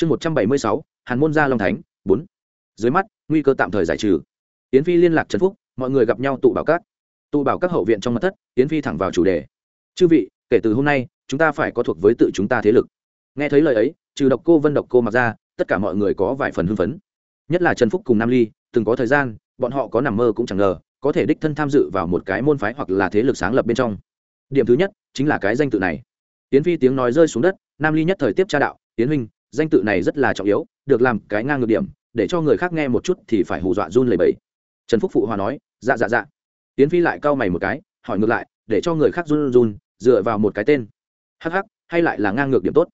chương một trăm bảy mươi sáu, hàn môn gia long thánh, bốn. Dưới mắt, nguy cơ tạm thời giải trừ. Yến phi liên lạc trần phúc, mọi người gặp nhau tụ bảo các. Tụ bảo các hậu viện trong mặt thất, yến phi thẳng vào chủ đề. Chư vị, kể từ hôm nay, chúng ta phải có thuộc với tự chúng ta thế lực. Nghe thấy lời ấy, trừ độc cô vân độc cô mặc ra, tất cả mọi người có vài phần hưng phấn. Nhất là trần phúc cùng nam ly, từng có thời gian, bọn họ có nằm mơ cũng chẳng ngờ, có thể đích thân tham dự vào một cái môn phái hoặc là thế lực sáng lập bên trong. Điểm thứ nhất, chính là cái danh tự này. Tiến phi tiếng nói rơi xuống đất, nam ly nhất thời tiếp tra đạo tiến huynh danh tự này rất là trọng yếu, được làm cái ngang ngược điểm, để cho người khác nghe một chút thì phải hù dọa run lẩy bẩy. Trần phúc phụ hòa nói dạ dạ dạ. Tiến phi lại cau mày một cái, hỏi ngược lại, để cho người khác run run dựa vào một cái tên. Hắc hắc, hay lại là ngang ngược điểm tốt.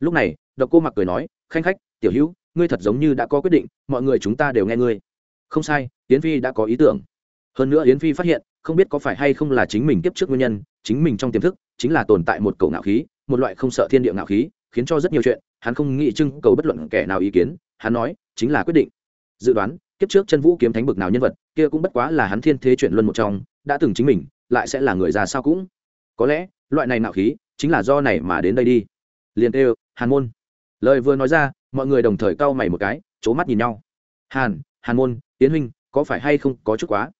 Lúc này, độc cô mặc cười nói, khanh khách, tiểu hữu, ngươi thật giống như đã có quyết định, mọi người chúng ta đều nghe ngươi. Không sai, tiến phi đã có ý tưởng. Hơn nữa yến phi phát hiện, không biết có phải hay không là chính mình tiếp trước nguyên nhân, chính mình trong tiềm thức, chính là tồn tại một cầu ngạo khí, một loại không sợ thiên địa ngạo khí, khiến cho rất nhiều chuyện hắn không nghĩ trưng cầu bất luận kẻ nào ý kiến, hắn nói, chính là quyết định. Dự đoán, kiếp trước chân vũ kiếm thánh bực nào nhân vật, kia cũng bất quá là hắn thiên thế chuyển luân một trong, đã từng chính mình, lại sẽ là người già sao cũng. Có lẽ, loại này nạo khí, chính là do này mà đến đây đi. Liền kêu, hàn môn. Lời vừa nói ra, mọi người đồng thời cau mày một cái c h ố mắt nhìn nhau. Hàn hàn môn tiến huynh, có phải hay không có chút quá?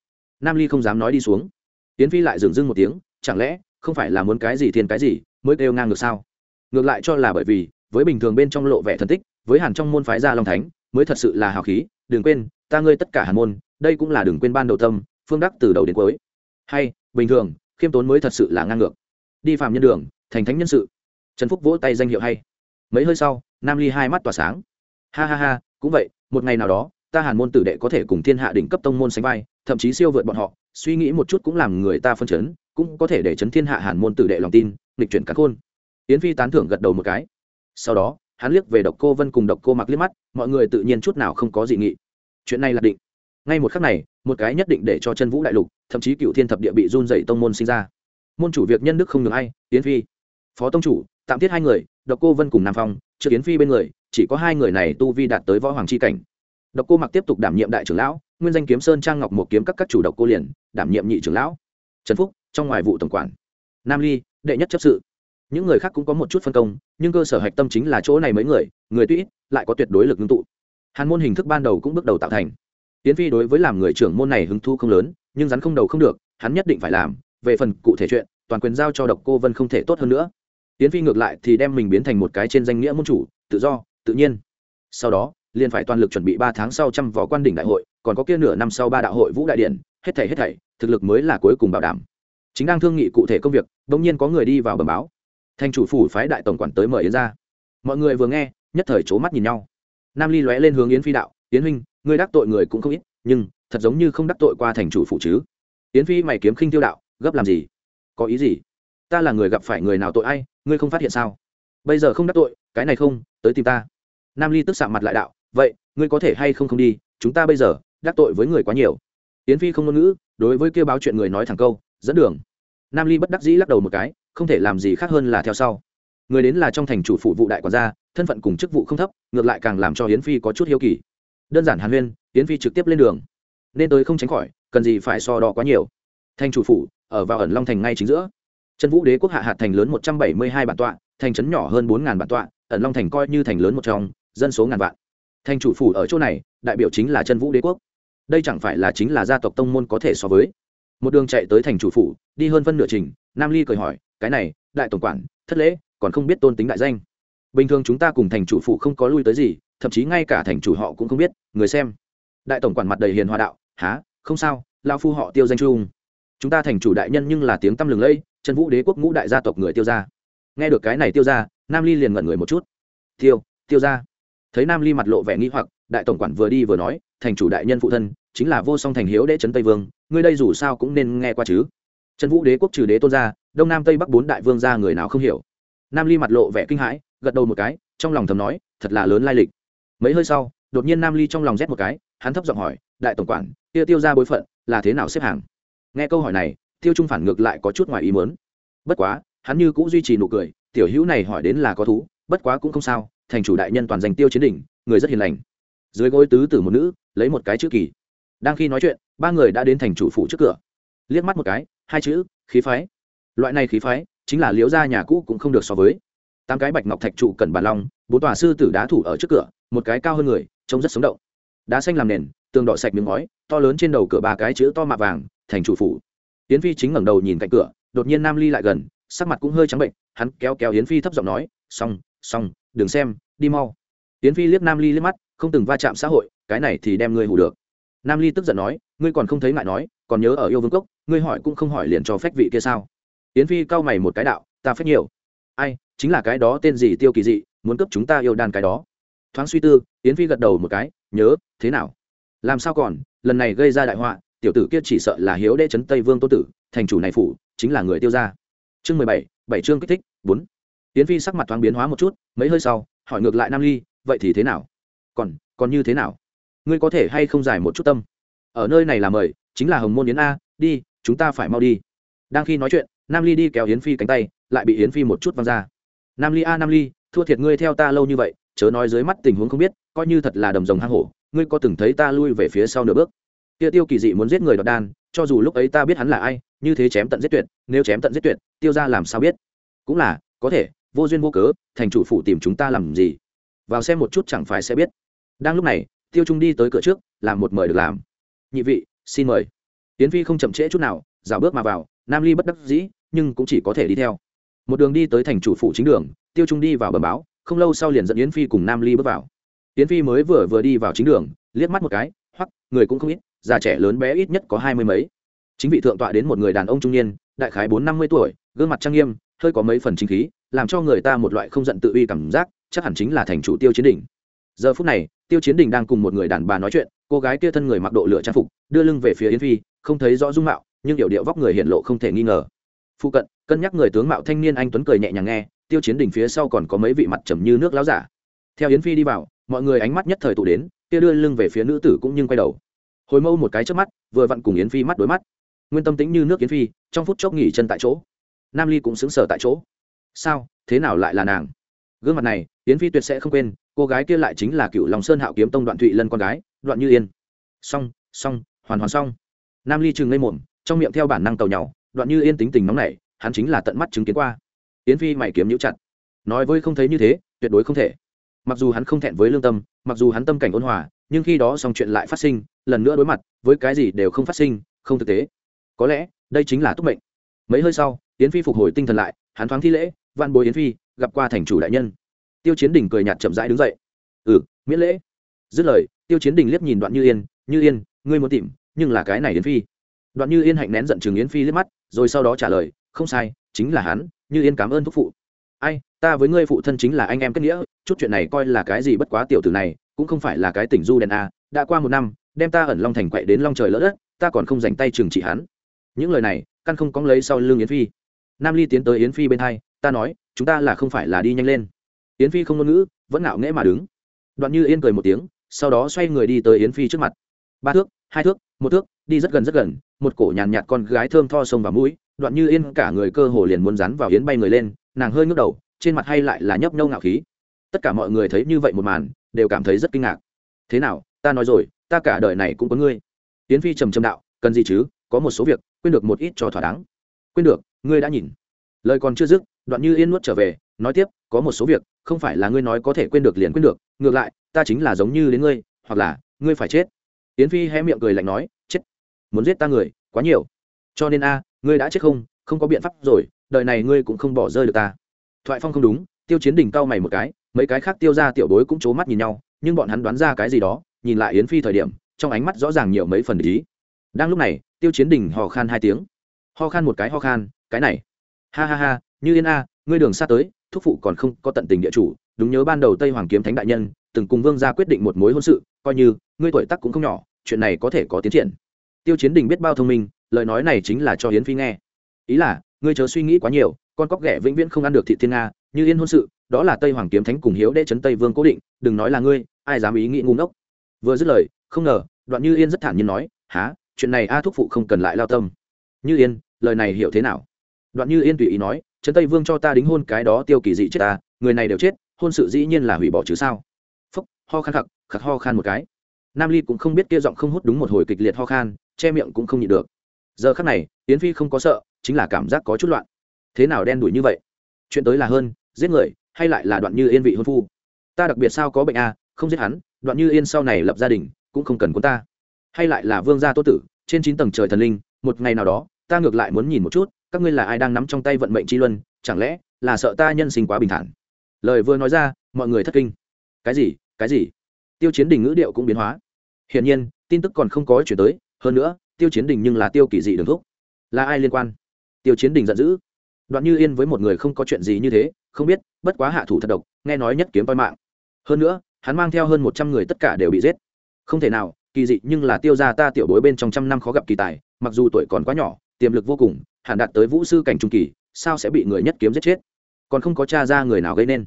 Nam ly không dám nói đi xuống. Tiến phi lại dừng dưng một tiếng, chẳng lẽ, không phải là muốn cái gì thiên cái gì, mới kêu ngang ngược sao? Ngược lại cho là bởi vì với bình thường bên trong lộ vẻ thần tích, với hàn trong môn phái gia long thánh, mới thật sự là hào khí, đừng quên, ta ngươi tất cả hàn môn, đây cũng là đừng quên ban đầu tâm, phương đắc từ đầu đến cuối. Hay, bình thường, khiêm tốn mới thật sự là ngang ngược. Đi phạm nhân đường, thành thánh nhân sự. Trần phúc vỗ tay danh hiệu hay. Mấy hơi sau, nam ly hai mắt tỏa sáng. Ha ha ha, cũng vậy, một ngày nào đó, ta hàn môn tử đệ có thể cùng thiên hạ đỉnh cấp tông môn sánh vai, thậm chí siêu vượt bọn họ, suy nghĩ một chút cũng làm người ta phân chấn, cũng có thể để chấn thiên hạ hàn môn tử đệ lòng tin, nghịch chuyển cả khôn. Yến phi tán thưởng gật đầu một cái sau đó, hắn liếc về độc cô vân cùng độc cô mặc liếc mắt, mọi người tự nhiên chút nào không có dị nghị. Chuyện này là định. Ngay một khắc này, một cái nhất định để cho chân vũ đại lục, thậm chí cựu thiên thập địa bị run dậy tông môn sinh ra. Môn chủ việc nhân đức không được ai, yến phi. Phó tông chủ, tạm thiết hai người, độc cô vân cùng nam phong trước yến phi bên người, chỉ có hai người này tu vi đạt tới võ hoàng c h i cảnh. Độc cô mặc tiếp tục đảm nhiệm đại trưởng lão, nguyên danh kiếm sơn trang ngọc một kiếm các các chủ độc cô liền, đảm nhiệm nhị trưởng lão. Trần phúc, trong ngoài vụ tổng quản. Nam ly, đệ nhất chấp sự những người khác cũng có một chút phân công, nhưng cơ sở hạch tâm chính là chỗ này mấy người người tuy ít, lại có tuyệt đối lực ngưng tụ. Hàn môn hình thức ban đầu cũng bước đầu tạo thành. Tiến phi đối với làm người trưởng môn này hứng thu không lớn, nhưng rắn không đầu không được, hắn nhất định phải làm. Về phần cụ thể chuyện, toàn quyền giao cho độc cô vân không thể tốt hơn nữa. Tiến phi ngược lại thì đem mình biến thành một cái trên danh nghĩa môn chủ, tự do, tự nhiên. Sau đó, liền phải toàn lực chuẩn bị ba tháng sau trăm võ quan đỉnh đại hội, còn có kia nửa năm sau ba đạo hội vũ đại điện, hết thảy hết thảy, thực lực mới là cuối cùng bảo đảm. Chính đang thương nghị cụ thể công việc, bỗng nhiên có người đi vào bẩm báo thành chủ phủ phái đại tổng quản tới mời yến ra mọi người vừa nghe, nhất thời c mắt nhìn nhau. Nam ly lóe lên hướng yến phi đạo, yến huynh, ngươi đắc tội người cũng không ít, nhưng thật giống như không đắc tội qua thành chủ phủ chứ? Yến phi mày kiếm khinh tiêu đạo, gấp làm gì? Có ý gì? Ta là người gặp phải người nào tội ai, ngươi không phát hiện sao? Bây giờ không đắc tội, cái này không, tới tìm ta. Nam ly tức sạm mặt lại đạo, vậy, ngươi có thể hay không không đi, chúng ta bây giờ đắc tội với người quá nhiều. Yến phi không ngôn ngữ, đối với kêu báo chuyện người nói thẳng câu, dẫn đường. Nam ly bất đắc dĩ lắc đầu một cái không thể làm gì khác hơn là theo sau. Người đến là trong thành chủ phụ vụ đại quản gia, thân phận cùng chức vụ không thấp, ngược lại càng làm cho yến phi có chút hiếu kỳ. Đơn giản hàn huyên, yến phi trực tiếp lên đường. Nên tới không tránh khỏi, cần gì phải so đo quá nhiều. Thành chủ phủ, ở vào ẩn long thành ngay chính giữa. Trần vũ đế quốc hạ hạt thành lớn một trăm bảy mươi hai bản tọa, thành trấn nhỏ hơn bốn ngàn bản tọa, ẩn long thành coi như thành lớn một trong, dân số ngàn vạn. Thành chủ phủ ở chỗ này, đại biểu chính là trần vũ đế quốc. Đây chẳng phải là chính là gia tộc tông môn có thể so với. Một đường chạy tới thành chủ phủ, đi hơn phân nửa trình, nam ly cười hỏi cái này, đại tổng quản, thất lễ, còn không biết tôn tính đại danh. Bình thường chúng ta cùng thành chủ phụ không có lui tới gì, thậm chí ngay cả thành chủ họ cũng không biết, người xem. Đại tổng quản mặt đầy hiền hòa đạo há không sao lao phu họ tiêu danh trung. Chúng ta thành chủ đại nhân nhưng là tiếng tăm lừng lẫy trần vũ đế quốc ngũ đại gia tộc người tiêu ra nghe được cái này tiêu ra nam ly liền ngẩn người một chút. Tiêu tiêu ra thấy nam ly mặt lộ vẻ nghi hoặc, đại tổng quản vừa đi vừa nói, thành chủ đại nhân phụ thân, chính là vô song thành hiếu đế trấn tây vương, ngươi đây dù sao cũng nên nghe qua chứ. Trần vũ đế quốc trừ đế tôn gia đông nam tây bắc bốn đại vương gia người nào không hiểu. Nam ly mặt lộ vẻ kinh hãi, gật đầu một cái, trong lòng thầm nói, thật là lớn lai lịch. Mấy hơi sau, đột nhiên nam ly trong lòng rét một cái, hắn thấp giọng hỏi, đại tổng quản, kia tiêu ra bối phận là thế nào xếp hàng? Nghe câu hỏi này, tiêu trung phản ngược lại có chút ngoài ý muốn. Bất quá, hắn như cũng duy trì nụ cười, tiểu hữu này hỏi đến là có thú, bất quá cũng không sao, thành chủ đại nhân toàn dành tiêu chiến đỉnh, người rất hiền lành. Dưới gối tứ tử một nữ, lấy một cái chữ kỳ. Đang khi nói chuyện, ba người đã đến thành chủ phủ trước cửa. Liếc mắt một cái, hai chữ, khí phái loại này khí phái, chính là liếu gia nhà cũ cũng không được so với. Tám cái bạch ngọc thạch trụ cần bàn long, bốn tòa sư tử đá thủ ở trước cửa, một cái cao hơn người, trông rất sống động. Đá xanh làm nền, tường đỏ sạch miếng ngói, to lớn trên đầu cửa ba cái chữ to mạ vàng, thành chủ phủ. Yến phi chính ngẩng đầu nhìn cạnh cửa, đột nhiên nam ly lại gần, sắc mặt cũng hơi trắng bệnh, hắn kéo kéo yến phi thấp giọng nói, xong xong, đừng xem, đi mau. Yến phi liếc nam ly liếc mắt, không từng va chạm xã hội, cái này thì đem ngươi hù được. Nam ly tức giận nói, ngươi còn không thấy ngại nói, còn nhớ ở yêu vương cốc, ngươi hỏi cũng không hỏi liền cho phách vị kia sao? Yến phi cau mày một cái đạo, ta phết nhiều. Ai, chính là cái đó tên gì tiêu kỳ dị, muốn cấp chúng ta yêu đàn cái đó. Thoáng suy tư, yến phi gật đầu một cái, nhớ, thế nào? Làm sao còn? Lần này gây ra đại họa, tiểu tử kia chỉ sợ là hiếu đế chấn tây vương tô tử, thành chủ này phủ, chính là người tiêu gia. Chương mười bảy bảy chương kích thích, bốn. Yến phi sắc mặt thoáng biến hóa một chút, mấy hơi sau, hỏi ngược lại nam ly, vậy thì thế nào? Còn còn như thế nào? Ngươi có thể hay không giải một chút tâm? Ở nơi này là mời, chính là hồng môn yến a, đi, chúng ta phải mau đi. Đang khi nói chuyện nam ly đi kéo yến phi cánh tay, lại bị yến phi một chút văng ra. Nam ly a, nam ly, thua thiệt ngươi theo ta lâu như vậy, chớ nói dưới mắt tình huống không biết, coi như thật là đầm rồng hang hổ, ngươi có từng thấy ta lui về phía sau nửa bước? Kia tiêu kỳ dị muốn giết người đoạt đan, cho dù lúc ấy ta biết hắn là ai, như thế chém tận giết tuyệt, nếu chém tận giết tuyệt, tiêu ra làm sao biết? Cũng là, có thể, vô duyên vô cớ, thành chủ phụ tìm chúng ta làm gì? Vào xem một chút chẳng phải sẽ biết. Đang lúc này, tiêu trung đi tới cửa trước, làm một mời được làm. Nhị vị, xin mời. Tiến phi không chậm trễ chút nào rào bước mà vào nam ly bất đắc dĩ, nhưng cũng chỉ có thể đi theo. Một đường đi tới thành chủ phủ chính đường, tiêu trung đi vào bờ báo, không lâu sau liền dẫn yến phi cùng nam ly bước vào. Yến phi mới vừa vừa đi vào chính đường, liếc mắt một cái hoặc người cũng không ít, già trẻ lớn bé ít nhất có hai mươi mấy. Chính vị thượng tọa đến một người đàn ông trung niên, đại khái bốn năm mươi tuổi, gương mặt trang nghiêm, hơi có mấy phần chính khí, làm cho người ta một loại không giận tự uy cảm giác, chắc hẳn chính là thành chủ tiêu chiến Đỉnh. giờ phút này, tiêu chiến đình đang cùng một người đàn bà nói chuyện, cô gái kia thân người mặc độ lửa trang phục, đưa lưng về phía yến phi, không thấy rõ dung mạo nhưng điệu điệu vóc người hiện lộ không thể nghi ngờ. Phụ cận, cân nhắc người tướng mạo thanh niên anh tuấn cười nhẹ nhàng nghe, tiêu chiến đình phía sau còn có mấy vị mặt trầm như nước láo giả. Theo yến phi đi vào, mọi người ánh mắt nhất thời tụ đến, kia đưa lưng về phía nữ tử cũng nhưng quay đầu. Hồi mâu một cái trước mắt, vừa vặn cùng yến phi mắt đối mắt. Nguyên tâm tính như nước yến phi, trong phút chốc nghỉ chân tại chỗ. Nam ly cũng xứng sở tại chỗ. Sao, thế nào lại là nàng? Gương mặt này, yến phi tuyệt sẽ không quên, cô gái kia lại chính là cựu lòng sơn hạo kiếm tông đoạn thụy lân con gái, đoạn như yên. Xong xong, hoàn hoàn xong. Nam ly chừng ngây mồm trong miệng theo bản năng tàu nhau, đoạn như yên tính tình nóng nảy, hắn chính là tận mắt chứng kiến qua. Yến phi mày kiếm nhũ chặt. Nói với không thấy như thế, tuyệt đối không thể. Mặc dù hắn không thẹn với lương tâm, mặc dù hắn tâm cảnh ôn hòa, nhưng khi đó xong chuyện lại phát sinh, lần nữa đối mặt, với cái gì đều không phát sinh, không thực tế. Có lẽ, đây chính là túc mệnh. Mấy hơi sau, yến phi phục hồi tinh thần lại, hắn thoáng thi lễ văn bối yến phi, gặp qua thành chủ đại nhân. Tiêu chiến đình cười nhạt chậm rãi đứng dậy. Ừ miễn lễ. Dứt lời, tiêu chiến đình liếc nhìn đoạn như yên như yên, ngươi muốn tìm, nhưng là cái này yến phi đoạn như yên hạnh nén giận chừng yến phi liếc mắt, rồi sau đó trả lời, không sai, chính là hắn, như yên cảm ơn thúc phụ. Ai, ta với ngươi phụ thân chính là anh em kết nghĩa, chút chuyện này coi là cái gì bất quá tiểu tử này, cũng không phải là cái tỉnh du đèn a, đã qua một năm, đem ta ẩn long thành quậy đến long trời lỡ đất, ta còn không dành tay trừng trị hắn. Những lời này, căn không cóng lấy sau lưng yến phi. Nam ly tiến tới yến phi bên hai, ta nói, chúng ta là không phải là đi nhanh lên. Yến phi không ngôn ngữ, vẫn ngạo nghễ mà đứng. Đoạn như yên cười một tiếng, sau đó xoay người đi tới yến phi trước mặt. Ba thước, hai thước, một thước, đi rất gần rất gần một cổ nhàn nhạt con gái thơm tho sông vào mũi, đoạn như yên cả người cơ hồ liền muốn rắn vào yến bay người lên, nàng hơi ngước đầu, trên mặt hay lại là nhấp nhâu ngạo khí. Tất cả mọi người thấy như vậy một màn, đều cảm thấy rất kinh ngạc. Thế nào, ta nói rồi, ta cả đời này cũng có ngươi. Yến phi trầm trầm đạo, cần gì chứ, có một số việc, quên được một ít cho thỏa đáng. Quên được, ngươi đã nhìn. Lời còn chưa dứt, đoạn như yên nuốt trở về, nói tiếp, có một số việc, không phải là ngươi nói có thể quên được liền quên được, ngược lại, ta chính là giống như đến ngươi, hoặc là, ngươi phải chết. Yến phi hé miệng cười lạnh nói muốn giết ta người, quá nhiều. Cho nên a, ngươi đã chết không? Không có biện pháp rồi, đời này ngươi cũng không bỏ rơi được ta. Thoại phong không đúng, tiêu chiến đỉnh cao mày một cái, mấy cái khác tiêu ra tiểu bối cũng c mắt nhìn nhau, nhưng bọn hắn đoán ra cái gì đó, nhìn lại yến phi thời điểm, trong ánh mắt rõ ràng nhiều mấy phần ý. Đang lúc này, tiêu chiến đỉnh hò khan hai tiếng. Ho khan một cái ho khan, cái này. Ha ha ha, như yên a, ngươi đường xa tới, thúc phụ còn không có tận tình địa chủ, đúng nhớ ban đầu tây hoàng kiếm thánh đại nhân, từng cùng vương gia quyết định một mối hôn sự, coi như, ngươi tuổi tác cũng không nhỏ, chuyện này có thể có tiến triển tiêu chiến đình biết bao thông minh, lời nói này chính là cho hiến phi nghe. Ý là, ngươi chớ suy nghĩ quá nhiều, con cóc ghẻ vĩnh viễn không ăn được thị thiên nga, như yên hôn sự, đó là tây hoàng kiếm thánh cùng hiếu đệ trấn tây vương cố định, đừng nói là ngươi, ai dám ý nghĩ ngu ngốc. Vừa dứt lời, không ngờ, đoạn như yên rất thản nhiên nói há chuyện này a thúc phụ không cần lại lao tâm. Như yên, lời này hiểu thế nào? Đoạn như yên tùy ý nói trấn tây vương cho ta đính hôn cái đó tiêu kỳ dị chết ta, người này đều chết, hôn sự dĩ nhiên là hủy bỏ chứ sao? Phúc, ho khan khặc khặc ho khan một cái nam ly cũng không biết kia giọng không hút đúng một hồi kịch liệt ho khan, che miệng cũng không nhịn được. Giờ khắc này, yến phi không có sợ, chính là cảm giác có chút loạn. Thế nào đen đủi như vậy? Chuyện tới là hơn, giết người, hay lại là đoạn như yên vị hôn phu? Ta đặc biệt sao có bệnh a không giết hắn, đoạn như yên sau này lập gia đình, cũng không cần quân ta. Hay lại là vương gia tô tử, trên chín tầng trời thần linh, một ngày nào đó, ta ngược lại muốn nhìn một chút, các ngươi là ai đang nắm trong tay vận mệnh chi luân, chẳng lẽ là sợ ta nhân sinh quá bình thản? Lời vừa nói ra, mọi người thất kinh. Cái gì cái gì? Tiêu chiến đình ngữ điệu cũng biến hóa. Hiển nhiên, tin tức còn không có chuyển tới, hơn nữa, tiêu chiến đình nhưng là tiêu kỳ dị đường thúc. Là ai liên quan? Tiêu chiến đình giận dữ. Đoạn như yên với một người không có chuyện gì như thế, không biết, bất quá hạ thủ thật độc, nghe nói nhất kiếm toi mạng. Hơn nữa, hắn mang theo hơn một trăm người tất cả đều bị giết. Không thể nào, kỳ dị nhưng là tiêu gia ta tiểu bối bên trong trăm năm khó gặp kỳ tài, mặc dù tuổi còn quá nhỏ, tiềm lực vô cùng, hẳn đạt tới vũ sư cảnh trung kỳ, sao sẽ bị người nhất kiếm giết chết? Còn không có cha ra người nào gây nên.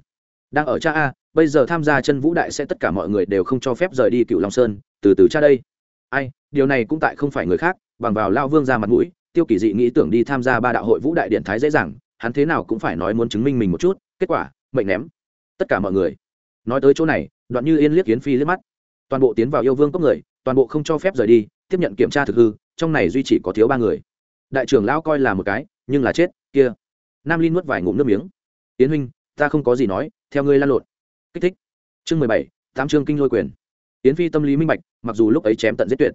Đang ở cha a bây giờ tham gia chân vũ đại sẽ tất cả mọi người đều không cho phép rời đi cựu long sơn, từ từ cha đây. Ai, điều này cũng tại không phải người khác, bằng vào lao vương ra mặt mũi, tiêu kỳ dị nghĩ tưởng đi tham gia ba đạo hội vũ đại điện thái dễ dàng, hắn thế nào cũng phải nói muốn chứng minh mình một chút, kết quả, mệnh ném. Tất cả mọi người. Nói tới chỗ này, đoạn như yên liếc kiến phi liếc mắt. Toàn bộ tiến vào yêu vương cốc người, toàn bộ không cho phép rời đi, tiếp nhận kiểm tra thực hư, trong này duy chỉ có thiếu ba người. Đại trưởng lão coi là một cái, nhưng là chết, kia. Nam linh nuốt vài ngụm nước miếng. Tiến huynh, ta không có gì nói, theo ngươi lan lộn kích thích. Chương mười bảy, tám chương kinh lôi quyền. Yến phi tâm lý minh bạch, mặc dù lúc ấy chém tận giết tuyệt,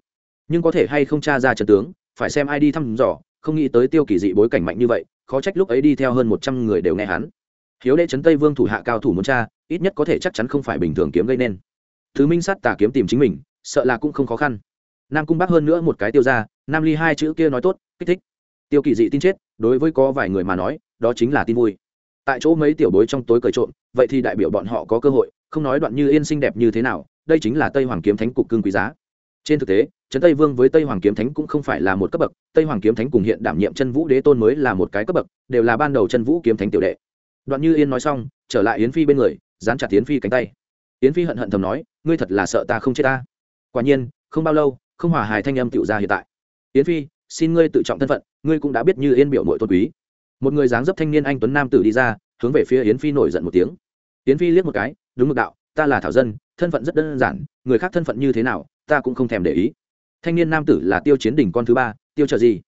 nhưng có thể hay không tra ra trần tướng, phải xem ai đi thăm dò, không nghĩ tới tiêu kỳ dị bối cảnh mạnh như vậy, khó trách lúc ấy đi theo hơn một trăm người đều nghe hắn. Hiếu đệ trấn tây vương thủ hạ cao thủ muốn cha ít nhất có thể chắc chắn không phải bình thường kiếm gây nên. Thứ minh sát tà kiếm tìm chính mình, sợ là cũng không khó khăn. Nam cung bắc hơn nữa một cái tiêu ra nam ly hai chữ kia nói tốt, kích thích. Tiêu kỳ dị tin chết, đối với có vài người mà nói, đó chính là tin vui tại chỗ mấy tiểu bối trong tối cởi trộm, vậy thì đại biểu bọn họ có cơ hội, không nói đoạn như yên xinh đẹp như thế nào, đây chính là tây hoàng kiếm thánh cục cưng quý giá. Trên thực tế, trấn tây vương với tây hoàng kiếm thánh cũng không phải là một cấp bậc, tây hoàng kiếm thánh cùng hiện đảm nhiệm chân vũ đế tôn mới là một cái cấp bậc, đều là ban đầu chân vũ kiếm thánh tiểu đệ. Đoạn như yên nói xong, trở lại yến phi bên người, dán chặt yến phi cánh tay. Yến phi hận hận thầm nói, ngươi thật là sợ ta không chết ta. Quả nhiên, không bao lâu, không hòa hài thanh âm tiểu ra hiện tại. Yến phi, xin ngươi tự trọng thân phận, ngươi cũng đã biết như yên biểu nội tôn quý một người dáng dấp thanh niên anh tuấn nam tử đi ra, hướng về phía yến phi nổi giận một tiếng. Yến phi liếc một cái, đúng mực đạo, ta là thảo dân, thân phận rất đơn giản, người khác thân phận như thế nào, ta cũng không thèm để ý. Thanh niên nam tử là tiêu chiến đỉnh con thứ ba, tiêu trợ gì?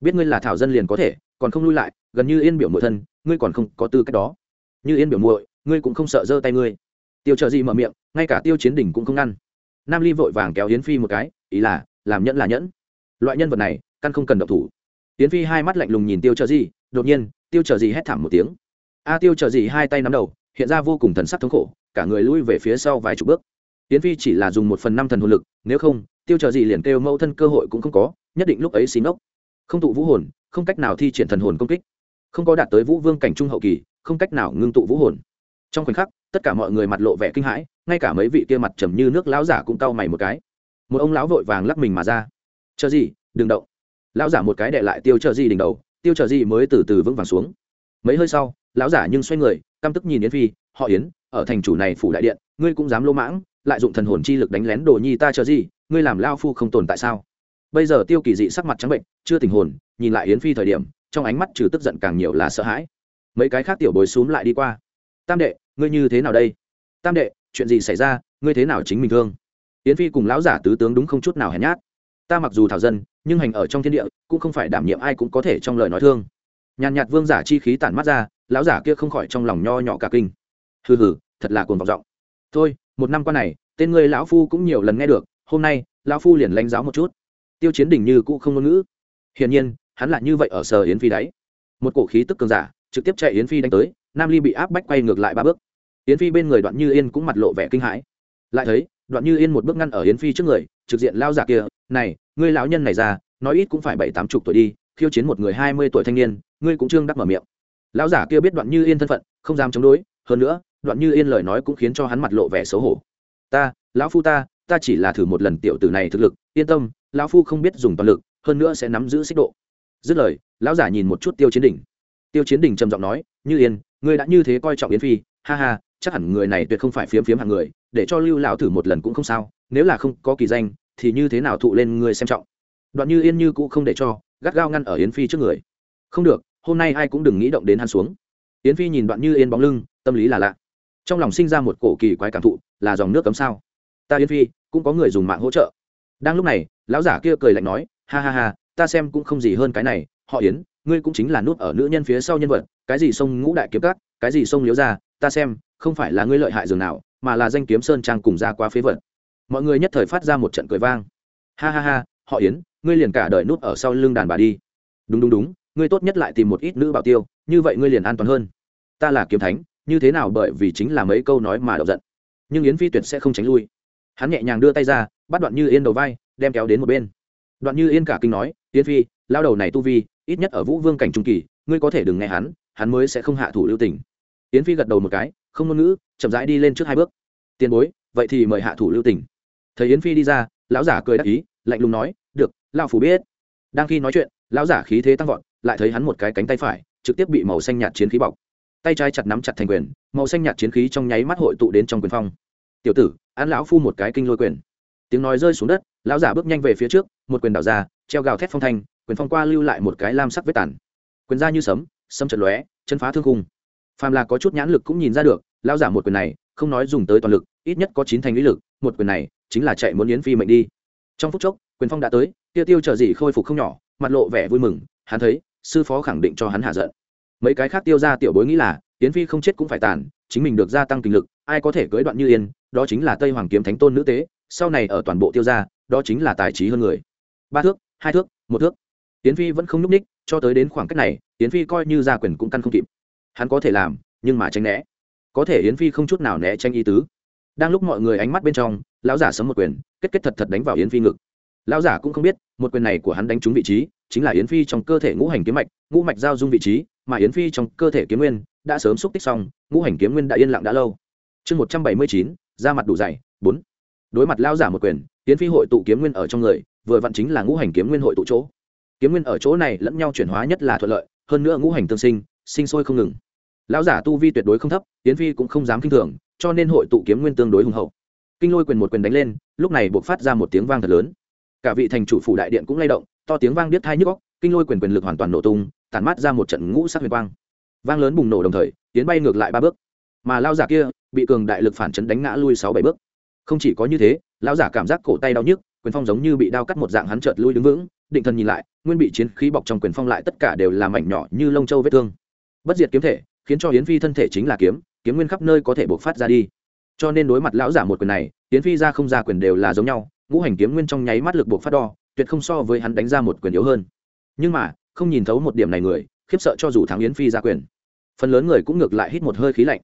Biết ngươi là thảo dân liền có thể, còn không lui lại, gần như yên biểu muội thân, ngươi còn không có tư cách đó. Như yên biểu muội, ngươi cũng không sợ giơ tay ngươi. Tiêu trợ gì mở miệng, ngay cả tiêu chiến đỉnh cũng không ngăn. Nam ly vội vàng kéo yến phi một cái, ý là, làm nhẫn là nhẫn. Loại nhân vật này, căn không cần động thủ. Yến phi hai mắt lạnh lùng nhìn tiêu trợ gì đột nhiên, tiêu chờ gì hét thảm một tiếng. A tiêu chờ gì hai tay nắm đầu, hiện ra vô cùng thần sắc thống khổ, cả người lui về phía sau vài chục bước. Tiến phi chỉ là dùng một phần năm thần hồn lực, nếu không, tiêu chờ gì liền kêu mẫu thân cơ hội cũng không có, nhất định lúc ấy xin ốc không tụ vũ hồn, không cách nào thi triển thần hồn công kích. Không có đạt tới vũ vương cảnh trung hậu kỳ, không cách nào ngưng tụ vũ hồn. Trong khoảnh khắc, tất cả mọi người mặt lộ vẻ kinh hãi, ngay cả mấy vị kia mặt trầm như nước lão giả cũng cau mày một cái. Một ông lão vội vàng lắc mình mà ra. Chờ gì đừng động. Lão giả một cái đệ lại tiêu chờ gì đỉnh đầu tiêu chờ gì mới từ từ vững vàng xuống. Mấy hơi sau, lão giả nhưng xoay người, căm tức nhìn yến phi, họ yến, ở thành chủ này phủ đại điện, ngươi cũng dám lô mãng, lại dụng thần hồn chi lực đánh lén đồ nhi ta chờ gì ngươi làm lao phu không tồn tại sao? Bây giờ tiêu kỳ dị sắc mặt trắng bệnh, chưa tình hồn, nhìn lại yến phi thời điểm, trong ánh mắt trừ tức giận càng nhiều là sợ hãi. Mấy cái khác tiểu bối xúm lại đi qua. Tam đệ, ngươi như thế nào đây? Tam đệ, chuyện gì xảy ra? Ngươi thế nào chính mình thương? Yến phi cùng lão giả tứ tướng đúng không chút nào hèn nhát ta mặc dù thảo dân, nhưng hành ở trong thiên địa, cũng không phải đảm nhiệm ai cũng có thể trong lời nói thương. Nhàn nhạt vương giả chi khí tản mắt ra, lão giả kia không khỏi trong lòng nho nhỏ cả kinh. Hừ hừ, thật là cuồng vọng giọng. Thôi, một năm qua này, tên ngươi lão phu cũng nhiều lần nghe được, hôm nay, lão phu liền lãnh giáo một chút. Tiêu chiến đình như cũ không ngôn ngữ. Hiển nhiên, hắn lại như vậy ở sở yến phi đáy. Một cổ khí tức cường giả, trực tiếp chạy yến phi đánh tới, nam ly bị áp bách quay ngược lại ba bước. Yến phi bên người đoạn như yên cũng mặt lộ vẻ kinh hãi. Lại thấy, đoạn như yên một bước ngăn ở yến phi trước người, trực diện lao giả kia này, ngươi lão nhân này ra, nói ít cũng phải bảy tám chục tuổi đi, khiêu chiến một người hai mươi tuổi thanh niên, ngươi cũng trương đắc mở miệng. Lão giả kia biết đoạn như yên thân phận, không dám chống đối, hơn nữa, đoạn như yên lời nói cũng khiến cho hắn mặt lộ vẻ xấu hổ. Ta, lão phu ta ta chỉ là thử một lần tiểu tử này thực lực, yên tâm, lão phu không biết dùng toàn lực, hơn nữa sẽ nắm giữ xích độ. Dứt lời, lão giả nhìn một chút tiêu chiến đỉnh tiêu chiến đỉnh trầm giọng nói, như yên, ngươi đã như thế coi trọng yến phi, ha ha, chắc hẳn người này tuyệt không phải phiếm phiếm hàng người, để cho lưu lão thử một lần cũng không sao, nếu là không có kỳ danh thì như thế nào thụ lên người xem trọng? Đoạn như yên như cũ không để cho, gắt gao ngăn ở yến phi trước người. Không được, hôm nay ai cũng đừng nghĩ động đến hắn xuống. Yến phi nhìn đoạn như yên bóng lưng, tâm lý là lạ. Trong lòng sinh ra một cổ kỳ quái cảm thụ, là dòng nước cấm sao? Ta yến phi, cũng có người dùng mạng hỗ trợ. Đang lúc này, lão giả kia cười lạnh nói, ha ha ha, ta xem cũng không gì hơn cái này, họ yến, ngươi cũng chính là nút ở nữ nhân phía sau nhân vật, cái gì sông ngũ đại kiếm cát cái gì sông liếu ra ta xem, không phải là ngươi lợi hại dường nào, mà là danh kiếm sơn trang cùng ra quá phế vật mọi người nhất thời phát ra một trận cười vang. Ha ha ha, họ yến, ngươi liền cả đời nút ở sau lưng đàn bà đi. Đúng đúng đúng, ngươi tốt nhất lại tìm một ít nữ bảo tiêu, như vậy ngươi liền an toàn hơn. Ta là kiếm thánh, như thế nào bởi vì chính là mấy câu nói mà đậu giận. Nhưng yến phi tuyệt sẽ không tránh lui. Hắn nhẹ nhàng đưa tay ra, bắt đoạn như yên đầu vai, đem kéo đến một bên. Đoạn như yên cả kinh nói, yến phi, lao đầu này tu vi, ít nhất ở vũ vương cảnh trung kỳ, ngươi có thể đừng nghe hắn hắn mới sẽ không hạ thủ lưu tình. Yến phi gật đầu một cái, không ngôn ngữ, chậm rãi đi lên trước hai bước. Tiền bối, vậy thì mời hạ thủ lưu tình thấy yến phi đi ra lão giả cười đắc ý lạnh lùng nói được lão phủ biết đang khi nói chuyện lão giả khí thế tăng vọt lại thấy hắn một cái cánh tay phải trực tiếp bị màu xanh nhạt chiến khí bọc tay trái chặt nắm chặt thành quyền màu xanh nhạt chiến khí trong nháy mắt hội tụ đến trong quyền phong tiểu tử an lão phu một cái kinh lôi quyền tiếng nói rơi xuống đất lão giả bước nhanh về phía trước một quyền đảo ra treo gào thét phong thanh quyền phong qua lưu lại một cái lam sắc vết tàn quyền ra như sấm sấm trận lóe chân phá thương khung. phàm là có chút nhãn lực cũng nhìn ra được lão giả một quyền này không nói dùng tới toàn lực ít nhất có chín thành lý lực một quyền này chính là chạy muốn yến phi mệnh đi. Trong phút chốc, quyền phong đã tới, tiêu tiêu chờ gì khôi phục không nhỏ, mặt lộ vẻ vui mừng, hắn thấy, sư phó khẳng định cho hắn hạ giận. Mấy cái khác tiêu ra tiểu bối nghĩ là, yến phi không chết cũng phải tàn, chính mình được gia tăng kinh lực, ai có thể cưới đoạn như yên, đó chính là tây hoàng kiếm thánh tôn nữ tế, sau này ở toàn bộ tiêu gia, đó chính là tài trí hơn người. Ba thước, hai thước, một thước. Yến phi vẫn không nhúc ních cho tới đến khoảng cách này, yến phi coi như gia quyền cũng căn không kịp. Hắn có thể làm, nhưng mà tránh né. Có thể yến phi không chút nào né tranh ý tứ đang lúc mọi người ánh mắt bên trong, lão giả sấm một quyền, kết kết thật thật đánh vào yến phi ngực. Lão giả cũng không biết, một quyền này của hắn đánh trúng vị trí, chính là yến phi trong cơ thể ngũ hành kiếm mạch, ngũ mạch giao dung vị trí, mà yến phi trong cơ thể kiếm nguyên đã sớm xúc tích xong, ngũ hành kiếm nguyên đã yên lặng đã lâu. Chương một trăm bảy mươi chín, ra mặt đủ dày, bốn. Đối mặt lão giả một quyền, yến phi hội tụ kiếm nguyên ở trong người, vừa vặn chính là ngũ hành kiếm nguyên hội tụ chỗ. Kiếm nguyên ở chỗ này lẫn nhau chuyển hóa nhất là thuận lợi, hơn nữa ngũ hành tương sinh sinh sôi không ngừng. Lão giả tu vi tuyệt đối không thấp, yến phi cũng không dám kinh thường cho nên hội tụ kiếm nguyên tương đối hùng hậu. Kinh lôi quyền một quyền đánh lên, lúc này buộc phát ra một tiếng vang thật lớn. Cả vị thành chủ phủ đại điện cũng lay động, to tiếng vang biết thai nhức góc kinh lôi quyền quyền lực hoàn toàn nổ tung, tản mát ra một trận ngũ sắc huyền quang. Vang lớn bùng nổ đồng thời, tiến bay ngược lại ba bước. Mà lao giả kia, bị cường đại lực phản chấn đánh ngã lui sáu bảy bước. Không chỉ có như thế lao giả cảm giác cổ tay đau nhức, quyền phong giống như bị đao cắt một dạng hắn chợt lui đứng vững, định thần nhìn lại, nguyên bị chiến khí bọc trong quyền phong lại tất cả đều là mảnh nhỏ như lông châu vết thương. Bất diệt kiếm thể, khiến cho hiến phi thân thể chính là kiếm kiếm nguyên khắp nơi có thể bộc phát ra đi. Cho nên đối mặt lão giả một quyền này Tiễn phi ra không ra quyền đều là giống nhau, ngũ hành kiếm nguyên trong nháy mắt lực bộc phát đo, tuyệt không so với hắn đánh ra một quyền yếu hơn. Nhưng mà, không nhìn thấu một điểm này người, khiếp sợ cho dù thắng yến phi ra quyền. Phần lớn người cũng ngược lại hít một hơi khí lạnh.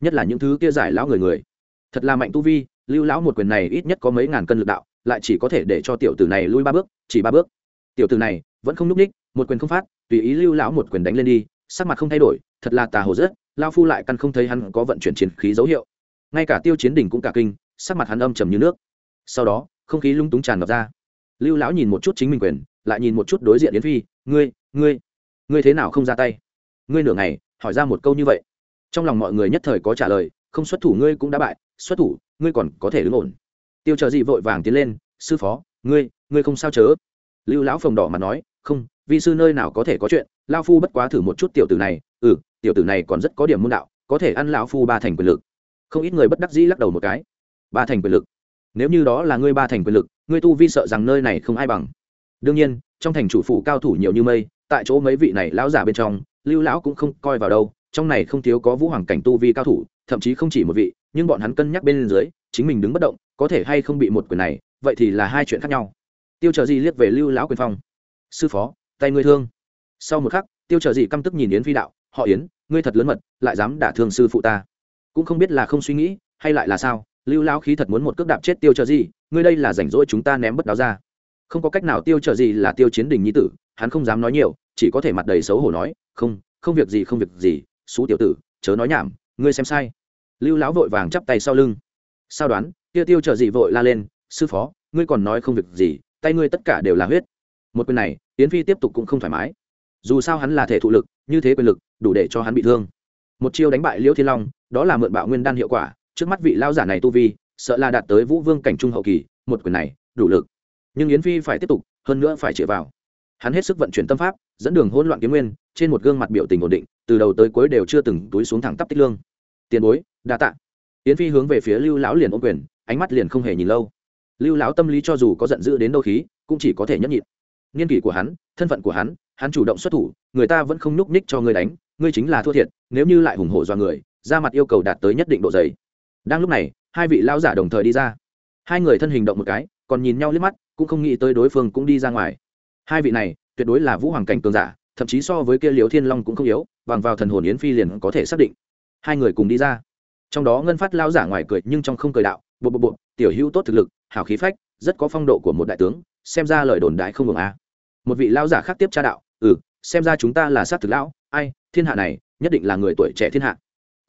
Nhất là những thứ kia giải lão người người. Thật là mạnh tu vi, lưu lão một quyền này ít nhất có mấy ngàn cân lực đạo, lại chỉ có thể để cho tiểu tử này lui ba bước, chỉ ba bước. Tiểu tử này vẫn không n ú c ních, một quyền không phát, tùy ý lưu lão một quyền đánh lên đi, sắc mặt không thay đổi, thật là tà hồ rớt lao phu lại căn không thấy hắn có vận chuyển chiến khí dấu hiệu. Ngay cả tiêu chiến đỉnh cũng cả kinh, sắc mặt hắn âm trầm như nước. Sau đó, không khí lung túng tràn ngập ra. Lưu lão nhìn một chút chính mình quyền, lại nhìn một chút đối diện yến phi, ngươi ngươi ngươi thế nào không ra tay? Ngươi nửa ngày, hỏi ra một câu như vậy. Trong lòng mọi người nhất thời có trả lời, không xuất thủ ngươi cũng đã bại, xuất thủ, ngươi còn có thể đứng ổn. Tiêu chờ gì vội vàng tiến lên, sư phó, ngươi ngươi không sao chớ? Lưu lão phồng đỏ mà nói, không, vi sư nơi nào có thể có chuyện, lao phu bất quá thử một chút tiểu tử này ừ tiểu tử này còn rất có điểm môn đạo, có thể ăn lão phu ba thành quyền lực. Không ít người bất đắc dĩ lắc đầu một cái. Ba thành quyền lực? Nếu như đó là ngươi ba thành quyền lực, ngươi tu vi sợ rằng nơi này không ai bằng. Đương nhiên, trong thành chủ phủ cao thủ nhiều như mây, tại chỗ mấy vị này lão giả bên trong, lưu lão cũng không coi vào đâu, trong này không thiếu có vũ hoàng cảnh tu vi cao thủ, thậm chí không chỉ một vị, nhưng bọn hắn cân nhắc bên dưới, chính mình đứng bất động, có thể hay không bị một quyền này, vậy thì là hai chuyện khác nhau. Tiêu chờ gì liếc về lưu lão quyền phong. Sư phó, tay ngươi thương. Sau một khắc, tiêu chờ gì căm tức nhìn yến phi đạo họ yến, ngươi thật lớn mật, lại dám đả thương sư phụ ta. Cũng không biết là không suy nghĩ, hay lại là sao, lưu lão khí thật muốn một cước đạp chết tiêu trợ gì ngươi đây là rảnh rỗi chúng ta ném bất đáo ra. Không có cách nào, tiêu trợ gì là tiêu chiến đình nhi tử, hắn không dám nói nhiều, chỉ có thể mặt đầy xấu hổ nói, không không việc gì, không việc gì, xú tiểu tử, chớ nói nhảm, ngươi xem sai. Lưu lão vội vàng chắp tay sau lưng. Sao đoán tiêu tiêu trợ gì vội la lên, sư phó, ngươi còn nói không việc gì, tay ngươi tất cả đều là huyết. Một quyền này tiến phi tiếp tục cũng không thoải mái dù sao hắn là thể thụ lực, như thế quyền lực, đủ để cho hắn bị thương. Một chiêu đánh bại liễu thiên long, đó là mượn bạo nguyên đan hiệu quả, trước mắt vị lao giả này tu vi, sợ là đạt tới vũ vương cảnh trung hậu kỳ, một quyền này, đủ lực. Nhưng yến phi phải tiếp tục, hơn nữa phải chĩa vào. Hắn hết sức vận chuyển tâm pháp, dẫn đường hỗn loạn kiếm nguyên, trên một gương mặt biểu tình ổn định, từ đầu tới cuối đều chưa từng túi xuống thẳng tắp tích lương. Tiền bối, đa tạ. Yến phi hướng về phía lưu lão liền ôm quyền, ánh mắt liền không hề nhìn lâu. Lưu lão tâm lý cho dù có giận dữ đến đâu khí, cũng chỉ có thể nhẫn nhịn. Niên kỷ của hắn, thân phận của hắn hắn chủ động xuất thủ, người ta vẫn không nhúc nhích cho ngươi đánh, ngươi chính là thua thiệt, nếu như lại hùng hổ do người, ra mặt yêu cầu đạt tới nhất định độ dày. Đang lúc này, hai vị lão giả đồng thời đi ra. Hai người thân hình động một cái, còn nhìn nhau liếc mắt, cũng không nghĩ tới đối phương cũng đi ra ngoài. Hai vị này, tuyệt đối là vũ hoàng cảnh cường giả, thậm chí so với kia liếu thiên long cũng không yếu, bằng vào thần hồn yến phi liền có thể xác định. Hai người cùng đi ra. Trong đó ngân phát lao giả ngoài cười, nhưng trong không cười đạo, bộ bộ bộ, tiểu hữu tốt thực lực, hảo khí phách, rất có phong độ của một đại tướng, xem ra lời đồn đại không ngừng a. Một vị lao giả khác tiếp tra đạo ừ xem ra chúng ta là sát thực lão, ai, thiên hạ này, nhất định là người tuổi trẻ thiên hạ.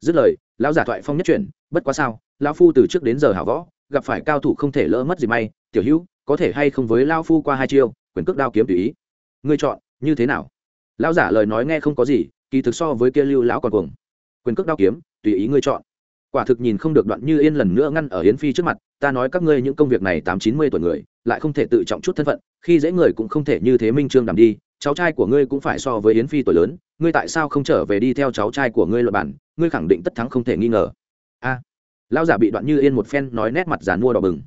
Dứt lời, lão giả thoại phong nhất chuyển, bất quá sao, lão phu từ trước đến giờ hảo võ, gặp phải cao thủ không thể lỡ mất gì may, tiểu hữu, có thể hay không với lao phu qua hai chiêu, quyền cước đao kiếm tùy ý. Ngươi chọn, như thế nào? Lão giả lời nói nghe không có gì, kỳ thực so với kia lưu lão còn cuồng. Quyền cước đao kiếm, tùy ý ngươi chọn quả thực nhìn không được đoạn như yên lần nữa ngăn ở yến phi trước mặt, ta nói các ngươi những công việc này tám chín mươi tuổi người, lại không thể tự trọng chút thân phận, khi dễ người cũng không thể như thế minh trương đảm đi, cháu trai của ngươi cũng phải so với yến phi tuổi lớn, ngươi tại sao không trở về đi theo cháu trai của ngươi luật bản, ngươi khẳng định tất thắng không thể nghi ngờ. A, lão giả bị đoạn như yên một phen nói nét mặt dàn mua đỏ bừng.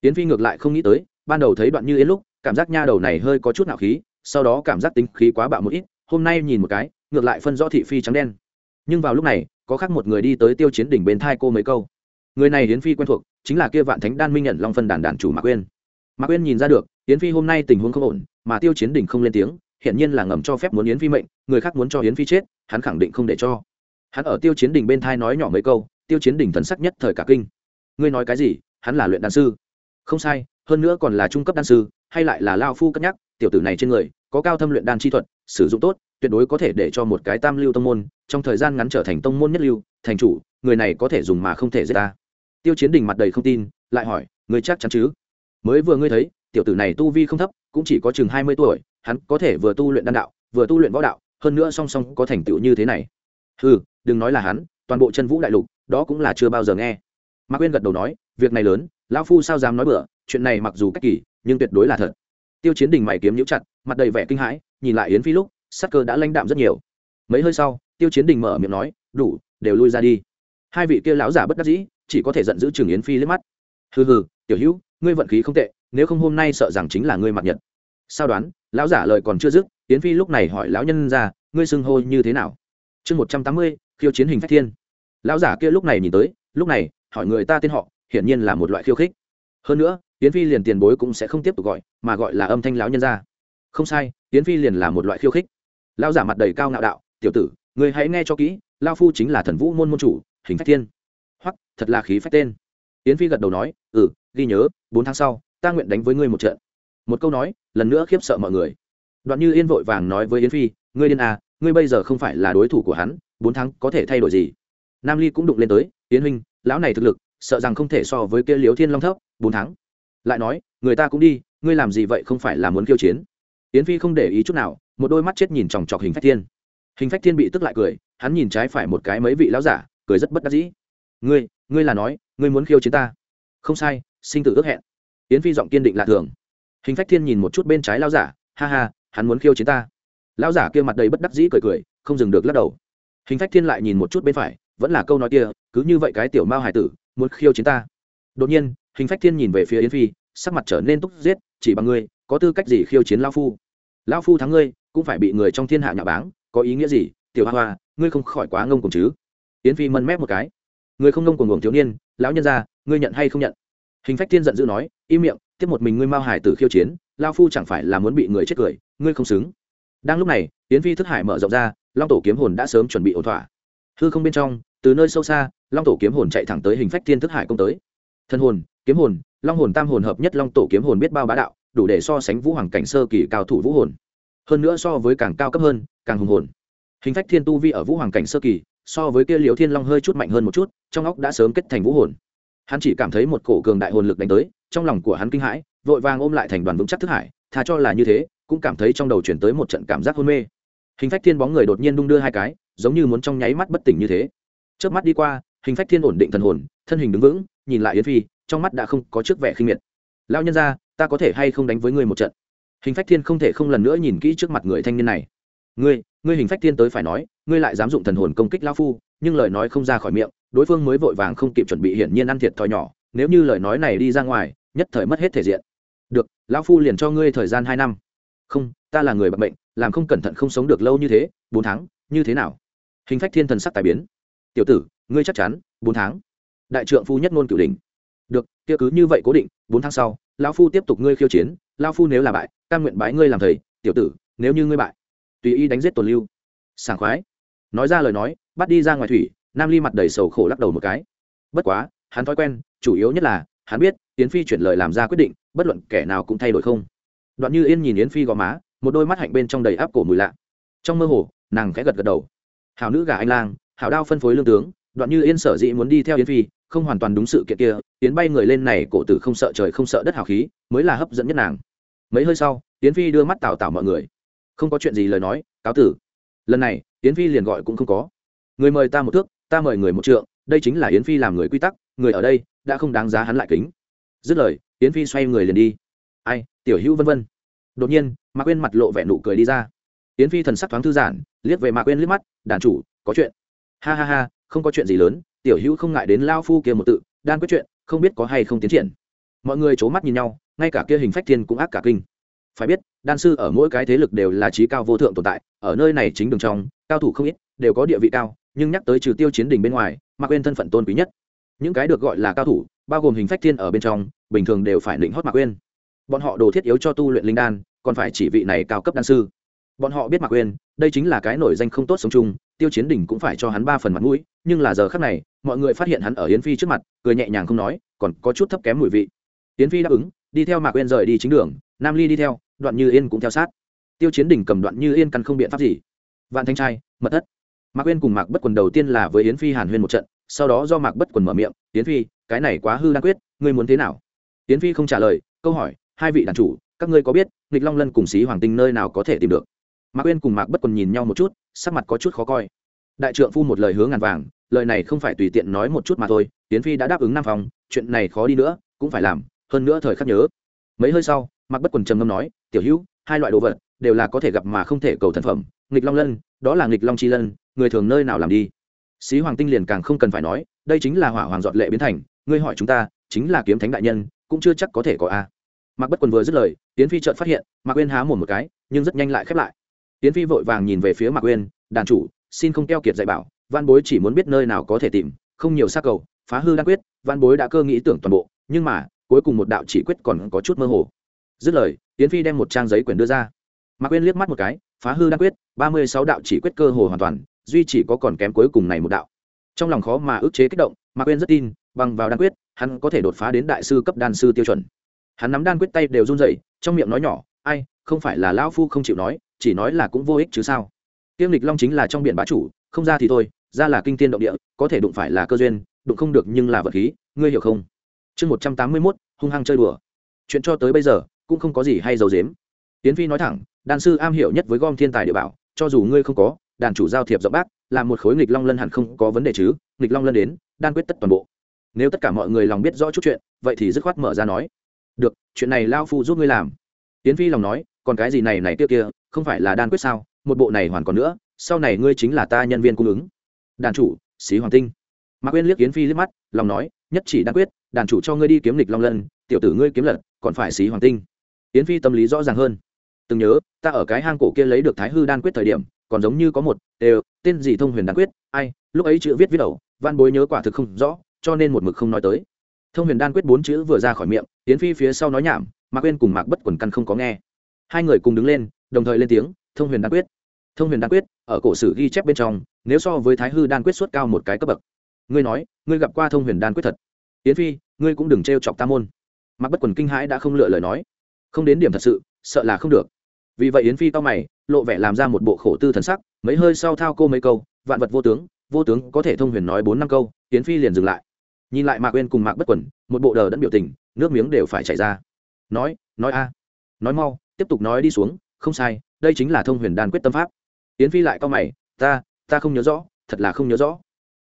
Yến phi ngược lại không nghĩ tới, ban đầu thấy đoạn như yên lúc, cảm giác nha đầu này hơi có chút nạo khí, sau đó cảm giác tính khí quá bạo một ít, hôm nay nhìn một cái, ngược lại phân rõ thị phi trắng đen. Nhưng vào lúc này có khác một người đi tới tiêu chiến đỉnh bên thai cô mấy câu. Người này hiến phi quen thuộc, chính là kia vạn thánh đan minh nhận long phân đàn đàn chủ mạc quyên mạc quyên nhìn ra được hiến phi hôm nay tình huống không ổn, mà tiêu chiến đỉnh không lên tiếng hiện nhiên là ngầm cho phép muốn yến phi mệnh, người khác muốn cho yến phi chết, hắn khẳng định không để cho. Hắn ở tiêu chiến đỉnh bên thai nói nhỏ mấy câu, tiêu chiến đỉnh thần sắc nhất thời cả kinh. Ngươi nói cái gì, hắn là luyện đan sư? Không sai, hơn nữa còn là trung cấp đan sư, hay lại là lao phu cất nhắc, tiểu tử này trên người, có cao thâm luyện đan chi thuật, sử dụng tốt tuyệt đối có thể để cho một cái tam lưu tông môn, trong thời gian ngắn trở thành tông môn nhất lưu, thành chủ, người này có thể dùng mà không thể giết ta. Tiêu chiến đình mặt đầy không tin, lại hỏi, người chắc chắn chứ? Mới vừa ngươi thấy, tiểu tử này tu vi không thấp, cũng chỉ có chừng hai mươi tuổi, hắn có thể vừa tu luyện đan đạo, vừa tu luyện võ đạo, hơn nữa song song có thành tựu như thế này. Ừ đừng nói là hắn, toàn bộ chân vũ đại lục, đó cũng là chưa bao giờ nghe. Mạc quyên gật đầu nói, việc này lớn, lão phu sao dám nói bừa, chuyện này mặc dù cách kỳ, nhưng tuyệt đối là thật. Tiêu chiến đình mày kiếm nhũ chặt, mặt đầy vẻ kinh hãi, nhìn lại yến phi lúc sắc cơ đã lãnh đạm rất nhiều. Mấy hơi sau, tiêu chiến đình mở miệng nói, đủ, đều lui ra đi. Hai vị kia lão giả bất đắc dĩ, chỉ có thể giận giữ trường yến phi liếc mắt. Hừ hừ, tiểu hữu, ngươi vận khí không tệ, nếu không hôm nay sợ rằng chính là ngươi mặc nhật. Sao đoán, lão giả lời còn chưa dứt, yến phi lúc này hỏi lão nhân ra, ngươi xưng hô như thế nào? Chương một trăm tám mươi, khiêu chiến hình phách thiên. Lão giả kia lúc này nhìn tới, lúc này hỏi người ta tên họ, hiển nhiên là một loại khiêu khích. Hơn nữa, yến phi liền tiền bối cũng sẽ không tiếp tục gọi, mà gọi là âm thanh lão nhân ra. Không sai, yến phi liền là một loại khiêu khích lão giả mặt đầy cao ngạo đạo, tiểu tử người hãy nghe cho kỹ lao phu chính là thần vũ môn môn chủ, hình phách thiên. Hoặc thật là khí phách tên. Yến phi gật đầu nói ừ ghi nhớ, bốn tháng sau, ta nguyện đánh với ngươi một trận. Một câu nói, lần nữa khiếp sợ mọi người. Đoạn như yên vội vàng nói với yến phi, ngươi điên à ngươi bây giờ không phải là đối thủ của hắn, bốn tháng có thể thay đổi gì? Nam ly cũng đụng lên tới, yến huynh, lão này thực lực, sợ rằng không thể so với kia liếu thiên long thấp, bốn tháng. Lại nói, người ta cũng đi, ngươi làm gì vậy không phải là muốn khiêu chiến? Yến phi không để ý chút nào một đôi mắt chết nhìn chòng chọc hình phách thiên. Hình phách thiên bị tức lại cười, hắn nhìn trái phải một cái mấy vị lão giả, cười rất bất đắc dĩ. Ngươi ngươi là nói, ngươi muốn khiêu chiến ta? Không sai, sinh tử ước hẹn. Yến phi giọng kiên định lạ thường. Hình phách thiên nhìn một chút bên trái lão giả, ha ha, hắn muốn khiêu chiến ta. Lão giả kia mặt đầy bất đắc dĩ cười cười, không dừng được lắc đầu. Hình phách thiên lại nhìn một chút bên phải, vẫn là câu nói kia, cứ như vậy cái tiểu mao hải tử, muốn khiêu chiến ta? Đột nhiên, hình phách thiên nhìn về phía yến phi, sắc mặt trở nên túc giết, chỉ bằng ngươi, có tư cách gì khiêu chiến lao phu? Lão phu thắng ngươi, cũng phải bị người trong thiên hạ nhà báng, có ý nghĩa gì, tiểu hoa hoa, ngươi không khỏi quá ngông cùng chứ? Yến phi mân mép một cái. Người không ngông cùng ngồm thiếu niên, lão nhân ra ngươi nhận hay không nhận? Hình phách thiên giận dữ nói, im miệng, tiếp một mình ngươi mao hải tử khiêu chiến lao phu chẳng phải là muốn bị người chết cười, ngươi không xứng. Đang lúc này, yến phi thức hải mở rộng ra, long tổ kiếm hồn đã sớm chuẩn bị ổn thỏa. Hư không bên trong, từ nơi sâu xa, long tổ kiếm hồn chạy thẳng tới hình phách thiên thức hải công tới. Thân hồn, kiếm hồn, long hồn tam hồn hợp nhất long tổ kiếm hồn biết bao bá đạo đủ để so sánh vũ hoàng cảnh sơ kỳ cao thủ vũ hồn. Hơn nữa so với càng cao cấp hơn, càng hùng hồn. Hình phách thiên tu vi ở vũ hoàng cảnh sơ kỳ, so với kia liều thiên long hơi chút mạnh hơn một chút, trong óc đã sớm kết thành vũ hồn. Hắn chỉ cảm thấy một cổ cường đại hồn lực đánh tới, trong lòng của hắn kinh hãi, vội vàng ôm lại thành đoàn vững chắc thức hải thà cho là như thế, cũng cảm thấy trong đầu chuyển tới một trận cảm giác hôn mê. Hình phách thiên bóng người đột nhiên đung đưa hai cái, giống như muốn trong nháy mắt bất tỉnh như thế. Trước mắt đi qua, hình phách thiên ổn định thần hồn, thân hình đứng vững, nhìn lại yến phi, trong mắt đã không có trước vẻ khinh miệt. Lao nhân ra ta có thể hay không đánh với ngươi một trận? Hình phách thiên không thể không lần nữa nhìn kỹ trước mặt người thanh niên này. Ngươi ngươi hình phách thiên tới phải nói, ngươi lại dám dụng thần hồn công kích lao phu, nhưng lời nói không ra khỏi miệng, đối phương mới vội vàng không kịp chuẩn bị hiển nhiên ăn thiệt thòi nhỏ, nếu như lời nói này đi ra ngoài, nhất thời mất hết thể diện. Được, lão phu liền cho ngươi thời gian hai năm. Không, ta là người bậc bệnh làm không cẩn thận không sống được lâu như thế, bốn tháng, như thế nào? Hình phách thiên thần sắc tài biến. Tiểu tử, ngươi chắc chắn, bốn tháng. Đại trượng phu nhất ngôn cửu đình được, kia cứ như vậy cố định, bốn tháng sau, lão phu tiếp tục ngươi khiêu chiến, lão phu nếu là bại, cam nguyện bái ngươi làm thầy, tiểu tử, nếu như ngươi bại, tùy ý đánh giết tồn lưu. Sảng khoái. Nói ra lời nói, bắt đi ra ngoài thủy, nam ly mặt đầy sầu khổ lắc đầu một cái. Bất quá, hắn thói quen, chủ yếu nhất là, hắn biết, yến phi chuyển lời làm ra quyết định, bất luận kẻ nào cũng thay đổi không. Đoạn như yên nhìn yến phi gò má, một đôi mắt hạnh bên trong đầy áp cổ mùi lạ. Trong mơ hồ, nàng khẽ gật gật đầu. Hảo nữ gà anh lang, hảo đao phân phối lương tướng, đoạn như yên sở dĩ muốn đi theo yến phi không hoàn toàn đúng sự kiện kia tiến bay người lên này cổ tử không sợ trời không sợ đất hào khí, mới là hấp dẫn nhất nàng. Mấy hơi sau tiến phi đưa mắt tào tào mọi người. Không có chuyện gì lời nói, cáo tử. Lần này tiến phi liền gọi cũng không có. Người mời ta một thước, ta mời người một trượng, đây chính là yến phi làm người quy tắc, người ở đây, đã không đáng giá hắn lại kính. Dứt lời, yến phi xoay người liền đi. Ai, tiểu hữu vân vân. Đột nhiên, mạc quên mặt lộ vẻ nụ cười đi ra. Yến phi thần sắc thoáng thư giãn, liếc về mạc quên liếc mắt, đàn chủ, có chuyện. Ha ha ha, không có chuyện gì lớn tiểu hữu không ngại đến lao phu kia một tự đan quyết chuyện, không biết có hay không tiến triển. Mọi người c h ố mắt nhìn nhau, ngay cả kia hình phách thiên cũng ác cả kinh. Phải biết, đan sư ở mỗi cái thế lực đều là trí cao vô thượng tồn tại, ở nơi này chính đường trong, cao thủ không ít, đều có địa vị cao, nhưng nhắc tới trừ tiêu chiến đình bên ngoài Mặc quên thân phận tôn quý nhất. Những cái được gọi là cao thủ, bao gồm hình phách thiên ở bên trong, bình thường đều phải định hót mạc quên. Bọn họ đồ thiết yếu cho tu luyện linh đan, còn phải chỉ vị này cao cấp đan sư. Bọn họ biết mạc quên đây chính là cái nổi danh không tốt sống chung, tiêu chiến đỉnh cũng phải cho hắn ba phần mặt mũi, nhưng là giờ khác này, mọi người phát hiện hắn ở yến phi trước mặt, cười nhẹ nhàng không nói, còn có chút thấp kém mùi vị. Yến phi đáp ứng, đi theo mạc quên rời đi chính đường, nam ly đi theo, đoạn như yên cũng theo sát. Tiêu chiến đỉnh cầm đoạn như yên căn không biện pháp gì. Vạn thanh trai, mật thất. Mạc quên cùng mạc bất quần đầu tiên là với yến phi hàn huyên một trận, sau đó do mạc bất quần mở miệng, yến phi, cái này quá hư đan quyết, ngươi muốn thế nào? Yến phi không trả lời, câu hỏi, hai vị đàn chủ, các ngươi có biết, nghịch long lân cùng xí hoàng tinh nơi nào có thể tìm được? Mạc quên cùng mạc bất quần nhìn nhau một chút, sắc mặt có chút khó coi. Đại trượng phu một lời hướng ngàn vàng, lời này không phải tùy tiện nói một chút mà thôi tiến phi đã đáp ứng năm phòng chuyện này khó đi nữa, cũng phải làm, hơn nữa thời khắc nhớ. Mấy hơi sau, mạc bất quần trầm ngâm nói, tiểu hữu, hai loại đồ vật đều là có thể gặp mà không thể cầu thần phẩm, nghịch long lân, đó là nghịch long chi lân, người thường nơi nào làm đi? Xí hoàng tinh liền càng không cần phải nói, đây chính là hỏa hoàng dọn lệ biến thành, ngươi hỏi chúng ta, chính là kiếm thánh đại nhân, cũng chưa chắc có thể có a. Mạc bất quần vừa dứt lời tiến phi chợt phát hiện, mạc quên há mồm một cái, nhưng rất nhanh lại khép lại tiến phi vội vàng nhìn về phía mạc uyên, đàn chủ, xin không keo kiệt dạy bảo, văn bối chỉ muốn biết nơi nào có thể tìm, không nhiều xác cầu, phá hư đan quyết, văn bối đã cơ nghĩ tưởng toàn bộ, nhưng mà, cuối cùng một đạo chỉ quyết còn có chút mơ hồ. Dứt lời tiến phi đem một trang giấy quyển đưa ra. Mạc uyên liếc mắt một cái, phá hư đan quyết, ba mươi sáu đạo chỉ quyết cơ hồ hoàn toàn, duy chỉ có còn kém cuối cùng này một đạo. Trong lòng khó mà ức chế kích động, mạc uyên rất tin, bằng vào đan quyết, hắn có thể đột phá đến đại sư cấp đan sư tiêu chuẩn. Hắn nắm đan quyết tay đều run rẩy, trong miệng nói nhỏ ai, không phải là lão phu không chịu nói, chỉ nói là cũng vô ích chứ sao? Tiêm lịch long chính là trong biển bá chủ, không ra thì thôi, ra là kinh tiên động địa, có thể đụng phải là cơ duyên, đụng không được nhưng là vật khí, ngươi hiểu không? Chương một trăm tám mươi mốt, hung hăng chơi đùa. Chuyện cho tới bây giờ, cũng không có gì hay giấu dếm tiến phi nói thẳng đàn sư am hiểu nhất với gom thiên tài địa bảo, cho dù ngươi không có, đàn chủ giao thiệp rộng bác, là một khối nghịch long lân hẳn không có vấn đề chứ, nghịch long lân đến, đan quyết tất toàn bộ. Nếu tất cả mọi người lòng biết rõ chút chuyện, vậy thì dứt khoát mở ra nói, được, chuyện này lao phu giúp ngươi làm tiến phi lòng nói, còn cái gì này này kia kia, không phải là đan quyết sao? Một bộ này hoàn còn nữa, sau này ngươi chính là ta nhân viên cung ứng. Đàn chủ, xí hoàng tinh. Mạc Quyên liếc yến phi liếc mắt, lòng nói, nhất chỉ đan quyết, đàn chủ cho ngươi đi kiếm lịch long lân, tiểu tử ngươi kiếm lật, còn phải xí hoàng tinh. Yến phi tâm lý rõ ràng hơn. Từng nhớ, ta ở cái hang cổ kia lấy được thái hư đan quyết thời điểm, còn giống như có một, đều, tên gì thông huyền đan quyết, ai, lúc ấy chữ viết viết đầu, văn bối nhớ quả thực không rõ, cho nên một mực không nói tới. Thông huyền đan quyết bốn chữ vừa ra khỏi miệng, yến phi phía sau nói nhảm mạc quên cùng mạc bất quần căn không có nghe. Hai người cùng đứng lên, đồng thời lên tiếng, thông huyền đan quyết. Thông huyền đan quyết, ở cổ sử ghi chép bên trong, nếu so với thái hư đan quyết suất cao một cái cấp bậc. Ngươi nói, ngươi gặp qua thông huyền đan quyết thật? Yến phi, ngươi cũng đừng t chọc tam môn. Mạc bất quần kinh hãi đã không lựa lời nói. Không đến điểm thật sự, sợ là không được. Vì vậy yến phi to mày, lộ vẻ làm ra một bộ khổ tư thần sắc, mấy hơi sau thao cô mấy câu, vạn vật vô tướng vô tướng có thể thông huyền nói bốn năm câu. Yến phi liền dừng lại. Nhìn lại mạc quên cùng mạc bất quẩn một bộ đờ đẫn biểu tình, nước miếng đều phải chảy ra nói nói a, nói mau, tiếp tục nói đi xuống, không sai, đây chính là thông huyền đan quyết tâm pháp. Yến phi lại cao mày, ta ta không nhớ rõ, thật là không nhớ rõ.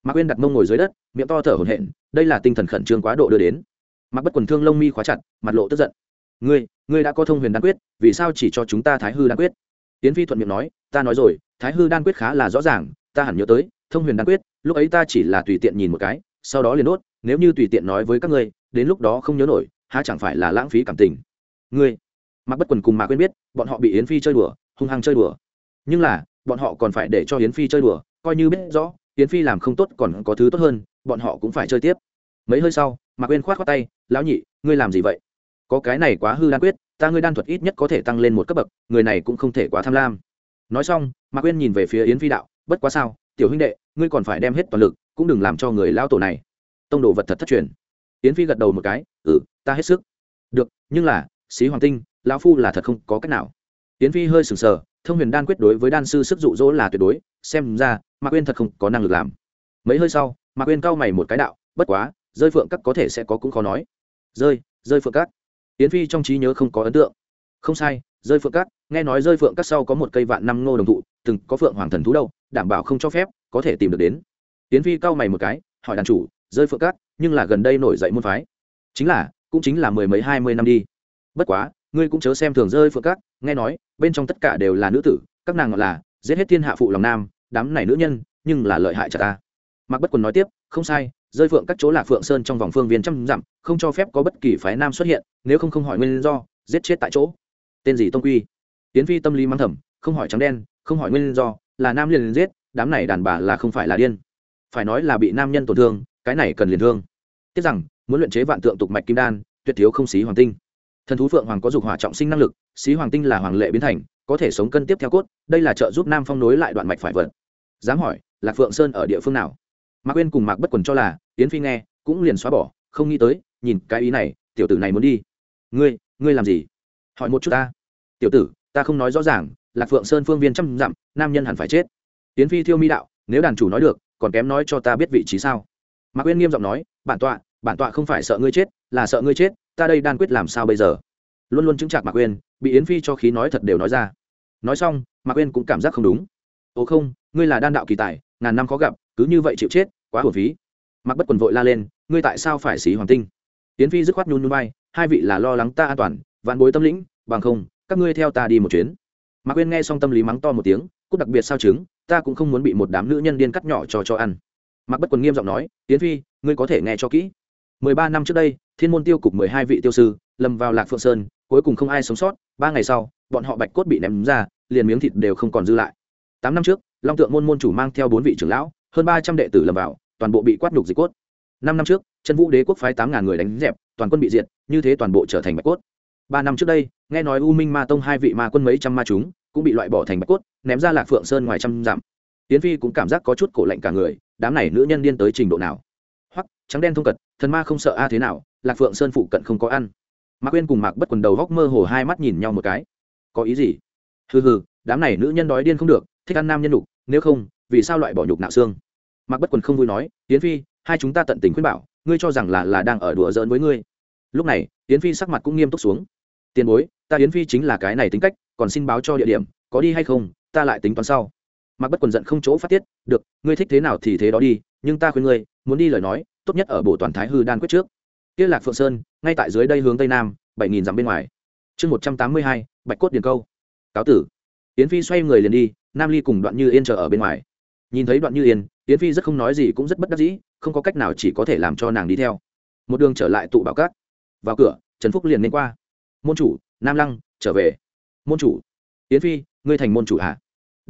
Mạc Quyên đặt mông ngồi dưới đất, miệng to thở hổn hển, đây là tinh thần khẩn trương quá độ đưa đến. Mạc bất quần thương lông mi khóa chặt, mặt lộ tức giận. Ngươi ngươi đã có thông huyền đan quyết, vì sao chỉ cho chúng ta thái hư đan quyết? Yến phi thuận miệng nói, ta nói rồi, thái hư đan quyết khá là rõ ràng, ta hẳn nhớ tới, thông huyền đan quyết, lúc ấy ta chỉ là tùy tiện nhìn một cái, sau đó liền đốt, nếu như tùy tiện nói với các ngươi, đến lúc đó không nhớ nổi há chẳng phải là lãng phí cảm tình. Ngươi, mặc bất quần cùng mạc quên biết, bọn họ bị yến phi chơi đùa, hung hăng chơi đùa. Nhưng là, bọn họ còn phải để cho yến phi chơi đùa, coi như biết rõ, yến phi làm không tốt còn có thứ tốt hơn, bọn họ cũng phải chơi tiếp. Mấy hơi sau mạc quên khoát khoát tay, lão nhị, ngươi làm gì vậy? Có cái này quá hư đan quyết, ta ngươi đan thuật ít nhất có thể tăng lên một cấp bậc, người này cũng không thể quá tham lam. Nói xong mạc quên nhìn về phía yến phi đạo, bất quá sao, tiểu huynh đệ, ngươi còn phải đem hết toàn lực, cũng đừng làm cho người lao tổ này. Tông đồ vật thật thất truyền yến phi gật đầu một cái ừ ta hết sức. Được, nhưng là, xí hoàng tinh, lão phu là thật không có cách nào. Yến phi hơi sừng sờ, thông huyền đan quyết đối với đan sư sức dụ dỗ là tuyệt đối, xem ra, mạc quên thật không có năng lực làm. Mấy hơi sau, mạc quên cau mày một cái đạo, bất quá, rơi phượng các có thể sẽ có cũng khó nói. Rơi rơi phượng các. Yến phi trong trí nhớ không có ấn tượng. Không sai, rơi phượng các, nghe nói rơi phượng các sau có một cây vạn năm ngô đồng thụ, từng có phượng hoàng thần thú đâu, đảm bảo không cho phép có thể tìm được đến. Yến phi cau mày một cái, hỏi đàn chủ, rơi phượng các nhưng là gần đây nổi dậy môn phái. Chính là, cũng chính là mười mấy hai mươi năm đi. Bất quá, ngươi cũng chớ xem thường rơi phượng các, nghe nói, bên trong tất cả đều là nữ tử, các nàng là, giết hết thiên hạ phụ lòng nam, đám này nữ nhân, nhưng là lợi hại cho ta. Mạc bất quần nói tiếp, không sai, rơi phượng các chỗ là phượng sơn trong vòng phương viên trăm dặm, không cho phép có bất kỳ phái nam xuất hiện, nếu không không hỏi nguyên do, giết chết tại chỗ. Tên gì tông quy? Tiến phi tâm lý mang thầm, không hỏi trắng đen, không hỏi nguyên do, là nam liền giết, đám này đàn bà là không phải là điên. Phải nói là bị nam nhân tổn thương, cái này cần liền thương tiếc rằng, muốn luyện chế vạn tượng tục mạch kim đan, tuyệt thiếu không xí hoàng tinh. Thần thú phượng hoàng có dục hỏa trọng sinh năng lực, xí hoàng tinh là hoàng lệ biến thành, có thể sống cân tiếp theo cốt, đây là trợ giúp nam phong nối lại đoạn mạch phải vật. Dám hỏi, lạc phượng sơn ở địa phương nào? Mạc quên cùng mạc bất quần cho là tiến phi nghe, cũng liền xóa bỏ, không nghĩ tới, nhìn cái ý này, tiểu tử này muốn đi. Ngươi ngươi làm gì? Hỏi một chút ta. Tiểu tử, ta không nói rõ ràng, lạc phượng sơn phương viên trăm dặm, nam nhân hẳn phải chết. Tiến phi thiêu mi đạo, nếu đàn chủ nói được, còn kém nói cho ta biết vị trí sao? Mạc quên nghiêm giọng nói bản tọa bản tọa không phải sợ ngươi chết, là sợ ngươi chết, ta đây đan quyết làm sao bây giờ? Luôn luôn chứng chạc mạc quên bị yến phi cho khí nói thật đều nói ra. Nói xong, mạc quên cũng cảm giác không đúng. Ồ không, ngươi là đan đạo kỳ tài, ngàn năm khó gặp, cứ như vậy chịu chết, quá hồn phí. Mạc bất quần vội la lên, ngươi tại sao phải xí hoàng tinh? Yến phi dứt khoát nhún nhún bay hai vị là lo lắng ta an toàn, vạn bối tâm lĩnh, bằng không, các ngươi theo ta đi một chuyến. Mạc quên nghe xong tâm lý mắng to một tiếng cúc đặc biệt sao chứng, ta cũng không muốn bị một đám nữ nhân điên cắt nhỏ cho cho ăn mạc bất quần nghiêm giọng nói, tiến phi, ngươi có thể nghe cho kỹ. Mười ba năm trước đây, thiên môn tiêu cục mười hai vị tiêu sư lầm vào lạc phượng sơn, cuối cùng không ai sống sót. Ba ngày sau, bọn họ bạch cốt bị ném ra, liền miếng thịt đều không còn dư lại. Tám năm trước, long tượng môn môn chủ mang theo bốn vị trưởng lão, hơn ba trăm đệ tử lầm vào, toàn bộ bị quát nhục dịch cốt. Năm năm trước, chân vũ đế quốc phái tám ngàn người đánh dẹp, toàn quân bị diệt, như thế toàn bộ trở thành bạch cốt. Ba năm trước đây, nghe nói u minh ma tông hai vị ma quân mấy trăm ma chúng, cũng bị loại bỏ thành bạch cốt, ném ra lạc phượng sơn ngoài trăm dặm tiến phi cũng cảm giác có chút cổ lạnh cả người, đám này nữ nhân điên tới trình độ nào? Hoặc trắng đen thông cật, thần ma không sợ a thế nào, lạc phượng sơn phụ cận không có ăn. Mạc quên cùng mạc bất quần đầu góc mơ hồ hai mắt nhìn nhau một cái. Có ý gì? Hừ hừ, đám này nữ nhân đói điên không được, thích ăn nam nhân nhục, nếu không, vì sao loại bỏ nhục nạo xương? Mạc bất quần không vui nói tiến phi, hai chúng ta tận tình khuyên bảo, ngươi cho rằng là là đang ở đùa giỡn với ngươi. Lúc này Tiễn phi sắc mặt cũng nghiêm túc xuống. Tiền bối, ta yến phi chính là cái này tính cách, còn xin báo cho địa điểm, có đi hay không, ta lại tính toán sau mặc bất quần giận không chỗ phát tiết, được, ngươi thích thế nào thì thế đó đi, nhưng ta khuyên ngươi, muốn đi lời nói, tốt nhất ở bộ toàn thái hư đan quyết trước. Kia lạc phượng sơn, ngay tại dưới đây hướng tây nam, bảy nghìn dặm bên ngoài. Chương một trăm tám mươi hai, bạch cốt điền câu. Cáo tử. Yến phi xoay người liền đi, nam ly cùng đoạn như yên chờ ở bên ngoài. Nhìn thấy đoạn như yên, yến phi rất không nói gì cũng rất bất đắc dĩ, không có cách nào chỉ có thể làm cho nàng đi theo. Một đường trở lại tụ bảo cát vào cửa, trần phúc liền nên qua. Môn chủ, nam lăng, trở về. Môn chủ, yến phi, ngươi thành môn chủ hả?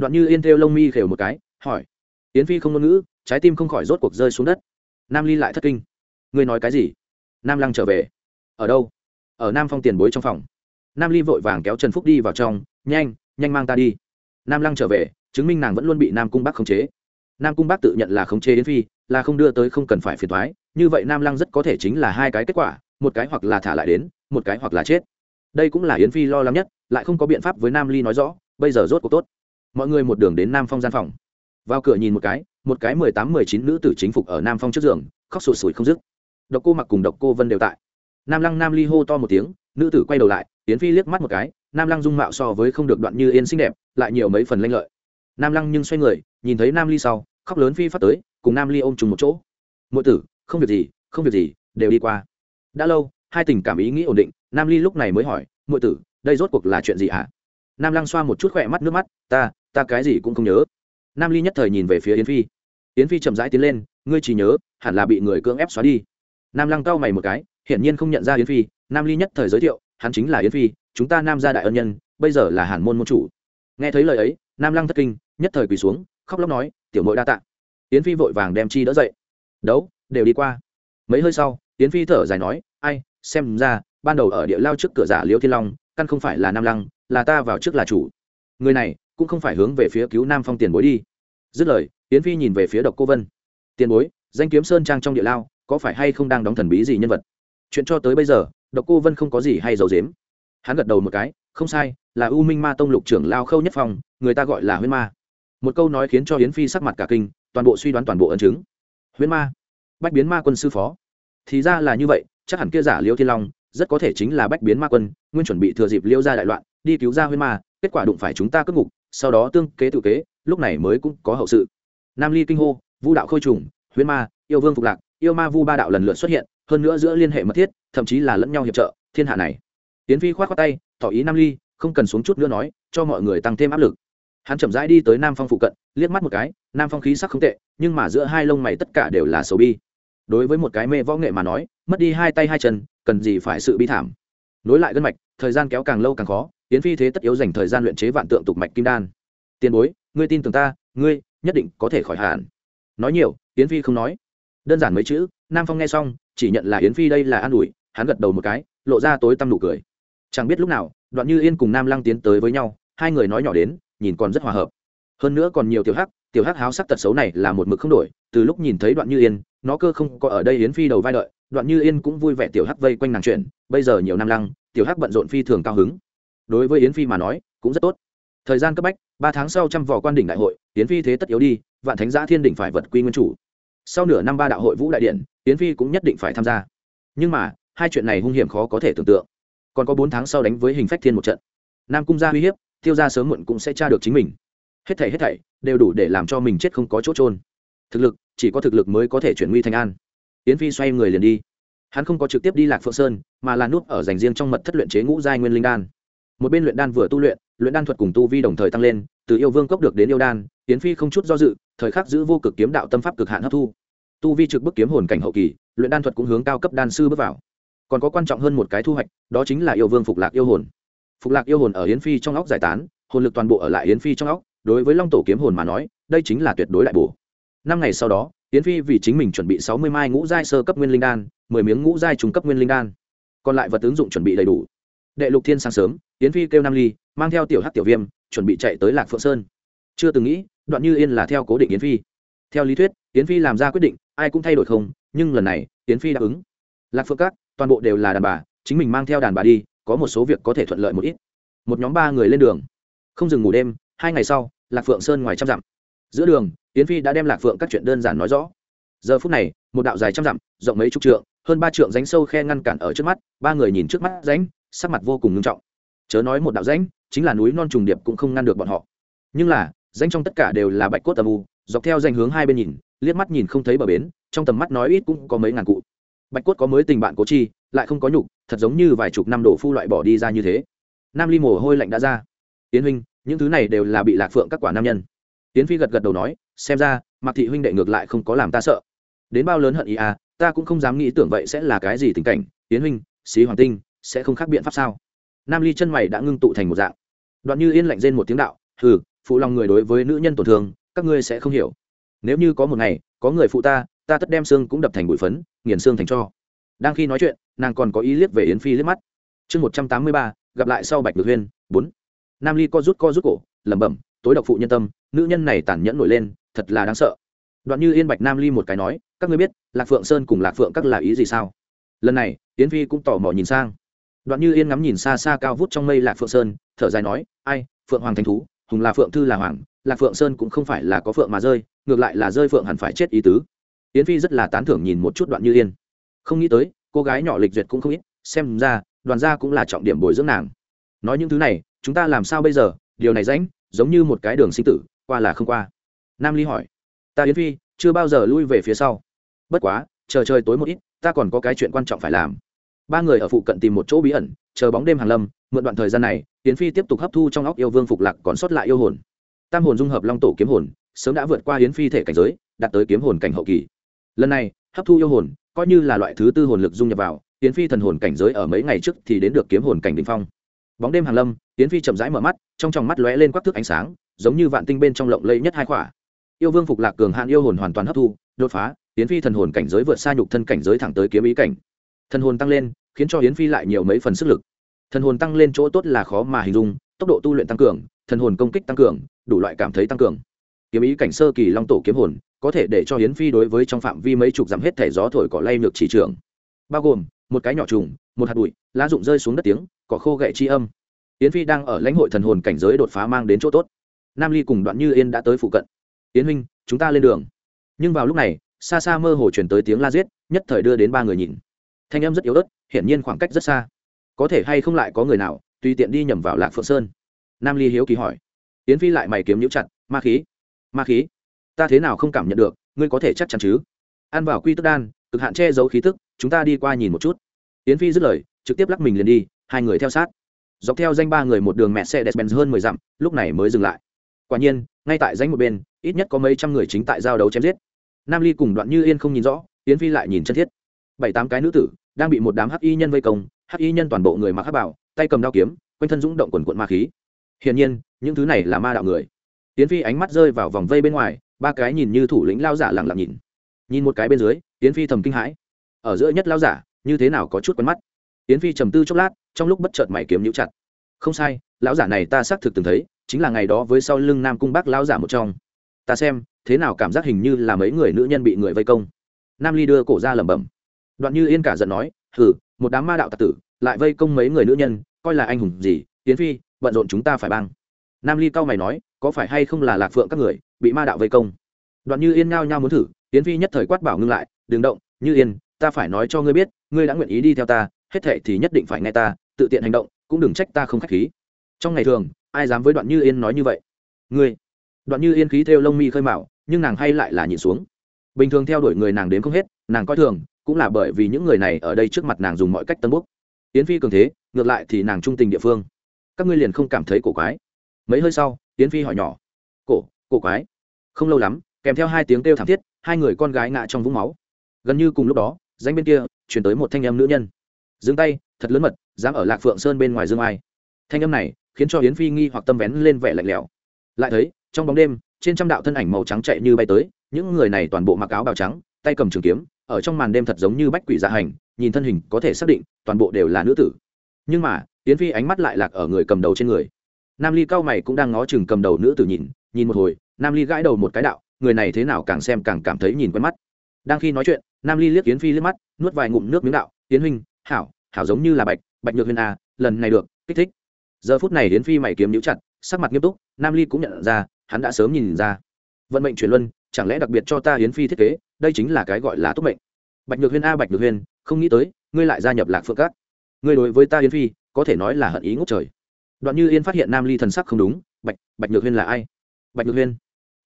Đoạn như yên theo lông mi khều một cái, hỏi. Yến phi không ngôn ngữ, trái tim không khỏi rốt cuộc rơi xuống đất. Nam ly lại thất kinh. Ngươi nói cái gì? Nam lăng trở về. Ở đâu? Ở nam phong tiền bối trong phòng. Nam ly vội vàng kéo trần phúc đi vào trong, nhanh nhanh mang ta đi. Nam lăng trở về, chứng minh nàng vẫn luôn bị nam cung bắc khống chế. Nam cung bắc tự nhận là khống chế yến phi, là không đưa tới không cần phải phiền thoái như vậy nam lăng rất có thể chính là hai cái kết quả, một cái hoặc là thả lại đến, một cái hoặc là chết. Đây cũng là yến phi lo lắng nhất, lại không có biện pháp với nam ly nói rõ, bây giờ rốt cuộc tốt mọi người một đường đến nam phong gian phòng. Vào cửa nhìn một cái một cái mười tám, mười chín nữ tử chính phục ở nam phong trước giường, khóc sụt sùi không dứt. Độc cô mặc cùng độc cô vân đều tại. Nam lăng nam ly hô to một tiếng, nữ tử quay đầu lại tiến phi liếc mắt một cái, nam lăng dung mạo so với không được đoạn như yên xinh đẹp, lại nhiều mấy phần lanh lợi. Nam lăng nhưng xoay người, nhìn thấy nam ly sau, khóc lớn phi phát tới, cùng nam ly ôm chung một chỗ. Mỗi tử, không việc gì, không việc gì, đều đi qua. Đã lâu, hai tình cảm ý nghĩ ổn định, nam ly lúc này mới hỏi mỗi tử, đây rốt cuộc là chuyện gì hả? Nam lăng xoa một chút khỏe mắt nước mắt, ta ta cái gì cũng không nhớ. Nam ly nhất thời nhìn về phía yến phi. Yến phi chậm rãi tiến lên, ngươi chỉ nhớ, hẳn là bị người cưỡng ép xóa đi. Nam lăng cau mày một cái, hiển nhiên không nhận ra yến phi. Nam ly nhất thời giới thiệu, hắn chính là yến phi, chúng ta nam gia đại ân nhân, bây giờ là hàn môn môn chủ. Nghe thấy lời ấy, nam lăng thất kinh, nhất thời quỳ xuống, khóc lóc nói, tiểu mội đa tạ. Yến phi vội vàng đem chi đỡ dậy. Đấu, đều đi qua. Mấy hơi sau, yến phi thở dài nói, ai, xem ra, ban đầu ở địa lao trước cửa giả liễu thiên long, căn không phải là nam lăng, là ta vào trước là chủ. Người này cũng không phải hướng về phía cứu nam phong tiền bối đi. Dứt lời, yến phi nhìn về phía độc cô vân. Tiền bối, danh kiếm sơn trang trong địa lao, có phải hay không đang đóng thần bí gì nhân vật? Chuyện cho tới bây giờ, độc cô vân không có gì hay giấu dếm hắn gật đầu một cái, không sai, là u minh ma tông lục trưởng lao khâu nhất phong, người ta gọi là huyên ma. Một câu nói khiến cho yến phi sắc mặt cả kinh, toàn bộ suy đoán toàn bộ ấn chứng. Huyên ma, bách biến ma quân sư phó. Thì ra là như vậy, chắc hẳn kia giả liêu thiên long, rất có thể chính là bách biến ma quân, nguyên chuẩn bị thừa dịp liêu ra đại loạn, đi cứu ra huyên ma, kết quả đụng phải chúng ta cất ngục sau đó tương kế tự kế, lúc này mới cũng có hậu sự. Nam ly kinh hô, vu đạo khôi trùng, huyễn ma, yêu vương phục lạc, yêu ma vu ba đạo lần lượt xuất hiện, hơn nữa giữa liên hệ mật thiết, thậm chí là lẫn nhau hiệp trợ, thiên hạ này. Tiến phi khoát khoát tay, tỏ ý nam ly, không cần xuống chút nữa nói, cho mọi người tăng thêm áp lực. Hắn chậm rãi đi tới nam phong phụ cận, liếc mắt một cái, nam phong khí sắc không tệ, nhưng mà giữa hai lông mày tất cả đều là xấu bi. Đối với một cái mê võ nghệ mà nói, mất đi hai tay hai chân, cần gì phải sự bi thảm. Nối lại gân mạch, thời gian kéo càng lâu càng khó tiến phi thế tất yếu dành thời gian luyện chế vạn tượng tục mạch kim đan. Tiền bối, ngươi tin tưởng ta, ngươi nhất định có thể khỏi hạn. nói nhiều, yến phi không nói. Đơn giản mấy chữ, nam phong nghe xong, chỉ nhận là yến phi đây là an ủi, hắn gật đầu một cái, lộ ra tối tăm nụ cười. Chẳng biết lúc nào, đoạn như yên cùng nam lăng tiến tới với nhau, hai người nói nhỏ đến, nhìn còn rất hòa hợp. Hơn nữa còn nhiều tiểu hắc tiểu hắc háo sắc tật xấu này là một mực không đổi, từ lúc nhìn thấy đoạn như yên, nó cơ không có ở đây yến phi đầu vai đợi, đoạn như yên cũng vui vẻ tiểu hắc vây quanh nàng chuyện, bây giờ nhiều Nam lăng, tiểu hắc bận rộn phi thường cao hứng đối với yến phi mà nói, cũng rất tốt. Thời gian cấp bách, ba tháng sau trăm vò quan đỉnh đại hội, yến phi thế tất yếu đi, vạn thánh giã thiên đỉnh phải vật quy nguyên chủ. Sau nửa năm ba đạo hội vũ đại điện, yến phi cũng nhất định phải tham gia. Nhưng mà, hai chuyện này hung hiểm khó có thể tưởng tượng. Còn có bốn tháng sau đánh với hình phách thiên một trận. Nam cung gia uy hiếp, tiêu gia sớm muộn cũng sẽ tra được chính mình. Hết thảy hết thảy đều đủ để làm cho mình chết không có chỗ trôn thực lực, chỉ có thực lực mới có thể chuyển nguy thành an. Yến phi xoay người liền đi. Hắn không có trực tiếp đi lạc phượng sơn, mà là núp ở dành riêng trong mật thất luyện chế ngũ giai nguyên linh đan một bên luyện đan vừa tu luyện luyện đan thuật cùng tu vi đồng thời tăng lên, từ yêu vương cốc được đến yêu đan, yến phi không chút do dự, thời khắc giữ vô cực kiếm đạo tâm pháp cực hạn hấp thu. Tu vi trực bức kiếm hồn cảnh hậu kỳ, luyện đan thuật cũng hướng cao cấp đan sư bước vào. Còn có quan trọng hơn một cái thu hoạch, đó chính là yêu vương phục lạc yêu hồn. Phục lạc yêu hồn ở yến phi trong óc giải tán, hồn lực toàn bộ ở lại yến phi trong óc, đối với long tổ kiếm hồn mà nói, đây chính là tuyệt đối đại bổ. Năm ngày sau đó, yến phi vì chính mình chuẩn bị sáu mươi mai ngũ giai sơ cấp nguyên linh đan, mười miếng ngũ giai trung cấp nguyên linh đan. Còn lại vật ứng dụng chuẩn bị đầy đủ đệ lục thiên sáng sớm, yến phi kêu nam ly, mang theo tiểu hát tiểu viêm, chuẩn bị chạy tới lạc phượng sơn. Chưa từng nghĩ, đoạn như yên là theo cố định yến phi. Theo lý thuyết, yến phi làm ra quyết định, ai cũng thay đổi không, nhưng lần này, yến phi đáp ứng. Lạc phượng các, toàn bộ đều là đàn bà, chính mình mang theo đàn bà đi, có một số việc có thể thuận lợi một ít. Một nhóm ba người lên đường. Không dừng ngủ đêm, hai ngày sau, lạc phượng sơn ngoài trăm dặm. Giữa đường, yến phi đã đem lạc phượng các chuyện đơn giản nói rõ. Giờ phút này, một đạo dài trăm dặm, rộng mấy chục trượng, hơn ba trượng ránh sâu khe ngăn cản ở trước mắt, ba người nhìn trước mắt ránh sắc mặt vô cùng nghiêm trọng. Chớ nói một đạo rãnh, chính là núi non trùng điệp cũng không ngăn được bọn họ. Nhưng là danh trong tất cả đều là bạch cốt tầm u dọc theo danh hướng hai bên nhìn liếc mắt nhìn không thấy bờ bến trong tầm mắt nói ít cũng có mấy ngàn cụ. Bạch cốt có mới tình bạn cố chi lại không có nhục thật giống như vài chục năm đổ phu loại bỏ đi ra như thế. Nam ly mồ hôi lạnh đã ra. Tiến huynh những thứ này đều là bị lạc phượng các quả nam nhân. Tiến phi gật gật đầu nói xem ra mạc thị huynh đệ ngược lại không có làm ta sợ. Đến bao lớn hận ý à ta cũng không dám nghĩ tưởng vậy sẽ là cái gì tình cảnh. Tiến huynh xí hoàng tinh sẽ không khác biện pháp sao? Nam ly chân mày đã ngưng tụ thành một dạng. Đoạn như yên lạnh rên một tiếng đạo, hừ, phụ lòng người đối với nữ nhân tổn thương, các ngươi sẽ không hiểu. Nếu như có một ngày, có người phụ ta ta tất đem xương cũng đập thành bụi phấn, nghiền xương thành cho. Đang khi nói chuyện, nàng còn có ý liếc về yến phi liếc mắt. Chương một trăm tám mươi ba, gặp lại sau bạch được huyên, bốn. Nam ly co rút co rút cổ, lẩm bẩm, tối độc phụ nhân tâm, nữ nhân này tàn nhẫn nổi lên, thật là đáng sợ. Đoạn như yên bạch nam ly một cái nói, các ngươi biết, lạc phượng sơn cùng lạc phượng các là ý gì sao? Lần này, yến phi cũng tò mò nhìn sang đoạn như yên ngắm nhìn xa xa cao vút trong mây lạc phượng sơn, thở dài nói, ai, phượng hoàng thành thú, hùng là phượng thư là hoàng, lạc phượng sơn cũng không phải là có phượng mà rơi, ngược lại là rơi phượng hẳn phải chết ý tứ. Yến phi rất là tán thưởng nhìn một chút đoạn như yên. Không nghĩ tới, cô gái nhỏ lịch duyệt cũng không ít, xem ra, đoàn gia cũng là trọng điểm bồi dưỡng nàng. Nói những thứ này, chúng ta làm sao bây giờ? Điều này rãnh, giống như một cái đường sinh tử, qua là không qua. Nam ly hỏi, ta yến phi, chưa bao giờ lui về phía sau. Bất quá, chờ trời tối một ít, ta còn có cái chuyện quan trọng phải làm ba người ở phụ cận tìm một chỗ bí ẩn, chờ bóng đêm hàng lâm, mượn đoạn thời gian này, yến phi tiếp tục hấp thu trong óc yêu vương phục lạc còn sót lại yêu hồn. Tam hồn dung hợp long tổ kiếm hồn, sớm đã vượt qua yến phi thể cảnh giới, đạt tới kiếm hồn cảnh hậu kỳ. Lần này, hấp thu yêu hồn, coi như là loại thứ tư hồn lực dung nhập vào, yến phi thần hồn cảnh giới ở mấy ngày trước thì đến được kiếm hồn cảnh đ ỉ n h phong. Bóng đêm hàng lâm, yến phi chậm rãi mở mắt, trong tròng mắt lóe lên quắc thức ánh sáng, giống như vạn tinh bên trong lộng lẫy nhất hai khỏa. Yêu vương phục lạc cường hạn yêu hồn hoàn toàn hấp thu, đột phá, yến phi thần hồn cảnh giới vượt xa nhục thân cảnh giới thẳng tới kiếm ý cảnh thần hồn tăng lên, khiến cho Hiến phi lại nhiều mấy phần sức lực. Thần hồn tăng lên chỗ tốt là khó mà hình dung, tốc độ tu luyện tăng cường thần hồn công kích tăng cường, đủ loại cảm thấy tăng cường. Kiếm ý cảnh sơ kỳ long tổ kiếm hồn, có thể để cho hiến phi đối với trong phạm vi mấy chục dặm hết thể gió thổi cỏ lay ngược chỉ trường. Bao gồm, một cái nhỏ trùng, một hạt bụi, lá rụng rơi xuống đất tiếng, cỏ khô gậy chi âm. Hiến phi đang ở lãnh hội thần hồn cảnh giới đột phá mang đến chỗ tốt. Nam ly cùng đoạn như yên đã tới phụ cận. Hiến huynh, chúng ta lên đường. Nhưng vào lúc này, xa xa mơ hồ chuyển tới tiếng la giết, nhất thời đưa đến ba người nhìn thanh âm rất yếu ớt, hiển nhiên khoảng cách rất xa. Có thể hay không lại có người nào, tùy tiện đi nhầm vào lạc phượng sơn? Nam ly hiếu kỳ hỏi. Yến phi lại mày kiếm nhũ chặt, ma khí ma khí, ta thế nào không cảm nhận được, ngươi có thể chắc chắn chứ? Ăn vào quy tức đan, cực hạn che giấu khí tức, chúng ta đi qua nhìn một chút. Yến phi dứt lời, trực tiếp lắc mình liền đi, hai người theo sát. Dọc theo danh ba người một đường mẹ xe đẹp bèn hơn mười dặm, lúc này mới dừng lại. Quả nhiên, ngay tại danh một bên, ít nhất có mấy trăm người chính tại giao đấu chém giết. Nam ly cùng đoạn như yên không nhìn rõ, yến phi lại nhìn chân thiết bảy tám cái nữ tử đang bị một đám hắc y nhân vây công, hắc y nhân toàn bộ người mặc hắc bảo tay cầm đao kiếm, quanh thân dũng động quần quận ma khí. Hiển nhiên, những thứ này là ma đạo người. Tiến phi ánh mắt rơi vào vòng vây bên ngoài, ba cái nhìn như thủ lĩnh lao giả lặng lặng nhìn. Nhìn một cái bên dưới, tiến phi thầm kinh hãi. Ở giữa nhất lao giả, như thế nào có chút quen mắt? Tiến phi trầm tư chốc lát, trong lúc bất chợt mày kiếm nhũ chặt. Không sai, lão giả này ta xác thực từng thấy, chính là ngày đó với sau lưng nam cung bác lão giả một trong. Ta xem, thế nào cảm giác hình như là mấy người nữ nhân bị người vây công. Nam ly đưa cổ ra lẩm bẩm đoạn như yên cả giận nói, hừ, một đám ma đạo tặc tử, lại vây công mấy người nữ nhân, coi là anh hùng gì tiến phi, bận rộn chúng ta phải băng nam ly cao mày nói, có phải hay không là lạc phượng các người, bị ma đạo vây công? Đoạn như yên ngao nhao muốn thử tiến phi nhất thời quát bảo ngưng lại, đừng động, như yên, ta phải nói cho ngươi biết, ngươi đã nguyện ý đi theo ta, hết thệ thì nhất định phải nghe ta, tự tiện hành động, cũng đừng trách ta không khách khí. Trong ngày thường, ai dám với đoạn như yên nói như vậy? Ngươi. Đoạn như yên khí theo lông mi khơi mạo nhưng nàng hay lại là nhìn xuống. Bình thường theo đuổi người nàng đến không hết, nàng coi thường cũng là bởi vì những người này ở đây trước mặt nàng dùng mọi cách tân bốc. Yến phi cường thế, ngược lại thì nàng trung tình địa phương. Các ngươi liền không cảm thấy cổ quái. Mấy hơi sau, yến phi hỏi nhỏ. Cổ cổ quái? Không lâu lắm, kèm theo hai tiếng kêu thảm thiết, hai người con gái ngã trong vũng máu. Gần như cùng lúc đó danh bên kia chuyển tới một thanh âm nữ nhân. Dừng tay, thật lớn mật, dám ở lạc phượng sơn bên ngoài dương ai. Thanh âm này khiến cho yến phi nghi hoặc tâm vén lên vẻ lạnh lẽo. Lại thấy, trong bóng đêm, trên trăm đạo thân ảnh màu trắng chạy như bay tới, những người này toàn bộ mặc áo bào trắng, tay cầm trường kiếm ở trong màn đêm thật giống như bách quỷ dạ hành, nhìn thân hình có thể xác định toàn bộ đều là nữ tử. Nhưng mà, yến phi ánh mắt lại lạc ở người cầm đầu trên người. Nam ly cao mày cũng đang ngó chừng cầm đầu nữ tử nhìn nhìn một hồi, nam ly gãi đầu một cái đạo, người này thế nào càng xem càng cảm thấy nhìn quen mắt. Đang khi nói chuyện, nam ly liếc yến phi liếc mắt, nuốt vài ngụm nước miếng đạo, yến huynh, hảo hảo giống như là bạch bạch nhược huyền a à, lần này được, kích thích. Giờ phút này yến phi mày kiếm nhíu chặt, sắc mặt nghiêm túc, nam ly cũng nhận ra, hắn đã sớm nhìn ra. Vận mệnh chuyển luân chẳng lẽ đặc biệt cho ta yến phi thiết kế đây chính là cái gọi là túc mệnh. Bạch nhược huyên a bạch nhược huyên, không nghĩ tới ngươi lại gia nhập lạc phượng cát. Ngươi đối với ta yến phi có thể nói là hận ý ngốc trời. Đoạn như yên phát hiện nam ly thần sắc không đúng bạch bạch nhược huyên là ai? Bạch nhược huyên.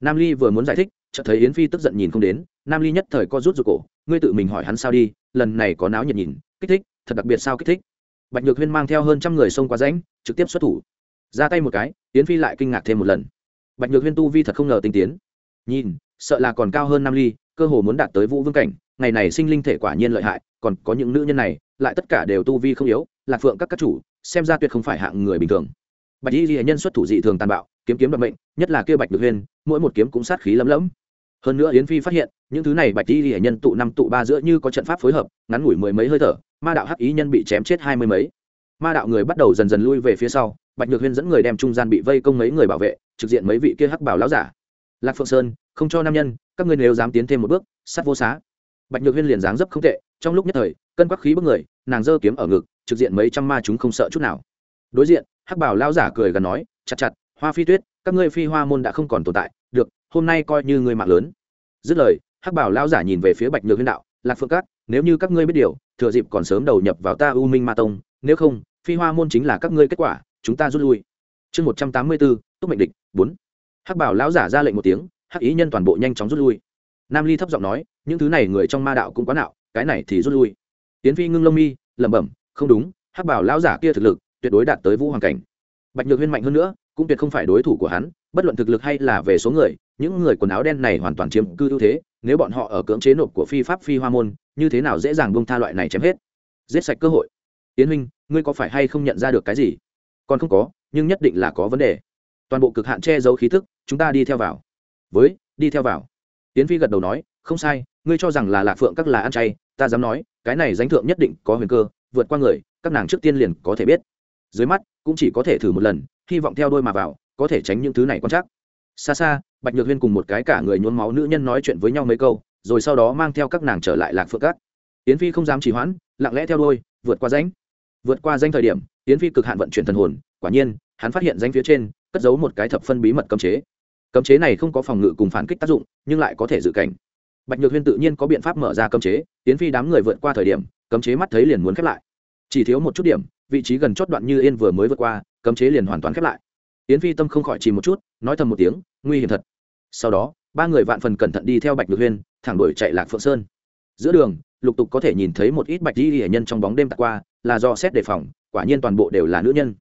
Nam ly vừa muốn giải thích chợt thấy yến phi tức giận nhìn không đến nam ly nhất thời co rút ruột cổ ngươi tự mình hỏi hắn sao đi lần này có náo nhiệt nhìn kích thích thật đặc biệt sao kích thích. Bạch nhược huyên mang theo hơn trăm người xông qua rãnh trực tiếp xuất thủ. Ra tay một cái yến phi lại kinh ngạc thêm một lần. Bạch nhược huyên tu vi thật không ngờ tinh tiến. Nhìn sợ là còn cao hơn nam ly, cơ hồ muốn đạt tới vũ vương cảnh, ngày này sinh linh thể quả nhiên lợi hại, còn có những nữ nhân này, lại tất cả đều tu vi không yếu, lạc phượng các các chủ, xem ra tuyệt không phải hạng người bình thường. Bạch y ghi nhân xuất thủ dị thường tàn bạo, kiếm kiếm đoạt mệnh, nhất là kia bạch được huyên, mỗi một kiếm cũng sát khí lấm lẫm hơn nữa yến phi phát hiện, những thứ này bạch y ghi nhân tụ năm tụ ba giữa như có trận pháp phối hợp, ngắn ngủi mười mấy hơi thở, ma đạo hắc ý nhân bị chém chết hai mươi mấy. Ma đạo người bắt đầu dần dần lui về phía sau, bạch nhược huyên dẫn người đem trung gian bị vây công mấy người bảo vệ, trực diện mấy vị kia hắc bảo lão giả lạc phượng sơn, không cho nam nhân, các ngươi nếu dám tiến thêm một bước, sát vô xá. Bạch nhược huyên liền dáng dấp không tệ, trong lúc nhất thời, cân quắc khí bức người, nàng giơ kiếm ở ngực, trực diện mấy trăm ma chúng không sợ chút nào. Đối diện, hắc bảo lao giả cười gần nói, chặt chặt, hoa phi tuyết, các ngươi phi hoa môn đã không còn tồn tại, được, hôm nay coi như ngươi mạng lớn. Dứt lời, hắc bảo lao giả nhìn về phía bạch nhược huyên đạo, lạc phượng cát nếu như các ngươi biết điều, thừa dịp còn sớm đầu nhập vào ta u minh ma tông, nếu không, phi hoa môn chính là các ngươi kết quả, chúng ta rút lui. Chương một trăm tám mươi bốn, túc mệnh địch, bốn hắc bảo lão giả ra lệnh một tiếng, hắc ý nhân toàn bộ nhanh chóng rút lui. Nam ly thấp giọng nói, những thứ này người trong ma đạo cũng quá nạo, cái này thì rút lui. Tiến phi ngưng lông mi, lẩm bẩm, không đúng, hắc bảo lão giả kia thực lực, tuyệt đối đạt tới vũ hoàng cảnh. Bạch nhược huyên mạnh hơn nữa, cũng tuyệt không phải đối thủ của hắn, bất luận thực lực hay là về số người, những người quần áo đen này hoàn toàn chiếm cư ưu thế, nếu bọn họ ở cưỡng chế nộp của phi pháp phi hoa môn, như thế nào dễ dàng bông tha loại này chém hết? Giết sạch cơ hội. Tiến huynh, ngươi có phải hay không nhận ra được cái gì? Còn không có, nhưng nhất định là có vấn đề toàn bộ cực hạn che giấu khí thức, chúng ta đi theo vào. Với, đi theo vào. Tiến phi gật đầu nói, không sai, ngươi cho rằng là lạc phượng các là ăn chay, ta dám nói, cái này danh thượng nhất định có huyền cơ, vượt qua người, các nàng trước tiên liền có thể biết. Dưới mắt, cũng chỉ có thể thử một lần, hy vọng theo đôi mà vào, có thể tránh những thứ này quan chắc xa xa, bạch nhược huyên cùng một cái cả người nhuốm máu nữ nhân nói chuyện với nhau mấy câu, rồi sau đó mang theo các nàng trở lại lạc phượng các. Yến phi không dám trì hoãn, lặng lẽ theo đôi, vượt qua danh vượt qua danh thời điểm yến phi cực hạn vận chuyển thần hồn, quả nhiên, hắn phát hiện danh phía trên cất giấu một cái thập phân bí mật cấm chế. Cấm chế này không có phòng ngự cùng phản kích tác dụng, nhưng lại có thể dự cảnh. Bạch nhược huyên tự nhiên có biện pháp mở ra cấm chế, tiến phi đám người vượt qua thời điểm, cấm chế mắt thấy liền muốn khép lại. Chỉ thiếu một chút điểm, vị trí gần chót đoạn như yên vừa mới vượt qua, cấm chế liền hoàn toàn khép lại. Tiễn phi tâm không khỏi chỉ một chút, nói thầm một tiếng, nguy hiểm thật. Sau đó, ba người vạn phần cẩn thận đi theo bạch nhược huyên, thẳng đuổi chạy lạc phượng sơn. Giữa đường, lục tục có thể nhìn thấy một ít bạch di hệ nhân trong bóng đêm tạt qua, là do xét đề phòng, quả nhiên toàn bộ đều là nữ nhân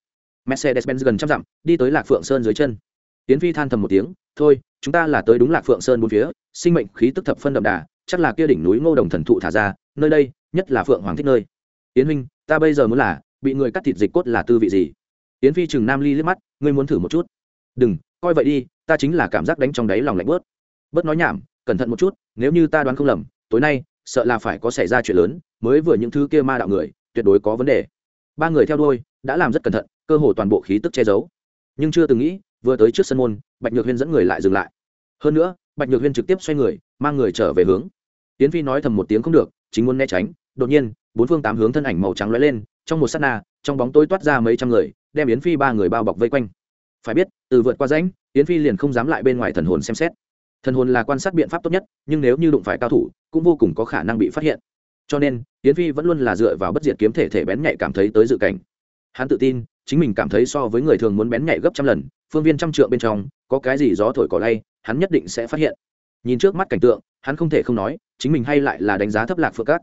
mercedes benz gần trăm dặm, đi tới lạc phượng sơn dưới chân. Tiến phi than thầm một tiếng, thôi, chúng ta là tới đúng lạc phượng sơn bốn phía, sinh mệnh khí tức thập phân đậm đà, chắc là kia đỉnh núi ngô đồng thần thụ thả ra, nơi đây, nhất là phượng hoàng thích nơi. Tiến huynh, ta bây giờ muốn là, bị người cắt thịt dịch cốt là tư vị gì? Tiến phi chừng nam ly liếc mắt, ngươi muốn thử một chút. Đừng, coi vậy đi, ta chính là cảm giác đánh trong đáy lòng lạnh bớt. Bớt nói nhảm, cẩn thận một chút, nếu như ta đoán không lầm, tối nay, sợ là phải có xảy ra chuyện lớn, mới vừa những thứ kia ma đạo người, tuyệt đối có vấn đề. Ba người theo đuôi đã làm rất cẩn thận, cơ hồ toàn bộ khí tức che giấu. Nhưng chưa từng nghĩ, vừa tới trước sân môn, bạch nhược huyên dẫn người lại dừng lại. Hơn nữa, bạch nhược huyên trực tiếp xoay người, mang người trở về hướng. Tiến phi nói thầm một tiếng không được, chính muốn né tránh, đột nhiên, bốn phương tám hướng thân ảnh màu trắng lóe lên, trong một s á t na, trong bóng tối toát ra mấy trăm người, đem yến phi ba người bao bọc vây quanh. Phải biết, từ vượt qua rãnh, yến phi liền không dám lại bên ngoài thần hồn xem xét. Thần hồn là quan sát biện pháp tốt nhất, nhưng nếu như đụng phải cao thủ, cũng vô cùng có khả năng bị phát hiện. Cho nên, yến phi vẫn luôn là dựa vào bất diệt kiếm thể thể bén nhạy cảm thấy tới dự cảnh hắn tự tin, chính mình cảm thấy so với người thường muốn bén nhạy gấp trăm lần, phương viên trăm trượng bên trong, có cái gì gió thổi cỏ lay, hắn nhất định sẽ phát hiện. Nhìn trước mắt cảnh tượng, hắn không thể không nói, chính mình hay lại là đánh giá thấp lạc phượng cát.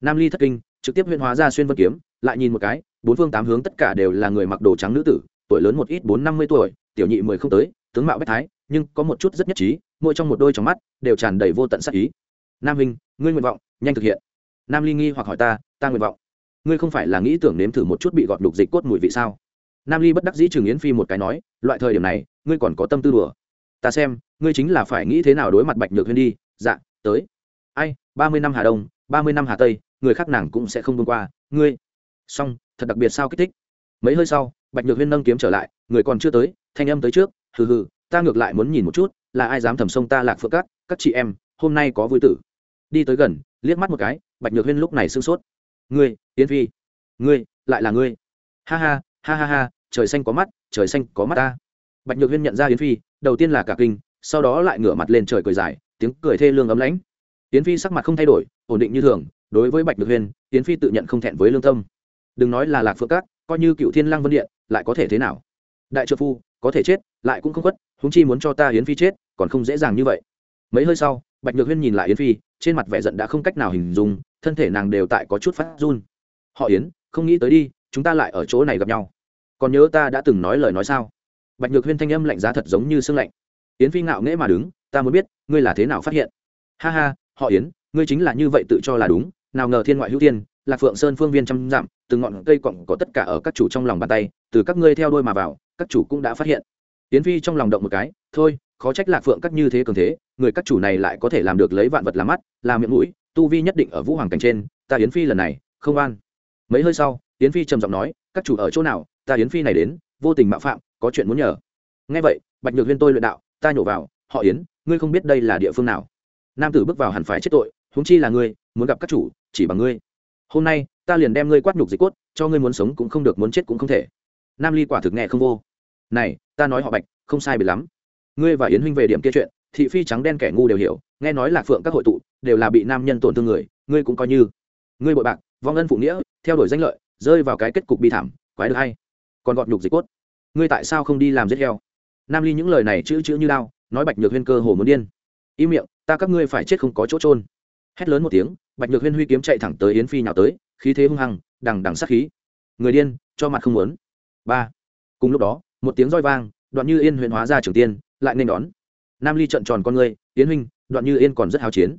Nam ly thất kinh, trực tiếp huyên hóa ra xuyên vân kiếm, lại nhìn một cái, bốn phương tám hướng tất cả đều là người mặc đồ trắng nữ tử, tuổi lớn một ít bốn năm mươi tuổi, tiểu nhị mười không tới, tướng mạo bách thái, nhưng có một chút rất nhất trí, mỗi trong một đôi trong mắt đều tràn đầy vô tận sắc ý. Nam hình ngươi nguyện vọng, nhanh thực hiện. Nam ly nghi hoặc hỏi ta ta nguyện vọng ngươi không phải là nghĩ tưởng nếm thử một chút bị gọt đục dịch cốt mùi vị sao? Nam ly bất đắc dĩ trường yến phi một cái nói, loại thời điểm này, ngươi còn có tâm tư đùa. Ta xem, ngươi chính là phải nghĩ thế nào đối mặt bạch nhược huyên đi. Dạ tới. Ai, ba mươi năm hà đông, ba mươi năm hà tây, người khác nàng cũng sẽ không vươn qua, ngươi. Song thật đặc biệt sao kích thích. Mấy hơi sau, bạch nhược huyên nâng kiếm trở lại, người còn chưa tới, thanh âm tới trước, hừ hừ, ta ngược lại muốn nhìn một chút, là ai dám thầm sông ta lạc phượng cát, các chị em, hôm nay có vui tử. Đi tới gần, liếc mắt một cái, bạch nhược huyên lúc này sưng sốt ngươi, yến phi. Ngươi, lại là ngươi. Ha ha ha ha ha, trời xanh có mắt, trời xanh có mắt ta. Bạch nhược huyên nhận ra yến phi, đầu tiên là cả kinh, sau đó lại ngửa mặt lên trời cười dài, tiếng cười thê lương ấm lãnh. Yến phi sắc mặt không thay đổi, ổn định như thường, đối với bạch nhược huyên, yến phi tự nhận không thẹn với lương tâm. Đừng nói là lạc phượng cát, coi như cựu thiên lang vân điện, lại có thể thế nào? Đại trợ phu, có thể chết, lại cũng không khuất húng chi muốn cho ta yến phi chết, còn không dễ dàng như vậy. Mấy hơi sau, bạch nhược huyên nhìn lại yến phi, trên mặt vẻ giận đã không cách nào hình dung thân thể nàng đều tại có chút phát run. Họ yến, không nghĩ tới đi, chúng ta lại ở chỗ này gặp nhau. Còn nhớ ta đã từng nói lời nói sao? Bạch nhược huyên thanh âm lạnh giá thật giống như sương lạnh. Yến phi ngạo nghễ mà đứng, ta muốn biết, ngươi là thế nào phát hiện? Ha ha, họ yến, ngươi chính là như vậy tự cho là đúng, nào ngờ thiên ngoại hữu tiên lạc phượng sơn phương viên trăm dặm, từng ngọn cây cọng có tất cả ở các chủ trong lòng bàn tay, từ các ngươi theo đôi mà vào, các chủ cũng đã phát hiện. Yến phi trong lòng động một cái, thôi, khó trách lạc phượng các như thế cường thế, người các chủ này lại có thể làm được lấy vạn vật làm mắt, làm miệng mũi tu vi nhất định ở vũ hoàng cảnh trên, ta yến phi lần này, không an mấy hơi sau, yến phi trầm giọng nói, các chủ ở chỗ nào, ta yến phi này đến, vô tình mạo phạm, có chuyện muốn nhờ. Nghe vậy, bạch nhược huyên tôi luyện đạo, ta nhổ vào, họ yến, ngươi không biết đây là địa phương nào. Nam tử bước vào hẳn phải chết tội, huống chi là ngươi, muốn gặp các chủ, chỉ bằng ngươi. Hôm nay, ta liền đem ngươi quát nhục dịch cốt, cho ngươi muốn sống cũng không được, muốn chết cũng không thể. Nam ly quả thực nghe không vô. Này, ta nói họ bạch, không sai biệt lắm. Ngươi và yến huynh về điểm kia chuyện, thị phi trắng đen kẻ ngu đều hiểu, nghe nói là phượng các hội tụ đều là bị nam nhân tổn thương người ngươi cũng coi như. Ngươi bội bạc vong ân phụ nghĩa theo đuổi danh lợi rơi vào cái kết cục bi thảm quái được hay. Còn gọt nhục dịch cốt. Ngươi tại sao không đi làm giết heo? Nam ly những lời này chữ chữ như đao, nói bạch nhược huyên cơ hồ muốn điên. Im miệng ta các ngươi phải chết không có chỗ trôn hét lớn một tiếng bạch nhược huyên huy kiếm chạy thẳng tới yến phi nhào tới khí thế hung hăng đằng đằng sát khí. Người điên cho mặt không muốn. Ba. Cùng lúc đó một tiếng roi vang đoạn như yên huyện hóa ra trường tiên lại nên đón. Nam ly trận tròn con người yến huynh đoạn như yên còn rất hào chiến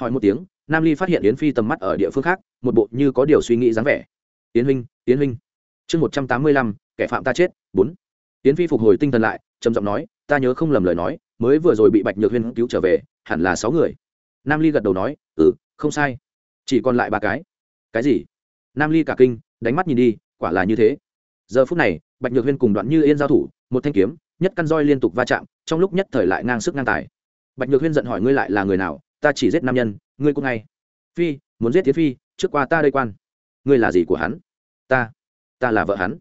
hỏi một tiếng, nam ly phát hiện yến phi tầm mắt ở địa phương khác, một bộ như có điều suy nghĩ dáng vẻ. Yến huynh yến huynh. Chương một trăm tám mươi lăm, kẻ phạm ta chết. Bốn. Yến phi phục hồi tinh thần lại, trầm giọng nói, ta nhớ không lầm lời nói, mới vừa rồi bị bạch nhược huyên cứu trở về, hẳn là sáu người. Nam ly gật đầu nói ừ không sai. Chỉ còn lại ba cái. Cái gì? Nam ly cả kinh, đánh mắt nhìn đi, quả là như thế. Giờ phút này, bạch nhược huyên cùng đoạn như yên giao thủ, một thanh kiếm, nhất căn roi liên tục va chạm, trong lúc nhất thời lại ngang sức ngang tài. Bạch nhược huyên giận hỏi, ngươi lại là người nào? Ta chỉ giết nam nhân, ngươi cũng ngay. Phi, muốn giết tiến phi, trước qua ta đây quan. Ngươi là gì của hắn? Ta ta là vợ hắn.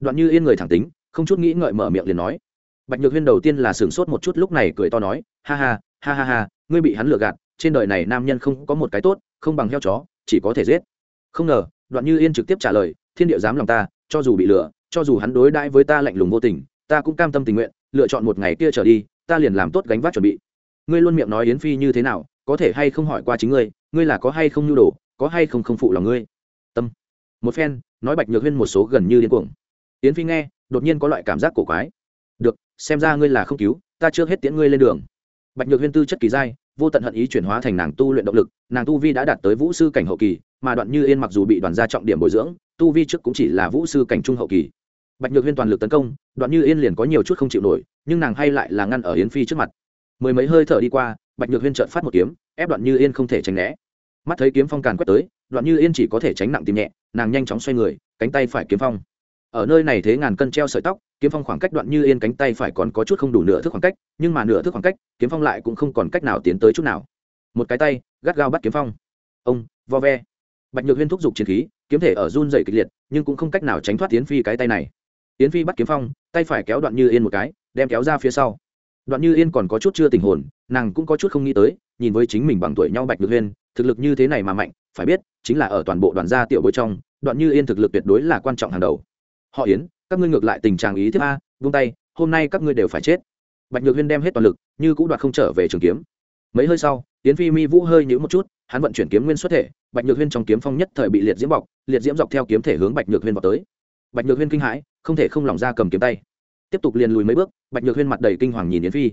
Đoạn như yên người thẳng tính, không chút nghĩ ngợi mở miệng liền nói. Bạch nhược huyên đầu tiên là sửng sốt một chút lúc này cười to nói, ha ha ha ha ha, ngươi bị hắn lừa gạt, trên đời này nam nhân không có một cái tốt, không bằng heo chó, chỉ có thể giết. Không ngờ, đoạn như yên trực tiếp trả lời, thiên địa dám lòng ta, cho dù bị lừa, cho dù hắn đối đãi với ta lạnh lùng vô tình, ta cũng cam tâm tình nguyện, lựa chọn một ngày kia trở đi, ta liền làm tốt gánh vác chuẩn bị. Ngươi luôn miệng nói yến phi như thế nào có thể hay không hỏi qua chính ngươi ngươi là có hay không nhu đồ, có hay không không phụ lòng ngươi? Tâm. Một phen, nói bạch nhược huyên một số gần như điên cuồng. Yến phi nghe, đột nhiên có loại cảm giác cổ quái. Được, xem ra ngươi là không cứu, ta chưa hết tiễn ngươi lên đường. Bạch nhược huyên tư chất kỳ giai vô tận hận ý chuyển hóa thành nàng tu luyện động lực, nàng tu vi đã đạt tới vũ sư cảnh hậu kỳ, mà đoạn như yên mặc dù bị đoàn gia trọng điểm bồi dưỡng, tu vi trước cũng chỉ là vũ sư cảnh trung hậu kỳ. Bạch nhược huyên toàn lực tấn công, đoạn như yên liền có nhiều chút không chịu nổi, nhưng nàng hay lại là ngăn ở yến phi trước mặt. Mười mấy hơi thở đi qua bạch nhược huyên trợn phát một kiếm, ép đoạn như yên không thể tránh né. Mắt thấy kiếm phong càn quét tới, đoạn như yên chỉ có thể tránh nặng tìm nhẹ, nàng nhanh chóng xoay người, cánh tay phải kiếm phong. Ở nơi này thế ngàn cân treo sợi tóc, kiếm phong khoảng cách đoạn như yên cánh tay phải còn có chút không đủ nửa thước khoảng cách, nhưng mà nửa thước khoảng cách, kiếm phong lại cũng không còn cách nào tiến tới chút nào. Một cái tay, gắt gao bắt kiếm phong. Ông, vo ve. Bạch nhược huyên thúc giục chiến khí, kiếm thể ở run dày kịch liệt, nhưng cũng không cách nào tránh thoát tiến phi cái tay này. Tiến phi bắt kiếm phong, tay phải kéo đoạn như yên một cái, đem kéo ra phía sau đoạn như yên còn có chút chưa tình hồn, nàng cũng có chút không nghĩ tới, nhìn với chính mình bằng tuổi nhau bạch nhược huyên, thực lực như thế này mà mạnh, phải biết, chính là ở toàn bộ đoàn gia tiểu bối trong, đoạn như yên thực lực tuyệt đối là quan trọng hàng đầu. Họ yến, các ngươi ngược lại tình trạng ý thiếp a, vung tay, hôm nay các ngươi đều phải chết. Bạch nhược huyên đem hết toàn lực, như cũng đoạt không trở về trường kiếm. Mấy hơi sau, yến phi mi vũ hơi nhữ một chút, hắn vận chuyển kiếm nguyên xuất thể, bạch nhược huyên trong kiếm phong nhất thời bị liệt diễm bọc, liệt diễm dọc theo kiếm thể hướng bạch nhược huyên vào tới. Bạch nhược huyên kinh hãi, không thể không lòng ra cầm kiếm tay tiếp tục liền lùi mấy bước bạch nhược huyên mặt đầy kinh hoàng nhìn yến phi.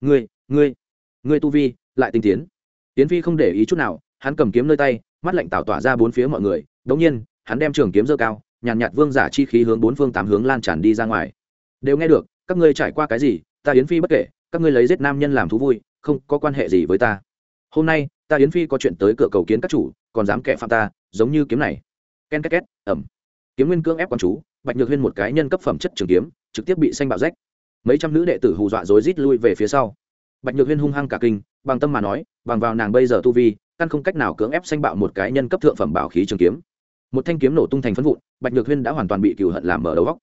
Ngươi ngươi ngươi tu vi lại tinh tiến. Yến phi không để ý chút nào hắn cầm kiếm nơi tay mắt lạnh tảo tỏa ra bốn phía mọi người. Đống nhiên hắn đem trường kiếm dơ cao nhàn nhạt, nhạt vương giả chi khí hướng bốn phương tám hướng lan tràn đi ra ngoài. Đều nghe được các ngươi trải qua cái gì? Ta yến phi bất kể các ngươi lấy giết nam nhân làm thú vui không có quan hệ gì với ta. Hôm nay ta yến phi có chuyện tới cửa cầu kiến các chủ còn dám kẻ phạm ta giống như kiếm này. Ken két két ẩm kiếm nguyên cương ép quan chú bạch nhược huyên một cái nhân cấp phẩm chất trường kiếm trực tiếp bị xanh bạo rách. Mấy trăm nữ đệ tử hù dọa rối rít lui về phía sau. Bạch nhược huyên hung hăng cả kinh, bằng tâm mà nói, bằng vào nàng bây giờ tu vi, căn không cách nào cưỡng ép xanh bạo một cái nhân cấp thượng phẩm bảo khí trường kiếm. Một thanh kiếm nổ tung thành phân vụn, bạch nhược huyên đã hoàn toàn bị cừu hận làm mở đầu góc.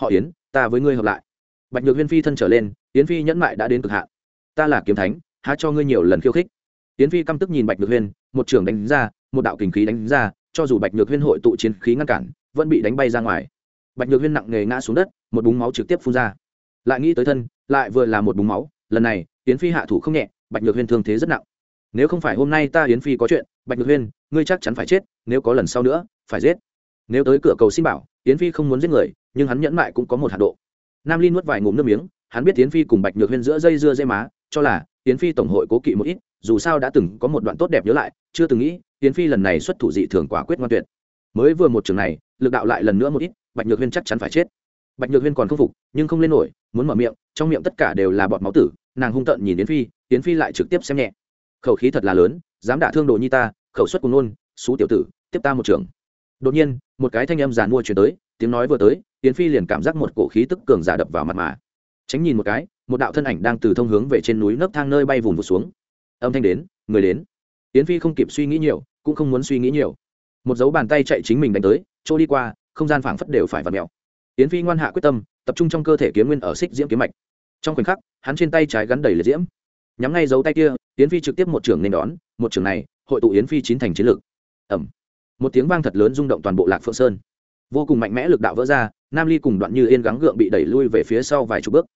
Họ yến, ta với ngươi hợp lại. Bạch nhược huyên phi thân trở lên, yến phi nhẫn mại đã đến cực hạn. Ta là kiếm thánh, há cho ngươi nhiều lần khiêu khích. Yến phi căm tức nhìn bạch nhược huyên, một trường đánh ra, một đạo kình khí đánh ra, cho dù bạch nhược huyên hội tụ chiến khí ngăn cản, vẫn bị đánh bay ra ngoài. Bạch nhược huyên nặng nề ngã xuống đất một búng máu trực tiếp phun ra. Lại nghĩ tới thân, lại vừa là một búng máu, lần này, yến phi hạ thủ không nhẹ, bạch nhược huyên thương thế rất nặng. Nếu không phải hôm nay ta yến phi có chuyện, bạch nhược huyên, ngươi chắc chắn phải chết, nếu có lần sau nữa, phải giết. Nếu tới cửa cầu xin bảo, yến phi không muốn giết người, nhưng hắn nhẫn mại cũng có một hạt độ. Nam ly nuốt vài ngụm nước miếng, hắn biết yến phi cùng bạch nhược huyên giữa dây dưa dây má, cho là yến phi tổng hội cố kỵ một ít, dù sao đã từng có một đoạn tốt đẹp nhớ lại, chưa từng nghĩ, yến phi lần này xuất thủ dị thường quả quyết ngoan tuyệt. Mới vừa một trường này, lực đạo lại lần nữa một ít, bạch nhược huyên chắc chắn phải chết bạch nhược huyên còn không phục, nhưng không lên nổi, muốn mở miệng, trong miệng tất cả đều là bọt máu tử, nàng hung tợn nhìn yến phi yến phi lại trực tiếp xem nhẹ. Khẩu khí thật là lớn, dám đả thương đồ nhi ta, khẩu suất cùng nôn, xú tiểu tử, tiếp ta một trường. Đột nhiên, một cái thanh âm giàn mua chuyển tới, tiếng nói vừa tới, yến phi liền cảm giác một cổ khí tức cường giả đập vào mặt mà. Tránh nhìn một cái, một đạo thân ảnh đang từ thông hướng về trên núi nấc thang nơi bay vùng vụt xuống. Âm thanh đến, người đến. Yến phi không kịp suy nghĩ nhiều, cũng không muốn suy nghĩ nhiều. Một dấu bàn tay chạy chính mình đánh tới, trôi đi qua, không gian phảng phất đều phải vặt mèo yến phi ngoan hạ quyết tâm, tập trung trong cơ thể kiếm nguyên ở xích diễm kiếm mạch. Trong khoảnh khắc, hắn trên tay trái gắn đầy liệt diễm. Nhắm ngay dấu tay kia, yến phi trực tiếp một trường nên đón, một trường này, hội tụ yến phi chín thành chiến lực. ẩm một tiếng vang thật lớn rung động toàn bộ lạc phượng sơn. Vô cùng mạnh mẽ lực đạo vỡ ra, nam ly cùng đoạn như yên gắng gượng bị đẩy lui về phía sau vài chục bước.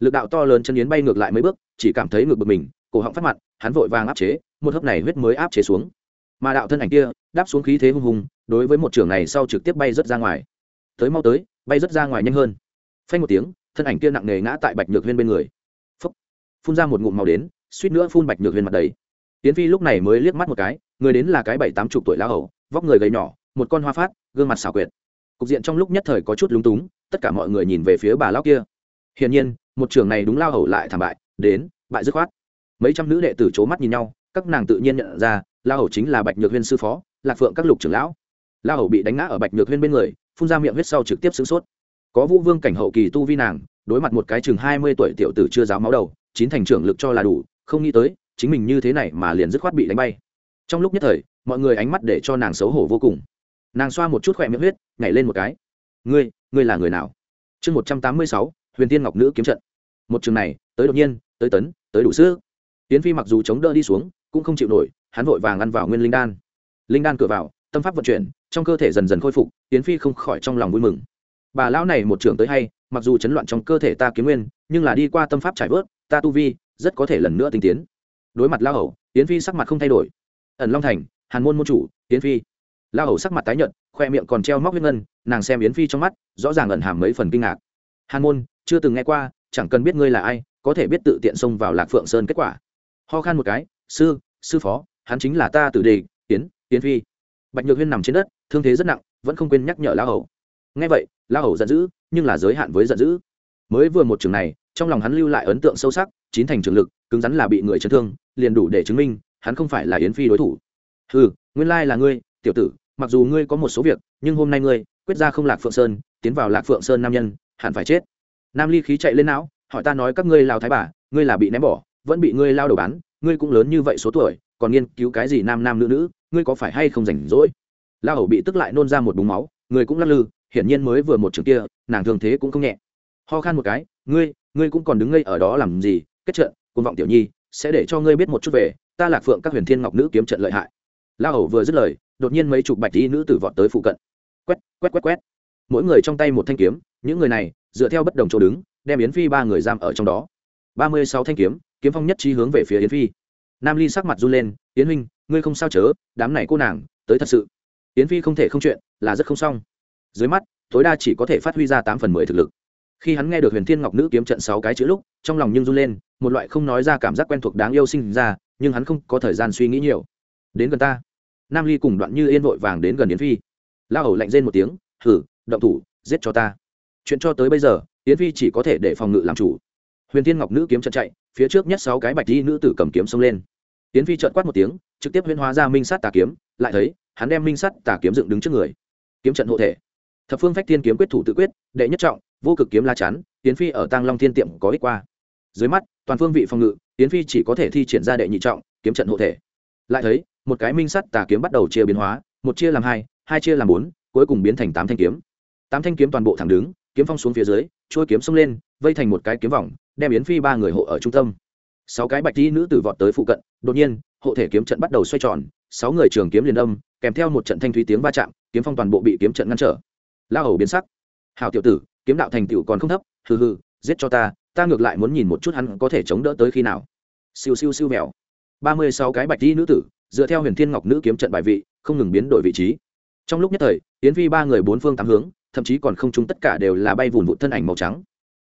Lực đạo to lớn chân yến bay ngược lại mấy bước, chỉ cảm thấy ngược bực mình, cổ họng phát mặt, hắn vội vàng áp chế, một hớp này huyết mới áp chế xuống. Mà đạo thân ảnh kia, đáp xuống khí thế hung hùng, đối với một trường này sau trực tiếp bay rất ra ngoài. Tới mau tới bay rất ra ngoài nhanh hơn. Phanh một tiếng, thân ảnh kia nặng nề ngã tại bạch nhược huyên bên người. Phúc. phun ra một ngụm màu đến, suýt nữa phun bạch nhược huyên mặt đầy. Tiến phi lúc này mới liếc mắt một cái, người đến là cái bảy tám chục tuổi lão hầu, vóc người gầy nhỏ, một con hoa phát, gương mặt xảo quyệt. Cục diện trong lúc nhất thời có chút lúng túng, tất cả mọi người nhìn về phía bà lão kia. Hiển nhiên, một trường này đúng lao hầu lại thảm bại, đến, bại dứt khoát. Mấy trăm nữ đệ tử c mắt nhìn nhau, các nàng tự nhiên nhận ra la hầu chính là bạch nhược huyên sư phó, lạc phượng các lục trưởng lão. La hầu bị đánh ngã ở bạch nhược huyên bên người phun ra miệng huyết sau trực tiếp sửng sốt. Có vũ vương cảnh hậu kỳ tu vi nàng, đối mặt một cái chừng hai mươi tuổi tiểu tử chưa giáo máu đầu, chín thành trưởng lực cho là đủ, không nghĩ tới, chính mình như thế này mà liền dứt khoát bị đánh bay. Trong lúc nhất thời, mọi người ánh mắt để cho nàng xấu hổ vô cùng. Nàng xoa một chút khỏe miệng huyết, nhảy lên một cái. Ngươi ngươi là người nào? Chương một trăm tám mươi sáu, huyền tiên ngọc nữ kiếm trận. Một trường này, tới đột nhiên, tới tấn, tới đủ sức. Tiến phi mặc dù chống đỡ đi xuống, cũng không chịu nổi, hắn vội vàng ăn vào nguyên linh đan. Linh đan cửa vào, tâm pháp vận chuyển trong cơ thể dần dần khôi phục tiến phi không khỏi trong lòng vui mừng. Bà lão này một trưởng tới hay, mặc dù chấn loạn trong cơ thể ta kiếm nguyên, nhưng là đi qua tâm pháp trải vớt, ta tu vi, rất có thể lần nữa tinh tiến. Đối mặt lao hầu tiến phi sắc mặt không thay đổi. Ẩn long thành, hàn môn môn chủ tiến phi. Lao hầu sắc mặt tái nhợt, khoe miệng còn treo móc huyết ngân, nàng xem yến phi trong mắt, rõ ràng ẩn hàm mấy phần kinh ngạc. Hàn môn, chưa từng nghe qua, chẳng cần biết ngươi là ai, có thể biết tự tiện xông vào lạc phượng sơn kết quả. Ho khan một cái, sư sư phó, hắn chính là ta tử đề tiến tiến phi. Bạch nhược huyên nằm trên đất thương thế rất nặng, vẫn không quên nhắc nhở La hầu. Nghe vậy La hầu giận dữ, nhưng là giới hạn với giận dữ. Mới vừa một trường này, trong lòng hắn lưu lại ấn tượng sâu sắc, chín thành trường lực, cứng rắn là bị người chấn thương, liền đủ để chứng minh, hắn không phải là yến phi đối thủ. Ừ nguyên lai là ngươi, tiểu tử, mặc dù ngươi có một số việc, nhưng hôm nay ngươi, quyết ra không lạc phượng sơn, tiến vào lạc phượng sơn nam nhân, hẳn phải chết. Nam ly khí chạy lên não, hỏi ta nói các ngươi lao thái bà, ngươi là bị ném bỏ, vẫn bị ngươi lao đầu bán, ngươi cũng lớn như vậy số tuổi, còn nghiên cứu cái gì nam nam nữ nữ, ngươi có phải hay không rảnh rỗi? La hầu bị tức lại nôn ra một búng máu, người cũng lắc lư, hiển nhiên mới vừa một trường kia, nàng thường thế cũng không nhẹ. Ho khan một cái, ngươi ngươi cũng còn đứng ngây ở đó làm gì? Kết trận côn vọng tiểu nhi, sẽ để cho ngươi biết một chút về, ta lạc phượng các huyền thiên ngọc nữ kiếm trận lợi hại. La hầu vừa dứt lời, đột nhiên mấy chục bạch y nữ tử vọt tới phụ cận. Quét quét quét quét. Mỗi người trong tay một thanh kiếm, những người này, dựa theo bất đồng chỗ đứng, đem yến phi ba người giam ở trong đó. Ba mươi sáu thanh kiếm kiếm phong nhất trí hướng về phía yến phi. Nam ly sắc mặt run lên, yến huynh, ngươi không sao chớ, đám này cô nàng, tới thật sự yến phi không thể không chuyện, là rất không xong. Dưới mắt, tối đa chỉ có thể phát huy ra tám phần mười thực lực. Khi hắn nghe được huyền thiên ngọc nữ kiếm trận sáu cái chữ lúc, trong lòng nhưng run lên, một loại không nói ra cảm giác quen thuộc đáng yêu sinh ra, nhưng hắn không có thời gian suy nghĩ nhiều. Đến gần ta. Nam ly cùng đoạn như yên vội vàng đến gần yến phi. La hầu lạnh rên một tiếng thử động thủ, giết cho ta. Chuyện cho tới bây giờ, yến phi chỉ có thể để phòng ngự làm chủ. Huyền thiên ngọc nữ kiếm trận chạy, phía trước nhất sáu cái bạch di nữ tử cầm kiếm xông lên. Yến phi trợn quát một tiếng, trực tiếp huyễn hóa ra minh sát tà kiếm, lại thấy hắn đem minh sắt tà kiếm dựng đứng trước người. Kiếm trận hộ thể. Thập phương phách thiên kiếm quyết thủ tự quyết, đệ nhất trọng, vô cực kiếm la chắn, tiến phi ở tăng long thiên tiệm có ích qua. Dưới mắt, toàn phương vị phòng ngự, tiến phi chỉ có thể thi triển ra đệ nhị trọng, kiếm trận hộ thể. Lại thấy, một cái minh sắt tà kiếm bắt đầu chia biến hóa, một chia làm hai hai chia làm bốn, cuối cùng biến thành tám thanh kiếm. Tám thanh kiếm toàn bộ thẳng đứng, kiếm phong xuống phía dưới trôi kiếm xông lên, vây thành một cái kiếm vòng, đem yến phi ba người hộ ở trung tâm. Sáu cái bạch tí nữ tử vọt tới phụ cận, đột nhiên, hộ thể kiếm trận bắt đầu xoay tròn, sáu người trường kiếm liền âm kèm theo một trận thanh thúy tiếng va chạm, kiếm phong toàn bộ bị kiếm trận ngăn trở. La hầu biến sắc. Hào tiểu tử, kiếm đạo thành tựu còn không thấp, hừ hừ, giết cho ta ta ngược lại muốn nhìn một chút hắn có thể chống đỡ tới khi nào. Siêu siêu siêu mèo ba mươi sáu cái bạch tí nữ tử, dựa theo huyền thiên ngọc nữ kiếm trận bài vị, không ngừng biến đổi vị trí. Trong lúc nhất thời, yến vi ba người bốn phương tám hướng, thậm chí còn không chúng tất cả đều là bay vùn vụt thân ảnh màu trắng.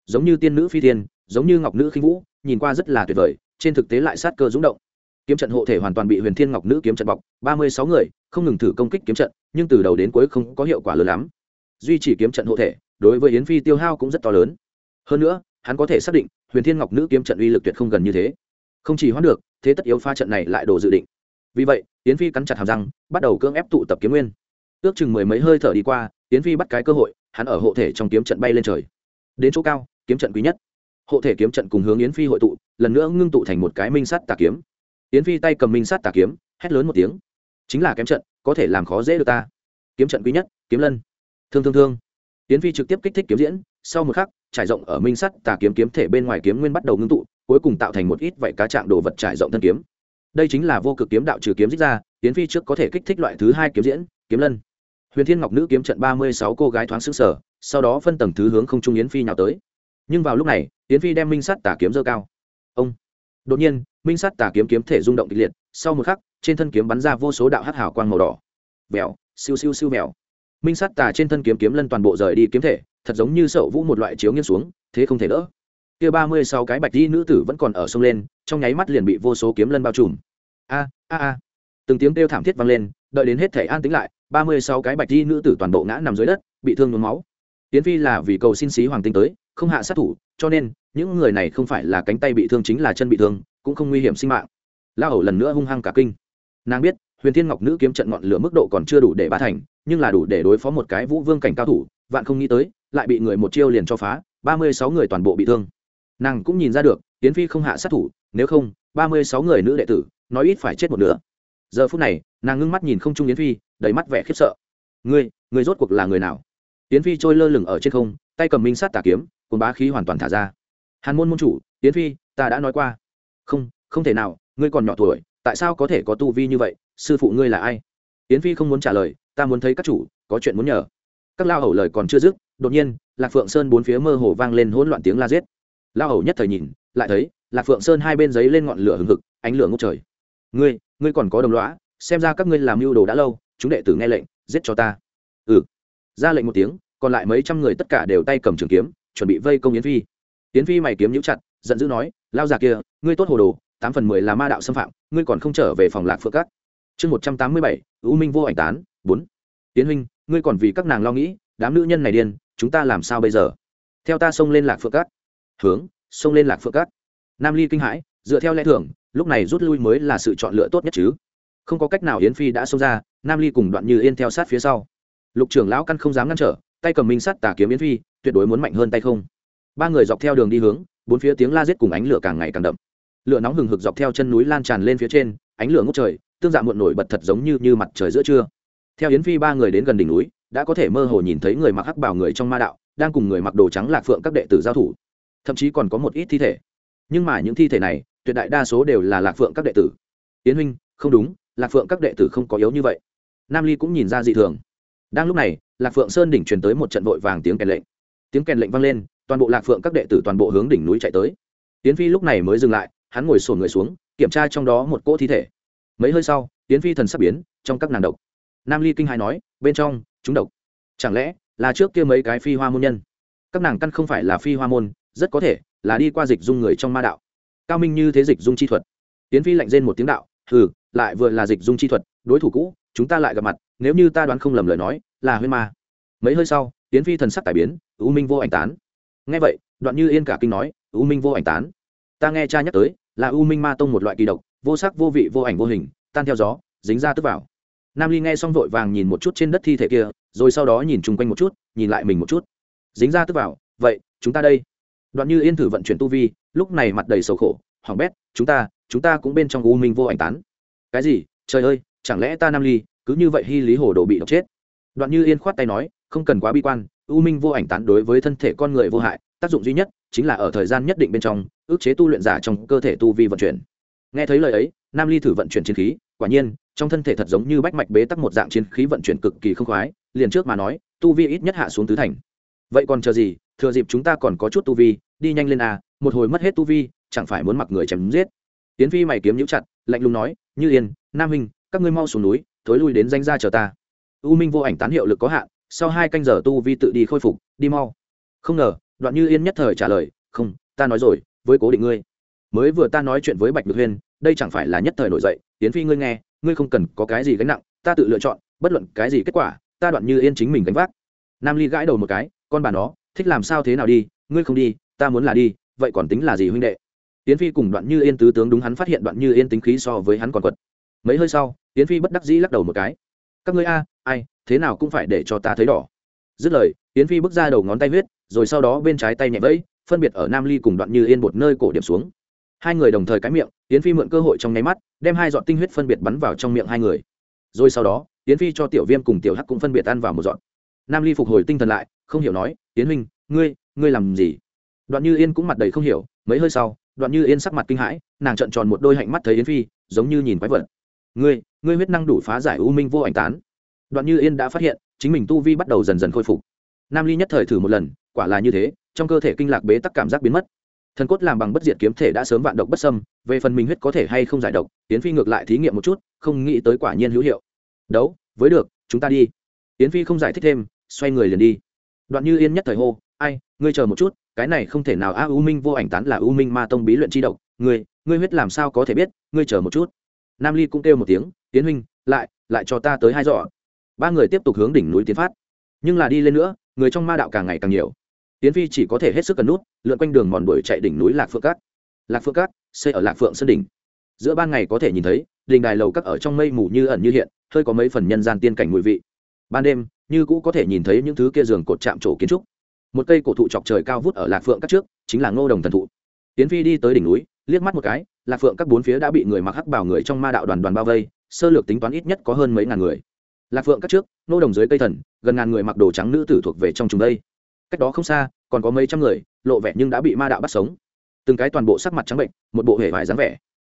Giống như tiên nữ phi thiên, giống như ngọc nữ khinh vũ, nhìn qua rất là tuyệt vời, trên thực tế lại sát cơ rúng động. Kiếm trận hộ thể hoàn toàn bị huyền thiên ngọc nữ kiếm trận bọc, ba mươi sáu người không ngừng thử công kích kiếm trận, nhưng từ đầu đến cuối không có hiệu quả lớn lắm. Duy trì kiếm trận hộ thể, đối với yến phi tiêu hao cũng rất to lớn. Hơn nữa, hắn có thể xác định, huyền thiên ngọc nữ kiếm trận uy lực tuyệt không gần như thế. Không chỉ hoãn được, thế tất yếu pha trận này lại đổ dự định. Vì vậy, yến phi cắn chặt hàm răng, bắt đầu cưỡng ép tụ tập kiếm nguyên. Ước chừng mười mấy hơi thở đi qua, yến phi bắt cái cơ hội, hắn ở hộ thể trong kiếm trận bay lên trời. Đến chỗ cao, kiếm trận quý nhất. Hộ thể kiếm trận cùng hướng yến phi hội tụ, lần nữa ngưng tụ thành một cái minh sắt tà kiếm. Yến phi tay cầm minh sắt tà kiếm, hét lớn một tiếng chính là kiếm trận, có thể làm khó dễ được ta. Kiếm trận quý nhất, kiếm lân. Thương thương thương. Tiến phi trực tiếp kích thích kiếm diễn, sau một khắc, trải rộng ở minh sắt tà kiếm kiếm thể bên ngoài kiếm nguyên bắt đầu ngưng tụ, cuối cùng tạo thành một ít vảy cá trạng đồ vật trải rộng thân kiếm. Đây chính là vô cực kiếm đạo trừ kiếm dích ra, tiến phi trước có thể kích thích loại thứ hai kiếm diễn, kiếm lân. Huyền thiên ngọc nữ kiếm trận ba mươi sáu cô gái thoáng xứng sở sau đó phân tầng thứ hướng không trung yến phi nhào tới. Nhưng vào lúc này, yến phi đem minh sắt tà kiếm dơ cao. Ông. Đột nhiên, minh sắt tà kiếm kiếm thể rung động kịch liệt, sau một khắc trên thân kiếm bắn ra vô số đạo hắc hào quang màu đỏ. Vèo, siêu siêu siêu vèo. Minh sát tà trên thân kiếm kiếm lân toàn bộ rời đi kiếm thể, thật giống như sậu vũ một loại chiếu nghiêng xuống, thế không thể đỡ. Kia ba mươi sáu cái bạch di nữ tử vẫn còn ở sông lên, trong nháy mắt liền bị vô số kiếm lân bao trùm. A a a. Từng tiếng kêu thảm thiết vang lên, đợi đến hết thể an tĩnh lại, ba mươi sáu cái bạch di nữ tử toàn bộ ngã nằm dưới đất, bị thương nhuốm máu. Tiến phi là vì cầu xin xí hoàng tinh tới, không hạ sát thủ, cho nên, những người này không phải là cánh tay bị thương chính là chân bị thương, cũng không nguy hiểm sinh mạng. La hầu lần nữa hung hăng cả kinh nàng biết, huyền thiên ngọc nữ kiếm trận ngọn lửa mức độ còn chưa đủ để ba thành, nhưng là đủ để đối phó một cái vũ vương cảnh cao thủ, vạn không nghĩ tới, lại bị người một chiêu liền cho phá, ba mươi sáu người toàn bộ bị thương. Nàng cũng nhìn ra được tiến phi không hạ sát thủ, nếu không, ba mươi sáu người nữ đệ tử, nói ít phải chết một nửa. Giờ phút này, nàng ngưng mắt nhìn không trung yến phi, đầy mắt vẻ khiếp sợ. Ngươi ngươi rốt cuộc là người nào? Yến phi trôi lơ lửng ở trên không, tay cầm minh sát tà kiếm cùng bá khí hoàn toàn thả ra. Hàn môn môn chủ, yến phi, ta đã nói qua. Không không thể nào, ngươi còn nhỏ tuổi tại sao có thể có tu vi như vậy, sư phụ ngươi là ai? Yến phi không muốn trả lời, ta muốn thấy các chủ, có chuyện muốn nhờ. Các lao hầu lời còn chưa dứt, đột nhiên, lạc phượng sơn bốn phía mơ hồ vang lên hỗn loạn tiếng la giết. Lao hầu nhất thời nhìn, lại thấy, lạc phượng sơn hai bên giấy lên ngọn lửa hừng hực, ánh lửa ngốc trời. Ngươi ngươi còn có đồng lõa, xem ra các ngươi làm mưu đồ đã lâu, chúng đệ tử nghe lệnh, giết cho ta. Ừ. Ra lệnh một tiếng, còn lại mấy trăm người tất cả đều tay cầm trường kiếm, chuẩn bị vây công yến phi. Yến phi mày kiếm nhũ chặt, giận dữ nói, lao già kia, ngươi tốt hồ đồ tám phần mười là ma đạo xâm phạm, ngươi còn không trở về phòng lạc phượng cát chương một trăm tám mươi bảy, u minh vô ảnh tán, bốn. Tiến huynh, ngươi còn vì các nàng lo nghĩ, đám nữ nhân này điên, chúng ta làm sao bây giờ? Theo ta xông lên lạc phượng cát hướng, xông lên lạc phượng cát nam ly kinh hãi, dựa theo lẽ thường, lúc này rút lui mới là sự chọn lựa tốt nhất chứ. Không có cách nào yến phi đã xông ra, nam ly cùng đoạn như yên theo sát phía sau. Lục trưởng lão căn không dám ngăn trở, tay cầm minh sắt tà kiếm yến phi, tuyệt đối muốn mạnh hơn tay không. Ba người dọc theo đường đi hướng, bốn phía tiếng la giết cùng ánh lửa càng ngày càng đậm lửa nóng hừng hực dọc theo chân núi lan tràn lên phía trên, ánh lửa ngút trời, tương dạ muộn nổi bật thật giống như như mặt trời giữa trưa. Theo yến phi ba người đến gần đỉnh núi, đã có thể mơ hồ nhìn thấy người mặc hắc bảo người trong ma đạo, đang cùng người mặc đồ trắng lạc phượng các đệ tử giao thủ. Thậm chí còn có một ít thi thể. Nhưng mà những thi thể này, tuyệt đại đa số đều là lạc phượng các đệ tử. Yến huynh, không đúng, lạc phượng các đệ tử không có yếu như vậy. Nam ly cũng nhìn ra dị thường. Đang lúc này, lạc phượng sơn đỉnh truyền tới một trận vội vàng tiếng kèn lệnh. Tiếng kèn lệnh vang lên, toàn bộ lạc phượng các đệ tử toàn bộ hướng đỉnh núi chạy tới. Yến phi lúc này mới dừng lại hắn ngồi sổ người xuống, kiểm tra trong đó một cỗ thi thể. Mấy hơi sau, yến phi thần sắp biến trong các nàng độc. Nam ly kinh hai nói, bên trong, chúng độc. Chẳng lẽ là trước kia mấy cái phi hoa môn nhân? Các nàng căn không phải là phi hoa môn, rất có thể là đi qua dịch dung người trong ma đạo. Cao minh như thế dịch dung chi thuật. Yến phi lạnh rên một tiếng đạo, hừ, lại vừa là dịch dung chi thuật, đối thủ cũ, chúng ta lại gặp mặt, nếu như ta đoán không lầm lời nói, là huyên ma. Mấy hơi sau, yến phi thần sắc tài biến, u minh vô ảnh tán. Nghe vậy, đoạn như yên cả kinh nói, u minh vô ảnh tán. Ta nghe cha nhắc tới là u minh ma tông một loại kỳ độc, vô sắc, vô vị, vô ảnh, vô hình, tan theo gió, dính ra tức vào. Nam ly nghe xong vội vàng nhìn một chút trên đất thi thể kia, rồi sau đó nhìn chung quanh một chút, nhìn lại mình một chút. Dính ra tức vào, vậy, chúng ta đây. Đoạn như yên thử vận chuyển tu vi, lúc này mặt đầy sầu khổ hoàng bét, chúng ta chúng ta cũng bên trong u minh vô ảnh tán. Cái gì? Trời ơi, chẳng lẽ ta nam ly, cứ như vậy hy lý hồ đồ bị độc chết? Đoạn như yên khoát tay nói, không cần quá bi quan, u minh vô ảnh tán đối với thân thể con người vô hại, tác dụng duy nhất chính là ở thời gian nhất định bên trong, ước chế tu luyện giả trong cơ thể tu vi vận chuyển. Nghe thấy lời ấy, nam ly thử vận chuyển chiến khí, quả nhiên, trong thân thể thật giống như bách mạch bế tắc một dạng chiến khí vận chuyển cực kỳ không khoái, liền trước mà nói, tu vi ít nhất hạ xuống tứ thành. Vậy còn chờ gì, thừa dịp chúng ta còn có chút tu vi, đi nhanh lên à một hồi mất hết tu vi, chẳng phải muốn mặc người chém giết. Tiến phi mày kiếm nhũ chặt, lạnh lùng nói, như yên, nam hình các ngươi mau xuống núi, thối lui đến danh gia chờ ta. U minh vô ảnh tán hiệu lực có hạn, sau hai canh giờ tu vi tự đi khôi phục, đi mau. Không ngờ đoạn như yên nhất thời trả lời, không, ta nói rồi, với cố định ngươi. Mới vừa ta nói chuyện với bạch nhược huyên, đây chẳng phải là nhất thời nổi dậy. Tiến phi ngươi nghe, ngươi không cần có cái gì gánh nặng, ta tự lựa chọn, bất luận cái gì kết quả, ta đoạn như yên chính mình gánh vác. Nam ly gãi đầu một cái, con bà nó, thích làm sao thế nào đi, ngươi không đi, ta muốn là đi, vậy còn tính là gì huynh đệ? Tiến phi cùng đoạn như yên tứ tướng đúng hắn phát hiện đoạn như yên tính khí so với hắn còn quật. Mấy hơi sau tiến phi bất đắc dĩ lắc đầu một cái. Các ngươi a, ai, thế nào cũng phải để cho ta thấy đỏ. Dứt lời tiến phi bước ra đầu ngón tay huyết rồi sau đó bên trái tay nhẹ vẫy, phân biệt ở nam ly cùng đoạn như yên một nơi cổ điểm xuống. Hai người đồng thời cái miệng Tiễn phi mượn cơ hội trong nháy mắt, đem hai giọt tinh huyết phân biệt bắn vào trong miệng hai người. Rồi sau đó Tiễn phi cho tiểu viêm cùng tiểu hắc cũng phân biệt ăn vào một giọt. Nam ly phục hồi tinh thần lại, không hiểu nói Tiễn huynh, ngươi ngươi làm gì? Đoạn như yên cũng mặt đầy không hiểu, mấy hơi sau, đoạn như yên sắc mặt kinh hãi, nàng trợn tròn một đôi hạnh mắt thấy yến phi, giống như nhìn quái vật. Ngươi ngươi huyết năng đủ phá giải u minh vô ảnh tán. Đoạn như yên đã phát hiện, chính mình tu vi bắt đầu dần dần khôi phục. Nam ly nhất thời thử một lần quả là như thế, trong cơ thể kinh lạc bế tắc cảm giác biến mất. Thần cốt làm bằng bất diệt kiếm thể đã sớm vạn độc bất sâm về phần mình huyết có thể hay không giải độc tiến phi ngược lại thí nghiệm một chút, không nghĩ tới quả nhiên hữu hiệu. Đấu, với được, chúng ta đi. Tiến phi không giải thích thêm, xoay người liền đi. Đoạn như yên nhất thời hô, ai, ngươi chờ một chút, cái này không thể nào, a, u minh vô ảnh tán là u minh ma tông bí luyện chi độc, ngươi ngươi huyết làm sao có thể biết, ngươi chờ một chút. Nam ly cũng kêu một tiếng tiến huynh, lại lại cho ta tới hai dọ. ba người tiếp tục hướng đỉnh núi tiến phát. Nhưng là đi lên nữa, người trong ma đạo càng ngày càng nhiều. Tiến phi chỉ có thể hết sức cần nút, lượn quanh đường mòn đuổi chạy đỉnh núi lạc phượng cát. Lạc phượng cát, xây ở lạc phượng sơn đỉnh. Giữa ban ngày có thể nhìn thấy đình đài lầu các ở trong mây mù như ẩn như hiện, hơi có mấy phần nhân gian tiên cảnh mùi vị. Ban đêm, như cũ có thể nhìn thấy những thứ kia giường cột chạm trổ kiến trúc. Một cây cổ thụ chọc trời cao vút ở lạc phượng các trước, chính là ngô đồng thần thụ. Tiến phi đi tới đỉnh núi, liếc mắt một cái, lạc phượng các bốn phía đã bị người mặc hắc bảo người trong ma đạo đoàn đoàn bao vây, sơ lược tính toán ít nhất có hơn mấy ngàn người. Lạc phượng các trước, ngô đồng dưới cây thần, gần ngàn người mặc đồ trắng nữ tử thuộc về trong chúng đây cách đó không xa, còn có mấy trăm người, lộ vẻ nhưng đã bị ma đạo bắt sống. Từng cái toàn bộ sắc mặt trắng bệnh, một bộ hề vải dáng vẻ.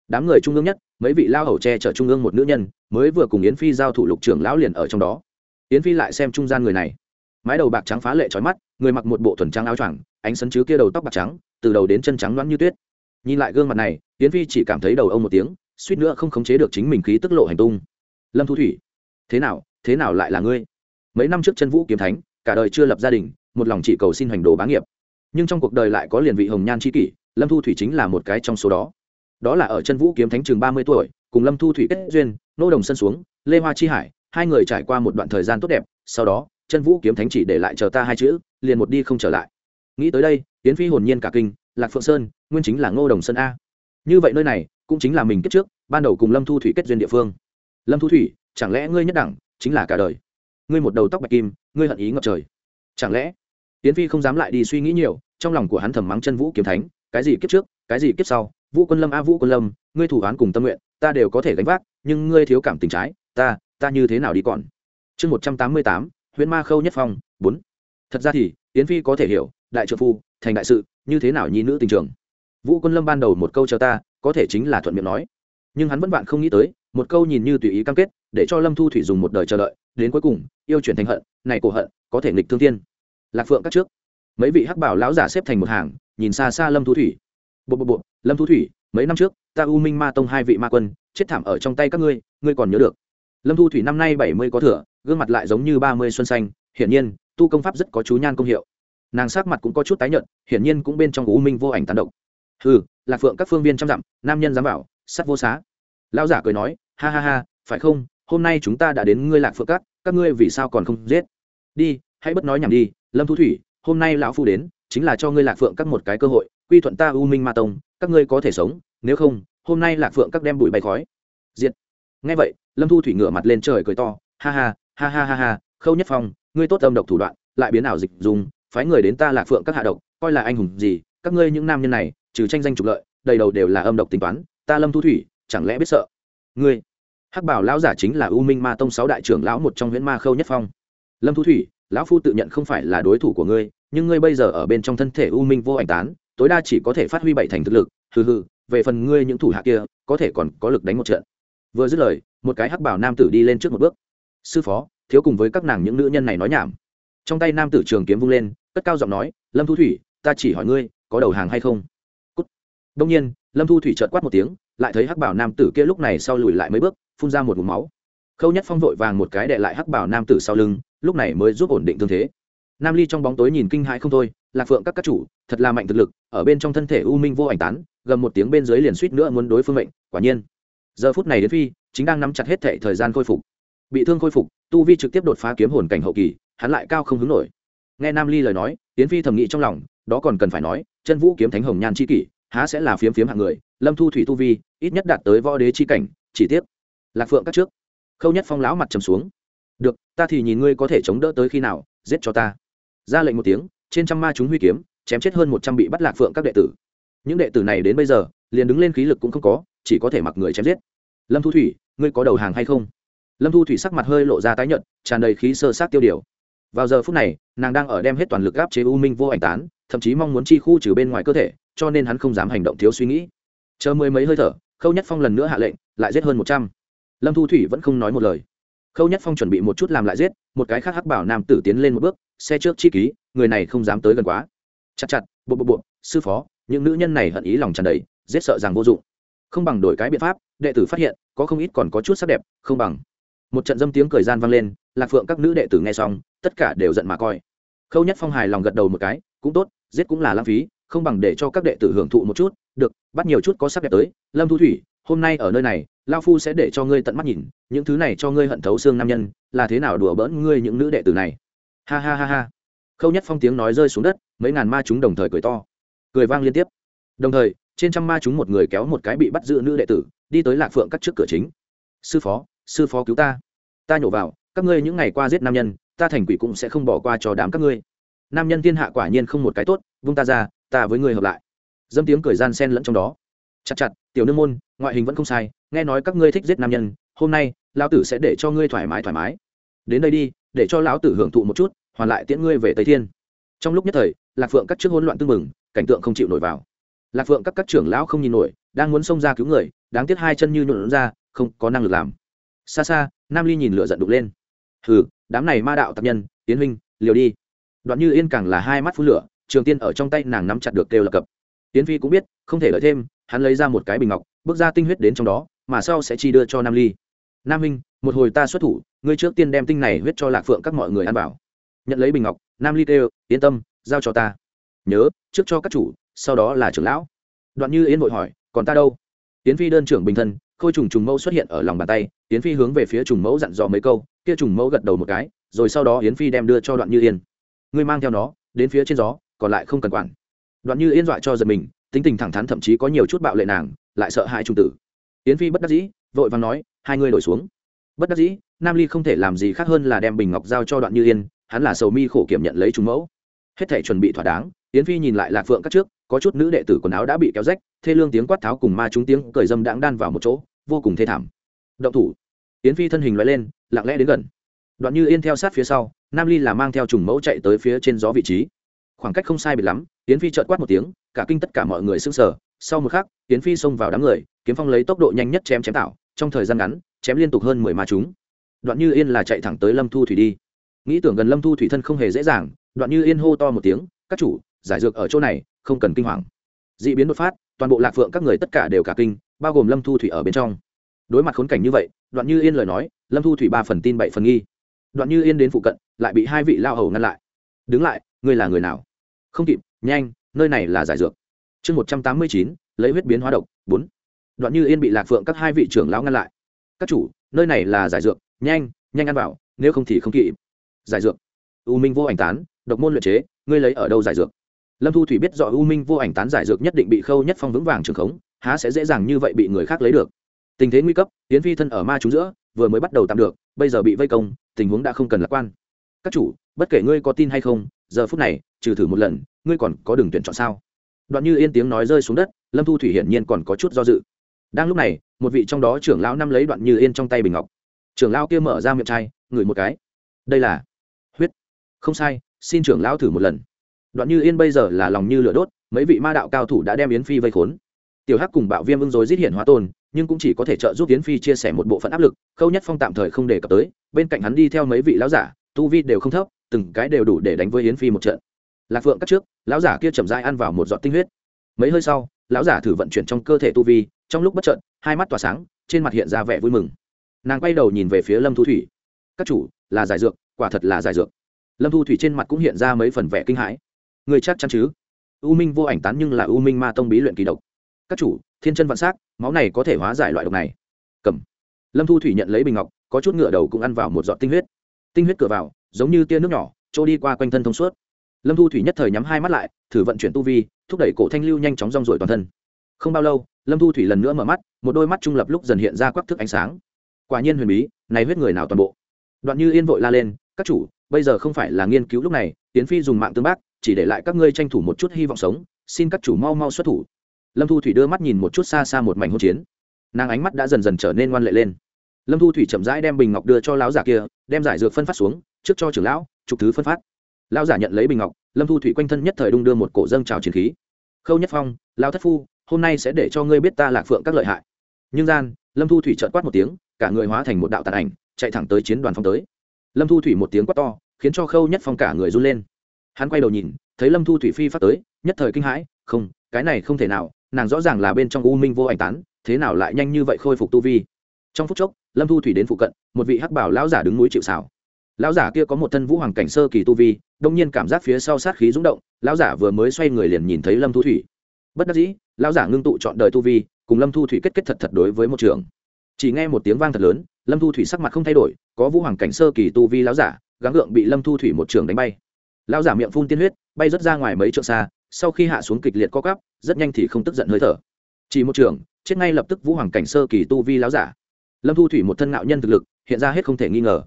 Đám người trung ương nhất, mấy vị lao hầu tre chở trung ương một nữ nhân, mới vừa cùng yến phi giao thủ lục trưởng lão liền ở trong đó. Yến phi lại xem trung gian người này. Mái đầu bạc trắng phá lệ trói mắt, người mặc một bộ thuần trắng áo choàng, ánh sấn chứ kia đầu tóc bạc trắng, từ đầu đến chân trắng loãng như tuyết. Nhìn lại gương mặt này, yến phi chỉ cảm thấy đầu ông một tiếng, suýt nữa không khống chế được chính mình khí tức lộ hành tung. Lâm thu thủy, thế nào thế nào lại là ngươi? Mấy năm trước chân vũ kiếm thánh, cả đời chưa lập gia đình một lòng chỉ cầu xin hoành đồ bá nghiệp. Nhưng trong cuộc đời lại có liền vị hồng nhan c kỷ, lâm thu thủy chính là một cái trong số đó. Đó là ở chân vũ kiếm thánh trường ba mươi tuổi, cùng lâm thu thủy kết duyên, nô đồng sân xuống, lê hoa chi hải, hai người trải qua một đoạn thời gian tốt đẹp, sau đó, chân vũ kiếm thánh chỉ để lại chờ ta hai chữ, liền một đi không trở lại. Nghĩ tới đây tiến phi hồn nhiên cả kinh, lạc phượng sơn, nguyên chính là ngô đồng sơn a. Như vậy nơi này, cũng chính là mình kết trước, ban đầu cùng lâm thu thủy kết duyên địa phương. Lâm thu thủy, chẳng lẽ ngươi nhất đẳng, chính là cả đời? Ngươi một đầu tóc bạch kim, ngươi hận ý ngập trời. Chẳng lẽ tiến phi không dám lại đi suy nghĩ nhiều, trong lòng của hắn thầm mắng chân vũ kiếm thánh, cái gì kiếp trước, cái gì kiếp sau, vũ quân lâm a, vũ quân lâm, ngươi thủ án cùng tâm nguyện, ta đều có thể gánh vác, nhưng ngươi thiếu cảm tình trái, ta ta như thế nào đi còn? Chương một trăm tám mươi tám huyện ma khâu nhất phong, bốn. Thật ra thì Tiễn phi có thể hiểu, đại trợ phu, thành đại sự, như thế nào nhi nữ tình trường. Vũ quân lâm ban đầu một câu cho ta, có thể chính là thuận miệng nói. Nhưng hắn vẫn vạn không nghĩ tới, một câu nhìn như tùy ý cam kết, để cho lâm thu thủy dùng một đời chờ đợi, đến cuối cùng, yêu chuyển thành hận, này cổ hận, có thể nghịch thương thiên lạc phượng các trước. Mấy vị hắc bảo lão giả xếp thành một hàng, nhìn xa xa lâm thu thủy. Bộ bộ bộ, lâm thu thủy, mấy năm trước, ta u minh ma tông hai vị ma quân, chết thảm ở trong tay các ngươi ngươi còn nhớ được. Lâm thu thủy năm nay bảy mươi có thừa, gương mặt lại giống như ba mươi xuân xanh, hiển nhiên, tu công pháp rất có chú nhan công hiệu. Nàng sắc mặt cũng có chút tái nhợt, hiển nhiên cũng bên trong u minh vô ảnh tán động ừ lạc phượng các phương viên trăm dặm, nam nhân dám bảo, sắt vô xá. Lão giả cười nói, ha ha ha, phải không, hôm nay chúng ta đã đến ngươi lạc phượng các các ngươi vì sao còn không giết? Đi, hãy bất nói nhảm đi lâm thu thủy, hôm nay lão phu đến, chính là cho ngươi lạc phượng các một cái cơ hội, quy thuận ta u minh ma tông, các ngươi có thể sống, nếu không, hôm nay lạc phượng các đem bụi bay khói. Diệt. Ngay vậy, lâm thu thủy ngửa mặt lên trời cười to, ha ha ha ha ha ha, khâu nhất phong, ngươi tốt âm độc thủ đoạn, lại biến ảo dịch dùng, phái người đến ta lạc phượng các hạ độc, coi là anh hùng gì, các ngươi những nam nhân này, trừ tranh danh trục lợi, đầy đầu đều là âm độc tính toán, ta lâm thu thủy, chẳng lẽ biết sợ? Ngươi. Hắc bảo lão giả chính là u minh ma tông sáu đại trưởng lão một trong huyễn ma khâu nhất phong. Lâm thu thủy lão phu tự nhận không phải là đối thủ của ngươi, nhưng ngươi bây giờ ở bên trong thân thể u minh vô ảnh tán, tối đa chỉ có thể phát huy bảy thành thực lực, hừ hừ, về phần ngươi những thủ hạ kia, có thể còn có lực đánh một trận. Vừa dứt lời, một cái hắc bảo nam tử đi lên trước một bước. Sư phó, thiếu cùng với các nàng những nữ nhân này nói nhảm. Trong tay nam tử trường kiếm vung lên, cất cao giọng nói, lâm thu thủy, ta chỉ hỏi ngươi, có đầu hàng hay không? Cút. đông nhiên, lâm thu thủy trợt quát một tiếng, lại thấy hắc bảo nam tử kia lúc này sau lùi lại mấy bước, phun ra một vùng máu. Khâu nhất phong vội vàng một cái đệ lại hắc bảo nam tử sau lưng lúc này mới giúp ổn định thương thế. Nam ly trong bóng tối nhìn kinh hãi không thôi, lạc phượng các các chủ, thật là mạnh thực lực, ở bên trong thân thể u minh vô ảnh tán, gầm một tiếng bên dưới liền suýt nữa muốn đối phương mệnh, quả nhiên. Giờ phút này đến phi chính đang nắm chặt hết thệ thời gian khôi phục. Bị thương khôi phục, tu vi trực tiếp đột phá kiếm hồn cảnh hậu kỳ, hắn lại cao không hứng nổi. Nghe nam ly lời nói tiến phi thầm nghĩ trong lòng, đó còn cần phải nói, chân vũ kiếm thánh hồng nhan c h i kỷ, há sẽ là phiếm phiếm hạng người, lâm thu thủy tu vi, ít nhất đạt tới võ đế c h i cảnh, chỉ tiếc. Lạc phượng các trước. Khâu nhất phong lão mặt trầm xuống được, ta thì nhìn ngươi có thể chống đỡ tới khi nào, giết cho ta. Ra lệnh một tiếng, trên trăm ma chúng huy kiếm, chém chết hơn một trăm bị bắt lạc phượng các đệ tử. Những đệ tử này đến bây giờ, liền đứng lên khí lực cũng không có, chỉ có thể mặc người chém giết. Lâm thu thủy, ngươi có đầu hàng hay không? Lâm thu thủy sắc mặt hơi lộ ra tái nhợt, tràn đầy khí sơ sát tiêu điều. Vào giờ phút này, nàng đang ở đem hết toàn lực gáp chế u minh vô ảnh tán, thậm chí mong muốn chi khu trừ bên ngoài cơ thể, cho nên hắn không dám hành động thiếu suy nghĩ. Chờ mười mấy hơi thở, khâu nhất phong lần nữa hạ lệnh, lại giết hơn một trăm. Lâm thu thủy vẫn không nói một lời khâu nhất phong chuẩn bị một chút làm lại giết, một cái khác hắc bảo nam tử tiến lên một bước, xe trước chi ký, người này không dám tới gần quá. Chặt chặt, bộ bộ bộ, sư phó, những nữ nhân này hận ý lòng tràn đầy, giết sợ rằng vô dụng. Không bằng đổi cái biện pháp, đệ tử phát hiện, có không ít còn có chút sắc đẹp, không bằng. Một trận dâm tiếng cười gian vang lên, lạc phượng các nữ đệ tử nghe xong, tất cả đều giận mà coi. Khâu nhất phong hài lòng gật đầu một cái, cũng tốt, giết cũng là lãng phí, không bằng để cho các đệ tử hưởng thụ một chút, được, bắt nhiều chút có sắc đẹp tới, lâm thu thủy hôm nay ở nơi này, lao phu sẽ để cho ngươi tận mắt nhìn, những thứ này cho ngươi hận thấu xương nam nhân, là thế nào đùa bỡn ngươi những nữ đệ tử này? Ha ha ha ha. Khâu nhất phong tiếng nói rơi xuống đất, mấy ngàn ma chúng đồng thời cười to. Cười vang liên tiếp. Đồng thời, trên trăm ma chúng một người kéo một cái bị bắt giữ nữ đệ tử, đi tới lạc phượng cắt trước cửa chính. Sư phó sư phó cứu ta. Ta nhổ vào, các ngươi những ngày qua giết nam nhân, ta thành quỷ cũng sẽ không bỏ qua cho đám các ngươi. Nam nhân thiên hạ quả nhiên không một cái tốt, vung ta ra, ta với ngươi hợp lại. Dâm tiếng cười gian sen lẫn trong đó. Chặt chặt tiểu nương môn, ngoại hình vẫn không sai, nghe nói các ngươi thích giết nam nhân, hôm nay, lão tử sẽ để cho ngươi thoải mái thoải mái. Đến đây đi, để cho lão tử hưởng thụ một chút, hoàn lại tiễn ngươi về tây thiên. Trong lúc nhất thời, lạc phượng cắt trước hỗn loạn tưng mừng cảnh tượng không chịu nổi vào. Lạc phượng các các trưởng lão không nhìn nổi, đang muốn xông ra cứu người, đáng tiếc hai chân như nhuộn ra, không có năng lực làm. Xa xa, nam ly nhìn lửa giận đục lên. Hừ, đám này ma đạo tập nhân tiến huynh, liều đi. Đoạn như yên càng là hai mắt phun lửa, trường tiên ở trong tay nàng nắm chặt được kêu lập cập. Tiến phi cũng biết, không thể lợi thêm hắn lấy ra một cái bình ngọc bước ra tinh huyết đến trong đó mà sau sẽ chi đưa cho nam ly. Nam Minh, một hồi ta xuất thủ ngươi trước tiên đem tinh này huyết cho lạc phượng các mọi người ăn vào. Nhận lấy bình ngọc nam ly kêu yên tâm giao cho ta. Nhớ trước cho các chủ sau đó là trưởng lão. Đoạn như yên vội hỏi còn ta đâu? Tiến phi đơn trưởng bình thân khôi trùng trùng mẫu xuất hiện ở lòng bàn tay tiến phi hướng về phía trùng mẫu dặn dò mấy câu kia trùng mẫu gật đầu một cái rồi sau đó yến phi đem đưa cho đoạn như yên. Ngươi mang theo nó đến phía trên gió còn lại không cần quản. Đoạn như yên dọa cho giật mình tính tình thẳng thắn thậm chí có nhiều chút bạo lệ nàng, lại sợ hãi trung tử. Yến phi bất đắc dĩ, vội vàng nói, hai ngươi đổi xuống. Bất đắc dĩ, nam ly không thể làm gì khác hơn là đem bình ngọc giao cho đoạn như yên, hắn là sầu mi khổ kiểm nhận lấy chúng mẫu. Hết thể chuẩn bị thỏa đáng, yến phi nhìn lại lạc phượng các trước, có chút nữ đệ tử quần áo đã bị kéo rách, thê lương tiếng quát tháo cùng ma chúng tiếng cười dâm đãng đan vào một chỗ, vô cùng thê thảm. Động thủ. Yến phi thân hình loại lên, lặng lẽ đến gần. Đoạn như yên theo sát phía sau, nam ly là mang theo trùng mẫu chạy tới phía trên gió vị trí. Khoảng cách không sai biệt lắm, yến phi trợt quát một tiếng cả kinh tất cả mọi người sững sờ. Sau một khắc, yến phi xông vào đám người, kiếm phong lấy tốc độ nhanh nhất chém chém tạo, trong thời gian ngắn, chém liên tục hơn mười ma chúng đoạn như yên là chạy thẳng tới lâm thu thủy đi. Nghĩ tưởng gần lâm thu thủy thân không hề dễ dàng, đoạn như yên hô to một tiếng, các chủ, giải dược ở chỗ này, không cần kinh hoàng. D ị biến đột phát, toàn bộ lạc phượng các người tất cả đều cả kinh, bao gồm lâm thu thủy ở bên trong. Đối mặt khốn cảnh như vậy, đoạn như yên lời nói, lâm thu thủy ba phần tin bảy phần nghi. Đoạn như yên đến phụ cận, lại bị hai vị lao hầu ngăn lại. Đứng lại, ngươi là người nào? Không kịp, nhanh nơi này là giải dược. Chương một trăm tám mươi chín, lấy huyết biến hóa độc, bốn. Đoạn như yên bị lạc phượng các hai vị trưởng lão ngăn lại. Các chủ, nơi này là giải dược, nhanh nhanh ăn vào, nếu không thì không kịp. Giải dược. U minh vô ảnh tán, độc môn luyện chế, ngươi lấy ở đâu giải dược? Lâm thu thủy biết rõ u minh vô ảnh tán giải dược nhất định bị khâu nhất phong vững vàng trường khống, há sẽ dễ dàng như vậy bị người khác lấy được. Tình thế nguy cấp tiến phi thân ở ma trúng giữa, vừa mới bắt đầu tạm được, bây giờ bị vây công, tình huống đã không cần lạc quan. Các chủ, bất kể ngươi có tin hay không, giờ phút này, trừ thử một lần ngươi còn có đường tuyển chọn sao? Đoạn như yên tiếng nói rơi xuống đất, lâm thu thủy hiển nhiên còn có chút do dự. Đang lúc này, một vị trong đó trưởng lão năm lấy đoạn như yên trong tay bình ngọc. Trưởng lão kia mở ra miệng chai, ngửi một cái. Đây là huyết. Không sai, xin trưởng lão thử một lần. Đoạn như yên bây giờ là lòng như lửa đốt, mấy vị ma đạo cao thủ đã đem yến phi vây khốn. Tiểu hắc cùng bạo viêm ưng dối giết hiện hóa tôn, nhưng cũng chỉ có thể trợ giúp yến phi chia sẻ một bộ phận áp lực, khâu nhất phong tạm thời không đề cập tới, bên cạnh hắn đi theo mấy vị lão giả, tu vi đều không thấp, từng cái đều đủ để đánh với yến phi một trận lạc phượng cắt trước, lão giả kia chậm dai ăn vào một giọt tinh huyết. Mấy hơi sau, lão giả thử vận chuyển trong cơ thể tu vi, trong lúc bất trợn hai mắt tỏa sáng, trên mặt hiện ra vẻ vui mừng. Nàng quay đầu nhìn về phía lâm thu thủy. Các chủ, là giải dược, quả thật là giải dược. Lâm thu thủy trên mặt cũng hiện ra mấy phần vẻ kinh hãi. Người chắc chắn chứ? U minh vô ảnh tán nhưng là u minh ma tông bí luyện kỳ độc. Các chủ, thiên chân vạn s á c máu này có thể hóa giải loại độc này. Cầm. Lâm thu thủy nhận lấy bình ngọc, có chút ngựa đầu cũng ăn vào một giọt tinh huyết. Tinh huyết cửa vào, giống như tia nước nhỏ trôi đi qua quanh thân thông suốt lâm thu thủy nhất thời nhắm hai mắt lại, thử vận chuyển tu vi, thúc đẩy cổ thanh lưu nhanh chóng rong rổi toàn thân. Không bao lâu, lâm thu thủy lần nữa mở mắt, một đôi mắt trung lập lúc dần hiện ra quắc thức ánh sáng. Quả nhiên huyền bí, này huyết người nào toàn bộ? Đoạn như yên vội la lên, các chủ, bây giờ không phải là nghiên cứu lúc này tiến phi dùng mạng tương bác, chỉ để lại các ngươi tranh thủ một chút hy vọng sống, xin các chủ mau mau xuất thủ. Lâm thu thủy đưa mắt nhìn một chút xa xa một mảnh hỗn chiến. Nàng ánh mắt đã dần dần trở nên ngoan lệ lên. Lâm thu thủy chậm rãi đem bình ngọc đưa cho lão giả kia, đem giải dược phân phát xuống, trước cho trưởng lão trục thứ phân phát lão giả nhận lấy bình ngọc, lâm thu thủy quanh thân nhất thời đung đưa một cổ dâng trào chiến khí. Khâu nhất phong, lão thất phu, hôm nay sẽ để cho ngươi biết ta lạc phượng các lợi hại. Nhưng gian, lâm thu thủy trợt quát một tiếng, cả người hóa thành một đạo tàn ảnh, chạy thẳng tới chiến đoàn phong tới. Lâm thu thủy một tiếng quát to, khiến cho khâu nhất phong cả người run lên. Hắn quay đầu nhìn, thấy lâm thu thủy phi phát tới, nhất thời kinh hãi, không, cái này không thể nào, nàng rõ ràng là bên trong u minh vô ảnh tán, thế nào lại nhanh như vậy khôi phục tu vi. Trong phút chốc, lâm thu thủy đến phụ cận, một vị hắc bảo lão giả đứng núi chịu xảo lão giả kia có một thân vũ hoàng cảnh sơ kỳ tu vi, đông nhiên cảm giác phía sau sát khí rúng động, lão giả vừa mới xoay người liền nhìn thấy lâm thu thủy. Bất đắc dĩ, lão giả ngưng tụ chọn đời tu vi, cùng lâm thu thủy kết kết thật thật đối với một trường. Chỉ nghe một tiếng vang thật lớn, lâm thu thủy sắc mặt không thay đổi, có vũ hoàng cảnh sơ kỳ tu vi lão giả, gắng gượng bị lâm thu thủy một trường đánh bay. Lão giả miệng phun tiên huyết, bay rớt ra ngoài mấy trượng xa, sau khi hạ xuống kịch liệt co cắp rất nhanh thì không tức giận hơi thở. Chỉ một trường, chết ngay lập tức vũ hoàng cảnh sơ kỳ tu vi lão giả. Lâm thu thủy một thân ngạo nhân thực lực, hiện ra hết không thể nghi ngờ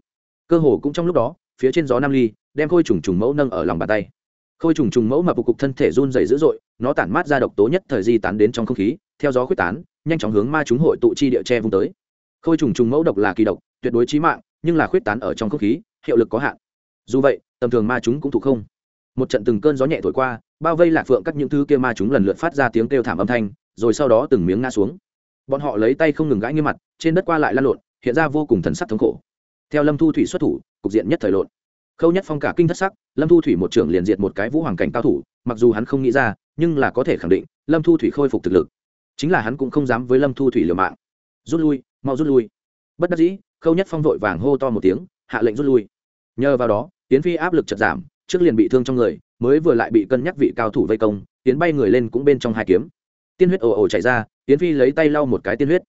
cơ hồ cũng trong lúc đó, phía trên gió nam ly đem khôi trùng trùng mẫu nâng ở lòng bàn tay. Khôi trùng trùng mẫu mà phục cục thân thể run dày dữ dội, nó tản mát ra độc tố nhất thời di tán đến trong không khí, theo gió khuếch tán, nhanh chóng hướng ma chúng hội tụ chi địa che vung tới. Khôi trùng trùng mẫu độc là kỳ độc, tuyệt đối trí mạng, nhưng là khuyết tán ở trong không khí, hiệu lực có hạn. Dù vậy, tầm thường ma chúng cũng thụ không. Một trận từng cơn gió nhẹ thổi qua, bao vây lạc phượng các những thứ kia ma chúng lần lượt phát ra tiếng kêu thảm âm thanh, rồi sau đó từng miếng ngã xuống. Bọn họ lấy tay không ngừng gãi nghiêm mặt, trên đất qua lại lăn lộn, hiện ra vô cùng thần sắc thống khổ theo lâm thu thủy xuất thủ, cục diện nhất thời lộn. Khâu nhất phong cả kinh thất sắc, lâm thu thủy một trưởng liền diệt một cái vũ hoàng cảnh cao thủ, mặc dù hắn không nghĩ ra, nhưng là có thể khẳng định, lâm thu thủy khôi phục thực lực. Chính là hắn cũng không dám với lâm thu thủy liều mạng. Rút lui, mau rút lui. Bất đắc dĩ, khâu nhất phong vội vàng hô to một tiếng, hạ lệnh rút lui. Nhờ vào đó, tiến phi áp lực chật giảm, trước liền bị thương trong người, mới vừa lại bị cân nhắc vị cao thủ vây công, tiến bay người lên cũng bên trong hai kiếm. Tiên huyết ồ ồ chạy ra, tiến phi lấy tay lau một cái tiên huyết.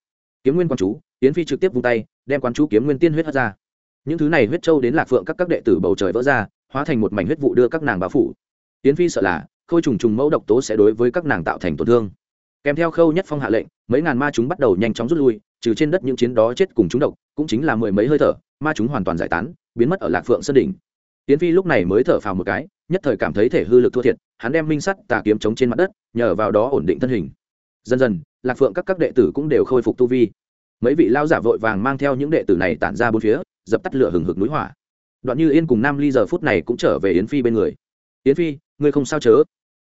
Kiếm nguyên quán chú, tiến phi trực tiếp vung tay, đem quán chú kiếm nguyên tiên huyết hất ra những thứ này huyết châu đến lạc phượng các các đệ tử bầu trời vỡ ra, hóa thành một mảnh huyết vụ đưa các nàng bao phủ. Tiến phi sợ là, khôi trùng trùng mẫu độc tố sẽ đối với các nàng tạo thành tổn thương. Kèm theo khâu nhất phong hạ lệnh, mấy ngàn ma chúng bắt đầu nhanh chóng rút lui, trừ trên đất những chiến đó chết cùng chúng độc, cũng chính là mười mấy hơi thở, ma chúng hoàn toàn giải tán, biến mất ở lạc phượng sơn đỉnh. Tiến phi lúc này mới thở phào một cái, nhất thời cảm thấy thể hư lực thua thiệt, hắn đem minh sắt, tà kiếm chống trên mặt đất, nhờ vào đó ổn định thân hình. Dần dần, lạc phượng các các đệ tử cũng đều khôi phục tu vi. Mấy vị lao giả vội vàng mang theo những đệ tử này tản ra bốn phía dập tắt lửa hừng hực núi hỏa. Đoạn như yên cùng nam ly giờ phút này cũng trở về yến phi bên người. Yến phi, ngươi không sao chớ?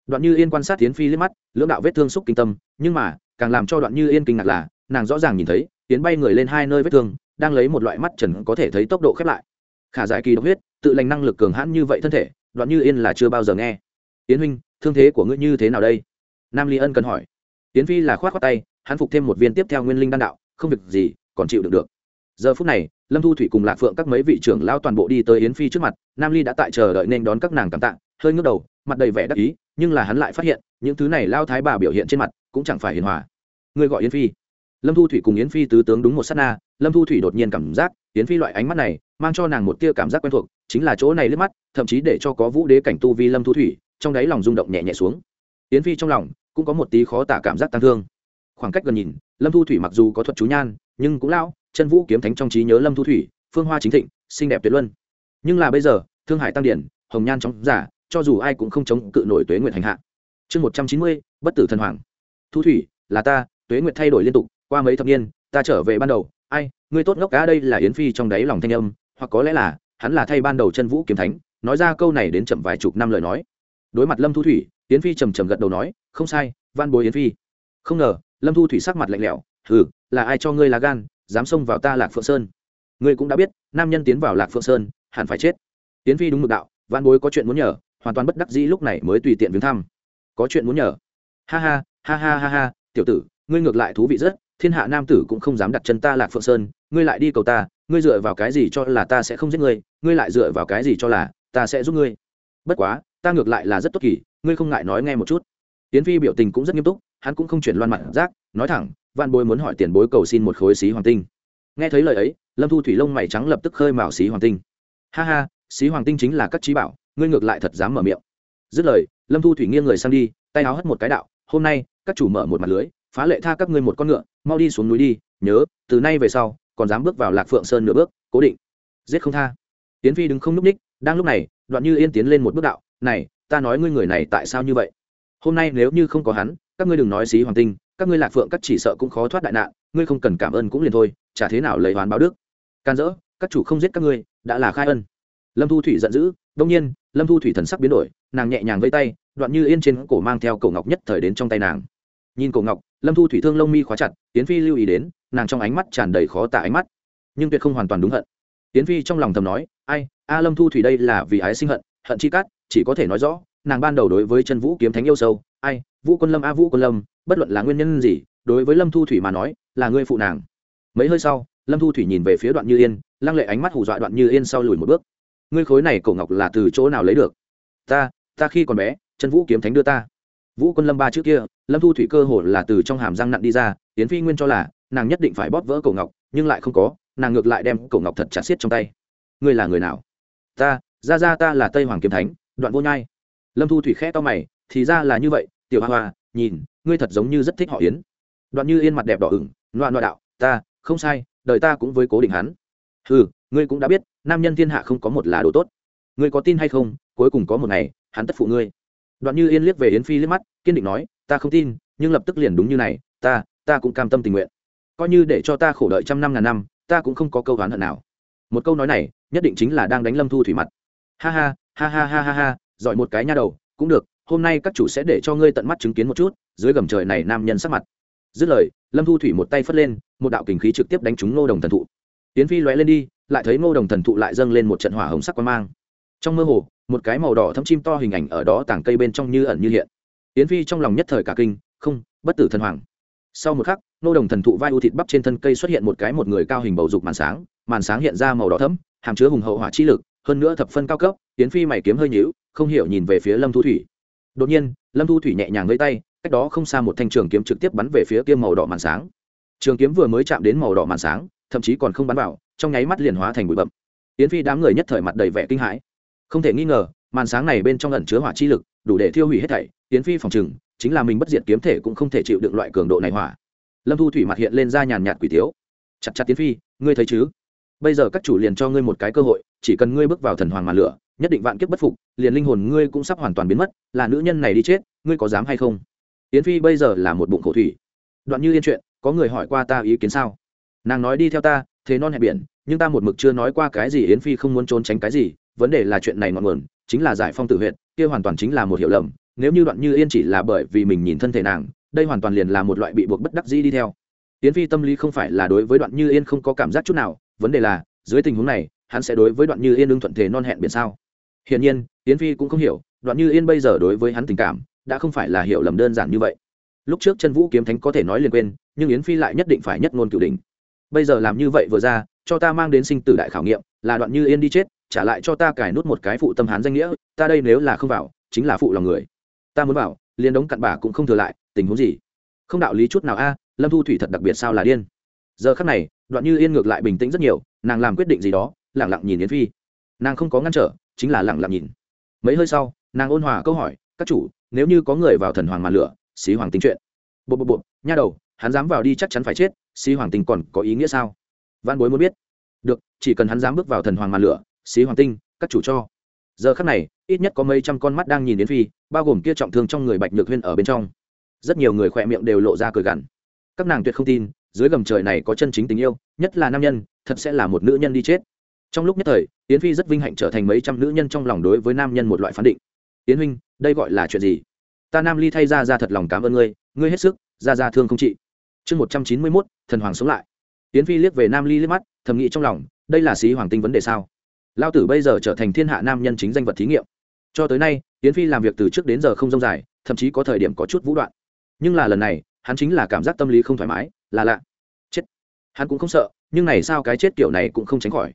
Đoạn như yên quan sát yến phi liếc mắt, lưỡng đạo vết thương xúc kinh tâm, nhưng mà, càng làm cho đoạn như yên kinh ngạc là, nàng rõ ràng nhìn thấy, yến bay người lên hai nơi vết thương, đang lấy một loại mắt trần có thể thấy tốc độ khép lại. Khả giải kỳ độc huyết, tự lành năng lực cường hãn như vậy thân thể, đoạn như yên là chưa bao giờ nghe. Yến huynh, thương thế của ngươi như thế nào đây? Nam ly ân cần hỏi. Yến phi là khoát khoát tay, hắn phục thêm một viên tiếp theo nguyên linh đan đạo, không việc gì, còn chịu được được giờ phút này, lâm thu thủy cùng lạc phượng các mấy vị trưởng lao toàn bộ đi tới yến phi trước mặt, nam ly đã tại chờ đợi nên đón các nàng cảm tạ, hơi ngước đầu, mặt đầy vẻ đắc ý, nhưng là hắn lại phát hiện, những thứ này lao thái bà biểu hiện trên mặt cũng chẳng phải hiền hòa. Người gọi yến phi. Lâm thu thủy cùng yến phi tứ tướng đúng một s á t na, lâm thu thủy đột nhiên cảm giác, yến phi loại ánh mắt này, mang cho nàng một tia cảm giác quen thuộc, chính là chỗ này liếc mắt, thậm chí để cho có vũ đế cảnh tu vi lâm thu thủy, trong đáy lòng rung động nhẹ nhẹ xuống. Yến phi trong lòng cũng có một tí khó tả cảm giác tăng thương. Khoảng cách gần nhìn, lâm thu thủy mặc dù có thuật chú nhan nhưng cũng lão, chân vũ kiếm thánh trong trí nhớ lâm thu thủy, phương hoa chính thịnh, xinh đẹp tuyệt luân. Nhưng là bây giờ, thương hải tăng điển, hồng nhan chóng giả, cho dù ai cũng không chống cự nổi tuế nguyệt hành hạ. Chương một trăm chín mươi, bất tử thần hoàng. Thu thủy, là ta, tuế nguyệt thay đổi liên tục, qua mấy thập niên, ta trở về ban đầu, ai, ngươi tốt ngốc cá đây là yến phi trong đáy lòng thanh âm, hoặc có lẽ là, hắn là thay ban đầu chân vũ kiếm thánh, nói ra câu này đến chậm vài chục năm lời nói. Đối mặt lâm thu thủy, yến phi trầm trầm gật đầu nói, không sai van bối yến phi. Không ngờ, lâm thu thủy sắc mặt lạnh lẽo thử là ai cho ngươi lá gan, dám xông vào ta lạc phượng sơn? Ngươi cũng đã biết, nam nhân tiến vào lạc phượng sơn, hẳn phải chết. Tiến phi đúng mực đạo văn bối có chuyện muốn nhờ, hoàn toàn bất đắc dĩ lúc này mới tùy tiện viếng thăm. Có chuyện muốn nhờ. Ha ha ha ha ha ha, tiểu tử, ngươi ngược lại thú vị rất, thiên hạ nam tử cũng không dám đặt chân ta lạc phượng sơn, ngươi lại đi cầu ta, ngươi dựa vào cái gì cho là ta sẽ không giết ngươi ngươi lại dựa vào cái gì cho là ta sẽ giúp ngươi? Bất quá, ta ngược lại là rất tốt kỳ, ngươi không ngại nói nghe một chút tiến phi biểu tình cũng rất nghiêm túc, hắn cũng không chuyển loan mặt giác nói thẳng văn bối muốn hỏi tiền bối cầu xin một khối xí hoàng tinh. Nghe thấy lời ấy, lâm thu thủy lông mày trắng lập tức khơi mào xí hoàng tinh. Ha ha, xí hoàng tinh chính là các trí bảo, ngươi ngược lại thật dám mở miệng. Dứt lời, lâm thu thủy nghiêng người sang đi, tay áo hất một cái đạo, hôm nay, các chủ mở một mặt lưới, phá lệ tha các ngươi một con ngựa, mau đi xuống núi đi, nhớ, từ nay về sau, còn dám bước vào lạc phượng sơn nửa bước, cố định. Giết không tha. Tiến phi đứng không núp ních đang lúc này, đoạn như yên tiến lên một bước đạo, này, ta nói ngươi người này tại sao như vậy? Hôm nay nếu như không có hắn, các ngươi đừng nói xí hoàng tinh, các ngươi lạc phượng các chỉ sợ cũng khó thoát đại nạn, ngươi không cần cảm ơn cũng liền thôi, chả thế nào lấy oán báo đức. Can dỡ, các chủ không giết các ngươi, đã là khai ân. Lâm thu thủy giận dữ đông nhiên, lâm thu thủy thần sắc biến đổi, nàng nhẹ nhàng vây tay, đoạn như yên trên cổ mang theo cổ ngọc nhất thời đến trong tay nàng. Nhìn cổ ngọc, lâm thu thủy thương lông mi khóa chặt tiến phi lưu ý đến, nàng trong ánh mắt tràn đầy khó tả ánh mắt. Nhưng tuyệt không hoàn toàn đúng hận. Tiến phi trong lòng thầm nói, ai, a lâm thu thủy đây là vì ái sinh hận hận chi cát, chỉ có thể nói rõ nàng ban đầu đối với chân vũ kiếm thánh yêu sâu, ai, vũ quân lâm a, vũ quân lâm, bất luận là nguyên nhân gì, đối với lâm thu thủy mà nói, là ngươi phụ nàng. Mấy hơi sau, lâm thu thủy nhìn về phía đoạn như yên, lăng lệ ánh mắt hù dọa đoạn như yên sau lùi một bước. Ngươi khối này cổ ngọc là từ chỗ nào lấy được? Ta ta khi còn bé, chân vũ kiếm thánh đưa ta. Vũ quân lâm ba trước kia, lâm thu thủy cơ hồ là từ trong hàm răng nặn đi ra tiến phi nguyên cho là, nàng nhất định phải bóp vỡ cổ ngọc, nhưng lại không có, nàng ngược lại đem cổ ngọc thật chặt xiết trong tay. Ngươi là người nào? Ta ra ra ta là tây hoàng kiếm thánh, đoạn vô nhai lâm thu thủy khẽ to mày, thì ra là như vậy, tiểu hoa hoa, nhìn, ngươi thật giống như rất thích họ yến. Đoạn như yên mặt đẹp đỏ ửng loa loa đạo, ta, không sai, đời ta cũng với cố định hắn. Ừ ngươi cũng đã biết, nam nhân thiên hạ không có một là đồ tốt. Ngươi có tin hay không, cuối cùng có một ngày, hắn tất phụ ngươi. Đoạn như yên liếc về yến phi liếc mắt, kiên định nói, ta không tin, nhưng lập tức liền đúng như này, ta ta cũng cam tâm tình nguyện. Coi như để cho ta khổ đợi trăm năm ngàn năm, ta cũng không có câu đoán hận nào. Một câu nói này, nhất định chính là đang đánh lâm thu thủy mặt. Ha ha ha ha ha ha ha giỏi một cái nha đầu, cũng được, hôm nay các chủ sẽ để cho ngươi tận mắt chứng kiến một chút, dưới gầm trời này nam nhân sắc mặt. Dứt lời, lâm thu thủy một tay phất lên, một đạo kình khí trực tiếp đánh trúng ngô đồng thần thụ. Tiến phi lóe lên đi, lại thấy ngô đồng thần thụ lại dâng lên một trận hỏa hồng sắc quang mang. Trong mơ hồ, một cái màu đỏ thâm chim to hình ảnh ở đó tảng cây bên trong như ẩn như hiện. Tiến phi trong lòng nhất thời cả kinh, không, bất tử thần hoàng. Sau một khắc, ngô đồng thần thụ vai u thịt bắp trên thân cây xuất hiện một cái một người cao hình bầu dục màn sáng màn sáng hiện ra màu đỏ thẫm, hàm chứa hùng hậu hỏa chi lực hơn nữa thập phân cao cấp tiến phi mày kiếm hơi nhíu, không hiểu nhìn về phía lâm thu thủy. Đột nhiên, lâm thu thủy nhẹ nhàng với tay, cách đó không xa một thanh trường kiếm trực tiếp bắn về phía kia màu đỏ màn sáng. Trường kiếm vừa mới chạm đến màu đỏ màn sáng, thậm chí còn không bắn vào, trong nháy mắt liền hóa thành bụi bậm yến phi đám người nhất thời mặt đầy vẻ kinh hãi. Không thể nghi ngờ, màn sáng này bên trong ẩn chứa hỏa chi lực, đủ để thiêu hủy hết thảy, yến phi phòng chừng chính là mình bất diệt kiếm thể cũng không thể chịu được loại cường độ này hỏa. Lâm thu thủy mặt hiện lên ra nhàn nhạt quỷ tiếu. Chặt chặt tiến phi, ngươi thấy chứ? Bây giờ các chủ liền cho ngươi một cái cơ hội chỉ cần ngươi bước vào thần hoàng màn lửa, nhất định vạn kiếp bất phục, liền linh hồn ngươi cũng sắp hoàn toàn biến mất, là nữ nhân này đi chết, ngươi có dám hay không? Yến phi bây giờ là một bụng khổ thủy. Đoạn như yên chuyện, có người hỏi qua ta ý kiến sao? Nàng nói đi theo ta, thế non hẹn biển, nhưng ta một mực chưa nói qua cái gì yến phi không muốn trốn tránh cái gì, vấn đề là chuyện này ngọn nguồn, chính là giải phong tự huyện kia hoàn toàn chính là một hiểu lầm, nếu như đoạn như yên chỉ là bởi vì mình nhìn thân thể nàng, đây hoàn toàn liền là một loại bị buộc bất đắc dĩ đi theo. Yến phi tâm lý không phải là đối với đoạn như yên không có cảm giác chút nào, vấn đề là, dưới tình huống này hắn sẽ đối với đoạn như yên ưng thuận thế non hẹn biển sao? Hiển nhiên, yến phi cũng không hiểu, đoạn như yên bây giờ đối với hắn tình cảm, đã không phải là hiểu lầm đơn giản như vậy. Lúc trước chân vũ kiếm thánh có thể nói liền quên, nhưng yến phi lại nhất định phải nhất ngôn cửu đình bây giờ làm như vậy vừa ra, cho ta mang đến sinh tử đại khảo nghiệm, là đoạn như yên đi chết, trả lại cho ta cài nút một cái phụ tâm hán danh nghĩa, ta đây nếu là không vào, chính là phụ lòng người. Ta muốn vào, liền đống cặn bà cũng không thừa lại, tình huống gì? Không đạo lý chút nào a, lâm thu thủy thật đặc biệt sao là điên. Giờ khắc này, đoạn như yên ngược lại bình tĩnh rất nhiều, nàng làm quyết định gì đó lẳng lặng nhìn yến phi. Nàng không có ngăn trở, chính là lẳng lặng nhìn. Mấy hơi sau, nàng ôn hòa câu hỏi, các chủ, nếu như có người vào thần hoàng màn lửa, xí hoàng tính chuyện. Bộ bộ bộ nha đầu, hắn dám vào đi chắc chắn phải chết, xí hoàng tinh còn có ý nghĩa sao? Văn bối muốn biết. Được, chỉ cần hắn dám bước vào thần hoàng màn lửa, xí hoàng tinh, các chủ cho. Giờ khắc này, ít nhất có mấy trăm con mắt đang nhìn đến phi, bao gồm kia trọng thương trong người bạch nhược huyên ở bên trong. Rất nhiều người khỏe miệng đều lộ ra cười gằn. Các nàng tuyệt không tin, dưới gầm trời này có chân chính tình yêu, nhất là nam nhân, thật sẽ là một nữ nhân đi chết trong lúc nhất thời, yến phi rất vinh hạnh trở thành mấy trăm nữ nhân trong lòng đối với nam nhân một loại phán định. Yến huynh, đây gọi là chuyện gì? Ta nam ly thay ra ra thật lòng cảm ơn ngươi ngươi hết sức, ra ra thương không chị. chương một trăm chín mươi mốt, thần hoàng sống lại. Yến phi liếc về nam ly liếc mắt, thầm nghĩ trong lòng, đây là xí hoàng tinh vấn đề sao? Lao tử bây giờ trở thành thiên hạ nam nhân chính danh vật thí nghiệm. Cho tới nay, yến phi làm việc từ trước đến giờ không rông dài, thậm chí có thời điểm có chút vũ đoạn. Nhưng là lần này, hắn chính là cảm giác tâm lý không thoải mái, là lạ. Chết. Hắn cũng không sợ, nhưng này sao cái chết kiểu này cũng không tránh khỏi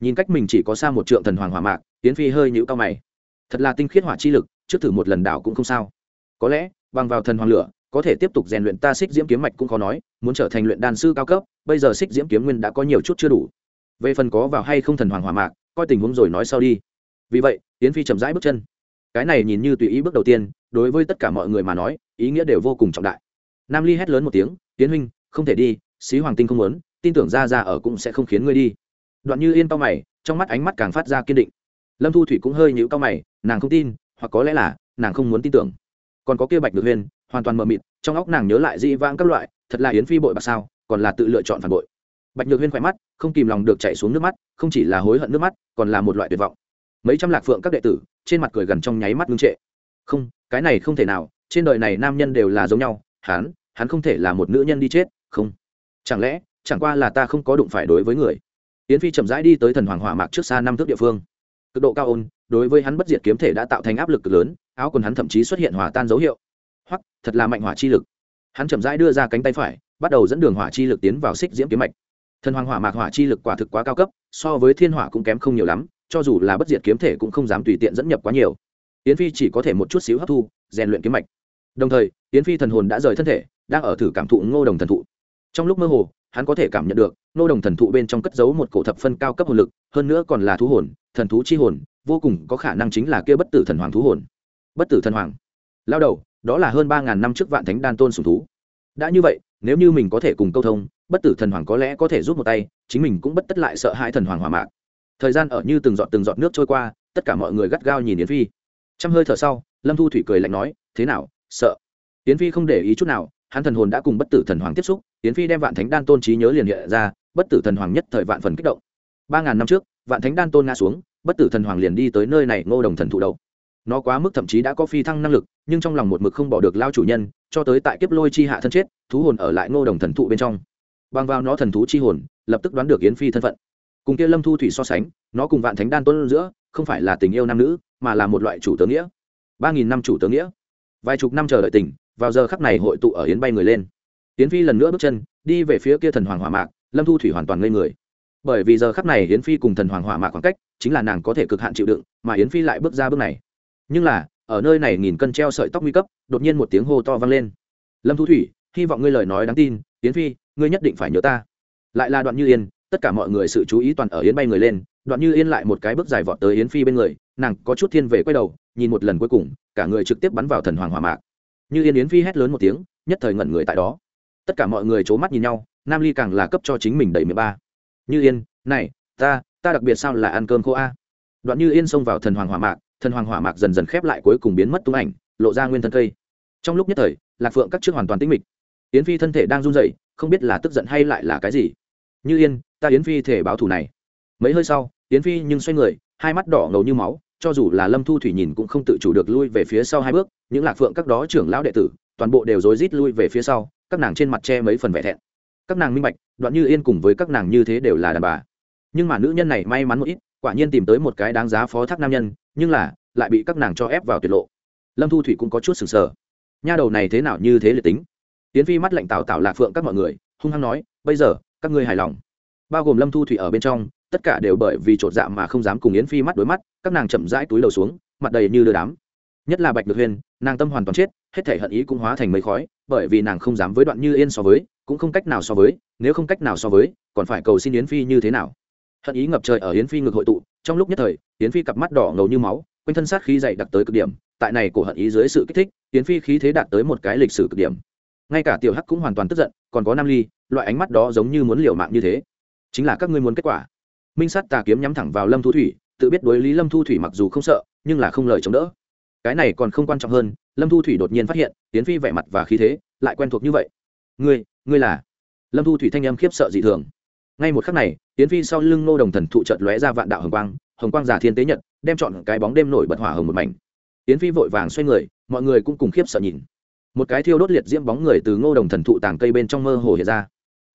nhìn cách mình chỉ có xa một trượng thần hoàng hỏa mạc tiến phi hơi nhũ cao mày. Thật là tinh khiết hỏa chi lực, trước thử một lần đảo cũng không sao. Có lẽ, bằng vào thần hoàng lửa, có thể tiếp tục rèn luyện ta xích diễm kiếm mạch cũng khó nói, muốn trở thành luyện đan sư cao cấp, bây giờ xích diễm kiếm nguyên đã có nhiều chút chưa đủ. Về phần có vào hay không thần hoàng hỏa mạc, coi tình huống rồi nói sau đi. Vì vậy tiến phi chậm rãi bước chân. Cái này nhìn như tùy ý bước đầu tiên, đối với tất cả mọi người mà nói, ý nghĩa đều vô cùng trọng đại. Nam ly hét lớn một tiếng, tiến huynh, không thể đi, xí hoàng tinh không muốn, tin tưởng ra ra ở cũng sẽ không khiến ngươi đi đoạn như yên cao mày, trong mắt ánh mắt càng phát ra kiên định. Lâm thu thủy cũng hơi nhíu cao mày, nàng không tin, hoặc có lẽ là, nàng không muốn tin tưởng. Còn có kia bạch được huyên hoàn toàn mờ mịt, trong óc nàng nhớ lại dị vãng các loại, thật là yến phi bội bạc sao, còn là tự lựa chọn phản bội. Bạch nhược huyên khỏe mắt, không kìm lòng được chạy xuống nước mắt, không chỉ là hối hận nước mắt, còn là một loại tuyệt vọng. Mấy trăm lạc phượng các đệ tử, trên mặt cười gần trong nháy mắt ngưng trệ. Không, cái này không thể nào, trên đời này nam nhân đều là giống nhau, hắn hắn không thể là một nữ nhân đi chết, không. Chẳng lẽ, chẳng qua là ta không có đụng phải đối với người yến phi chậm rãi đi tới thần hoàng hỏa mạc trước xa năm thước địa phương. Cực độ cao ôn, đối với hắn bất diệt kiếm thể đã tạo thành áp lực cực lớn, áo quần hắn thậm chí xuất hiện hỏa tan dấu hiệu. Hoặc thật là mạnh hỏa chi lực. Hắn chậm rãi đưa ra cánh tay phải, bắt đầu dẫn đường hỏa chi lực tiến vào xích diễm kiếm mạch. Thần hoàng hỏa mạc hỏa chi lực quả thực quá cao cấp, so với thiên hỏa cũng kém không nhiều lắm, cho dù là bất diệt kiếm thể cũng không dám tùy tiện dẫn nhập quá nhiều. Yến phi chỉ có thể một chút xíu hấp thu, rèn luyện kiếm mạch. Đồng thời, yến phi thần hồn đã rời thân thể, đang ở thử cảm thụ ngô đồng thần thụ. Trong lúc mơ hồ, hắn có thể cảm nhận được Nô đồng thần thụ bên trong cất giấu một cổ thập phân cao cấp hồn lực, hơn nữa còn là thú hồn, thần thú chi hồn, vô cùng có khả năng chính là kia bất tử thần hoàng thú hồn. Bất tử thần hoàng. Lao đầu, đó là hơn ba ngàn năm trước vạn thánh đan tôn sùng thú. Đã như vậy, nếu như mình có thể cùng câu thông, bất tử thần hoàng có lẽ có thể giúp một tay, chính mình cũng bất tất lại sợ hãi thần hoàng hỏa mạc. Thời gian ở như từng giọt từng giọt nước trôi qua, tất cả mọi người gắt gao nhìn yến phi. Trăm hơi thở sau, lâm thu thủy cười lạnh nói, thế nào, sợ? Yến phi không để ý chút nào, hắn thần hồn đã cùng bất tử thần hoàng tiếp xúc, yến phi đem vạn thánh đan tôn trí nhớ liền hiện ra bất tử thần hoàng nhất thời vạn phần kích động. Ba ngàn năm trước, vạn thánh đan tôn ngã xuống, bất tử thần hoàng liền đi tới nơi này ngô đồng thần thụ đầu. Nó quá mức thậm chí đã có phi thăng năng lực, nhưng trong lòng một mực không bỏ được lao chủ nhân, cho tới tại kiếp lôi chi hạ thân chết, thú hồn ở lại ngô đồng thần thụ bên trong. Bằng vào nó thần thú chi hồn, lập tức đoán được yến phi thân phận. Cùng kia lâm thu thủy so sánh, nó cùng vạn thánh đan tôn giữa, không phải là tình yêu nam nữ, mà là một loại chủ tớ nghĩa. Ba nghìn năm chủ tớ nghĩa. Vài chục năm chờ đợi tình vào giờ khắc này hội tụ ở yến bay người lên. Yến phi lần nữa bước chân, đi về phía kia thần hoàng hỏa mạc lâm thu thủy hoàn toàn ngây người. Bởi vì giờ khắc này yến phi cùng thần hoàng hỏa mạc khoảng cách, chính là nàng có thể cực hạn chịu đựng, mà yến phi lại bước ra bước này. Nhưng là, ở nơi này nghìn cân treo sợi tóc nguy cấp, đột nhiên một tiếng hô to vang lên. Lâm thu thủy, hy vọng ngươi lời nói đáng tin, yến phi, ngươi nhất định phải nhớ ta. Lại là đoạn như yên, tất cả mọi người sự chú ý toàn ở yến bay người lên, đoạn như yên lại một cái bước dài vọt tới yến phi bên người, nàng có chút thiên về quay đầu, nhìn một lần cuối cùng, cả người trực tiếp bắn vào thần hoàng hỏa mạc như yên yến phi hét lớn một tiếng, nhất thời ngẩn người tại đó. Tất cả mọi người c h ố mắt nhìn nhau nam ly càng là cấp cho chính mình đầy mười ba. Như yên, này, ta ta đặc biệt sao là ăn cơm khô a? Đoạn như yên xông vào thần hoàng hỏa mạc, thần hoàng hỏa mạc dần dần khép lại cuối cùng biến mất tung ảnh, lộ ra nguyên thân cây. Trong lúc nhất thời, lạc phượng các trước hoàn toàn tĩnh mịch. Yến phi thân thể đang run rẩy, không biết là tức giận hay lại là cái gì. Như yên, ta yến phi thể báo thù này. Mấy hơi sau, yến phi nhưng xoay người, hai mắt đỏ ngầu như máu, cho dù là lâm thu thủy nhìn cũng không tự chủ được lui về phía sau hai bước, những lạc phượng các đó trưởng lão đệ tử, toàn bộ đều rối rít lui về phía sau, các nàng trên mặt che mấy phần vẻ thẹn các nàng minh bạch, đoạn như yên cùng với các nàng như thế đều là đàn bà. Nhưng mà nữ nhân này may mắn một ít, quả nhiên tìm tới một cái đáng giá phó thác nam nhân, nhưng là, lại bị các nàng cho ép vào tuyệt lộ. Lâm thu thủy cũng có chút sừng sờ. Nha đầu này thế nào như thế liệt tính? Tiến phi mắt lạnh tào tạo lạc phượng các mọi người, hung hăng nói, bây giờ, các ngươi hài lòng. Bao gồm lâm thu thủy ở bên trong, tất cả đều bởi vì chột dạ mà không dám cùng yến phi mắt đối mắt, các nàng chậm rãi túi đầu xuống, mặt đầy như đưa đám. Nhất là bạch được huyên, nàng tâm hoàn toàn chết hết thể hận ý cũng hóa thành mấy khói, bởi vì nàng không dám với đoạn như yên so với, cũng không cách nào so với, nếu không cách nào so với, còn phải cầu xin yến phi như thế nào? Hận ý ngập trời ở yến phi ngược hội tụ, trong lúc nhất thời, yến phi cặp mắt đỏ ngầu như máu, quanh thân sát khí dày đặc tới cực điểm, tại này của hận ý dưới sự kích thích, yến phi khí thế đạt tới một cái lịch sử cực điểm. Ngay cả tiểu hắc cũng hoàn toàn tức giận, còn có nam ly, loại ánh mắt đó giống như muốn liều mạng như thế. Chính là các ngươi muốn kết quả. Minh sát tà kiếm nhắm thẳng vào lâm thu thủy, tự biết đối lý lâm thu thủy mặc dù không sợ, nhưng là không lời chống đỡ cái này còn không quan trọng hơn, lâm thu thủy đột nhiên phát hiện tiến phi vẻ mặt và khí thế lại quen thuộc như vậy. Ngươi ngươi là? Lâm thu thủy thanh âm khiếp sợ dị thường. Ngay một khắc này tiến phi sau lưng nô đồng thần thụ trợt lóe ra vạn đạo hồng quang hồng quang giả thiên tế nhật, đem chọn cái bóng đêm nổi bật hỏa hồng một mảnh. Tiến phi vội vàng xoay người, mọi người cũng cùng khiếp sợ nhìn. Một cái thiêu đốt liệt diễm bóng người từ ngô đồng thần thụ tàng cây bên trong mơ hồ hiện ra.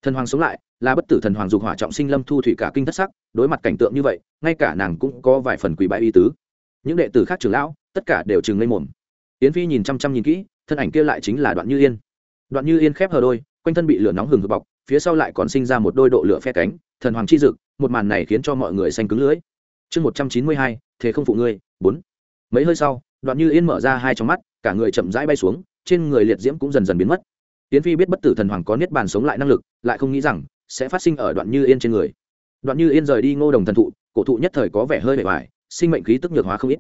Thần hoàng sống lại, là bất tử thần hoàng dục hỏa trọng sinh lâm thu thủy cả kinh thất sắc, đối mặt cảnh tượng như vậy, ngay cả nàng cũng có vài phần quỷ bại y tứ những đệ tử khác trưởng lão, tất cả đều chừng lên mồm. Yến phi nhìn chăm chăm nhìn kỹ, thân ảnh kia lại chính là đoạn như yên. Đoạn như yên khép hờ đôi, quanh thân bị lửa nóng hừng hực bọc, phía sau lại còn sinh ra một đôi độ lửa phe cánh, thần hoàng chi dực, một màn này khiến cho mọi người xanh cứng lưỡi. Chương một trăm chín mươi hai, thế không phụ ngươi, bốn. Mấy hơi sau, đoạn như yên mở ra hai trong mắt, cả người chậm rãi bay xuống, trên người liệt diễm cũng dần dần biến mất. Yến phi biết bất tử thần hoàng có niết bàn sống lại năng lực, lại không nghĩ rằng sẽ phát sinh ở đoạn như yên trên người. Đoạn như yên rời đi ngô đồng thần thụ, cổ thụ nhất thời có vẻ hơi bề ngoài sinh mệnh khí tức nhược hóa không ít.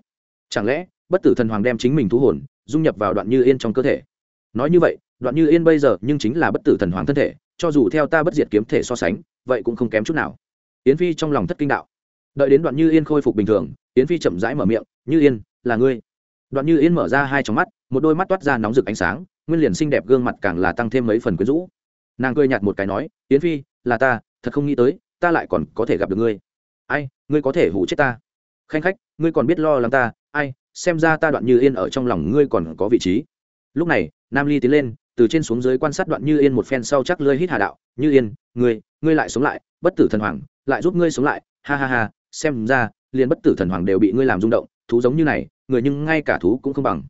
Chẳng lẽ, bất tử thần hoàng đem chính mình thu hồn, dung nhập vào đoạn như yên trong cơ thể? Nói như vậy, đoạn như yên bây giờ nhưng chính là bất tử thần hoàng thân thể, cho dù theo ta bất diệt kiếm thể so sánh, vậy cũng không kém chút nào. Yến phi trong lòng thất kinh đạo. Đợi đến đoạn như yên khôi phục bình thường, yến phi chậm rãi mở miệng, như yên, là ngươi. Đoạn như yên mở ra hai trong mắt, một đôi mắt toát ra nóng rực ánh sáng, nguyên liền xinh đẹp gương mặt càng là tăng thêm mấy phần quyến rũ. Nàng cười nhạt một cái nói, yến phi, là ta, thật không nghĩ tới, ta lại còn có thể gặp được ngươi. Ai, ngươi có thể hủ chết ta? Khanh khách, ngươi còn biết lo lắng ta, ai, xem ra ta đoạn như yên ở trong lòng ngươi còn có vị trí. Lúc này, nam ly tiến lên, từ trên xuống dưới quan sát đoạn như yên một phen sau chắc lơi hít hà đạo, như yên, ngươi ngươi lại sống lại, bất tử thần hoàng, lại giúp ngươi sống lại, ha ha ha, xem ra, liền bất tử thần hoàng đều bị ngươi làm rung động, thú giống như này, người nhưng ngay cả thú cũng không bằng.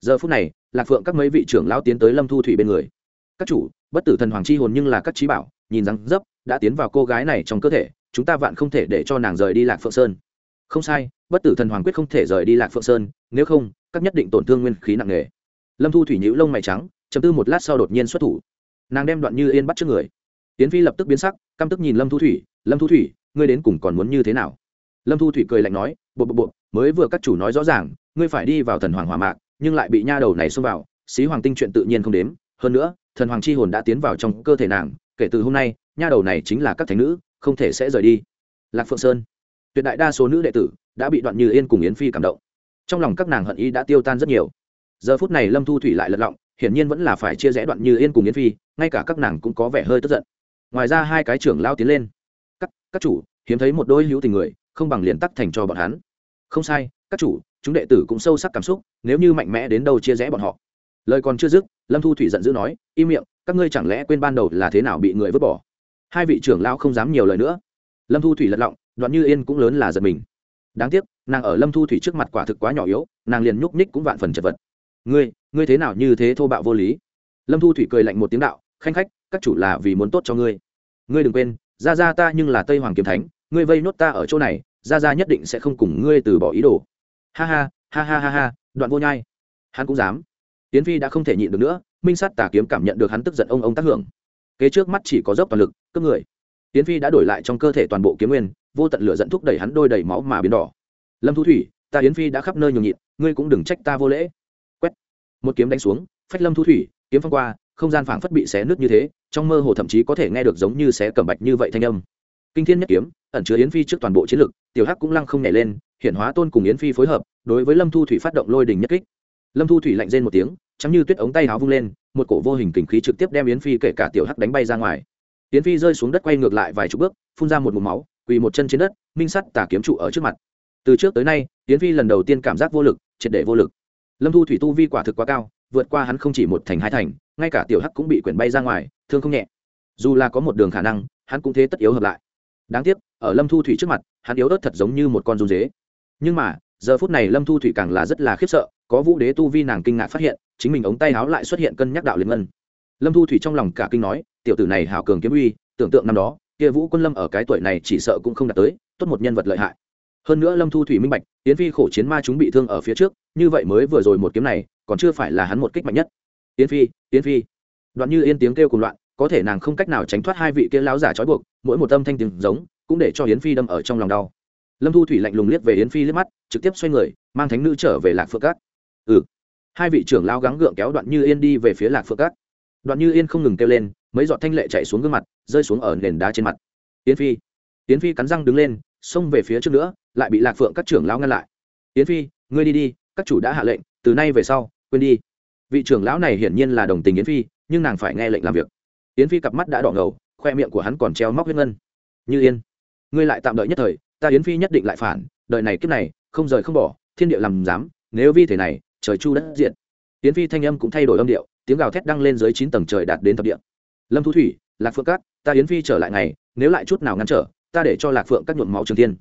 Giờ phút này, lạc phượng các mấy vị trưởng lão tiến tới lâm thu thủy bên người. Các chủ, bất tử thần hoàng chi hồn nhưng là các trí bảo, nhìn rằng dấp, đã tiến vào cô gái này trong cơ thể, chúng ta vạn không thể để cho nàng rời đi lạc phượng sơn không sai, bất tử thần hoàng quyết không thể rời đi lạc phượng sơn, nếu không, các nhất định tổn thương nguyên khí nặng nề. Lâm thu thủy nhữ lông mày trắng chầm tư một lát sau đột nhiên xuất thủ. Nàng đem đoạn như yên bắt trước người. Tiến phi lập tức biến sắc, căm tức nhìn lâm thu thủy, lâm thu thủy, ngươi đến cùng còn muốn như thế nào? Lâm thu thủy cười lạnh nói, bộ bộ bộ, mới vừa các chủ nói rõ ràng, ngươi phải đi vào thần hoàng hỏa mạc, nhưng lại bị nha đầu này xông vào, xí hoàng tinh chuyện tự nhiên không đếm, hơn nữa, thần hoàng chi hồn đã tiến vào trong cơ thể nàng, kể từ hôm nay, nha đầu này chính là các thánh nữ, không thể sẽ rời đi. Lạc phượng sơn tuyệt đại đa số nữ đệ tử đã bị đoạn như yên cùng yến phi cảm động. Trong lòng các nàng hận ý đã tiêu tan rất nhiều. Giờ phút này lâm thu thủy lại lật lọng, hiển nhiên vẫn là phải chia rẽ đoạn như yên cùng yến phi, ngay cả các nàng cũng có vẻ hơi tức giận. Ngoài ra hai cái trưởng lao tiến lên. Các các chủ, hiếm thấy một đôi hữu tình người, không bằng liền tắc thành cho bọn hắn. Không sai, các chủ, chúng đệ tử cũng sâu sắc cảm xúc, nếu như mạnh mẽ đến đâu chia rẽ bọn họ. Lời còn chưa dứt, lâm thu thủy giận dữ nói, im miệng, các ngươi chẳng lẽ quên ban đầu là thế nào bị người vứt bỏ? Hai vị trưởng lao không dám nhiều lời nữa. Lâm thu thủy lật lọng đoạn như yên cũng lớn là giật mình. Đáng tiếc, nàng ở lâm thu thủy trước mặt quả thực quá nhỏ yếu, nàng liền nhúc nhích cũng vạn phần chật vật. Ngươi ngươi thế nào như thế thô bạo vô lý? Lâm thu thủy cười lạnh một tiếng đạo, khanh khách, các chủ là vì muốn tốt cho ngươi. Ngươi đừng quên ra ra ta nhưng là tây hoàng kiếm thánh, ngươi vây nốt ta ở chỗ này ra ra nhất định sẽ không cùng ngươi từ bỏ ý đồ. Ha ha ha ha ha ha, đoạn vô nhai. Hắn cũng dám. Tiến phi đã không thể nhịn được nữa, minh sát tà kiếm cảm nhận được hắn tức giận ông ông tác hưởng. Kế trước mắt chỉ có dốc toàn lực, cướp người tiến phi đã đổi lại trong cơ thể toàn bộ kiếm nguyên, vô tận lửa dẫn thúc đẩy hắn đôi đầy máu mà biến đỏ. Lâm thu thủy, ta yến phi đã khắp nơi nhường nhịn, ngươi cũng đừng trách ta vô lễ. Quét. Một kiếm đánh xuống, phách lâm thu thủy, kiếm phong qua, không gian phảng phất bị xé nứt như thế, trong mơ hồ thậm chí có thể nghe được giống như xé cẩm bạch như vậy thanh âm. Kinh thiên nhất kiếm, ẩn chứa yến phi trước toàn bộ chiến lực, tiểu hắc cũng lăng không nhảy lên hiện hóa tôn cùng yến phi phối hợp, đối với lâm thu thủy phát động lôi đình nhất kích. Lâm thu thủy lạnh rên một tiếng chắm như tuyết ống tay áo vung lên, một cổ vô hình kình khí trực tiếp đem yến phi kể cả tiểu hắc đánh bay ra ngoài. Tiến phi rơi xuống đất quay ngược lại vài chục bước, phun ra một mụm máu, quỳ một chân trên đất, minh sắt tà kiếm trụ ở trước mặt. Từ trước tới nay Tiến phi lần đầu tiên cảm giác vô lực, triệt để vô lực. Lâm thu thủy tu vi quả thực quá cao, vượt qua hắn không chỉ một thành hai thành, ngay cả tiểu hắc cũng bị quyển bay ra ngoài, thương không nhẹ. Dù là có một đường khả năng, hắn cũng thế tất yếu hợp lại. Đáng tiếc, ở lâm thu thủy trước mặt, hắn yếu ớt thật giống như một con run dế. Nhưng mà, giờ phút này lâm thu thủy càng là rất là khiếp sợ, có vũ đế tu vi nàng kinh ngạc phát hiện, chính mình ống tay áo lại xuất hiện cân nhắc đạo liên ngân lâm thu thủy trong lòng cả kinh nói, tiểu tử này hảo cường kiếm uy, tưởng tượng năm đó, kia vũ quân lâm ở cái tuổi này chỉ sợ cũng không đạt tới, tốt một nhân vật lợi hại. Hơn nữa lâm thu thủy minh bạch tiến phi khổ chiến ma chúng bị thương ở phía trước, như vậy mới vừa rồi một kiếm này, còn chưa phải là hắn một kích mạnh nhất. Tiến phi tiến phi. Đoạn như yên tiếng kêu cùng loạn, có thể nàng không cách nào tránh thoát hai vị kia láo giả trói buộc, mỗi một âm thanh tiếng giống, cũng để cho yến phi đâm ở trong lòng đau. Lâm thu thủy lạnh lùng liếc về yến phi liếc mắt, trực tiếp xoay người, mang thánh nữ trở về lạc phượng cát. Ừ. Hai vị trưởng lao gắng gượng kéo đoạn như yên đi về phía lạc phượng cát đoạn như yên không ngừng kêu lên, mấy giọt thanh lệ chạy xuống gương mặt, rơi xuống ở nền đá trên mặt. Yến phi yến phi cắn răng đứng lên, xông về phía trước nữa, lại bị lạc phượng các trưởng lão ngăn lại. Yến phi, ngươi đi đi, các chủ đã hạ lệnh, từ nay về sau, quên đi. Vị trưởng lão này hiển nhiên là đồng tình yến phi, nhưng nàng phải nghe lệnh làm việc. Yến phi cặp mắt đã đỏ ngầu, khoe miệng của hắn còn treo móc huyết ngân. Như yên, ngươi lại tạm đợi nhất thời, ta yến phi nhất định lại phản, đợi này kiếp này, không rời không bỏ, thiên địa làm dám nếu vi thể này, trời chu đất diện yến phi thanh âm cũng thay đổi âm điệu tiếng gào thét đăng lên dưới chín tầng trời đạt đến thập địa. Lâm thu thủy, lạc phượng cát, ta yến phi trở lại ngày, nếu lại chút nào ngăn trở, ta để cho lạc phượng các nhuộm máu trường thiên.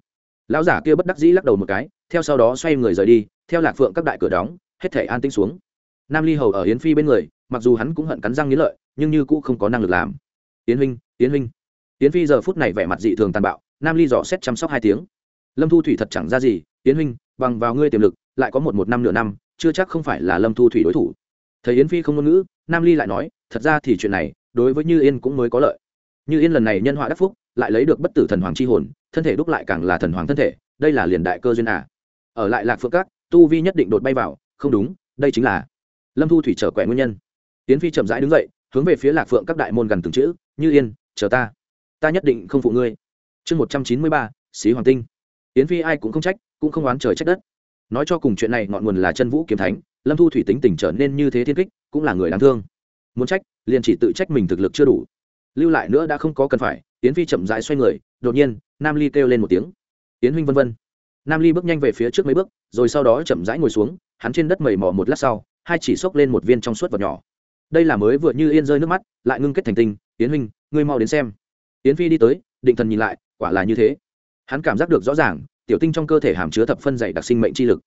lão giả kia bất đắc dĩ lắc đầu một cái, theo sau đó xoay người rời đi, theo lạc phượng các đại cửa đóng, hết thể an tĩnh xuống. Nam ly hầu ở yến phi bên người, mặc dù hắn cũng hận cắn răng nghĩ lợi, nhưng như cũng không có năng lực làm. Yến huynh yến huynh. Yến phi giờ phút này vẻ mặt dị thường tàn bạo, nam ly dò xét chăm sóc hai tiếng. Lâm thu thủy thật chẳng ra gì, yến huynh, bằng vào ngươi tiềm lực, lại có một một năm nửa năm, chưa chắc không phải là lâm thu thủy đối thủ thấy yến phi không ngôn ngữ, nam ly lại nói, thật ra thì chuyện này, đối với như yên cũng mới có lợi. Như yên lần này nhân họa đắc phúc, lại lấy được bất tử thần hoàng c h i hồn, thân thể đúc lại càng là thần hoàng thân thể, đây là liền đại cơ duyên à. ở lại lạc phượng các, tu vi nhất định đột bay vào, không đúng, đây chính là lâm thu thủy trở quẻ nguyên nhân. Yến phi chậm rãi đứng dậy, hướng về phía lạc phượng các đại môn gần từng chữ, như yên, chờ ta. Ta nhất định không phụ ngươi. Chương một trăm chín mươi ba, xí hoàng tinh. Yến phi ai cũng không trách, cũng không oán trời trách đất. Nói cho cùng chuyện này ngọn nguồn là chân vũ kiếm thánh lâm thu thủy tính tình trở nên như thế thiên kích, cũng là người đáng thương. Muốn trách, liền chỉ tự trách mình thực lực chưa đủ. Lưu lại nữa đã không có cần phải tiến phi chậm rãi xoay người, đột nhiên, nam ly kêu lên một tiếng. Tiến huynh vân vân. Nam ly bước nhanh về phía trước mấy bước, rồi sau đó chậm rãi ngồi xuống, hắn trên đất mầy mò một lát sau, hai chỉ xốc lên một viên trong suốt vật nhỏ. Đây là mới vừa như yên rơi nước mắt, lại ngưng kết thành tinh. Tiến huynh, ngươi mau đến xem. Tiến phi đi tới, định thần nhìn lại, quả là như thế. Hắn cảm giác được rõ ràng, tiểu tinh trong cơ thể hàm chứa thập phân dày đặc sinh mệnh chi lực.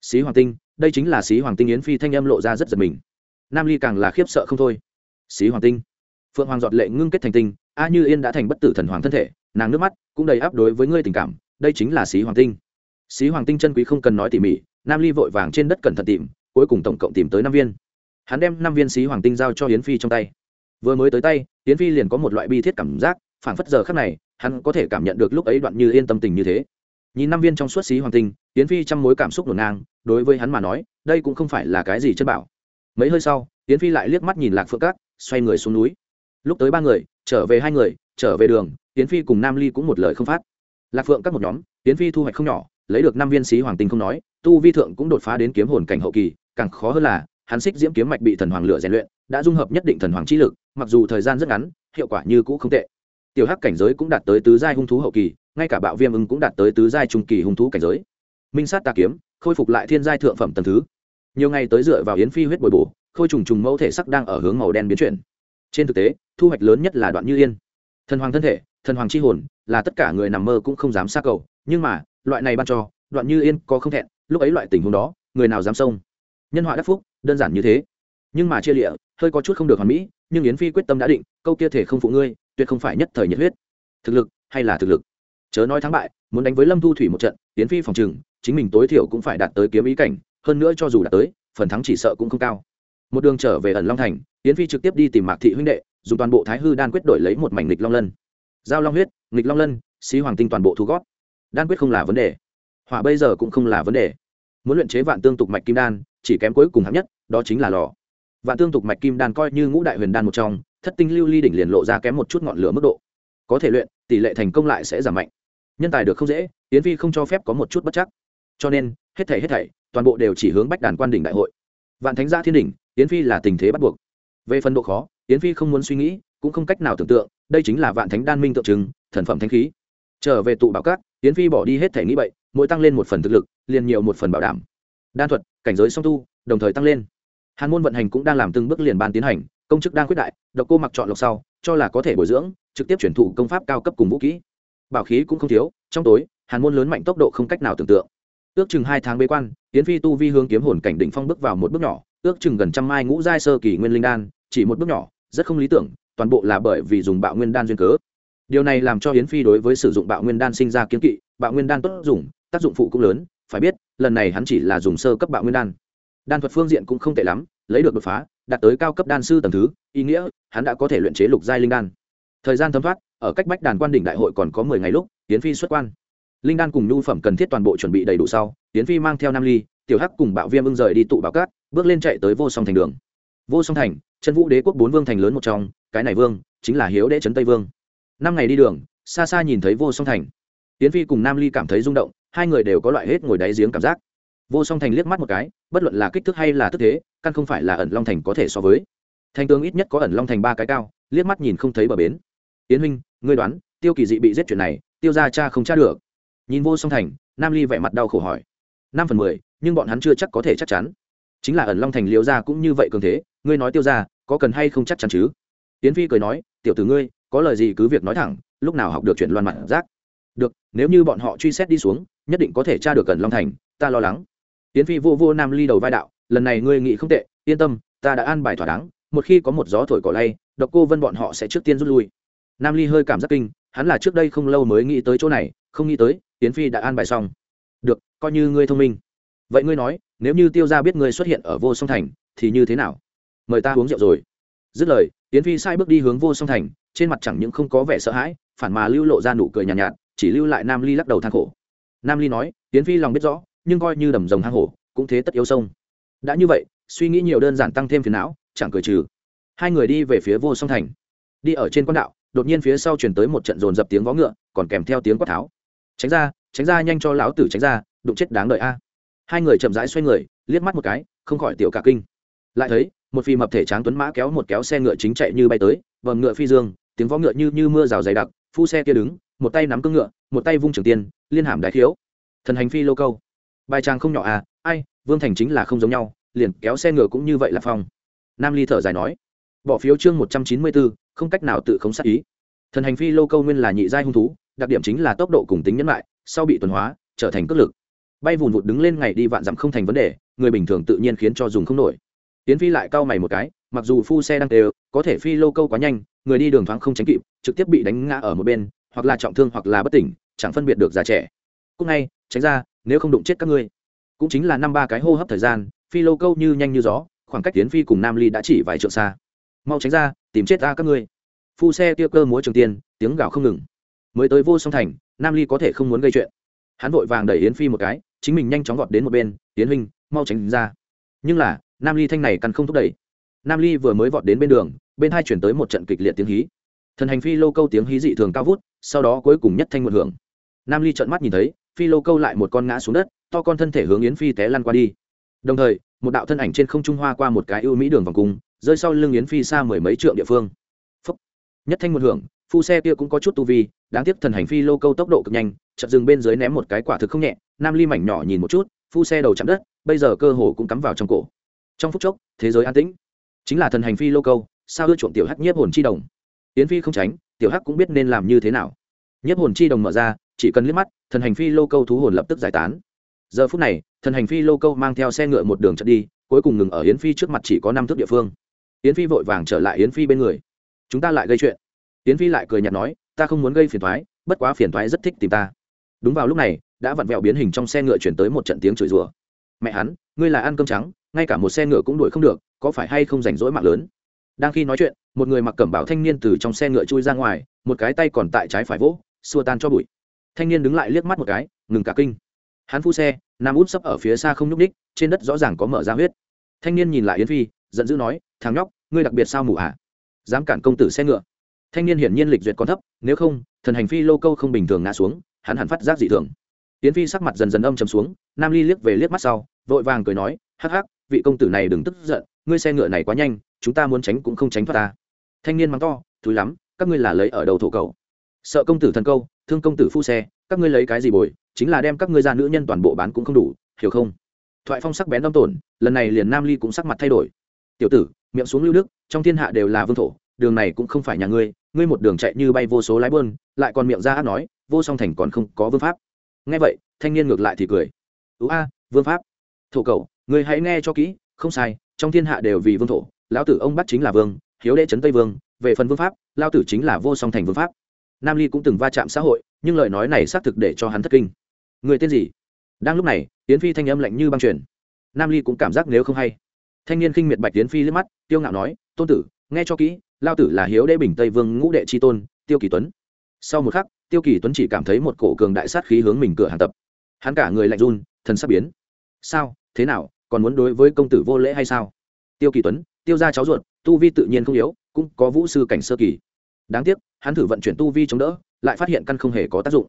Xí hoàng tinh đây chính là xí hoàng tinh yến phi thanh âm lộ ra rất giật mình. Nam ly càng là khiếp sợ không thôi. Xí hoàng tinh. Phượng hoàng giọt lệ ngưng kết thành tinh, a như yên đã thành bất tử thần hoàng thân thể, nàng nước mắt cũng đầy áp đối với ngươi tình cảm, đây chính là xí hoàng tinh. Xí hoàng tinh chân quý không cần nói tỉ mỉ, nam ly vội vàng trên đất cẩn thận tìm, cuối cùng tổng cộng tìm tới năm viên. Hắn đem năm viên xí hoàng tinh giao cho yến phi trong tay. Vừa mới tới tay, yến phi liền có một loại bi thiết cảm giác, phảng phất giờ khắc này, hắn có thể cảm nhận được lúc ấy đoạn như yên tâm tình như thế nhìn năm viên trong suốt xí hoàng tinh tiến phi trăm mối cảm xúc ngổn ngang, đối với hắn mà nói, đây cũng không phải là cái gì chân bảo. Mấy hơi sau tiến phi lại liếc mắt nhìn lạc phượng cát xoay người xuống núi. Lúc tới ba người, trở về hai người, trở về đường tiến phi cùng nam ly cũng một lời không phát. Lạc phượng các một nhóm tiến phi thu hoạch không nhỏ, lấy được năm viên xí hoàng tinh không nói, tu vi thượng cũng đột phá đến kiếm hồn cảnh hậu kỳ, càng khó hơn là, hắn xích diễm kiếm mạch bị thần hoàng lửa rèn luyện, đã dung hợp nhất định thần hoàng trí lực, mặc dù thời gian rất ngắn, hiệu quả như cũ không tệ. Tiểu hắc cảnh giới cũng đạt tới tứ giai hung thú hậu kỳ ngay cả bạo viêm ưng cũng đạt tới tứ giai trung kỳ hung thú cảnh giới. Minh sát tà kiếm, khôi phục lại thiên giai thượng phẩm tầm thứ. Nhiều ngày tới dựa vào yến phi huyết bồi bổ, khôi trùng trùng mẫu thể sắc đang ở hướng màu đen biến chuyển. Trên thực tế, thu hoạch lớn nhất là đoạn như yên. Thần hoàng thân thể, thần hoàng chi hồn, là tất cả người nằm mơ cũng không dám xa cầu. Nhưng mà, loại này ban cho, đoạn như yên có không thẹn, lúc ấy loại tình huống đó, người nào dám xông? Nhân họa đắc phúc, đơn giản như thế. Nhưng mà chia lịa, hơi có chút không được hoàn mỹ, nhưng yến phi quyết tâm đã định, câu kia thể không phụ ngươi, tuyệt không phải nhất thời nhiệt huyết. Thực lực hay là thực lực? Chớ nói thắng bại, muốn đánh với lâm thu thủy một trận tiến phi phòng trừng, chính mình tối thiểu cũng phải đạt tới kiếm ý cảnh, hơn nữa cho dù đạt tới, phần thắng chỉ sợ cũng không cao. Một đường trở về ẩn long thành tiến phi trực tiếp đi tìm mạc thị huynh đệ, dùng toàn bộ thái hư đan quyết đổi lấy một mảnh nghịch long lân. Giao long huyết, nghịch long lân, xí hoàng tinh toàn bộ thu gót đan quyết không là vấn đề. Hỏa bây giờ cũng không là vấn đề. Muốn luyện chế vạn tương tục mạch kim đan, chỉ kém cuối cùng hạng nhất, đó chính là lò. Vạn tương tục mạch kim đan coi như ngũ đại huyền đan một trong, thất tinh lưu ly đỉnh liền lộ ra kém một chút ngọn lửa mức độ. Có thể luyện, tỷ lệ thành công lại sẽ giảm mạnh nhân tài được không dễ, yến phi không cho phép có một chút bất chắc. Cho nên, hết thảy hết thảy, toàn bộ đều chỉ hướng bách đàn quan đỉnh đại hội. Vạn thánh gia thiên đỉnh, yến phi là tình thế bắt buộc. Về phần độ khó, yến phi không muốn suy nghĩ, cũng không cách nào tưởng tượng, đây chính là vạn thánh đan minh tượng trưng, thần phẩm thánh khí. Trở về tụ bảo cát yến phi bỏ đi hết thảy nghĩ bậy, mỗi tăng lên một phần thực lực, liền nhiều một phần bảo đảm. Đan thuật, cảnh giới song tu, đồng thời tăng lên. Hàn môn vận hành cũng đang làm từng bước liền ban tiến hành, công chức đang quyết đại, độc cô mặc chọn lọc sau, cho là có thể bồi dưỡng, trực tiếp chuyển thụ công pháp cao cấp cùng vũ kỹ bảo khí cũng không thiếu, trong tối, hàn môn lớn mạnh tốc độ không cách nào tưởng tượng. Ước chừng hai tháng bế quan tiến phi tu vi hướng kiếm hồn cảnh đỉnh phong bước vào một bước nhỏ, ước chừng gần trăm mai ngũ giai sơ kỳ nguyên linh đan, chỉ một bước nhỏ, rất không lý tưởng, toàn bộ là bởi vì dùng bạo nguyên đan duyên cớ. Điều này làm cho hiến phi đối với sử dụng bạo nguyên đan sinh ra kiến kỵ, bạo nguyên đan tốt dùng, tác dụng phụ cũng lớn, phải biết, lần này hắn chỉ là dùng sơ cấp bạo nguyên đan. Đan thuật phương diện cũng không tệ lắm, lấy được đột phá, đạt tới cao cấp đan sư tầng thứ, ý nghĩa, hắn đã có thể luyện chế lục giai linh đan. Thời gian thấm thoát ở cách bách đàn quan đỉnh đại hội còn có mười ngày lúc tiến phi xuất quan. Linh đan cùng nhu phẩm cần thiết toàn bộ chuẩn bị đầy đủ sau tiến phi mang theo nam ly, tiểu hắc cùng bạo viêm ưng rời đi tụ bảo cát, bước lên chạy tới vô song thành đường. Vô song thành, chân vũ đế quốc bốn vương thành lớn một trong, cái này vương chính là hiếu đế trấn tây vương. Năm ngày đi đường, xa xa nhìn thấy vô song thành. Tiến phi cùng nam ly cảm thấy rung động, hai người đều có loại hết ngồi đáy giếng cảm giác. Vô song thành liếc mắt một cái, bất luận là kích thước hay là tức thế, căn không phải là ẩn long thành có thể so với. Thành tướng ít nhất có ẩn long thành ba cái cao, liếc mắt nhìn không thấy bờ bến. Tiến huynh ngươi đoán, tiêu kỳ dị bị giết chuyện này, tiêu ra cha không tra được. Nhìn vô song thành, nam ly vẻ mặt đau khổ hỏi. Năm phần mười, nhưng bọn hắn chưa chắc có thể chắc chắn. Chính là ẩn long thành liễu gia cũng như vậy cường thế, ngươi nói tiêu ra có cần hay không chắc chắn chứ? Tiến phi cười nói, tiểu tử ngươi, có lời gì cứ việc nói thẳng, lúc nào học được chuyện loan mặt giác được, nếu như bọn họ truy xét đi xuống, nhất định có thể tra được ẩn long thành, ta lo lắng. Tiến phi vô vô nam ly đầu vai đạo, lần này ngươi nghĩ không tệ, yên tâm, ta đã an bài thỏa đáng, một khi có một gió thổi cỏ lay, độc cô vân bọn họ sẽ trước tiên rút lui nam ly hơi cảm giác kinh hắn là trước đây không lâu mới nghĩ tới chỗ này không nghĩ tới tiến phi đã an bài xong. Được coi như ngươi thông minh. Vậy ngươi nói nếu như tiêu ra biết ngươi xuất hiện ở vô song thành thì như thế nào? Mời ta uống rượu rồi. Dứt lời tiến phi sai bước đi hướng vô song thành trên mặt chẳng những không có vẻ sợ hãi phản mà lưu lộ ra nụ cười nhàn nhạt, nhạt chỉ lưu lại nam ly lắc đầu than khổ. Nam ly nói tiến phi lòng biết rõ nhưng coi như đầm rồng hang hổ cũng thế tất yếu sông. Đã như vậy suy nghĩ nhiều đơn giản tăng thêm phiền não chẳng cười trừ. Hai người đi về phía vô song thành. Đi ở trên quan đạo đột nhiên phía sau chuyển tới một trận dồn dập tiếng vó ngựa, còn kèm theo tiếng quát tháo. Tránh ra tránh ra, nhanh cho lão tử tránh ra, đụng chết đáng đợi a. Hai người chậm rãi xoay người, liếc mắt một cái, không khỏi tiểu cả kinh. Lại thấy, một phi mập thể tráng tuấn mã kéo một kéo xe ngựa chính chạy như bay tới vầm ngựa phi dương, tiếng vó ngựa như như mưa rào dày đặc, phu xe kia đứng, một tay nắm cương ngựa, một tay vung trường tiên, liên hàm đại thiếu thần hành phi lô câu. Bài trang không nhỏ à ai, vương thành chính là không giống nhau, liền kéo xe ngựa cũng như vậy là phong. Nam ly thở dài nói bỏ phiếu chương một trăm chín mươi bốn không cách nào tự không sát ý. Thần hành phi lô câu nguyên là nhị giai hung thú, đặc điểm chính là tốc độ cùng tính nhẫn lại, sau bị tuần hóa, trở thành cước lực. Bay vùn vụt đứng lên ngày đi vạn dặm không thành vấn đề, người bình thường tự nhiên khiến cho dùng không nổi. Tiến phi lại cau mày một cái, mặc dù phu xe đang đều, có thể phi lô câu quá nhanh, người đi đường thoáng không tránh kịp, trực tiếp bị đánh ngã ở một bên, hoặc là trọng thương hoặc là bất tỉnh, chẳng phân biệt được già trẻ. Cúc ngay, tránh ra, nếu không đụng chết các ngươi. Cũng chính là năm ba cái hô hấp thời gian, phi lô câu như nhanh như gió, khoảng cách tiến phi cùng nam ly đã chỉ vài trượng xa mau tránh ra, tìm chết ta các ngươi. Phu xe tiêu cơ múa trường tiên, tiếng gào không ngừng. Mới tới vô song thành, nam ly có thể không muốn gây chuyện. Hắn vội vàng đẩy yến phi một cái, chính mình nhanh chóng gọt đến một bên, yến huynh, mau tránh ra. Nhưng là, nam ly thanh này căn không thúc đẩy. Nam ly vừa mới vọt đến bên đường, bên hai chuyển tới một trận kịch liệt tiếng hí. Thần hành phi lô câu tiếng hí dị thường cao vút, sau đó cuối cùng nhất thanh một hưởng. Nam ly trợn mắt nhìn thấy, phi lô câu lại một con ngã xuống đất, to con thân thể hướng yến phi té lăn qua đi. Đồng thời, một đạo thân ảnh trên không trung hoa qua một cái ưu mỹ đường vòng cung rơi sau lưng yến phi xa mười mấy trượng địa phương. Phúc. nhất thanh một hưởng, phu xe kia cũng có chút tu vi, đáng tiếc thần hành phi lô câu tốc độ cực nhanh, chợt dừng bên dưới ném một cái quả thực không nhẹ, nam ly mảnh nhỏ nhìn một chút, phu xe đầu chạm đất, bây giờ cơ hồ cũng cắm vào trong cổ. Trong phút chốc, thế giới an tĩnh. Chính là thần hành phi lô câu, sao ưa chuộng tiểu hắc nhiếp hồn chi đồng? Yến phi không tránh, tiểu hắc cũng biết nên làm như thế nào. Nhiếp hồn chi đồng mở ra, chỉ cần liếc mắt, thần hành phi lô câu thú hồn lập tức giải tán. Giờ phút này, thần hành phi lô câu mang theo xe ngựa một đường trận đi, cuối cùng ngừng ở yến phi trước mặt chỉ có năm thước địa phương yến phi vội vàng trở lại yến phi bên người. Chúng ta lại gây chuyện. Yến phi lại cười nhạt nói, ta không muốn gây phiền thoái bất quá phiền thoái rất thích tìm ta. Đúng vào lúc này, đã vặn vẹo biến hình trong xe ngựa chuyển tới một trận tiếng chửi rủa. Mẹ hắn, ngươi là ăn cơm trắng, ngay cả một xe ngựa cũng đuổi không được, có phải hay không rảnh rỗi mạng lớn? Đang khi nói chuyện, một người mặc cẩm bảo thanh niên từ trong xe ngựa chui ra ngoài, một cái tay còn tại trái phải vỗ, xua tan cho bụi. Thanh niên đứng lại liếc mắt một cái, ngừng cả kinh. Hắn phu xe nam út sấp ở phía xa không nhúc ních trên đất rõ ràng có mở ra huyết. Thanh niên nhìn lại yến phi giận dữ nói, thằng nhóc, ngươi đặc biệt sao mù ạ à? dám cản công tử xe ngựa. Thanh niên hiển nhiên lịch duyệt còn thấp, nếu không, thần hành phi lô câu không bình thường ngã xuống, hắn hẳn phát giác dị thường. Tiến phi sắc mặt dần dần âm chầm xuống, nam ly liếc về liếc mắt sau, vội vàng cười nói, hắc hắc, vị công tử này đừng tức giận, ngươi xe ngựa này quá nhanh, chúng ta muốn tránh cũng không tránh thoát ta. Thanh niên mắng to, thúi lắm, các ngươi là lấy ở đầu thổ cầu sợ công tử thần câu, thương công tử phu xe, các ngươi lấy cái gì bồi, chính là đem các ngươi ra nữ nhân toàn bộ bán cũng không đủ, hiểu không? Thoại phong sắc bén đâm tổn, lần này liền nam ly cũng sắc mặt thay đổi tiểu tử, miệng xuống lưu đức, trong thiên hạ đều là vương thổ, đường này cũng không phải nhà ngươi ngươi một đường chạy như bay vô số lái bơn, lại còn miệng ra ác nói, vô song thành còn không có vương pháp. Nghe vậy, thanh niên ngược lại thì cười. Ú a, vương pháp. Thổ cầu ngươi hãy nghe cho kỹ, không sai, trong thiên hạ đều vì vương thổ, lão tử ông bắt chính là vương, hiếu đệ trấn tây vương, về phần vương pháp lao tử chính là vô song thành vương pháp. Nam ly cũng từng va chạm xã hội, nhưng lời nói này xác thực để cho hắn thất kinh. Người tên gì? Đang lúc này tiến phi thanh âm lạnh như băng truyền. Nam ly cũng cảm giác nếu không hay thanh niên khinh miệt bạch tiến phi liếc mắt, tiêu ngạo nói, tôn tử, nghe cho kỹ, lao tử là hiếu đế bình tây vương ngũ đệ tri tôn, tiêu kỳ tuấn. Sau một khắc, tiêu kỳ tuấn chỉ cảm thấy một cổ cường đại sát khí hướng mình cửa hàng tập. Hắn cả người lạnh run, thần sắp biến. Sao? Thế nào? Còn muốn đối với công tử vô lễ hay sao? Tiêu kỳ tuấn, tiêu ra cháu ruột, tu vi tự nhiên không yếu, cũng có vũ sư cảnh sơ kỳ. Đáng tiếc, hắn thử vận chuyển tu vi chống đỡ, lại phát hiện căn không hề có tác dụng.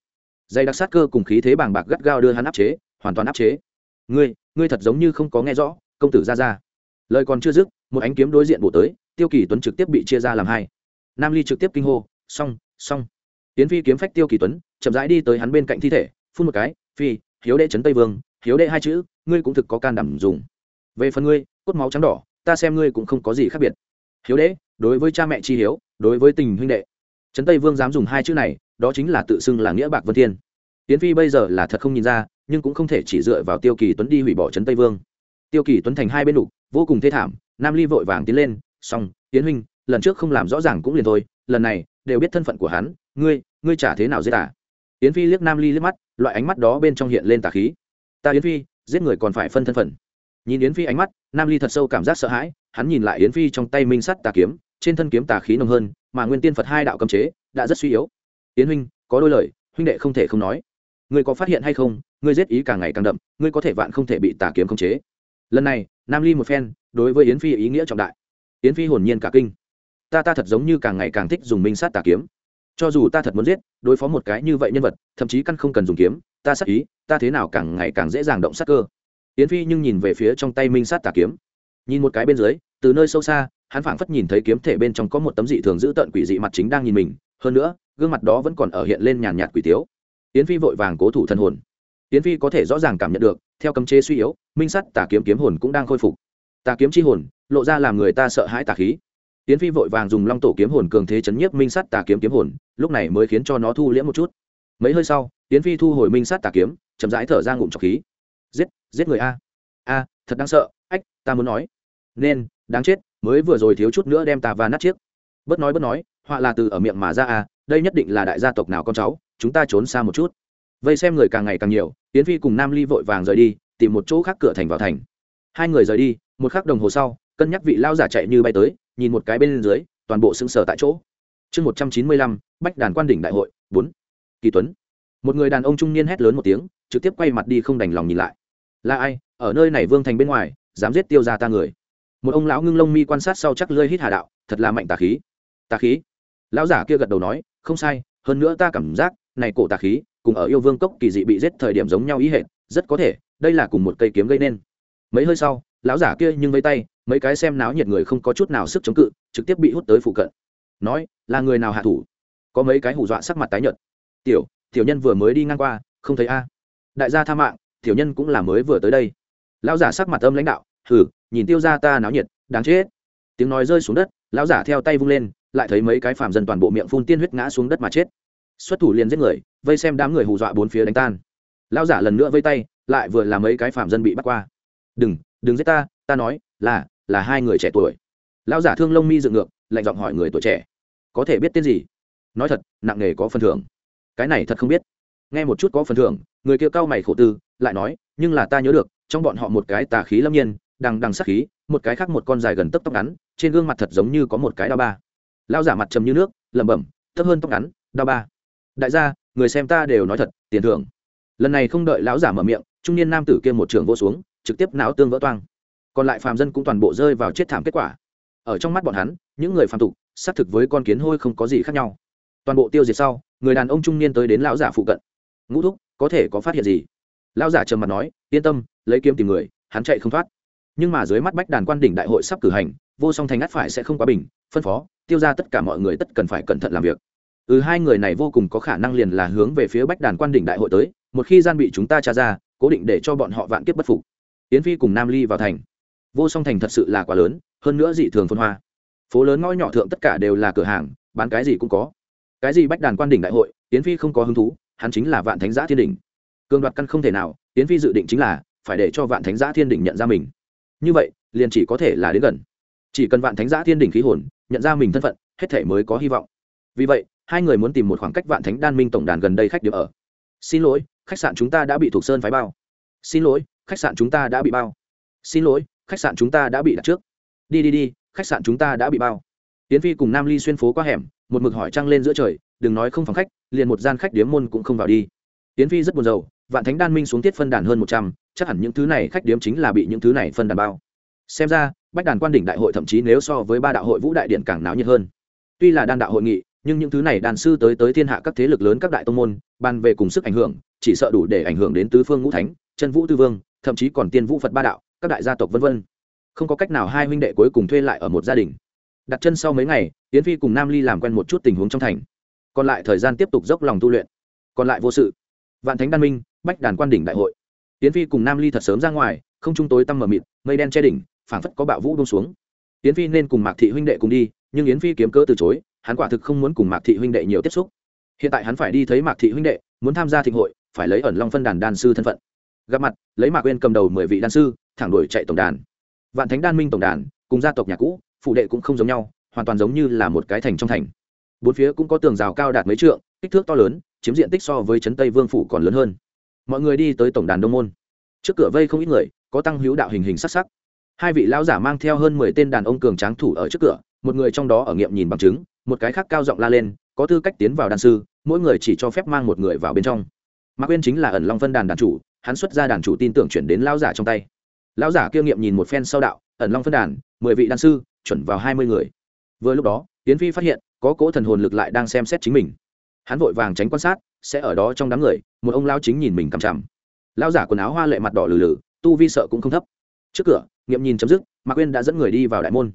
Dây đặc sát cơ cùng khí thế bàng bạc gắt gao đưa hắn áp chế, hoàn toàn áp chế. Ngươi ngươi thật giống như không có nghe rõ, công tử ra ra lời còn chưa dứt, một ánh kiếm đối diện bổ tới, tiêu kỳ tuấn trực tiếp bị chia ra làm hai. Nam ly trực tiếp kinh hô, xong xong. Tiến phi kiếm phách tiêu kỳ tuấn, chậm rãi đi tới hắn bên cạnh thi thể, phun một cái, phi, hiếu đệ trấn tây vương, hiếu đệ hai chữ, ngươi cũng thực có can đảm dùng. Về phần ngươi, cốt máu trắng đỏ, ta xem ngươi cũng không có gì khác biệt. Hiếu đệ, đối với cha mẹ chi hiếu, đối với tình huynh đệ. Trấn tây vương dám dùng hai chữ này, đó chính là tự xưng là nghĩa bạc vân thiên. Tiến phi bây giờ là thật không nhìn ra, nhưng cũng không thể chỉ dựa vào tiêu kỳ tuấn đi hủy bỏ trấn tây vương. Tiêu kỳ tuấn thành hai bên đục vô cùng thê thảm, nam ly vội vàng tiến lên, xong tiến huynh, lần trước không làm rõ ràng cũng liền thôi, lần này đều biết thân phận của hắn, ngươi ngươi trả thế nào giết tả yến phi liếc nam ly liếc mắt, loại ánh mắt đó bên trong hiện lên tà khí. Ta yến phi, giết người còn phải phân thân phận. Nhìn yến phi ánh mắt, nam ly thật sâu cảm giác sợ hãi, hắn nhìn lại yến phi trong tay minh sắt tà kiếm, trên thân kiếm tà khí nồng hơn, mà nguyên tiên phật hai đạo cấm chế đã rất suy yếu. Yến huynh, có đôi lời, huynh đệ không thể không nói. Ngươi có phát hiện hay không, ngươi giết ý càng ngày càng đậm, ngươi có thể vạn không thể bị tà kiếm khống chế lần này, nam ly một phen, đối với yến phi ý nghĩa trọng đại. Yến phi hồn nhiên cả kinh. Ta ta thật giống như càng ngày càng thích dùng minh sát tà kiếm. Cho dù ta thật muốn giết, đối phó một cái như vậy nhân vật, thậm chí căn không cần dùng kiếm, ta sát ý, ta thế nào càng ngày càng dễ dàng động sát cơ. Yến phi nhưng nhìn về phía trong tay minh sát tà kiếm. Nhìn một cái bên dưới, từ nơi sâu xa, hắn phảng phất nhìn thấy kiếm thể bên trong có một tấm dị thường giữ tận quỷ dị mặt chính đang nhìn mình. Hơn nữa, gương mặt đó vẫn còn ở hiện lên nhàn nhạt quỷ tiếu. Yến phi vội vàng cố thủ thân hồn. Tiến phi có thể rõ ràng cảm nhận được, theo cấm chế suy yếu, minh sắt tà kiếm kiếm hồn cũng đang khôi phục. Tà kiếm chi hồn, lộ ra làm người ta sợ hãi tà khí. Tiến phi vội vàng dùng long tổ kiếm hồn cường thế chấn nhiếp minh sắt tà kiếm kiếm hồn, lúc này mới khiến cho nó thu liễm một chút. Mấy hơi sau, tiến phi thu hồi minh sắt tà kiếm, chậm rãi thở ra ngụm trọc khí. Giết giết người a. A, thật đáng sợ. Ách, ta muốn nói. Nên, đáng chết, mới vừa rồi thiếu chút nữa đem ta và nát chiếc. Bớt nói bớt nói, họa là từ ở miệng mà ra à đây nhất định là đại gia tộc nào con cháu, chúng ta trốn xa một chút vây xem người càng ngày càng nhiều tiến phi cùng nam ly vội vàng rời đi, tìm một chỗ khác cửa thành vào thành. Hai người rời đi, một khắc đồng hồ sau, cân nhắc vị lao giả chạy như bay tới, nhìn một cái bên dưới, toàn bộ sững sờ tại chỗ. Chương một trăm chín mươi lăm, bách đàn quan đỉnh đại hội, bốn. Kỳ tuấn. Một người đàn ông trung niên hét lớn một tiếng, trực tiếp quay mặt đi không đành lòng nhìn lại. Là ai? Ở nơi này vương thành bên ngoài, dám giết tiêu ra ta người? Một ông lão ngưng lông mi quan sát sau chắc lơi hít hà đạo, thật là mạnh tà khí. Tà khí? Lão giả kia gật đầu nói, không sai, hơn nữa ta cảm giác, này cổ tà khí cùng ở yêu vương cốc kỳ dị bị giết thời điểm giống nhau ý hệ rất có thể, đây là cùng một cây kiếm gây nên. Mấy hơi sau, lão giả kia nhưng với tay, mấy cái xem náo nhiệt người không có chút nào sức chống cự, trực tiếp bị hút tới phụ cận. Nói, là người nào hạ thủ? Có mấy cái hù dọa sắc mặt tái nhợt. Tiểu tiểu nhân vừa mới đi ngang qua, không thấy a. Đại gia tha mạng, tiểu nhân cũng là mới vừa tới đây. Lão giả sắc mặt âm lãnh đạo, hừ, nhìn tiêu ra ta náo nhiệt, đáng chết. Tiếng nói rơi xuống đất, lão giả theo tay vung lên, lại thấy mấy cái phàm dân toàn bộ miệng phun tiên huyết ngã xuống đất mà chết xuất thủ liền giết người, vây xem đám người hù dọa bốn phía đánh tan. Lão giả lần nữa vây tay, lại vừa làm mấy cái phạm dân bị bắt qua. Đừng đừng giết ta ta nói là là hai người trẻ tuổi. Lão giả thương lông mi dựng ngược, lạnh giọng hỏi người tuổi trẻ. Có thể biết tên gì? Nói thật, nặng nề có phần thưởng. Cái này thật không biết. Nghe một chút có phần thưởng, người kia cao mày khổ tư, lại nói, nhưng là ta nhớ được, trong bọn họ một cái tà khí lâm nhiên, đằng đằng sắc khí, một cái khác một con dài gần tấc tóc ngắn, trên gương mặt thật giống như có một cái đao ba. Lao giả mặt trầm như nước, lẩm bẩm, thấp hơn tóc ngắn, đao ba đại gia, người xem ta đều nói thật, tiền thưởng. Lần này không đợi lão giả mở miệng, trung niên nam tử kia một trường vô xuống, trực tiếp não tương vỡ toang. Còn lại phàm dân cũng toàn bộ rơi vào chết thảm kết quả. Ở trong mắt bọn hắn, những người phàm tục, xác thực với con kiến hôi không có gì khác nhau. Toàn bộ tiêu diệt sau, người đàn ông trung niên tới đến lão giả phụ cận. Ngũ thúc, có thể có phát hiện gì? Lão giả trầm mặt nói, yên tâm, lấy kiếm tìm người, hắn chạy không thoát. Nhưng mà dưới mắt bách đàn quan đỉnh đại hội sắp cử hành, vô song thành ngắt phải sẽ không quá bình, phân phó, tiêu ra tất cả mọi người tất cần phải cẩn thận làm việc ừ hai người này vô cùng có khả năng liền là hướng về phía bách đàn quan đỉnh đại hội tới, một khi gian bị chúng ta tra ra, cố định để cho bọn họ vạn kiếp bất phục. Yến phi cùng nam ly vào thành. Vô song thành thật sự là quá lớn, hơn nữa dị thường phân hoa. Phố lớn ngõ nhỏ thượng tất cả đều là cửa hàng, bán cái gì cũng có. Cái gì bách đàn quan đỉnh đại hội, yến phi không có hứng thú, hắn chính là vạn thánh giã thiên đỉnh. Cường đoạt căn không thể nào, yến phi dự định chính là phải để cho vạn thánh giã thiên đỉnh nhận ra mình. Như vậy, liền chỉ có thể là đến gần. Chỉ cần vạn thánh giã thiên đỉnh khí hồn, nhận ra mình thân phận, hết thể mới có hy vọng. Vì vậy hai người muốn tìm một khoảng cách vạn thánh đan minh tổng đàn gần đây khách điểm ở. Xin lỗi, khách sạn chúng ta đã bị thuộc sơn phái bao. Xin lỗi, khách sạn chúng ta đã bị bao. Xin lỗi, khách sạn chúng ta đã bị đặt trước. Đi đi đi, khách sạn chúng ta đã bị bao. Tiến phi cùng nam ly xuyên phố qua hẻm, một mực hỏi trăng lên giữa trời, đừng nói không phòng khách, liền một gian khách điếm môn cũng không vào đi. Tiến phi rất buồn rầu, vạn thánh đan minh xuống tiết phân đàn hơn một trăm, chắc hẳn những thứ này khách điếm chính là bị những thứ này phân đàn bao. Xem ra, bách đàn quan đỉnh đại hội thậm chí nếu so với ba đạo hội vũ đại điện càng náo nhiệt hơn. Tuy là đan đạo hội nghị nhưng những thứ này đàn sư tới tới thiên hạ các thế lực lớn các đại tông môn, ban về cùng sức ảnh hưởng, chỉ sợ đủ để ảnh hưởng đến tứ phương ngũ thánh, chân vũ tư vương, thậm chí còn tiên vũ phật ba đạo, các đại gia tộc vân vân. Không có cách nào hai huynh đệ cuối cùng thuê lại ở một gia đình. Đặt chân sau mấy ngày tiến phi cùng nam ly làm quen một chút tình huống trong thành. Còn lại thời gian tiếp tục dốc lòng tu luyện. Còn lại vô sự. Vạn thánh đan minh, bách đàn quan đỉnh đại hội. Tiến phi cùng nam ly thật sớm ra ngoài, không trung tối tăm mờ mịt, mây đen che đỉnh, phảng phất có bạo vũ đông xuống. Yến phi nên cùng mạc thị huynh đệ cùng đi, nhưng yến phi kiếm cớ từ chối hắn quả thực không muốn cùng mạc thị huynh đệ nhiều tiếp xúc. Hiện tại hắn phải đi thấy mạc thị huynh đệ, muốn tham gia thịnh hội, phải lấy ẩn long phân đàn đan sư thân phận. Gặp mặt, lấy mạc quên cầm đầu mười vị đan sư, thẳng đuổi chạy tổng đàn. Vạn thánh đan minh tổng đàn, cùng gia tộc nhà cũ, phụ đệ cũng không giống nhau, hoàn toàn giống như là một cái thành trong thành. Bốn phía cũng có tường rào cao đạt mấy trượng, kích thước to lớn, chiếm diện tích so với trấn tây vương phủ còn lớn hơn. Mọi người đi tới tổng đàn đông môn. Trước cửa vây không ít người, có tăng hữu đạo hình hình sắc sắc. Hai vị lão giả mang theo hơn mười tên đàn ông cường tráng thủ ở trước cửa, một người trong đó ở nghiệm nhìn bằng chứng một cái khác cao giọng la lên, có tư cách tiến vào đàn sư, mỗi người chỉ cho phép mang một người vào bên trong. Mạc Quyên chính là ẩn long phân đàn đàn chủ, hắn xuất ra đàn chủ tin tưởng chuyển đến lão giả trong tay. Lão giả kia nghiệm nhìn một phen sau đạo, ẩn long phân đàn, mười vị đàn sư, chuẩn vào hai mươi người. Vừa lúc đó tiến phi phát hiện, có cỗ thần hồn lực lại đang xem xét chính mình. Hắn vội vàng tránh quan sát, sẽ ở đó trong đám người, một ông lao chính nhìn mình cằm chằm. Lao giả quần áo hoa lệ mặt đỏ lử lử tu vi sợ cũng không thấp. Trước cửa, nghiệm nhìn chấm dứt, mạc Quyên đã dẫn người đi vào đại môn.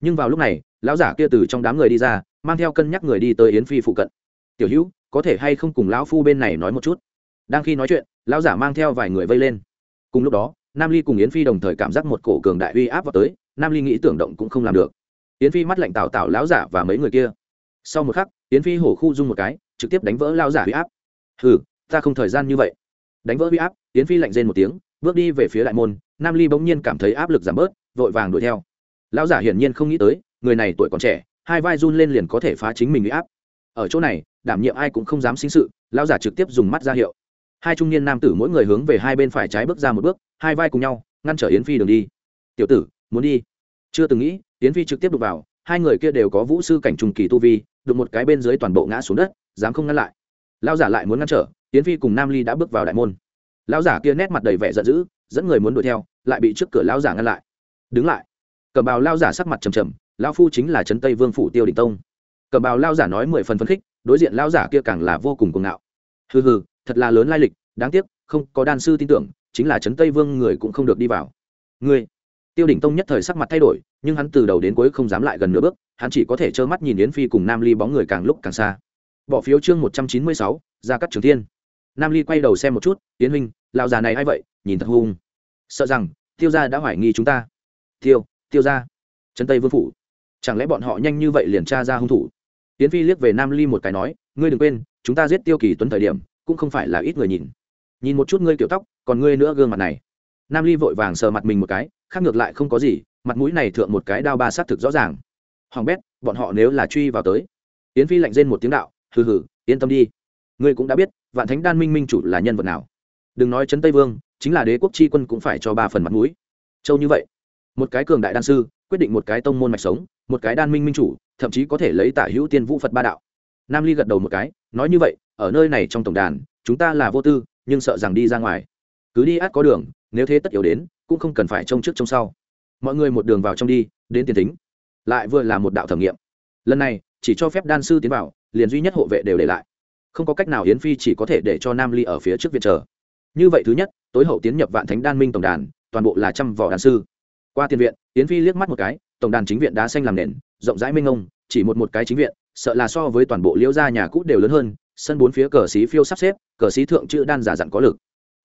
Nhưng vào lúc này, lão giả kia từ trong đám người đi ra mang theo cân nhắc người đi tới yến phi phụ cận. Tiểu hữu, có thể hay không cùng lão phu bên này nói một chút? Đang khi nói chuyện, lão giả mang theo vài người vây lên. Cùng lúc đó, nam ly cùng yến phi đồng thời cảm giác một cổ cường đại uy áp vào tới, nam ly nghĩ tưởng động cũng không làm được. Yến phi mắt lạnh tào tào lão giả và mấy người kia. Sau một khắc, yến phi hổ khu dung một cái, trực tiếp đánh vỡ lão giả uy áp. Hừ, ta không thời gian như vậy. Đánh vỡ uy áp, yến phi lạnh rên một tiếng, bước đi về phía đại môn, nam ly bỗng nhiên cảm thấy áp lực giảm bớt, vội vàng đuổi theo. Lão giả hiển nhiên không nghĩ tới, người này tuổi còn trẻ hai vai run lên liền có thể phá chính mình huy áp. Ở chỗ này, đảm nhiệm ai cũng không dám sinh sự, lão giả trực tiếp dùng mắt ra hiệu. Hai trung niên nam tử mỗi người hướng về hai bên phải trái bước ra một bước, hai vai cùng nhau, ngăn trở yến phi đường đi. Tiểu tử, muốn đi? Chưa từng nghĩ, yến phi trực tiếp đục vào, hai người kia đều có vũ sư cảnh trùng kỳ tu vi, đụng một cái bên dưới toàn bộ ngã xuống đất, dám không ngăn lại. Lão giả lại muốn ngăn trở, yến phi cùng nam ly đã bước vào đại môn. Lão giả kia nét mặt đầy vẻ giận dữ, dẫn người muốn đuổi theo, lại bị trước cửa lão giả ngăn lại. Đứng lại. Cờ bào lao giả sắc mặt trầm trầm lão phu chính là trấn tây vương phủ tiêu đình tông. Cẩm bào lao giả nói mười phần phấn khích, đối diện lao giả kia càng là vô cùng cuồng ngạo. Hừ hừ, thật là lớn lai lịch, đáng tiếc, không có đan sư tin tưởng, chính là trấn tây vương người cũng không được đi vào. Ngươi, tiêu đình tông nhất thời sắc mặt thay đổi, nhưng hắn từ đầu đến cuối không dám lại gần nửa bước, hắn chỉ có thể trơ mắt nhìn yến phi cùng nam ly bóng người càng lúc càng xa. Bỏ phiếu chương một trăm chín mươi sáu, ra cắt trường thiên. Nam ly quay đầu xem một chút, yến huynh, lão già này a i vậy? Nhìn thật hung. Sợ rằng, tiêu gia đã hoài nghi chúng ta. Tiêu tiêu gia, trấn tây vương phủ chẳng lẽ bọn họ nhanh như vậy liền tra ra hung thủ? Tiến phi liếc về nam ly một cái nói, ngươi đừng quên, chúng ta giết tiêu kỳ tuấn thời điểm, cũng không phải là ít người nhìn. Nhìn một chút ngươi kiểu tóc, còn ngươi nữa gương mặt này. Nam ly vội vàng sờ mặt mình một cái, khác ngược lại không có gì, mặt mũi này thượng một cái đao ba sát thực rõ ràng. Hoàng bét, bọn họ nếu là truy vào tới. Yến phi lạnh rên một tiếng đạo, hừ hừ, yên tâm đi. Ngươi cũng đã biết, vạn thánh đan minh minh chủ là nhân vật nào. Đừng nói trấn tây vương, chính là đế quốc tri quân cũng phải cho ba phần mặt mũi. Châu như vậy, một cái cường đại đan sư, quyết định một cái tông môn mạch sống một cái đan minh minh chủ, thậm chí có thể lấy tả hữu tiên vũ phật ba đạo. Nam ly gật đầu một cái, nói như vậy, ở nơi này trong tổng đàn, chúng ta là vô tư, nhưng sợ rằng đi ra ngoài. Cứ đi át có đường, nếu thế tất yếu đến, cũng không cần phải trông trước trông sau. Mọi người một đường vào trong đi, đến tiền tính lại vừa là một đạo thẩm nghiệm. Lần này, chỉ cho phép đan sư tiến vào, liền duy nhất hộ vệ đều để lại. Không có cách nào yến phi chỉ có thể để cho nam ly ở phía trước viện chờ. Như vậy thứ nhất, tối hậu tiến nhập vạn thánh đan minh tổng đàn, toàn bộ là trăm vỏ đàn sư. Qua tiền viện, yến phi liếc mắt một cái tổng đàn chính viện đá xanh làm nền, rộng rãi minh ông chỉ một một cái chính viện, sợ là so với toàn bộ liễu gia nhà cũ đều lớn hơn, sân bốn phía cờ xí phiêu sắp xếp, cờ xí thượng chữ đan giả dặn có lực.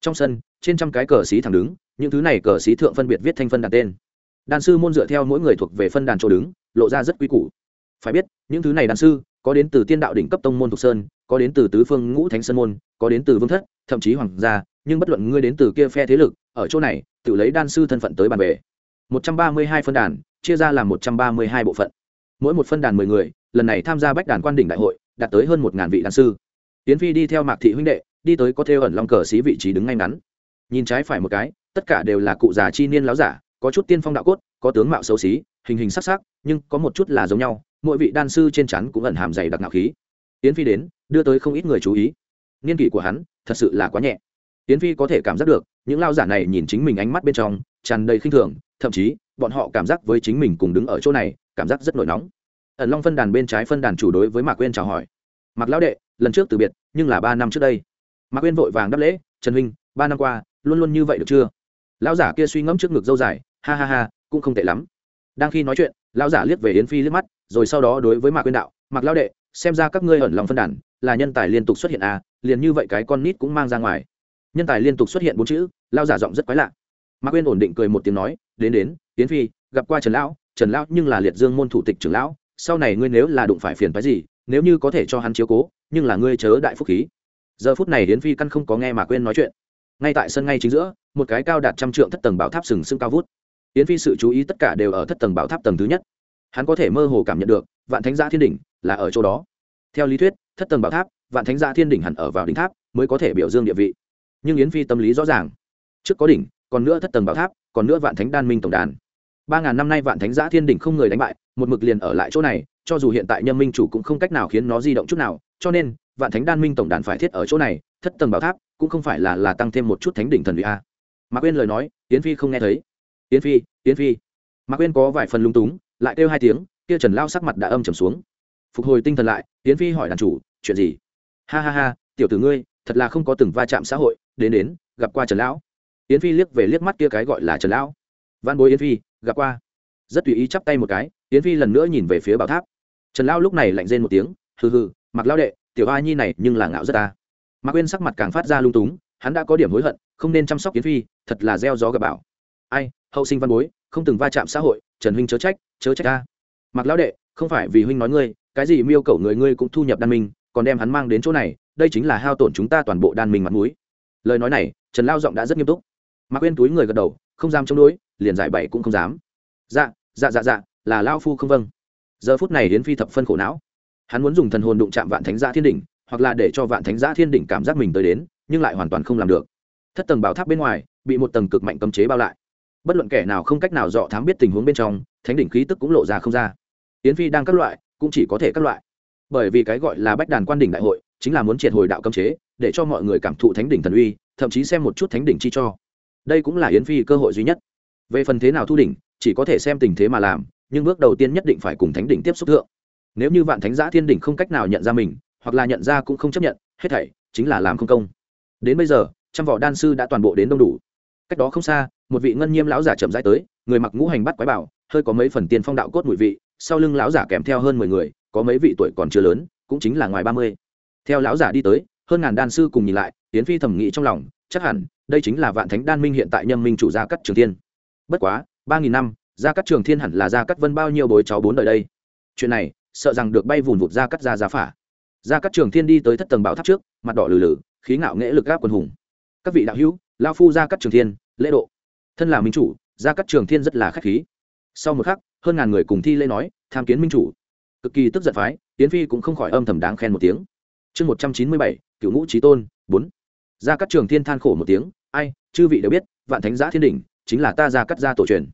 Trong sân, trên trăm cái cờ xí thẳng đứng, những thứ này cờ xí thượng phân biệt viết thanh phân đàn tên. Đan sư môn dựa theo mỗi người thuộc về phân đàn chỗ đứng, lộ ra rất quý củ. Phải biết, những thứ này đan sư có đến từ tiên đạo đỉnh cấp tông môn thuộc sơn, có đến từ tứ phương ngũ thánh sơn môn, có đến từ vương thất, thậm chí hoàng gia, nhưng bất luận ngươi đến từ kia phe thế lực, ở chỗ này, tự lấy đan sư thân phận tới bàn về. Một trăm ba mươi hai phân đàn chia ra làm một trăm ba mươi hai bộ phận. Mỗi một phân đàn mười người, lần này tham gia bách đàn quan đỉnh đại hội, đạt tới hơn một ngàn vị đàn sư. Tiến phi đi theo mạc thị huynh đệ, đi tới có theo ẩn long cờ xí vị trí đứng ngay ngắn. Nhìn trái phải một cái, tất cả đều là cụ già chi niên láo giả, có chút tiên phong đạo cốt, có tướng mạo xấu xí, hình hình sắc sắc, nhưng có một chút là giống nhau, mỗi vị đan sư trên chắn cũng ẩn hàm dày đặc ngạo khí. Tiến phi đến, đưa tới không ít người chú ý. Niên kỷ của hắn, thật sự là quá nhẹ. Tiến phi có thể cảm giác được, những lao giả này nhìn chính mình ánh mắt bên trong, tràn đầy khinh thường, thậm chí bọn họ cảm giác với chính mình cùng đứng ở chỗ này, cảm giác rất nổi nóng. Ẩn long phân đàn bên trái phân đàn chủ đối với mạc quên chào hỏi. Mạc lão đệ, lần trước từ biệt, nhưng là ba năm trước đây. Mạc quên vội vàng đáp lễ, trần huynh, ba năm qua, luôn luôn như vậy được chưa? Lão giả kia suy ngẫm trước ngực dâu dài, ha ha ha, cũng không tệ lắm. Đang khi nói chuyện, lão giả liếc về yến phi liếc mắt, rồi sau đó đối với mạc quên đạo, mạc lão đệ, xem ra các ngươi ẩn lòng phân đàn, là nhân tài liên tục xuất hiện à liền như vậy cái con nít cũng mang ra ngoài. Nhân tài liên tục xuất hiện bốn chữ, lão giả giọng rất quái lạ. Mạc quên ổn định cười một tiếng nói, đến đến tiến phi, gặp qua trần lão trần lão nhưng là liệt dương môn thủ tịch trưởng lão, sau này ngươi nếu là đụng phải phiền phái gì, nếu như có thể cho hắn chiếu cố, nhưng là ngươi chớ đại phúc khí. Giờ phút này yến phi căn không có nghe mà quên nói chuyện. Ngay tại sân ngay chính giữa, một cái cao đạt trăm trượng thất tầng bảo tháp sừng sững cao vút. Yến phi sự chú ý tất cả đều ở thất tầng bảo tháp tầng thứ nhất. Hắn có thể mơ hồ cảm nhận được, vạn thánh gia thiên đỉnh là ở chỗ đó. Theo lý thuyết, thất tầng bảo tháp, vạn thánh gia thiên đỉnh hẳn ở vào đỉnh tháp mới có thể biểu dương địa vị. Nhưng yến phi tâm lý rõ ràng. Trước có đỉnh, còn nữa thất tầng bảo tháp còn nữa vạn thánh đan minh tổng đàn. Ba ngàn năm nay vạn thánh giã thiên đỉnh không người đánh bại, một mực liền ở lại chỗ này, cho dù hiện tại nhâm minh chủ cũng không cách nào khiến nó di động chút nào, cho nên, vạn thánh đan minh tổng đàn phải thiết ở chỗ này, thất tầng bảo tháp, cũng không phải là là tăng thêm một chút thánh đỉnh thần vị a. Mạc quên lời nói yến phi không nghe thấy. Yến phi yến phi. Mạc quên có vài phần lung túng, lại kêu hai tiếng, kia trần lao sắc mặt đã âm trầm xuống. Phục hồi tinh thần lại yến phi hỏi đàn chủ, chuyện gì? Ha ha ha, tiểu tử ngươi, thật là không có từng va chạm xã hội, đến đến, gặp qua trần lão yến phi liếc về liếc mắt kia cái gọi là trần lão. Văn bối yến phi, gặp qua. Rất tùy ý chắp tay một cái, yến phi lần nữa nhìn về phía bảo tháp. Trần lão lúc này lạnh rên một tiếng, hừ hừ, mặc lão đệ, tiểu a nhi này nhưng là ngạo rất ta. Mạc quên sắc mặt càng phát ra lung túng, hắn đã có điểm hối hận, không nên chăm sóc yến phi, thật là gieo gió gặp bảo ai, hậu sinh văn bối, không từng va chạm xã hội, trần huynh chớ trách chớ trách ta. Mặc lão đệ, không phải vì huynh nói ngươi, cái gì miêu cầu người ngươi cũng thu nhập đan minh, còn đem hắn mang đến chỗ này, đây chính là hao tổn chúng ta toàn bộ đan minh mặt mũi. Lời nói này, trần lao giọng đã rất nghiêm túc mạc quên túi người gật đầu, không dám chống đối, liền giải bày cũng không dám. Dạ dạ dạ dạ là lao phu không vâng. Giờ phút này hiến phi thập phân khổ não. Hắn muốn dùng thần hồn đụng chạm vạn thánh gia thiên đỉnh, hoặc là để cho vạn thánh gia thiên đỉnh cảm giác mình tới đến, nhưng lại hoàn toàn không làm được. Thất tầng bảo tháp bên ngoài, bị một tầng cực mạnh cấm chế bao lại. Bất luận kẻ nào không cách nào dọ thám biết tình huống bên trong, thánh đỉnh khí tức cũng lộ ra không ra. Yến phi đang các loại, cũng chỉ có thể các loại. Bởi vì cái gọi là bách đàn quan đỉnh đại hội, chính là muốn triệt hồi đạo cấm chế, để cho mọi người cảm thụ thánh đỉnh thần uy, thậm chí xem một chút thánh đỉnh chi cho đây cũng là yến phi cơ hội duy nhất. Về phần thế nào thu đỉnh, chỉ có thể xem tình thế mà làm, nhưng bước đầu tiên nhất định phải cùng thánh đỉnh tiếp xúc thượng. Nếu như vạn thánh giã thiên đỉnh không cách nào nhận ra mình, hoặc là nhận ra cũng không chấp nhận, hết thảy chính là làm không công. Đến bây giờ, trăm vỏ đan sư đã toàn bộ đến đông đủ. Cách đó không xa, một vị ngân nhiêm lão giả chậm rãi tới, người mặc ngũ hành bắt quái bảo, hơi có mấy phần tiền phong đạo cốt mùi vị, sau lưng lão giả kèm theo hơn mười người, có mấy vị tuổi còn chưa lớn, cũng chính là ngoài ba mươi. Theo lão giả đi tới, hơn ngàn đan sư cùng nhìn lại tiến phi thẩm nghĩ trong lòng, chắc hẳn đây chính là vạn thánh đan minh hiện tại nhâm minh chủ gia cắt trường thiên. Bất quá, ba nghìn năm, gia cắt trường thiên hẳn là gia cắt vân bao nhiêu bối cháu bốn đời đây? Chuyện này, sợ rằng được bay vùn vụt gia cắt ra giá phả. Gia cắt trường thiên đi tới thất tầng bảo tháp trước, mặt đỏ lử lử khí ngạo nghễ lực gáp quần hùng. Các vị đạo hữu lao phu gia cắt trường thiên, lễ độ. Thân là minh chủ, gia cắt trường thiên rất là khách khí. Sau một khắc, hơn ngàn người cùng thi lễ nói, tham kiến minh chủ. Cực kỳ tức giận phái tiến phi cũng không khỏi âm thầm đáng khen một tiếng. Chương một trăm chín mươi bảy cựu ngũ trí tôn, bốn. Gia cắt trường thiên than khổ một tiếng ai, chư vị đều biết, vạn thánh giã thiên đỉnh chính là ta ra cắt ra tổ truyền.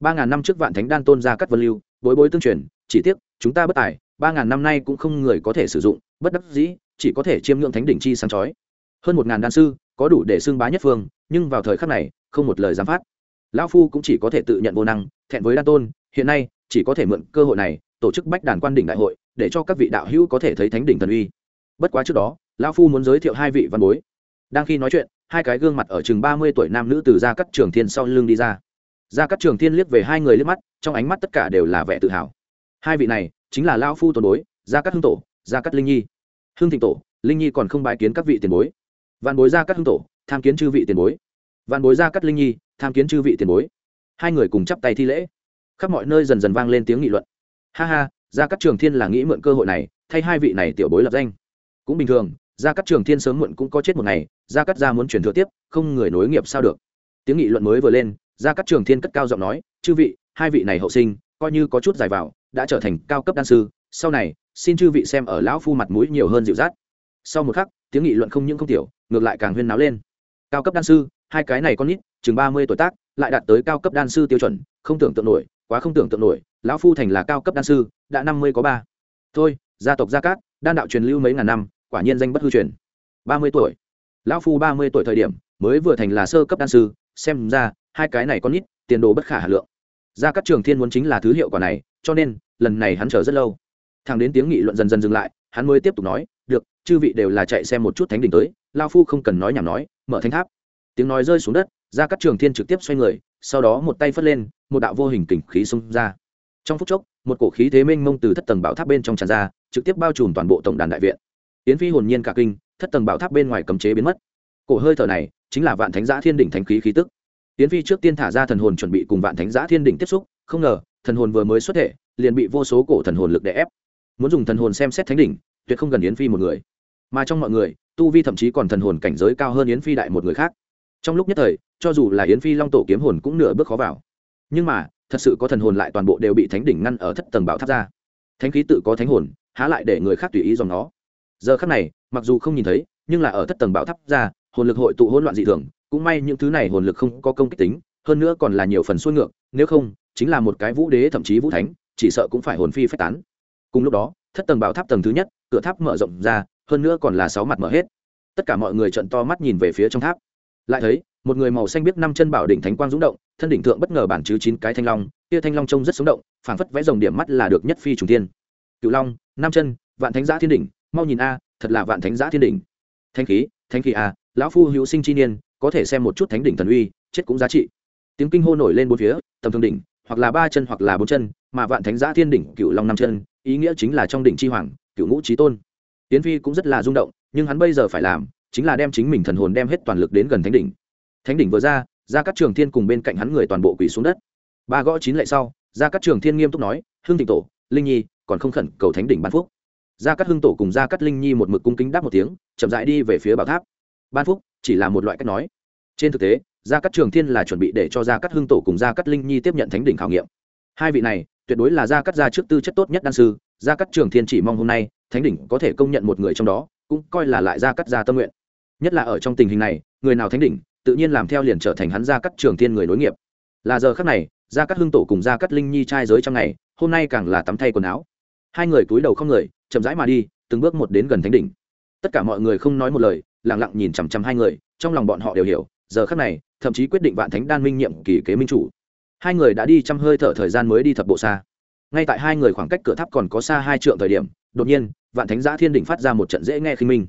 Ba ngàn năm trước vạn thánh đan tôn ra cắt vân lưu, bối bối tương truyền, chỉ tiếc, chúng ta bất tài, ba ngàn năm nay cũng không người có thể sử dụng, bất đắc dĩ, chỉ có thể chiêm ngưỡng thánh đỉnh chi sáng chói. Hơn một ngàn đan sư, có đủ để xưng bá nhất phương, nhưng vào thời khắc này, không một lời giám phát. Lão phu cũng chỉ có thể tự nhận vô năng, thẹn với đan tôn, hiện nay, chỉ có thể mượn cơ hội này, tổ chức bách đàn quan đỉnh đại hội, để cho các vị đạo hữu có thể thấy thánh đỉnh thần uy. Bất quá trước đó, lão phu muốn giới thiệu hai vị văn bối. Đang khi nói chuyện hai cái gương mặt ở chừng ba mươi tuổi nam nữ từ ra cắt trường thiên sau lưng đi ra. Ra cắt trường thiên liếc về hai người liếc mắt, trong ánh mắt tất cả đều là vẻ tự hào. Hai vị này, chính là lão phu tôn bối, gia cắt hưng tổ, gia cắt linh nhi. Hưng thịnh tổ, linh nhi còn không bái kiến các vị tiền bối. Văn bối gia cắt hưng tổ, tham kiến chư vị tiền bối. Văn bối gia cắt linh nhi, tham kiến chư vị tiền bối. Hai người cùng chắp tay thi lễ. Khắp mọi nơi dần dần vang lên tiếng nghị luận. Ha ha, gia cắt trường thiên là nghĩ mượn cơ hội này, thay hai vị này tiểu bối lập danh. Cũng bình thường gia cắt trường thiên sớm muộn cũng có chết một ngày, gia cắt gia muốn truyền thừa tiếp, không người nối nghiệp sao được. Tiếng nghị luận mới vừa lên, gia cắt trường thiên cất cao giọng nói, chư vị, hai vị này hậu sinh, coi như có chút dài vào, đã trở thành cao cấp đan sư, sau này, xin chư vị xem ở lão phu mặt mũi nhiều hơn dịu dắt. Sau một khắc, tiếng nghị luận không những không tiểu, ngược lại càng huyên náo lên. Cao cấp đan sư, hai cái này con nít, chừng ba mươi tuổi tác, lại đạt tới cao cấp đan sư tiêu chuẩn, không tưởng tượng nổi, quá không tưởng tượng nổi, lão phu thành là cao cấp đan sư, đã năm mươi có ba. Thôi, gia tộc gia cát, đan đạo truyền lưu mấy ngàn năm quả nhiên danh bất hư truyền. Ba mươi tuổi. Lão phu ba mươi tuổi thời điểm, mới vừa thành là sơ cấp đan sư, xem ra, hai cái này con nít, tiền đồ bất khả hà lượng. Gia cát trường thiên muốn chính là thứ hiệu quả này, cho nên, lần này hắn chờ rất lâu. Thằng đến tiếng nghị luận dần dần dừng lại, hắn mới tiếp tục nói, được, chư vị đều là chạy xem một chút thánh đỉnh tới lao phu không cần nói nhảm nói, mở thánh tháp. Tiếng nói rơi xuống đất, ra các trường thiên trực tiếp xoay người, sau đó một tay phất lên, một đạo vô hình kình khí xông ra. Trong phút chốc, một cổ khí thế mênh mông từ thất tầng bảo tháp bên trong tràn ra, trực tiếp bao trùm toàn bộ tổng đàn đại viện yến phi hồn nhiên cả kinh, thất tầng bảo tháp bên ngoài cấm chế biến mất. Cổ hơi thở này, chính là vạn thánh giã thiên đỉnh thánh khí khí tức. Yến phi trước tiên thả ra thần hồn chuẩn bị cùng vạn thánh giã thiên đỉnh tiếp xúc, không ngờ, thần hồn vừa mới xuất thể, liền bị vô số cổ thần hồn lực đè ép. Muốn dùng thần hồn xem xét thánh đỉnh, tuyệt không gần yến phi một người. Mà trong mọi người, tu vi thậm chí còn thần hồn cảnh giới cao hơn yến phi đại một người khác. Trong lúc nhất thời, cho dù là yến phi long tổ kiếm hồn cũng nửa bước khó vào. Nhưng mà, thật sự có thần hồn lại toàn bộ đều bị thánh đỉnh ngăn ở thất tầng bảo tháp ra. Thánh khí tự có thánh hồn, há lại để người khác tùy ý dòng nó giờ khắc này, mặc dù không nhìn thấy, nhưng là ở thất tầng bão tháp ra, hồn lực hội tụ hỗn loạn dị thường, cũng may những thứ này hồn lực không có công kích tính, hơn nữa còn là nhiều phần xuôi ngược, nếu không, chính là một cái vũ đế thậm chí vũ thánh, chỉ sợ cũng phải hồn phi phách tán. Cùng lúc đó, thất tầng bão tháp tầng thứ nhất, cửa tháp mở rộng ra, hơn nữa còn là sáu mặt mở hết. Tất cả mọi người trận to mắt nhìn về phía trong tháp. Lại thấy, một người màu xanh biết năm chân bảo đỉnh thánh quang rung động, thân đỉnh thượng bất ngờ bản chứ chín cái thanh long, kia thanh long trông rất sống động, phảng phất vẽ dòng điểm mắt là được nhất phi trùng tiên cựu long, năm chân, vạn thánh giã thiên đỉnh mau nhìn a, thật là vạn thánh giã thiên đỉnh. Thanh khí thanh khí a, lão phu hữu sinh chi niên, có thể xem một chút thánh đỉnh thần uy, chết cũng giá trị. Tiếng kinh hô nổi lên bốn phía, tầm thường đỉnh, hoặc là ba chân hoặc là bốn chân, mà vạn thánh giã thiên đỉnh, cựu long năm chân, ý nghĩa chính là trong đỉnh chi hoàng, cựu ngũ trí tôn. Tiến phi cũng rất là rung động, nhưng hắn bây giờ phải làm, chính là đem chính mình thần hồn đem hết toàn lực đến gần thánh đỉnh. Thánh đỉnh vừa ra ra các trường thiên cùng bên cạnh hắn người toàn bộ quỳ xuống đất. Ba gõ chín lệ sau ra các trường thiên nghiêm túc nói hương thịnh tổ, linh nhi, còn không khẩn cầu thánh đỉnh ban phúc. Gia Cát hưng tổ cùng Gia Cát linh nhi một mực cung kính đáp một tiếng chậm rãi đi về phía bảo tháp ban phúc chỉ là một loại cách nói trên thực tế gia cát trường thiên là chuẩn bị để cho gia cát hưng tổ cùng gia cát linh nhi tiếp nhận thánh đỉnh khảo nghiệm hai vị này tuyệt đối là gia cát gia trước tư chất tốt nhất đan sư gia cát trường thiên chỉ mong hôm nay thánh đỉnh có thể công nhận một người trong đó cũng coi là lại gia cát gia tâm nguyện nhất là ở trong tình hình này người nào thánh đỉnh tự nhiên làm theo liền trở thành hắn gia cát trường thiên người nối nghiệp là giờ khắc này gia cát hưng tổ cùng gia cát linh nhi trai giới trong ngày hôm nay càng là tắm thay quần áo hai người cúi đầu không người, chậm rãi mà đi, từng bước một đến gần thánh đỉnh. Tất cả mọi người không nói một lời lẳng lặng nhìn chằm chằm hai người, trong lòng bọn họ đều hiểu, giờ khắc này, thậm chí quyết định vạn thánh đan minh nhiệm kỳ kế minh chủ. Hai người đã đi trăm hơi thở thời gian mới đi thập bộ xa. Ngay tại hai người khoảng cách cửa tháp còn có xa hai trượng thời điểm, đột nhiên, vạn thánh giã thiên đỉnh phát ra một trận dễ nghe khinh minh.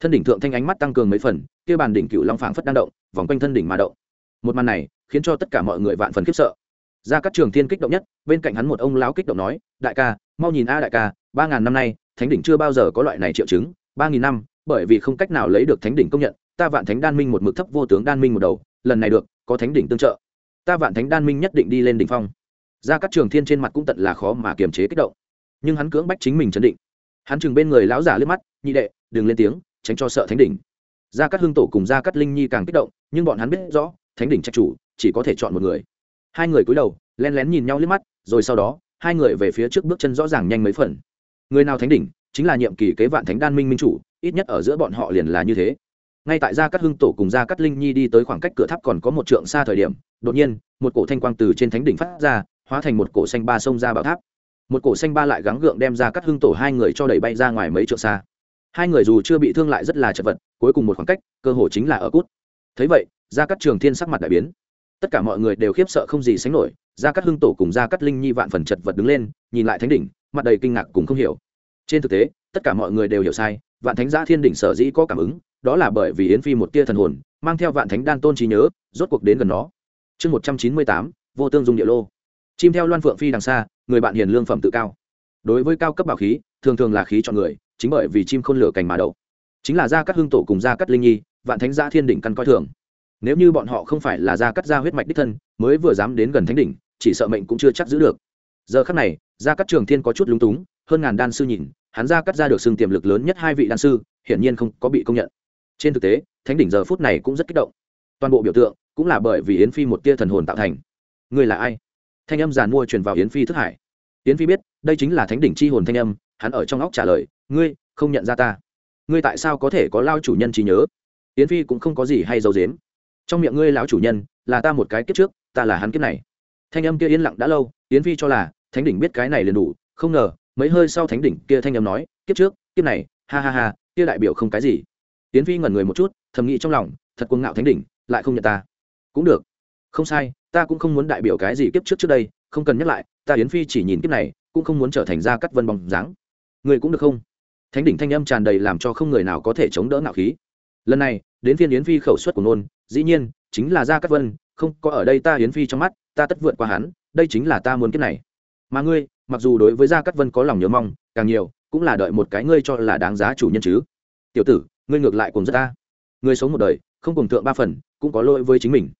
Thân đỉnh thượng thanh ánh mắt tăng cường mấy phần, kia bàn đỉnh cựu long phảng phất đang động, vòng quanh thân đỉnh mà động. Một màn này, khiến cho tất cả mọi người vạn phần khiếp sợ. Ra các trường thiên kích động nhất, bên cạnh hắn một ông lão kích động nói, đại ca mau nhìn a đại ca, ba ngàn năm nay, thánh đỉnh chưa bao giờ có loại này triệu chứng, ba nghìn năm, bởi vì không cách nào lấy được thánh đỉnh công nhận, ta vạn thánh đan minh một mực thấp vô tướng đan minh một đầu, lần này được, có thánh đỉnh tương trợ. Ta vạn thánh đan minh nhất định đi lên đỉnh phong. Ra các trường thiên trên mặt cũng tận là khó mà kiềm chế kích động. Nhưng hắn cưỡng bách chính mình chấn định. Hắn chừng bên người lão giả liếc mắt, nhị đệ, đừng lên tiếng, tránh cho sợ thánh đỉnh. Gia cát hương tổ cùng gia cát linh nhi càng kích động, nhưng bọn hắn biết rõ, thánh đỉnh trạch chủ, chỉ có thể chọn một người. Hai người cúi đầu, len lén nhìn nhau liếc mắt, rồi sau đó hai người về phía trước bước chân rõ ràng nhanh mấy phần. Người nào thánh đỉnh, chính là nhiệm kỳ kế vạn thánh đan minh minh chủ, ít nhất ở giữa bọn họ liền là như thế. Ngay tại gia cát hưng tổ cùng gia cát linh nhi đi tới khoảng cách cửa tháp còn có một trượng xa thời điểm, đột nhiên, một cổ thanh quang từ trên thánh đỉnh phát ra, hóa thành một cổ xanh ba sông ra bảo tháp. Một cổ xanh ba lại gắng gượng đem ra cắt hưng tổ hai người cho đẩy bay ra ngoài mấy trượng xa. Hai người dù chưa bị thương lại rất là chật vật, cuối cùng một khoảng cách, cơ hồ chính là ở cút. Thấy vậy ra cắt trường thiên sắc mặt đại biến. Tất cả mọi người đều khiếp sợ không gì sánh nổi Gia Cát hưng tổ cùng Gia Cát linh nhi vạn phần chật vật đứng lên, nhìn lại thánh đỉnh, mặt đầy kinh ngạc cùng không hiểu. Trên thực tế, tất cả mọi người đều hiểu sai, vạn thánh gia thiên đỉnh sở dĩ có cảm ứng, đó là bởi vì yến phi một tia thần hồn, mang theo vạn thánh đan tôn trí nhớ, rốt cuộc đến gần nó. Chương một trăm chín mươi tám, vô tương dùng địa lô. Chim theo loan phượng phi đằng xa, người bạn hiền lương phẩm tự cao. Đối với cao cấp bảo khí, thường thường là khí chọn người, chính bởi vì chim khôn lửa cành mà đậu. Chính là gia Cát hương tổ cùng gia Cát linh nhi, vạn thánh gia thiên đỉnh căn coi thường nếu như bọn họ không phải là gia cắt gia huyết mạch đích thân, mới vừa dám đến gần thánh đỉnh, chỉ sợ mệnh cũng chưa chắc giữ được. Giờ khắc này gia cắt trường thiên có chút lúng túng, hơn ngàn đan sư nhìn, hắn gia cắt ra được xưng tiềm lực lớn nhất hai vị đan sư, hiển nhiên không có bị công nhận. Trên thực tế, thánh đỉnh giờ phút này cũng rất kích động. Toàn bộ biểu tượng cũng là bởi vì yến phi một tia thần hồn tạo thành. Ngươi là ai? Thanh âm giàn mua truyền vào yến phi thức hải. Yến phi biết, đây chính là thánh đỉnh c h i hồn thanh âm, hắn ở trong óc trả lời, ngươi, không nhận ra ta. Ngươi tại sao có thể có lao chủ nhân trí nhớ? Yến phi cũng không có gì hay giấu dếm trong miệng ngươi lão chủ nhân, là ta một cái kiếp trước, ta là hắn kiếp này. Thanh âm kia yên lặng đã lâu, yến phi cho là, thánh đỉnh biết cái này liền đủ, không ngờ, mấy hơi sau thánh đỉnh kia thanh âm nói, kiếp trước, kiếp này, ha ha ha, kia đại biểu không cái gì. Yến phi ngẩn người một chút, thầm nghĩ trong lòng, thật cuồng ngạo thánh đỉnh, lại không nhận ta. Cũng được. Không sai, ta cũng không muốn đại biểu cái gì kiếp trước trước đây, không cần nhắc lại, ta yến phi chỉ nhìn kiếp này, cũng không muốn trở thành ra cắt vân bóng dáng. Người cũng được không? Thánh đỉnh thanh âm tràn đầy làm cho không người nào có thể chống đỡ ngạo khí. Lần này, đến phiên yến phi khẩu suất của nôn dĩ nhiên, chính là gia cát vân, không có ở đây ta yến phi trong mắt, ta tất vượt qua hắn, đây chính là ta muốn kiếp này. Mà ngươi, mặc dù đối với gia cát vân có lòng nhớ mong, càng nhiều, cũng là đợi một cái ngươi cho là đáng giá chủ nhân chứ. Tiểu tử, ngươi ngược lại cùng rất ta. Ngươi sống một đời, không cùng thượng ba phần, cũng có lỗi với chính mình.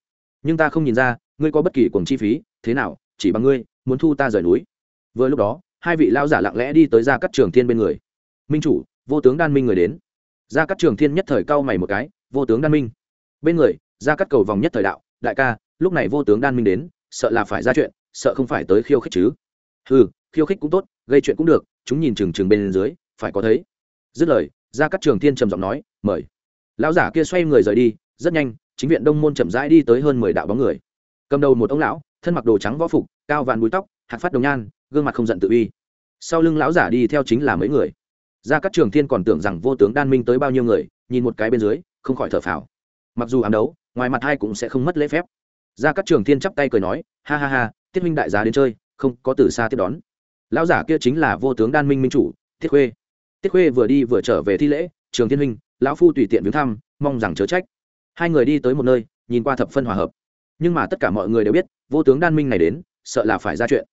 Nhưng ta không nhìn ra, ngươi có bất kỳ cùng chi phí, thế nào, chỉ bằng ngươi, muốn thu ta rời núi. Vừa lúc đó, hai vị lao giả lặng lẽ đi tới ra các trường thiên bên người. Minh chủ, vô tướng đan minh người đến. Ra các trường thiên nhất thời cau mày một cái, vô tướng đan minh bên người, ra cắt cầu vòng nhất thời đạo, đại ca, lúc này vô tướng đan minh đến, sợ là phải ra chuyện, sợ không phải tới khiêu khích chứ? Ừ khiêu khích cũng tốt, gây chuyện cũng được, chúng nhìn chừng chừng bên dưới, phải có thấy. Dứt lời, ra cắt trường thiên trầm giọng nói, mời. Lão giả kia xoay người rời đi, rất nhanh, chính viện đông môn chậm rãi đi tới hơn mười đạo bóng người. Cầm đầu một ông lão, thân mặc đồ trắng võ phục, cao vàn búi tóc hạt phát đồng nhan, gương mặt không giận tự uy. Sau lưng lão giả đi theo chính là mấy người. Ra các trường thiên còn tưởng rằng vô tướng đan minh tới bao nhiêu người, nhìn một cái bên dưới, không khỏi thở phào mặc dù ám đấu, ngoài mặt hai cũng sẽ không mất lễ phép. Ra các trường thiên chắp tay cười nói, ha ha ha, tiết minh đại giá đến chơi, không có từ xa tiếp đón. Lão giả kia chính là vô tướng đan minh minh chủ, thiết khuê. Tiết khuê vừa đi vừa trở về thi lễ, trường thiên minh lão phu tùy tiện viếng thăm, mong rằng chớ trách. Hai người đi tới một nơi, nhìn qua thập phân hòa hợp. Nhưng mà tất cả mọi người đều biết, vô tướng đan minh này đến, sợ là phải ra chuyện.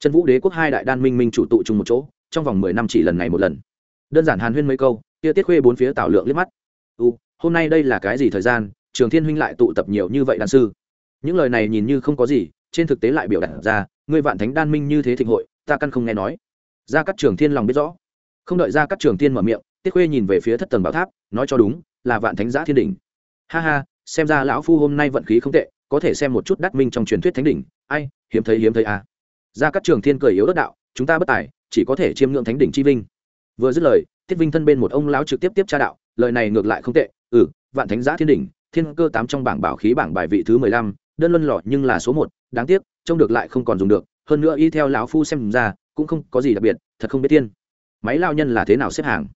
Trần vũ đế quốc hai đại đan minh minh chủ tụ chung một chỗ, trong vòng mười năm chỉ lần này một lần. Đơn giản hàn huyên mấy câu, kia tiết khuê bốn phía tảo lượng liếc mắt. U hôm nay đây là cái gì thời gian trường thiên huynh lại tụ tập nhiều như vậy đan sư. Những lời này nhìn như không có gì, trên thực tế lại biểu đạt ra người vạn thánh đan minh như thế thịnh hội, ta căn không nghe nói. Ra các trường thiên lòng biết rõ. Không đợi ra các trường thiên mở miệng, tiết khuê nhìn về phía thất tầng bảo tháp, nói cho đúng, là vạn thánh giã thiên đỉnh. Ha ha, xem ra lão phu hôm nay vận khí không tệ, có thể xem một chút đắc minh trong truyền thuyết thánh đỉnh. Ai, hiếm thấy hiếm thấy à. ra các trường thiên cười yếu đất đạo, chúng ta bất tài, chỉ có thể chiêm ngưỡng thánh đỉnh chi vinh. Vừa dứt lời thiết vinh thân bên một ông lão trực tiếp tiếp tra đạo, lời này ngược lại không tệ. Ừ vạn thánh giã thiên đỉnh thiên cơ tám trong bảng bảo khí bảng bài vị thứ mười lăm, đơn luân lọ nhưng là số một, đáng tiếc, trông được lại không còn dùng được, hơn nữa y theo lão phu xem ra, cũng không có gì đặc biệt, thật không biết tiên. Máy lao nhân là thế nào xếp hàng?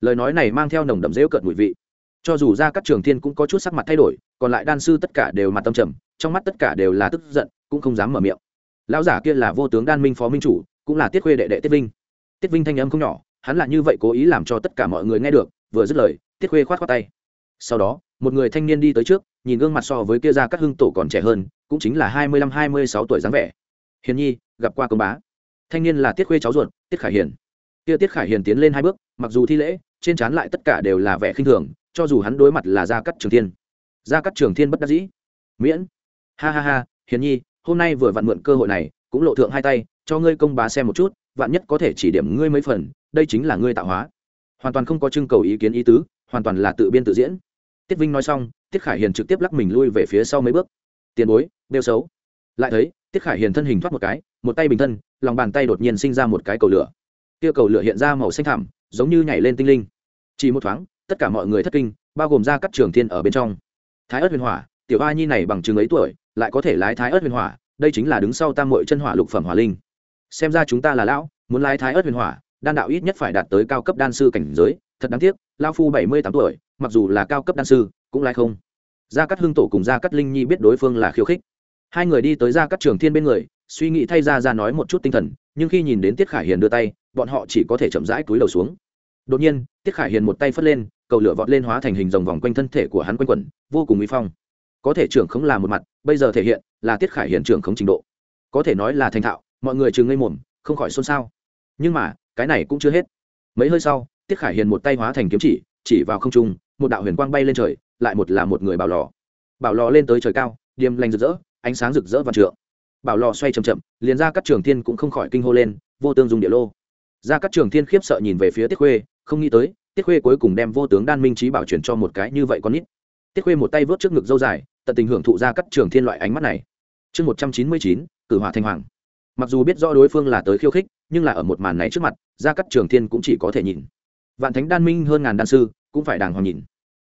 Lời nói này mang theo nồng đậm rễu cợt mùi vị. Cho dù ra các trường thiên cũng có chút sắc mặt thay đổi, còn lại đan sư tất cả đều mặt tâm trầm, trong mắt tất cả đều là tức giận, cũng không dám mở miệng. Lão giả kia là vô tướng đan minh phó minh chủ, cũng là tiết khuê đệ đệ tiết vinh. Tiết vinh thanh âm không nhỏ, hắn là như vậy cố ý làm cho tất cả mọi người nghe được, vừa dứt lời, tiết khuê khoát khoát tay sau đó, một người thanh niên đi tới trước, nhìn gương mặt so với kia ra các hưng tổ còn trẻ hơn, cũng chính là hai mươi lăm, hai mươi sáu tuổi dáng vẻ. Hiền nhi, gặp qua công bá. Thanh niên là tiết khuê cháu ruột, tiết khải hiền. Kia tiết khải hiền tiến lên hai bước, mặc dù thi lễ, trên trán lại tất cả đều là vẻ khinh thường, cho dù hắn đối mặt là gia cắt trường thiên. Gia cắt trường thiên bất đắc dĩ. Miễn. Ha ha ha, hiền nhi, hôm nay vừa vặn mượn cơ hội này, cũng lộ thượng hai tay, cho ngươi công bá xem một chút, vạn nhất có thể chỉ điểm ngươi mấy phần, đây chính là ngươi tạo hóa. Hoàn toàn không có trưng cầu ý kiến ý tứ hoàn toàn là tự biên tự diễn. Tiết vinh nói xong, tiết khải hiền trực tiếp lắc mình lui về phía sau mấy bước. Tiền bối đeo xấu. Lại thấy, tiết khải hiền thân hình thoát một cái, một tay bình thân, lòng bàn tay đột nhiên sinh ra một cái cầu lửa. Kia cầu lửa hiện ra màu xanh thảm giống như nhảy lên tinh linh. Chỉ một thoáng, tất cả mọi người thất kinh, bao gồm ra các trường thiên ở bên trong. Thái ớt huyền hỏa, tiểu a nhi này bằng chừng ấy tuổi, lại có thể lái thái ớt huyền hỏa, đây chính là đứng sau tam mội chân hỏa lục phẩm hỏa linh. Xem ra chúng ta là lão, muốn lái thái ớt huyền hỏa, đan đạo ít nhất phải đạt tới cao cấp đan sư cảnh giới, thật đáng tiếc lao phu bảy mươi tám tuổi, mặc dù là cao cấp đan sư, cũng lại không. Gia cát hưng tổ cùng gia cát linh nhi biết đối phương là khiêu khích. Hai người đi tới gia cát trường thiên bên người, suy nghĩ thay ra ra nói một chút tinh thần, nhưng khi nhìn đến tiết khải hiền đưa tay, bọn họ chỉ có thể chậm rãi túi đầu xuống. Đột nhiên, tiết khải hiền một tay phất lên, cầu lửa vọt lên hóa thành hình rồng vòng quanh thân thể của hắn quanh quẩn, vô cùng uy phong. Có thể trưởng không là một mặt, bây giờ thể hiện là tiết khải hiền trưởng không trình độ. Có thể nói là thành thạo, mọi người chừng ngây mồm, không khỏi xôn xao. Nhưng mà, cái này cũng chưa hết. Mấy hơi sau tiết khải hiền một tay hóa thành kiếm chỉ chỉ vào không trung, một đạo huyền quang bay lên trời, lại một là một người bảo lò. Bảo lò lên tới trời cao, điềm lành rực rỡ, ánh sáng rực rỡ và trượng. Bảo lò xoay chậm chậm, liền ra các trường thiên cũng không khỏi kinh hô lên, vô tương dùng địa lô. Ra các trường thiên khiếp sợ nhìn về phía tiết khuê, không nghĩ tới, tiết khuê cuối cùng đem vô tướng đan minh trí bảo chuyển cho một cái như vậy con nít. Tiết khuê một tay vớt trước ngực dâu dài, tận tình hưởng thụ ra các trường thiên loại ánh mắt này. Chương một trăm chín mươi chín cử hỏa thanh hoàng. Mặc dù biết rõ đối phương là tới khiêu khích, nhưng là ở một màn này trước mặt, ra các trường thiên cũng chỉ có thể nhìn vạn thánh đan minh hơn ngàn đan sư, cũng phải đàng hoàng nhìn.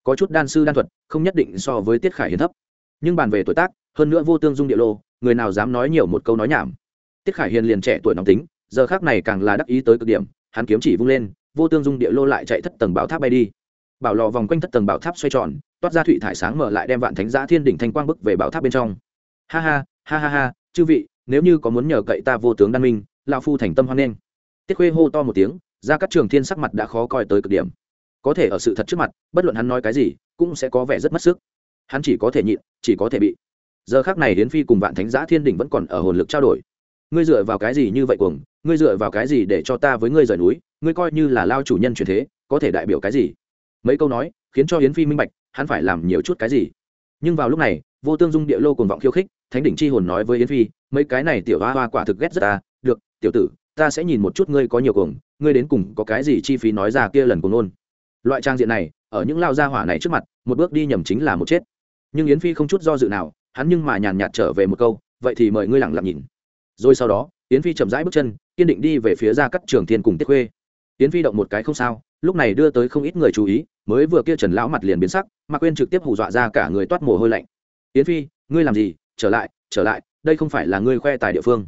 Có chút đan sư đan thuật, không nhất định so với tiết khải hiến thấp. Nhưng bàn về tuổi tác, hơn nữa vô tương dung địa lô, người nào dám nói nhiều một câu nói nhảm. Tiết khải hiền liền trẻ tuổi nóng tính, giờ khác này càng là đắc ý tới cực điểm, hắn kiếm chỉ vung lên, vô tương dung địa lô lại chạy thất tầng bảo tháp bay đi. Bảo lò vòng quanh thất tầng bảo tháp xoay tròn, toát ra thụy thải sáng mở lại đem vạn thánh giã thiên đỉnh thanh quang bức về bảo tháp bên trong. Ha ha ha ha ha, chư vị, nếu như có muốn nhờ cậy ta vô tướng đan minh lao phu thành tâm hoan nghênh. Tiết khuê hô to một tiếng ra các trường thiên sắc mặt đã khó coi tới cực điểm. Có thể ở sự thật trước mặt, bất luận hắn nói cái gì, cũng sẽ có vẻ rất mất sức. Hắn chỉ có thể nhịn, chỉ có thể bị. Giờ khác này hiến phi cùng vạn thánh giã thiên đỉnh vẫn còn ở hồn lực trao đổi. Ngươi dựa vào cái gì như vậy cuồng, ngươi dựa vào cái gì để cho ta với ngươi rời núi, ngươi coi như là lao chủ nhân truyền thế, có thể đại biểu cái gì? Mấy câu nói, khiến cho hiến phi minh bạch, hắn phải làm nhiều chút cái gì. Nhưng vào lúc này, vô tương dung địa lô cùng vọng khiêu khích, thánh đỉnh chi hồn nói với yến phi, mấy cái này tiểu hoa hoa quả thực ghét rất ta, được, tiểu tử ta sẽ nhìn một chút ngươi có nhiều cuồng, ngươi đến cùng có cái gì chi phí nói ra kia lần cùng nôn loại trang diện này, ở những lao gia hỏa này trước mặt, một bước đi nhầm chính là một chết. Nhưng yến phi không chút do dự nào, hắn nhưng mà nhàn nhạt trở về một câu, vậy thì mời ngươi lặng lặng nhìn. Rồi sau đó, yến phi chậm rãi bước chân, kiên định đi về phía ra cắt trường thiên cùng tiết khuê. Yến phi động một cái không sao, lúc này đưa tới không ít người chú ý, mới vừa kia trần lão mặt liền biến sắc, mà quên trực tiếp hù dọa ra cả người toát mồ hôi lạnh. Yến phi, ngươi làm gì? Trở lại trở lại, đây không phải là ngươi khoe tài địa phương.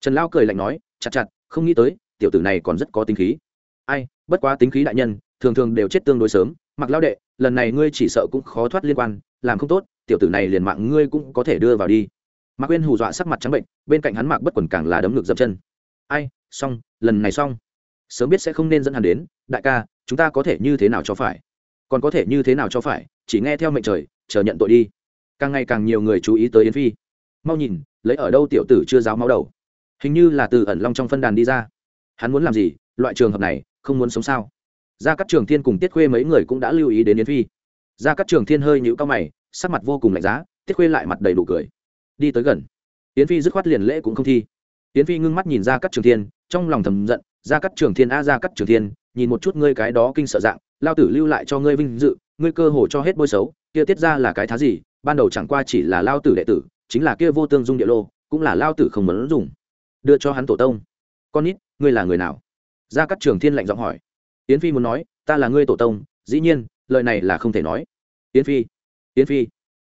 Trần lão cười lạnh nói, chặt chặt không nghĩ tới, tiểu tử này còn rất có tính khí. Ai, bất quá tính khí đại nhân, thường thường đều chết tương đối sớm, mặc lao đệ, lần này ngươi chỉ sợ cũng khó thoát liên quan, làm không tốt, tiểu tử này liền mạng ngươi cũng có thể đưa vào đi. Mạc Quyên hù dọa sắc mặt trắng bệnh, bên cạnh hắn mạc bất quần càng là đấm ngực dập chân. Ai, xong, lần này xong. Sớm biết sẽ không nên dẫn hắn đến, đại ca, chúng ta có thể như thế nào cho phải? Còn có thể như thế nào cho phải, chỉ nghe theo mệnh trời, chờ nhận tội đi. Càng ngày càng nhiều người chú ý tới yến phi. Mau nhìn, lấy ở đâu tiểu tử chưa giáo máu đầu? Hình như là từ ẩn long trong phân đàn đi ra. Hắn muốn làm gì? Loại trường hợp này, không muốn sống sao? Ra các trường thiên cùng tiết khuê mấy người cũng đã lưu ý đến yến phi. Ra các trường thiên hơi nhũ cao mày, sắc mặt vô cùng lạnh giá, tiết khuê lại mặt đầy đủ cười. Đi tới gần. Yến phi dứt khoát liền lễ cũng không thi. Yến phi ngưng mắt nhìn ra các trường thiên, trong lòng thầm giận ra các trường thiên a ra các trường thiên, nhìn một chút ngươi cái đó kinh sợ dạng, lao tử lưu lại cho ngươi vinh dự, ngươi cơ hồ cho hết bôi xấu, kia tiết ra là cái thá gì, ban đầu chẳng qua chỉ là lao tử đệ tử, chính là kia vô tương dung địa lô, cũng là lao tử không muốn dùng đưa cho hắn tổ tông. Con nít, ngươi là người nào? Ra các trường thiên lạnh giọng hỏi. Yến phi muốn nói, ta là ngươi tổ tông, dĩ nhiên, lời này là không thể nói. Yến phi yến phi,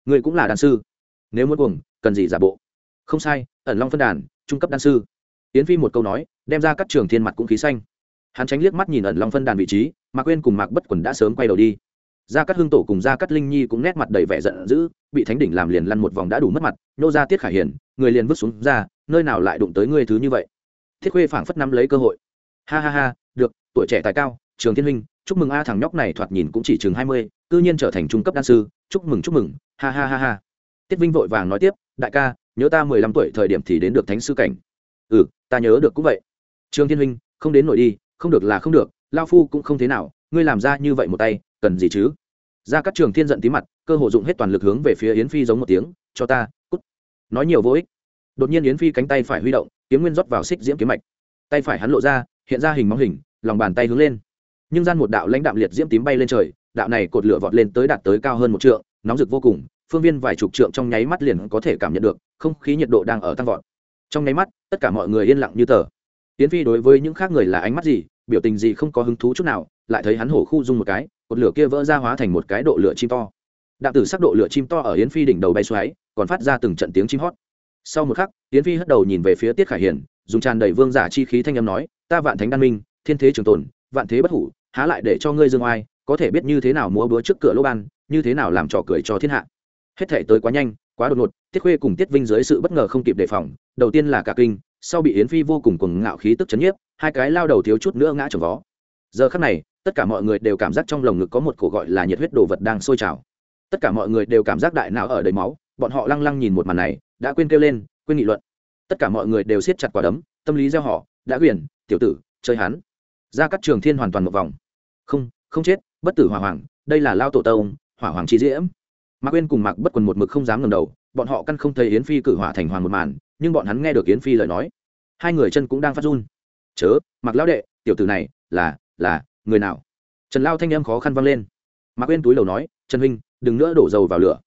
ngươi cũng là đàn sư. Nếu muốn cuồng, cần gì giả bộ? Không sai, ẩn long phân đàn, trung cấp đan sư. Yến phi một câu nói, đem ra các trường thiên mặt cũng khí xanh. Hắn tránh liếc mắt nhìn ẩn long phân đàn vị trí, mạc quên cùng mạc bất quần đã sớm quay đầu đi gia cát hưng tổ cùng gia cát linh nhi cũng nét mặt đầy vẻ giận dữ, bị thánh đỉnh làm liền lăn một vòng đã đủ mất mặt, nô ra tiết khải hiền, người liền vứt xuống ra, nơi nào lại đụng tới ngươi thứ như vậy? Thiết khuê phảng phất nắm lấy cơ hội. Ha ha ha, được, tuổi trẻ tài cao, trường thiên huynh, chúc mừng a thằng nhóc này thoạt nhìn cũng chỉ chừng hai mươi, cư nhiên trở thành trung cấp đan sư, chúc mừng chúc mừng, ha ha ha ha. Tiết vinh vội vàng nói tiếp, đại ca, nhớ ta mười lăm tuổi thời điểm thì đến được thánh sư cảnh. Ừ ta nhớ được cũng vậy. Trường thiên huynh, không đến nổi đi, không được là không được, lao phu cũng không thế nào, ngươi làm ra như vậy một tay cần gì chứ? Ra các trường thiên giận tí mặt, cơ hồ dụng hết toàn lực hướng về phía yến phi giống một tiếng, cho ta, cút. Nói nhiều vô ích. Đột nhiên yến phi cánh tay phải huy động, kiếm nguyên rót vào xích diễm kiếm mạch. Tay phải hắn lộ ra, hiện ra hình móng hình, lòng bàn tay hướng lên. Nhưng gian một đạo lãnh đạm liệt diễm tím bay lên trời, đạo này cột lửa vọt lên tới đạt tới cao hơn một trượng, nóng rực vô cùng, phương viên vài chục trượng trong nháy mắt liền có thể cảm nhận được, không khí nhiệt độ đang ở tăng vọt. Trong nháy mắt, tất cả mọi người yên lặng như tờ. Tiến phi đối với những khác người là ánh mắt gì, biểu tình gì không có hứng thú chút nào, lại thấy hắn hổ khu dung một cái cột lửa kia vỡ ra hóa thành một cái độ lửa chim to. Đạm tử sắc độ lửa chim to ở yến phi đỉnh đầu bay xoáy, còn phát ra từng trận tiếng chim hót. Sau một khắc, yến phi hất đầu nhìn về phía tiết khải hiền, dùng tràn đầy vương giả chi khí thanh âm nói, ta vạn thánh đan minh, thiên thế trường tồn, vạn thế bất hủ, há lại để cho ngươi dương oai, có thể biết như thế nào múa búa trước cửa lỗ ban, như thế nào làm trò cười cho thiên hạ. Hết thể tới quá nhanh, quá đột ngột, tiết khuê cùng tiết vinh dưới sự bất ngờ không kịp đề phòng, đầu tiên là cả kinh, sau bị yến phi vô cùng cuồng ngạo khí tức chấn nhiếp, hai cái lao đầu thiếu chút nữa ngã trồng vó. Giờ khắc này tất cả mọi người đều cảm giác trong lồng ngực có một cổ gọi là nhiệt huyết đồ vật đang sôi trào. Tất cả mọi người đều cảm giác đại não ở đầy máu, bọn họ lăng lăng nhìn một màn này, đã quên kêu lên, quên nghị luận. Tất cả mọi người đều siết chặt quả đấm, tâm lý gieo họ, đã quyền, tiểu tử, chơi hắn. Ra các trường thiên hoàn toàn một vòng. Không không chết, bất tử hỏa hoàng, đây là lao tổ tông, hỏa hoàng chi diễm. Mạc quên cùng mạc bất quần một mực không dám ngầm đầu, bọn họ căn không thấy yến phi cử hỏa thành hoàng một màn, nhưng bọn hắn nghe được yến phi lời nói. Hai người chân cũng đang phát run. Chớ mặc lão đệ, tiểu tử này, là là người nào? Trần lao thanh em khó khăn vang lên. Mạc quên túi đầu nói, trần huynh, đừng nữa đổ dầu vào lửa.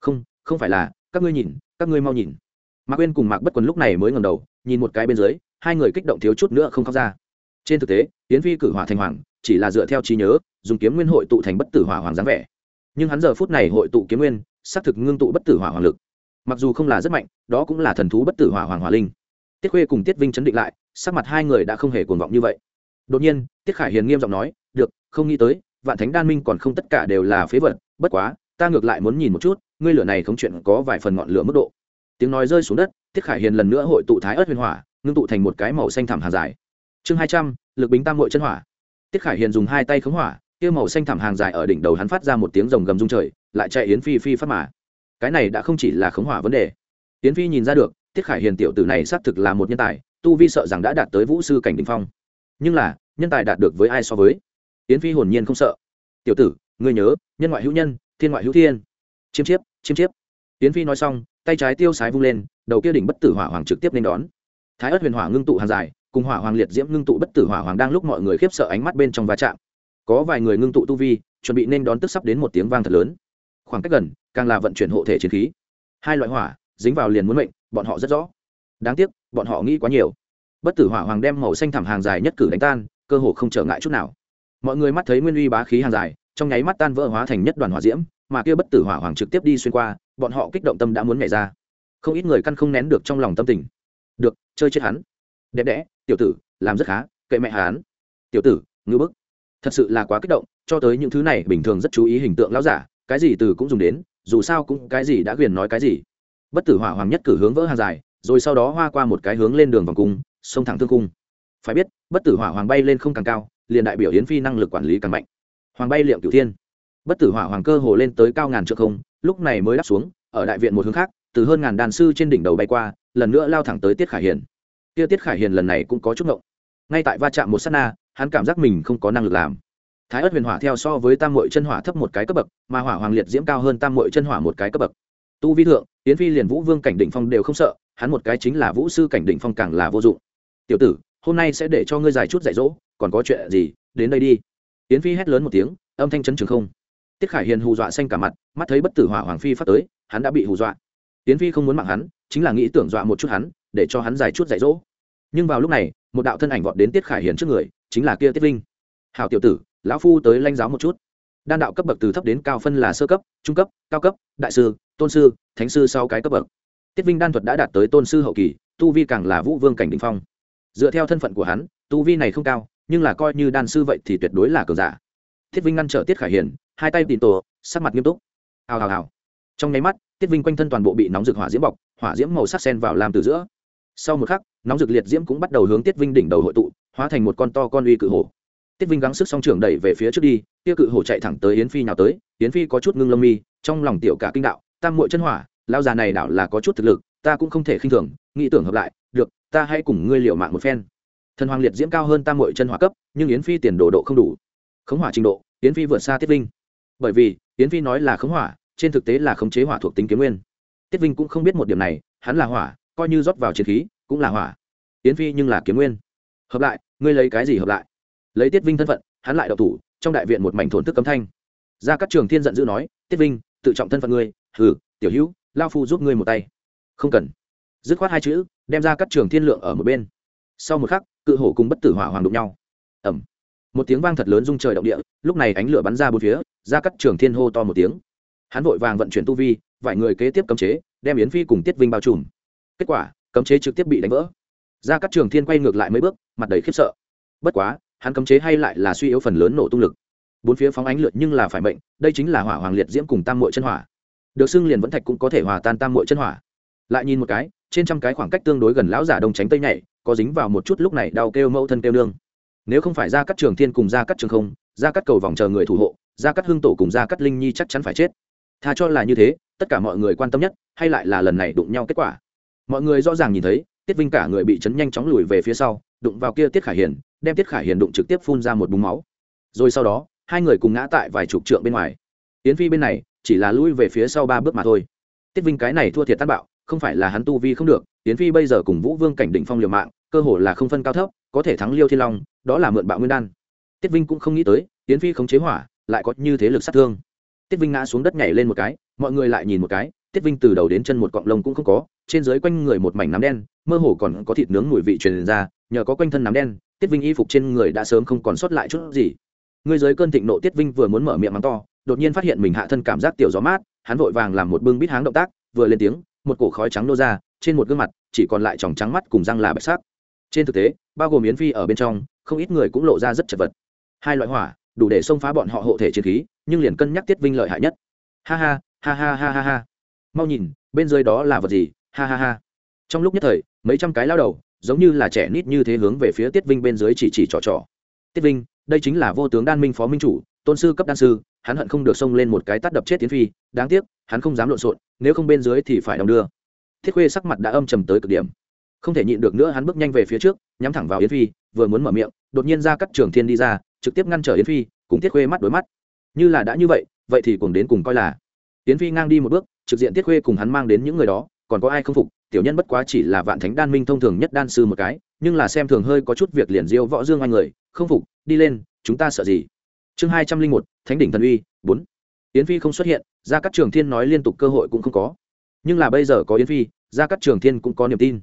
Không không phải là, các ngươi nhìn, các ngươi mau nhìn. Mạc quên cùng mạc bất quần lúc này mới ngầm đầu, nhìn một cái bên dưới, hai người kích động thiếu chút nữa không khóc ra. Trên thực tế tiến phi cử hỏa thành hoàng, chỉ là dựa theo trí nhớ, dùng kiếm nguyên hội tụ thành bất tử hỏa hoàng dáng vẻ. Nhưng hắn giờ phút này hội tụ kiếm nguyên, xác thực ngưng tụ bất tử hỏa hoàng lực. Mặc dù không là rất mạnh, đó cũng là thần thú bất tử hỏa hoàng hỏa linh. Tiết khuê cùng tiết vinh chấn định lại, sắc mặt hai người đã không hề cuồng vọng như vậy đột nhiên, tiết khải hiền nghiêm giọng nói, được, không nghĩ tới, vạn thánh đan minh còn không tất cả đều là phế vật, bất quá, ta ngược lại muốn nhìn một chút, ngươi lửa này không chuyện có vài phần ngọn lửa mức độ. Tiếng nói rơi xuống đất, tiết khải hiền lần nữa hội tụ thái ớt huyền hỏa, ngưng tụ thành một cái màu xanh thảm hàng dài. Chương hai trăm, lực bính tam hội chân hỏa. Tiết khải hiền dùng hai tay khống hỏa, kia màu xanh thảm hàng dài ở đỉnh đầu hắn phát ra một tiếng rồng gầm rung trời, lại chạy yến phi phi phát mà. Cái này đã không chỉ là khống hỏa vấn đề. Yến phi nhìn ra được, tiết khải hiền tiểu tử này xác thực là một nhân tài, tu vi sợ rằng đã đạt tới vũ sư cảnh đình phong nhưng là, nhân tài đạt được với ai so với? Yến phi hồn nhiên không sợ. Tiểu tử, ngươi nhớ, nhân ngoại hữu nhân, thiên ngoại hữu thiên. Chiêm chiếp chiêm chiếp. Yến phi nói xong, tay trái tiêu sái vung lên, đầu kia đỉnh bất tử hỏa hoàng trực tiếp nên đón. Thái ất huyền hỏa ngưng tụ hàng dài, cùng hỏa hoàng liệt diễm ngưng tụ bất tử hỏa hoàng đang lúc mọi người khiếp sợ ánh mắt bên trong va chạm. Có vài người ngưng tụ tu vi, chuẩn bị nên đón tức sắp đến một tiếng vang thật lớn. Khoảng cách gần, càng là vận chuyển hộ thể chiến khí. Hai loại hỏa, dính vào liền muốn mệnh, bọn họ rất rõ. Đáng tiếc, bọn họ nghĩ quá nhiều bất tử hỏa hoàng đem màu xanh thảm hàng dài nhất cử đánh tan, cơ hồ không trở ngại chút nào. Mọi người mắt thấy nguyên uy bá khí hàng dài, trong nháy mắt tan vỡ hóa thành nhất đoàn hỏa diễm, mà kia bất tử hỏa hoàng trực tiếp đi xuyên qua, bọn họ kích động tâm đã muốn nhảy ra. Không ít người căn không nén được trong lòng tâm tình. Được, chơi chết hắn. Đẹp đẽ, tiểu tử, làm rất khá, kệ mẹ hắn. Tiểu tử ngư bức. Thật sự là quá kích động, cho tới những thứ này bình thường rất chú ý hình tượng lão giả, cái gì từ cũng dùng đến, dù sao cũng cái gì đã quyền nói cái gì. Bất tử hỏa hoàng nhất cử hướng vỡ hàng dài, rồi sau đó hoa qua một cái hướng lên đường vòng cung xông thẳng thương cung. Phải biết, bất tử hỏa hoàng bay lên không càng cao, liền đại biểu yến phi năng lực quản lý càng mạnh. Hoàng bay liệm cửu thiên. Bất tử hỏa hoàng cơ hồ lên tới cao ngàn trượng không, lúc này mới đáp xuống, ở đại viện một hướng khác, từ hơn ngàn đàn sư trên đỉnh đầu bay qua, lần nữa lao thẳng tới tiết khải hiền. Kia tiết khải hiền lần này cũng có chút ngộng. Ngay tại va chạm một s á t na, hắn cảm giác mình không có năng lực làm. Thái ất huyền hỏa theo so với tam mội chân hỏa thấp một cái cấp bậc, mà hỏa hoàng liệt diễm cao hơn tam mội chân hỏa một cái cấp bậc. Tu vi thượng, yến phi liền vũ vương cảnh đỉnh phong đều không sợ, hắn một cái chính là vũ sư cảnh đỉnh phong càng là vô dụng tiểu tử, hôm nay sẽ để cho ngươi dài chút dạy dỗ, còn có chuyện gì, đến đây đi. Yến phi hét lớn một tiếng, âm thanh chấn trường không. Tiết khải hiền hù dọa xanh cả mặt, mắt thấy bất tử hỏa hoàng phi phát tới, hắn đã bị hù dọa. Yến phi không muốn mạng hắn, chính là nghĩ tưởng dọa một chút hắn, để cho hắn dài chút dạy dỗ. Nhưng vào lúc này, một đạo thân ảnh vọt đến tiết khải hiền trước người, chính là kia tiết linh hào tiểu tử, lão phu tới lanh giáo một chút. Đan đạo cấp bậc từ thấp đến cao phân là sơ cấp, trung cấp, cao cấp, đại sư, tôn sư, thánh sư sau cái cấp bậc. Tiết vinh đan thuật đã đạt tới tôn sư hậu kỳ, tu vi càng là vũ vương cảnh đình phong dựa theo thân phận của hắn, tu vi này không cao, nhưng là coi như đan sư vậy thì tuyệt đối là cường giả. Thiết vinh ngăn trở tiết khải hiền, hai tay tìm tổ, sắc mặt nghiêm túc. Hào hào hào. Trong nháy mắt, tiết vinh quanh thân toàn bộ bị nóng rực hỏa diễm bọc, hỏa diễm màu sắc sen vào làm từ giữa. Sau một khắc, nóng rực liệt diễm cũng bắt đầu hướng tiết vinh đỉnh đầu hội tụ, hóa thành một con to con uy cự hổ. Tiết vinh gắng sức song trưởng đẩy về phía trước đi tiêu cự hổ chạy thẳng tới yến phi nào tới, yến phi có chút ngưng lông mi, trong lòng tiểu cả kinh đạo, tam muội chân hỏa lao già này đảo là có chút thực lực, ta cũng không thể khinh thường, nghĩ tưởng hợp lại ta hãy cùng ngươi liều mạng một phen. Thần hoàng liệt diễm cao hơn tam muội chân hỏa cấp, nhưng yến phi tiền đồ độ không đủ. Khống hỏa trình độ, yến phi vượt xa tiết vinh. Bởi vì, yến phi nói là khống hỏa, trên thực tế là khống chế hỏa thuộc tính kiếm nguyên. Tiết vinh cũng không biết một điểm này, hắn là hỏa, coi như rót vào chiến khí, cũng là hỏa. Yến phi nhưng là kiếm nguyên. Hợp lại, ngươi lấy cái gì hợp lại? Lấy tiết vinh thân phận, hắn lại đậu thủ, trong đại viện một mảnh thổn thức cấm thanh. Ra các trường thiên giận dữ nói, tiết vinh, tự trọng thân phận ngươi hử tiểu hữu, lao phu giúp ngươi một tay. Không cần. Dứt khoát hai chữ đem ra các trường thiên lượng ở một bên. Sau một khắc, cự hổ cùng bất tử hỏa hoàng đụng nhau. Ẩm một tiếng vang thật lớn rung trời động địa, lúc này ánh lửa bắn ra bốn phía, ra cắt trường thiên hô to một tiếng. Hắn vội vàng vận chuyển tu vi, vài người kế tiếp cấm chế, đem yến phi cùng tiết vinh bao trùm. Kết quả, cấm chế trực tiếp bị đánh vỡ. Ra cắt trường thiên quay ngược lại mấy bước, mặt đầy khiếp sợ. Bất quá, hắn cấm chế hay lại là suy yếu phần lớn nổ tung lực. Bốn phía phóng ánh lượt nhưng là phải mệnh, đây chính là hỏa hoàng liệt diễm cùng tam mội chân hỏa. Được xưng liền vẫn thạch cũng có thể hòa tan tam mội chân hỏa lại nhìn một cái, trên trăm cái khoảng cách tương đối gần lão giả đông tránh tây nhảy, có dính vào một chút lúc này đau kêu mẫu thân kêu nương. Nếu không phải ra cắt trường thiên cùng ra cắt trường không ra cắt cầu vòng chờ người thủ hộ ra cắt hương tổ cùng ra cắt linh nhi chắc chắn phải chết. Tha cho là như thế, tất cả mọi người quan tâm nhất, hay lại là lần này đụng nhau kết quả. Mọi người rõ ràng nhìn thấy, tiết vinh cả người bị chấn nhanh chóng lùi về phía sau, đụng vào kia tiết khải hiền, đem tiết khải hiền đụng trực tiếp phun ra một búng máu. Rồi sau đó, hai người cùng ngã tại vài chục trượng bên ngoài. Yến phi bên này, chỉ là lui về phía sau ba bước mà thôi. Tiết vinh cái này thua thiệt tát bạo không phải là hắn tu vi không được tiến phi bây giờ cùng vũ vương cảnh đỉnh phong liều mạng, cơ hồ là không phân cao thấp, có thể thắng liêu thiên long, đó là mượn bạo nguyên đan. Tiết vinh cũng không nghĩ tới tiến phi không chế hỏa, lại có như thế lực sát thương. Tiết vinh ngã xuống đất nhảy lên một cái, mọi người lại nhìn một cái, tiết vinh từ đầu đến chân một cọng lông cũng không có, trên dưới quanh người một mảnh nắm đen, mơ hồ còn có thịt nướng mùi vị truyền ra, nhờ có quanh thân nắm đen, tiết vinh y phục trên người đã sớm không còn sót lại chút gì. Người dưới cơn thịnh nộ tiết vinh vừa muốn mở miệng mắng to, đột nhiên phát hiện mình hạ thân cảm giác tiểu gió mát, hắn vội vàng làm một bưng bít háng động tác, vừa lên tiếng một cổ khói trắng nô ra, trên một gương mặt chỉ còn lại tròng trắng mắt cùng răng là bạch sắc. Trên thực tế, bao gồm yến phi ở bên trong, không ít người cũng lộ ra rất chật vật. Hai loại hỏa, đủ để xông phá bọn họ hộ thể chiến khí, nhưng liền cân nhắc tiết vinh lợi hại nhất. Ha ha ha ha ha ha ha. Mau nhìn, bên dưới đó là vật gì? Ha ha ha. Trong lúc nhất thời, mấy trăm cái lao đầu, giống như là trẻ nít như thế hướng về phía tiết vinh bên dưới chỉ chỉ trò trò. Tiết vinh, đây chính là vô tướng đan minh phó minh chủ, tôn sư cấp đan sư hắn hận không được xông lên một cái tắt đập chết tiến phi, đáng tiếc, hắn không dám lộn xộn, nếu không bên dưới thì phải đong đưa. Thiết khuê sắc mặt đã âm trầm tới cực điểm. Không thể nhịn được nữa, hắn bước nhanh về phía trước, nhắm thẳng vào yến phi, vừa muốn mở miệng, đột nhiên ra cắt trường thiên đi ra, trực tiếp ngăn trở yến phi, cùng thiết khuê mắt đối mắt. Như là đã như vậy vậy thì cùng đến cùng coi là. Yến phi ngang đi một bước, trực diện thiết khuê cùng hắn mang đến những người đó, còn có ai không phục, tiểu nhân bất quá chỉ là vạn thánh đan minh thông thường nhất đan sư một cái, nhưng là xem thường hơi có chút việc liền diêu võ dương anh người, không phục, đi lên, chúng ta sợ gì? Chương hai trăm linh một, thánh đỉnh thần uy, bốn. Yến phi không xuất hiện ra các trường thiên nói liên tục cơ hội cũng không có. Nhưng là bây giờ có yến phi ra các trường thiên cũng có niềm tin.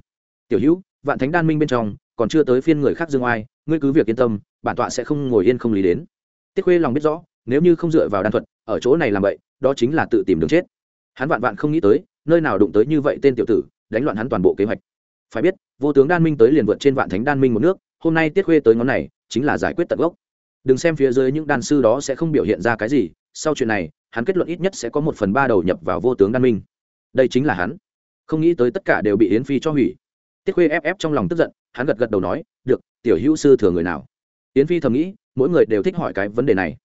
Tiểu hữu, vạn thánh đan minh bên trong, còn chưa tới phiên người khác dương oai, ngươi cứ việc yên tâm, bản tọa sẽ không ngồi yên không lý đến. Tiết khuê lòng biết rõ, nếu như không dựa vào đan thuật, ở chỗ này làm vậy, đó chính là tự tìm đường chết. Hắn vạn vạn không nghĩ tới, nơi nào đụng tới như vậy tên tiểu tử, đánh loạn hắn toàn bộ kế hoạch. Phải biết, vô tướng đan minh tới liền vượt trên vạn thánh đan minh một nước, hôm nay tiết khuê tới ngón này, chính là giải quyết tận gốc đừng xem phía dưới những đan sư đó sẽ không biểu hiện ra cái gì, sau chuyện này, hắn kết luận ít nhất sẽ có một phần ba đầu nhập vào vô tướng đan minh. Đây chính là hắn. Không nghĩ tới tất cả đều bị yến phi cho hủy. Tiết khuê ép ép trong lòng tức giận, hắn gật gật đầu nói, được, tiểu hữu sư thừa người nào? Yến phi thầm nghĩ, mỗi người đều thích hỏi cái vấn đề này.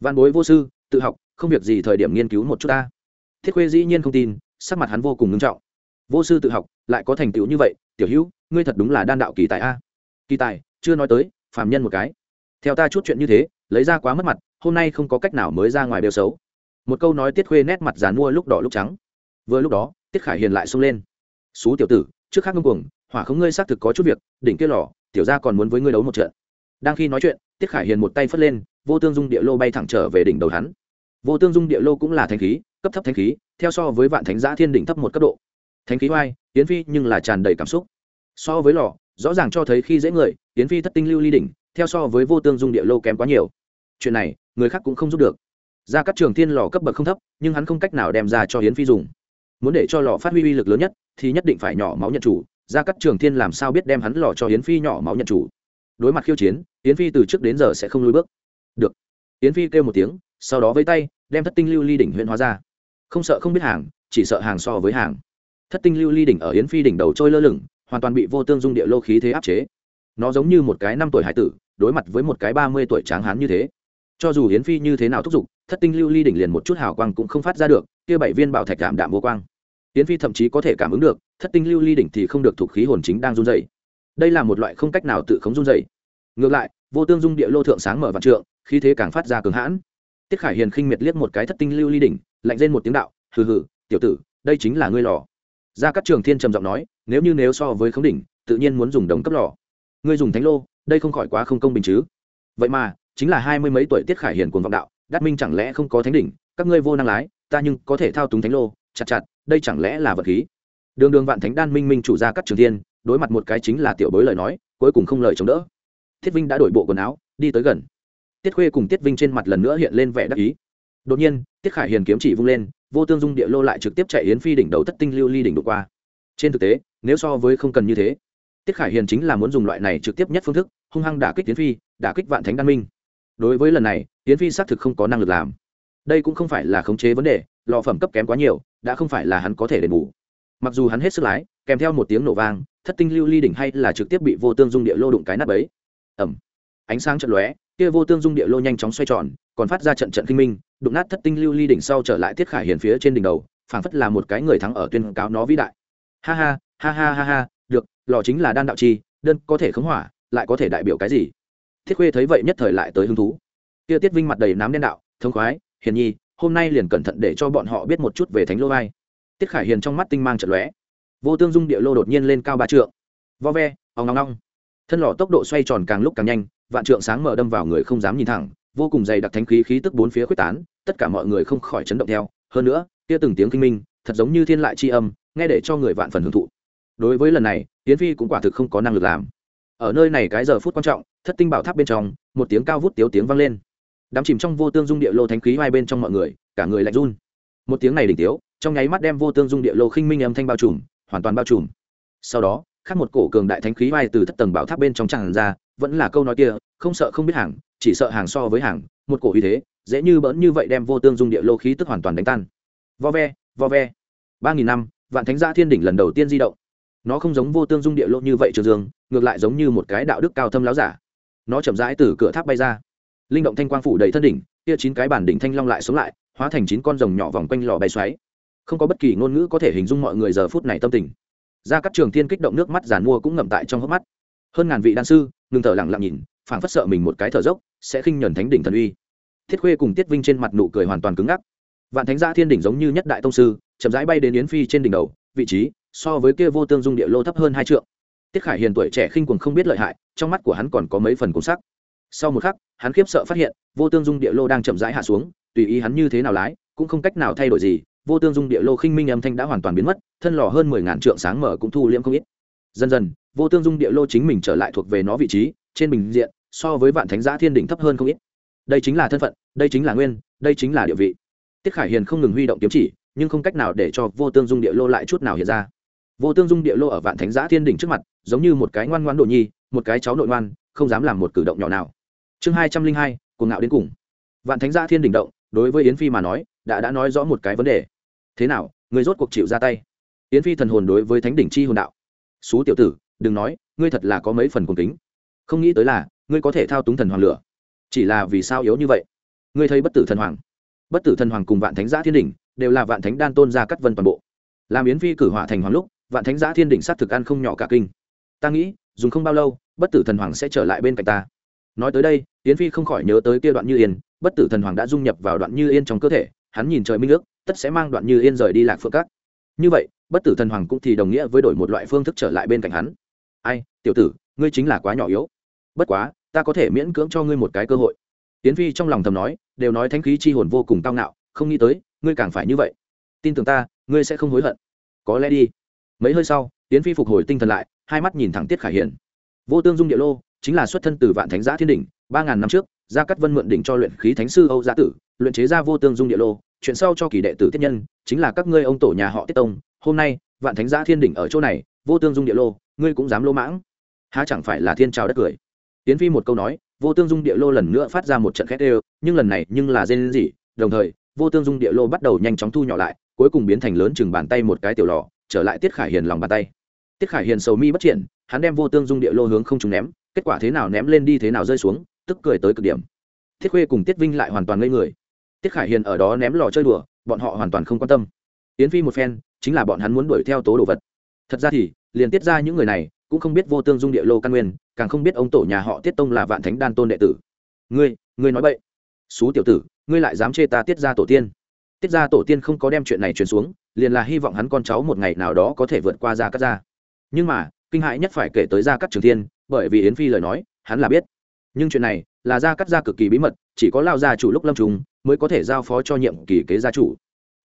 Văn bối vô sư, tự học, không việc gì thời điểm nghiên cứu một chút ta. Thiết khuê dĩ nhiên không tin, sắc mặt hắn vô cùng ngưng trọng. Vô sư tự học, lại có thành tựu như vậy, tiểu hữu, ngươi thật đúng là đan đạo kỳ tài a. Kỳ tài, chưa nói tới, phàm nhân một cái theo ta chút chuyện như thế, lấy ra quá mất mặt, hôm nay không có cách nào mới ra ngoài đều xấu. Một câu nói tiết khuê nét mặt dàn mua lúc đỏ lúc trắng. Vừa lúc đó, tiết khải hiền lại xông lên. Xú tiểu tử, trước khác ngưng cuồng, hỏa không ngươi xác thực có chút việc, đỉnh kia lò, tiểu ra còn muốn với ngươi đấu một trận. Đang khi nói chuyện, tiết khải hiền một tay phất lên, vô tương dung địa lô bay thẳng trở về đỉnh đầu hắn. Vô tương dung địa lô cũng là thanh khí, cấp thấp thanh khí, theo so với vạn thánh giã thiên đỉnh thấp một cấp độ. Thánh khí oai, yến phi nhưng là tràn đầy cảm xúc. So với lò, rõ ràng cho thấy khi dễ người, yến phi thất tinh lưu ly đỉnh theo so với vô tương dung địa lô kém quá nhiều. Chuyện này, người khác cũng không giúp được. Ra các trường thiên lò cấp bậc không thấp, nhưng hắn không cách nào đem ra cho hiến phi dùng. Muốn để cho lò phát huy uy lực lớn nhất, thì nhất định phải nhỏ máu nhận chủ. Ra các trường thiên làm sao biết đem hắn lò cho hiến phi nhỏ máu nhận chủ? Đối mặt khiêu chiến hiến phi từ trước đến giờ sẽ không lùi bước. Được. Yến phi kêu một tiếng, sau đó với tay, đem thất tinh lưu ly đỉnh huyện hóa ra. Không sợ không biết hàng, chỉ sợ hàng so với hàng. Thất tinh lưu ly đỉnh ở yến phi đỉnh đầu trôi lơ lửng, hoàn toàn bị vô tương dung địa lô khí thế áp chế. Nó giống như một cái năm tuổi hải tử đối mặt với một cái ba mươi tuổi tráng hán như thế. Cho dù yến phi như thế nào thúc giục, thất tinh lưu ly đỉnh liền một chút hào quang cũng không phát ra được, kia bảy viên bảo thạch cảm đạm vô quang. Yến phi thậm chí có thể cảm ứng được, thất tinh lưu ly đỉnh thì không được thuộc khí hồn chính đang run dày đây là một loại không cách nào tự khống run dày ngược lại, vô tương dung địa lô thượng sáng mở vạn trượng, khí thế càng phát ra cường hãn. Tiết khải hiền khinh miệt liếc một cái thất tinh lưu ly đỉnh, lạnh lên một tiếng đạo, hừ hừ, tiểu tử, đây chính là ngươi lò. Ra các trường thiên trầm giọng nói, nếu như nếu so với khống đỉnh, tự nhiên muốn dùng đồng cấp lò. Ngươi dùng thánh lô đây không khỏi quá không công bình chứ. Vậy mà, chính là hai mươi mấy tuổi tiết khải hiền cuồng vọng đạo đắc minh chẳng lẽ không có thánh đỉnh, các ngươi vô năng lái, ta nhưng có thể thao túng thánh lô, chặt chặt, đây chẳng lẽ là vật khí. Đường đường vạn thánh đan minh minh chủ ra các trường thiên, đối mặt một cái chính là tiểu bối lời nói, cuối cùng không lời chống đỡ. Thiết vinh đã đổi bộ quần áo, đi tới gần. Tiết khuê cùng tiết vinh trên mặt lần nữa hiện lên vẻ đắc ý. Đột nhiên, tiết khải hiền kiếm chỉ vung lên, vô tương dung địa lô lại trực tiếp chạy yến phi đỉnh đầu thất tinh lưu ly đỉnh đột qua. Trên thực tế, nếu so với không cần như thế tiết khải hiền chính là muốn dùng loại này trực tiếp nhất phương thức, hung hăng đả kích Tiễn phi, đả kích vạn thánh đan minh. Đối với lần này Tiễn phi xác thực không có năng lực làm. Đây cũng không phải là khống chế vấn đề, lò phẩm cấp kém quá nhiều, đã không phải là hắn có thể đền bù. Mặc dù hắn hết sức lái, kèm theo một tiếng nổ vang, thất tinh lưu ly đỉnh hay là trực tiếp bị vô tương dung địa lô đụng cái nắp ấy. Ẩm ánh sáng trận lóe, kia vô tương dung địa lô nhanh chóng xoay tròn, còn phát ra trận trận kinh minh, đụng nát thất tinh lưu ly đỉnh sau trở lại tiết khải hiền phía trên đỉnh đầu, phảng phất là một cái người thắng ở tuyên cáo nó vĩ đại. Ha ha ha ha ha ha lò chính là đan đạo chi, đơn có thể khống hỏa, lại có thể đại biểu cái gì? Thiết khuê thấy vậy nhất thời lại tới hứng thú. Kia tiết vinh mặt đầy nám đen đạo, thông khoái, hiền nhi, hôm nay liền cẩn thận để cho bọn họ biết một chút về thánh lô vai. Tiết khải hiền trong mắt tinh mang trận lóe. Vô tương dung địa lô đột nhiên lên cao ba trượng. Vo ve, ong ong ong. Thân lò tốc độ xoay tròn càng lúc càng nhanh, vạn trượng sáng mở đâm vào người không dám nhìn thẳng, vô cùng dày đặc thánh khí khí tức bốn phía quyết tán, tất cả mọi người không khỏi chấn động theo. Hơn nữa, kia từng tiếng kinh minh, thật giống như thiên lại tri âm, nghe để cho người vạn phần hưởng thụ. Đối với lần này tiến phi cũng quả thực không có năng lực làm. Ở nơi này cái giờ phút quan trọng, thất tinh bảo tháp bên trong, một tiếng cao vút tiếu tiếng vang lên. Đám chìm trong vô tương dung địa lô thánh khí hai bên trong mọi người, cả người lạnh run. Một tiếng này đỉnh tiếu, trong nháy mắt đem vô tương dung địa lô khinh minh âm thanh bao trùm, hoàn toàn bao trùm. Sau đó, khác một cổ cường đại thánh khí vai từ thất tầng bảo tháp bên trong tràn ra, vẫn là câu nói kia, không sợ không biết hàng, chỉ sợ hàng so với hàng, một cổ uy thế, dễ như bỡn như vậy đem vô tương dung địa lô khí tức hoàn toàn đánh tan. Vo ve vo ve. Ba nghìn năm, vạn thánh gia thiên đỉnh lần đầu tiên di động nó không giống vô tương dung địa lộ như vậy trường dương, ngược lại giống như một cái đạo đức cao thâm láo giả. Nó chậm rãi từ cửa tháp bay ra. Linh động thanh quang phủ đầy thân đỉnh, kia chín cái bản đỉnh thanh long lại sống lại, hóa thành chín con rồng nhỏ vòng quanh lò bay xoáy. Không có bất kỳ ngôn ngữ có thể hình dung mọi người giờ phút này tâm tình. Ra các trường thiên kích động nước mắt giàn mua cũng ngậm tại trong hốc mắt. Hơn ngàn vị đan sư, ngừng thở lặng lặng nhìn, phảng phất sợ mình một cái thở dốc, sẽ khinh nhuần thánh đỉnh thần uy. Thiết khuê cùng tiết vinh trên mặt nụ cười hoàn toàn cứng ngắc. Vạn thánh gia thiên đỉnh giống như nhất đại tông sư, chậm rãi bay đến yến phi trên đỉnh đầu, vị trí so với kia vô tương dung địa lô thấp hơn hai trượng. Tiết khải hiền tuổi trẻ khinh cuồng không biết lợi hại, trong mắt của hắn còn có mấy phần cuốn sắc. Sau một khắc, hắn khiếp sợ phát hiện, vô tương dung địa lô đang chậm rãi hạ xuống, tùy ý hắn như thế nào lái, cũng không cách nào thay đổi gì, vô tương dung địa lô khinh minh âm thanh đã hoàn toàn biến mất, thân lò hơn mười ngàn trượng sáng mở cũng thu liễm không ít. Dần dần, vô tương dung địa lô chính mình trở lại thuộc về nó vị trí, trên bình diện, so với vạn thánh giã thiên đỉnh thấp hơn không ít. Đây chính là thân phận, đây chính là nguyên, đây chính là địa vị. Tiết khải hiền không ngừng huy động kiếm chỉ, nhưng không cách nào để cho vô tương dung địa lô lại chút nào hiện ra vô tương dung địa lô ở vạn thánh giã thiên đỉnh trước mặt, giống như một cái ngoan ngoan đồ nhi, một cái cháu nội ngoan, không dám làm một cử động nhỏ nào. Chương hai trăm linh hai, cuồng ngạo đến cùng. Vạn thánh giã thiên đỉnh động, đối với yến phi mà nói, đã đã nói rõ một cái vấn đề. Thế nào, người rốt cuộc chịu ra tay? Yến phi thần hồn đối với thánh đỉnh chi hồn đạo. Xú tiểu tử, đừng nói, ngươi thật là có mấy phần cùng kính. Không nghĩ tới là, ngươi có thể thao túng thần hoàng lửa. Chỉ là vì sao yếu như vậy? Ngươi thấy bất tử thần hoàng. Bất tử thần hoàng cùng vạn thánh giã thiên đỉnh, đều là vạn thánh đan tôn ra cắt vân toàn bộ. Làm yến phi cử hỏa thành hoàng lúc vạn thánh giã thiên đỉnh sát thực ăn không nhỏ cả kinh. Ta nghĩ, dùng không bao lâu, bất tử thần hoàng sẽ trở lại bên cạnh ta. Nói tới đây, yến phi không khỏi nhớ tới kia đoạn như yên. Bất tử thần hoàng đã dung nhập vào đoạn như yên trong cơ thể, hắn nhìn trời minh ước, tất sẽ mang đoạn như yên rời đi lạc phượng các. Như vậy, bất tử thần hoàng cũng thì đồng nghĩa với đổi một loại phương thức trở lại bên cạnh hắn. Ai, tiểu tử, ngươi chính là quá nhỏ yếu. Bất quá, ta có thể miễn cưỡng cho ngươi một cái cơ hội. Yến phi trong lòng thầm nói, đều nói Thánh khí chi hồn vô cùng cao ngạo, không nghĩ tới, ngươi càng phải như vậy. Tin tưởng ta, ngươi sẽ không hối hận. Có lẽ đi mấy hơi sau tiến phi phục hồi tinh thần lại, hai mắt nhìn thẳng tiết khải hiển. vô tương dung địa lô, chính là xuất thân từ vạn thánh giã thiên đỉnh, ba ngàn năm trước, gia cắt vân mượn đỉnh cho luyện khí thánh sư âu gia tử, luyện chế ra vô tương dung địa lô, chuyện sau cho kỳ đệ tử tiết nhân, chính là các ngươi ông tổ nhà họ tiết tông, hôm nay, vạn thánh giã thiên đỉnh ở chỗ này, vô tương dung địa lô, ngươi cũng dám lô mãng há chẳng phải là thiên trào đất cười tiến phi một câu nói, vô tương dung địa lô lần nữa phát ra một trận khét ê nhưng lần này nhưng là dên gì đồng thời, vô tương dung địa lô bắt đầu nhanh chóng thu nhỏ lại, cuối cùng biến thành lớn chừng bàn tay một cái tiểu lò trở lại tiết khải hiền lòng bàn tay. Tiết khải hiền sầu mi bất triển, hắn đem vô tương dung địa lô hướng không trúng ném, kết quả thế nào ném lên đi thế nào rơi xuống, tức cười tới cực điểm. Thiết khuê cùng tiết vinh lại hoàn toàn ngây người. Tiết khải hiền ở đó ném lò chơi đùa, bọn họ hoàn toàn không quan tâm. Yến phi một phen, chính là bọn hắn muốn đuổi theo tố đồ vật. Thật ra thì, liền tiết ra những người này, cũng không biết vô tương dung địa lô căn nguyên, càng không biết ông tổ nhà họ tiết tông là vạn thánh đan tôn đệ tử. Ngươi ngươi nói vậy xú tiểu tử, ngươi lại dám chê ta tiết ra tổ tiên. Tiết ra tổ tiên không có đem chuyện này truyền xuống liền là hy vọng hắn con cháu một ngày nào đó có thể vượt qua gia cắt gia. Nhưng mà, kinh hãi nhất phải kể tới gia cắt trường thiên, bởi vì yến phi lời nói, hắn là biết. Nhưng chuyện này là gia cắt gia cực kỳ bí mật, chỉ có lao gia chủ lúc lâm trùng mới có thể giao phó cho nhiệm kỳ kế gia chủ.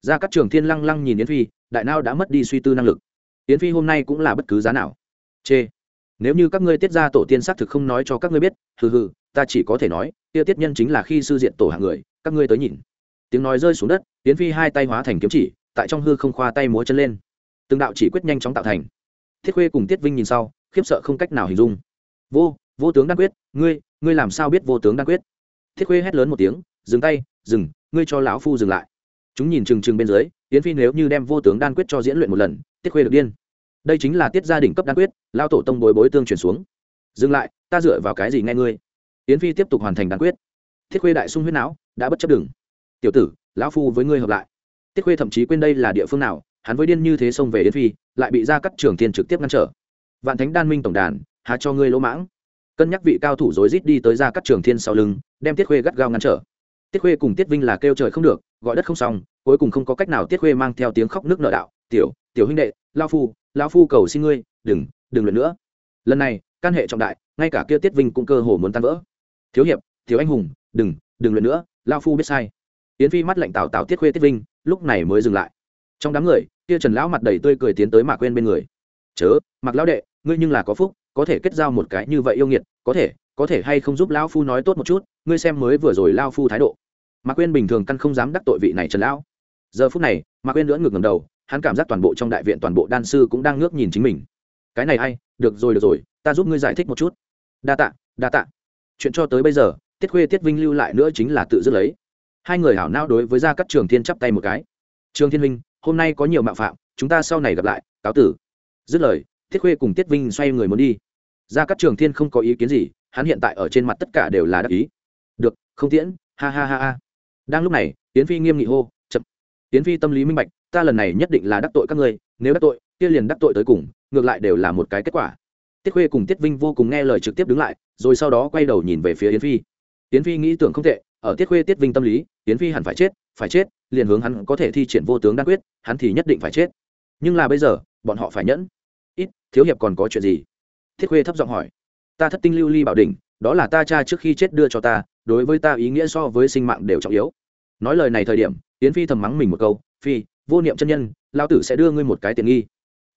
Gia cắt trường thiên lăng lăng nhìn yến phi, đại nao đã mất đi suy tư năng lực. Yến phi hôm nay cũng là bất cứ giá nào. Chê. Nếu như các ngươi tiết ra tổ tiên xác thực không nói cho các ngươi biết, hừ hừ, ta chỉ có thể nói tiêu tiết nhân chính là khi sư diện tổ hạng người, các ngươi tới nhìn. Tiếng nói rơi xuống đất, yến phi hai tay hóa thành kiếm chỉ tại trong hư không khoa tay múa chân lên. Từng đạo chỉ quyết nhanh chóng tạo thành. Thiết khuê cùng tiết vinh nhìn sau, khiếp sợ không cách nào hình dung. Vô vô tướng đan quyết, ngươi ngươi làm sao biết vô tướng đan quyết? Thiết khuê hét lớn một tiếng, dừng tay, dừng, ngươi cho lão phu dừng lại. Chúng nhìn chừng chừng bên dưới, yến phi nếu như đem vô tướng đan quyết cho diễn luyện một lần, tiết khuê được điên. Đây chính là tiết gia đình cấp đan quyết lao tổ tông bối bối tương chuyển xuống. Dừng lại, ta dựa vào cái gì nghe ngươi? Yến phi tiếp tục hoàn thành đan quyết. Thiết khuê đại sung huyết não, đã bất chấp đừng tiểu tử, lão phu với ngươi hợp lại tiết khuê thậm chí quên đây là địa phương nào, hắn với điên như thế xông về yến phi, lại bị ra cắt trường thiên trực tiếp ngăn trở. Vạn thánh đan minh tổng đàn, há cho ngươi lỗ mãng. Cân nhắc vị cao thủ rối rít đi tới ra cắt trường thiên sau lưng, đem tiết khuê gắt gao ngăn trở. Tiết khuê cùng tiết vinh là kêu trời không được, gọi đất không xong, cuối cùng không có cách nào tiết khuê mang theo tiếng khóc nước nợ đạo, tiểu tiểu huynh đệ lao phu lao phu cầu xin ngươi, đừng đừng luyện nữa. Lần này căn hệ trọng đại, ngay cả kia tiết vinh cũng cơ hồ muốn tan vỡ. Thiếu hiệp thiếu anh hùng, đừng đừng luyện nữa lao phu biết sai. Yến phi mắt lạnh tào tào tiết khuê tiết vinh lúc này mới dừng lại. Trong đám người, kia trần lão mặt đầy tươi cười tiến tới mạc quên bên người. Chớ mặc lão đệ, ngươi nhưng là có phúc, có thể kết giao một cái như vậy yêu nghiệt, có thể có thể hay không giúp lão phu nói tốt một chút, ngươi xem mới vừa rồi lao phu thái độ. Mạc quên bình thường căn không dám đắc tội vị này trần lão. Giờ phút này, mạc quên lưỡn ngược ngầm đầu, hắn cảm giác toàn bộ trong đại viện toàn bộ đan sư cũng đang ngước nhìn chính mình. Cái này ai, được rồi được rồi, ta giúp ngươi giải thích một chút. Đa tạ đa tạ. Chuyện cho tới bây giờ, tiết khuê, tiết vinh lưu lại nữa chính là tự dứt lấy hai người hảo nao đối với gia cắt trường thiên chắp tay một cái. Trường thiên minh hôm nay có nhiều mạo phạm, chúng ta sau này gặp lại, cáo tử. Dứt lời tiết khuê cùng tiết vinh xoay người muốn đi. Gia cắt trường thiên không có ý kiến gì, hắn hiện tại ở trên mặt tất cả đều là đắc ý. Được, không tiễn, ha ha ha ha. Đang lúc này tiến phi nghiêm nghị hô, chậm. Tiến phi tâm lý minh bạch, ta lần này nhất định là đắc tội các ngươi, nếu đắc tội, kia liền đắc tội tới cùng, ngược lại đều là một cái kết quả. Tiết khuê cùng tiết vinh vô cùng nghe lời trực tiếp đứng lại, rồi sau đó quay đầu nhìn về phía yến phi. Yến phi nghĩ tưởng không tệ ở tiết khuê tiết vinh tâm lý tiến phi hẳn phải chết phải chết, liền hướng hắn có thể thi triển vô tướng đan quyết, hắn thì nhất định phải chết. Nhưng là bây giờ, bọn họ phải nhẫn. Ít, thiếu hiệp còn có chuyện gì? Thiết khuê thấp giọng hỏi. Ta thất tinh lưu ly bảo đỉnh, đó là ta cha trước khi chết đưa cho ta, đối với ta ý nghĩa so với sinh mạng đều trọng yếu. Nói lời này thời điểm, yến phi thầm mắng mình một câu, phi, vô niệm chân nhân lao tử sẽ đưa ngươi một cái tiện nghi.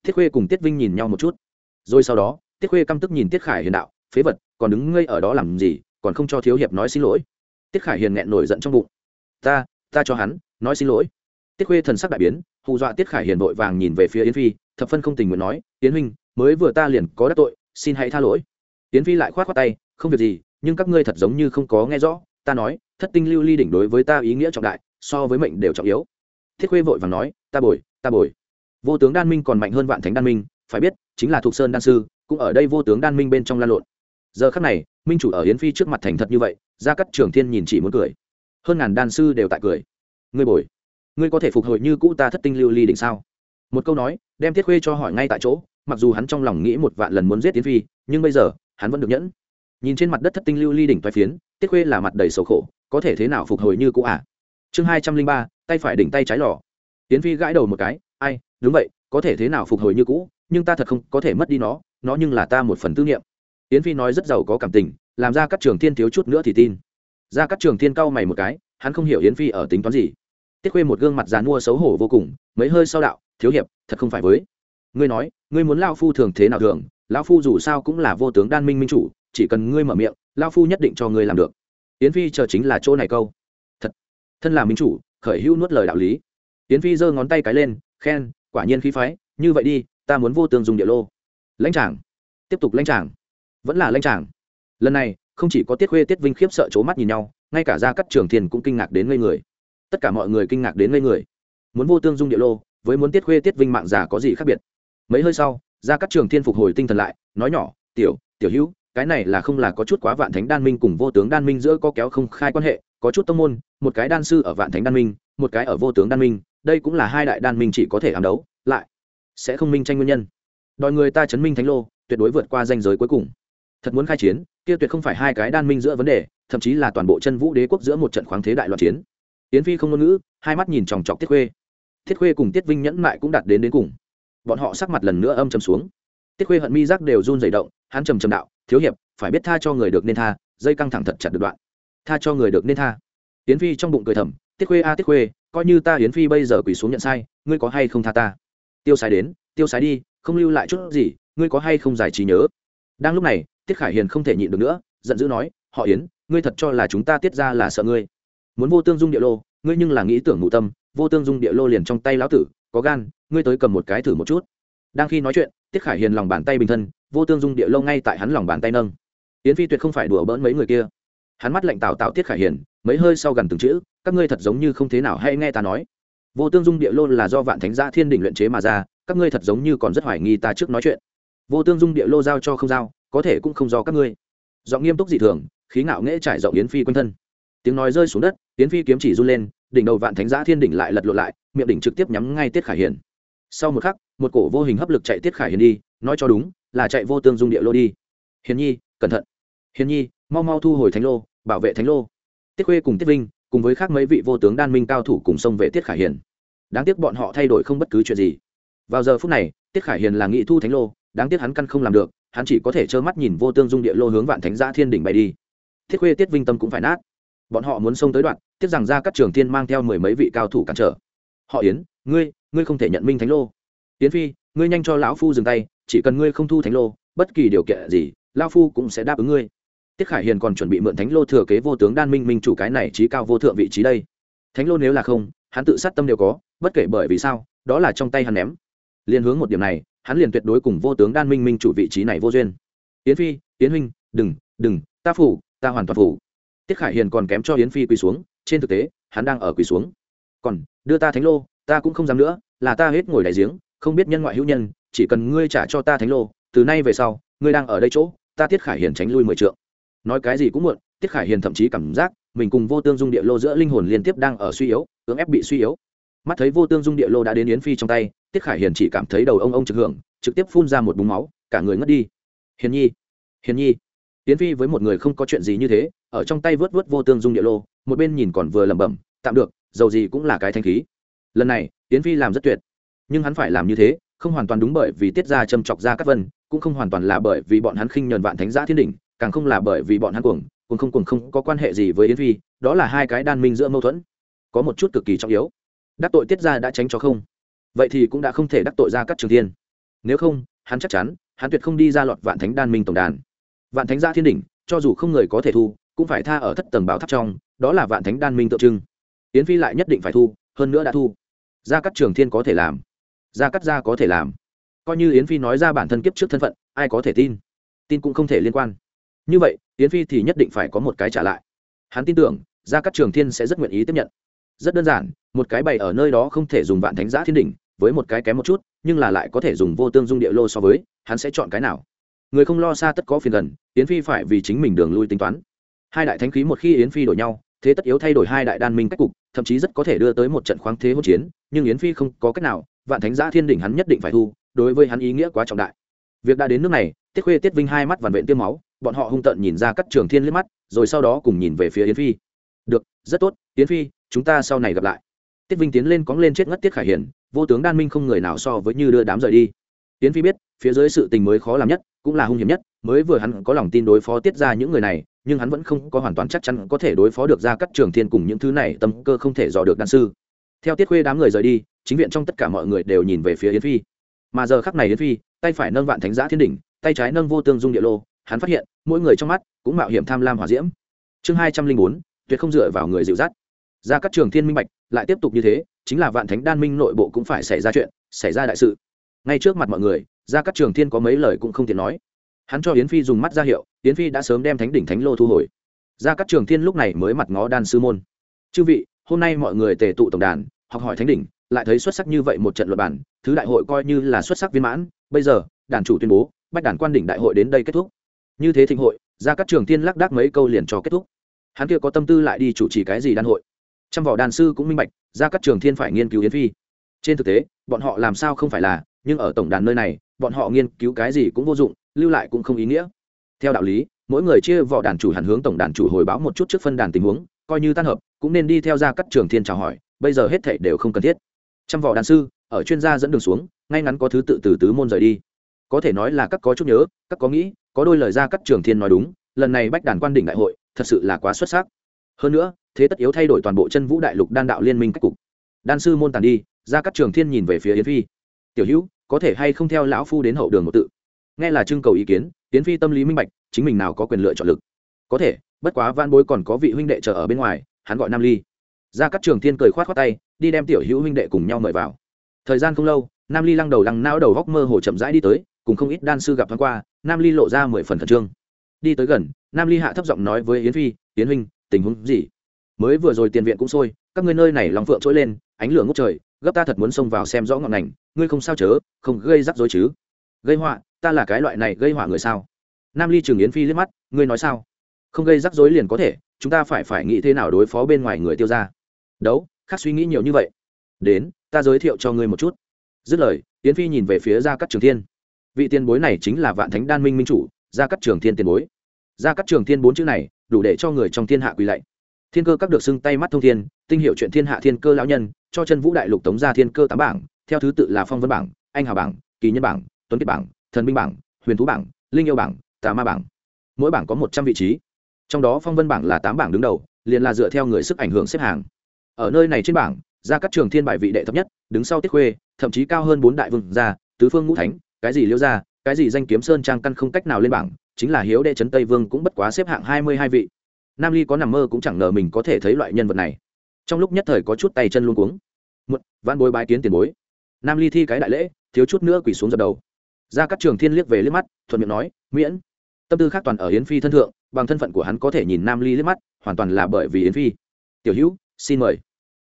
Thiết khuê cùng tiết vinh nhìn nhau một chút. Rồi sau đó, tiết khuê căm tức nhìn tiết khải hiền đạo, phế vật, còn đứng ngây ở đó làm gì, còn không cho thiếu hiệp nói xin lỗi tiết khải hiền nghẹn nổi giận trong bụng. Ta ta cho hắn, nói xin lỗi. Tiết khuê thần sắc đại biến, hù dọa tiết khải hiền vội vàng nhìn về phía yến phi, thập phân không tình nguyện nói, yến huynh, mới vừa ta liền có đắc tội, xin hãy tha lỗi. Yến phi lại khoát khoác tay, không việc gì, nhưng các ngươi thật giống như không có nghe rõ, ta nói, thất tinh lưu ly đỉnh đối với ta ý nghĩa trọng đại, so với mệnh đều trọng yếu. Thiết khuê vội vàng nói, ta bồi ta bồi. Vô tướng đan minh còn mạnh hơn vạn thánh đan minh, phải biết, chính là Thục sơn đan sư, cũng ở đây vô tướng đan minh bên trong lan lộn. Giờ khắc này minh chủ ở yến phi trước mặt thành thật như vậy ra cắt trường thiên nhìn chỉ muốn cười hơn ngàn đan sư đều tại cười ngươi bồi ngươi có thể phục hồi như cũ ta thất tinh lưu ly định sao một câu nói đem thiết khuê cho hỏi ngay tại chỗ mặc dù hắn trong lòng nghĩ một vạn lần muốn giết yến phi nhưng bây giờ hắn vẫn được nhẫn nhìn trên mặt đất thất tinh lưu ly đỉnh toai phiến tiết khuê là mặt đầy sầu khổ có thể thế nào phục hồi như cũ à? chương hai trăm linh ba tay phải đỉnh tay trái lò tiến phi gãi đầu một cái ai đúng vậy có thể thế nào phục hồi như cũ nhưng ta thật không có thể mất đi nó nó nhưng là ta một phần tư niệm Yến phi nói rất giàu có cảm tình, làm ra các trường thiên thiếu chút nữa thì tin. Ra các trường thiên cau mày một cái, hắn không hiểu yến phi ở tính toán gì. Tiết khuê một gương mặt dàn mua xấu hổ vô cùng, mấy hơi sau đạo, thiếu hiệp, thật không phải với. Ngươi nói, ngươi muốn lao phu thường thế nào thường lao phu dù sao cũng là vô tướng đan minh minh chủ, chỉ cần ngươi mở miệng lao phu nhất định cho ngươi làm được. Yến phi chờ chính là chỗ này câu. Thật, thân là minh chủ, khởi hữu nuốt lời đạo lý. Yến phi giơ ngón tay cái lên, khen, quả nhiên khí phái, như vậy đi, ta muốn vô tường dùng địa lô. Lãnh tràng tiếp tục lãnh tràng vẫn là lanh tràng lần này, không chỉ có tiết khuê, tiết vinh khiếp sợ c mắt nhìn nhau, ngay cả gia các trường thiền cũng kinh ngạc đến ngây người. Tất cả mọi người kinh ngạc đến ngây người. Muốn vô tương dung địa lô, với muốn tiết khuê, tiết vinh mạng già có gì khác biệt? Mấy hơi sau, gia các trường thiên phục hồi tinh thần lại, nói nhỏ, tiểu tiểu hữu, cái này là không là có chút quá vạn thánh đan minh cùng vô tướng đan minh giữa có kéo không khai quan hệ, có chút tông môn, một cái đan sư ở vạn thánh đan minh, một cái ở vô tướng đan minh, đây cũng là hai đại đan minh chỉ có thể ám đấu, lại sẽ không minh tranh nguyên nhân. Đòi người ta chấn minh thánh lô, tuyệt đối vượt qua danh giới cuối cùng thật muốn khai chiến, kia tuyệt không phải hai cái đan minh giữa vấn đề, thậm chí là toàn bộ chân vũ đế quốc giữa một trận khoáng thế đại loạn chiến. Yến phi không ngôn ngữ, hai mắt nhìn chòng chọc tiết khuê. Thiết khuê cùng tiết vinh nhẫn mại cũng đạt đến đến cùng. Bọn họ sắc mặt lần nữa âm trầm xuống. Tiết khuê hận mi giác đều run dày động, hắn trầm trầm đạo, thiếu hiệp, phải biết tha cho người được nên tha, dây căng thẳng thật chặt được đoạn. Tha cho người được nên tha. Yến phi trong bụng cười thầm, tiết khuê a, tiết khuê, coi như ta yến phi bây giờ quỳ xuống nhận sai, ngươi có hay không tha ta? Tiêu sái đến, tiêu sái đi, không lưu lại chút gì, ngươi có hay không giải trí nhớ? Đang lúc này tiết khải hiền không thể nhịn được nữa, giận dữ nói, họ yến, ngươi thật cho là chúng ta tiết ra là sợ ngươi. Muốn vô tương dung địa lô, ngươi nhưng là nghĩ tưởng ngụ tâm, vô tương dung địa lô liền trong tay lão tử, có gan, ngươi tới cầm một cái thử một chút. Đang khi nói chuyện, tiết khải hiền lòng bàn tay bình thân, vô tương dung địa lô ngay tại hắn lòng bàn tay nâng. Yến phi tuyệt không phải đùa bỡn mấy người kia. Hắn mắt lạnh tào tạo tiết khải hiền, mấy hơi sau gần từng chữ, các ngươi thật giống như không thế nào hay nghe ta nói. Vô tương dung địa lô là do vạn thánh gia thiên đỉnh luyện chế mà ra, các ngươi thật giống như còn rất hoài nghi ta trước nói chuyện. Vô tương dung địa lô giao cho không giao có thể cũng không do các ngươi. Giọng nghiêm túc dị thường, khí ngạo nghễ trải rộng yến phi quanh thân. Tiếng nói rơi xuống đất, yến phi kiếm chỉ run lên, đỉnh đầu vạn thánh giã thiên đỉnh lại lật lộn lại, miệng đỉnh trực tiếp nhắm ngay tiết khải hiền. Sau một khắc, một cổ vô hình hấp lực chạy tiết khải hiền đi, nói cho đúng, là chạy vô tương dung địa lô đi. Hiền nhi, cẩn thận. Hiền nhi, mau mau thu hồi thánh lô, bảo vệ thánh lô. Tiết khuê cùng tiết vinh, cùng với khác mấy vị vô tướng đan minh cao thủ cùng xông vệ tiết khải hiền. Đáng tiếc bọn họ thay đổi không bất cứ chuyện gì. Vào giờ phút này, tiết khải hiền là nghị thu thánh lô, đáng tiếc hắn căn không làm được hắn chỉ có thể trơ mắt nhìn vô tương dung địa lô hướng vạn thánh gia thiên đỉnh bay đi. Thiết khuê tiết vinh tâm cũng phải nát. Bọn họ muốn xông tới đoạn, tiếc rằng ra các trường thiên mang theo mười mấy vị cao thủ cản trở. Họ yến, ngươi ngươi không thể nhận minh thánh lô. Yến phi, ngươi nhanh cho lão phu dừng tay, chỉ cần ngươi không thu thánh lô, bất kỳ điều kiện gì lao phu cũng sẽ đáp ứng ngươi. Tiết khải hiền còn chuẩn bị mượn thánh lô thừa kế vô tướng đan minh minh chủ cái này trí cao vô thượng vị trí đây. Thánh lô nếu là không, hắn tự sát tâm đều có, bất kể bởi vì sao, đó là trong tay hắn ném. Liên hướng một điểm này hắn liền tuyệt đối cùng vô tướng đan minh minh chủ vị trí này vô duyên. Yến phi, yến huynh, đừng đừng, ta phủ, ta hoàn toàn phủ. Tiết khải hiền còn kém cho yến phi quỳ xuống, trên thực tế, hắn đang ở quỳ xuống. Còn, đưa ta thánh lô, ta cũng không dám nữa, là ta hết ngồi đại giếng, không biết nhân ngoại hữu nhân, chỉ cần ngươi trả cho ta thánh lô, từ nay về sau, ngươi đang ở đây chỗ, ta tiết khải hiền tránh lui mười trượng. Nói cái gì cũng muộn, tiết khải hiền thậm chí cảm giác mình cùng vô tương dung địa lô giữa linh hồn liên tiếp đang ở suy yếu, cưỡng ép bị suy yếu. Mắt thấy vô tương dung địa lô đã đến yến phi trong tay tiết khải hiền chỉ cảm thấy đầu ông ông trực hưởng, trực tiếp phun ra một búng máu, cả người ngất đi. Hiền nhi hiền nhi. Tiễn phi với một người không có chuyện gì như thế, ở trong tay vớt vớt vô tương dung địa lô, một bên nhìn còn vừa lẩm bẩm, tạm được, dầu gì cũng là cái thanh khí. Lần này Tiễn phi làm rất tuyệt. Nhưng hắn phải làm như thế, không hoàn toàn đúng bởi vì tiết ra châm chọc ra các vân, cũng không hoàn toàn là bởi vì bọn hắn khinh nhờn vạn thánh giã thiên đỉnh, càng không là bởi vì bọn hắn cuồng cuồng không cuồng không có quan hệ gì với yến phi, đó là hai cái đan minh giữa mâu thuẫn. Có một chút cực kỳ trọng yếu. Đắc tội tiết ra đã tránh cho không vậy thì cũng đã không thể đắc tội ra các trường thiên. Nếu không, hắn chắc chắn, hắn tuyệt không đi ra lọt vạn thánh đan minh tổng đàn. Vạn thánh gia thiên đỉnh, cho dù không người có thể thu, cũng phải tha ở thất tầng bảo tháp trong, đó là vạn thánh đan minh tượng trưng. Yến phi lại nhất định phải thu, hơn nữa đã thu. Ra các trường thiên có thể làm. Ra cắt gia có thể làm. Coi như yến phi nói ra bản thân kiếp trước thân phận, ai có thể tin? Tin cũng không thể liên quan. Như vậy, yến phi thì nhất định phải có một cái trả lại. Hắn tin tưởng ra các trường thiên sẽ rất nguyện ý tiếp nhận. Rất đơn giản, một cái bày ở nơi đó không thể dùng vạn thánh giã thiên đỉnh với một cái kém một chút, nhưng là lại có thể dùng vô tương dung địa lô so với, hắn sẽ chọn cái nào? Người không lo xa tất có phiền gần, yến phi phải vì chính mình đường lui tính toán. Hai đại thánh khí một khi yến phi đổi nhau, thế tất yếu thay đổi hai đại đan minh cách cục, thậm chí rất có thể đưa tới một trận khoáng thế hỗn chiến, nhưng yến phi không có cách nào, vạn thánh giã thiên đỉnh hắn nhất định phải thu, đối với hắn ý nghĩa quá trọng đại. Việc đã đến nước này, tiết khuê, tiết vinh hai mắt vằn vện tiêm máu, bọn họ hung tợn nhìn ra các trường thiên liếc mắt, rồi sau đó cùng nhìn về phía yến phi. Được, rất tốt, yến phi, chúng ta sau này gặp lại. Tiết vinh tiến lên cóng lên chết ngất tiết khải hiển vô tướng đan minh không người nào so với như đưa đám rời đi. Tiến phi biết, phía dưới sự tình mới khó làm nhất, cũng là hung hiểm nhất, mới vừa hắn có lòng tin đối phó tiết ra những người này, nhưng hắn vẫn không có hoàn toàn chắc chắn có thể đối phó được ra các trường thiên cùng những thứ này, tâm cơ không thể dò được đan sư. Theo tiết khuê đám người rời đi, chính viện trong tất cả mọi người đều nhìn về phía yến phi. Mà giờ khắc này yến phi, tay phải nâng vạn thánh giã thiên đỉnh, tay trái nâng vô tương dung địa lô, hắn phát hiện, mỗi người trong mắt cũng mạo hiểm tham lam hỏa diễm. Chương hai trăm linh bốn, tuyệt không dựa vào người dịu dắt. Ra các trường thiên minh bạch, lại tiếp tục như thế chính là vạn thánh đan minh nội bộ cũng phải xảy ra chuyện, xảy ra đại sự. Ngay trước mặt mọi người ra các trường thiên có mấy lời cũng không tiện nói. Hắn cho yến phi dùng mắt ra hiệu, yến phi đã sớm đem thánh đỉnh thánh lô thu hồi. Ra các trường thiên lúc này mới mặt ngó đan sư môn. Chư vị, hôm nay mọi người tề tụ tổng đàn, học hỏi thánh đỉnh, lại thấy xuất sắc như vậy một trận luật bản thứ đại hội coi như là xuất sắc viên mãn, bây giờ, đàn chủ tuyên bố, bách đàn quan đỉnh đại hội đến đây kết thúc. Như thế thịnh hội ra các trường tiên lắc đắc mấy câu liền cho kết thúc. Hắn kia có tâm tư lại đi chủ trì cái gì đan hội? Trăm vỏ đàn sư cũng minh bạch, ra các trường thiên phải nghiên cứu yến phi. Trên thực tế, bọn họ làm sao không phải là, nhưng ở tổng đàn nơi này, bọn họ nghiên cứu cái gì cũng vô dụng, lưu lại cũng không ý nghĩa. Theo đạo lý, mỗi người chia vỏ đàn chủ hẳn hướng tổng đàn chủ hồi báo một chút trước phân đàn tình huống, coi như tan hợp, cũng nên đi theo ra các trường thiên chào hỏi, bây giờ hết thảy đều không cần thiết. Trăm vỏ đàn sư, ở chuyên gia dẫn đường xuống, ngay ngắn có thứ tự từ tứ môn rời đi. Có thể nói là các có chút nhớ, các có nghĩ, có đôi lời ra các trường thiên nói đúng, lần này bách đàn quan đỉnh đại hội, thật sự là quá xuất sắc hơn nữa, thế tất yếu thay đổi toàn bộ chân vũ đại lục đan đạo liên minh cách cục. Đan sư môn tàn đi, ra các trường thiên nhìn về phía yến phi. Tiểu hữu, có thể hay không theo lão phu đến hậu đường một tự? Nghe là trưng cầu ý kiến, yến phi tâm lý minh bạch, chính mình nào có quyền lựa chọn lực. Có thể, bất quá van bối còn có vị huynh đệ chờ ở bên ngoài, hắn gọi nam ly. Ra các trường thiên cười khoát khoát tay, đi đem tiểu hữu huynh đệ cùng nhau mời vào. Thời gian không lâu, nam ly lăng đầu lăng não đầu góc mơ hồ chậm rãi đi tới, cùng không ít đan sư gặp thoáng qua, nam ly lộ ra mười phần khẩn trương. Đi tới gần, nam ly hạ thấp giọng nói với yến phi, yến huynh tình huống gì? Mới vừa rồi tiền viện cũng sôi, các ngươi nơi này lòng phượng trỗi lên, ánh lửa ngút trời, gấp ta thật muốn xông vào xem rõ ngọn ngành ngươi không sao chớ, không gây rắc rối chứ? Gây họa, ta là cái loại này gây họa người sao? Nam ly trường yến phi liếc mắt, ngươi nói sao? Không gây rắc rối liền có thể, chúng ta phải phải nghĩ thế nào đối phó bên ngoài người tiêu ra đấu, khác suy nghĩ nhiều như vậy. Đến, ta giới thiệu cho ngươi một chút. Dứt lời, yến phi nhìn về phía gia cát trường thiên. Vị tiền bối này chính là vạn thánh đan minh minh chủ, gia cát trường thiên tiền bối. Gia cát trường thiên bốn chữ này đủ để cho người trong thiên hạ quỳ lạy. Thiên cơ các được xưng tay mắt thông thiên, tinh hiệu chuyện thiên hạ thiên cơ lão nhân, cho chân vũ đại lục tống gia thiên cơ tám bảng, theo thứ tự là phong vân bảng, anh hào bảng, kỳ nhân bảng, tuấn kiệt bảng, thần binh bảng, huyền thú bảng, linh yêu bảng, tà ma bảng. Mỗi bảng có một trăm vị trí. Trong đó phong vân bảng là tám bảng đứng đầu, liền là dựa theo người sức ảnh hưởng xếp hàng. Ở nơi này trên bảng, ra các trường thiên bài vị đệ thấp nhất, đứng sau tiết khuê, thậm chí cao hơn bốn đại vương gia, tứ phương ngũ thánh, cái gì liễu gia, cái gì danh kiếm sơn trang căn không cách nào lên bảng chính là hiếu đệ trấn tây vương cũng bất quá xếp hạng hai mươi hai vị. Nam ly có nằm mơ cũng chẳng ngờ mình có thể thấy loại nhân vật này. Trong lúc nhất thời có chút tay chân luôn cuống. Một văn bối bái kiến tiền bối. Nam ly thi cái đại lễ, thiếu chút nữa quỳ xuống dập đầu. Ra các trường thiên liếc về liếc mắt, thuận miệng nói, miễn. Tâm tư khác toàn ở yến phi thân thượng, bằng thân phận của hắn có thể nhìn nam ly liếc mắt, hoàn toàn là bởi vì yến phi. Tiểu hữu, xin mời.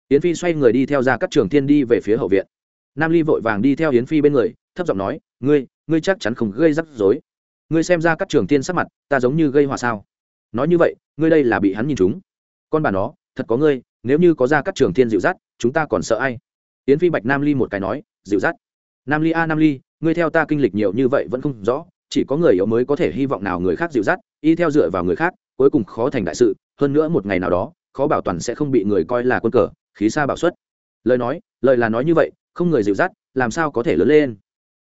Yến phi xoay người đi theo ra các trường thiên đi về phía hậu viện. Nam ly vội vàng đi theo yến phi bên người, thấp giọng nói, ngươi ngươi chắc chắn không gây rắc rối ngươi xem ra các trường tiên sắc mặt, ta giống như gây họa sao? Nói như vậy, ngươi đây là bị hắn nhìn chúng. Con bà nó, thật có ngươi, nếu như có ra các trường tiên dịu dắt, chúng ta còn sợ ai? Yến phi bạch nam ly một cái nói, dịu dắt. Nam ly a, nam ly, ngươi theo ta kinh lịch nhiều như vậy vẫn không rõ, chỉ có người yếu mới có thể hy vọng nào người khác dịu dắt, y theo dựa vào người khác, cuối cùng khó thành đại sự, hơn nữa một ngày nào đó, khó bảo toàn sẽ không bị người coi là quân cờ, khí xa bảo xuất. Lời nói, lời là nói như vậy, không người dịu dắt, làm sao có thể lớn lên?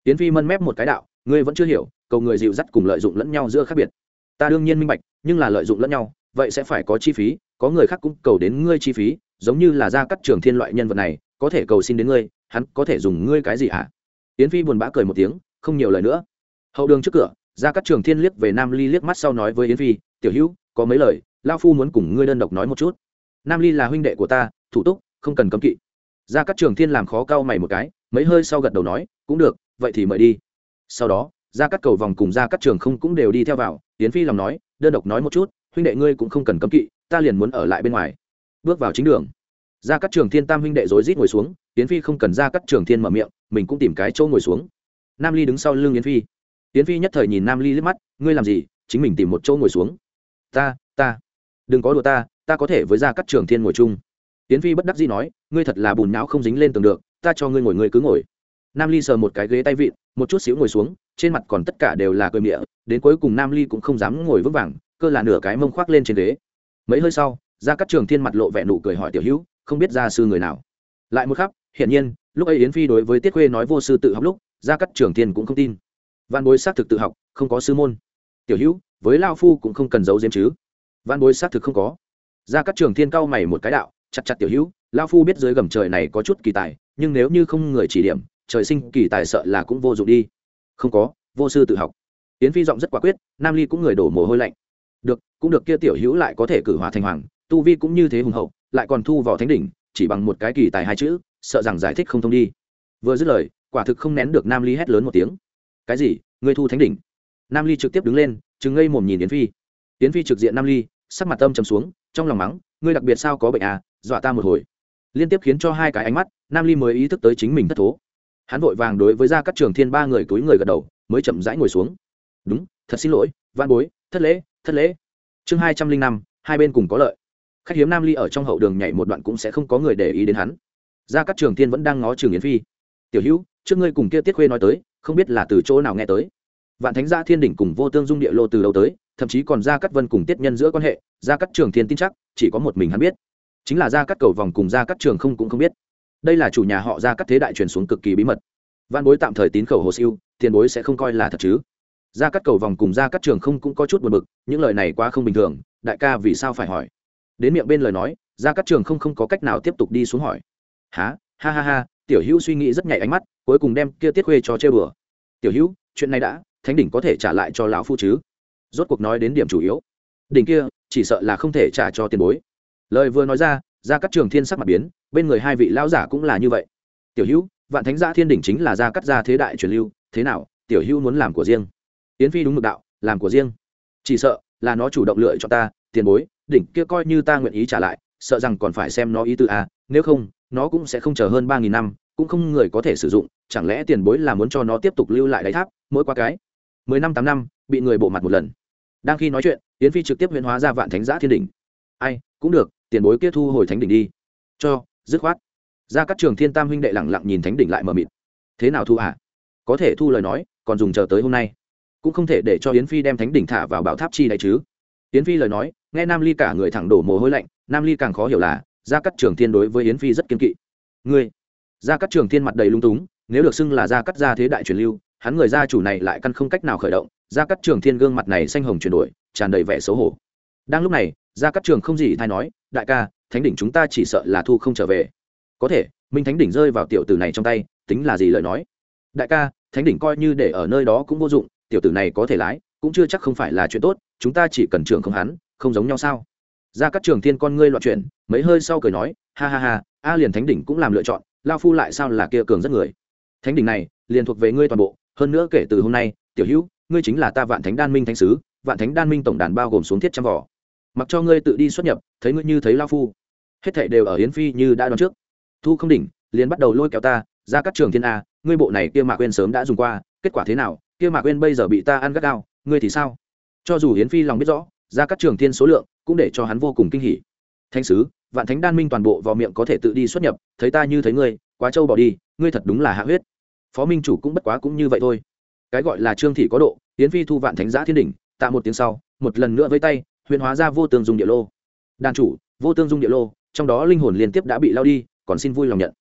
Tiến phi mân mép một cái đạo, ngươi vẫn chưa hiểu cầu người dịu dắt cùng lợi dụng lẫn nhau giữa khác biệt. Ta đương nhiên minh bạch, nhưng là lợi dụng lẫn nhau, vậy sẽ phải có chi phí, có người khác cũng cầu đến ngươi chi phí, giống như là ra các trường thiên loại nhân vật này, có thể cầu xin đến ngươi, hắn có thể dùng ngươi cái gì hả? Yến phi buồn bã cười một tiếng, không nhiều lời nữa. Hậu đường trước cửa, ra các trường thiên liếc về nam ly liếc mắt sau nói với yến phi, tiểu hữu, có mấy lời lao phu muốn cùng ngươi đơn độc nói một chút. Nam ly là huynh đệ của ta, thủ túc, không cần cấm kỵ. Ra các trường thiên làm khó cao mày một cái, mấy hơi sau gật đầu nói, cũng được, vậy thì mời đi. Sau đó ra các cầu vòng cùng ra các trường không cũng đều đi theo vào, yến phi lòng nói, đơn độc nói một chút, huynh đệ ngươi cũng không cần cấm kỵ, ta liền muốn ở lại bên ngoài. Bước vào chính đường ra các trường thiên tam huynh đệ rối rít ngồi xuống, yến phi không cần ra các trường thiên mở miệng, mình cũng tìm cái chỗ ngồi xuống. Nam ly đứng sau lưng yến phi. Yến phi nhất thời nhìn nam ly liếc mắt, ngươi làm gì? Chính mình tìm một chỗ ngồi xuống. Ta ta, đừng có đùa ta ta có thể với ra các trường thiên ngồi chung. Yến phi bất đắc dĩ nói, ngươi thật là bùn não không dính lên tường được, ta cho ngươi ngồi, ngươi cứ ngồi nam ly sờ một cái ghế tay vịn, một chút xíu ngồi xuống, trên mặt còn tất cả đều là cười miệng đến cuối cùng nam ly cũng không dám ngồi vững vàng, cơ là nửa cái mông khoác lên trên ghế. Mấy hơi sau ra các trường thiên mặt lộ vẻ nụ cười hỏi tiểu hữu, không biết gia sư người nào? Lại một khắc, hiển nhiên, lúc ấy yến phi đối với tiết khuê nói vô sư tự học lúc ra các trường thiên cũng không tin. Văn bối xác thực tự học, không có sư môn. Tiểu hữu, với lao phu cũng không cần giấu diếm chứ. Văn bối xác thực không có. Ra các trường thiên cao mày một cái đạo, chặt chặt tiểu hữu, lao phu biết dưới gầm trời này có chút kỳ tài, nhưng nếu như không người chỉ điểm trời sinh kỳ tài sợ là cũng vô dụng đi. Không có, vô sư tự học. Yến phi giọng rất quả quyết, nam ly cũng người đổ mồ hôi lạnh. Được, cũng được, kia tiểu hữu lại có thể cử hòa thành hoàng, tu vi cũng như thế hùng hậu, lại còn thu vỏ thánh đỉnh, chỉ bằng một cái kỳ tài hai chữ, sợ rằng giải thích không thông đi. Vừa dứt lời, quả thực không nén được nam ly hét lớn một tiếng. Cái gì? Ngươi thu thánh đỉnh? Nam ly trực tiếp đứng lên chừng ngây mồm nhìn yến phi. Yến phi trực diện nam ly, sắc mặt tâm trầm xuống, trong lòng mắng, ngươi đặc biệt sao có bệnh à? Dọa ta một hồi. Liên tiếp khiến cho hai cái ánh mắt, nam ly mới ý thức tới chính mình thất thố hắn vội vàng đối với gia các trường thiên ba người túi người gật đầu, mới chậm rãi ngồi xuống. Đúng, thật xin lỗi van bối, thất lễ thất lễ. Chương hai trăm linh năm, hai bên cùng có lợi. Khách hiếm nam ly ở trong hậu đường nhảy một đoạn cũng sẽ không có người để ý đến hắn. Gia các trường thiên vẫn đang ngó trường yến phi. Tiểu hữu, trước ngươi cùng kia tiết khuê nói tới, không biết là từ chỗ nào nghe tới. Vạn thánh gia thiên đỉnh cùng vô tương dung địa lô từ đâu tới, thậm chí còn gia cắt vân cùng tiết nhân giữa quan hệ, gia cắt trường thiên tin chắc, chỉ có một mình hắn biết. Chính là gia cắt cầu vòng cùng gia cắt trường không cũng không biết đây là chủ nhà họ gia cắt thế đại truyền xuống cực kỳ bí mật. Văn bối tạm thời tín khẩu hồ siêu, tiền bối sẽ không coi là thật chứ? Gia cắt cầu vòng cùng gia cắt trường không cũng có chút buồn bực, những lời này quá không bình thường, đại ca vì sao phải hỏi? Đến miệng bên lời nói gia cắt trường không không có cách nào tiếp tục đi xuống hỏi. Há ha ha ha, tiểu hữu suy nghĩ rất nhạy ánh mắt, cuối cùng đem kia tiết khuê cho chơi bừa tiểu hữu, chuyện này đã, thánh đỉnh có thể trả lại cho lão phu chứ? Rốt cuộc nói đến điểm chủ yếu. Đỉnh kia, chỉ sợ là không thể trả cho tiền bối. Lời vừa nói ra ra các trường thiên sắc mặt biến, bên người hai vị lão giả cũng là như vậy. Tiểu hữu, vạn thánh gia thiên đỉnh chính là gia cắt gia thế đại truyền lưu, thế nào, tiểu hữu muốn làm của riêng? Yến phi đúng mực đạo, làm của riêng. Chỉ sợ là nó chủ động lựa cho ta, tiền bối, đỉnh kia coi như ta nguyện ý trả lại, sợ rằng còn phải xem nó ý tư a nếu không, nó cũng sẽ không chờ hơn ba nghìn năm, cũng không người có thể sử dụng, chẳng lẽ tiền bối là muốn cho nó tiếp tục lưu lại đáy tháp, mỗi qua cái? Mười năm tám năm, bị người bộ mặt một lần. Đang khi nói chuyện, yến phi trực tiếp huyễn hóa ra vạn thánh giã thiên đỉnh. Ai, cũng được tiền bối kia thu hồi thánh đỉnh đi. Cho, dứt khoát. Ra các trường thiên tam huynh đệ lẳng lặng nhìn thánh đỉnh lại mờ mịt. Thế nào thu à có thể thu lời nói, còn dùng chờ tới hôm nay. Cũng không thể để cho yến phi đem thánh đỉnh thả vào bảo tháp chi đấy chứ. Yến phi lời nói, nghe nam ly cả người thẳng đổ mồ hôi lạnh, nam ly càng khó hiểu là gia các trường thiên đối với yến phi rất kiên kỵ. Ngươi gia các trường thiên mặt đầy lung túng, nếu được xưng là gia cắt gia thế đại truyền lưu, hắn người gia chủ này lại căn không cách nào khởi động gia cắt trường thiên gương mặt này xanh hồng chuyển đổi, tràn đầy vẻ xấu hổ. Đang lúc này gia cắt trường không gì thay nói đại ca, thánh đỉnh chúng ta chỉ sợ là thu không trở về. Có thể, minh thánh đỉnh rơi vào tiểu tử này trong tay, tính là gì lời nói? Đại ca, thánh đỉnh coi như để ở nơi đó cũng vô dụng, tiểu tử này có thể lái, cũng chưa chắc không phải là chuyện tốt, chúng ta chỉ cần trường không hắn, không giống nhau sao? Ra các trường thiên con ngươi loạn chuyện mấy hơi sau cười nói, ha ha ha, a liền thánh đỉnh cũng làm lựa chọn, lao phu lại sao là kia cường rất người? Thánh đỉnh này, liền thuộc về ngươi toàn bộ, hơn nữa kể từ hôm nay, tiểu hữu, ngươi chính là ta vạn thánh đan minh thánh sứ, vạn thánh đan minh tổng đàn bao gồm xuống thiết trăm vỏ mặc cho ngươi tự đi xuất nhập, thấy ngươi như thấy lao phu. Hết thảy đều ở yến phi như đã đoán trước. Thu không đỉnh, liền bắt đầu lôi kéo ta, ra các trường thiên a, ngươi bộ này kia mạc quên sớm đã dùng qua, kết quả thế nào? Kia mạc quên bây giờ bị ta ăn gắt gao, ngươi thì sao? Cho dù yến phi lòng biết rõ, ra các trường thiên số lượng cũng để cho hắn vô cùng kinh hỉ. Thanh sứ, vạn thánh đan minh toàn bộ vào miệng có thể tự đi xuất nhập, thấy ta như thấy ngươi, quá trâu bỏ đi, ngươi thật đúng là hạ huyết. Phó minh chủ cũng bất quá cũng như vậy thôi. Cái gọi là trương thị có độ, Yến phi thu vạn thánh giã thiên đỉnh, tạ một tiếng sau, một lần nữa với tay huyễn hóa ra vô tương dung địa lô. Đàn chủ, vô tương dung địa lô, trong đó linh hồn liên tiếp đã bị lao đi, còn xin vui lòng nhận.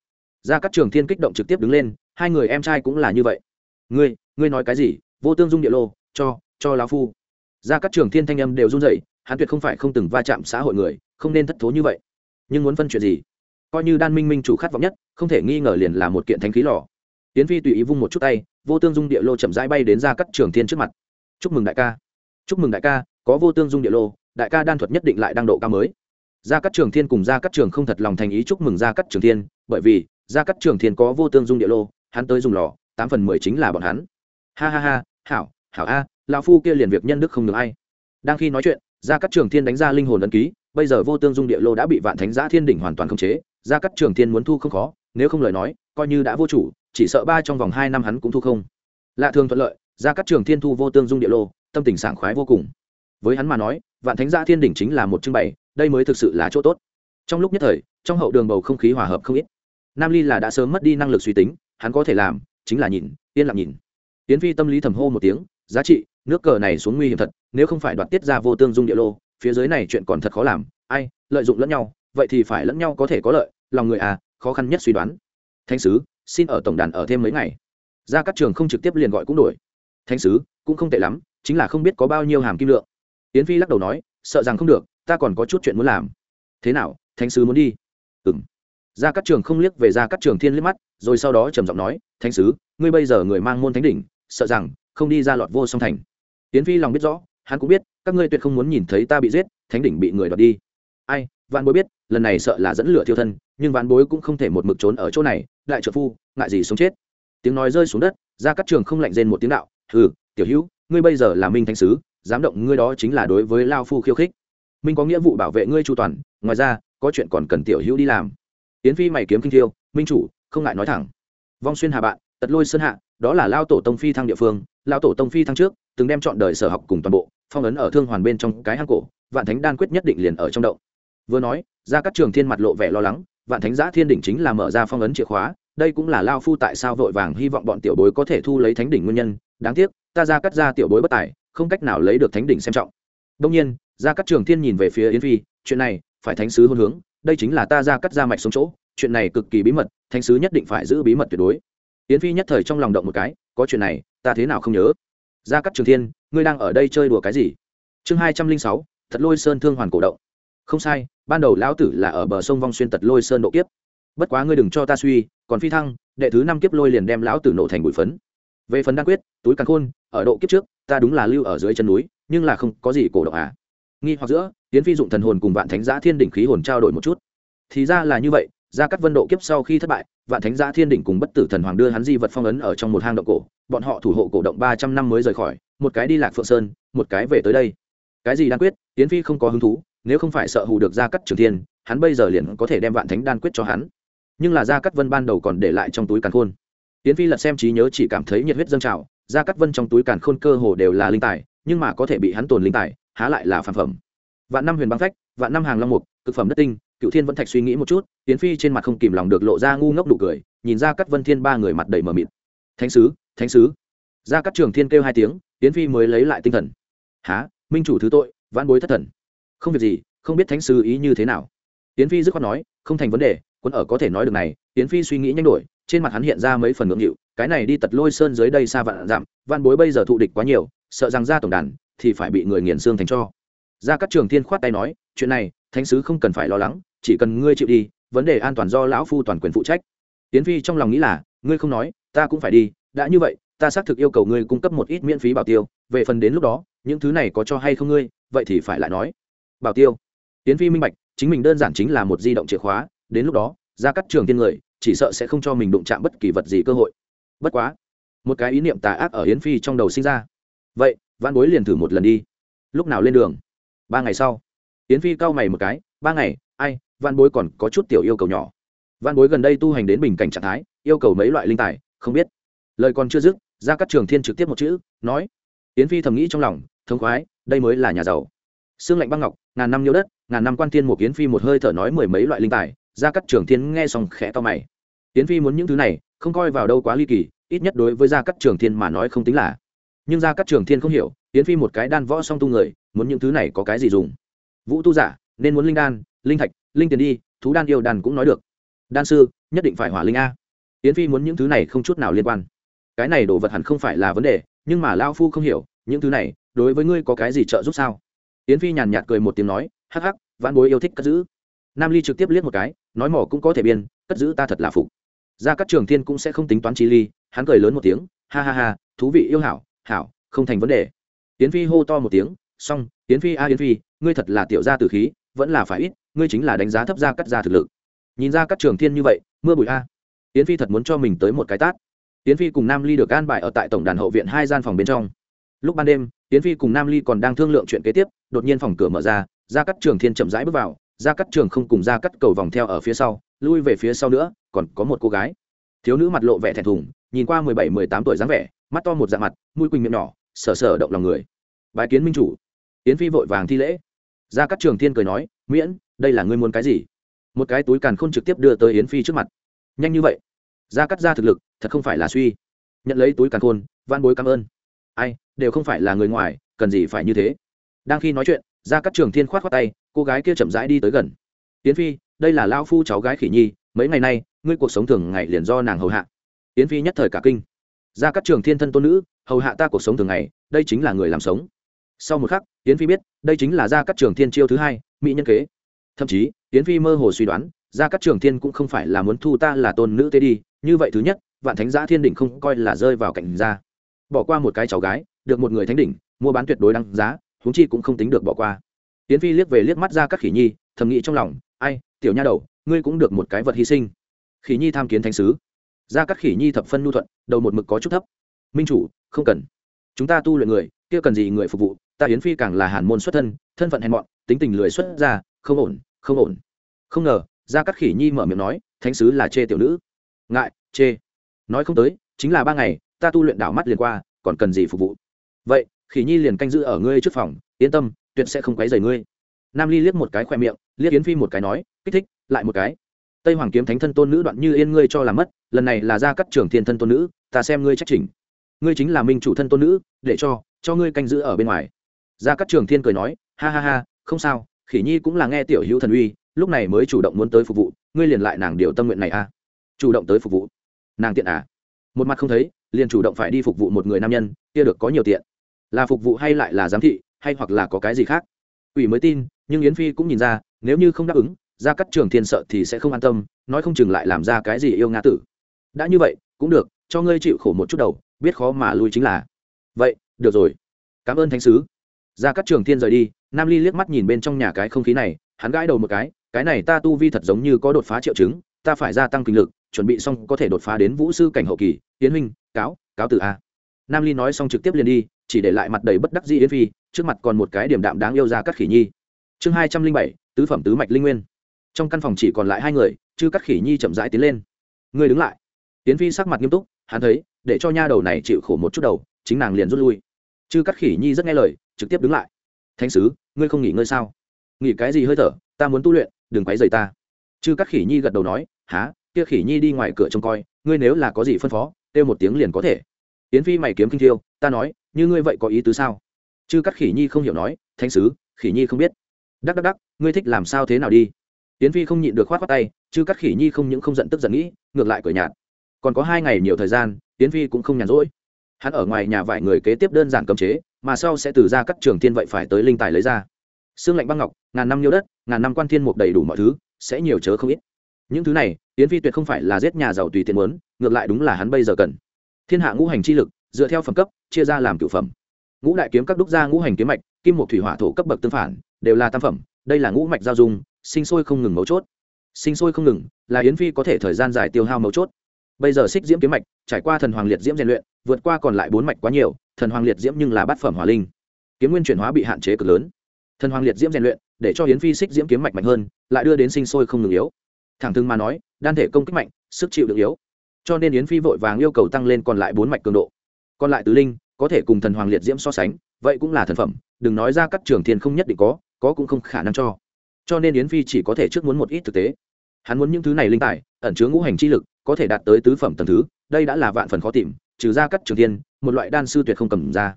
Ra các trường thiên kích động trực tiếp đứng lên, hai người em trai cũng là như vậy. Ngươi ngươi nói cái gì? Vô tương dung địa lô, cho cho lão phu. Ra các trường thiên thanh âm đều run rẩy, hắn tuyệt không phải không từng va chạm xã hội người, không nên thất thố như vậy. Nhưng muốn phân chuyện gì? Coi như đan minh minh chủ khát vọng nhất, không thể nghi ngờ liền là một kiện thánh khí lò. Tiến phi tùy ý vung một chút tay, vô tương dung địa lô chậm rãi bay đến ra các trường thiên trước mặt. Chúc mừng đại ca, chúc mừng đại ca, có vô tương dung địa lô đại ca đan thuật nhất định lại đang độ cao mới. Gia cát trường thiên cùng gia cát trường không thật lòng thành ý chúc mừng gia cát trường thiên, bởi vì gia cát trường thiên có vô tương dung địa lô, hắn tới dùng lò, tám phần mười chính là bọn hắn. Ha ha ha, hảo hảo a, lão phu kia liền việc nhân đức không được ai. Đang khi nói chuyện, gia cát trường thiên đánh ra linh hồn ấn ký, bây giờ vô tương dung địa lô đã bị vạn thánh giã thiên đỉnh hoàn toàn khống chế, gia cát trường thiên muốn thu không khó, nếu không lời nói, coi như đã vô chủ, chỉ sợ ba trong vòng hai năm hắn cũng thu không. Lạ thường thuận lợi, gia cát trường thiên thu vô tương dung địa lô, tâm tình sảng khoái vô cùng với hắn mà nói, vạn thánh gia thiên đỉnh chính là một trưng bày, đây mới thực sự là chỗ tốt. Trong lúc nhất thời, trong hậu đường bầu không khí hòa hợp không ít. Nam ly là đã sớm mất đi năng lực suy tính, hắn có thể làm chính là nhìn, yên lặng nhìn. Tiến phi tâm lý thầm hô một tiếng, giá trị, nước cờ này xuống nguy hiểm thật, nếu không phải đoạt tiết ra vô tương dung địa lô, phía dưới này chuyện còn thật khó làm, ai, lợi dụng lẫn nhau, vậy thì phải lẫn nhau có thể có lợi, lòng người à khó khăn nhất suy đoán. Thánh sứ, xin ở tổng đàn ở thêm mấy ngày. Ra các trường không trực tiếp liền gọi cũng đổi. Thánh sứ, cũng không tệ lắm, chính là không biết có bao nhiêu hàm kim lượng yến phi lắc đầu nói, sợ rằng không được, ta còn có chút chuyện muốn làm. Thế nào, thánh sứ muốn đi? Ừ m ra các trường không liếc về ra các trường thiên liếc mắt, rồi sau đó trầm giọng nói, thánh sứ, ngươi bây giờ người mang môn thánh đỉnh, sợ rằng không đi ra lọt vô song thành. Yến phi lòng biết rõ, hắn cũng biết, các ngươi tuyệt không muốn nhìn thấy ta bị giết, thánh đỉnh bị người đoạt đi. Ai, vạn bối biết, lần này sợ là dẫn lửa thiêu thân, nhưng vạn bối cũng không thể một mực trốn ở chỗ này đại trợ phu, ngại gì sống chết. Tiếng nói rơi xuống đất ra các trường không lạnh rên một tiếng đạo ừ tiểu hữu, ngươi bây giờ là minh thánh sứ dám động ngươi đó chính là đối với lao phu khiêu khích. Minh có nghĩa vụ bảo vệ ngươi chu toàn, ngoài ra, có chuyện còn cần tiểu hữu đi làm. Yến phi mày kiếm kinh thiêu, minh chủ, không ngại nói thẳng. Vong xuyên hà bạn, tật lôi sơn hạ, đó là lao tổ tông phi thăng địa phương, lao tổ tông phi thăng trước, từng đem chọn đời sở học cùng toàn bộ, phong ấn ở thương hoàn bên trong cái hang cổ, vạn thánh đan quyết nhất định liền ở trong động. Vừa nói, ra các trường thiên mặt lộ vẻ lo lắng, vạn thánh giã thiên đỉnh chính là mở ra phong ấn chìa khóa, đây cũng là lao phu tại sao vội vàng hy vọng bọn tiểu bối có thể thu lấy thánh đỉnh nguyên nhân, đáng tiếc, ta ra cắt ra tiểu bối bất tài không cách nào lấy được thánh đỉnh xem trọng. Đông nhiên ra cát trường thiên nhìn về phía yến phi, chuyện này, phải thánh sứ hôn hướng, đây chính là ta ra cắt ra mạch xuống chỗ, chuyện này cực kỳ bí mật, thánh sứ nhất định phải giữ bí mật tuyệt đối. Yến phi nhất thời trong lòng động một cái, có chuyện này, ta thế nào không nhớ? Ra cắt trường thiên, ngươi đang ở đây chơi đùa cái gì? Chương hai trăm linh sáu, thật lôi sơn thương hoàn cổ động. Không sai, ban đầu lão tử là ở bờ sông vong xuyên tật lôi sơn độ kiếp. Bất quá ngươi đừng cho ta suy, còn phi thăng, đệ thứ năm kiếp lôi liền đem lão tử nổ thành bụi phấn về phần đan quyết, túi càn khôn, ở độ kiếp trước, ta đúng là lưu ở dưới chân núi, nhưng là không có gì cổ động à. Nghi hoặc giữa tiến phi dụng thần hồn cùng vạn thánh giã thiên đỉnh khí hồn trao đổi một chút. Thì ra là như vậy ra các vân độ kiếp sau khi thất bại, vạn thánh giã thiên đỉnh cùng bất tử thần hoàng đưa hắn di vật phong ấn ở trong một hang động cổ, bọn họ thủ hộ cổ động ba trăm năm mới rời khỏi, một cái đi lạc phượng sơn, một cái về tới đây. Cái gì đan quyết tiến phi không có hứng thú, nếu không phải sợ hù được gia cắt trường thiên, hắn bây giờ liền có thể đem vạn thánh đan quyết cho hắn. Nhưng là gia cắt vân ban đầu còn để lại trong túi càn khôn tiến phi lật xem trí nhớ chỉ cảm thấy nhiệt huyết dâng trào gia cắt vân trong túi càn khôn cơ hồ đều là linh tài, nhưng mà có thể bị hắn tồn linh tài, há lại là phản phẩm. Vạn năm huyền băng phách, vạn năm hàng long mục, cực phẩm đất tinh cựu thiên vẫn thạch suy nghĩ một chút tiến phi trên mặt không kìm lòng được lộ ra ngu ngốc đủ cười, nhìn ra cắt vân thiên ba người mặt đầy mờ mịt. Thánh sứ thánh sứ. Ra cắt trường thiên kêu hai tiếng tiến phi mới lấy lại tinh thần. Há minh chủ thứ tội, vãn bối thất thần. Không việc gì, không biết thánh sứ ý như thế nào. Tiến phi dứt khoát nói, không thành vấn đề, quân ở có thể nói được này. Tiến phi suy nghĩ nhanh đổi trên mặt hắn hiện ra mấy phần ngưỡng nghịu, cái này đi tật lôi sơn dưới đây xa vạn giảm văn bối bây giờ thụ địch quá nhiều, sợ rằng ra tổng đàn thì phải bị người nghiền xương thành cho. Ra các trường thiên khoát tay nói, chuyện này, thánh sứ không cần phải lo lắng, chỉ cần ngươi chịu đi, vấn đề an toàn do lão phu toàn quyền phụ trách. Tiến phi trong lòng nghĩ là, ngươi không nói, ta cũng phải đi, đã như vậy, ta xác thực yêu cầu ngươi cung cấp một ít miễn phí bảo tiêu, về phần đến lúc đó, những thứ này có cho hay không ngươi, vậy thì phải lại nói. Bảo tiêu. Tiến phi minh bạch, chính mình đơn giản chính là một di động chìa khóa, đến lúc đó ra cắt trường thiên người chỉ sợ sẽ không cho mình đụng chạm bất kỳ vật gì cơ hội. Bất quá, một cái ý niệm tà ác ở yến phi trong đầu sinh ra. Vậy văn bối liền thử một lần đi. Lúc nào lên đường? Ba ngày sau. Yến phi cau mày một cái, ba ngày, ai văn bối còn có chút tiểu yêu cầu nhỏ. Văn bối gần đây tu hành đến bình cảnh trạng thái, yêu cầu mấy loại linh tài, không biết. Lời còn chưa dứt ra các trường thiên trực tiếp một chữ, nói. Yến phi thầm nghĩ trong lòng thống khoái, đây mới là nhà giàu. Xương lạnh băng ngọc, ngàn năm nhiêu đất, ngàn năm quan thiên một yến phi một hơi thở nói mười mấy loại linh tài ra các trường thiên nghe xong khẽ to mày. Tiến phi muốn những thứ này, không coi vào đâu quá ly kỳ, ít nhất đối với gia cắt trường thiên mà nói không tính là. Nhưng gia cắt trường thiên không hiểu Tiễn phi một cái đan võ song tu người, muốn những thứ này có cái gì dùng? Vũ tu giả, nên muốn linh đan, linh thạch, linh tiền đi, thú đan yêu đan cũng nói được. Đan sư, nhất định phải hỏa linh a. Tiễn phi muốn những thứ này không chút nào liên quan. Cái này đồ vật hẳn không phải là vấn đề, nhưng mà lao phu không hiểu, những thứ này, đối với ngươi có cái gì trợ giúp sao? Tiễn phi nhàn nhạt cười một tiếng nói, hắc hắc, vãn bối yêu thích cất giữ. Nam ly trực tiếp liếc một cái, nói mỏ cũng có thể biên cất giữ ta thật là phục. Ra các trường thiên cũng sẽ không tính toán chi ly, hắn cười lớn một tiếng, ha ha ha, thú vị yêu hảo hảo, không thành vấn đề. Yến phi hô to một tiếng, xong, yến phi a, yến phi, ngươi thật là tiểu gia tử khí, vẫn là phải ít, ngươi chính là đánh giá thấp ra cắt ra thực lực. Nhìn ra các trường thiên như vậy, mưa bụi a. Yến phi thật muốn cho mình tới một cái tát. Yến phi cùng nam ly được an bài ở tại tổng đàn hậu viện hai gian phòng bên trong. Lúc ban đêm, yến phi cùng nam ly còn đang thương lượng chuyện kế tiếp, đột nhiên phòng cửa mở ra ra các trường thiên chậm rãi bước vào ra cắt trường không cùng ra cắt cầu vòng theo ở phía sau, lui về phía sau nữa, còn có một cô gái. Thiếu nữ mặt lộ vẻ thẹn thùng, nhìn qua mười bảy, mười tám tuổi dáng vẻ, mắt to một dạng mặt, mũi quỳnh miệng nhỏ sở sờ động lòng người. Bài kiến minh chủ. Yến phi vội vàng thi lễ. Ra cắt trường thiên cười nói, miễn, đây là ngươi muốn cái gì? Một cái túi càn khôn trực tiếp đưa tới yến phi trước mặt. Nhanh như vậy. Ra cắt ra thực lực, thật không phải là suy. Nhận lấy túi càn khôn van bối cảm ơn. Ai, đều không phải là người ngoài, cần gì phải như thế? Đang khi nói chuyện, ra cắt trường thiên khoát khoát tay cô gái kia chậm rãi đi tới gần. Tiến phi, đây là lao phu cháu gái khỉ nhi, mấy ngày nay, ngươi cuộc sống thường ngày liền do nàng hầu hạ. Tiến phi nhất thời cả kinh. Ra các trường thiên thân tôn nữ, hầu hạ ta cuộc sống thường ngày, đây chính là người làm sống. Sau một khắc tiến phi biết, đây chính là ra các trường thiên chiêu thứ hai, mỹ nhân kế. Thậm chí tiến phi mơ hồ suy đoán, ra các trường thiên cũng không phải là muốn thu ta là tôn nữ tế đi, như vậy thứ nhất, vạn thánh giã thiên đỉnh không coi là rơi vào cảnh ra. Bỏ qua một cái cháu gái, được một người thánh đỉnh, mua bán tuyệt đối đăng giá, huống chi cũng không tính được bỏ qua. Tiến phi liếc về liếc mắt ra các khỉ nhi, thầm nghĩ trong lòng, ai, tiểu nha đầu, ngươi cũng được một cái vật hy sinh. Khỉ nhi tham kiến thánh sứ. Ra các khỉ nhi thập phân nhu thuận, đầu một mực có chút thấp. Minh chủ, không cần. Chúng ta tu luyện người, kia cần gì người phục vụ, ta yến phi càng là hàn môn xuất thân thân phận hèn mọn, tính tình lười xuất ra, không ổn không ổn. Không ngờ, ra các khỉ nhi mở miệng nói, thánh sứ là chê tiểu nữ. Ngại, chê. Nói không tới, chính là ba ngày, ta tu luyện đảo mắt liền qua, còn cần gì phục vụ? Vậy, khỉ nhi liền canh giữ ở ngươi trước phòng, yên tâm tuyệt sẽ không quấy rầy ngươi. Nam ly liếc một cái khoe miệng, liếc yến phi một cái nói, kích thích, lại một cái. Tây hoàng kiếm thánh thân tôn nữ đoạn như yên ngươi cho là mất, lần này là ra cắt trưởng thiên thân tôn nữ, ta xem ngươi trách chỉnh. Ngươi chính là minh chủ thân tôn nữ, để cho cho ngươi canh giữ ở bên ngoài. Ra cắt trường thiên cười nói, ha ha ha, không sao, khỉ nhi cũng là nghe tiểu hữu thần uy, lúc này mới chủ động muốn tới phục vụ, ngươi liền lại nàng điều tâm nguyện này à? Chủ động tới phục vụ. Nàng tiện à? Một mặt không thấy, liền chủ động phải đi phục vụ một người nam nhân, kia được có nhiều tiện. Là phục vụ hay lại là giám thị hay hoặc là có cái gì khác. Ủy mới tin, nhưng yến phi cũng nhìn ra, nếu như không đáp ứng ra cắt trường thiên sợ thì sẽ không an tâm, nói không chừng lại làm ra cái gì yêu ngã tử. Đã như vậy, cũng được, cho ngươi chịu khổ một chút đầu, biết khó mà lui chính là. Vậy, được rồi. Cảm ơn thánh sứ. Ra cắt trường thiên rời đi, nam ly liếc mắt nhìn bên trong nhà cái không khí này, hắn gãi đầu một cái cái này ta tu vi thật giống như có đột phá triệu chứng, ta phải gia tăng kinh lực, chuẩn bị xong có thể đột phá đến vũ sư cảnh hậu kỳ. Tiến huynh, cáo cáo từ a. Nam ly nói xong trực tiếp liền đi chỉ để lại mặt đầy bất đắc dĩ yến phi, trước mặt còn một cái điểm đạm đáng yêu ra cắt khỉ nhi. Chương hai trăm linh bảy, tứ phẩm tứ mạch linh nguyên. Trong căn phòng chỉ còn lại hai người chứ cắt khỉ nhi chậm rãi tiến lên. Người đứng lại. Yến phi sắc mặt nghiêm túc, hắn thấy, để cho nha đầu này chịu khổ một chút đầu, chính nàng liền rút lui. Chư cắt khỉ nhi rất nghe lời, trực tiếp đứng lại. Thánh sứ, ngươi không nghỉ ngơi sao? Nghỉ cái gì hơi thở, ta muốn tu luyện, đừng quấy rầy ta. Chư cắt khỉ nhi gật đầu nói há kia khỉ nhi đi ngoài cửa trông coi, ngươi nếu là có gì phân phó, kêu một tiếng liền có thể. Yến phi mày kiếm kinh thiêu, ta nói như ngươi vậy có ý tứ sao? Chư cắt khỉ nhi không hiểu nói, thánh sứ, khỉ nhi không biết. Đắc đắc đắc, ngươi thích làm sao thế nào đi? Tiến phi không nhịn được khoát khoát tay, chư cắt khỉ nhi không những không giận tức giận nghĩ, ngược lại cười nhạt. Còn có hai ngày nhiều thời gian tiến phi cũng không nhàn rỗi. Hắn ở ngoài nhà vài người kế tiếp đơn giản cấm chế, mà sau sẽ từ ra các trường thiên vậy phải tới linh tài lấy ra. Xương lạnh băng ngọc, ngàn năm nhiêu đất, ngàn năm quan thiên mục đầy đủ mọi thứ, sẽ nhiều chớ không ít. Những thứ này tiến phi tuyệt không phải là giết nhà giàu tùy tiện muốn, ngược lại đúng là hắn bây giờ cần. Thiên hạ ngũ hành chi lực dựa theo phẩm cấp, chia ra làm cựu phẩm. Ngũ đại kiếm các đúc gia ngũ hành kiếm mạch, kim một thủy hỏa thổ cấp bậc tương phản, đều là tam phẩm, đây là ngũ mạch giao dung, sinh sôi không ngừng mấu chốt. Sinh sôi không ngừng, là yến phi có thể thời gian dài tiêu hao mấu chốt. Bây giờ xích diễm kiếm mạch, trải qua thần hoàng liệt diễm rèn luyện, vượt qua còn lại bốn mạch quá nhiều, thần hoàng liệt diễm nhưng là bát phẩm hỏa linh. Kiếm nguyên chuyển hóa bị hạn chế cực lớn. Thần hoàng liệt diễm rèn luyện, để cho hiến phi xích diễm kiếm mạch mạnh hơn, lại đưa đến sinh sôi không ngừng yếu. Thẳng thừng mà nói, đan thể công kích mạnh, sức chịu được yếu. Cho nên yến phi vội vàng yêu cầu tăng lên còn lại bốn mạch cường độ còn lại tứ linh, có thể cùng thần hoàng liệt diễm so sánh, vậy cũng là thần phẩm, đừng nói ra các trường thiên không nhất định có có cũng không khả năng cho. Cho nên yến phi chỉ có thể trước muốn một ít thực tế. Hắn muốn những thứ này linh tài, ẩn chứa ngũ hành chi lực, có thể đạt tới tứ phẩm tầng thứ, đây đã là vạn phần khó tìm, trừ ra các trường thiên, một loại đan sư tuyệt không cầm ra.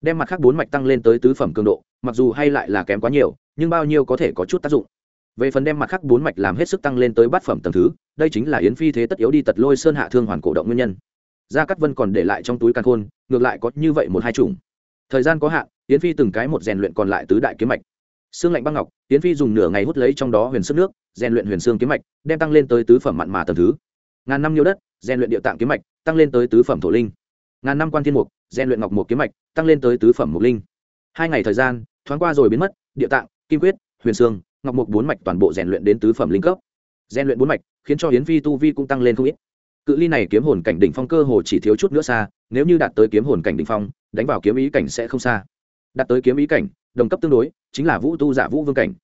Đem mặt khác bốn mạch tăng lên tới tứ phẩm cường độ, mặc dù hay lại là kém quá nhiều, nhưng bao nhiêu có thể có chút tác dụng. Về phần đem mặt khác bốn mạch làm hết sức tăng lên tới bát phẩm tầng thứ, đây chính là yến phi thế tất yếu đi tật lôi sơn hạ thương hoàn cổ động nguyên nhân gia cát vân còn để lại trong túi căn khôn, ngược lại có như vậy một hai chủng. Thời gian có hạn, yến phi từng cái một rèn luyện còn lại tứ đại kiếm mạch. Xương lạnh băng ngọc, yến phi dùng nửa ngày hút lấy trong đó huyền sức nước, rèn luyện huyền xương kiếm mạch, đem tăng lên tới tứ phẩm mặn mà tầm thứ. Ngàn năm nhiêu đất, rèn luyện địa tạng kiếm mạch, tăng lên tới tứ phẩm thổ linh. Ngàn năm quan thiên mục, rèn luyện ngọc một kiếm mạch, tăng lên tới tứ phẩm mục linh. Hai ngày thời gian, thoáng qua rồi biến mất, địa tạng, kim quyết, huyền xương ngọc mục bốn mạch toàn bộ rèn luyện đến tứ phẩm linh cấp. Rèn luyện bốn mạch, khiến cho hiến phi tu vi cũng tăng lên không ít cự ly này kiếm hồn cảnh đỉnh phong cơ hồ chỉ thiếu chút nữa xa, nếu như đạt tới kiếm hồn cảnh đỉnh phong, đánh vào kiếm ý cảnh sẽ không xa. Đạt tới kiếm ý cảnh, đồng cấp tương đối, chính là vũ tu giả vũ vương cảnh.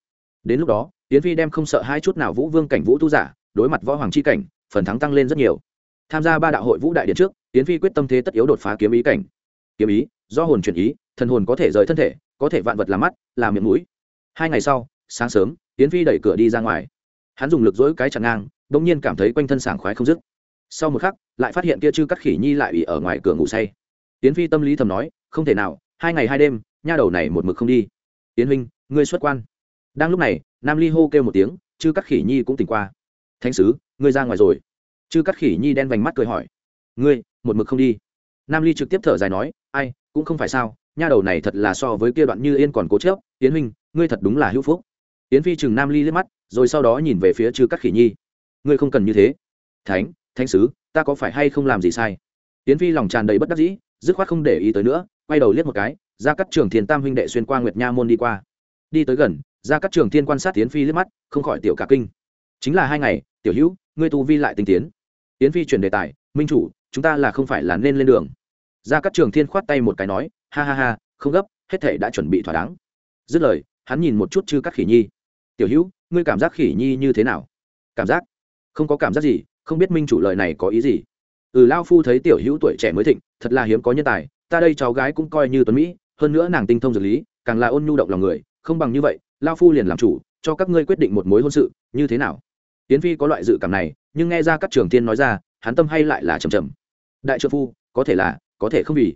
Đến lúc đó tiến phi đem không sợ hai chút nào vũ vương cảnh vũ tu giả, đối mặt võ hoàng c h i cảnh, phần thắng tăng lên rất nhiều. Tham gia ba đạo hội vũ đại điện trước tiến phi quyết tâm thế tất yếu đột phá kiếm ý cảnh. Kiếm ý, do hồn chuyển ý, thần hồn có thể rời thân thể, có thể vạn vật làm mắt làm miệng mũi. Hai ngày sau, sáng sớm tiến phi đẩy cửa đi ra ngoài. Hắn dùng lực dỗi cái chặn ngang đ ỗ n g nhiên cảm thấy quanh thân sảng khoái không dứt sau một khắc, lại phát hiện kia chư cắt khỉ nhi lại ủy ở ngoài cửa ngủ say. Tiến phi tâm lý thầm nói, không thể nào, hai ngày hai đêm, nha đầu này một mực không đi. Tiến huynh, ngươi xuất quan. Đang lúc này, nam ly hô kêu một tiếng, chư cắt khỉ nhi cũng tỉnh qua. Thánh sứ, ngươi ra ngoài rồi. Chư cắt khỉ nhi đen vành mắt cười hỏi, ngươi, một mực không đi. Nam ly trực tiếp thở dài nói, ai, cũng không phải sao, nha đầu này thật là so với kia đoạn như yên còn cố chớp tiến huynh, ngươi thật đúng là hữu phúc. Tiến phi chừng nam ly liếc mắt, rồi sau đó nhìn về phía chư cắt khỉ nhi. Ngươi không cần như thế. Thánh thánh sứ, ta có phải hay không làm gì sai? Tiến phi lòng tràn đầy bất đắc dĩ, dứt khoát không để ý tới nữa, quay đầu liếc một cái ra cắt trường Thiên tam huynh đệ xuyên qua nguyệt nha môn đi qua. Đi tới gần ra cắt trường thiên quan sát tiến phi liếc mắt, không khỏi tiểu cả kinh. Chính là hai ngày, tiểu hữu, ngươi tu vi lại tinh tiến. Tiến phi chuyển đề tài, minh chủ, chúng ta là không phải là nên lên đường. Ra các trường thiên khoát tay một cái nói, ha ha ha, không gấp, hết thể đã chuẩn bị thỏa đáng. Dứt lời, hắn nhìn một chút chư các khỉ nhi. Tiểu hữu, ngươi cảm giác khỉ nhi như thế nào? Cảm giác? Không có cảm giác gì không biết minh chủ lời này có ý gì. Ừ lao phu thấy tiểu hữu tuổi trẻ mới thịnh, thật là hiếm có nhân tài, ta đây cháu gái cũng coi như tuấn mỹ, hơn nữa nàng tinh thông dược lý, càng là ôn nhu động lòng người, không bằng như vậy lao phu liền làm chủ, cho các ngươi quyết định một mối hôn sự, như thế nào? Tiến phi có loại dự cảm này, nhưng nghe ra các trường tiên nói ra, hắn tâm hay lại là trầm trầm. Đại trợ phu, có thể là, có thể không vì.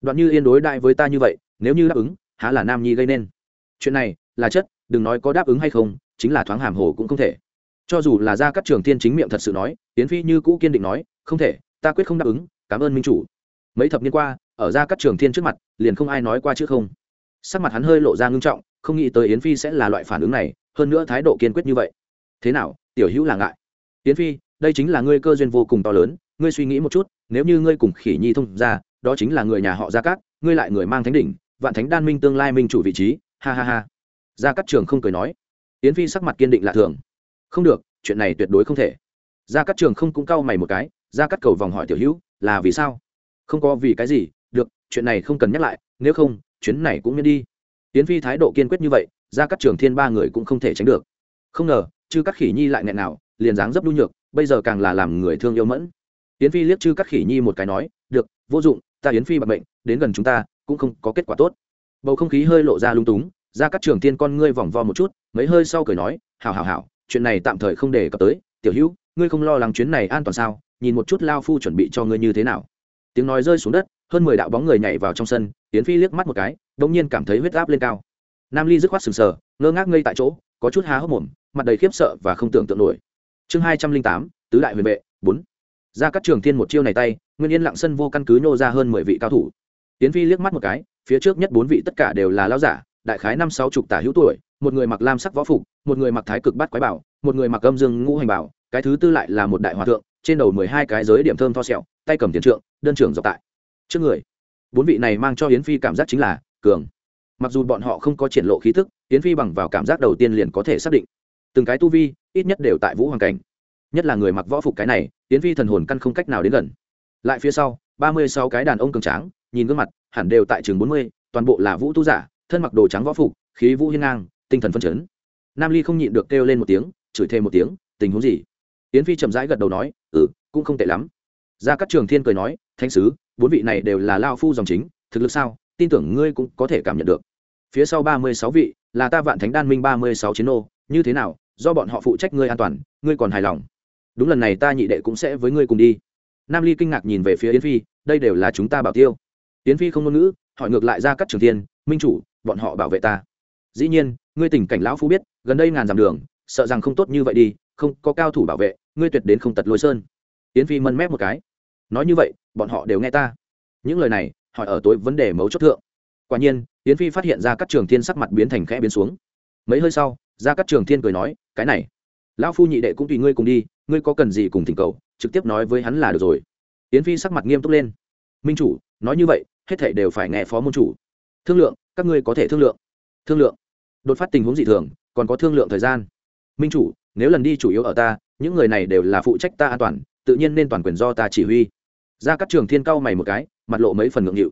Đoạn như yên đối đại với ta như vậy, nếu như đáp ứng, há là nam nhi gây nên. Chuyện này, là chất, đừng nói có đáp ứng hay không, chính là thoáng hàm hồ cũng không thể cho dù là ra các trường thiên chính miệng thật sự nói tiến phi như cũ kiên định nói, không thể, ta quyết không đáp ứng, cảm ơn minh chủ. Mấy thập niên qua, ở ra các trường thiên trước mặt, liền không ai nói qua chứ không. Sắc mặt hắn hơi lộ ra ngưng trọng, không nghĩ tới yến phi sẽ là loại phản ứng này, hơn nữa thái độ kiên quyết như vậy. Thế nào, tiểu hữu là ngại? Yến phi, đây chính là ngươi cơ duyên vô cùng to lớn, ngươi suy nghĩ một chút, nếu như ngươi cùng khỉ nhi thông ra đó chính là người nhà họ gia cát, ngươi lại người mang thánh đỉnh, vạn thánh đan minh tương lai minh chủ vị trí, ha ha ha. Gia cát trường không cười nói. Yến phi sắc mặt kiên định lạ thường không được, chuyện này tuyệt đối không thể. Ra các trường không cũng cau mày một cái ra cắt cầu vòng hỏi tiểu hữu, là vì sao? Không có vì cái gì, được, chuyện này không cần nhắc lại, nếu không, chuyến này cũng miễn đi. Tiến phi thái độ kiên quyết như vậy ra các trường thiên ba người cũng không thể tránh được. Không ngờ, chư các khỉ nhi lại nghẹn nào, liền dáng dấp nhu nhược, bây giờ càng là làm người thương yêu mẫn. Tiến phi liếc chư các khỉ nhi một cái nói, được, vô dụng, ta yến phi bạc bệnh đến gần chúng ta, cũng không có kết quả tốt. Bầu không khí hơi lộ ra lung túng ra các trường thiên con ngươi vòng vo một chút, mấy hơi sau cười nói, hảo hảo hảo chuyện này tạm thời không để cập tới, tiểu hữu, ngươi không lo lắng chuyến này an toàn sao? Nhìn một chút lao phu chuẩn bị cho ngươi như thế nào. Tiếng nói rơi xuống đất, hơn mười đạo bóng người nhảy vào trong sân tiến phi liếc mắt một cái đ ỗ n g nhiên cảm thấy huyết áp lên cao. Nam ly dứt khoát sừng sờ, ngơ ngác ngây tại chỗ, có chút há hốc mồm, mặt đầy khiếp sợ và không tưởng tượng nổi. Chương hai trăm linh tám, tứ đại huyền vệ, bốn. Ra các trường thiên một chiêu này tay, nguyên yên lặng sân vô căn cứ nhô ra hơn mười vị cao thủ. Tiến phi liếc mắt một cái, phía trước nhất bốn vị tất cả đều là lao giả, đại khái năm sáu chục tả hữu tuổi, một người mặc lam sắc võ phục một người mặc thái cực bát quái bảo, một người mặc âm dương ngũ hành bảo, cái thứ tư lại là một đại hòa thượng, trên đầu mười hai cái giới điểm thơm tho sẹo, tay cầm tiền trượng, đơn trưởng dọc tại trước người. Bốn vị này mang cho yến phi cảm giác chính là cường. Mặc dù bọn họ không có triển lộ khí thức yến phi bằng vào cảm giác đầu tiên liền có thể xác định. Từng cái tu vi, ít nhất đều tại vũ hoàng cảnh. Nhất là người mặc võ phục cái này hiến phi thần hồn căn không cách nào đến gần. Lại phía sau, ba mươi sáu cái đàn ông cường tráng, nhìn gương mặt, hẳn đều tại trường bốn mươi, toàn bộ là vũ tu giả, thân mặc đồ trắng võ phục, khí vũ hiên ngang, tinh thần phân chấn nam ly không nhịn được kêu lên một tiếng chửi thêm một tiếng tình huống gì? Yến phi chậm rãi gật đầu nói ừ cũng không tệ lắm. Ra các trường thiên cười nói Thánh sứ bốn vị này đều là lao phu dòng chính thực lực sao? Tin tưởng ngươi cũng có thể cảm nhận được. Phía sau ba mươi sáu vị là ta vạn thánh đan minh ba mươi sáu chiến ô như thế nào? Do bọn họ phụ trách ngươi an toàn ngươi còn hài lòng. Đúng lần này ta nhị đệ cũng sẽ với ngươi cùng đi. Nam ly kinh ngạc nhìn về phía yến phi đây đều là chúng ta bảo tiêu. Yến phi không ngôn ngữ hỏi ngược lại ra các trường Thiên, minh chủ bọn họ bảo vệ ta dĩ nhiên, ngươi tình cảnh lão phu biết, gần đây ngàn dặm đường, sợ rằng không tốt như vậy đi, không có cao thủ bảo vệ, ngươi tuyệt đến không tật lôi sơn. Yến phi mân mép một cái. Nói như vậy, bọn họ đều nghe ta. Những lời này, hỏi ở tối vấn đề mấu chốt thượng. Quả nhiên, yến phi phát hiện ra các trường thiên sắc mặt biến thành khẽ biến xuống. Mấy hơi sau, ra các trường thiên cười nói, cái này, lão phu nhị đệ cũng tùy ngươi cùng đi, ngươi có cần gì cùng thỉnh cầu, trực tiếp nói với hắn là được rồi. Yến phi sắc mặt nghiêm túc lên. Minh chủ, nói như vậy, hết thảy đều phải nghe phó môn chủ. Thương lượng, các ngươi có thể thương lượng thương lượng. Đột phát tình huống dị thường, còn có thương lượng thời gian. Minh chủ, nếu lần đi chủ yếu ở ta, những người này đều là phụ trách ta an toàn, tự nhiên nên toàn quyền do ta chỉ huy. Ra các trường thiên cao mày một cái, mặt lộ mấy phần ngượng nghịu.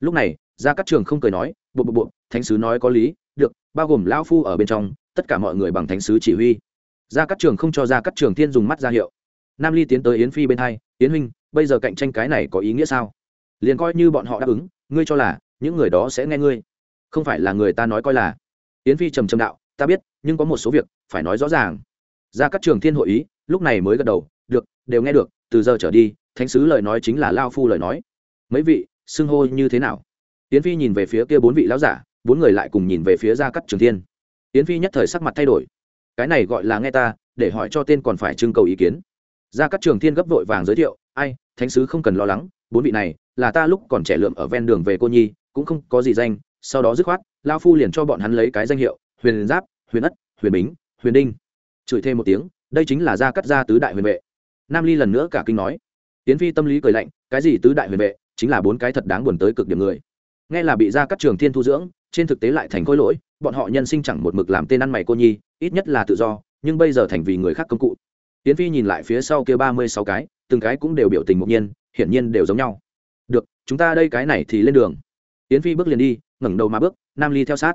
Lúc này ra các trường không cười nói bộ bộ bộ thánh sứ nói có lý, được, bao gồm lão phu ở bên trong, tất cả mọi người bằng thánh sứ chỉ huy. Ra các trường không cho ra các trường thiên dùng mắt ra hiệu. Nam ly tiến tới yến phi bên hai, yến huynh, bây giờ cạnh tranh cái này có ý nghĩa sao? Liền coi như bọn họ đáp ứng, ngươi cho là, những người đó sẽ nghe ngươi không phải là người ta nói coi là. Yến phi trầm trầm đạo, ta biết, nhưng có một số việc, phải nói rõ ràng. Ra các trường thiên hội ý, lúc này mới gật đầu, được, đều nghe được, từ giờ trở đi, thánh sứ lời nói chính là lao phu lời nói. Mấy vị, xưng hô như thế nào? Yến phi nhìn về phía kia bốn vị lão giả, bốn người lại cùng nhìn về phía gia các trường thiên. Yến phi nhất thời sắc mặt thay đổi. Cái này gọi là nghe ta, để hỏi cho tên còn phải trưng cầu ý kiến. Ra các trường thiên gấp vội vàng giới thiệu, ai, thánh sứ không cần lo lắng, bốn vị này, là ta lúc còn trẻ lượm ở ven đường về cô nhi, cũng không có gì danh sau đó dứt khoát lao phu liền cho bọn hắn lấy cái danh hiệu, huyền giáp, huyền ất, huyền bính, huyền đinh. Chửi thêm một tiếng, đây chính là gia cắt gia tứ đại huyền vệ. Nam ly lần nữa cả kinh nói. Tiến phi tâm lý cười lạnh, cái gì tứ đại huyền vệ, chính là bốn cái thật đáng buồn tới cực điểm người. Nghe là bị gia cắt trường thiên thu dưỡng, trên thực tế lại thành khối lỗi, bọn họ nhân sinh chẳng một mực làm tên ăn mày cô nhi, ít nhất là tự do, nhưng bây giờ thành vì người khác công cụ. Tiến phi nhìn lại phía sau kia ba mươi sáu cái, từng cái cũng đều biểu tình ngẫu nhiên, hiển nhiên đều giống nhau. Được, chúng ta đây cái này thì lên đường. Tiến phi bước liền đi ngẩng đầu mà bước, nam ly theo sát.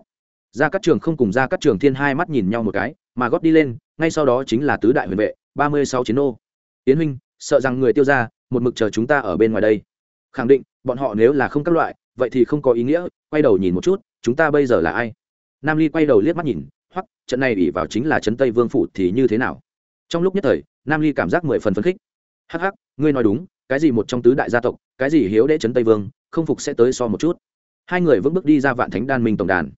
Ra các trường không cùng ra các trường thiên hai mắt nhìn nhau một cái, mà góp đi lên, ngay sau đó chính là tứ đại huyền vệ, ba mươi sáu chiến ô yến huynh, sợ rằng người tiêu ra một mực chờ chúng ta ở bên ngoài đây. Khẳng định, bọn họ nếu là không các loại, vậy thì không có ý nghĩa, quay đầu nhìn một chút, chúng ta bây giờ là ai? Nam ly quay đầu liếc mắt nhìn hoặc trận này ủy vào chính là trấn tây vương phủ thì như thế nào? Trong lúc nhất thời, nam ly cảm giác mười phần phấn khích. Hắc hắc, ngươi nói đúng, cái gì một trong tứ đại gia tộc, cái gì hiếu đế trấn tây vương, không phục sẽ tới so một chút hai người vững bước đi ra vạn thánh đan minh tổng đàn.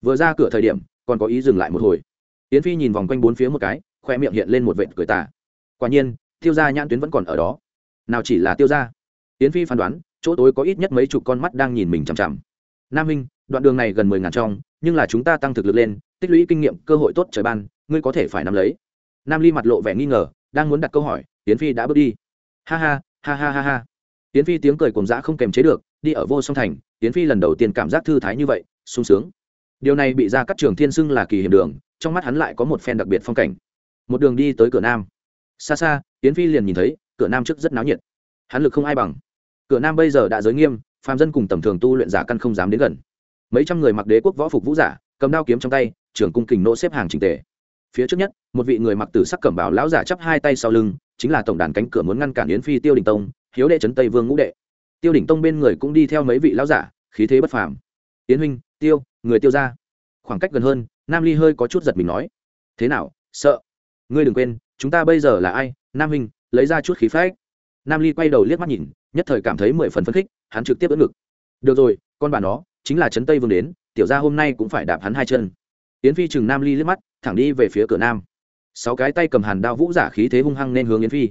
Vừa ra cửa thời điểm, còn có ý dừng lại một hồi. Yến phi nhìn vòng quanh bốn phía một cái, khoe miệng hiện lên một vệt cười tà. Quả nhiên, tiêu gia nhãn tuyến vẫn còn ở đó. Nào chỉ là tiêu gia. Yến phi phán đoán, chỗ tối có ít nhất mấy chục con mắt đang nhìn mình chằm chằm. Nam minh, đoạn đường này gần mười ngàn trong, nhưng là chúng ta tăng thực lực lên, tích lũy kinh nghiệm, cơ hội tốt trời ban, ngươi có thể phải nắm lấy. Nam ly mặt lộ vẻ nghi ngờ, đang muốn đặt câu hỏi, yến phi đã bước đi. Ha ha ha ha ha ha. Yến phi tiếng cười cùng dã không kềm chế được, đi ở vô song thành yến phi lần đầu tiên cảm giác thư thái như vậy, sung sướng. Điều này bị ra các trường thiên xưng là kỳ hiểm đường, trong mắt hắn lại có một phen đặc biệt phong cảnh. Một đường đi tới cửa nam. Xa xa, yến phi liền nhìn thấy, cửa nam trước rất náo nhiệt. Hắn lực không ai bằng. Cửa nam bây giờ đã giới nghiêm, phàm dân cùng tầm thường tu luyện giả căn không dám đến gần. Mấy trăm người mặc đế quốc võ phục vũ giả, cầm đao kiếm trong tay, trưởng cung kình nỗ xếp hàng trình tề. Phía trước nhất, một vị người mặc tử sắc cẩm bảo lão giả chắp hai tay sau lưng, chính là tổng đàn cánh cửa muốn ngăn cản yến phi tiêu đình tông, hiếu đệ trấn tây vương ngũ đệ tiêu đỉnh tông bên người cũng đi theo mấy vị lão giả, khí thế bất phàm. Yến huynh, tiêu, người tiêu ra. Khoảng cách gần hơn, nam ly hơi có chút giật mình nói. Thế nào, sợ? Ngươi đừng quên, chúng ta bây giờ là ai? Nam huynh, lấy ra chút khí phách. Nam ly quay đầu liếc mắt nhìn, nhất thời cảm thấy mười phần phấn khích, hắn trực tiếp ưỡn ngực. Được rồi, con bà nó, chính là trấn tây vương đến, tiểu ra hôm nay cũng phải đạp hắn hai chân. Yến phi chừng nam ly liếc mắt, thẳng đi về phía cửa nam. Sáu cái tay cầm hàn đao vũ giả khí thế hung hăng nên hướng yến phi.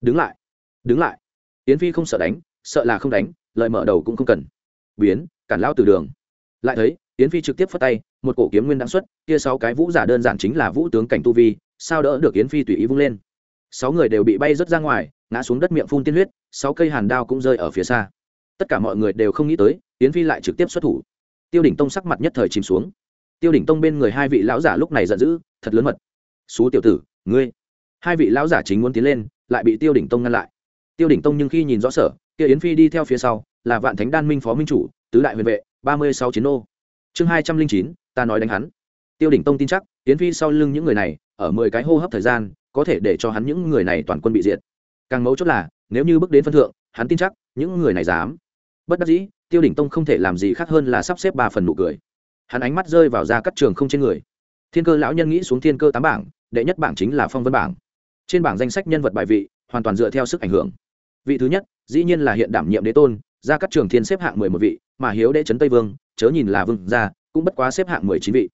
Đứng lại đứng lại. Yến phi không sợ đánh sợ là không đánh lợi mở đầu cũng không cần. Biến, cản lao từ đường. Lại thấy, yến phi trực tiếp phất tay, một cổ kiếm nguyên đáng xuất, kia sáu cái vũ giả đơn giản chính là vũ tướng cảnh tu vi, sao đỡ được yến phi tùy ý vung lên. Sáu người đều bị bay rớt ra ngoài, ngã xuống đất miệng phun tiên huyết, sáu cây hàn đao cũng rơi ở phía xa. Tất cả mọi người đều không nghĩ tới, yến phi lại trực tiếp xuất thủ. Tiêu đỉnh tông sắc mặt nhất thời chìm xuống. Tiêu đỉnh tông bên người hai vị lão giả lúc này giận dữ, thật lớn mật. Xú tiểu tử, ngươi. Hai vị lão giả chính muốn tiến lên, lại bị tiêu đỉnh tông ngăn lại. Tiêu đỉnh tông nhưng khi nhìn rõ sở kia yến phi đi theo phía sau, là vạn thánh đan minh phó minh chủ, tứ đại huyền vệ, ba mươi sáu chiến ô chương hai trăm linh chín, ta nói đánh hắn. Tiêu đỉnh tông tin chắc, yến phi sau lưng những người này, ở mười cái hô hấp thời gian, có thể để cho hắn những người này toàn quân bị diệt. Càng mấu chốt là, nếu như bước đến phân thượng, hắn tin chắc, những người này dám. Bất đắc dĩ, tiêu đỉnh tông không thể làm gì khác hơn là sắp xếp ba phần nụ cười. Hắn ánh mắt rơi vào ra cắt trường không trên người. Thiên cơ lão nhân nghĩ xuống thiên cơ tám bảng, đệ nhất bảng chính là phong vân bảng. Trên bảng danh sách nhân vật bài vị, hoàn toàn dựa theo sức ảnh hưởng. Vị thứ nhất dĩ nhiên là hiện đảm nhiệm đế tôn, ra các trường thiên xếp hạng mười một vị, mà hiếu đế trấn tây vương, chớ nhìn là vương gia, cũng bất quá xếp hạng mười chín vị.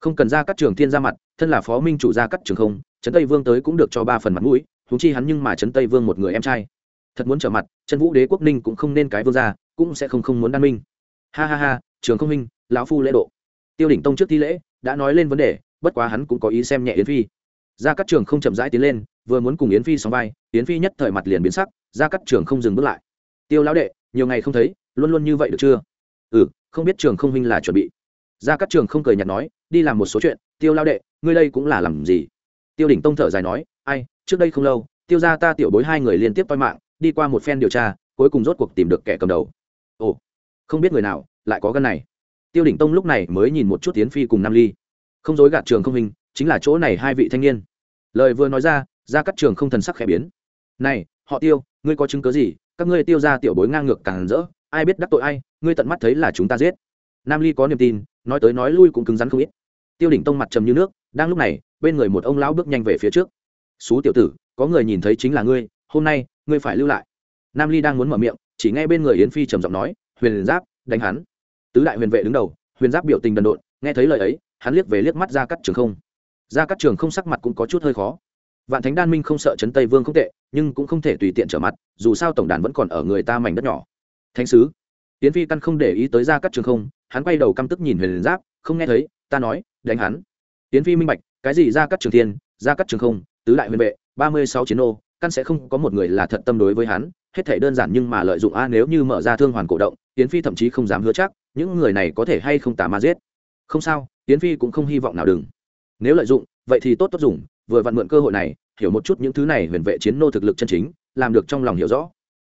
Không cần ra các trường thiên ra mặt, thân là phó minh chủ ra các trường không trấn tây vương tới cũng được cho ba phần mặt mũi thú chi hắn nhưng mà trấn tây vương một người em trai. Thật muốn trở mặt trần vũ đế quốc ninh cũng không nên cái vương gia, cũng sẽ không không muốn đan minh. Ha ha ha, trường không minh, lão phu lễ độ. Tiêu đỉnh tông trước thi lễ, đã nói lên vấn đề, bất quá hắn cũng có ý xem nhẹ yến phi. Ra các trường không chậm rãi tiến lên, vừa muốn cùng yến phi sóng vai, yến phi nhất thời mặt liền biến sắc gia cắt trường không dừng bước lại. Tiêu lão đệ, nhiều ngày không thấy, luôn luôn như vậy được chưa? Ừ không biết trường không huynh là chuẩn bị. Gia cắt trường không cười nhạt nói, đi làm một số chuyện. Tiêu lão đệ, ngươi đây cũng là làm gì? Tiêu đỉnh tông thở dài nói, ai, trước đây không lâu, tiêu gia ta tiểu bối hai người liên tiếp toi mạng, đi qua một phen điều tra, cuối cùng rốt cuộc tìm được kẻ cầm đầu. Ồ, không biết người nào, lại có gân này. Tiêu đỉnh tông lúc này mới nhìn một chút tiến phi cùng nam ly. Không dối gạt trường không hình chính là chỗ này hai vị thanh niên. Lời vừa nói ra ra các trường không thần sắc khẽ biến. Này họ tiêu, ngươi có chứng cớ gì? Các ngươi tiêu ra tiểu bối ngang ngược càng rỡ, ai biết đắc tội ai, ngươi tận mắt thấy là chúng ta giết. Nam ly có niềm tin, nói tới nói lui cũng cứng rắn không ít. Tiêu đỉnh tông mặt trầm như nước, đang lúc này, bên người một ông lão bước nhanh về phía trước. Xú tiểu tử, có người nhìn thấy chính là ngươi, hôm nay, ngươi phải lưu lại. Nam ly đang muốn mở miệng, chỉ nghe bên người yến phi trầm giọng nói, huyền giáp, đánh hắn. Tứ đại huyền vệ đứng đầu, huyền giáp biểu tình đần độn, nghe thấy lời ấy, hắn liếc về liếc mắt ra cắt trường không. Ra cắt trường không sắc mặt cũng có chút hơi khó vạn thánh đan minh không sợ chấn tây vương không tệ, nhưng cũng không thể tùy tiện trở mặt, dù sao tổng đàn vẫn còn ở người ta mảnh đất nhỏ. Thánh sứ tiến phi căn không để ý tới ra các trường không, hắn quay đầu căm tức nhìn huyền giáp, không nghe thấy, ta nói, đánh hắn. Tiến phi minh bạch, cái gì ra các trường thiên, ra các trường không, tứ đại huyền vệ, ba mươi sáu chiến ô căn sẽ không có một người là thật tâm đối với hắn, hết thể đơn giản nhưng mà lợi dụng a, nếu như mở ra thương hoàn cổ động tiến phi thậm chí không dám hứa chắc, những người này có thể hay không tà ma giết. Không sao tiến phi cũng không hy vọng nào đừng. Nếu lợi dụng, vậy thì tốt tốt dùng vừa vặn mượn cơ hội này, hiểu một chút những thứ này huyền vệ chiến nô thực lực chân chính, làm được trong lòng hiểu rõ.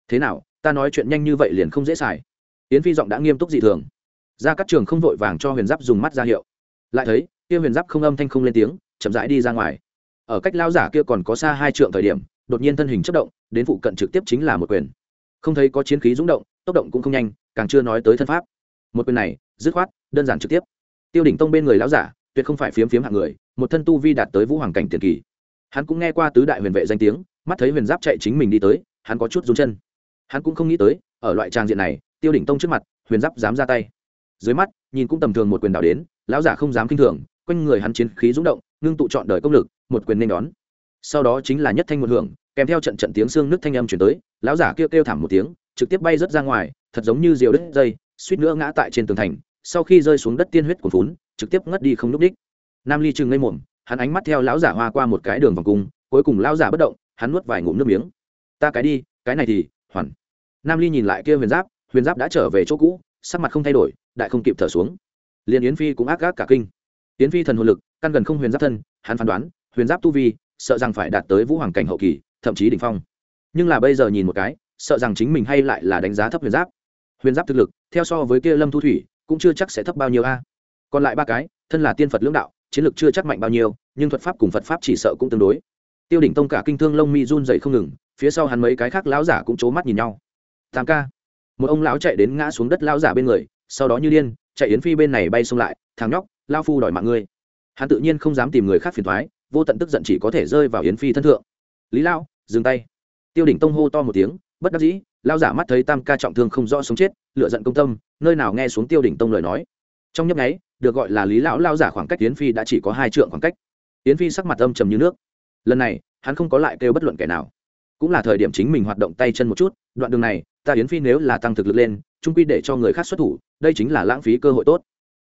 Thế nào, ta nói chuyện nhanh như vậy liền không dễ xài. Yến phi giọng đã nghiêm túc dị thường. Ra các trường không vội vàng cho huyền giáp dùng mắt ra hiệu. Lại thấy, kia huyền giáp không âm thanh không lên tiếng, chậm rãi đi ra ngoài. Ở cách lao giả kia còn có xa hai trượng thời điểm, đột nhiên thân hình chất động, đến phụ cận trực tiếp chính là một quyền. Không thấy có chiến khí rung động, tốc động cũng không nhanh, càng chưa nói tới thân pháp. Một quyền này, dứt khoát, đơn giản trực tiếp. Tiêu đỉnh tông bên người lão giả tuyệt không phải phiếm phiếm hạng người, một thân tu vi đạt tới vũ hoàng cảnh tiền kỳ. Hắn cũng nghe qua tứ đại huyền vệ danh tiếng, mắt thấy huyền giáp chạy chính mình đi tới, hắn có chút run chân. Hắn cũng không nghĩ tới, ở loại trang diện này, tiêu đỉnh tông trước mặt, huyền giáp dám ra tay. Dưới mắt, nhìn cũng tầm thường một quyền đảo đến, lão giả không dám k i n h thường, quanh người hắn chiến khí rung động, ngưng tụ chọn đời công lực, một quyền nên đón. Sau đó chính là nhất thanh một hưởng, kèm theo trận trận tiếng xương nước thanh âm chuyển tới, lão giả kêu kêu thảm một tiếng, trực tiếp bay rớt ra ngoài, thật giống như diều đứt dây, suýt nữa ngã tại trên tường thành, sau khi rơi xuống đất tiên huyết của vốn trực tiếp ngất đi không núp đích. Nam ly chừng ngây mồm, hắn ánh mắt theo lão giả hoa qua một cái đường vòng cung, cuối cùng lão giả bất động, hắn nuốt vài ngụm nước miếng. Ta cái đi, cái này thì, hoàn. Nam ly nhìn lại kia huyền giáp huyền giáp đã trở về chỗ cũ, sắc mặt không thay đổi, đại không kịp thở xuống. Liền yến phi cũng ác gác cả kinh. Yến phi thần hồn lực, căn gần không huyền giáp thân, hắn phán đoán, huyền giáp tu vi, sợ rằng phải đạt tới vũ hoàng cảnh hậu kỳ, thậm chí đỉnh phong. Nhưng là bây giờ nhìn một cái, sợ rằng chính mình hay lại là đánh giá thấp huyền giáp. Huyền giáp thực lực, theo so với kia lâm thu thủy, cũng chưa chắc sẽ thấp bao nhiêu a còn lại ba cái, thân là tiên phật lưỡng đạo, chiến lược chưa chắc mạnh bao nhiêu, nhưng thuật pháp cùng phật pháp chỉ sợ cũng tương đối. Tiêu đỉnh tông cả kinh thương lông mi run dậy không ngừng, phía sau hắn mấy cái khác lão giả cũng c mắt nhìn nhau. Tam ca. Một ông lão chạy đến ngã xuống đất lão giả bên người, sau đó như điên, chạy yến phi bên này bay xông lại, thằng nhóc lao phu đòi mạng ngươi. Hắn tự nhiên không dám tìm người khác phiền thoái vô tận tức giận chỉ có thể rơi vào yến phi thân thượng. Lý lao dừng tay. Tiêu đỉnh tông hô to một tiếng, bất đắc dĩ lao giả mắt thấy tam ca trọng thương không rõ sống chết lựa giận công tâm, nơi nào nghe xuống tiêu đỉnh tông lời nói. Trong nhấp nháy được gọi là lý lão lao giả khoảng cách yến phi đã chỉ có hai trượng khoảng cách. Yến phi sắc mặt âm trầm như nước. Lần này, hắn không có lại kêu bất luận kẻ nào. Cũng là thời điểm chính mình hoạt động tay chân một chút, đoạn đường này, ta yến phi nếu là tăng thực lực lên, trung quy để cho người khác xuất thủ, đây chính là lãng phí cơ hội tốt.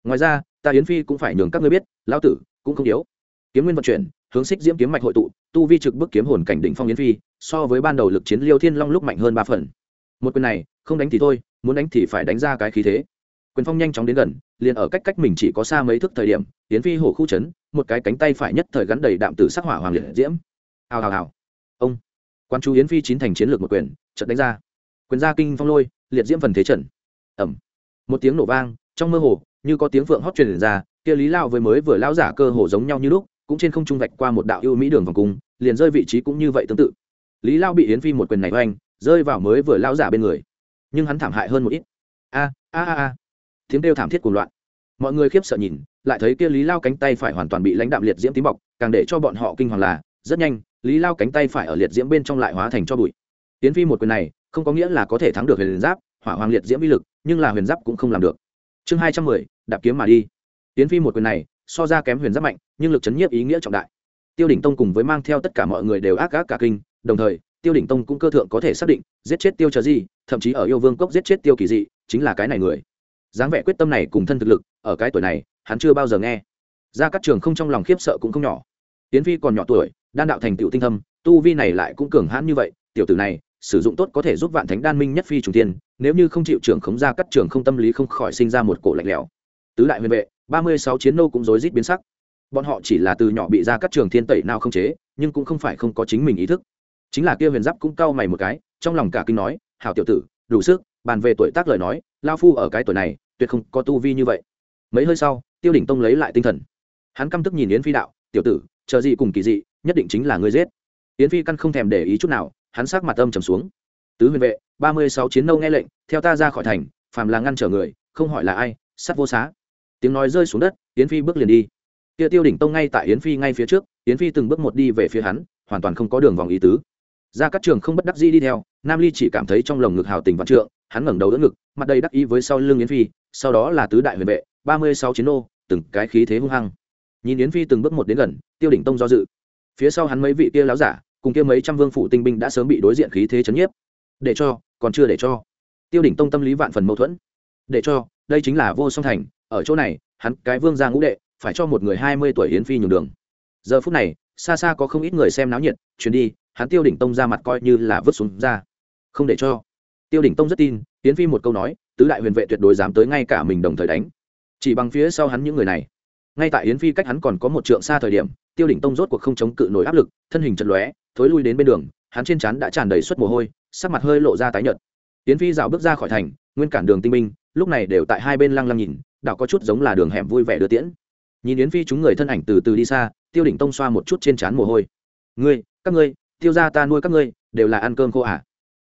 Ngoài ra, ta yến phi cũng phải nhường các ngươi biết lao tử cũng không yếu. Kiếm nguyên vận chuyển, hướng xích diễm kiếm mạch hội tụ, tu vi trực bức kiếm hồn cảnh đỉnh phong yến phi, so với ban đầu lực chiến liêu thiên long lúc mạnh hơn ba phần. Một quyền này, không đánh thì thôi, muốn đánh thì phải đánh ra cái khí thế quyền phong nhanh chóng đến gần liền ở cách cách mình chỉ có xa mấy thước thời điểm yến phi hổ khu trấn, một cái cánh tay phải nhất thời gắn đầy đạm tử sắc hỏa hoàng liệt diễm. Hào hào hào. Ông. Quan chú yến phi chín thành chiến lược một quyền trận đánh ra. Quyền ra kinh phong lôi liệt diễm phần thế trận. Ẩm. Một tiếng nổ vang trong mơ hồ như có tiếng phượng hót truyền ra kia lý lao với mới vừa lao giả cơ hồ giống nhau như lúc cũng trên không trung vạch qua một đạo ưu mỹ đường vòng cung liền rơi vị trí cũng như vậy tương tự. Lý lao bị yến phi một quyền này oanh rơi vào mới vừa lao giả bên người. Nhưng hắn thảm hại hơn một ít. A a a a tiếng kêu thảm thiết cuồng loạn. Mọi người khiếp sợ nhìn, lại thấy kia lý lao cánh tay phải hoàn toàn bị lãnh đạm liệt diễm tím bọc, càng để cho bọn họ kinh hoàng là, rất nhanh, lý lao cánh tay phải ở liệt diễm bên trong lại hóa thành cho bụi. Tiến phi một quyền này, không có nghĩa là có thể thắng được huyền giáp, hỏa hoàng liệt diễm uy lực, nhưng là huyền giáp cũng không làm được. Chương hai trăm mười, đạp kiếm mà đi. Tiến phi một quyền này, so ra kém huyền giáp mạnh, nhưng lực chấn nhiếp ý nghĩa trọng đại. Tiêu đỉnh tông cùng với mang theo tất cả mọi người đều ác ác cả kinh, đồng thời, tiêu đỉnh tông cũng cơ thượng có thể xác định, giết chết tiêu chờ gì thậm chí ở yêu vương cốc giết chết tiêu kỳ dị, chính là cái này người dáng vẻ quyết tâm này cùng thân thực lực, ở cái tuổi này, hắn chưa bao giờ nghe. Ra các trường không trong lòng khiếp sợ cũng không nhỏ. Tiến phi còn nhỏ tuổi, đan đạo thành tựu tinh thâm, tu vi này lại cũng cường hãn như vậy, tiểu tử này, sử dụng tốt có thể giúp vạn thánh đan minh nhất phi trùng tiên nếu như không chịu trưởng khống ra các trường không tâm lý không khỏi sinh ra một cổ lạnh lẽo. Tứ đại huyền vệ, ba mươi sáu chiến nô cũng rối rít biến sắc. Bọn họ chỉ là từ nhỏ bị ra các trường thiên tẩy nào không chế, nhưng cũng không phải không có chính mình ý thức. Chính là kia huyền giáp cũng cau mày một cái, trong lòng cả kinh nói, hảo tiểu tử, đủ sức, bàn về tuổi tác lời nói, lao phu ở cái tuổi này tuyệt không có tu vi như vậy. Mấy hơi sau, tiêu đỉnh tông lấy lại tinh thần. Hắn căm tức nhìn yến phi đạo, tiểu tử, chờ gì cùng kỳ dị, nhất định chính là ngươi giết. Yến phi căn không thèm để ý chút nào, hắn sắc mặt âm trầm xuống. Tứ huyền vệ, ba mươi sáu chiến nâu nghe lệnh, theo ta ra khỏi thành, phàm là ngăn trở người, không hỏi là ai, sắt vô xá. Tiếng nói rơi xuống đất, yến phi bước liền đi. Kia tiêu đỉnh tông ngay tại yến phi ngay phía trước, yến phi từng bước một đi về phía hắn, hoàn toàn không có đường vòng ý tứ. Ra các trường không bất đắc dĩ đi theo nam ly chỉ cảm thấy trong lồng ngực hào tình vạn trượng, hắn ngẩng đầu đỡ ngực, mặt đầy đắc ý với sau lưng yến phi, sau đó là tứ đại huyền vệ, ba mươi sáu chiến ô từng cái khí thế hung hăng. Nhìn yến phi từng bước một đến gần, tiêu đỉnh tông do dự. Phía sau hắn mấy vị kia láo giả, cùng kia mấy trăm vương phủ tinh binh đã sớm bị đối diện khí thế chấn nhiếp. Để cho, còn chưa để cho. Tiêu đỉnh tông tâm lý vạn phần mâu thuẫn. Để cho, đây chính là vô song thành, ở chỗ này, hắn, cái vương gia ngũ đệ, phải cho một người hai mươi tuổi yến phi nhường đường. Giờ phút này, xa xa có không ít người xem náo nhiệt chuyến đi, hắn tiêu đỉnh tông ra mặt coi như là vứt xuống ra không để cho. Tiêu đỉnh tông rất tin tiến phi một câu nói, tứ đại huyền vệ tuyệt đối dám tới ngay cả mình đồng thời đánh. Chỉ bằng phía sau hắn những người này. Ngay tại yến phi cách hắn còn có một trượng xa thời điểm, tiêu đỉnh tông rốt cuộc không chống cự nổi áp lực, thân hình chật lóe, thối lui đến bên đường, hắn trên trán đã tràn đầy suất mồ hôi, sắc mặt hơi lộ ra tái nhợt. Yến phi dạo bước ra khỏi thành, nguyên cản đường tinh minh, lúc này đều tại hai bên lăng lăng nhìn đạo có chút giống là đường hẻm vui vẻ đưa tiễn. Nhìn yến phi chúng người thân ảnh từ từ đi xa, tiêu đỉnh tông xoa một chút trên trán mồ hôi. Ngươi, các ngươi, tiêu ra ta nuôi các ngươi, đều là ăn cơm khô à?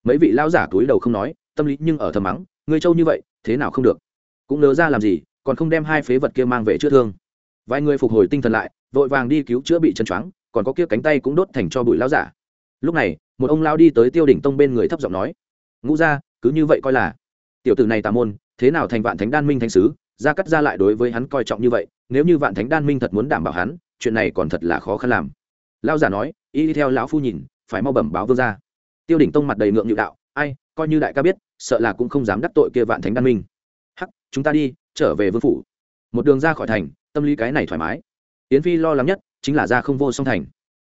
Mấy vị lão giả túi đầu không nói, tâm lý nhưng ở thầm mắng, ngươi trâu như vậy, thế nào không được? Cũng nỡ ra làm gì, còn không đem hai phế vật kia mang về chữa thương. Vài người phục hồi tinh thần lại, vội vàng đi cứu chữa bị chân choáng, còn có kia cánh tay cũng đốt thành cho bụi lão giả. Lúc này, một ông lao đi tới tiêu đỉnh tông bên người thấp giọng nói, ngũ ra cứ như vậy coi là. Tiểu tử này tà môn, thế nào thành vạn thánh đan minh thánh sứ, ra cắt ra lại đối với hắn coi trọng như vậy, nếu như vạn thánh đan minh thật muốn đảm bảo hắn, chuyện này còn thật là khó khăn làm. Lao giả nói, y đi theo lão phu nhìn, phải mau bẩm báo vương ra tiêu đỉnh tông mặt đầy ngượng nhự đạo, ai, coi như đại ca biết, sợ là cũng không dám đắc tội kia vạn thánh đan minh. Hắc, chúng ta đi, trở về vương phủ. Một đường ra khỏi thành, tâm lý cái này thoải mái. Yến phi lo lắng nhất chính là ra không vô song thành.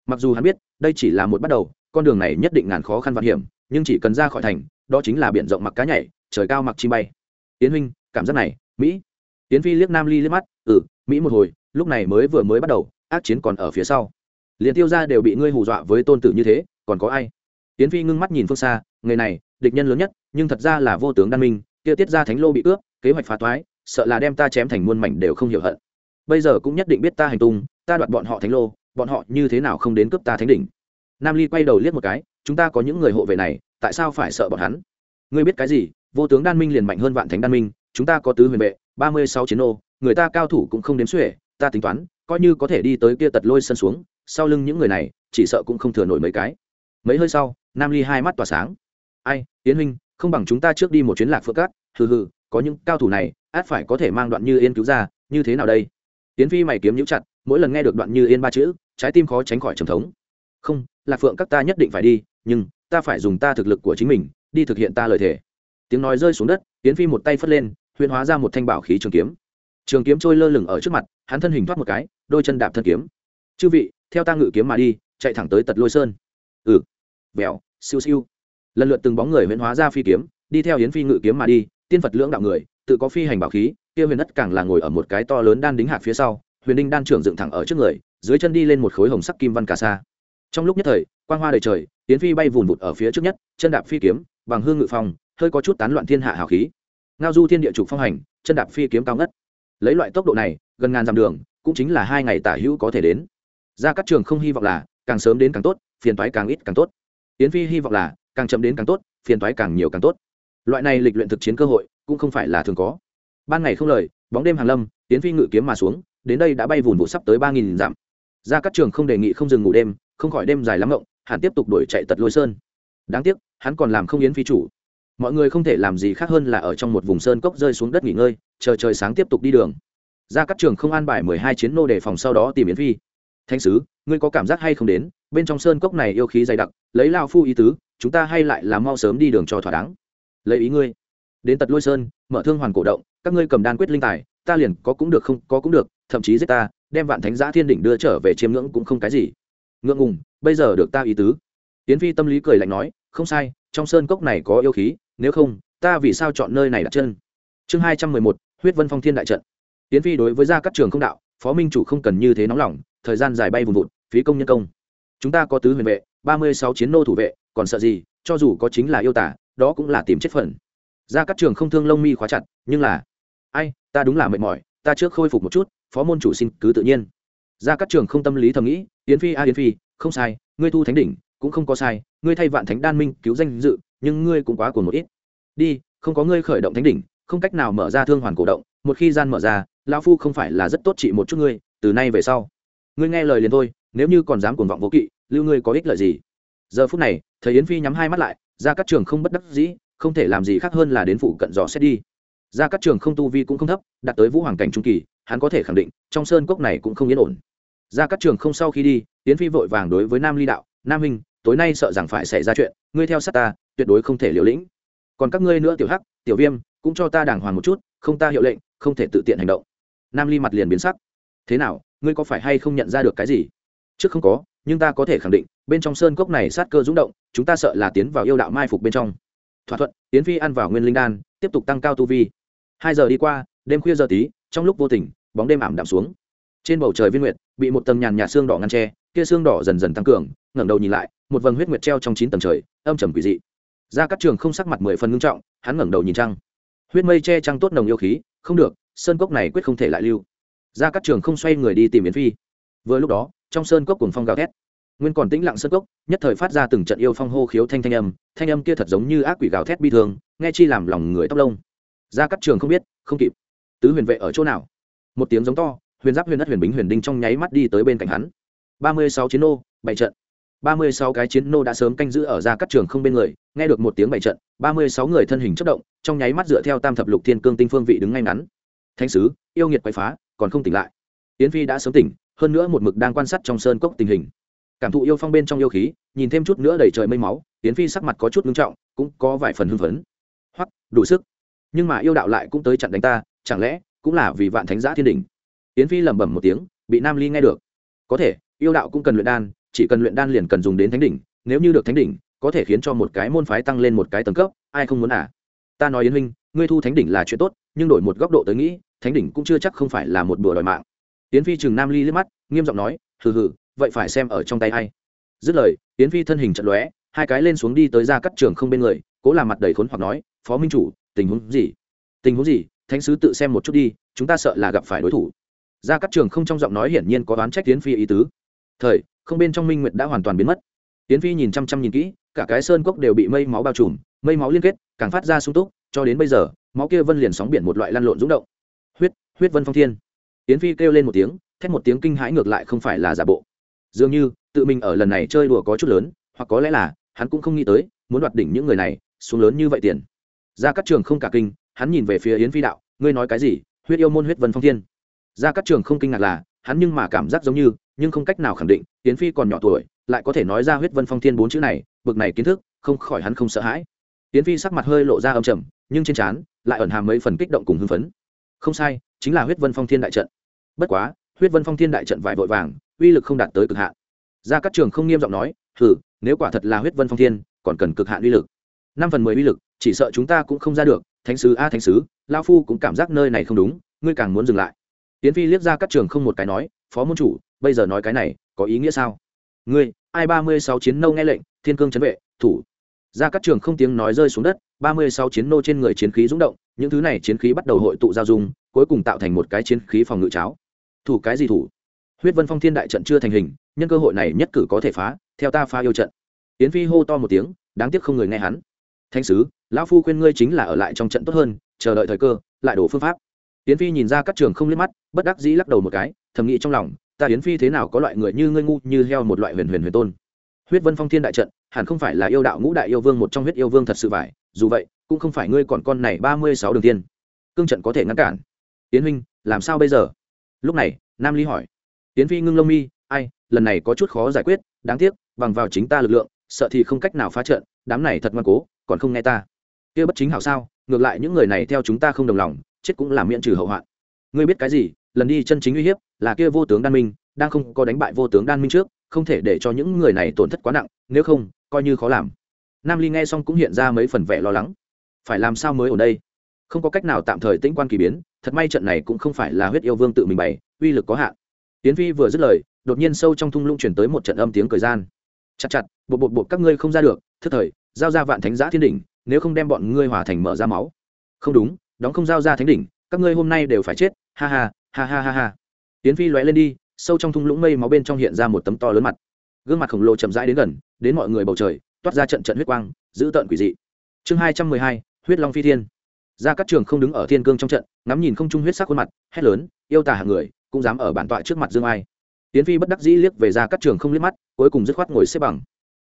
Mặc dù hắn biết, đây chỉ là một bắt đầu, con đường này nhất định ngàn khó khăn vạn hiểm, nhưng chỉ cần ra khỏi thành, đó chính là biển rộng mặc cá nhảy, trời cao mặc chim bay. Yến huynh, cảm giác này, mỹ. Yến phi liếc nam ly liếc mắt ừ mỹ một hồi, lúc này mới vừa mới bắt đầu, ác chiến còn ở phía sau. Liền tiêu ra đều bị ngươi hù dọa với tôn tử như thế, còn có ai? Yến phi ngưng mắt nhìn phương xa người này địch nhân lớn nhất nhưng thật ra là vô tướng đan minh kia tiết ra thánh lô bị cướp, kế hoạch phá toái sợ là đem ta chém thành muôn mảnh đều không hiểu hận. Bây giờ cũng nhất định biết ta hành tung ta đoạt bọn họ thánh lô bọn họ như thế nào không đến cướp ta thánh đỉnh. Nam ly quay đầu liếc một cái chúng ta có những người hộ vệ này tại sao phải sợ bọn hắn? Ngươi biết cái gì? Vô tướng đan minh liền mạnh hơn vạn thánh đan minh chúng ta có tứ huyền vệ ba mươi sáu chiến ô người ta cao thủ cũng không đếm xuể ta tính toán coi như có thể đi tới kia tật lôi sân xuống sau lưng những người này chỉ sợ cũng không thừa nổi mấy cái mấy hơi sau, nam ly hai mắt tỏa sáng. Ai tiến huynh, không bằng chúng ta trước đi một chuyến lạc phượng cát. Hừ hừ, có những cao thủ này, át phải có thể mang đoạn như yên cứu ra, như thế nào đây? Tiến phi mày kiếm nhũ chặt, mỗi lần nghe được đoạn như yên ba chữ, trái tim khó tránh khỏi trầm thống. Không, lạc phượng các ta nhất định phải đi, nhưng ta phải dùng ta thực lực của chính mình, đi thực hiện ta lời thề. Tiếng nói rơi xuống đất tiến phi một tay phất lên, huyền hóa ra một thanh bảo khí trường kiếm. Trường kiếm trôi lơ lửng ở trước mặt, hắn thân hình thoát một cái, đôi chân đạp thân kiếm. Chư vị, theo ta ngự kiếm mà đi, chạy thẳng tới tật lôi sơn ừ. Vẹo, siêu siêu. Lần lượt từng bóng người huyễn hóa ra phi kiếm, đi theo yến phi ngự kiếm mà đi, tiên phật lưỡng đạo người, tự có phi hành bảo khí, kia huyền đất càng là ngồi ở một cái to lớn đan đính hạt phía sau, huyền đinh đan trưởng dựng thẳng ở trước người, dưới chân đi lên một khối hồng sắc kim văn cà sa. Trong lúc nhất thời, quang hoa đầy trời tiến phi bay vùn vụt ở phía trước nhất, chân đạp phi kiếm, bằng hương ngự phong, hơi có chút tán loạn thiên hạ hào khí. Ngao du thiên địa trục phong hành, chân đạp phi kiếm cao ngất. Lấy loại tốc độ này, gần ngàn dặm đường, cũng chính là hai ngày tả hữu có thể đến. Ra các trường không hy vọng là càng sớm đến càng tốt, phiền toái càng ít càng tốt. Yến phi hy vọng là, càng chậm đến càng tốt, phiền toái càng nhiều càng tốt. Loại này lịch luyện thực chiến cơ hội, cũng không phải là thường có. Ban ngày không lời, bóng đêm hàng lâm, yến phi ngự kiếm mà xuống, đến đây đã bay vùn vụ sắp tới ba nghìn dặm. Ra các trường không đề nghị không dừng ngủ đêm, không khỏi đêm dài lắm ngộng Hắn tiếp tục đuổi chạy tật lôi sơn. Đáng tiếc, hắn còn làm không yến phi chủ. Mọi người không thể làm gì khác hơn là ở trong một vùng sơn cốc rơi xuống đất nghỉ ngơi, chờ trời sáng tiếp tục đi đường. Ra các trường không an bài mười hai chiến nô đề phòng sau đó tìm yến phi. Thanh sứ ngươi có cảm giác hay không đến, bên trong sơn cốc này yêu khí dày đặc, lấy lao phu ý tứ, chúng ta hay lại là mau sớm đi đường cho thỏa đáng. Lấy ý ngươi. Đến tật lôi sơn, mở thương hoàn cổ động, các ngươi cầm đan quyết linh tài, ta liền có cũng được không, có cũng được, thậm chí giết ta, đem vạn thánh giã thiên đỉnh đưa trở về chiêm ngưỡng cũng không cái gì. Ngượng ngùng, bây giờ được ta ý tứ. Tiến phi tâm lý cười lạnh nói, không sai, trong sơn cốc này có yêu khí, nếu không, ta vì sao chọn nơi này đặt chân? Chương hai trăm mười một, huyết vân phong thiên đại trận. Tiến phi đối với gia các trường không đạo phó minh chủ không cần như thế nóng lòng, thời gian dài bay vùng vụt, phí công nhân công. Chúng ta có tứ huyền vệ, ba mươi sáu chiến nô thủ vệ, còn sợ gì, cho dù có chính là yêu tả, đó cũng là tìm chết phần. Gia các trường không thương lông mi khóa chặt, nhưng là, ai, ta đúng là mệt mỏi, ta trước khôi phục một chút, phó môn chủ xin cứ tự nhiên. Ra các trường không tâm lý thầm nghĩ, yến phi a yến phi, không sai, ngươi thu thánh đỉnh, cũng không có sai, ngươi thay vạn thánh đan minh cứu danh dự, nhưng ngươi cũng quá của một ít. Đi, không có ngươi khởi động thánh đỉnh, không cách nào mở ra thương hoàn cổ động một khi gian mở ra, lão phu không phải là rất tốt trị một chút ngươi, từ nay về sau. Ngươi nghe lời liền thôi, nếu như còn dám cuồng vọng vô kỵ, lưu ngươi có ích lợi gì? Giờ phút này, thầy yến phi nhắm hai mắt lại ra các trường không bất đắc dĩ, không thể làm gì khác hơn là đến phụ cận dò xét đi. Ra các trường không tu vi cũng không thấp, đạt tới vũ hoàng cảnh trung kỳ, hắn có thể khẳng định, trong sơn cốc này cũng không yên ổn. Ra các trường không sau khi đi tiến phi vội vàng đối với nam ly đạo, nam minh tối nay sợ rằng phải xảy ra chuyện, ngươi theo sát ta, tuyệt đối không thể liều lĩnh. Còn các ngươi nữa, tiểu hắc, tiểu viêm, cũng cho ta đàng hoàng một chút, không ta hiệu lệnh không thể tự tiện hành động. Nam ly mặt liền biến sắc. Thế nào, ngươi có phải hay không nhận ra được cái gì? Trước không có, nhưng ta có thể khẳng định, bên trong sơn cốc này sát cơ rúng động, chúng ta sợ là tiến vào yêu đạo mai phục bên trong. Thỏa thuận tiến phi ăn vào nguyên linh đan, tiếp tục tăng cao tu vi. Hai giờ đi qua, đêm khuya giờ tí, trong lúc vô tình, bóng đêm ảm đạm xuống. Trên bầu trời viên nguyệt, bị một tầng nhàn nhạt xương đỏ ngăn tre kia xương đỏ dần dần tăng cường, ngẩng đầu nhìn lại, một vầng huyết nguyệt treo trong chín tầng trời, âm trầm quỷ dị. Ra các trường không sắc mặt mười phần ngưng trọng, hắn ngẩng đầu nhìn trăng. Huyết mây che trăng tốt nồng yêu khí không được sơn cốc này quyết không thể lại lưu. Ra các trường không xoay người đi tìm yến phi. Vừa lúc đó trong sơn cốc cùng phong gào thét. Nguyên còn tĩnh lặng sơn cốc nhất thời phát ra từng trận yêu phong hô khiếu thanh thanh âm thanh âm kia thật giống như ác quỷ gào thét bi thường, nghe chi làm lòng người tóc lông. Ra các trường không biết không kịp. Tứ huyền vệ ở chỗ nào? Một tiếng giống to huyền giáp huyền đất huyền bính huyền đinh trong nháy mắt đi tới bên cạnh hắn. Ba mươi sáu chiến ô bảy trận ba mươi sáu cái chiến nô đã sớm canh giữ ở ra các trường không bên người, nghe được một tiếng bảy trận, ba mươi sáu người thân hình chất động, trong nháy mắt dựa theo tam thập lục thiên cương tinh phương vị đứng ngay ngắn. Thanh sứ, yêu nghiệt quái phá, còn không tỉnh lại. Yến phi đã sớm tỉnh, hơn nữa một mực đang quan sát trong sơn cốc tình hình. Cảm thụ yêu phong bên trong yêu khí, nhìn thêm chút nữa đầy trời mây máu, yến phi sắc mặt có chút ngưng trọng, cũng có vài phần hưng phấn. Hoặc, đủ sức. Nhưng mà yêu đạo lại cũng tới chặn đánh ta, chẳng lẽ cũng là vì vạn thánh giã thiên đình yến phi lẩm bẩm một tiếng, bị nam ly nghe được. Có thể, yêu đạo cũng cần luyện đan chỉ cần luyện đan liền cần dùng đến thánh đỉnh, nếu như được thánh đỉnh, có thể khiến cho một cái môn phái tăng lên một cái tầng cấp, ai không muốn à? Ta nói yến huynh, ngươi thu thánh đỉnh là chuyện tốt, nhưng đổi một góc độ tới nghĩ, thánh đỉnh cũng chưa chắc không phải là một bữa đòi mạng. Yến phi chừng nam ly liếc mắt, nghiêm giọng nói, hừ hừ, vậy phải xem ở trong tay ai. Dứt lời, yến phi thân hình trận lóe, hai cái lên xuống đi tới ra cắt trường không bên người, cố làm mặt đầy khốn hoặc nói, phó minh chủ, tình huống gì? Tình huống gì? Thánh sứ tự xem một chút đi, chúng ta sợ là gặp phải đối thủ. Ra cắt trường không trong giọng nói hiển nhiên có đoán trách yến phi ý tứ. Thời không bên trong minh nguyệt đã hoàn toàn biến mất. Tiến phi nhìn chăm chăm nhìn kỹ, cả cái sơn cốc đều bị mây máu bao trùm, mây máu liên kết, càng phát ra sung túc, cho đến bây giờ, máu kia vân liền sóng biển một loại lăn lộn rúng động. Huyết huyết vân phong thiên. Tiến phi kêu lên một tiếng, thét một tiếng kinh hãi ngược lại không phải là giả bộ. Dường như, tự mình ở lần này chơi đùa có chút lớn, hoặc có lẽ là, hắn cũng không nghĩ tới, muốn đoạt đỉnh những người này, xuống lớn như vậy tiền. Ra các trường không cả kinh, hắn nhìn về phía yến phi đạo, ngươi nói cái gì? Huyết yêu môn huyết vân phong thiên. Ra các trường không kinh ngạc là, hắn nhưng mà cảm giác giống như nhưng không cách nào khẳng định yến phi còn nhỏ tuổi lại có thể nói ra huyết vân phong thiên bốn chữ này bực này kiến thức không khỏi hắn không sợ hãi. Yến phi sắc mặt hơi lộ ra âm trầm nhưng trên trán lại ẩn hàm mấy phần kích động cùng hưng phấn. Không sai chính là huyết vân phong thiên đại trận. Bất quá huyết vân phong thiên đại trận vải vội vàng uy lực không đạt tới cực hạn. Gia các trường không nghiêm giọng nói thử, nếu quả thật là huyết vân phong thiên còn cần cực hạn uy lực. Năm phần mười uy lực chỉ sợ chúng ta cũng không ra được thánh sứ a thánh sứ lao phu cũng cảm giác nơi này không đúng ngươi càng muốn dừng lại. Tiến phi liếc ra các trường không một cái nói phó môn chủ bây giờ nói cái này, có ý nghĩa sao? Ngươi, ai ba mươi sáu chiến nâu nghe lệnh, thiên cương chấn vệ, thủ. Ra các trường không tiếng nói rơi xuống đất, ba mươi sáu chiến nô trên người chiến khí rúng động, những thứ này chiến khí bắt đầu hội tụ giao dung, cuối cùng tạo thành một cái chiến khí phòng ngự cháo. Thủ cái gì thủ? Huyết vân phong thiên đại trận chưa thành hình, nhân cơ hội này nhất cử có thể phá, theo ta phá yêu trận. Yến phi hô to một tiếng, đáng tiếc không người nghe hắn. Thanh sứ, lão phu khuyên ngươi chính là ở lại trong trận tốt hơn, chờ đợi thời cơ, lại đổ phương pháp. Yến phi nhìn ra các trường không liếc mắt, bất đắc dĩ lắc đầu một cái, thầm nghĩ trong lòng ta yến phi thế nào có loại người như ngươi ngu như heo một loại huyền huyền huyền tôn? Huyết vân phong thiên đại trận, hẳn không phải là yêu đạo ngũ đại yêu vương một trong huyết yêu vương thật sự vải dù vậy, cũng không phải ngươi còn con này ba mươi sáu đường tiên. Cương trận có thể ngăn cản. Yến huynh, làm sao bây giờ? Lúc này, nam ly hỏi. Yến phi ngưng lông mi, ai, lần này có chút khó giải quyết, đáng tiếc, bằng vào chính ta lực lượng, sợ thì không cách nào phá trận, đám này thật ngoan cố, còn không nghe ta. Kia bất chính hảo sao, ngược lại những người này theo chúng ta không đồng lòng, chết cũng làm miễn trừ hậu hoạn. Ngươi biết cái gì lần đi chân chính uy hiếp là kia vô tướng đan minh, đang không có đánh bại vô tướng đan minh trước, không thể để cho những người này tổn thất quá nặng, nếu không, coi như khó làm. Nam ly nghe xong cũng hiện ra mấy phần vẻ lo lắng. Phải làm sao mới ở đây? Không có cách nào tạm thời tĩnh quan kỳ biến, thật may trận này cũng không phải là huyết yêu vương tự mình bày, uy lực có hạn. Tiến Vi vừa dứt lời, đột nhiên sâu trong thung lũng chuyển tới một trận âm tiếng cười gian. Chặt chặt bộ bột bột các ngươi không ra được, thức thời, giao ra vạn thánh giã thiên đỉnh, nếu không đem bọn ngươi hòa thành mở ra máu. Không đúng, đóng không giao ra thánh đỉnh, các ngươi hôm nay đều phải chết, ha ha ha ha ha ha. Tiến phi lóe lên đi, sâu trong thung lũng mây máu bên trong hiện ra một tấm to lớn mặt. Gương mặt khổng lồ chậm rãi đến gần, đến mọi người bầu trời, toát ra trận trận huyết quang, giữ tợn quỷ dị. Chương hai trăm mười hai, huyết long phi thiên. Ra các trường không đứng ở thiên cương trong trận, ngắm nhìn không trung huyết sắc khuôn mặt, hét lớn, yêu tả hàng người, cũng dám ở bản tọa trước mặt dương ai. Tiến phi bất đắc dĩ liếc về ra các trường không liếc mắt, cuối cùng dứt khoát ngồi xếp bằng.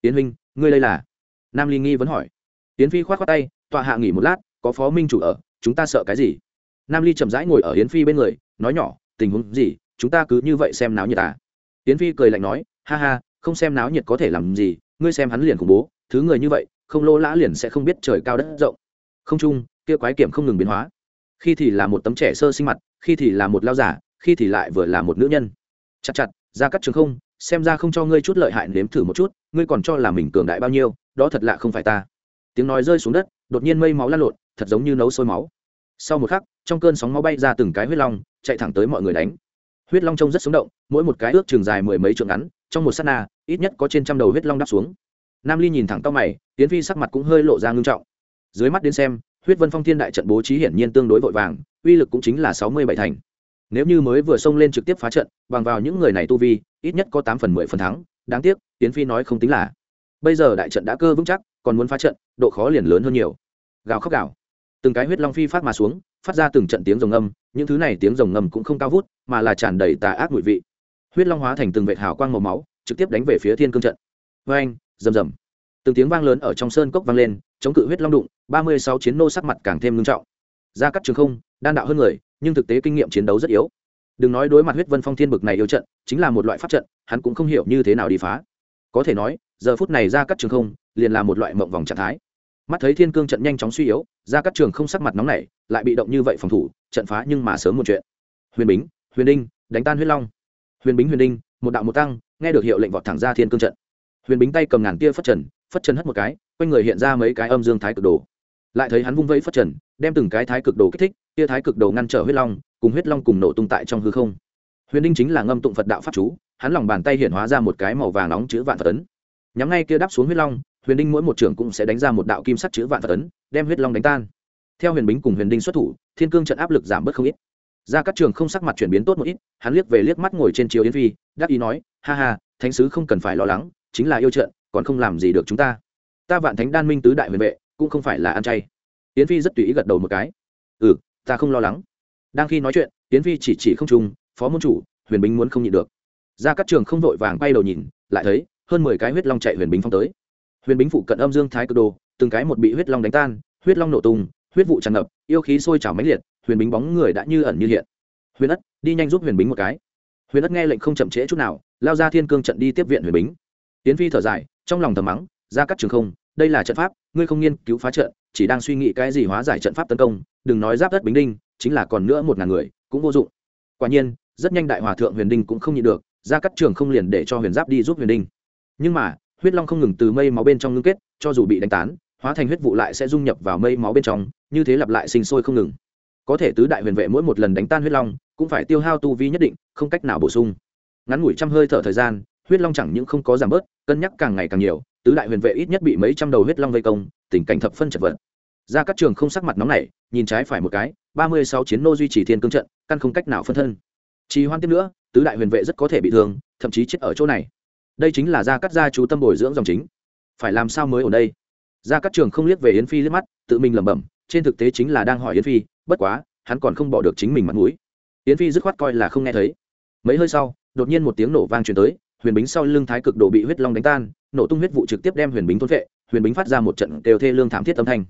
Tiến huynh, ngươi đây là? Nam ly nghi vẫn hỏi. Tiến phi khoát khoát tay, tọa hạ nghỉ một lát, có phó minh chủ ở, chúng ta sợ cái gì? Nam ly chậm rãi ngồi ở hiến phi bên người nói nhỏ, tình huống gì, chúng ta cứ như vậy xem náo nhiệt à? Tiến phi cười lạnh nói, ha ha, không xem náo nhiệt có thể làm gì, ngươi xem hắn liền khủng bố, thứ người như vậy, không lô lã liền sẽ không biết trời cao đất rộng. Không chung, kia quái kiểm không ngừng biến hóa. Khi thì là một tấm trẻ sơ sinh mặt, khi thì là một lao giả, khi thì lại vừa là một nữ nhân. Chặt chặt, ra cắt trường không, xem ra không cho ngươi chút lợi hại nếm thử một chút, ngươi còn cho là mình cường đại bao nhiêu, đó thật lạ không phải ta. Tiếng nói rơi xuống đất, đột nhiên mây máu lan lộn, thật giống như nấu sôi máu. Sau một khắc trong cơn sóng máu bay ra từng cái huyết long, chạy thẳng tới mọi người đánh. Huyết long trông rất sống động, mỗi một cái ước trường dài mười mấy trượng ngắn, trong một s á t na, ít nhất có trên trăm đầu huyết long đắp xuống. Nam ly nhìn thẳng tao mày tiến phi sắc mặt cũng hơi lộ ra ngưng trọng. Dưới mắt đến xem, huyết vân phong thiên đại trận bố trí hiển nhiên tương đối vội vàng, uy lực cũng chính là sáu mươi bảy thành. Nếu như mới vừa xông lên trực tiếp phá trận, bằng vào những người này tu vi, ít nhất có tám phần mười phần thắng, đáng tiếc tiến phi nói không tính là. Bây giờ đại trận đã cơ vững chắc, còn muốn phá trận, độ khó liền lớn hơn nhiều. Gào khóc gào. Từng cái huyết long phi phát mà xuống phát ra từng trận tiếng rồng ngâm những thứ này tiếng rồng ngâm cũng không cao vút, mà là tràn đầy tà ác mùi vị. Huyết long hóa thành từng vệt hào quang màu máu, trực tiếp đánh về phía thiên cương trận. Vê anh rầm rầm. Từng tiếng vang lớn ở trong sơn cốc vang lên, chống cự huyết long đụng, ba mươi sáu chiến nô sắc mặt càng thêm ngưng trọng. Ra cắt trường không, đan đạo hơn người, nhưng thực tế kinh nghiệm chiến đấu rất yếu. Đừng nói đối mặt huyết vân phong thiên bực này yêu trận, chính là một loại pháp trận, hắn cũng không hiểu như thế nào đi phá. Có thể nói, giờ phút này ra cắt trường không, liền là một loại mộng vòng trạng thái mắt thấy thiên cương trận nhanh chóng suy yếu, ra các trường không sắc mặt nóng nảy, lại bị động như vậy phòng thủ, trận phá nhưng mà sớm một chuyện. Huyền bính, huyền đinh, đánh tan huyết long. Huyền bính, huyền đinh, một đạo một tăng, nghe được hiệu lệnh vọt thẳng ra thiên cương trận. Huyền bính tay cầm ngàn tia phất trần phất trần hất một cái, quanh người hiện ra mấy cái âm dương thái cực đồ. Lại thấy hắn vung vẫy phất trần, đem từng cái thái cực đồ kích thích, tia thái cực đồ ngăn trở huyết long, cùng huyết long cùng nổ tung tại trong hư không. Huyền đinh chính là ngâm tụng phật đạo pháp chú, hắn lòng bàn tay hiện hóa ra một cái màu vàng nóng chữ vạn phật ấn. Nhắm ngay kia đáp xuống huyết long huyền đinh mỗi một trưởng cũng sẽ đánh ra một đạo kim sắt chữ vạn phật tấn, đem huyết long đánh tan. Theo huyền bính cùng huyền đinh xuất thủ thiên cương trận áp lực giảm bớt không ít. Ra các trường không sắc mặt chuyển biến tốt một ít hắn liếc về liếc mắt ngồi trên chiếu yến phi đắc ý nói ha ha thánh sứ không cần phải lo lắng chính là yêu trận còn không làm gì được chúng ta. Ta vạn thánh đan minh tứ đại huyền vệ cũng không phải là ăn chay. Yến phi rất tùy ý gật đầu một cái. Ừ ta không lo lắng. Đang khi nói chuyện yến phi chỉ chỉ không trung phó môn chủ huyền bính muốn không nhịn được. Ra các trường không vội vàng bay đầu nhìn lại thấy hơn mười cái huyết long chạy huyền bính phong tới huyền bính phụ cận âm dương thái cực đồ, từng cái một bị huyết long đánh tan, huyết long nổ tung, huyết vụ tràn ngập, yêu khí sôi trào mãnh liệt, huyền bính bóng người đã như ẩn như hiện. Huyền ất, đi nhanh giúp huyền bính một cái. Huyền ất nghe lệnh không chậm trễ chút nào, lao ra thiên cương trận đi tiếp viện huyền bính. Tiến phi thở dài, trong lòng thầm mắng, ra cắt trường không, đây là trận pháp, ngươi không nghiên cứu phá trận, chỉ đang suy nghĩ cái gì hóa giải trận pháp tấn công, đừng nói giáp đất bính đinh, chính là còn nữa một ngàn người, cũng vô dụng. Quả nhiên, rất nhanh đại hòa thượng huyền đinh cũng không nhịn được, ra cắt trường không liền để cho huyền giáp đi giúp huyền đinh. Nhưng mà huyết long không ngừng từ mây máu bên trong ngưng kết, cho dù bị đánh tán, hóa thành huyết vụ lại sẽ dung nhập vào mây máu bên trong, như thế lặp lại sinh sôi không ngừng. Có thể tứ đại huyền vệ mỗi một lần đánh tan huyết long, cũng phải tiêu hao tu vi nhất định, không cách nào bổ sung. Ngắn ngủi trăm hơi thở thời gian, huyết long chẳng những không có giảm bớt, cân nhắc càng ngày càng nhiều, tứ đại huyền vệ ít nhất bị mấy trăm đầu huyết long vây công, tình cảnh thập phân chật vật. Ra các trường không sắc mặt nóng nảy, nhìn trái phải một cái, ba mươi sáu chiến nô duy trì thiên cương trận, căn không cách nào phân thân. Trì hoan tiếp nữa, tứ đại huyền vệ rất có thể bị thương, thậm chí chết ở chỗ này đây chính là gia cắt gia chú tâm bồi dưỡng dòng chính. Phải làm sao mới ở đây? Gia cắt trường không liếc về yến phi liếc mắt, tự mình lẩm bẩm, trên thực tế chính là đang hỏi yến phi, bất quá, hắn còn không bỏ được chính mình mặt mũi. Yến phi dứt khoát coi là không nghe thấy. Mấy hơi sau, đột nhiên một tiếng nổ vang truyền tới, huyền bính sau lưng thái cực độ bị huyết long đánh tan, nổ tung huyết vụ trực tiếp đem huyền bính thôn vệ, huyền bính phát ra một trận đều thê lương thảm thiết âm thanh.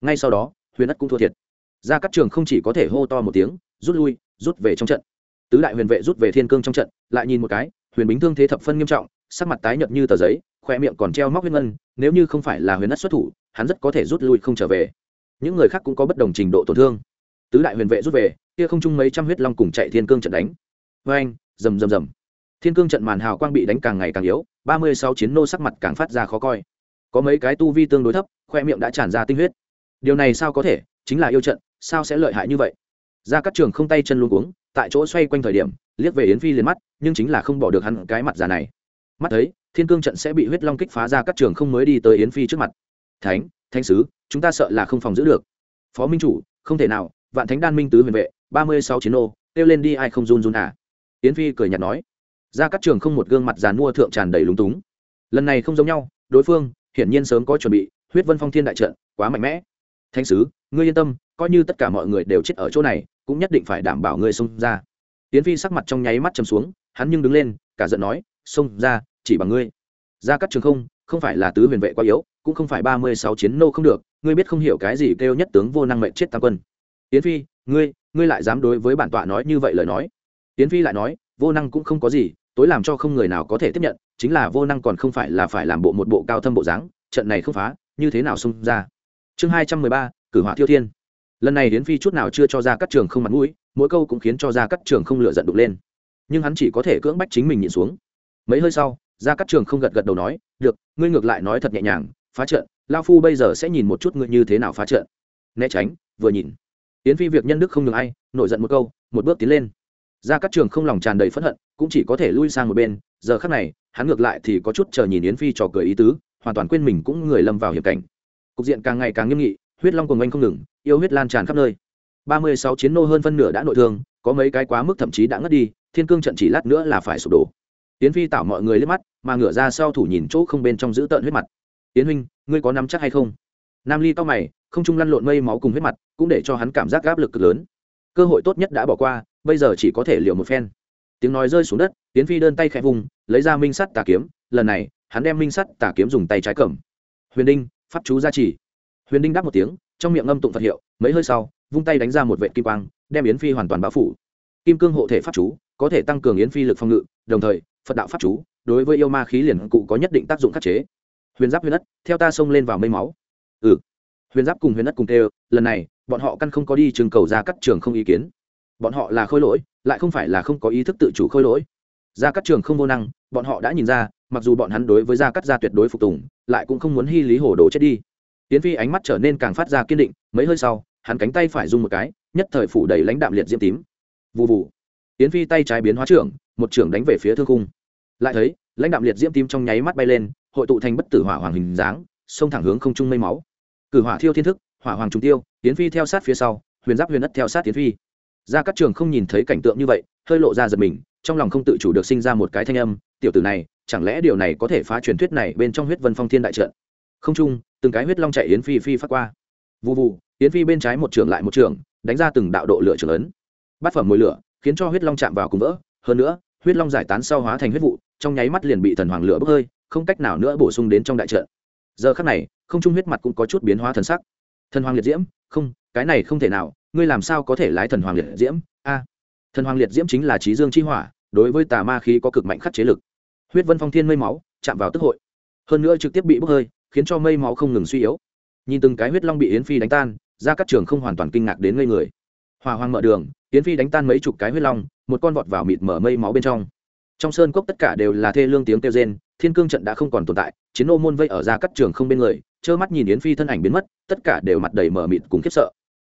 Ngay sau đó, huyền đất cũng thua thiệt. Gia cắt trường không chỉ có thể hô to một tiếng, rút lui, rút về trong trận. Tứ đại huyền vệ rút về thiên cương trong trận, lại nhìn một cái, huyền bính thương thế thập phân nghiêm trọng sắc mặt tái nhợt như tờ giấy, khoe miệng còn treo móc huyết ngân, nếu như không phải là huyền ất xuất thủ, hắn rất có thể rút lui không trở về. Những người khác cũng có bất đồng trình độ tổn thương. Tứ đại huyền vệ rút về, kia không chung mấy trăm huyết long cùng chạy thiên cương trận đánh. Vê anh, rầm rầm rầm. Thiên cương trận màn hào quang bị đánh càng ngày càng yếu, ba mươi sáu chiến nô sắc mặt càng phát ra khó coi. Có mấy cái tu vi tương đối thấp, khoe miệng đã tràn ra tinh huyết. Điều này sao có thể? Chính là yêu trận, sao sẽ lợi hại như vậy? Ra các trường không tay chân luôn cuống, tại chỗ xoay quanh thời điểm, liếc về yến phi liền mắt, nhưng chính là không bỏ được hắn cái mặt già này mắt thấy, thiên cương trận sẽ bị huyết long kích phá ra các trường không mới đi tới yến phi trước mặt. Thánh thanh sứ, chúng ta sợ là không phòng giữ được. Phó minh chủ, không thể nào, vạn thánh đan minh tứ huyền vệ, ba mươi sáu chiến ô kêu lên đi ai không run run à? Yến phi cười nhạt nói. Ra các trường không một gương mặt dàn mua thượng tràn đầy lúng túng. Lần này không giống nhau, đối phương, hiển nhiên sớm có chuẩn bị, huyết vân phong thiên đại trận, quá mạnh mẽ. Thanh sứ, ngươi yên tâm, coi như tất cả mọi người đều chết ở chỗ này, cũng nhất định phải đảm bảo ngươi xông ra. Yến phi sắc mặt trong nháy mắt chầm xuống, hắn nhưng đứng lên, cả giận nói xông ra, chỉ bằng ngươi. Ra các trường không không phải là tứ huyền vệ quá yếu, cũng không phải ba mươi sáu chiến nô không được, ngươi biết không hiểu cái gì kêu nhất tướng vô năng mệnh chết tam quân. Yến phi, ngươi ngươi lại dám đối với bản tọa nói như vậy lời nói? Yến phi lại nói, vô năng cũng không có gì, tối làm cho không người nào có thể tiếp nhận, chính là vô năng còn không phải là phải làm bộ một bộ cao thâm bộ dáng, trận này không phá, như thế nào xông ra? Chương hai trăm mười ba, cử hỏa thiêu thiên. Lần này yến phi chút nào chưa cho ra các trường không mặt mũi, mỗi câu cũng khiến cho ra các trường không lựa giận đục lên. Nhưng hắn chỉ có thể cưỡng bách chính mình nhìn xuống mấy hơi sau ra các trường không gật gật đầu nói, được, ngươi ngược lại nói thật nhẹ nhàng, phá trận, lao phu bây giờ sẽ nhìn một chút ngươi như thế nào phá trận. Né tránh, vừa nhìn. Yến phi việc nhân đức không ngừng ai, nổi giận một câu, một bước tiến lên. Ra các trường không lòng tràn đầy phẫn hận, cũng chỉ có thể lui sang một bên, giờ khắc này, hắn ngược lại thì có chút chờ nhìn yến phi trò cười ý tứ, hoàn toàn quên mình cũng người lâm vào hiểm cảnh. Cục diện càng ngày càng nghiêm nghị, huyết long cùng anh không ngừng, yêu huyết lan tràn khắp nơi. Ba mươi sáu chiến nô hơn phân nửa đã nội thương, có mấy cái quá mức thậm chí đã ngất đi, thiên cương trận chỉ lát nữa là phải sụp đổ tiến phi tạo mọi người liếc mắt, mà ngửa ra sau thủ nhìn chỗ không bên trong giữ tợn huyết mặt. Tiến huynh, ngươi có nắm chắc hay không? Nam ly to mày, không trung lăn lộn mây máu cùng huyết mặt, cũng để cho hắn cảm giác áp lực cực lớn. Cơ hội tốt nhất đã bỏ qua, bây giờ chỉ có thể liều một phen. Tiếng nói rơi xuống đất tiến phi đơn tay khẽ vùng, lấy ra minh sắt tà kiếm, lần này, hắn đem minh sắt tà kiếm dùng tay trái cầm. Huyền đinh, pháp chú gia trì. Huyền đinh đáp một tiếng, trong miệng ngâm tụng phật hiệu, mấy hơi sau, vung tay đánh ra một vệ kim quang, đem yến phi hoàn toàn bao phủ. Kim cương hộ thể pháp chú, có thể tăng cường yến phi lực phòng ngự, đồng thời phật đạo pháp chú, đối với yêu ma khí liền cụ có nhất định tác dụng khắc chế. Huyền giáp huyền đất theo ta xông lên vào mây máu. Ừ. Huyền giáp cùng huyền đất cùng tê lần này, bọn họ căn không có đi trường cầu ra các trường không ý kiến. Bọn họ là khôi lỗi, lại không phải là không có ý thức tự chủ khôi lỗi. Ra các trường không vô năng, bọn họ đã nhìn ra, mặc dù bọn hắn đối với gia cắt gia tuyệt đối phục tùng, lại cũng không muốn hy lý hồ đồ chết đi. Tiến phi ánh mắt trở nên càng phát ra kiên định, mấy hơi sau, hắn cánh tay phải dùng một cái, nhất thời phủ đầy lãnh đạm liệt diễm tím. Vụ vụ tiến phi tay trái biến hóa trưởng một trưởng đánh về phía thương cung lại thấy lãnh đạm liệt diễm tím trong nháy mắt bay lên hội tụ thành bất tử hỏa hoàng hình dáng xông thẳng hướng không trung mây máu. Cử hỏa thiêu thiên thức hỏa hoàng trung tiêu tiến phi theo sát phía sau huyền giáp huyền đất theo sát tiến phi. Ra các trường không nhìn thấy cảnh tượng như vậy hơi lộ ra giật mình trong lòng không tự chủ được sinh ra một cái thanh âm tiểu tử này chẳng lẽ điều này có thể phá truyền thuyết này bên trong huyết vân phong thiên đại trận? Không trung, từng cái huyết long chạy yến phi phi phát qua. Vụ vụ yến phi bên trái một trường lại một trường đánh ra từng đạo độ lửa trường lớn bát phẩm mùi lửa khiến cho huyết long chạm vào cùng vỡ. Hơn nữa huyết long giải tán sau hóa thành huyết vụ, trong nháy mắt liền bị thần hoàng lửa bốc hơi, không cách nào nữa bổ sung đến trong đại trận. Giờ khắc này, không trung huyết mặt cũng có chút biến hóa thần sắc. Thần hoàng liệt diễm, không, cái này không thể nào, ngươi làm sao có thể lái thần hoàng liệt diễm? A, thần hoàng liệt diễm chính là trí dương chi hỏa, đối với tà ma khí có cực mạnh khắc chế lực. Huyết vân phong thiên mây máu, chạm vào tức hội. Hơn nữa trực tiếp bị bốc hơi, khiến cho mây máu không ngừng suy yếu. Nhìn từng cái huyết long bị yến phi đánh tan, ra các trường không hoàn toàn kinh ngạc đến ngây người hòa hoang mở đường, yến phi đánh tan mấy chục cái huyết long, một con vọt vào mịt mở mây máu bên trong. Trong sơn cốc tất cả đều là thê lương tiếng kêu rên, thiên cương trận đã không còn tồn tại, chiến ô môn vây ở ra cắt trường không bên người, trơ mắt nhìn yến phi thân ảnh biến mất, tất cả đều mặt đầy mở mịt cùng khiếp sợ.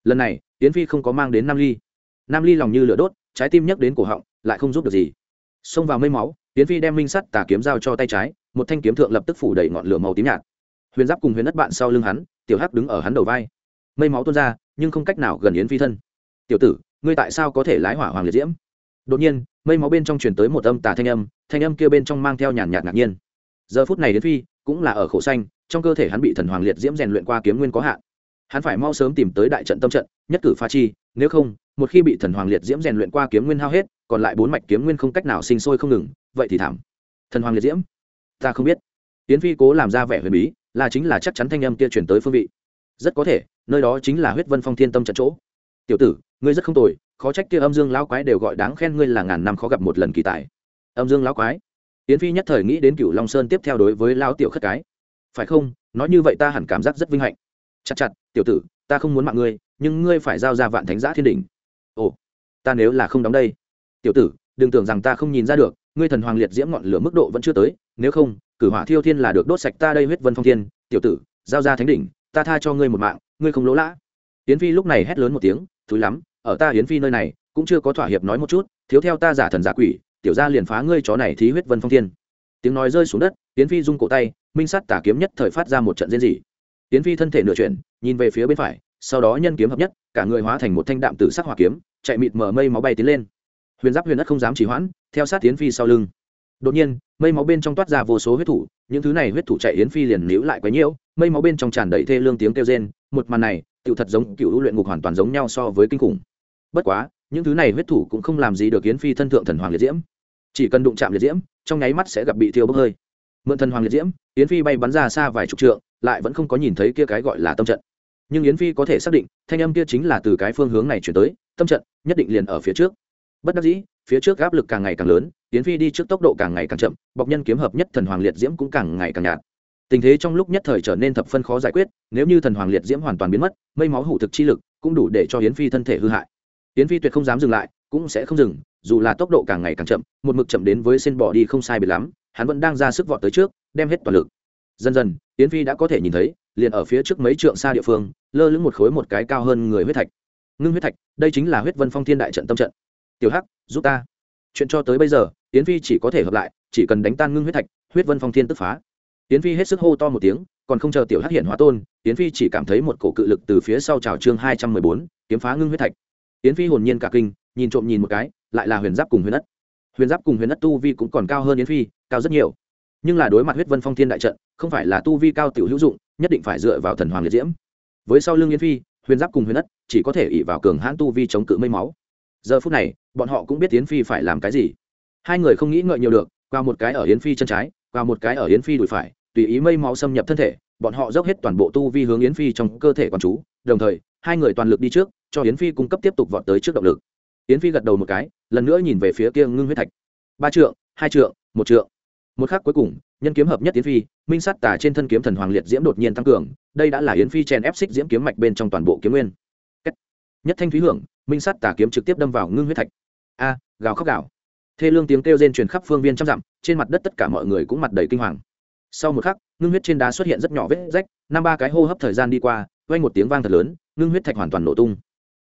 Lần này, yến phi không có mang đến nam ly. Nam ly lòng như lửa đốt, trái tim nhấc đến cổ họng, lại không giúp được gì. Xông vào mây máu, yến phi đem minh sắt tà kiếm dao cho tay trái, một thanh kiếm thượng lập tức phủ đầy ngọn lửa màu tím nhạt. Huyền giáp cùng huyền đất bạn sau lưng hắn, tiểu hắc đứng ở hắn đầu vai. Mây máu tuôn ra, nhưng không cách nào gần yến phi thân tiểu tử, ngươi tại sao có thể lái hỏa hoàng liệt diễm? Đột nhiên, mây máu bên trong truyền tới một âm tà thanh âm thanh âm kia bên trong mang theo nhàn nhạt ngạc nhiên. Giờ phút này đến phi, cũng là ở khổ xanh, trong cơ thể hắn bị thần hoàng liệt diễm rèn luyện qua kiếm nguyên có hạn. Hắn phải mau sớm tìm tới đại trận tâm trận, nhất cử pha chi, nếu không, một khi bị thần hoàng liệt diễm rèn luyện qua kiếm nguyên hao hết, còn lại bốn mạch kiếm nguyên không cách nào sinh sôi không ngừng, vậy thì thảm. Thần hoàng liệt diễm, ta không biết. Tiến phi cố làm ra vẻ huyền bí, là chính là chắc chắn thanh âm kia chuyển tới phương vị. Rất có thể, nơi đó chính là huyết vân phong thiên tâm trận chỗ. Tiểu tử ngươi rất không tồi, khó trách kia âm dương lão quái đều gọi đáng khen ngươi là ngàn năm khó gặp một lần kỳ tài. Âm dương lão quái? Yến phi nhất thời nghĩ đến cựu long sơn tiếp theo đối với lão tiểu khất cái. Phải không? Nói như vậy ta hẳn cảm giác rất vinh hạnh. Chặt chặt, tiểu tử, ta không muốn mạng ngươi, nhưng ngươi phải giao ra vạn thánh giã thiên đỉnh. Ồ, ta nếu là không đóng đây. Tiểu tử, đừng tưởng rằng ta không nhìn ra được, ngươi thần hoàng liệt diễm ngọn lửa mức độ vẫn chưa tới, nếu không, cử hỏa thiêu thiên là được đốt sạch ta đây huyết vân phong thiên. Tiểu tử, giao ra thánh đỉnh, ta tha cho ngươi một mạng, ngươi không lỗ lã. Yến phi lúc này hét lớn một tiếng, thúi lắm ở ta yến phi nơi này, cũng chưa có thỏa hiệp nói một chút, thiếu theo ta giả thần giả quỷ, tiểu gia liền phá ngươi chó này thí huyết vân phong thiên. Tiếng nói rơi xuống đất, yến phi rung cổ tay, minh sắt tả kiếm nhất thời phát ra một trận diễn dị yến phi thân thể nửa chuyển, nhìn về phía bên phải, sau đó nhân kiếm hợp nhất, cả người hóa thành một thanh đạm tử sắc hỏa kiếm, chạy mịt mở mây máu bay tiến lên. Huyền giáp huyền đất không dám trì hoãn, theo sát yến phi sau lưng. Đột nhiên, mây máu bên trong toát ra vô số huyết thủ, những thứ này huyết thủ chạy yến phi liền níu lại quấy nhiễu, mây máu bên trong tràn đầy thê lương tiếng kêu rên một màn này tựu thật giống cựu luyện ngục hoàn toàn giống nhau so với kinh khủng. Bất quá, những thứ này huyết thủ cũng không làm gì được yến phi thân thượng thần hoàng liệt diễm. Chỉ cần đụng chạm liệt diễm, trong nháy mắt sẽ gặp bị thiêu bốc hơi. Mượn thần hoàng liệt diễm, yến phi bay bắn ra xa vài chục trượng, lại vẫn không có nhìn thấy kia cái gọi là tâm trận. Nhưng yến phi có thể xác định, thanh âm kia chính là từ cái phương hướng này chuyển tới, tâm trận nhất định liền ở phía trước. Bất đắc dĩ, phía trước áp lực càng ngày càng lớn, yến phi đi trước tốc độ càng ngày càng chậm bọc nhân kiếm hợp nhất thần hoàng liệt diễm cũng càng ngày càng nhạt tình thế trong lúc nhất thời trở nên thập phân khó giải quyết, nếu như thần hoàng liệt diễm hoàn toàn biến mất, mây máu hủ thực chi lực cũng đủ để cho hiến phi thân thể hư hại. Hiến phi tuyệt không dám dừng lại, cũng sẽ không dừng, dù là tốc độ càng ngày càng chậm, một mực chậm đến với xin bỏ đi không sai biệt lắm, hắn vẫn đang ra sức vọt tới trước, đem hết toàn lực. Dần dần hiến phi đã có thể nhìn thấy, liền ở phía trước mấy trượng xa địa phương, lơ lửng một khối một cái cao hơn người huyết thạch. Ngưng huyết thạch, đây chính là huyết vân phong thiên đại trận tâm trận. Tiểu hắc, giúp ta. Chuyện cho tới bây giờ hiến phi chỉ có thể hợp lại, chỉ cần đánh tan ngưng huyết thạch, huyết vân phong thiên tức phá yến phi hết sức hô to một tiếng, còn không chờ tiểu hắc hiện hóa tôn yến phi chỉ cảm thấy một cổ cự lực từ phía sau trào chương hai trăm mười bốn, kiếm phá ngưng huyết thạch. Yến phi hồn nhiên cả kinh, nhìn trộm nhìn một cái, lại là huyền giáp cùng huyền ất. Huyền giáp cùng huyền ất tu vi cũng còn cao hơn yến phi, cao rất nhiều. Nhưng là đối mặt huyết vân phong thiên đại trận, không phải là tu vi cao tiểu hữu dụng, nhất định phải dựa vào thần hoàng liệt diễm. Với sau lưng yến phi, huyền giáp cùng huyền ất chỉ có thể ỉ vào cường hãn tu vi chống cự mây máu. Giờ phút này, bọn họ cũng biết yến phi phải làm cái gì. Hai người không nghĩ ngợi nhiều được qua một cái ở yến phi chân trái qua một cái ở yến phi đùi phải tùy ý mây máu xâm nhập thân thể, bọn họ dốc hết toàn bộ tu vi hướng yến phi trong cơ thể quán chú, đồng thời, hai người toàn lực đi trước, cho yến phi cung cấp tiếp tục vọt tới trước động lực. Yến phi gật đầu một cái, lần nữa nhìn về phía kia ngưng huyết thạch. Ba trượng, hai trượng, một trượng. Một khắc cuối cùng, nhân kiếm hợp nhất yến phi, minh sát tà trên thân kiếm thần hoàng liệt diễm đột nhiên tăng cường, đây đã là yến phi chèn ép xích diễm kiếm mạch bên trong toàn bộ kiếm nguyên. Nhất thanh thúy hưởng, minh sát tà kiếm trực tiếp đâm vào ngưng huyết thạch. A, gào khóc gào. Thê lương tiếng kêu rên truyền khắp phương viên trăm dặm, trên mặt đất tất cả mọi người cũng mặt đầy kinh hoàng sau một khắc, ngưng huyết trên đá xuất hiện rất nhỏ vết rách, năm ba cái hô hấp thời gian đi qua, vang một tiếng vang thật lớn, ngưng huyết thạch hoàn toàn nổ tung.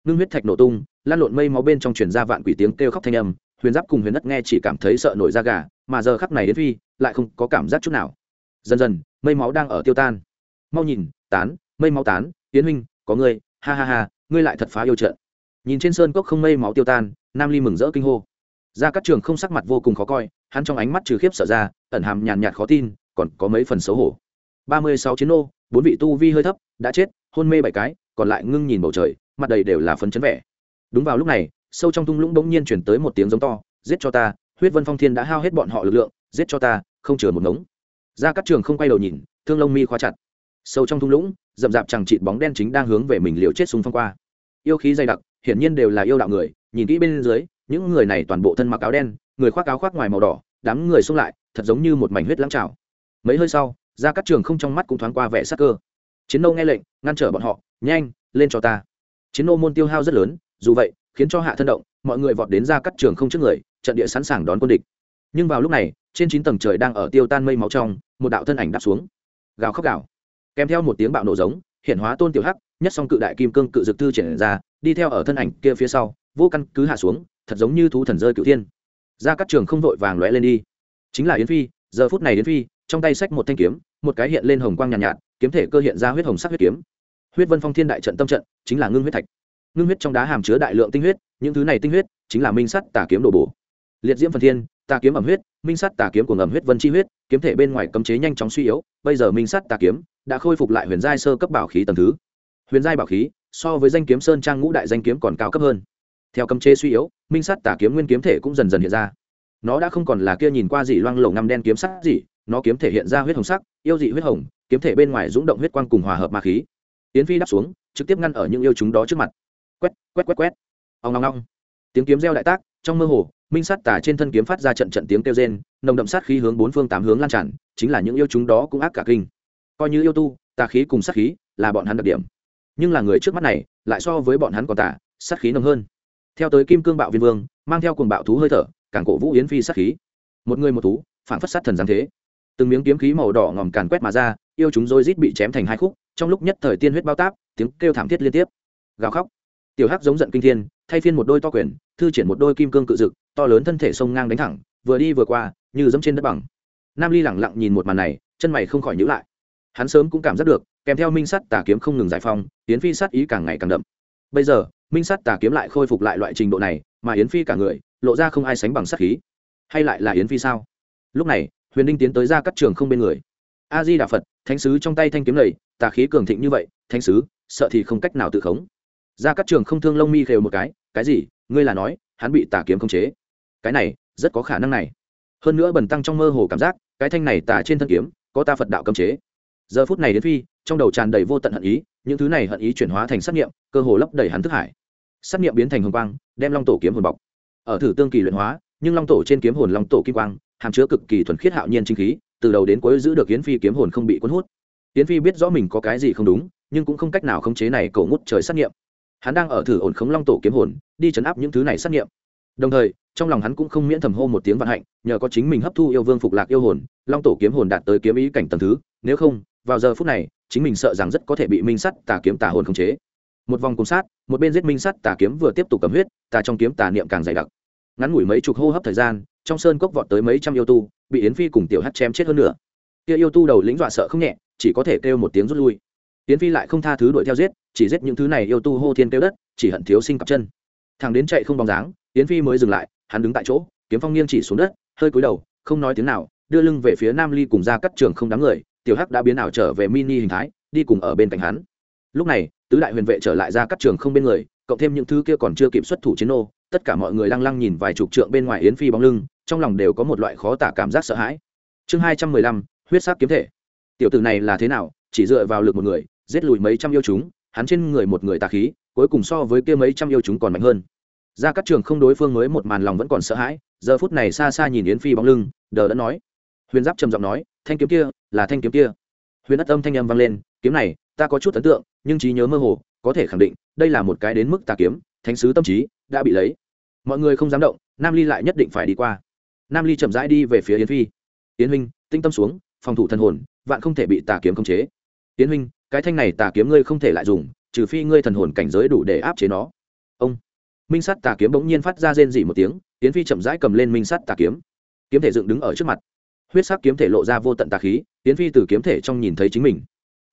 Ngưng huyết thạch nổ tung, lan lộn mây máu bên trong truyền ra vạn quỷ tiếng kêu khóc thanh âm, huyền giáp cùng huyền đất nghe chỉ cảm thấy sợ nổi da gà, mà giờ khắc này đến phi, lại không có cảm giác chút nào. Dần dần, mây máu đang ở tiêu tan. Mau nhìn, tán, mây máu tán tiến huynh, có ngươi, ha ha ha, ngươi lại thật phá yêu trận. Nhìn trên sơn cốc không mây máu tiêu tan, nam ly mừng rỡ kinh hô. Ra các trường không sắc mặt vô cùng khó coi, hắn trong ánh mắt trừ khiếp sợ ra, ẩn hàm nhàn nhạt khó tin còn có mấy phần xấu hổ. Ba mươi sáu chiến nô, bốn vị tu vi hơi thấp, đã chết, hôn mê bảy cái, còn lại ngưng nhìn bầu trời, mặt đầy đều là phấn chấn vẻ. Đúng vào lúc này, sâu trong thung lũng bỗng nhiên chuyển tới một tiếng giống to, giết cho ta, huyết vân phong thiên đã hao hết bọn họ lực lượng, giết cho ta, không chừa một ngống. Ra các trường không quay đầu nhìn, thương lông mi khóa chặt. Sâu trong thung lũng, rậm rạp chẳng chịt bóng đen chính đang hướng về mình liều chết xung phong qua. Yêu khí dày đặc, hiển nhiên đều là yêu đạo người, nhìn kỹ bên dưới, những người này toàn bộ thân mặc áo đen, người khoác áo khoác ngoài màu đỏ, đám người xung lại, thật giống như một mảnh huyết lãng trào mấy hơi sau, ra các trường không trong mắt cũng thoáng qua vẻ sắc cơ. Chiến nô nghe lệnh, ngăn trở bọn họ, nhanh, lên cho ta. Chiến nô môn tiêu hao rất lớn, dù vậy, khiến cho hạ thân động, mọi người vọt đến ra các trường không trước người, trận địa sẵn sàng đón quân địch. Nhưng vào lúc này, trên chín tầng trời đang ở tiêu tan mây máu trong, một đạo thân ảnh đáp xuống. Gào khóc gào. Kèm theo một tiếng bạo nổ giống hiện hóa tôn tiểu hắc, nhất song cự đại kim cương cự dực thư triển ra, đi theo ở thân ảnh kia phía sau, vô căn cứ hạ xuống, thật giống như thú thần rơi cựu thiên. Ra các trường không vội vàng lóe lên đi. Chính là yến phi giờ phút này đến phi trong tay xách một thanh kiếm một cái hiện lên hồng quang nhàn nhạt, nhạt kiếm thể cơ hiện ra huyết hồng sắc huyết kiếm. Huyết vân phong thiên đại trận tâm trận chính là ngưng huyết thạch. Ngưng huyết trong đá hàm chứa đại lượng tinh huyết những thứ này tinh huyết chính là minh sắt tà kiếm đồ bổ. Liệt diễm phần thiên tà kiếm ẩm huyết minh sắt tà kiếm của ngầm huyết vân chi huyết kiếm thể bên ngoài cấm chế nhanh chóng suy yếu bây giờ minh sắt tà kiếm đã khôi phục lại huyền giai sơ cấp bảo khí tầng thứ. Huyền giai bảo khí so với danh kiếm sơn trang ngũ đại danh kiếm còn cao cấp hơn. Theo cấm chế suy yếu minh sắt tà kiếm nguyên kiếm thể cũng dần dần hiện ra nó đã không còn là kia nhìn qua dị loang lổ ngăm đen kiếm sắc dị nó kiếm thể hiện ra huyết hồng sắc yêu dị huyết hồng kiếm thể bên ngoài rúng động huyết quang cùng hòa hợp ma khí. Tiến phi đáp xuống trực tiếp ngăn ở những yêu chúng đó trước mặt. Quét quét quét quét. Ông ong ong, tiếng kiếm reo đại tác trong mơ hồ minh sát tả trên thân kiếm phát ra trận trận tiếng kêu rên nồng đậm sát khí hướng bốn phương tám hướng lan tràn chính là những yêu chúng đó cũng ác cả kinh. Coi như yêu tu tà khí cùng sát khí là bọn hắn đặc điểm. Nhưng là người trước mắt này lại so với bọn hắn còn tà, sát khí nồng hơn. Theo tới kim cương bạo viên vương mang theo cuồng bạo thú hơi thở càng cổ vũ yến phi sát khí. Một người một thú phản phất sát thần giáng thế. Từng miếng kiếm khí màu đỏ ngòm càn quét mà ra, yêu chúng rồi rít bị chém thành hai khúc, trong lúc nhất thời tiên huyết bao táp, tiếng kêu thảm thiết liên tiếp. Gào khóc. Tiểu hắc giống giận kinh thiên, thay phiên một đôi to quyền, thư triển một đôi kim cương cự dực, to lớn thân thể sông ngang đánh thẳng, vừa đi vừa qua, như dẫm trên đất bằng. Nam ly lẳng lặng nhìn một màn này, chân mày không khỏi nhữ lại. Hắn sớm cũng cảm giác được, kèm theo minh sắt tà kiếm không ngừng giải phong yến phi sát ý càng ngày càng đậm. Bây giờ, minh sắt tà kiếm lại khôi phục lại loại trình độ này, mà yến phi cả người lộ ra không ai sánh bằng sát khí. Hay lại là yến phi sao? Lúc này, huyền đinh tiến tới ra các trường không bên người. A di đà phật thánh sứ trong tay thanh kiếm lầy tà khí cường thịnh như vậy, thánh sứ, sợ thì không cách nào tự khống. Ra các trường không thương lông mi khều một cái cái gì? Ngươi là nói, hắn bị tà kiếm khống chế? Cái này, rất có khả năng này. Hơn nữa bần tăng trong mơ hồ cảm giác, cái thanh này tà trên thân kiếm, có ta phật đạo cấm chế. Giờ phút này đến phi, trong đầu tràn đầy vô tận hận ý, những thứ này hận ý chuyển hóa thành sát nghiệm cơ hồ lấp đầy hắn thức hải. Sát nghiệm biến thành hồng quang, đem long tổ kiếm hồn bọc ở thử tương kỳ luyện hóa, nhưng long tổ trên kiếm hồn long tổ kim quang, hàm chứa cực kỳ thuần khiết hạo nhiên chính khí, từ đầu đến cuối giữ được hiến phi kiếm hồn không bị cuốn hút. Hiến phi biết rõ mình có cái gì không đúng, nhưng cũng không cách nào khống chế này cầu ngút trời sát nghiệm. Hắn đang ở thử ổn khống long tổ kiếm hồn, đi chấn áp những thứ này sát nghiệm. Đồng thời, trong lòng hắn cũng không miễn thầm hô một tiếng vạn hạnh, nhờ có chính mình hấp thu yêu vương phục lạc yêu hồn, long tổ kiếm hồn đạt tới kiếm ý cảnh tầng thứ, nếu không, vào giờ phút này, chính mình sợ rằng rất có thể bị minh sắt tà kiếm tà hồn khống chế một vòng cùng sát, một bên giết minh sắt, tà kiếm vừa tiếp tục cầm huyết, tà trong kiếm tà niệm càng dày đặc. Ngắn ngủi mấy chục hô hấp thời gian, trong sơn cốc vọt tới mấy trăm yêu tu, bị yến phi cùng tiểu hát chém chết hơn nữa kia yêu tu đầu lĩnh dọa sợ không nhẹ, chỉ có thể kêu một tiếng rút lui. Tiến phi lại không tha thứ đuổi theo giết, chỉ giết những thứ này yêu tu hô thiên kêu đất, chỉ hận thiếu sinh cặp chân. Thằng đến chạy không bóng dáng tiến phi mới dừng lại, hắn đứng tại chỗ, kiếm phong nghiêng chỉ xuống đất, hơi cúi đầu, không nói tiếng nào, đưa lưng về phía nam ly cùng ra cắt trường không đám người, tiểu hắc đã biến ảo trở về mini hình thái, đi cùng ở bên cạnh hắn lúc này, tứ đại huyền vệ trở lại ra các trường không bên người, cộng thêm những thứ kia còn chưa kịp xuất thủ chiến ô tất cả mọi người lăng lăng nhìn vài chục trượng bên ngoài yến phi bóng lưng, trong lòng đều có một loại khó tả cảm giác sợ hãi. Chương hai trăm mười lăm, huyết sắc kiếm thể. Tiểu tử này là thế nào, chỉ dựa vào lực một người, giết lùi mấy trăm yêu chúng, hắn trên người một người tà khí, cuối cùng so với kia mấy trăm yêu chúng còn mạnh hơn. Ra các trường không đối phương mới một màn lòng vẫn còn sợ hãi, giờ phút này xa xa nhìn yến phi bóng lưng, đờ đã nói. Huyền giáp trầm giọng nói, thanh kiếm kia, là thanh kiếm kia. Huyền đất âm thanh âm vang lên, kiếm này ta có chút ấn tượng, nhưng trí nhớ mơ hồ, có thể khẳng định, đây là một cái đến mức tà kiếm, thánh sứ tâm trí, đã bị lấy. Mọi người không dám động, nam ly lại nhất định phải đi qua. Nam ly chậm rãi đi về phía yến phi. Yến huynh, tinh tâm xuống, phòng thủ thân hồn, vạn không thể bị tà kiếm khống chế. Yến huynh, cái thanh này tà kiếm ngươi không thể lại dùng, trừ phi ngươi thần hồn cảnh giới đủ để áp chế nó. Ông minh sắt tà kiếm bỗng nhiên phát ra rên dỉ một tiếng, yến phi chậm rãi cầm lên minh sắt tà kiếm. Kiếm thể dựng đứng ở trước mặt. Huyết sắc kiếm thể lộ ra vô tận tà khí, yến phi từ kiếm thể trong nhìn thấy chính mình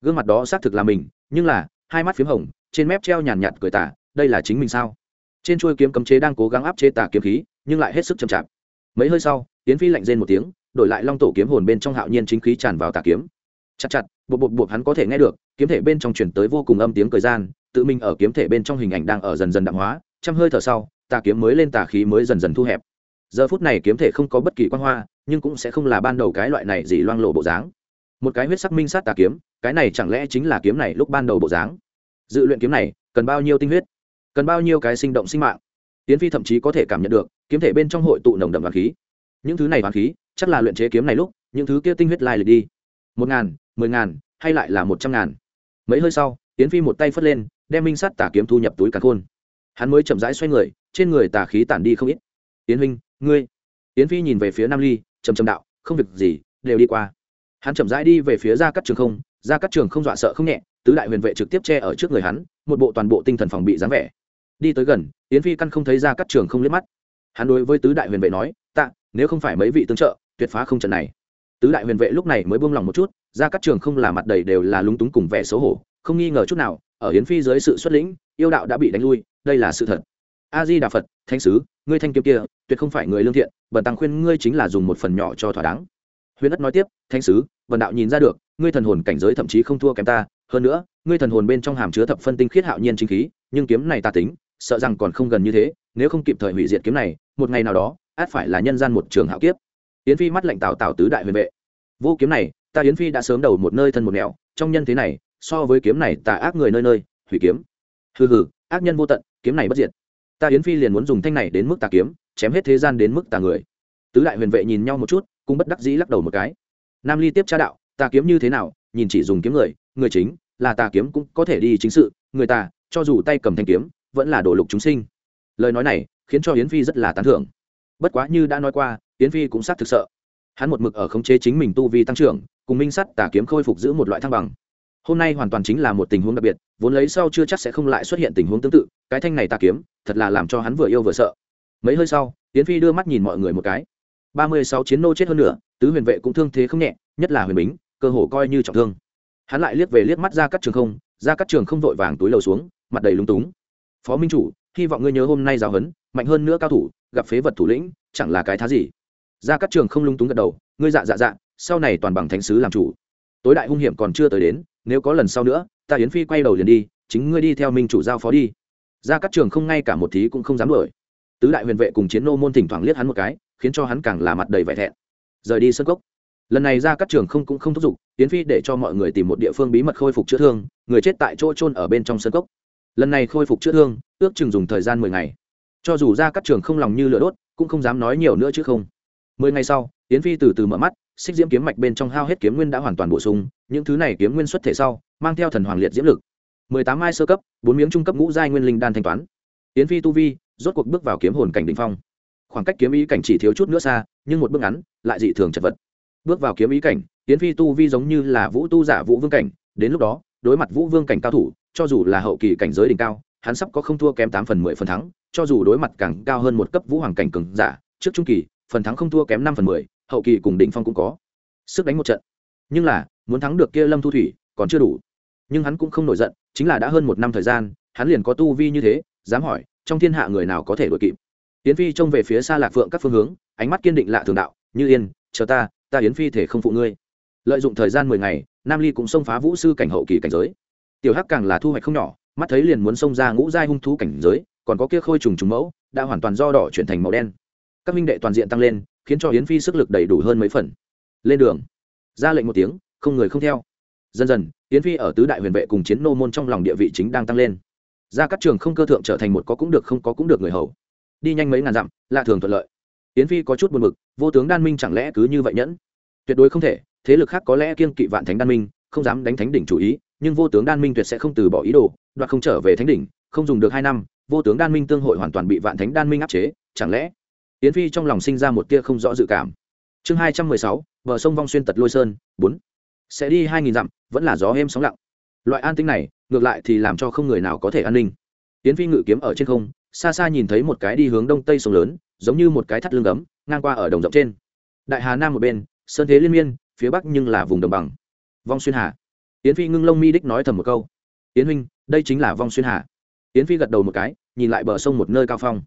gương mặt đó xác thực là mình, nhưng là, hai mắt p h í m hồng, trên mép treo nhàn nhạt cười tả đây là chính mình sao? Trên chuôi kiếm cấm chế đang cố gắng áp chế tà kiếm khí, nhưng lại hết sức chậm chạp. Mấy hơi sau tiến phi lạnh rên một tiếng, đổi lại long tổ kiếm hồn bên trong hạo nhiên chính khí tràn vào tà kiếm. Chặt chặt bột bột bột hắn có thể nghe được, kiếm thể bên trong chuyển tới vô cùng âm tiếng thời gian, tự mình ở kiếm thể bên trong hình ảnh đang ở dần dần đạm hóa, trăm hơi thở sau, tà kiếm mới lên tà khí mới dần dần thu hẹp. Giờ phút này kiếm thể không có bất kỳ quan hoa, nhưng cũng sẽ không là ban đầu cái loại này gì loang lộ bộ dáng. Một cái huyết sắc minh sát tà kiếm cái này chẳng lẽ chính là kiếm này lúc ban đầu bộ dáng? Dự luyện kiếm này, cần bao nhiêu tinh huyết? Cần bao nhiêu cái sinh động sinh mạng? Tiến phi thậm chí có thể cảm nhận được, kiếm thể bên trong hội tụ nồng đậm hoàng khí. Những thứ này hoàng khí, chắc là luyện chế kiếm này lúc, những thứ kia tinh huyết lai lịch đi. Một ngàn, mười ngàn, hay lại là một trăm ngàn. Mấy hơi sau, tiến phi một tay phất lên, đem minh sắt tà kiếm thu nhập túi cả khôn. Hắn mới chậm rãi xoay người, trên người tà khí tản đi không ít. Tiến huynh, ngươi? Tiến phi nhìn về phía nam ly, trầm trầm đạo, không việc gì, đều đi qua. Hắn chậm rãi đi về phía ra cắt trường không ra các trường không dọa sợ không nhẹ, tứ đại huyền vệ trực tiếp che ở trước người hắn, một bộ toàn bộ tinh thần phòng bị dáng vẻ. Đi tới gần, yến phi căn không thấy ra các trường không liếc mắt. Hắn đối với tứ đại huyền vệ nói, tạ, nếu không phải mấy vị tương trợ, tuyệt phá không trận này. Tứ đại huyền vệ lúc này mới buông lòng một chút, ra các trường không là mặt đầy đều là lúng túng cùng vẻ xấu hổ, không nghi ngờ chút nào, ở yến phi dưới sự xuất lĩnh, yêu đạo đã bị đánh lui, đây là sự thật. A di đà phật thanh sứ, ngươi thanh kiếm kia, tuyệt không phải người lương thiện, bần tăng khuyên ngươi chính là dùng một phần nhỏ cho thỏa đáng. Huyền ất nói tiếp thanh sứ, bần đạo nhìn ra được ngươi thần hồn cảnh giới thậm chí không thua kém ta, hơn nữa, ngươi thần hồn bên trong hàm chứa thập phân tinh khiết hạo nhiên chính khí, nhưng kiếm này ta tính, sợ rằng còn không gần như thế, nếu không kịp thời hủy diệt kiếm này, một ngày nào đó, át phải là nhân gian một trường hạo kiếp. Yến phi mắt lạnh tào tào tứ đại huyền vệ. Vô kiếm này, ta yến phi đã sớm đầu một nơi thân một nẻo, trong nhân thế này, so với kiếm này ta ác người nơi nơi, hủy kiếm. Hừ hừ, ác nhân vô tận, kiếm này bất diệt. Ta yến phi liền muốn dùng thanh này đến mức tà kiếm, chém hết thế gian đến mức tà người. Tứ đại huyền vệ nhìn nhau một chút, cũng bất đắc dĩ lắc đầu một cái. Nam ly tiếp tra đạo tà kiếm như thế nào, nhìn chỉ dùng kiếm người người chính, là tà kiếm cũng có thể đi chính sự, người tà cho dù tay cầm thanh kiếm, vẫn là đổ lục chúng sinh. Lời nói này, khiến cho yến phi rất là tán thưởng. Bất quá như đã nói qua, yến phi cũng sát thực sợ. Hắn một mực ở khống chế chính mình tu vi tăng trưởng, cùng minh sắt tà kiếm khôi phục giữ một loại thăng bằng. Hôm nay hoàn toàn chính là một tình huống đặc biệt, vốn lấy sau chưa chắc sẽ không lại xuất hiện tình huống tương tự, cái thanh này tà kiếm, thật là làm cho hắn vừa yêu vừa sợ. Mấy hơi sau, yến phi đưa mắt nhìn mọi người một cái. Ba mươi sáu chiến nô chết hơn nữa tứ huyền vệ cũng thương thế không nhẹ, nhất là huyền bính cơ hồ coi như trọng thương. Hắn lại liếc về liếc mắt ra các trường không ra các trường không vội vàng túi lầu xuống, mặt đầy lúng túng. Phó minh chủ, hy vọng ngươi nhớ hôm nay giáo huấn, mạnh hơn nữa cao thủ, gặp phế vật thủ lĩnh, chẳng là cái thá gì. Ra các trường không lung túng gật đầu, ngươi dạ dạ dạ sau này toàn bằng thánh sứ làm chủ. Tối đại hung hiểm còn chưa tới đến, nếu có lần sau nữa, ta yến phi quay đầu liền đi, chính ngươi đi theo minh chủ giao phó đi. Ra các trường không ngay cả một thí cũng không dám đuổi. Tứ đại huyền vệ cùng chiến nô môn thỉnh thoảng liếc hắn một cái, khiến cho hắn càng là mặt đầy vẻ thẹn. Rời đi sân cốc lần này ra các trường không cũng không thúc giục tiến phi để cho mọi người tìm một địa phương bí mật khôi phục chữa thương, người chết tại chỗ trôn ở bên trong sân cốc. Lần này khôi phục chữa thương, ước chừng dùng thời gian mười ngày. Cho dù ra các trường không lòng như lửa đốt, cũng không dám nói nhiều nữa chứ không. Mười ngày sau tiến phi từ từ mở mắt, xích diễm kiếm mạch bên trong hao hết kiếm nguyên đã hoàn toàn bổ sung, những thứ này kiếm nguyên xuất thể sau, mang theo thần hoàng liệt diễm lực. Mười tám mai sơ cấp, bốn miếng trung cấp ngũ giai nguyên linh đan thanh toán. Tiến phi tu vi, rốt cuộc bước vào kiếm hồn cảnh đ ỉ n h phong. Khoảng cách kiếm ý cảnh chỉ thiếu chút nữa xa, nhưng một bước ngắn, lại dị thường chật vật bước vào kiếm ý cảnh tiến phi tu vi giống như là vũ tu giả vũ vương cảnh, đến lúc đó, đối mặt vũ vương cảnh cao thủ, cho dù là hậu kỳ cảnh giới đỉnh cao, hắn sắp có không thua kém tám phần mười phần thắng, cho dù đối mặt càng cao hơn một cấp vũ hoàng cảnh cường giả, trước trung kỳ, phần thắng không thua kém năm phần mười, hậu kỳ cùng đỉnh phong cũng có. Sức đánh một trận. Nhưng là, muốn thắng được kia lâm thu thủy, còn chưa đủ. Nhưng hắn cũng không nổi giận, chính là đã hơn một năm thời gian, hắn liền có tu vi như thế, dám hỏi, trong thiên hạ người nào có thể đ ổ i kịp? Tiến phi trông về phía xa lạc phượng các phương hướng, ánh mắt kiên định lạ thường đạo, như yên, chờ ta ta yến phi thể không phụ ngươi. Lợi dụng thời gian mười ngày, nam ly cũng xông phá vũ sư cảnh hậu kỳ cảnh giới. Tiểu hắc càng là thu hoạch không nhỏ, mắt thấy liền muốn xông ra ngũ giai hung thú cảnh giới, còn có kia khôi trùng trùng mẫu, đã hoàn toàn do đỏ chuyển thành màu đen. Các minh đệ toàn diện tăng lên, khiến cho yến phi sức lực đầy đủ hơn mấy phần. Lên đường. Ra lệnh một tiếng, không người không theo. Dần dần, yến phi ở tứ đại huyền vệ cùng chiến nô môn trong lòng địa vị chính đang tăng lên. Ra các trường không cơ thượng trở thành một có cũng được không có cũng được người hầu. Đi nhanh mấy ngàn dặm, lạ thường thuận lợi yến phi có chút buồn bực, vô tướng đan minh chẳng lẽ cứ như vậy nhẫn? Tuyệt đối không thể, thế lực khác có lẽ kiên kỵ vạn thánh đan minh, không dám đánh thánh đỉnh chủ ý, nhưng vô tướng đan minh tuyệt sẽ không từ bỏ ý đồ, đoạt không trở về thánh đỉnh, không dùng được hai năm, vô tướng đan minh tương hội hoàn toàn bị vạn thánh đan minh áp chế, chẳng lẽ? Yến phi trong lòng sinh ra một tia không rõ dự cảm. Chương hai trăm mười sáu, bờ sông vong xuyên tật lôi sơn, bốn. Sẽ đi hai nghìn dặm, vẫn là gió êm sóng lặng. Loại an tính này, ngược lại thì làm cho không người nào có thể an ninh. Yến phi ngự kiếm ở trên không, xa xa nhìn thấy một cái đi hướng đông tây sông lớn giống như một cái thắt lưng gấm, ngang qua ở đồng rộng trên. Đại hà nam một bên, sơn thế liên miên, phía bắc nhưng là vùng đồng bằng. Vong xuyên hà. Tiến phi ngưng lông mi đích nói thầm một câu. Tiến huynh, đây chính là vong xuyên hà. Tiến phi gật đầu một cái, nhìn lại bờ sông một nơi cao phong.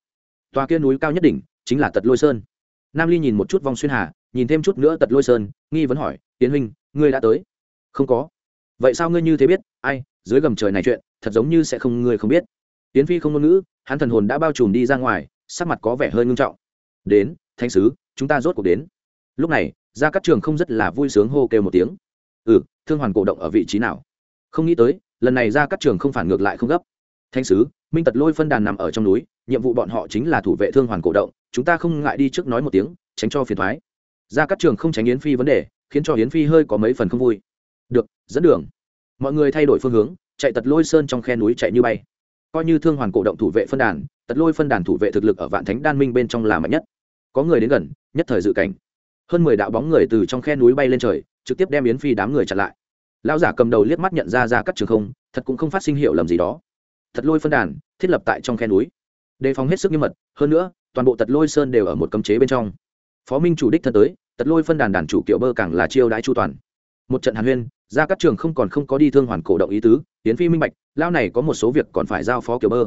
Tòa kia núi cao nhất đỉnh chính là tật lôi sơn. Nam ly nhìn một chút vong xuyên hà, nhìn thêm chút nữa tật lôi sơn, nghi vấn hỏi tiến huynh, ngươi đã tới? Không có. Vậy sao ngươi như thế biết? Ai, dưới gầm trời này chuyện, thật giống như sẽ không, ngươi không biết. Tiến phi không ngôn ngữ, hắn thần hồn đã bao trùm đi ra ngoài sắc mặt có vẻ hơi ngưng trọng. Đến thanh sứ, chúng ta rốt cuộc đến. Lúc này ra các trường không rất là vui sướng hô kêu một tiếng. Ừ thương hoàn cổ động ở vị trí nào? Không nghĩ tới, lần này ra các trường không phản ngược lại không gấp. Thanh sứ, minh tật lôi phân đàn nằm ở trong núi, nhiệm vụ bọn họ chính là thủ vệ thương hoàn cổ động, chúng ta không ngại đi trước nói một tiếng, tránh cho phiền thoái ra các trường không tránh yến phi vấn đề, khiến cho yến phi hơi có mấy phần không vui. Được, dẫn đường. Mọi người thay đổi phương hướng, chạy tật lôi sơn trong khe núi chạy như bay. Coi như thương hoàn cổ động thủ vệ phân đàn tật lôi phân đàn thủ vệ thực lực ở vạn thánh đan minh bên trong là mạnh nhất. Có người đến gần, nhất thời dự cảnh. Hơn mười đạo bóng người từ trong khe núi bay lên trời, trực tiếp đem yến phi đám người chặn lại. Lão giả cầm đầu liếc mắt nhận ra ra các trường không, thật cũng không phát sinh hiệu lầm gì đó. Tật lôi phân đàn, thiết lập tại trong khe núi. Đề phòng hết sức nghiêm mật, hơn nữa, toàn bộ tật lôi sơn đều ở một cấm chế bên trong. Phó minh chủ đích thân tới, tật lôi phân đàn đàn chủ kiểu bơ càng là chiêu đãi chu toàn. Một trận hàn huyên, ra các trường không còn không có đi thương hoàn cổ động ý tứ, yến phi minh bạch lao này có một số việc còn phải giao phó kiểu bơ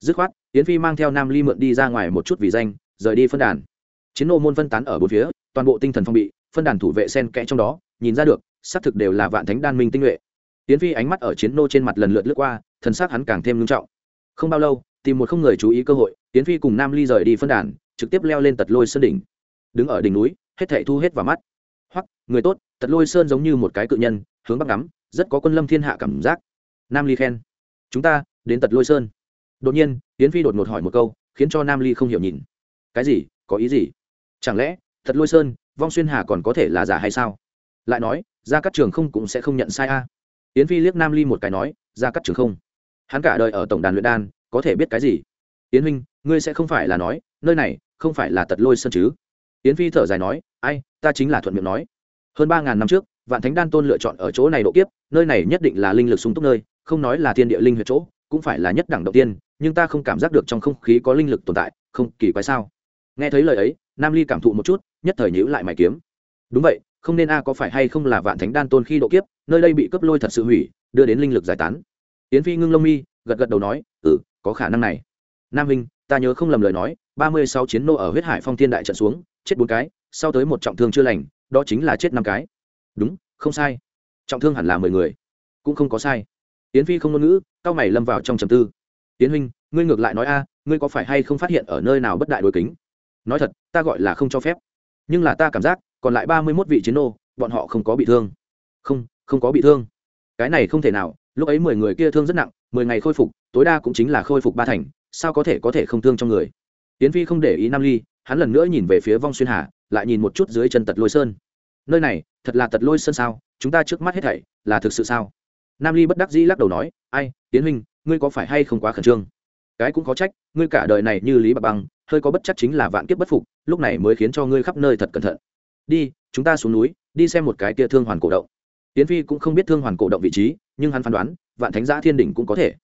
dứt khoát, yến phi mang theo nam ly mượn đi ra ngoài một chút vì danh, rời đi phân đàn. Chiến nô môn phân tán ở bốn phía, toàn bộ tinh thần phong bị, phân đàn thủ vệ sen kẽ trong đó, nhìn ra được, xác thực đều là vạn thánh đan minh tinh nhuệ. Yến phi ánh mắt ở chiến nô trên mặt lần lượt lướt qua, thần xác hắn càng thêm nghiêm trọng. Không bao lâu, tìm một không người chú ý cơ hội, yến phi cùng nam ly rời đi phân đàn, trực tiếp leo lên tật lôi sơn đỉnh. Đứng ở đỉnh núi, hết thảy thu hết vào mắt. Hoặc người tốt, tật lôi sơn giống như một cái cự nhân, hướng bắc ngắm, rất có quân lâm thiên hạ cảm giác. Nam ly khen, chúng ta đến tật lôi sơn đột nhiên, yến phi đột ngột hỏi một câu, khiến cho nam ly không hiểu nhìn. Cái gì? Có ý gì? Chẳng lẽ tật lôi sơn, vong xuyên hà còn có thể là giả hay sao? Lại nói ra các trường không cũng sẽ không nhận sai a. À. tiến phi liếc nam ly một cái nói ra các trường không. Hắn cả đời ở tổng đàn luyện đan, có thể biết cái gì? Yến huynh, ngươi sẽ không phải là nói, nơi này không phải là tật lôi sơn chứ? Yến phi thở dài nói, ai, ta chính là thuận miệng nói. Hơn ba ngàn năm trước, vạn thánh đan tôn lựa chọn ở chỗ này độ kiếp, nơi này nhất định là linh lực sung túc nơi, không nói là thiên địa linh huyệt chỗ cũng phải là nhất đẳng đầu tiên, nhưng ta không cảm giác được trong không khí có linh lực tồn tại, không, kỳ quái sao? Nghe thấy lời ấy, nam ly cảm thụ một chút, nhất thời nhữ lại mày kiếm. Đúng vậy, không nên a, có phải hay không là vạn thánh đan tôn khi độ kiếp, nơi đây bị cấp lôi thật sự hủy, đưa đến linh lực giải tán. Yến phi ngưng lông mi, gật gật đầu nói ừ có khả năng này. Nam hình ta nhớ không lầm lời nói, ba mươi sáu chiến nô ở huyết hải phong thiên đại trận xuống, chết bốn cái, sau tới một trọng thương chưa lành, đó chính là chết năm cái. Đúng, không sai. Trọng thương hẳn là mười người. Cũng không có sai. Yến phi không ngôn ngữ cao mày lâm vào trong trầm tư. Tiến huynh, ngươi ngược lại nói a, ngươi có phải hay không phát hiện ở nơi nào bất đại đối kính? Nói thật, ta gọi là không cho phép. Nhưng là ta cảm giác, còn lại ba mươi mốt vị chiến nô, bọn họ không có bị thương. Không không có bị thương. Cái này không thể nào, lúc ấy mười người kia thương rất nặng, mười ngày khôi phục, tối đa cũng chính là khôi phục ba thành, sao có thể có thể không thương trong người? Tiến phi không để ý nam ly, hắn lần nữa nhìn về phía vong xuyên hà, lại nhìn một chút dưới chân tật lôi sơn. Nơi này, thật là tật lôi sơn sao? Chúng ta trước mắt hết thảy là thực sự sao? Nam ly bất đắc dĩ lắc đầu nói, ai, tiến huynh, ngươi có phải hay không quá khẩn trương? Cái cũng có trách, ngươi cả đời này như lý bạc băng, hơi có bất chắc chính là vạn kiếp bất phục, lúc này mới khiến cho ngươi khắp nơi thật cẩn thận. Đi, chúng ta xuống núi, đi xem một cái kia thương hoàn cổ động. Tiến phi cũng không biết thương hoàn cổ động vị trí, nhưng hắn phán đoán, vạn thánh giã thiên đỉnh cũng có thể.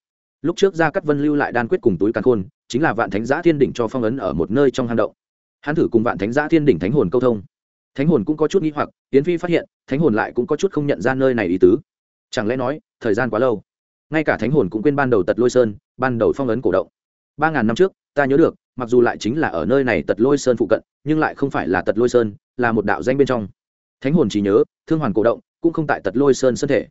Lúc trước ra cắt vân lưu lại đan quyết cùng túi càn khôn, chính là vạn thánh giã thiên đỉnh cho phong ấn ở một nơi trong hang động. Hắn thử cùng vạn thánh giã thiên đỉnh thánh hồn câu thông. Thánh hồn cũng có chút nghi hoặc, tiến phi phát hiện, thánh hồn lại cũng có chút không nhận ra nơi này ý tứ chẳng lẽ nói, thời gian quá lâu? Ngay cả thánh hồn cũng quên ban đầu tật lôi sơn, ban đầu phong ấn cổ động. Ba ngàn năm trước, ta nhớ được, mặc dù lại chính là ở nơi này tật lôi sơn phụ cận, nhưng lại không phải là tật lôi sơn, là một đạo danh bên trong. Thánh hồn chỉ nhớ, thương hoàn cổ động cũng không tại tật lôi sơn sân thể.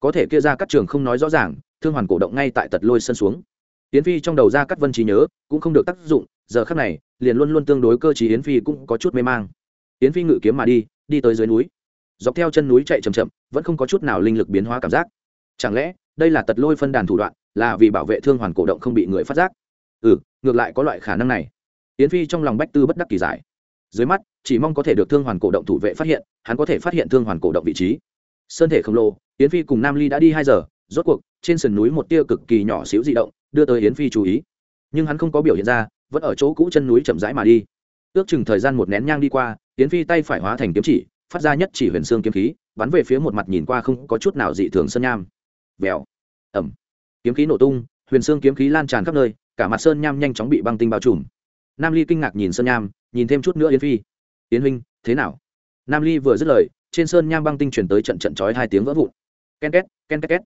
Có thể kia ra các trường không nói rõ ràng, thương hoàn cổ động ngay tại tật lôi sơn xuống. Yến phi trong đầu ra các vân trí nhớ cũng không được tác dụng, giờ khắc này, liền luôn luôn tương đối cơ chí yến phi cũng có chút mê mang. Yến phi ngự kiếm mà đi đi tới dưới núi dọc theo chân núi chạy chậm chậm, vẫn không có chút nào linh lực biến hóa cảm giác. Chẳng lẽ, đây là tật lôi phân đàn thủ đoạn, là vì bảo vệ thương hoàn cổ động không bị người phát giác? Ừ ngược lại có loại khả năng này. Yến phi trong lòng bách tư bất đắc kỳ giải. Dưới mắt, chỉ mong có thể được thương hoàn cổ động thủ vệ phát hiện, hắn có thể phát hiện thương hoàn cổ động vị trí. Sơn thể khổng lồ, yến phi cùng nam ly đã đi hai giờ, rốt cuộc, trên sườn núi một tia cực kỳ nhỏ xíu di động, đưa tới yến phi chú ý. Nhưng hắn không có biểu hiện ra, vẫn ở chỗ cũ chân núi chậm rãi mà đi. Ước chừng thời gian một nén nhang đi qua, yến phi tay phải hóa thành kiếm chỉ phát ra nhất chỉ huyền xương kiếm khí, bắn về phía một mặt nhìn qua không có chút nào dị thường sơn nham. Vèo. Ẩm kiếm khí nổ tung, huyền xương kiếm khí lan tràn khắp nơi, cả mặt sơn nham nhanh chóng bị băng tinh bao trùm. Nam ly kinh ngạc nhìn sơn nham, nhìn thêm chút nữa yến phi. Yến huynh, thế nào? Nam ly vừa dứt lời, trên sơn nham băng tinh chuyển tới trận trận chói hai tiếng vỡ vụn. Ken két ken két két.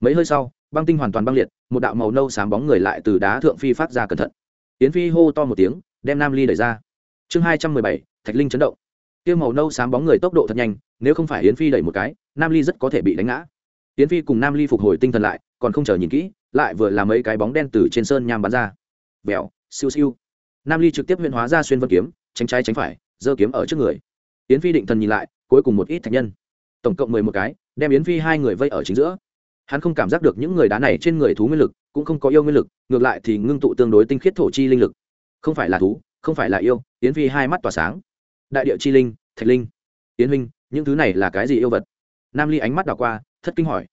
Mấy hơi sau, băng tinh hoàn toàn băng liệt, một đạo màu nâu sáng bóng người lại từ đá thượng phi phát ra cẩn thận. Yến phi hô to một tiếng, đem nam ly đẩy ra. Chương hai trăm mười bảy, thạch linh chấn động tiêu màu nâu sáng bóng người tốc độ thật nhanh, nếu không phải yến phi đẩy một cái, nam ly rất có thể bị đánh ngã. Yến phi cùng nam ly phục hồi tinh thần lại, còn không chờ nhìn kỹ, lại vừa làm mấy cái bóng đen từ trên sơn nham bắn ra. Vèo, siêu siêu. Nam ly trực tiếp huyện hóa ra xuyên vân kiếm, tránh trái tránh phải, giơ kiếm ở trước người. Yến phi định thần nhìn lại, cuối cùng một ít thạch nhân. Tổng cộng mười một cái, đem yến phi hai người vây ở chính giữa. Hắn không cảm giác được những người đá này trên người thú nguyên lực, cũng không có yêu nguyên lực, ngược lại thì ngưng tụ tương đối tinh khiết thổ chi linh lực. Không phải là thú, không phải là yêu, yến phi hai mắt tỏa sáng đại địa chi linh, thạch linh, tiến huynh, những thứ này là cái gì yêu vật? Nam ly ánh mắt đảo qua, thất kinh hỏi.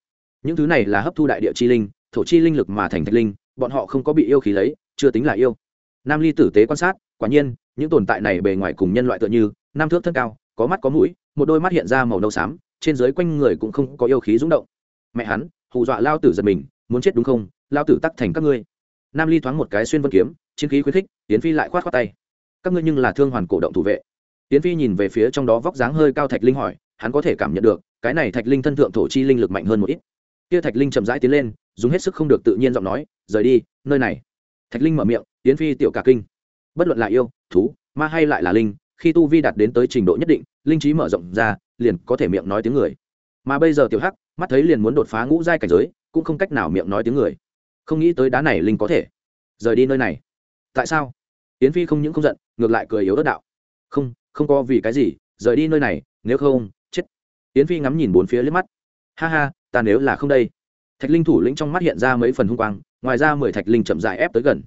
Những thứ này là hấp thu đại địa chi linh, thổ chi linh lực mà thành thạch linh, bọn họ không có bị yêu khí lấy, chưa tính là yêu. Nam ly tử tế quan sát, quả nhiên, những tồn tại này bề ngoài cùng nhân loại tựa như nam thước thân cao, có mắt có mũi, một đôi mắt hiện ra màu nâu xám, trên dưới quanh người cũng không có yêu khí rúng động. Mẹ hắn, hù dọa lao tử giật mình, muốn chết đúng không? Lao tử tắc thành các ngươi. Nam ly thoáng một cái xuyên vân kiếm, chiến khí khuyến khích tiến phi lại khoát khoát tay. Các ngươi nhưng là thương hoàn cổ động thủ vệ tiến phi nhìn về phía trong đó vóc dáng hơi cao thạch linh hỏi, hắn có thể cảm nhận được, cái này thạch linh thân thượng thổ chi linh lực mạnh hơn một ít. Kia thạch linh chậm rãi tiến lên, dùng hết sức không được tự nhiên giọng nói, rời đi, nơi này. Thạch linh mở miệng tiến phi tiểu cả kinh. Bất luận là yêu, thú, ma hay lại là linh, khi tu vi đạt đến tới trình độ nhất định, linh trí mở rộng ra, liền có thể miệng nói tiếng người. Mà bây giờ tiểu hắc, mắt thấy liền muốn đột phá ngũ giai cảnh giới, cũng không cách nào miệng nói tiếng người. Không nghĩ tới đá này linh có thể. Rời đi nơi này. Tại sao? Yến phi không những không giận, ngược lại cười yếu ớt đạo. Không không có vì cái gì, rời đi nơi này, nếu không, chết. Yến phi ngắm nhìn bốn phía liếc mắt. Ha ha, ta nếu là không đây. Thạch linh thủ lĩnh trong mắt hiện ra mấy phần hung quang, ngoài ra mười thạch linh chậm dại ép tới gần.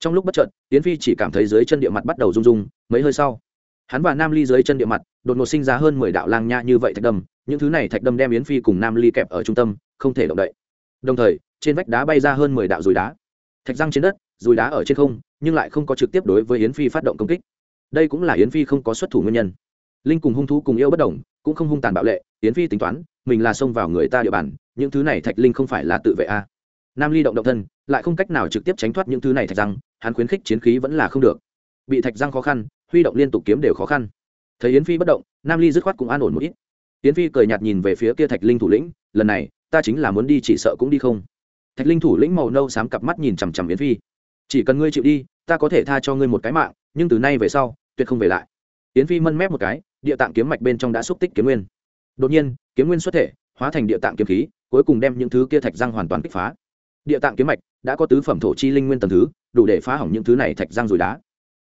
Trong lúc bất chợt, yến phi chỉ cảm thấy dưới chân địa mặt bắt đầu rung rung, mấy hơi sau, hắn và nam ly dưới chân địa mặt, đột ngột sinh ra hơn mười đạo lang nha như vậy thạch đâm. Những thứ này thạch đâm đem yến phi cùng nam ly kẹp ở trung tâm, không thể động đậy. Đồng thời, trên vách đá bay ra hơn mười đạo dùi đá. Thạch răng trên đất dùi đá ở trên không, nhưng lại không có trực tiếp đối với yến phi phát động công kích đây cũng là yến phi không có xuất thủ nguyên nhân. Linh cùng hung thú cùng yêu bất đồng, cũng không hung tàn bạo lệ, yến phi tính toán, mình là xông vào người ta địa bàn, những thứ này thạch linh không phải là tự vệ a. Nam ly động động thân, lại không cách nào trực tiếp tránh thoát những thứ này thạch răng, hắn khuyến khích chiến khí vẫn là không được. Bị thạch răng khó khăn, huy động liên tục kiếm đều khó khăn. Thấy yến phi bất động, nam ly dứt khoát cũng an ổn một ít. Yến phi cười nhạt nhìn về phía kia thạch linh thủ lĩnh, lần này, ta chính là muốn đi chỉ sợ cũng đi không. Thạch linh thủ lĩnh màu nâu xám cặp mắt nhìn chằm chằm yến phi. Chỉ cần ngươi chịu đi, ta có thể tha cho ngươi một cái mạng, nhưng từ nay về sau tuyệt không về lại. Yến phi mân mép một cái, địa tạng kiếm mạch bên trong đã xúc tích kiếm nguyên. Đột nhiên, kiếm nguyên xuất thể, hóa thành địa tạng kiếm khí, cuối cùng đem những thứ kia thạch răng hoàn toàn kích phá. Địa tạng kiếm mạch đã có tứ phẩm thổ chi linh nguyên tầm thứ, đủ để phá hỏng những thứ này thạch răng rồi đá.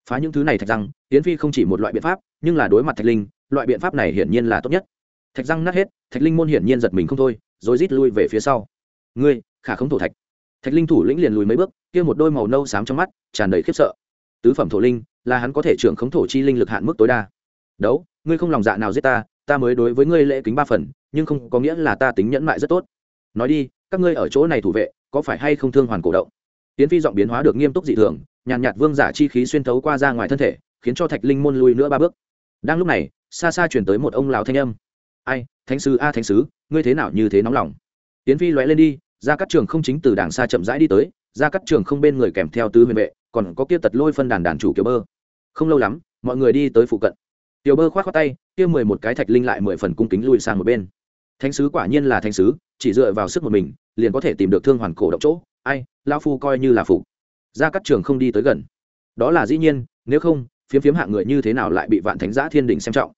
Phá những thứ này thạch răng, yến phi không chỉ một loại biện pháp, nhưng là đối mặt thạch linh, loại biện pháp này hiển nhiên là tốt nhất. Thạch răng nát hết, thạch linh môn hiển nhiên giật mình không thôi, rồi rít lui về phía sau. Ngươi, khả không thổ thạch. Thạch linh thủ lĩnh liền lùi mấy bước, kia một đôi màu nâu xám trong mắt tràn đầy khiếp sợ tứ phẩm thổ linh, là hắn có thể trưởng khống thổ chi linh lực hạn mức tối đa. Đấu, ngươi không lòng dạ nào giết ta ta mới đối với ngươi lễ kính ba phần, nhưng không có nghĩa là ta tính nhẫn mại rất tốt. Nói đi, các ngươi ở chỗ này thủ vệ, có phải hay không thương hoàn cổ động? Tiến phi giọng biến hóa được nghiêm túc dị thường, nhàn nhạt vương giả chi khí xuyên thấu qua ra ngoài thân thể, khiến cho thạch linh môn lui nữa ba bước. Đang lúc này, xa xa chuyển tới một ông lào thanh âm. Ai, thánh sứ, a thánh sứ, ngươi thế nào như thế nóng lòng? Tiến phi lóe lên đi, ra các trường không chính từ đảng xa chậm rãi đi tới ra cắt trường không bên người kèm theo tứ huyền vệ, còn có kia tật lôi phân đàn đàn chủ kiểu bơ. Không lâu lắm, mọi người đi tới phụ cận. Tiểu bơ khoát khoát tay, kia mười một cái thạch linh lại mười phần cung kính lui sang một bên. Thánh sứ quả nhiên là thánh sứ, chỉ dựa vào sức một mình, liền có thể tìm được thương hoàn cổ động chỗ. Ai lao phu coi như là phụ. ra cắt trường không đi tới gần. Đó là dĩ nhiên, nếu không, phiếm phiếm hạng người như thế nào lại bị vạn thánh giã thiên đình xem trọng.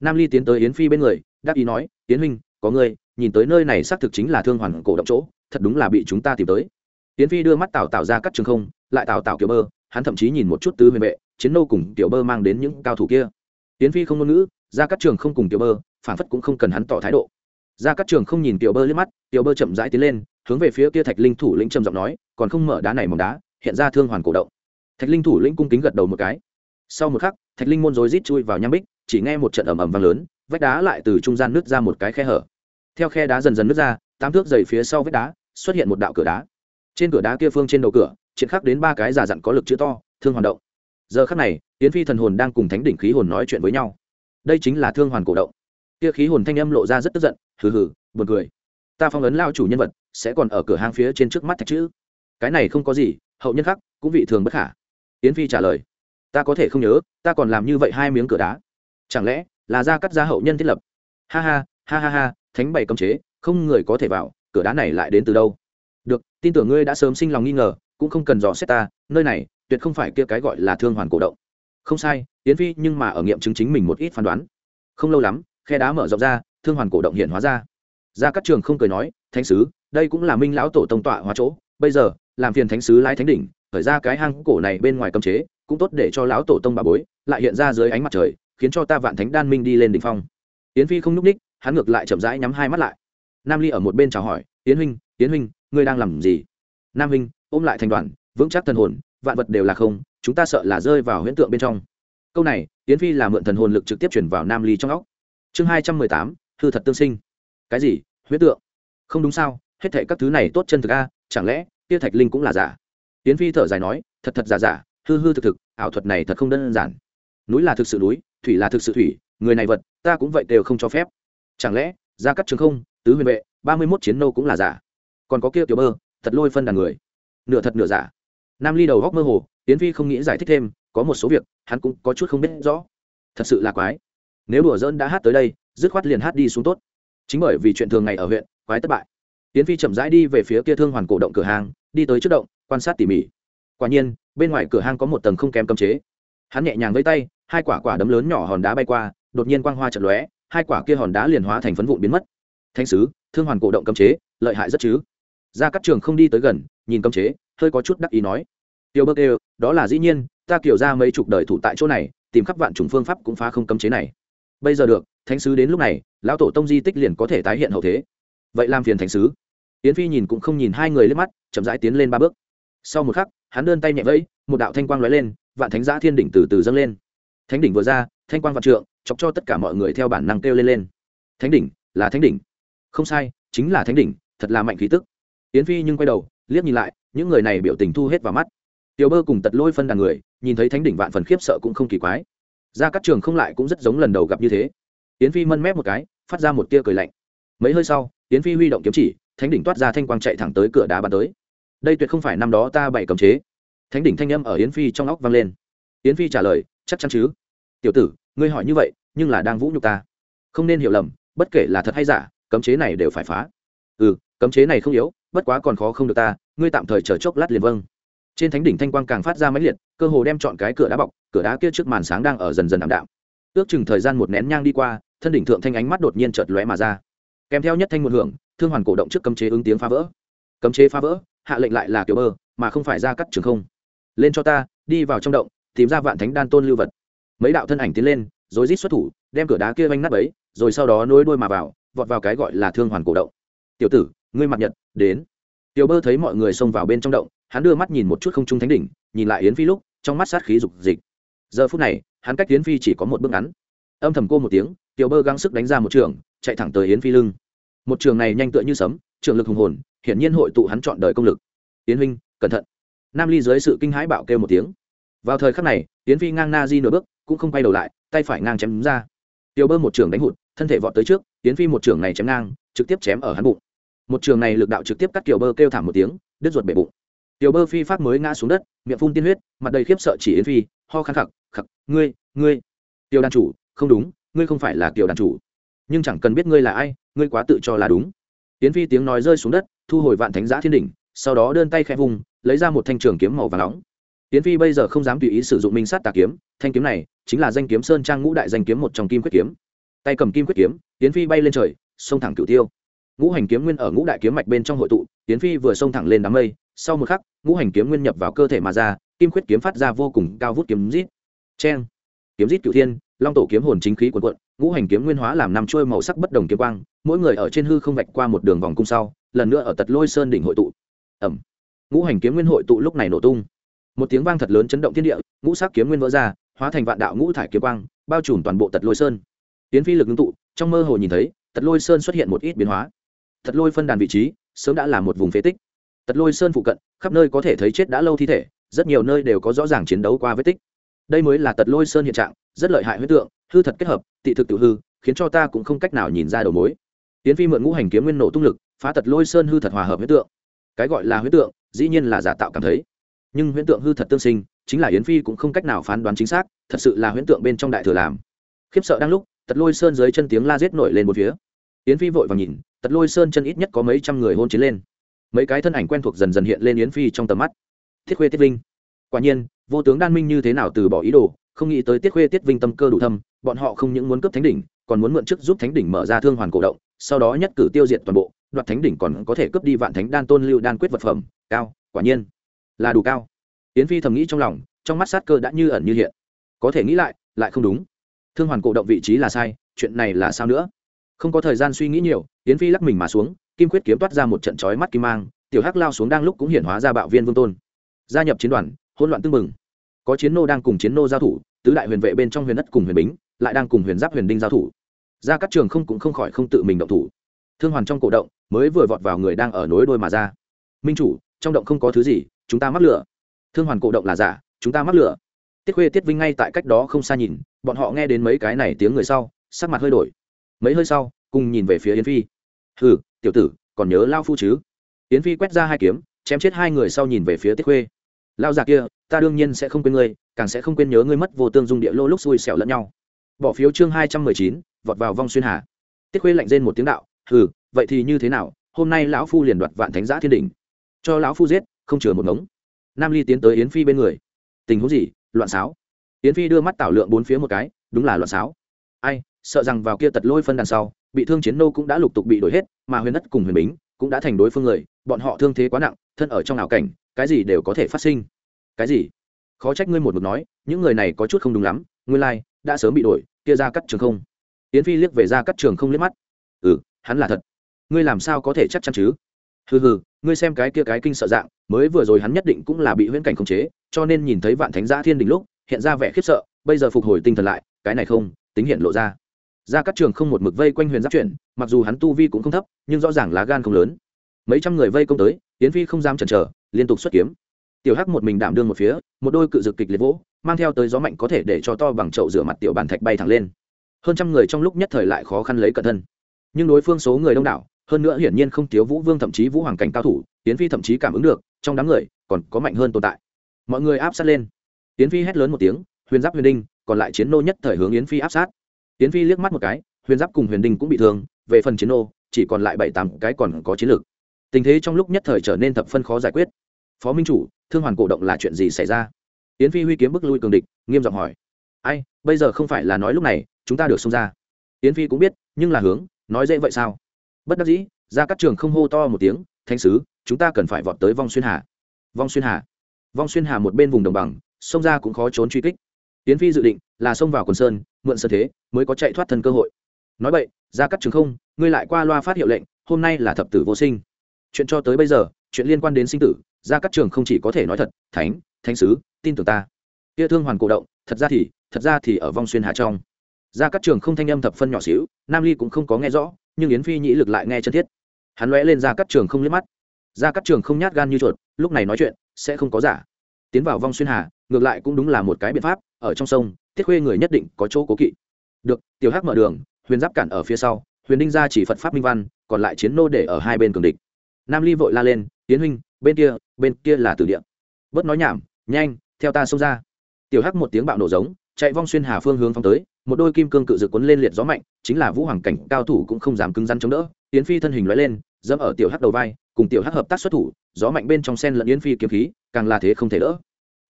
Nam ly tiến tới yến phi bên người, đáp ý nói, yến huynh, có người nhìn tới nơi này xác thực chính là thương hoàn cổ động chỗ, thật đúng là bị chúng ta tìm tới. Tiến phi đưa mắt tào tạo ra các trường không, lại tào tạo kiểu bơ, hắn thậm chí nhìn một chút tứ huyền vệ, chiến nô cùng tiểu bơ mang đến những cao thủ kia. Tiến phi không ngôn ngữ, ra các trường không cùng tiểu bơ, phản phất cũng không cần hắn tỏ thái độ. Ra các trường không nhìn tiểu bơ liếc mắt tiểu bơ chậm rãi tiến lên, hướng về phía kia thạch linh thủ lĩnh trầm giọng nói, còn không mở đá này mỏng đá, hiện ra thương hoàn cổ động. Thạch linh thủ lĩnh cung kính gật đầu một cái. Sau một khắc, thạch linh môn rối rít chui vào nham bích, chỉ nghe một trận ầm ầm vang lớn, vách đá lại từ trung gian nứt ra một cái khe hở. Theo khe đá dần dần nứt ra, tám thước dày phía sau vách đá, xuất hiện một đạo cửa đá trên cửa đá kia phương trên đầu cửa triển khắc đến ba cái giả dặn có lực chữ to, thương hoàn động. Giờ khắc này tiến phi thần hồn đang cùng thánh đỉnh khí hồn nói chuyện với nhau. Đây chính là thương hoàn cổ động. Kia khí hồn thanh âm lộ ra rất tức giận, hừ hừ, buồn cười. Ta phong ấn lao chủ nhân vật, sẽ còn ở cửa hang phía trên trước mắt thạch chữ. Cái này không có gì, hậu nhân khắc cũng vị thường bất khả. Yến phi trả lời. Ta có thể không nhớ, ta còn làm như vậy hai miếng cửa đá. Chẳng lẽ là ra cắt ra hậu nhân thiết lập? Ha ha ha ha ha, thánh bày cấm chế, không người có thể vào, cửa đá này lại đến từ đâu? Được, tin tưởng ngươi đã sớm sinh lòng nghi ngờ, cũng không cần dò xét ta, nơi này, tuyệt không phải kia cái gọi là thương hoàn cổ động. Không sai, yến phi nhưng mà ở nghiệm chứng chính mình một ít phán đoán. Không lâu lắm, khe đá mở rộng ra, thương hoàn cổ động hiện hóa ra. Ra các trường không cười nói, thánh sứ, đây cũng là minh lão tổ tông tọa hóa chỗ, bây giờ, làm phiền thánh sứ lái thánh đỉnh, khởi ra cái hang cổ này bên ngoài cấm chế, cũng tốt để cho lão tổ tông bà bối, lại hiện ra dưới ánh mặt trời, khiến cho ta vạn thánh đan minh đi lên đỉnh phong. Yến phi không nhúc ních hắn ngược lại chậm rãi nhắm hai mắt lại. Nam ly ở một bên chào hỏi, yến huynh yến huynh ngươi đang làm gì? Nam huynh ôm lại thành đoàn, vững chắc thần hồn, vạn vật đều là không, chúng ta sợ là rơi vào huyễn tượng bên trong. Câu này, yến phi là mượn thần hồn lực trực tiếp chuyển vào nam ly trong óc. Chương hai trăm mười tám, hư thật tương sinh. Cái gì? Huyễn tượng? Không đúng sao, hết thệ các thứ này tốt chân thực a, chẳng lẽ tia thạch linh cũng là giả? Yến phi thở dài nói, thật thật giả giả, hư hư thực thực, ảo thuật này thật không đơn giản. Núi là thực sự núi, thủy là thực sự thủy, người này vật, ta cũng vậy đều không cho phép. Chẳng lẽ ra cắt trường không, tứ huyền vệ, ba mươi mốt chiến nô cũng là giả? Còn có kia tiểu bơ, thật lôi phân đàn người. Nửa thật nửa giả. Nam ly đầu góc mơ hồ tiến vi không nghĩ giải thích thêm, có một số việc, hắn cũng có chút không biết rõ. Thật sự là quái. Nếu đùa dỡn đã hát tới đây, dứt khoát liền hát đi xuống tốt. Chính bởi vì chuyện thường ngày ở huyện, quái thất bại. Tiến phi chậm rãi đi về phía kia thương hoàn cổ động cửa hàng, đi tới trước động, quan sát tỉ mỉ. Quả nhiên, bên ngoài cửa hàng có một tầng không kém cấm chế. Hắn nhẹ nhàng với tay, hai quả quả đấm lớn nhỏ hòn đá bay qua, đột nhiên quang hoa trận lóe, hai quả kia hòn đá liền hóa thành phấn vụn biến mất. Thanh sứ, thương hoàn cổ động cấm chế, lợi hại rất chứ? Gia cát trường không đi tới gần, nhìn cấm chế, hơi có chút đắc ý nói. Tiêu bơ đều đó là dĩ nhiên, ta kiểu ra mấy chục đời thủ tại chỗ này, tìm khắp vạn chủng phương pháp cũng phá không cấm chế này. Bây giờ được, thánh sứ đến lúc này, lão tổ tông di tích liền có thể tái hiện hậu thế. Vậy làm phiền thánh sứ. Yến phi nhìn cũng không nhìn hai người lên mắt, chậm rãi tiến lên ba bước. Sau một khắc, hắn đơn tay nhẹ vẫy, một đạo thanh quang lóe lên, vạn thánh giã thiên đỉnh từ từ dâng lên. Thánh đỉnh vừa ra, thanh quang vạn trượng, chọc cho tất cả mọi người theo bản năng kêu lên lên. Thánh đỉnh là thánh đỉnh. Không sai, chính là thánh đỉnh, thật là mạnh khí tức yến phi nhưng quay đầu, liếc nhìn lại, những người này biểu tình thu hết vào mắt. Tiểu bơ cùng tật lôi phân đàn người, nhìn thấy thánh đỉnh vạn phần khiếp sợ cũng không kỳ quái. Ra các trường không lại cũng rất giống lần đầu gặp như thế. Yến phi mân mép một cái, phát ra một tia cười lạnh. Mấy hơi sau, yến phi huy động kiếm chỉ, thánh đỉnh toát ra thanh quang chạy thẳng tới cửa đá bắn tới. Đây tuyệt không phải năm đó ta bày cấm chế. Thánh đỉnh thanh âm ở yến phi trong óc vang lên. Yến phi trả lời, chắc chắn chứ. Tiểu tử, ngươi hỏi như vậy, nhưng là đang vũ nhục ta. Không nên hiểu lầm, bất kể là thật hay giả, cấm chế này đều phải phá. Ừ cấm chế này không yếu bất quá còn khó không được ta, ngươi tạm thời chờ chốc lát liền vâng. Trên thánh đỉnh thanh quang càng phát ra máy liệt, cơ hồ đem chọn cái cửa đá bọc, cửa đá kia trước màn sáng đang ở dần dần ảm đạm. Ước chừng thời gian một nén nhang đi qua, thân đỉnh thượng thanh ánh mắt đột nhiên chợt lóe mà ra. Kèm theo nhất thanh một hưởng, thương hoàn cổ động trước cấm chế ứng tiếng phá vỡ. Cấm chế phá vỡ, hạ lệnh lại là kiểu bơ, mà không phải ra cắt trường không. Lên cho ta, đi vào trong động, tìm ra vạn thánh đan tôn lưu vật. Mấy đạo thân ảnh tiến lên, rồi rít xuất thủ, đem cửa đá kia vanh nát ấy rồi sau đó nối đuôi mà vào, vọt vào cái gọi là thương hoàn cổ động. Tiểu tử ngươi mặt nhật, đến. Tiểu bơ thấy mọi người xông vào bên trong động, hắn đưa mắt nhìn một chút không trung thánh đỉnh, nhìn lại yến phi lúc, trong mắt sát khí dục dịch. Giờ phút này, hắn cách yến phi chỉ có một bước ngắn. Âm thầm cô một tiếng, tiểu bơ gắng sức đánh ra một trường, chạy thẳng tới yến phi lưng. Một trường này nhanh tựa như sấm, trường lực hùng hồn, hiển nhiên hội tụ hắn chọn đời công lực. Yến huynh, cẩn thận. Nam ly dưới sự kinh hãi bạo kêu một tiếng. Vào thời khắc này, yến phi ngang na di nửa bước, cũng không quay đầu lại, tay phải ngang chém ra. Tiểu bơ một trường đánh hụt, thân thể vọt tới trước, yến phi một trường này chém ngang, trực tiếp chém ở hắn bụng một trường này lực đạo trực tiếp cắt tiểu bơ kêu thảm một tiếng, đứt ruột bể bụng. Tiểu bơ phi phát mới ngã xuống đất, miệng phun tiên huyết, mặt đầy khiếp sợ chỉ yến phi, ho khăn khặc khặc, ngươi ngươi. Tiểu đàn chủ, không đúng, ngươi không phải là tiểu đàn chủ. Nhưng chẳng cần biết ngươi là ai, ngươi quá tự cho là đúng. Yến phi tiếng nói rơi xuống đất, thu hồi vạn thánh giã thiên đỉnh, sau đó đơn tay khẽ vùng lấy ra một thanh trường kiếm màu và nóng. Yến phi bây giờ không dám tùy ý sử dụng minh sát tà kiếm, thanh kiếm này chính là danh kiếm sơn trang ngũ đại danh kiếm một trong kim quyết kiếm. Tay cầm kim quyết kiếm, yến phi bay lên trời, xông thẳng cửu tiêu ngũ hành kiếm nguyên ở ngũ đại kiếm mạch bên trong hội tụ tiến phi vừa xông thẳng lên đám mây, sau một khắc, ngũ hành kiếm nguyên nhập vào cơ thể mà ra, kim khuyết kiếm phát ra vô cùng cao vút kiếm rít. Cheng! Kiếm rít cửu thiên, long tổ kiếm hồn chính khí quần quận ngũ hành kiếm nguyên hóa làm năm chuôi màu sắc bất đồng kiếm quang, mỗi người ở trên hư không vạch qua một đường vòng cung sau, lần nữa ở tật lôi sơn đỉnh hội tụ. Ẩm! Ngũ hành kiếm nguyên hội tụ lúc này nổ tung. Một tiếng vang thật lớn chấn động thiên địa, ngũ sắc kiếm nguyên vỡ ra, hóa thành vạn đạo ngũ thải kiếm quang, bao trùm toàn bộ tật lôi sơn. Tiến phi lực ngưng tụ, trong mơ hồ nhìn thấy, tật lôi sơn xuất hiện một ít biến hóa tật lôi phân đàn vị trí, sớm đã là một vùng phế tích. Tật lôi sơn phụ cận, khắp nơi có thể thấy chết đã lâu thi thể, rất nhiều nơi đều có rõ ràng chiến đấu qua vết tích. Đây mới là tật lôi sơn hiện trạng, rất lợi hại huyết tượng, hư thật kết hợp, tị thực tự hư, khiến cho ta cũng không cách nào nhìn ra đầu mối. Tiến phi mượn ngũ hành kiếm nguyên nổ tung lực, phá tật lôi sơn hư thật hòa hợp huyết tượng. Cái gọi là huyết tượng, dĩ nhiên là giả tạo cảm thấy. Nhưng huyễn tượng hư thật tương sinh, chính là yến phi cũng không cách nào phán đoán chính xác, thật sự là huyễn tượng bên trong đại thừa làm. Khiếp sợ đang lúc tật lôi sơn dưới chân tiếng la giết nổi lên một phía. Yến phi vội vàng nhìn tật lôi sơn chân ít nhất có mấy trăm người hôn chiến lên. Mấy cái thân ảnh quen thuộc dần dần hiện lên yến phi trong tầm mắt. Thiết khuê tiết vinh. Quả nhiên, vô tướng đan minh như thế nào từ bỏ ý đồ, không nghĩ tới tiết khuê tiết vinh tâm cơ đủ thâm, bọn họ không những muốn cướp thánh đỉnh, còn muốn mượn chức giúp thánh đỉnh mở ra thương hoàn cổ động, sau đó nhất cử tiêu diệt toàn bộ, đoạt thánh đỉnh còn có thể cướp đi vạn thánh đan tôn lưu đan quyết vật phẩm, cao, quả nhiên, là đủ cao. Yến phi thầm nghĩ trong lòng, trong mắt sát cơ đã như ẩn như hiện. Có thể nghĩ lại lại không đúng. Thương hoàn cổ động vị trí là sai, chuyện này là sao nữa? Không có thời gian suy nghĩ nhiều, yến phi lắc mình mà xuống, kim quyết kiếm toát ra một trận chói mắt kim mang, tiểu hắc lao xuống đang lúc cũng hiển hóa ra bạo viên vương tôn. Gia nhập chiến đoàn, hỗn loạn tưng mừng có chiến nô đang cùng chiến nô giao thủ, tứ đại huyền vệ bên trong huyền đất cùng huyền bính, lại đang cùng huyền giáp huyền đinh giao thủ. Ra các trường không cũng không khỏi không tự mình động thủ. Thương hoàn trong cổ động, mới vừa vọt vào người đang ở nối đôi mà ra. Minh chủ, trong động không có thứ gì, chúng ta mắc lửa. Thương hoàn cổ động là giả, chúng ta mắc lửa. Tiết khuê tiết vinh ngay tại cách đó không xa nhìn, bọn họ nghe đến mấy cái này tiếng người sau, sắc mặt hơi đổi mấy hơi sau, cùng nhìn về phía yến phi. Hừ, tiểu tử, còn nhớ lao phu chứ? Yến phi quét ra hai kiếm, chém chết hai người sau nhìn về phía tiết khuê. Lao già kia, ta đương nhiên sẽ không quên ngươi, càng sẽ không quên nhớ ngươi mất vô tương dung địa lô lúc xui xẻo lẫn nhau. Bỏ phiếu chương hai trăm mười chín, vọt vào vong xuyên hà. Tiết khuê lạnh rên một tiếng đạo, hừ, vậy thì như thế nào? Hôm nay lão phu liền đoạt vạn thánh giã thiên đình cho lão phu giết, không chừa một ngống. Nam ly tiến tới yến phi bên người. Tình huống gì? Loạn sáo. Yến phi đưa mắt tảo lượng bốn phía một cái, đúng là loạn sáo. Ai sợ rằng vào kia tật lôi phân đằng sau bị thương chiến nô cũng đã lục tục bị đổi hết mà huyền đất cùng huyền bính cũng đã thành đối phương người bọn họ thương thế quá nặng thân ở trong ảo cảnh cái gì đều có thể phát sinh. Cái gì? Khó trách ngươi một mực nói những người này có chút không đúng lắm nguyên lai、like, đã sớm bị đổi kia ra cắt trường không. Yến phi liếc về ra cắt trường không liếc mắt. Ừ hắn là thật. Ngươi làm sao có thể chắc chắn chứ? Hừ hừ ngươi xem cái kia cái kinh sợ dạng mới vừa rồi hắn nhất định cũng là bị huyễn cảnh khống chế cho nên nhìn thấy vạn thánh gia thiên đình lúc hiện ra vẻ khiếp sợ bây giờ phục hồi tinh thần lại cái này không tính hiện lộ ra ra các trường không một mực vây quanh huyền giáp chuyển, mặc dù hắn tu vi cũng không thấp, nhưng rõ ràng lá gan không lớn. Mấy trăm người vây công tới, yến phi không dám chần chờ, liên tục xuất kiếm. Tiểu hắc một mình đảm đương một phía, một đôi cự dực kịch liệt vỗ, mang theo tới gió mạnh có thể để cho to bằng chậu rửa mặt tiểu bàn thạch bay thẳng lên. Hơn trăm người trong lúc nhất thời lại khó khăn lấy cẩn thân. Nhưng đối phương số người đông đảo, hơn nữa hiển nhiên không thiếu vũ vương thậm chí vũ hoàng cảnh cao thủ tiến phi thậm chí cảm ứng được, trong đám người, còn có mạnh hơn tồn tại. Mọi người áp sát lên. Tiến phi hét lớn một tiếng, huyền giáp huyền đinh, còn lại chiến nô nhất thời hướng yến phi áp sát tiến phi liếc mắt một cái, huyền giáp cùng huyền Đình cũng bị thương, về phần chiến ô, chỉ còn lại bảy tám cái còn có chiến lược tình thế trong lúc nhất thời trở nên thập phân khó giải quyết. Phó minh chủ, thương hoàn cổ động là chuyện gì xảy ra? Tiễn phi huy kiếm bức lui cường địch, nghiêm giọng hỏi. Ai, bây giờ không phải là nói lúc này, chúng ta được xông ra. Tiễn phi cũng biết, nhưng là hướng, nói dễ vậy sao? Bất đắc dĩ, ra các trường không hô to một tiếng thanh sứ, chúng ta cần phải vọt tới vong xuyên hà. Vong xuyên hà. Vong xuyên hà một bên vùng đồng bằng xông ra cũng khó trốn truy kích. Tiến phi dự định là xông vào quần sơn mượn sơ thế, mới có chạy thoát thân cơ hội. Nói vậy, ra cắt trường không, ngươi lại qua loa phát hiệu lệnh, hôm nay là thập tử vô sinh. Chuyện cho tới bây giờ, chuyện liên quan đến sinh tử, ra cắt trường không chỉ có thể nói thật, thánh thánh sứ, tin tưởng ta. Kia thương hoàn cổ động, thật ra thì, thật ra thì ở vong xuyên hà trong. Ra cắt trường không thanh âm thập phân nhỏ xíu, nam ly cũng không có nghe rõ, nhưng yến phi nhĩ lực lại nghe chân thiết. Hắn lóe lên ra cắt trường không liếc mắt. Ra cắt trường không nhát gan như chuột, lúc này nói chuyện, sẽ không có giả. Tiến vào vong xuyên hà, ngược lại cũng đúng là một cái biện pháp, ở trong sông Tiết khuê người nhất định có chỗ cố kỵ. Được, tiểu hắc mở đường, huyền giáp cản ở phía sau, huyền đinh ra chỉ phật pháp minh văn, còn lại chiến nô để ở hai bên cường địch. Nam ly vội la lên, tiến huynh, bên kia bên kia là tử địa. Bớt nói nhảm, nhanh, theo ta xông ra. Tiểu hắc một tiếng bạo nổ giống, chạy vong xuyên hà phương hướng phong tới, một đôi kim cương cự dự quấn lên liệt gió mạnh, chính là vũ hoàng cảnh cao thủ cũng không dám cứng rắn chống đỡ. Yến phi thân hình lóe lên, dẫm ở tiểu hắc đầu vai, cùng tiểu hắc hợp tác xuất thủ, gió mạnh bên trong sen lẫn yến phi kiếm khí, càng là thế không thể đỡ.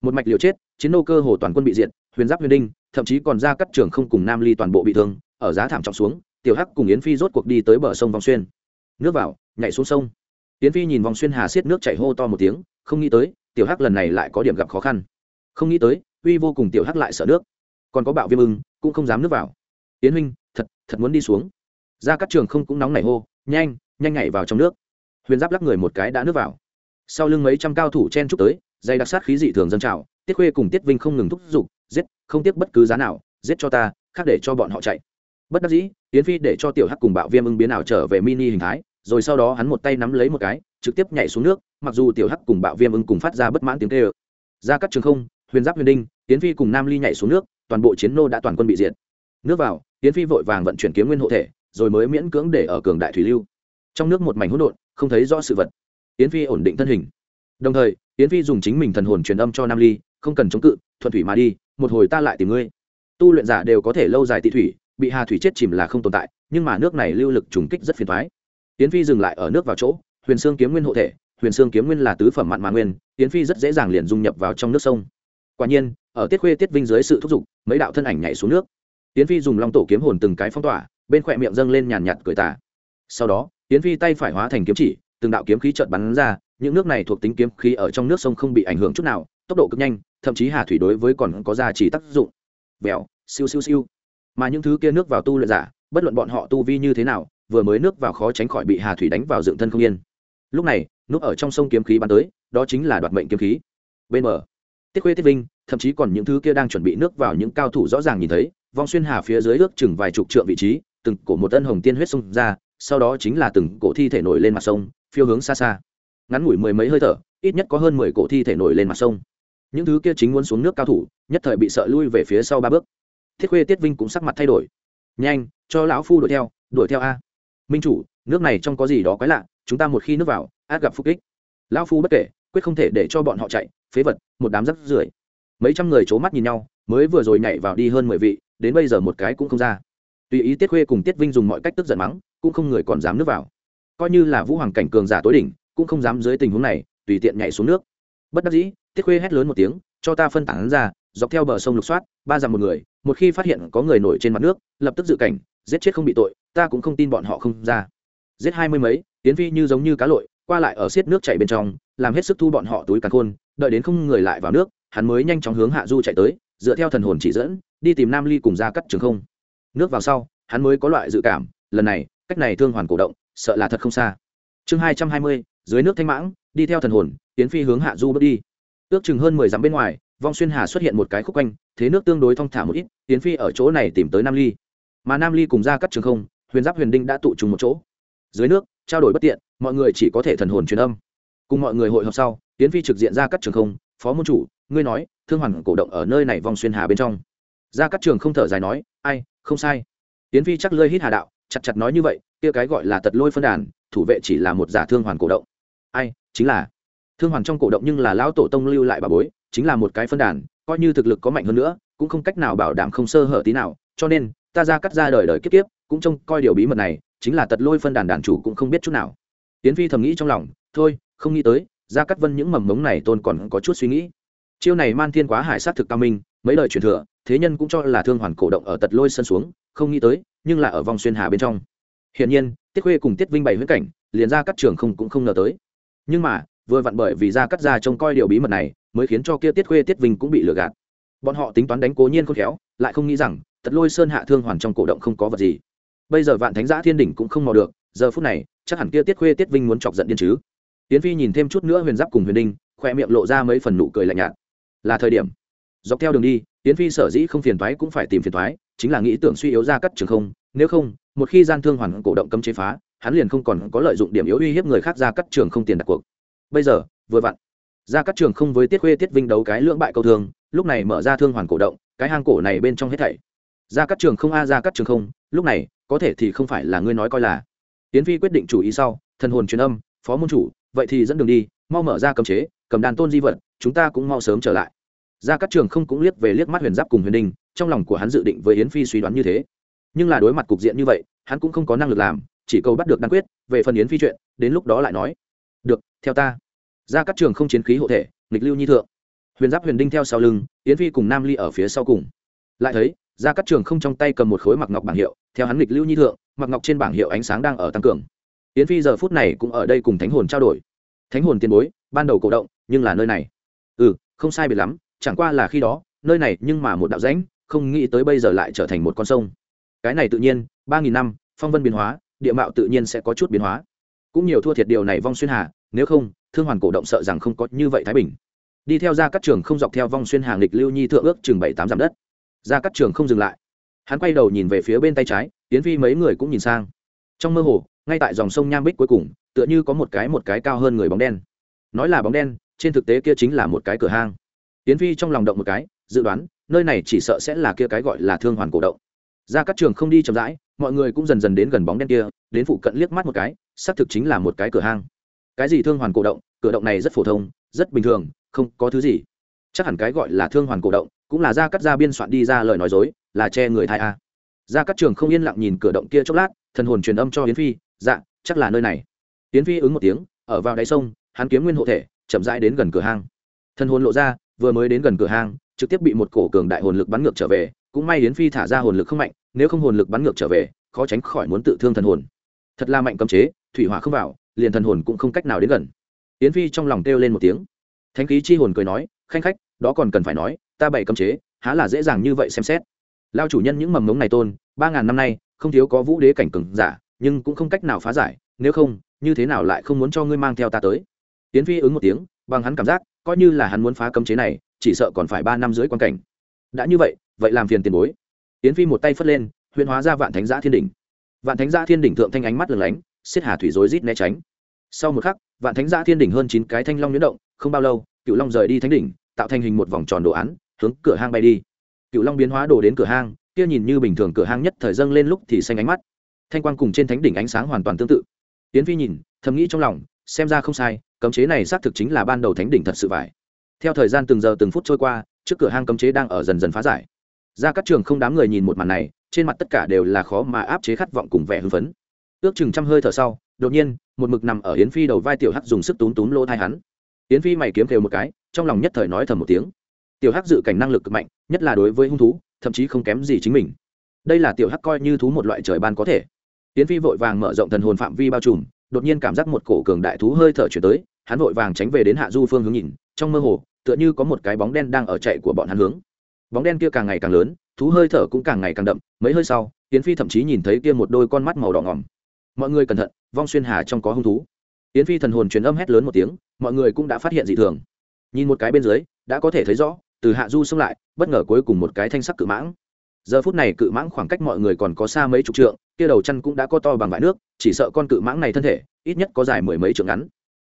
Một mạch liều chết, chiến nô cơ hồ toàn quân bị diệt huyền giáp huyền đinh, thậm chí còn ra cắt trường không cùng nam ly toàn bộ bị thương, ở giá thảm trọng xuống, tiểu hắc cùng yến phi rốt cuộc đi tới bờ sông vòng xuyên. Nước vào, nhảy xuống sông. Yến phi nhìn vòng xuyên hà xiết nước chảy hô to một tiếng, không nghĩ tới, tiểu hắc lần này lại có điểm gặp khó khăn. Không nghĩ tới, uy vô cùng tiểu hắc lại sợ nước. Còn có bạo viêm ưng, cũng không dám nước vào. Yến huynh, thật thật muốn đi xuống. Ra các trường không cũng nóng nảy hô, nhanh nhanh nhảy vào trong nước. Huyền giáp lắc người một cái đã nước vào. Sau lưng mấy trăm cao thủ chen chúc tới, dây đặc sát khí dị thường dân trào, tiết khuê cùng tiết vinh không ngừng thúc giục không tiếc bất cứ giá nào, giết cho ta, khác để cho bọn họ chạy. Bất đắc dĩ, yến phi để cho tiểu hắc cùng bạo viêm ưng biến ảo trở về mini hình thái, rồi sau đó hắn một tay nắm lấy một cái, trực tiếp nhảy xuống nước, mặc dù tiểu hắc cùng bạo viêm ưng cùng phát ra bất mãn tiếng kêu. Ra các trường không, huyền giáp huyền đinh, yến phi cùng nam ly nhảy xuống nước, toàn bộ chiến nô đã toàn quân bị diệt. Nước vào, yến phi vội vàng vận chuyển kiếm nguyên hộ thể, rồi mới miễn cưỡng để ở cường đại thủy lưu. Trong nước một mảnh hỗn độn, không thấy rõ sự vật. Yến phi ổn định thân hình. Đồng thời, yến phi dùng chính mình thần hồn truyền âm cho nam ly không cần chống cự, thuận thủy mà đi, một hồi ta lại tìm ngươi. Tu luyện giả đều có thể lâu dài tị thủy, bị hà thủy chết chìm là không tồn tại, nhưng mà nước này lưu lực trùng kích rất phiền thoái Tiến phi dừng lại ở nước vào chỗ, huyền xương kiếm nguyên hộ thể, huyền xương kiếm nguyên là tứ phẩm mặn mà nguyên Tiến phi rất dễ dàng liền dung nhập vào trong nước sông. Quả nhiên, ở tiết khuê tiết vinh dưới sự thúc giục, mấy đạo thân ảnh nhảy xuống nước. Tiến phi dùng long tổ kiếm hồn từng cái phong tỏa, bên khỏe miệng dâng lên nhàn nhạt cười tà. Sau đó tiến phi tay phải hóa thành kiếm chỉ, từng đạo kiếm khí trợt bắn ra, những nước này thuộc tính kiếm khí ở trong nước sông không bị ảnh hưởng chút nào tốc độ cực nhanh, thậm chí hà thủy đối với còn có giá trị tác dụng. Vèo, siêu siêu siêu. Mà những thứ kia nước vào tu luyện giả, bất luận bọn họ tu vi như thế nào, vừa mới nước vào khó tránh khỏi bị hà thủy đánh vào dựng thân không yên. Lúc này, núp ở trong sông kiếm khí bắn tới, đó chính là đoạt mệnh kiếm khí. Bên bờ, tiết khuê tiết vinh, thậm chí còn những thứ kia đang chuẩn bị nước vào những cao thủ rõ ràng nhìn thấy, vong xuyên hà phía dưới ước chừng vài chục trượng vị trí, từng cổ một tân hồng tiên huyết xông ra, sau đó chính là từng cổ thi thể nổi lên mặt sông, phiêu hướng xa xa. Ngắn ngủi mười mấy hơi thở, ít nhất có hơn mười cổ thi thể nổi lên mặt sông những thứ kia chính muốn xuống nước cao thủ, nhất thời bị sợ lui về phía sau ba bước. Thiết khuê tiết vinh cũng sắc mặt thay đổi. Nhanh, cho lão phu đuổi theo đuổi theo a. Minh chủ, nước này trong có gì đó quái lạ, chúng ta một khi nước vào, át gặp phục kích. Lão phu bất kể, quyết không thể để cho bọn họ chạy, phế vật, một đám rắc rưởi. Mấy trăm người c h ố mắt nhìn nhau, mới vừa rồi nhảy vào đi hơn mười vị, đến bây giờ một cái cũng không ra. Tùy ý tiết khuê cùng tiết vinh dùng mọi cách tức giận mắng, cũng không người còn dám nước vào. Coi như là vũ hoàng cảnh cường giả tối đỉnh, cũng không dám dưới tình huống này, tùy tiện nhảy xuống nước bất đắc dĩ, tiết khuê hét lớn một tiếng, cho ta phân tán ra, dọc theo bờ sông lục soát, ba dặm một người, một khi phát hiện có người nổi trên mặt nước, lập tức dự cảnh, giết chết không bị tội, ta cũng không tin bọn họ không ra. Giết hai mươi mấy tiến phi như giống như cá lội, qua lại ở xiết nước chảy bên trong, làm hết sức thu bọn họ túi càn khôn, đợi đến không người lại vào nước, hắn mới nhanh chóng hướng hạ du chạy tới, dựa theo thần hồn chỉ dẫn, đi tìm nam ly cùng ra cắt trường không. Nước vào sau, hắn mới có loại dự cảm, lần này, cách này thương hoàn cổ động, sợ là thật không xa. Chương hai trăm hai mươi, dưới nước thanh mãng, đi theo thần hồn tiến phi hướng hạ du bước đi. Ước chừng hơn mười dặm bên ngoài, vong xuyên hà xuất hiện một cái khúc quanh, thế nước tương đối thong thả một ít, yến phi ở chỗ này tìm tới nam ly. Mà nam ly cùng ra cắt trường không, huyền giáp huyền đinh đã tụ trùng một chỗ. Dưới nước, trao đổi bất tiện, mọi người chỉ có thể thần hồn truyền âm. Cùng mọi người hội họp sau, yến phi trực diện ra cắt trường không, phó môn chủ, ngươi nói, thương hoàn cổ động ở nơi này vòng xuyên hà bên trong. Ra cắt trường không thở dài nói, ai, không sai. Yến phi chắc lơi hít hà đạo, chặt chặt nói như vậy, kia cái gọi là tật lôi phân đàn, thủ vệ chỉ là một giả thương hoàn cổ động. Ai, chính là thương hoàn trong cổ động nhưng là lão tổ tông lưu lại bà bối, chính là một cái phân đàn, coi như thực lực có mạnh hơn nữa, cũng không cách nào bảo đảm không sơ hở tí nào, cho nên, ta ra cắt ra đời đời kiếp kiếp, cũng trông coi điều bí mật này, chính là tật lôi phân đàn đàn chủ cũng không biết chút nào. Tiến phi thầm nghĩ trong lòng, thôi, không nghĩ tới, ra cắt vân những mầm mống này tôn còn có chút suy nghĩ. Chiêu này man thiên quá hải sát thực cao minh, mấy lời truyền thừa, thế nhân cũng cho là thương hoàn cổ động ở tật lôi sân xuống, không nghĩ tới, nhưng là ở vòng xuyên hà bên trong. Hiển nhiên, tiết khuê cùng tiết vinh bày huyết cảnh, liền ra cắt trường không cũng không ngờ tới. Nhưng mà vừa vặn bởi vì ra cắt ra trông coi điều bí mật này, mới khiến cho kia tiết khuê tiết vinh cũng bị lừa gạt. Bọn họ tính toán đánh cố nhiên khôn khéo, lại không nghĩ rằng, tật lôi sơn hạ thương hoàn trong cổ động không có vật gì. Bây giờ vạn thánh giã thiên đỉnh cũng không mò được, giờ phút này, chắc hẳn kia tiết khuê tiết vinh muốn chọc giận điên chứ. Tiến phi nhìn thêm chút nữa huyền giáp cùng huyền đinh, khoe miệng lộ ra mấy phần nụ cười lạnh nhạt. Là thời điểm. Dọc theo đường đi tiến phi sở dĩ không phiền thoái cũng phải tìm phiền thoái chính là nghĩ tưởng suy yếu ra cắt trường không, nếu không, một khi gian thương hoàn cổ động cấm chế phá, hắn liền không còn có lợi dụng điểm yếu uy hiếp người khác ra cắt trường không tiền đặt cuộc bây giờ, vừa vặn. Ra các trường không với tiết khuê tiết vinh đấu cái lưỡng bại cầu thương, lúc này mở ra thương hoàn cổ động, cái hang cổ này bên trong hết thảy. Ra các trường không a, ra các trường không, lúc này, có thể thì không phải là ngươi nói coi là. Tiến phi quyết định chủ ý sau, thần hồn truyền âm, phó môn chủ, vậy thì dẫn đường đi, mau mở ra cấm chế, cầm đàn tôn di vật, chúng ta cũng mau sớm trở lại. Ra các trường không cũng liếc về liếc mắt huyền giáp cùng huyền đình trong lòng của hắn dự định với yến phi suy đoán như thế. Nhưng là đối mặt cục diện như vậy, hắn cũng không có năng lực làm, chỉ cầu bắt được đan quyết, về phần yến phi chuyện, đến lúc đó lại nói theo ta. Ra các trường không chiến khí hộ thể, nghịch lưu nhi thượng. Huyền giáp huyền đinh theo sau lưng, yến phi cùng nam ly ở phía sau cùng. Lại thấy, ra các trường không trong tay cầm một khối mặc ngọc bảng hiệu, theo hắn nghịch lưu nhi thượng, mặc ngọc trên bảng hiệu ánh sáng đang ở tăng cường. Yến phi giờ phút này cũng ở đây cùng thánh hồn trao đổi. Thánh hồn tiền bối, ban đầu cổ động, nhưng là nơi này. Ừ không sai biệt lắm, chẳng qua là khi đó, nơi này nhưng mà một đạo rãnh, không nghĩ tới bây giờ lại trở thành một con sông. Cái này tự nhiên, ba nghìn năm, phong vân biến hóa, địa mạo tự nhiên sẽ có chút biến hóa. Cũng nhiều thua thiệt điều này vong xuyên hà nếu không, thương hoàn cổ động sợ rằng không có như vậy thái bình. Đi theo ra các trường không dọc theo vong xuyên hàng lịch lưu nhi thượng ước chừng bảy tám dặm đất. Ra các trường không dừng lại. Hắn quay đầu nhìn về phía bên tay trái tiến phi mấy người cũng nhìn sang. Trong mơ hồ, ngay tại dòng sông nham bích cuối cùng, tựa như có một cái một cái cao hơn người bóng đen. Nói là bóng đen, trên thực tế kia chính là một cái cửa hang. Tiến phi trong lòng động một cái, dự đoán, nơi này chỉ sợ sẽ là kia cái gọi là thương hoàn cổ động. Ra các trường không đi chậm rãi, mọi người cũng dần dần đến gần bóng đen kia, đến phụ cận liếc mắt một cái, xác thực chính là một cái cửa hang cái gì thương hoàn cổ động, cửa động này rất phổ thông, rất bình thường, không có thứ gì. Chắc hẳn cái gọi là thương hoàn cổ động cũng là ra cắt ra biên soạn đi ra lời nói dối, là che người thai a. Ra cắt trường không yên lặng nhìn cửa động kia chốc lát, thần hồn truyền âm cho yến phi dạ chắc là nơi này. Yến phi ứng một tiếng, ở vào đáy sông, hắn kiếm nguyên hộ thể, chậm rãi đến gần cửa hang. Thần hồn lộ ra, vừa mới đến gần cửa hang, trực tiếp bị một cổ cường đại hồn lực bắn ngược trở về, cũng may yến phi thả ra hồn lực không mạnh, nếu không hồn lực bắn ngược trở về, khó tránh khỏi muốn tự thương thần hồn. Thật là mạnh cấm chế, thủy hỏa không vào liền thần hồn cũng không cách nào đến gần. Yến phi trong lòng kêu lên một tiếng. Thánh khí chi hồn cười nói, khanh khách, đó còn cần phải nói, ta bày cấm chế, há là dễ dàng như vậy xem xét. Lao chủ nhân những mầm ngống này tôn, ba ngàn năm nay, không thiếu có vũ đế cảnh cừng giả, nhưng cũng không cách nào phá giải, nếu không, như thế nào lại không muốn cho ngươi mang theo ta tới? Yến phi ứng một tiếng, bằng hắn cảm giác, coi như là hắn muốn phá cấm chế này, chỉ sợ còn phải ba năm dưới quan cảnh. Đã như vậy vậy làm phiền tiền bối. Yến phi một tay phất lên, huyền hóa ra vạn thánh giã thiên đỉnh. Vạn thánh giã thiên đỉnh thượng thanh ánh mắt lừng lánh, xiết hà thủy rối rít né tránh sau một khắc, vạn thánh giã thiên đỉnh hơn chín cái thanh long nhuyễn động, không bao lâu cựu long rời đi thánh đỉnh, tạo thành hình một vòng tròn đồ án, hướng cửa hang bay đi. Cựu long biến hóa đồ đến cửa hang, kia nhìn như bình thường cửa hang nhất thời dâng lên lúc thì xanh ánh mắt. Thanh quang cùng trên thánh đỉnh ánh sáng hoàn toàn tương tự. Tiến phi nhìn, thầm nghĩ trong lòng, xem ra không sai, cấm chế này xác thực chính là ban đầu thánh đỉnh thật sự vải theo thời gian từng giờ từng phút trôi qua, trước cửa hang cấm chế đang ở dần dần phá giải. Ra các trường không đám người nhìn một màn này, trên mặt tất cả đều là khó mà áp chế khát vọng cùng vẻ hưng phấn. Ước chừng trăm hơi thở sau đột nhiên, một mực nằm ở yến phi đầu vai tiểu hắc dùng sức túm túm lỗ thai hắn. Yến phi mày kiếm kêu một cái, trong lòng nhất thời nói thầm một tiếng. Tiểu hắc dự cảnh năng lực cực mạnh, nhất là đối với hung thú, thậm chí không kém gì chính mình. Đây là tiểu hắc coi như thú một loại trời ban có thể. Yến phi vội vàng mở rộng thần hồn phạm vi bao trùm, đột nhiên cảm giác một cổ cường đại thú hơi thở chuyển tới, hắn vội vàng tránh về đến hạ du phương hướng nhìn, trong mơ hồ, tựa như có một cái bóng đen đang ở chạy của bọn hắn hướng. Bóng đen kia càng ngày càng lớn, thú hơi thở cũng càng ngày càng đậm, mấy hơi sau, yến phi thậm chí nhìn thấy kia một đôi con mắt màu đỏ ngỏm mọi người cẩn thận vong xuyên hà trong có hung thú. Yến phi thần hồn truyền âm hét lớn một tiếng, mọi người cũng đã phát hiện dị thường. Nhìn một cái bên dưới, đã có thể thấy rõ, từ hạ du xông lại, bất ngờ cuối cùng một cái thanh sắc cự mãng. Giờ phút này cự mãng khoảng cách mọi người còn có xa mấy chục trượng, kia đầu chăn cũng đã có to bằng vải nước, chỉ sợ con cự mãng này thân thể, ít nhất có dài mười mấy trượng ngắn.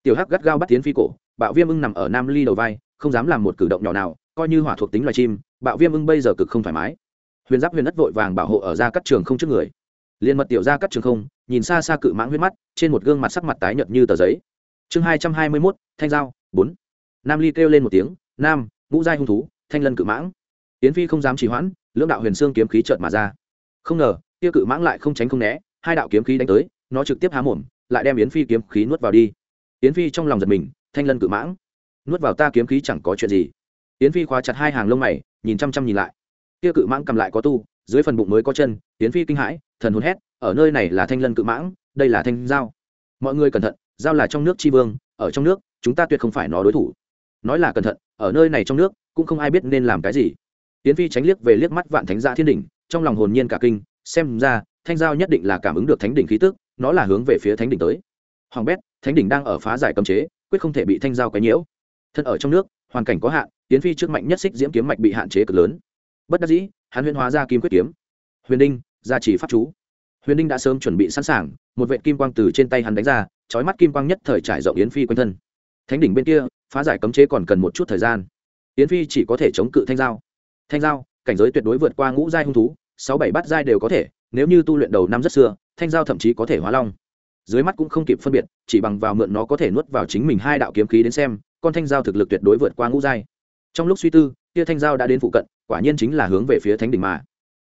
Tiểu hắc gắt gao bắt tiến phi cổ, bạo viêm ưng nằm ở nam ly đầu vai, không dám làm một cử động nhỏ nào, coi như hỏa thuộc tính loài chim, bạo viêm ưng bây giờ cực không thoải mái. Huyền giáp huyền đất vội vàng bảo hộ ở ra cắt trường không trước người. Liền mật tiểu ra cắt trường không nhìn xa xa cự mãng huyết mắt, trên một gương mặt sắc mặt tái nhợt như tờ giấy. Chương hai trăm hai mươi mốt, thanh giao, bốn. Nam ly kêu lên một tiếng, nam, ngũ giai hung thú, thanh lân cự mãng. Yến phi không dám trì hoãn, lưỡng đạo huyền xương kiếm khí trợt mà ra. Không ngờ, kia cự mãng lại không tránh không né, hai đạo kiếm khí đánh tới, nó trực tiếp há mồm, lại đem yến phi kiếm khí nuốt vào đi. Yến phi trong lòng giật mình, thanh lân cự mãng. Nuốt vào ta kiếm khí chẳng có chuyện gì. Yến phi khóa chặt hai hàng lông mày, nhìn chăm chăm nhìn lại. Kia cự mãng cầm lại có tu, dưới phần bụng mới có chân, yến phi kinh hãi, thần hôn hét ở nơi này là thanh lân cự mãng, đây là thanh giao. Mọi người cẩn thận, giao là trong nước tri vương, ở trong nước, chúng ta tuyệt không phải nó đối thủ. Nói là cẩn thận, ở nơi này trong nước, cũng không ai biết nên làm cái gì. Tiến phi tránh liếc về liếc mắt vạn thánh gia thiên đỉnh, trong lòng hồn nhiên cả kinh, xem ra, thanh giao nhất định là cảm ứng được thánh đỉnh khí tức, nó là hướng về phía thánh đỉnh tới. Hoàng bét, thánh đỉnh đang ở phá giải cấm chế, quyết không thể bị thanh giao quấy nhiễu. Thân ở trong nước, hoàn cảnh có hạn tiến phi trước mạnh nhất xích diễm kiếm mạch bị hạn chế cực lớn. Bất đắc dĩ, hắn huyễn hóa ra kim quyết kiếm. Huyền đinh, gia trì pháp chú huyền đinh đã sớm chuẩn bị sẵn sàng, một vệ kim quang từ trên tay hắn đánh ra trói mắt kim quang nhất thời trải rộng yến phi quanh thân. Thánh đỉnh bên kia, phá giải cấm chế còn cần một chút thời gian. Yến phi chỉ có thể chống cự thanh giao. Thanh giao, cảnh giới tuyệt đối vượt qua ngũ giai hung thú, sáu bảy bát giai đều có thể, nếu như tu luyện đầu năm rất xưa, thanh giao thậm chí có thể hóa long. Dưới mắt cũng không kịp phân biệt, chỉ bằng vào mượn nó có thể nuốt vào chính mình hai đạo kiếm khí đến xem, con thanh giao thực lực tuyệt đối vượt qua ngũ giai. Trong lúc suy tư, kia thanh giao đã đến phụ cận, quả nhiên chính là hướng về phía thánh đỉnh mà.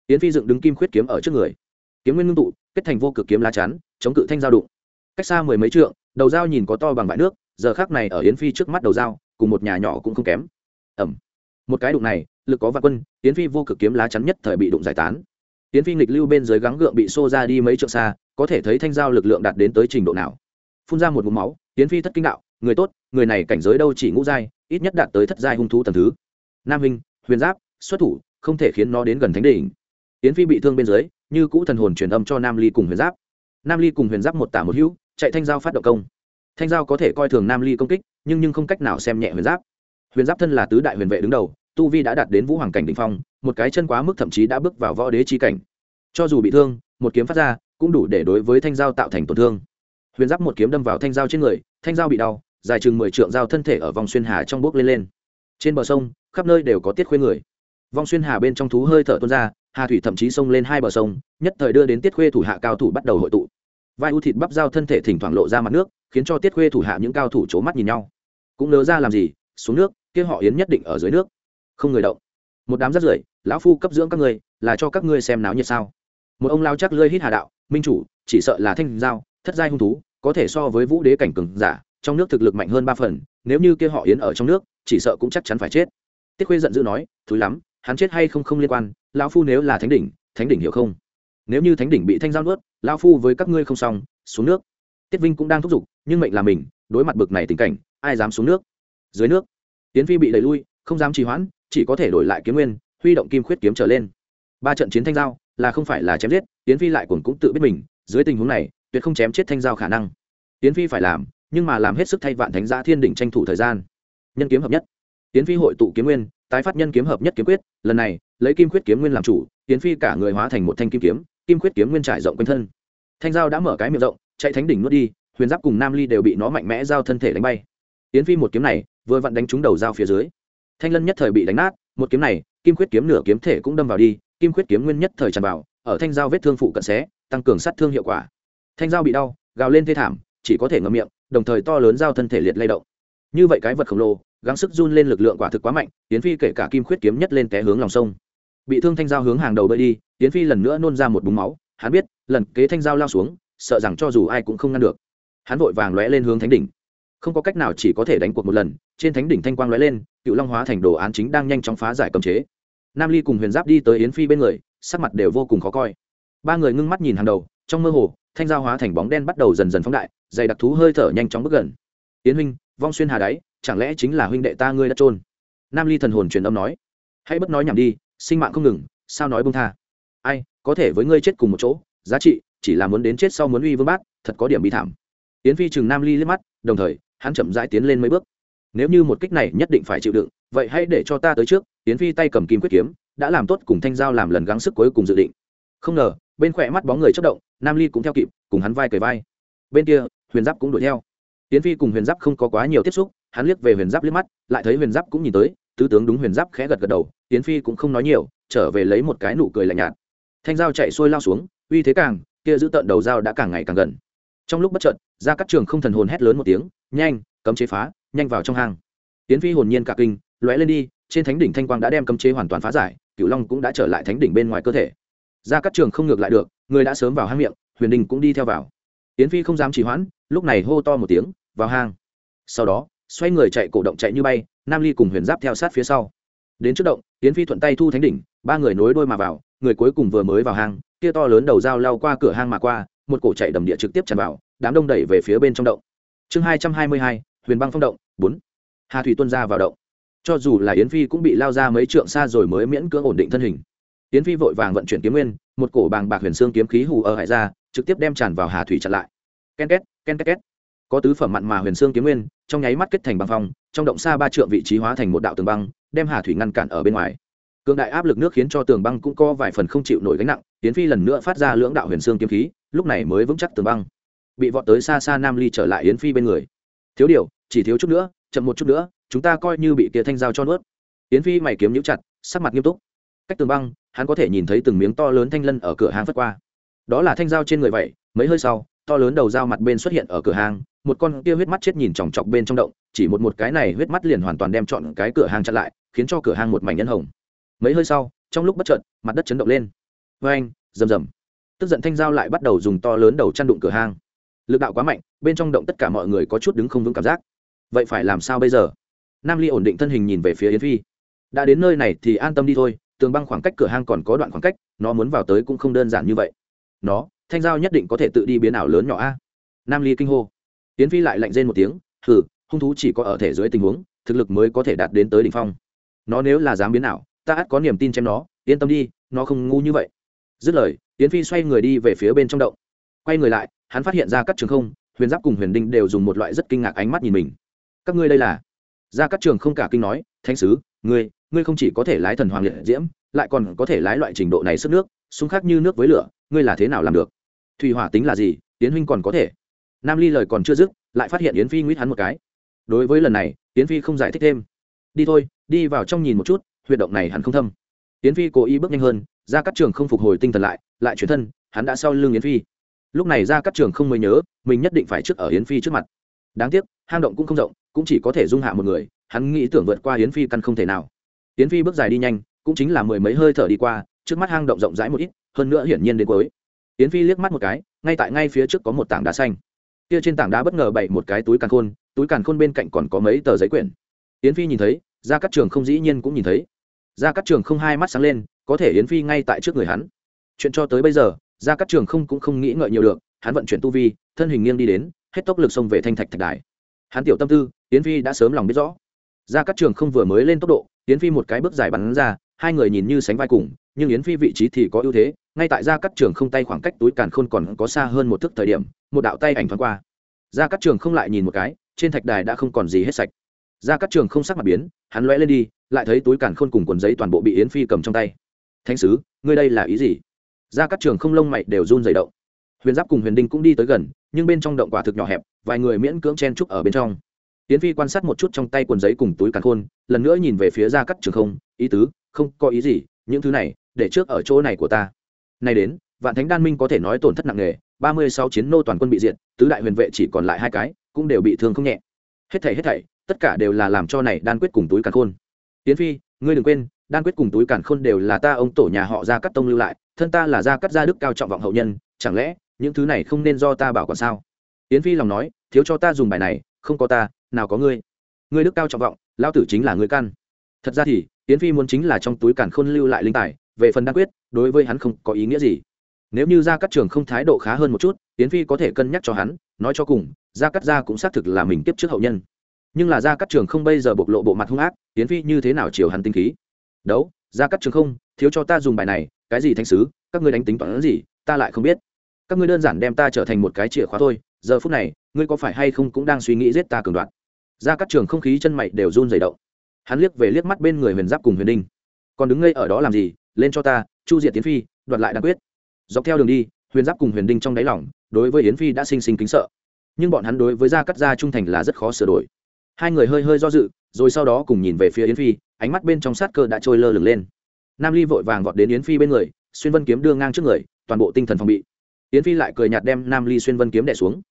Yến phi dựng đứng kim khuyết kiếm ở trước người kiếm nguyên ngưng tụ, kết thành vô cực kiếm lá chắn, chống cự thanh giao đụng. Cách xa mười mấy trượng, đầu dao nhìn có to bằng bãi nước, giờ khác này ở yến phi trước mắt đầu dao, cùng một nhà nhỏ cũng không kém. Ẩm. Một cái đụng này, lực có vạn quân, yến phi vô cực kiếm lá chắn nhất thời bị đụng giải tán. Yến phi nghịch lưu bên dưới gắng gượng bị xô ra đi mấy trượng xa, có thể thấy thanh giao lực lượng đạt đến tới trình độ nào. Phun ra một mũ máu, yến phi thất kinh đạo, người tốt, người này cảnh giới đâu chỉ ngũ giai, ít nhất đạt tới thất giai hung thú tầm thứ. Nam hình huyền giáp, xuất thủ, không thể khiến nó đến gần thánh đỉnh. Yến phi bị thương bên dưới như cũ thần hồn truyền âm cho nam ly cùng huyền giáp. Nam ly cùng huyền giáp một tả một hữu, chạy thanh giao phát động công. Thanh giao có thể coi thường nam ly công kích, nhưng nhưng không cách nào xem nhẹ huyền giáp. Huyền giáp thân là tứ đại huyền vệ đứng đầu, tu vi đã đạt đến vũ hoàng cảnh đ ỉ n h phong, một cái chân quá mức thậm chí đã bước vào võ đế chi cảnh. Cho dù bị thương, một kiếm phát ra, cũng đủ để đối với thanh giao tạo thành tổn thương. Huyền giáp một kiếm đâm vào thanh giao trên người, thanh giao bị đau, dài chừng mười trượng giao thân thể ở vòng xuyên hà trong bước lên lên. Trên bờ sông, khắp nơi đều có tiết khuê người. Vòng xuyên hà bên trong thú hơi thở tuôn ra hà thủy thậm chí xông lên hai bờ sông, nhất thời đưa đến tiết khuê thủ hạ cao thủ bắt đầu hội tụ. Vai u thịt bắp dao thân thể thỉnh thoảng lộ ra mặt nước, khiến cho tiết khuê thủ hạ những cao thủ c mắt nhìn nhau. Cũng nớ ra làm gì, xuống nước, kia họ yến nhất định ở dưới nước. Không người động. Một đám rất rưởi, lão phu cấp dưỡng các ngươi, là cho các ngươi xem náo nhiệt sao? Một ông lao chắc lơi hít hà đạo, minh chủ, chỉ sợ là thanh giao, thất giai hung thú, có thể so với vũ đế cảnh cường giả, trong nước thực lực mạnh hơn ba phần, nếu như kia họ yến ở trong nước, chỉ sợ cũng chắc chắn phải chết. Tiết khuê giận dữ nói, thúi lắm, hắn chết hay không không liên quan lão phu nếu là thánh đỉnh thánh đỉnh hiểu không? Nếu như thánh đỉnh bị thanh giao nuốt, lão phu với các ngươi không xong, xuống nước. Tiết vinh cũng đang thúc giục, nhưng mệnh là mình, đối mặt bực này tình cảnh, ai dám xuống nước? Dưới nước tiến phi bị đẩy lui, không dám trì hoãn, chỉ có thể đổi lại kiếm nguyên, huy động kim khuyết kiếm trở lên. Ba trận chiến thanh giao, là không phải là chém giết tiến phi lại cũng cũng tự biết mình, dưới tình huống này, tuyệt không chém chết thanh giao khả năng. Tiến phi phải làm, nhưng mà làm hết sức thay vạn thánh gia thiên đỉnh tranh thủ thời gian. Nhân kiếm hợp nhất. Tiến phi hội tụ kiếm nguyên tái phát nhân kiếm hợp nhất kiếm quyết, lần này, lấy kim quyết kiếm nguyên làm chủ, tiến phi cả người hóa thành một thanh kim kiếm, kim quyết kiếm nguyên trải rộng quanh thân. Thanh giao đã mở cái miệng rộng, chạy thánh đỉnh nuốt đi, huyền giáp cùng nam ly đều bị nó mạnh mẽ giao thân thể đánh bay. Tiến phi một kiếm này, vừa vặn đánh trúng đầu dao phía dưới. Thanh lân nhất thời bị đánh nát, một kiếm này, kim quyết kiếm nửa kiếm thể cũng đâm vào đi, kim quyết kiếm nguyên nhất thời tràn vào, ở thanh giao vết thương phụ cận xé, tăng cường sát thương hiệu quả. Thanh giao bị đau, gào lên thê thảm, chỉ có thể ngậm miệng, đồng thời to lớn giao thân thể liệt lay động. Như vậy cái vật khổng lồ gắng sức run lên lực lượng quả thực quá mạnh tiến phi kể cả kim khuyết kiếm nhất lên té hướng lòng sông. Bị thương thanh giao hướng hàng đầu bơi đi tiến phi lần nữa nôn ra một búng máu, hắn biết, lần kế thanh giao lao xuống, sợ rằng cho dù ai cũng không ngăn được. Hắn vội vàng lóe lên hướng thánh đỉnh. Không có cách nào chỉ có thể đánh cuộc một lần, trên thánh đỉnh thanh quang lóe lên, cựu long hóa thành đồ án chính đang nhanh chóng phá giải cầm chế. Nam ly cùng huyền giáp đi tới yến phi bên người, sắc mặt đều vô cùng khó coi. Ba người ngưng mắt nhìn hàng đầu, trong mơ hồ, thanh giao hóa thành bóng đen bắt đầu dần dần phóng đại, dày đặc thú hơi thở nhanh chóng bước gần. Yến huynh, vong xuyên hà đáy chẳng lẽ chính là huynh đệ ta ngươi đã trôn nam ly thần hồn truyền âm nói. Hãy bất nói nhảm đi, sinh mạng không ngừng, sao nói bông tha? Ai, có thể với ngươi chết cùng một chỗ, giá trị, chỉ là muốn đến chết sau muốn uy vương bát, thật có điểm bi thảm. Yến phi chừng nam ly liếc mắt, đồng thời, hắn chậm rãi tiến lên mấy bước. Nếu như một kích này nhất định phải chịu đựng, vậy hãy để cho ta tới trước. Yến phi tay cầm kim quyết kiếm, đã làm tốt cùng thanh giao làm lần gắng sức cuối cùng dự định. Không ngờ, bên khỏe mắt bóng người chất động, nam ly cũng theo kịp, cùng hắn vai cởi vai. Bên kia, huyền giáp cũng đuổi theo. Tiến phi cùng huyền giáp không có quá nhiều tiếp xúc hắn liếc về huyền giáp liếc mắt, lại thấy huyền giáp cũng nhìn tới, tứ tướng đúng huyền giáp khẽ gật gật đầu tiến phi cũng không nói nhiều, trở về lấy một cái nụ cười lạnh nhạt. Thanh dao chạy xuôi lao xuống, uy thế càng, kia giữ tận đầu dao đã càng ngày càng gần. Trong lúc bất chợt, ra các trường không thần hồn hét lớn một tiếng, nhanh, cấm chế phá, nhanh vào trong hang. Tiến phi hồn nhiên cả kinh, lóe lên đi, trên thánh đỉnh thanh quang đã đem cấm chế hoàn toàn phá giải, cửu long cũng đã trở lại thánh đỉnh bên ngoài cơ thể. Ra các trường không ngược lại được, người đã sớm vào hang miệng, huyền đình cũng đi theo vào. Tiến phi không dám trì hoãn, lúc này hô to một tiếng, vào hang. Sau đó xoay người chạy cổ động chạy như bay, nam ly cùng huyền giáp theo sát phía sau. Đến trước động tiến phi thuận tay thu thánh đỉnh, ba người nối đôi mà vào, người cuối cùng vừa mới vào hang, kia to lớn đầu dao lao qua cửa hang mà qua, một cổ chạy đầm địa trực tiếp tràn vào, đám đông đẩy về phía bên trong động. Chương hai trăm hai mươi hai, huyền băng phong động, bốn. Hà thủy tuân ra vào động. Cho dù là yến phi cũng bị lao ra mấy trượng xa rồi mới miễn cưỡng ổn định thân hình. Yến phi vội vàng vận chuyển kiếm nguyên, một cổ bàng bạc huyền xương kiếm khí hù ở hải ra, trực tiếp đem tràn vào hà thủy chặn lại. Ken két ken két két có tứ phẩm mặn mà huyền xương kiếm nguyên, trong nháy mắt kết thành băng phong, trong động xa ba trượng vị trí hóa thành một đạo tường băng, đem hà thủy ngăn cản ở bên ngoài. Cường đại áp lực nước khiến cho tường băng cũng có vài phần không chịu nổi gánh nặng tiến phi lần nữa phát ra lưỡng đạo huyền xương kiếm khí, lúc này mới vững chắc tường băng. Bị vọt tới xa xa nam ly trở lại yến phi bên người. Thiếu điều, chỉ thiếu chút nữa, chậm một chút nữa, chúng ta coi như bị kia thanh dao cho nuốt. Yến phi mày kiếm nhũ chặt, sắc mặt nghiêm túc. Cách tường băng, hắn có thể nhìn thấy từng miếng to lớn thanh lân ở cửa hàng phất qua. Đó là thanh dao trên người vậy, mấy hơi sau to lớn đầu dao mặt bên xuất hiện ở cửa hàng một con kia huyết mắt chết nhìn chòng chọc bên trong động chỉ một một cái này huyết mắt liền hoàn toàn đem chọn cái cửa hàng chặn lại khiến cho cửa hàng một mảnh nhân hồng. Mấy hơi sau trong lúc bất chợt mặt đất chấn động lên. Vê anh rầm rầm. Tức giận thanh giao lại bắt đầu dùng to lớn đầu chăn đụng cửa hàng, lực đạo quá mạnh bên trong động tất cả mọi người có chút đứng không vững cảm giác. Vậy phải làm sao bây giờ? Nam ly ổn định thân hình nhìn về phía yến phi. Đã đến nơi này thì an tâm đi thôi tường băng khoảng cách cửa hang còn có đoạn khoảng cách nó muốn vào tới cũng không đơn giản như vậy. Nó thanh giao nhất định có thể tự đi biến ảo lớn nhỏ a. Nam ly kinh hô. Tiến phi lại lạnh rên một tiếng thử hung thú chỉ có ở thể dưới tình huống, thực lực mới có thể đạt đến tới đỉnh phong. Nó nếu là dám biến ảo, ta ắt có niềm tin chém nó, yên tâm đi, nó không ngu như vậy. Dứt lời tiến phi xoay người đi về phía bên trong động. Quay người lại, hắn phát hiện ra các trường không, huyền giáp cùng huyền đinh đều dùng một loại rất kinh ngạc ánh mắt nhìn mình. Các ngươi đây là? Ra các trường không cả kinh nói thanh sứ, ngươi ngươi không chỉ có thể lái thần hoàng liệt diễm, lại còn có thể lái loại trình độ này sức nước súng khắc như nước với lửa, ngươi là thế nào làm được? Thủy hỏa tính là gì, yến huynh còn có thể. Nam ly lời còn chưa dứt, lại phát hiện yến phi nguyết hắn một cái. Đối với lần này, yến phi không giải thích thêm. Đi thôi, đi vào trong nhìn một chút, huyệt động này hắn không thâm. Yến phi cố ý bước nhanh hơn, ra các trường không phục hồi tinh thần lại lại chuyển thân, hắn đã sau lưng yến phi. Lúc này ra các trường không mới nhớ, mình nhất định phải trước ở yến phi trước mặt. Đáng tiếc, hang động cũng không rộng, cũng chỉ có thể dung hạ một người, hắn nghĩ tưởng vượt qua yến phi căn không thể nào. Yến phi bước dài đi nhanh, cũng chính là mười mấy hơi thở đi qua, trước mắt hang động rộng rãi một ít, hơn nữa hiển nhiên đến cuối yến phi liếc mắt một cái, ngay tại ngay phía trước có một tảng đá xanh. Kia trên tảng đá bất ngờ bày một cái túi càn khôn, túi càn khôn bên cạnh còn có mấy tờ giấy quyển. Yến phi nhìn thấy ra các trường không dĩ nhiên cũng nhìn thấy. Ra các trường không hai mắt sáng lên, có thể yến phi ngay tại trước người hắn. Chuyện cho tới bây giờ ra các trường không cũng không nghĩ ngợi nhiều được, hắn vận chuyển tu vi, thân hình nghiêng đi đến, hết tốc lực xông về thanh thạch thạch đài. Hắn tiểu tâm tư, yến phi đã sớm lòng biết rõ. Ra các trường không vừa mới lên tốc độ, yến phi một cái bước dài bắn ra, hai người nhìn như sánh vai cùng, nhưng yến phi vị trí thì có ưu thế ngay tại gia cát trường không tay khoảng cách túi càn khôn còn có xa hơn một thước thời điểm, một đạo tay ảnh thoáng qua. Gia cát trường không lại nhìn một cái, trên thạch đài đã không còn gì hết sạch. Gia cát trường không sắc mặt biến, hắn lóe lên đi, lại thấy túi càn khôn cùng quần giấy toàn bộ bị yến phi cầm trong tay. Thánh sứ, ngươi đây là ý gì? Gia cát trường không lông mày đều run dày động. Huyền giáp cùng huyền đinh cũng đi tới gần, nhưng bên trong động quả thực nhỏ hẹp, vài người miễn cưỡng chen trúc ở bên trong. Yến phi quan sát một chút trong tay quần giấy cùng túi càn khôn, lần nữa nhìn về phía gia cát trường không, ý tứ, không có ý gì, những thứ này, để trước ở chỗ này của ta nay đến, vạn thánh đan minh có thể nói tổn thất nặng nề, ba mươi sáu chiến nô toàn quân bị diệt, tứ đại huyền vệ chỉ còn lại hai cái, cũng đều bị thương không nhẹ. Hết thảy hết thảy, tất cả đều là làm cho này đan quyết cùng túi càn khôn. Tiến phi, ngươi đừng quên, đan quyết cùng túi càn khôn đều là ta ông tổ nhà họ gia cắt tông lưu lại, thân ta là gia cắt gia đức cao trọng vọng hậu nhân, chẳng lẽ những thứ này không nên do ta bảo còn sao? Tiến phi lòng nói, thiếu cho ta dùng bài này, không có ta, nào có ngươi. Ngươi đức cao trọng vọng lao tử chính là ngươi căn thật ra thì tiến phi muốn chính là trong túi càn khôn lưu lại linh tài về phần đan quyết, đối với hắn không có ý nghĩa gì. Nếu như gia cắt trường không thái độ khá hơn một chút tiến phi có thể cân nhắc cho hắn, nói cho cùng, gia cắt gia cũng xác thực là mình tiếp trước hậu nhân. Nhưng là gia cắt trường không bây giờ bộc lộ bộ mặt hung ác tiến phi như thế nào chiều hắn tinh khí? Đấu, gia cắt trường không, thiếu cho ta dùng bài này, cái gì thanh sứ, các ngươi đánh tính toán gì, ta lại không biết. Các ngươi đơn giản đem ta trở thành một cái chìa khóa thôi, giờ phút này, ngươi có phải hay không cũng đang suy nghĩ giết ta cường đoạn gia cắt trường không khí chân mày đều run dày động. Hắn liếc về liếc mắt bên người huyền giáp cùng huyền đinh. Còn đứng ngây ở đó làm gì? Lên cho ta, chu diệt tiến phi, đoạt lại đàn quyết. Dọc theo đường đi, huyền giáp cùng huyền đinh trong đáy lòng, đối với yến phi đã sinh sinh kính sợ. Nhưng bọn hắn đối với gia cắt gia trung thành là rất khó sửa đổi. Hai người hơi hơi do dự, rồi sau đó cùng nhìn về phía yến phi, ánh mắt bên trong sát cơ đã trôi lơ lửng lên. Nam ly vội vàng vọt đến yến phi bên người, xuyên vân kiếm đưa ngang trước người, toàn bộ tinh thần phòng bị. Yến phi lại cười nhạt đem nam ly xuyên vân kiếm đẻ xuống.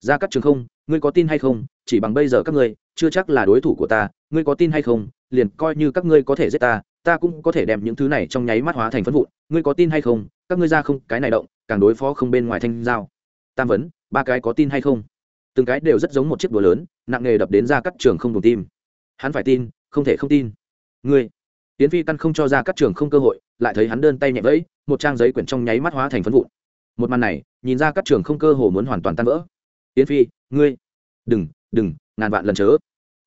Ra cắt trường không, ngươi có tin hay không? Chỉ bằng bây giờ các ngươi, chưa chắc là đối thủ của ta, ngươi có tin hay không? Liền coi như các ngươi có thể giết ta ta cũng có thể đem những thứ này trong nháy mắt hóa thành phân vụn, ngươi có tin hay không? Các ngươi ra không, cái này động, càng đối phó không bên ngoài thanh giao. Tam vấn, ba cái có tin hay không? Từng cái đều rất giống một chiếc đùa lớn, nặng nghề đập đến ra các trường không đồng tim. Hắn phải tin, không thể không tin. Ngươi tiến phi căn không cho ra các trường không cơ hội, lại thấy hắn đơn tay nhẹ vẫy, một trang giấy quyển trong nháy mắt hóa thành phân vụn. Một màn này, nhìn ra các trường không cơ hồ muốn hoàn toàn tan vỡ. Tiến phi, ngươi, đừng đừng, ngàn vạn lần chớ.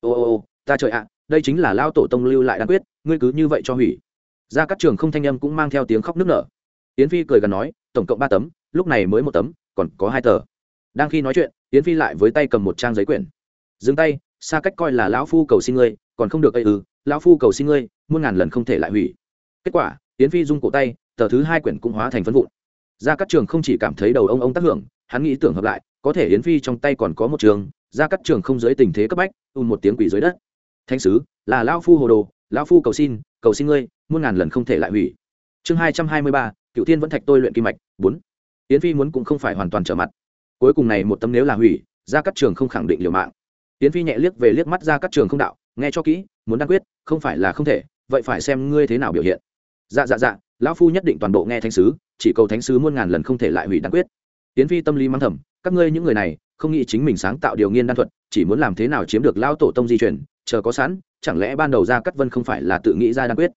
Ô ô ô, ta trời ạ, đây chính là lao tổ tông lưu lại đan quyết ngươi cứ như vậy cho hủy. Ra các trường không thanh âm cũng mang theo tiếng khóc nức nở. Yến phi cười gần nói tổng cộng ba tấm lúc này mới một tấm còn có hai tờ. Đang khi nói chuyện yến phi lại với tay cầm một trang giấy quyển. Dừng tay xa cách coi là lão phu cầu xin ngươi còn không được ây ừ, lão phu cầu xin ngươi muôn ngàn lần không thể lại hủy. Kết quả yến phi rung cổ tay tờ thứ hai quyển cũng hóa thành phân vụn. Ra các trường không chỉ cảm thấy đầu ông ông tác hưởng hắn nghĩ tưởng hợp lại có thể yến phi trong tay còn có một trường ra các trường không dưới tình thế cấp bách ùn một tiếng quỷ dưới đất. Thanh sứ là lão phu hồ đồ lão phu cầu xin cầu xin ngươi, muôn ngàn lần không thể lại hủy. Chương hai trăm hai mươi ba cựu tiên vẫn thạch tôi luyện kim mạch, bốn. Yến phi muốn cũng không phải hoàn toàn trở mặt. Cuối cùng này một tấm nếu là hủy ra các trường không khẳng định liều mạng. Yến phi nhẹ liếc về liếc mắt ra các trường không đạo, nghe cho kỹ, muốn đăng quyết, không phải là không thể, vậy phải xem ngươi thế nào biểu hiện. Dạ dạ dạ lão phu nhất định toàn bộ nghe thánh sứ, chỉ cầu thánh sứ muôn ngàn lần không thể lại hủy đăng quyết. Tiến phi tâm lý mắng thầm, các ngươi những người này, không nghĩ chính mình sáng tạo điều nghiên đan thuật, chỉ muốn làm thế nào chiếm được lão tổ tông di chuyển chờ có sẵn chẳng lẽ ban đầu ra cắt vân không phải là tự nghĩ ra đan quyết?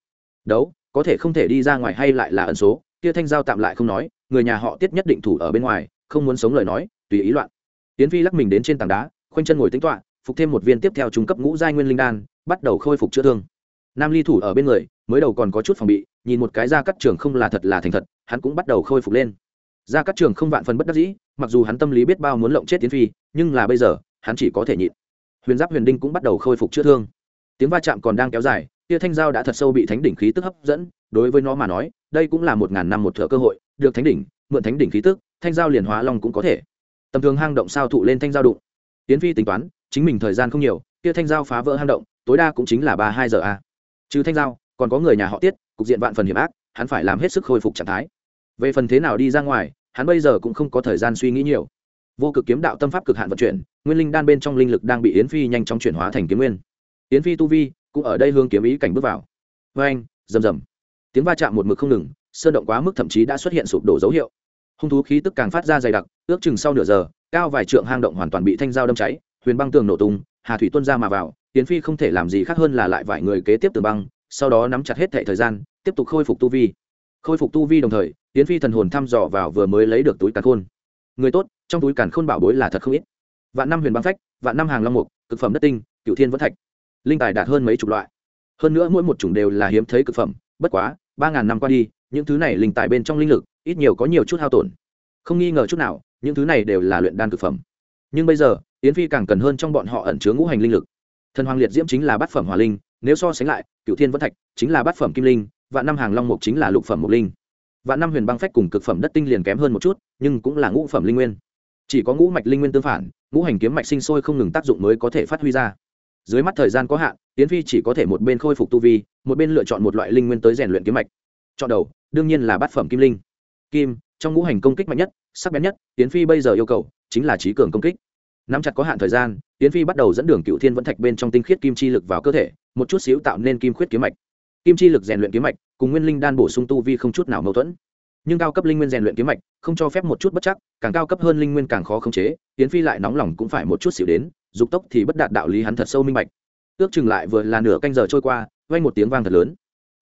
Đấu, có thể không thể đi ra ngoài hay lại là ẩn số? Kia thanh giao tạm lại không nói, người nhà họ tiết nhất định thủ ở bên ngoài, không muốn sống lời nói, tùy ý loạn. Tiến phi lắc mình đến trên tảng đá, khoanh chân ngồi tính toạ phục thêm một viên tiếp theo trung cấp ngũ giai nguyên linh đan, bắt đầu khôi phục chữa thương. Nam ly thủ ở bên người, mới đầu còn có chút phòng bị, nhìn một cái ra cắt trường không là thật là thành thật, hắn cũng bắt đầu khôi phục lên. Ra cắt trường không vạn phần bất đắc dĩ, mặc dù hắn tâm lý biết bao muốn lộng chết tiến phi, nhưng là bây giờ, hắn chỉ có thể nhịn. Huyền giáp huyền đinh cũng bắt đầu khôi phục chữa thương tiếng va chạm còn đang kéo dài, tia thanh giao đã thật sâu bị thánh đỉnh khí tức hấp dẫn, đối với nó mà nói, đây cũng là một ngàn năm một thợ cơ hội, được thánh đỉnh, mượn thánh đỉnh khí tức, thanh giao liền hóa long cũng có thể. Tầm thường hang động sao thụ lên thanh giao đụng. Tiến phi tính toán, chính mình thời gian không nhiều, tia thanh giao phá vỡ hang động, tối đa cũng chính là ba hai giờ a. Trừ thanh giao còn có người nhà họ tiết, cục diện vạn phần hiểm ác, hắn phải làm hết sức khôi phục trạng thái. Về phần thế nào đi ra ngoài, hắn bây giờ cũng không có thời gian suy nghĩ nhiều. Vô cực kiếm đạo tâm pháp cực hạn vận chuyển, nguyên linh đan bên trong linh lực đang bị yến phi nhanh chóng chuyển hóa thành kiếm nguyên yến phi tu vi cũng ở đây hướng kiếm ý cảnh bước vào. Vê anh, rầm rầm. Tiếng va chạm một mực không ngừng, sơn động quá mức thậm chí đã xuất hiện sụp đổ dấu hiệu. Hung thú khí tức càng phát ra dày đặc, ước chừng sau nửa giờ, cao vài trượng hang động hoàn toàn bị thanh dao đâm cháy, huyền băng tường nổ tung, hà thủy tuân ra mà vào tiến phi không thể làm gì khác hơn là lại vài người kế tiếp từ băng, sau đó nắm chặt hết thệ thời gian, tiếp tục khôi phục tu vi. Khôi phục tu vi đồng thời tiến phi thần hồn thăm dò vào vừa mới lấy được túi càn khôn. Người tốt, trong túi càn khôn bảo bối là thật không ít. Vạn năm huyền băng phách, vạn năm hàng long mục, cực phẩm đất tinh cựu thiên vẫn thạch linh tài đạt hơn mấy chục loại. Hơn nữa mỗi một chủng đều là hiếm thấy cực phẩm, bất quá, ba ngàn năm qua đi, những thứ này linh tài bên trong linh lực, ít nhiều có nhiều chút hao tổn. Không nghi ngờ chút nào, những thứ này đều là luyện đan cực phẩm. Nhưng bây giờ, yến phi càng cần hơn trong bọn họ ẩn chứa ngũ hành linh lực. Thần hoàng liệt diễm chính là bát phẩm hỏa linh, nếu so sánh lại cựu thiên vân thạch chính là bát phẩm kim linh, vạn năm hàng long mục chính là lục phẩm mục linh. Vạn năm huyền băng phách cùng cực phẩm đất tinh liền kém hơn một chút, nhưng cũng là ngũ phẩm linh nguyên. Chỉ có ngũ mạch linh nguyên tương phản, ngũ hành kiếm mạch sinh sôi không ngừng tác dụng mới có thể phát huy ra dưới mắt thời gian có hạn tiến phi chỉ có thể một bên khôi phục tu vi, một bên lựa chọn một loại linh nguyên tới rèn luyện kiếm mạch. Chọn đầu, đương nhiên là bát phẩm kim linh. Kim, trong ngũ hành công kích mạnh nhất, sắc bén nhất tiến phi bây giờ yêu cầu chính là trí cường công kích. Nắm chặt có hạn thời gian tiến phi bắt đầu dẫn đường cựu thiên vẫn thạch bên trong tinh khiết kim chi lực vào cơ thể, một chút xíu tạo nên kim khuyết kiếm mạch. Kim chi lực rèn luyện kiếm mạch cùng nguyên linh đan bổ sung tu vi không chút nào mâu thuẫn. Nhưng cao cấp linh nguyên rèn luyện kiếm mạch không cho phép một chút bất chắc, càng cao cấp hơn linh nguyên càng khó khống chế tiến phi lại nóng lòng cũng phải một chút xíu đến dục tốc thì bất đạt đạo lý hắn thật sâu minh bạch. Ước chừng lại vừa là nửa canh giờ trôi qua, vang một tiếng vang thật lớn.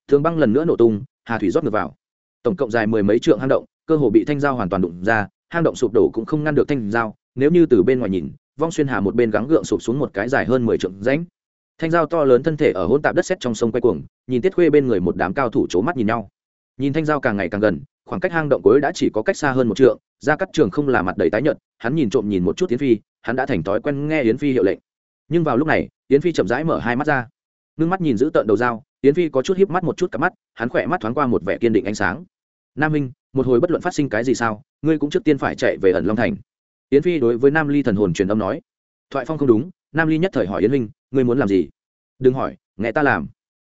Thường băng lần nữa nổ tung, hà thủy rót ngược vào. Tổng cộng dài mười mấy trượng hang động, cơ hồ bị thanh dao hoàn toàn đụng ra, hang động sụp đổ cũng không ngăn được thanh dao. Nếu như từ bên ngoài nhìn, vong xuyên hà một bên gắng gượng sụp xuống một cái dài hơn mười trượng rãnh. Thanh dao to lớn thân thể ở hỗn tạp đất sét trong sông quay cuồng, nhìn tiết khuê bên người một đám cao thủ c mắt nhìn nhau. Nhìn thanh dao càng ngày càng gần, khoảng cách hang động cuối đã chỉ có cách xa hơn một trượng, ra cắt trường không là mặt đầy tái nhợt, hắn nhìn trộm nhìn một chút tiến phi hắn đã thành thói quen nghe yến phi hiệu lệnh. Nhưng vào lúc này, yến phi chậm rãi mở hai mắt ra. Ngưng mắt nhìn giữ tợn đầu dao, yến phi có chút híp mắt một chút cặp mắt, hắn khỏe mắt thoáng qua một vẻ kiên định ánh sáng. Nam minh, một hồi bất luận phát sinh cái gì sao, ngươi cũng trước tiên phải chạy về ẩn long thành. Yến phi đối với nam ly thần hồn truyền âm nói. Thoại phong không đúng, nam ly nhất thời hỏi yến minh, ngươi muốn làm gì? Đừng hỏi, nghe ta làm.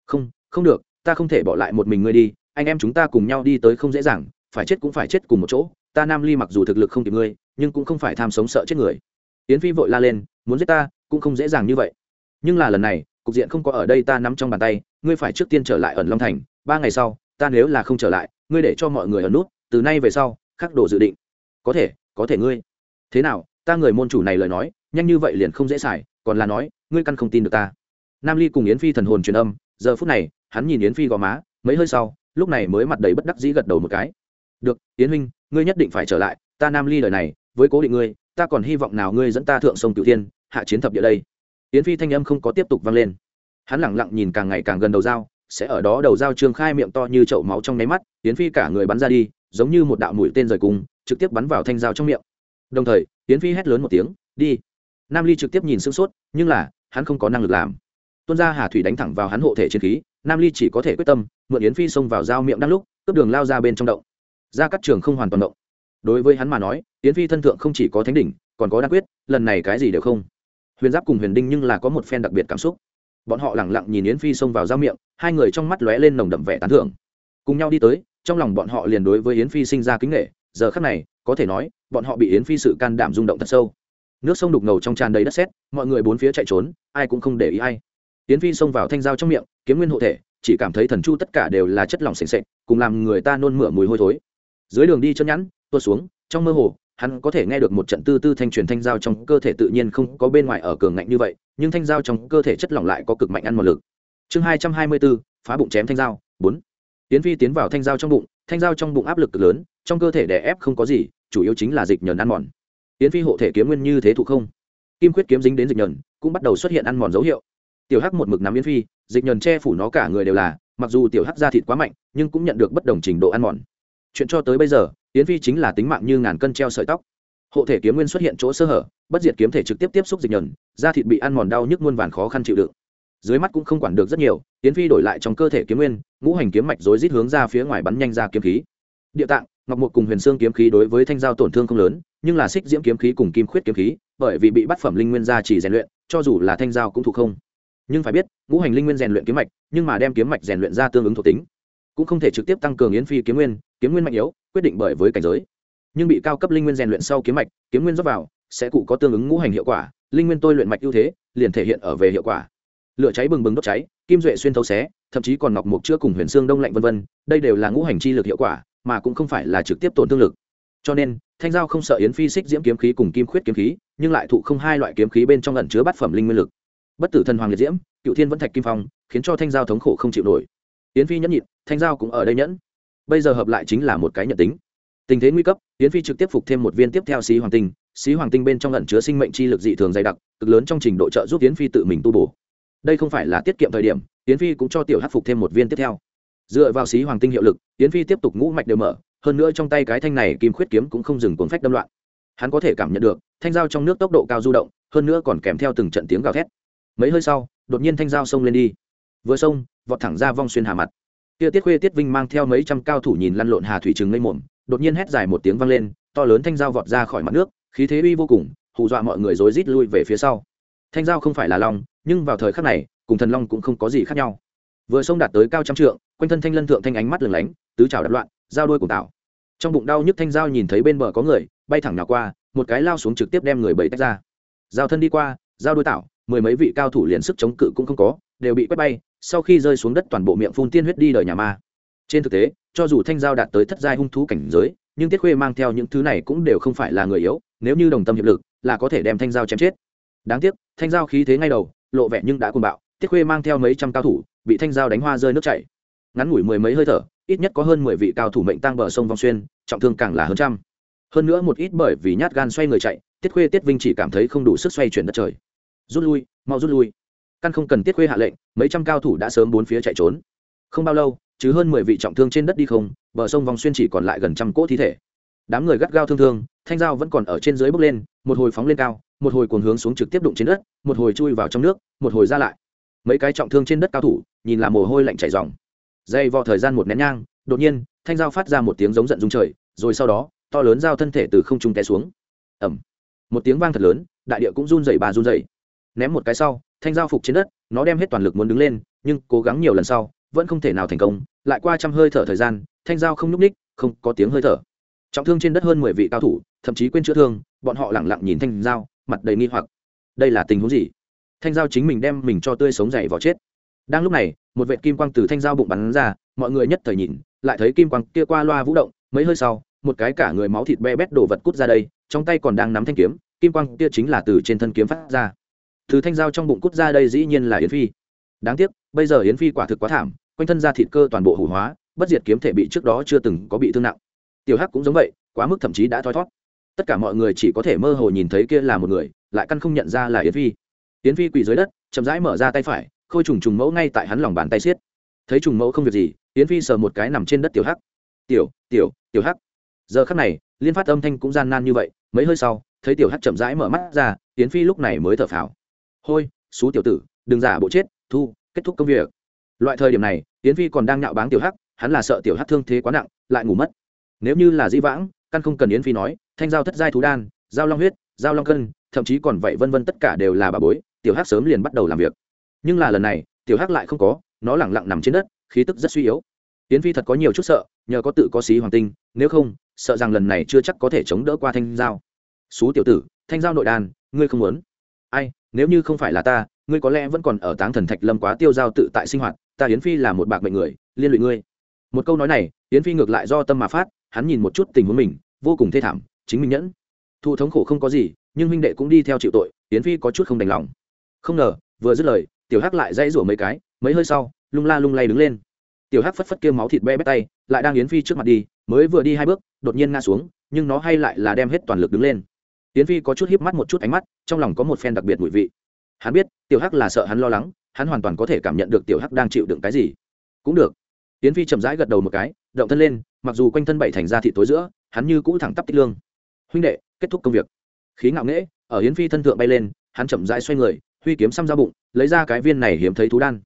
Không không được, ta không thể bỏ lại một mình ngươi đi, anh em chúng ta cùng nhau đi tới không dễ dàng, phải chết cũng phải chết cùng một chỗ, ta nam ly mặc dù thực lực không kịp ngươi, nhưng cũng không phải tham sống sợ chết người yến phi vội la lên, muốn giết ta, cũng không dễ dàng như vậy. Nhưng là lần này, cục diện không có ở đây ta nắm trong bàn tay, ngươi phải trước tiên trở lại ẩn long thành, ba ngày sau, ta nếu là không trở lại, ngươi để cho mọi người ở nút, từ nay về sau, khắc đồ dự định. Có thể có thể ngươi. Thế nào, ta người môn chủ này lời nói, nhanh như vậy liền không dễ xài, còn là nói, ngươi căn không tin được ta. Nam ly cùng yến phi thần hồn truyền âm, giờ phút này, hắn nhìn yến phi gò má, mấy hơi sau, lúc này mới mặt đầy bất đắc dĩ gật đầu một cái. Được, yến huynh, ngươi nhất định phải trở lại, ta nam ly lời này, với cố định ngươi ta còn hy vọng nào ngươi dẫn ta thượng sông cửu thiên, hạ chiến thập địa đây. Yến phi thanh âm không có tiếp tục vang lên. Hắn lẳng lặng nhìn càng ngày càng gần đầu dao sẽ ở đó đầu dao trương khai miệng to như chậu máu trong nháy mắt, yến phi cả người bắn ra đi, giống như một đạo mũi tên rời cung trực tiếp bắn vào thanh dao trong miệng. Đồng thời, yến phi hét lớn một tiếng, đi. Nam ly trực tiếp nhìn sương sốt, nhưng là, hắn không có năng lực làm. Tuân ra hà thủy đánh thẳng vào hắn hộ thể chiến khí, nam ly chỉ có thể quyết tâm, mượn yến phi xông vào dao miệng đang lúc, cướp đường lao ra bên trong động. Ra cắt trường không hoàn toàn động. Đối với hắn mà nói yến phi thân thượng không chỉ có thánh đỉnh còn có đan quyết lần này cái gì đều không. Huyền giáp cùng huyền đinh nhưng là có một phen đặc biệt cảm xúc. Bọn họ lẳng lặng nhìn yến phi xông vào giao miệng hai người trong mắt lóe lên nồng đậm vẻ tán thưởng. Cùng nhau đi tới trong lòng bọn họ liền đối với yến phi sinh ra kính nghệ giờ khắc này có thể nói bọn họ bị yến phi sự can đảm rung động thật sâu. Nước sông đục ngầu trong tràn đầy đất sét mọi người bốn phía chạy trốn ai cũng không để ý ai. Yến phi xông vào thanh dao trong miệng kiếm nguyên hộ thể chỉ cảm thấy thần chu tất cả đều là chất lỏng sền sệt, cùng làm người ta nôn mửa mùi hôi thối. Dưới đường đi chân nhẵn tuột xuống trong mơ hồ hắn có thể nghe được một trận tư tư thanh truyền thanh giao trong cơ thể tự nhiên không có bên ngoài ở cường ngạnh như vậy, nhưng thanh giao trong cơ thể chất lỏng lại có cực mạnh ăn một lực. Chương hai trăm hai mươi bốn phá bụng chém thanh giao, bốn. Tiến phi tiến vào thanh giao trong bụng, thanh giao trong bụng áp lực cực lớn, trong cơ thể đè ép không có gì, chủ yếu chính là dịch nhờn ăn mòn. Tiến phi hộ thể kiếm nguyên như thế thụ không? Kim quyết kiếm dính đến dịch nhờn, cũng bắt đầu xuất hiện ăn mòn dấu hiệu. Tiểu hắc một mực nắm yến phi, dịch nhờn che phủ nó cả người đều là, mặc dù tiểu hắc da thịt quá mạnh, nhưng cũng nhận được bất đồng trình độ ăn mòn. Chuyện cho tới bây giờ yến phi chính là tính mạng như ngàn cân treo sợi tóc. Hộ thể kiếm nguyên xuất hiện chỗ sơ hở, bất diệt kiếm thể trực tiếp tiếp xúc dịch nhờn, da thịt bị ăn mòn đau nhức muôn vàn khó khăn chịu đựng. Dưới mắt cũng không quản được rất nhiều, yến phi đổi lại trong cơ thể kiếm nguyên, ngũ hành kiếm mạch rối rít hướng ra phía ngoài bắn nhanh ra kiếm khí. Địa tạng, ngọc mục cùng huyền xương kiếm khí đối với thanh giao tổn thương không lớn, nhưng là xích diễm kiếm khí cùng kim khuyết kiếm khí, bởi vì bị bắt phẩm linh nguyên gia chỉ rèn luyện, cho dù là thanh giao cũng thuộc không. Nhưng phải biết, ngũ hành linh nguyên rèn luyện kiếm mạch, nhưng mà đem kiếm mạch rèn luyện ra tương ứng thuộc tính cũng không thể trực tiếp tăng cường yến phi kiếm nguyên kiếm nguyên mạnh yếu, quyết định bởi với cảnh giới. Nhưng bị cao cấp linh nguyên rèn luyện sau kiếm mạch, kiếm nguyên rót vào, sẽ cụ có tương ứng ngũ hành hiệu quả, linh nguyên tôi luyện mạch ưu thế, liền thể hiện ở về hiệu quả. Lửa cháy bừng bừng đốt cháy, kim duệ xuyên thấu xé, thậm chí còn ngọc mục chưa cùng huyền xương đông lạnh vân vân, đây đều là ngũ hành chi lực hiệu quả, mà cũng không phải là trực tiếp tổn thương lực. Cho nên, thanh giao không sợ yến phi xích diễm kiếm khí cùng kim khuyết kiếm khí, nhưng lại thụ không hai loại kiếm khí bên trong ẩn chứa bát phẩm linh nguyên lực. Bất tử thần hoàng liệt diễm, cựu thiên vẫn thạch kim phong, khiến cho thanh giao thống khổ không chịu nổi yến phi nhẫn nhịn, thanh giao cũng ở đây nhẫn. Bây giờ hợp lại chính là một cái nhận tính. Tình thế nguy cấp, yến phi trực tiếp phục thêm một viên tiếp theo xí hoàng tinh. Xí hoàng tinh bên trong ẩn chứa sinh mệnh chi lực dị thường dày đặc, cực lớn trong trình độ trợ giúp yến phi tự mình tu bổ. Đây không phải là tiết kiệm thời điểm, yến phi cũng cho tiểu hát phục thêm một viên tiếp theo. Dựa vào xí hoàng tinh hiệu lực, yến phi tiếp tục ngũ mạch đều mở, hơn nữa trong tay cái thanh này kim khuyết kiếm cũng không dừng cuốn phách đâm loạn. Hắn có thể cảm nhận được, thanh dao trong nước tốc độ cao du động, hơn nữa còn kèm theo từng trận tiếng gào thét. Mấy hơi sau, đột nhiên thanh dao xông lên đi vừa xông, vọt thẳng ra vong xuyên hà mặt. Kia tiết khuê tiết vinh mang theo mấy trăm cao thủ nhìn lăn lộn hà thủy trừng lên mồm, đột nhiên hét dài một tiếng vang lên, to lớn thanh dao vọt ra khỏi mặt nước, khí thế uy vô cùng, hù dọa mọi người rối rít lui về phía sau. Thanh dao không phải là long, nhưng vào thời khắc này, cùng thần long cũng không có gì khác nhau. Vừa sông đạt tới cao trăm trượng, quanh thân thanh lân thượng thanh ánh mắt lừng lánh, tứ trào đập loạn, dao đuôi cùng tạo trong bụng đau nhức thanh dao nhìn thấy bên bờ có người, bay thẳng nào qua, một cái lao xuống trực tiếp đem người bầy tách ra. Dao thân đi qua dao đuôi tạo mười mấy vị cao thủ liền sức chống cự cũng không có, đều bị quét bay sau khi rơi xuống đất toàn bộ miệng phun tiên huyết đi đời nhà ma. Trên thực tế, cho dù thanh giao đạt tới thất giai hung thú cảnh giới, nhưng tiết khuê mang theo những thứ này cũng đều không phải là người yếu, nếu như đồng tâm hiệp lực, là có thể đem thanh giao chém chết. Đáng tiếc, thanh giao khí thế ngay đầu, lộ vẻ nhưng đã cuồng bạo, tiết khuê mang theo mấy trăm cao thủ, bị thanh giao đánh hoa rơi nước chảy. Ngắn ngủi mười mấy hơi thở, ít nhất có hơn mười vị cao thủ mệnh tăng bờ sông vong xuyên, trọng thương càng là hơn trăm. Hơn nữa một ít bởi vì nhát gan xoay người chạy, tiết khuê tiết vinh chỉ cảm thấy không đủ sức xoay chuyển đất trời. Rút lui, mau rút lui căn không cần tiết khuê hạ lệnh, mấy trăm cao thủ đã sớm bốn phía chạy trốn. Không bao lâu, chứ hơn mười vị trọng thương trên đất đi không, bờ sông vòng xuyên chỉ còn lại gần trăm cỗ thi thể. Đám người gắt gao thương thương, thanh dao vẫn còn ở trên dưới bốc lên, một hồi phóng lên cao, một hồi cuồng hướng xuống trực tiếp đụng trên đất, một hồi chui vào trong nước, một hồi ra lại. Mấy cái trọng thương trên đất cao thủ, nhìn là mồ hôi lạnh chảy dòng dây vò thời gian một nén nhang, đột nhiên, thanh dao phát ra một tiếng giống giận dung trời, rồi sau đó, to lớn dao thân thể từ không trung té xuống. Ẩm một tiếng vang thật lớn, đại địa cũng run dày bà run dày ném một cái sau thanh giao phục trên đất nó đem hết toàn lực muốn đứng lên nhưng cố gắng nhiều lần sau vẫn không thể nào thành công. Lại qua trăm hơi thở thời gian thanh giao không nhúc ních không có tiếng hơi thở. Trọng thương trên đất hơn mười vị cao thủ thậm chí quên chữa thương bọn họ lẳng lặng nhìn thanh giao, mặt đầy nghi hoặc. Đây là tình huống gì? Thanh giao chính mình đem mình cho tươi sống dày vào chết. Đang lúc này một vệ kim quang từ thanh giao bụng bắn ra mọi người nhất thời nhìn lại thấy kim quang kia qua loa vũ động mấy hơi sau một cái cả người máu thịt be bét đổ vật cút ra đây trong tay còn đang nắm thanh kiếm kim quang kia chính là từ trên thân kiếm phát ra từ thanh dao trong bụng cút ra đây dĩ nhiên là yến phi. Đáng tiếc, bây giờ yến phi quả thực quá thảm, quanh thân ra thịt cơ toàn bộ hủ hóa, bất diệt kiếm thể bị trước đó chưa từng có bị thương nặng. Tiểu hắc cũng giống vậy, quá mức thậm chí đã thoi thót. Tất cả mọi người chỉ có thể mơ hồ nhìn thấy kia là một người, lại căn không nhận ra là yến phi. Yến phi quỳ dưới đất, chậm rãi mở ra tay phải, khôi trùng trùng mẫu ngay tại hắn lòng bàn tay xiết. Thấy trùng mẫu không việc gì, yến phi sờ một cái nằm trên đất tiểu hắc. Tiểu tiểu tiểu hắc. Giờ khắc này, liên phát âm thanh cũng gian nan như vậy, mấy hơi sau, thấy tiểu hắc chậm rãi mở mắt ra, yến phi lúc này mới thở phào hôi, xú tiểu tử, đừng giả bộ chết, thu, kết thúc công việc. Loại thời điểm này, yến phi còn đang nhạo báng tiểu hắc, hắn là sợ tiểu hắc thương thế quá nặng, lại ngủ mất. Nếu như là di vãng, căn không cần yến phi nói, thanh giao thất giai thú đan, giao long huyết, giao long cân, thậm chí còn vậy vân vân tất cả đều là bà bối, tiểu hắc sớm liền bắt đầu làm việc. Nhưng là lần này, tiểu hắc lại không có, nó lẳng lặng nằm trên đất, khí tức rất suy yếu. Yến phi thật có nhiều chút sợ, nhờ có tự có xí hoàng tinh, nếu không, sợ rằng lần này chưa chắc có thể chống đỡ qua thanh giao. Xú tiểu tử, thanh giao nội đàn, ngươi không muốn. Ai nếu như không phải là ta, ngươi có lẽ vẫn còn ở táng thần thạch lâm quá tiêu giao tự tại sinh hoạt, ta yến phi là một bạc mệnh người, liên lụy ngươi. Một câu nói này, yến phi ngược lại do tâm mà phát, hắn nhìn một chút tình huống mình, vô cùng thê thảm, chính mình nhẫn. Thụ thống khổ không có gì, nhưng huynh đệ cũng đi theo chịu tội, yến phi có chút không đành lòng. Không ngờ, vừa dứt lời, tiểu hắc lại dãy rủa mấy cái, mấy hơi sau, lung la lung lay đứng lên. Tiểu hắc phất phất kia máu thịt be bét tay, lại đang yến phi trước mặt đi, mới vừa đi hai bước, đột nhiên ngã xuống, nhưng nó hay lại là đem hết toàn lực đứng lên. Tiến phi có chút hiếp mắt một chút ánh mắt, trong lòng có một phen đặc biệt mùi vị. Hắn biết, tiểu hắc là sợ hắn lo lắng, hắn hoàn toàn có thể cảm nhận được tiểu hắc đang chịu đựng cái gì. Cũng được. Tiến phi chậm rãi gật đầu một cái, động thân lên, mặc dù quanh thân bảy thành ra thị tối giữa, hắn như cũ thẳng tắp tích lương. Huynh đệ, kết thúc công việc. Khí ngạo nghễ, ở yến phi thân thượng bay lên, hắn chậm rãi xoay người, huy kiếm xăm ra bụng, lấy ra cái viên này hiếm thấy thú đan.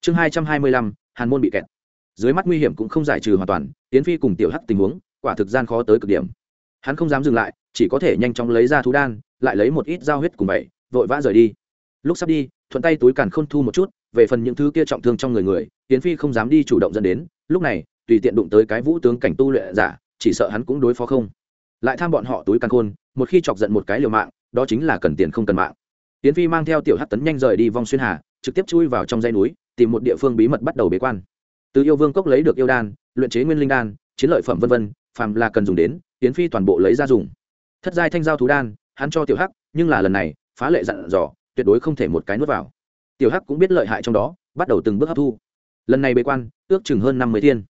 Chương hai trăm hai mươi lăm, hàn môn bị kẹt. Dưới mắt nguy hiểm cũng không giải trừ hoàn toàn, yến phi cùng tiểu hắc tình huống, quả thực gian khó tới cực điểm. Hắn không dám dừng lại chỉ có thể nhanh chóng lấy ra thú đan, lại lấy một ít dao huyết cùng vậy vội vã rời đi. Lúc sắp đi, thuận tay túi càn khôn thu một chút, về phần những thứ kia trọng thương trong người người tiến phi không dám đi chủ động dẫn đến, lúc này, tùy tiện đụng tới cái vũ tướng cảnh tu luyện giả, chỉ sợ hắn cũng đối phó không. Lại tham bọn họ túi càn khôn, một khi chọc giận một cái liều mạng, đó chính là cần tiền không cần mạng. Tiến phi mang theo tiểu hát tấn nhanh rời đi vòng xuyên hà, trực tiếp chui vào trong dây núi, tìm một địa phương bí mật bắt đầu bế quan. Từ yêu vương cốc lấy được yêu đan, luyện chế nguyên linh đan, chiến lợi phẩm vân vân, phàm là cần dùng đến tiến phi toàn bộ lấy ra dùng thất giai thanh giao thú đan, hắn cho tiểu hắc, nhưng là lần này, phá lệ dặn dò, tuyệt đối không thể một cái nuốt vào. Tiểu hắc cũng biết lợi hại trong đó, bắt đầu từng bước hấp thu. Lần này bế quan, ước chừng hơn năm mươi thiên.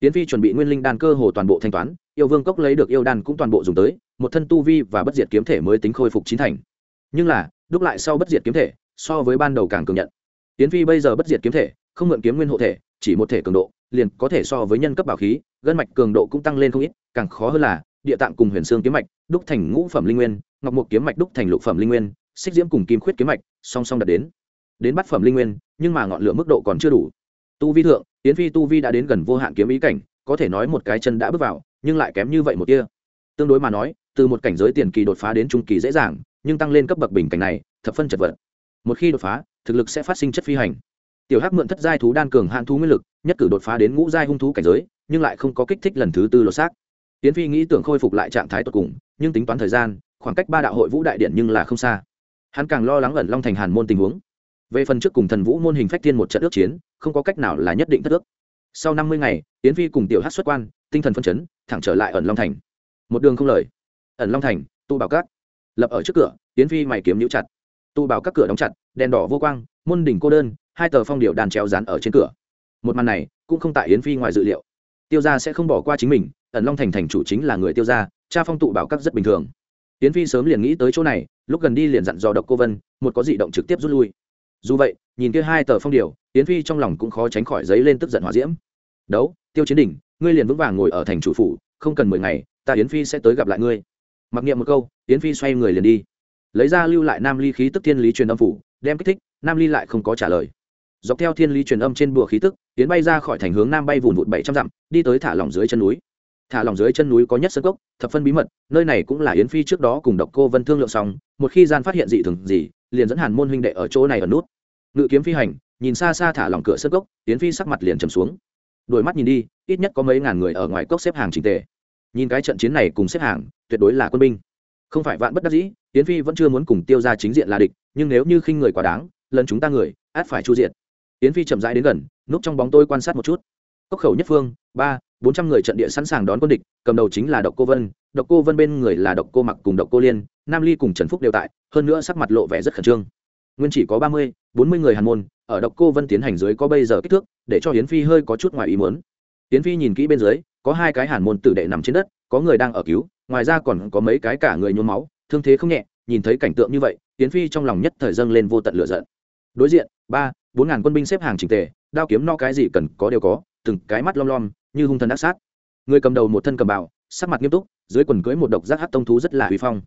Tiến phi chuẩn bị nguyên linh đan cơ hồ toàn bộ thanh toán, yêu vương cốc lấy được yêu đan cũng toàn bộ dùng tới, một thân tu vi và bất diệt kiếm thể mới tính khôi phục chín thành. Nhưng là, đúc lại sau bất diệt kiếm thể, so với ban đầu càng cường nhận. Tiến phi bây giờ bất diệt kiếm thể, không mượn kiếm nguyên hộ thể, chỉ một thể cường độ, liền có thể so với nhân cấp bảo khí, gân mạch cường độ cũng tăng lên không ít, càng khó hơn là địa tạng cùng huyền xương kiếm mạch, đúc thành ngũ phẩm linh nguyên, ngọc mục kiếm mạch đúc thành lục phẩm linh nguyên, xích diễm cùng kim khuyết kiếm mạch, song song đạt đến. Đến bát phẩm linh nguyên, nhưng mà ngọn lửa mức độ còn chưa đủ. Tu vi thượng tiến phi tu vi đã đến gần vô hạn kiếm ý cảnh, có thể nói một cái chân đã bước vào, nhưng lại kém như vậy một kia. Tương đối mà nói, từ một cảnh giới tiền kỳ đột phá đến trung kỳ dễ dàng, nhưng tăng lên cấp bậc bình cảnh này, thập phân chật vật. Một khi đột phá, thực lực sẽ phát sinh chất phi hành. Tiểu hắc mượn thất giai thú đan cường hạn thú nguyên lực, nhất cử đột phá đến ngũ giai hung thú cảnh giới, nhưng lại không có kích thích lần thứ tư lột xác tiến phi nghĩ tưởng khôi phục lại trạng thái tốt cùng, nhưng tính toán thời gian, khoảng cách ba đạo hội vũ đại điện nhưng là không xa. Hắn càng lo lắng ẩn long thành hàn môn tình huống. Về phần trước cùng thần vũ môn hình phách thiên một trận ước chiến, không có cách nào là nhất định thất ước. Sau năm mươi ngày Tiễn phi cùng tiểu hát xuất quan, tinh thần phấn chấn, thẳng trở lại ẩn long thành. Một đường không lời. Ẩn long thành, tu bảo cát lập ở trước cửa Tiễn phi mày kiếm nhíu chặt. Tu bảo các cửa đóng chặt, đèn đỏ vô quang, môn đỉnh cô đơn, hai tờ phong điều đàn treo dán ở trên cửa. Một màn này, cũng không tại yến phi ngoài dự liệu. Tiêu gia sẽ không bỏ qua chính mình ẩn long thành thành chủ chính là người tiêu gia, cha phong tụ bảo các rất bình thường. Tiến phi sớm liền nghĩ tới chỗ này, lúc gần đi liền dặn dò độc cô vân, một có dị động trực tiếp rút lui. Dù vậy, nhìn kia hai tờ phong điều tiến phi trong lòng cũng khó tránh khỏi giấy lên tức giận hòa diễm. Đấu, tiêu chiến đỉnh, ngươi liền vững vàng ngồi ở thành chủ phủ, không cần mười ngày, ta yến phi sẽ tới gặp lại ngươi. Mặc niệm một câu, yến phi xoay người liền đi. Lấy ra lưu lại nam ly khí tức thiên lý truyền âm phủ, đem kích thích, nam ly lại không có trả lời. Dọc theo thiên lý truyền âm trên bùa khí tức tiến bay ra khỏi thành hướng nam bay vùn vụt bảy trăm dặm, đi tới thả lỏng dưới chân núi thả lòng dưới chân núi có nhất sân cốc, thập phân bí mật, nơi này cũng là yến phi trước đó cùng độc cô vân thương lượng xong, một khi gian phát hiện dị thường gì, liền dẫn hàn môn huynh đệ ở chỗ này ở nút. Ngự kiếm phi hành, nhìn xa xa thả lòng cửa sân cốc, yến phi sắc mặt liền trầm xuống. Đôi mắt nhìn đi, ít nhất có mấy ngàn người ở ngoài cốc xếp hàng trình tề. Nhìn cái trận chiến này cùng xếp hàng, tuyệt đối là quân binh. Không phải vạn bất đắc dĩ, yến phi vẫn chưa muốn cùng tiêu ra chính diện là địch, nhưng nếu như khinh người quá đáng, lần chúng ta người, át phải chu diện yến phi chậm rãi đến gần, núp trong bóng tôi quan sát một chút. Cốc khẩu nhất phương, ba bốn trăm người trận địa sẵn sàng đón quân địch, cầm đầu chính là độc cô vân. Độc cô vân bên người là độc cô mặc cùng độc cô liên. Nam ly cùng trần phúc đều tại, hơn nữa sắc mặt lộ vẻ rất khẩn trương. Nguyên chỉ có ba mươi, bốn mươi người hàn môn, ở độc cô vân tiến hành dưới có bây giờ kích thước, để cho hiến phi hơi có chút ngoài ý muốn. Hiến phi nhìn kỹ bên dưới, có hai cái hàn môn tử đệ nằm trên đất, có người đang ở cứu, ngoài ra còn có mấy cái cả người nhuốm máu, thương thế không nhẹ, nhìn thấy cảnh tượng như vậy hiến phi trong lòng nhất thời dâng lên vô tận lửa giận. Đối diện, ba, bốn ngàn quân binh xếp hàng trình tề, đao kiếm no cái gì cần có đều có, từng cái mắt lom lom như hung thần ác sát. Người cầm đầu một thân cầm bảo sắc mặt nghiêm túc, dưới quần cưới một độc giác hát tông thú rất là uy phong.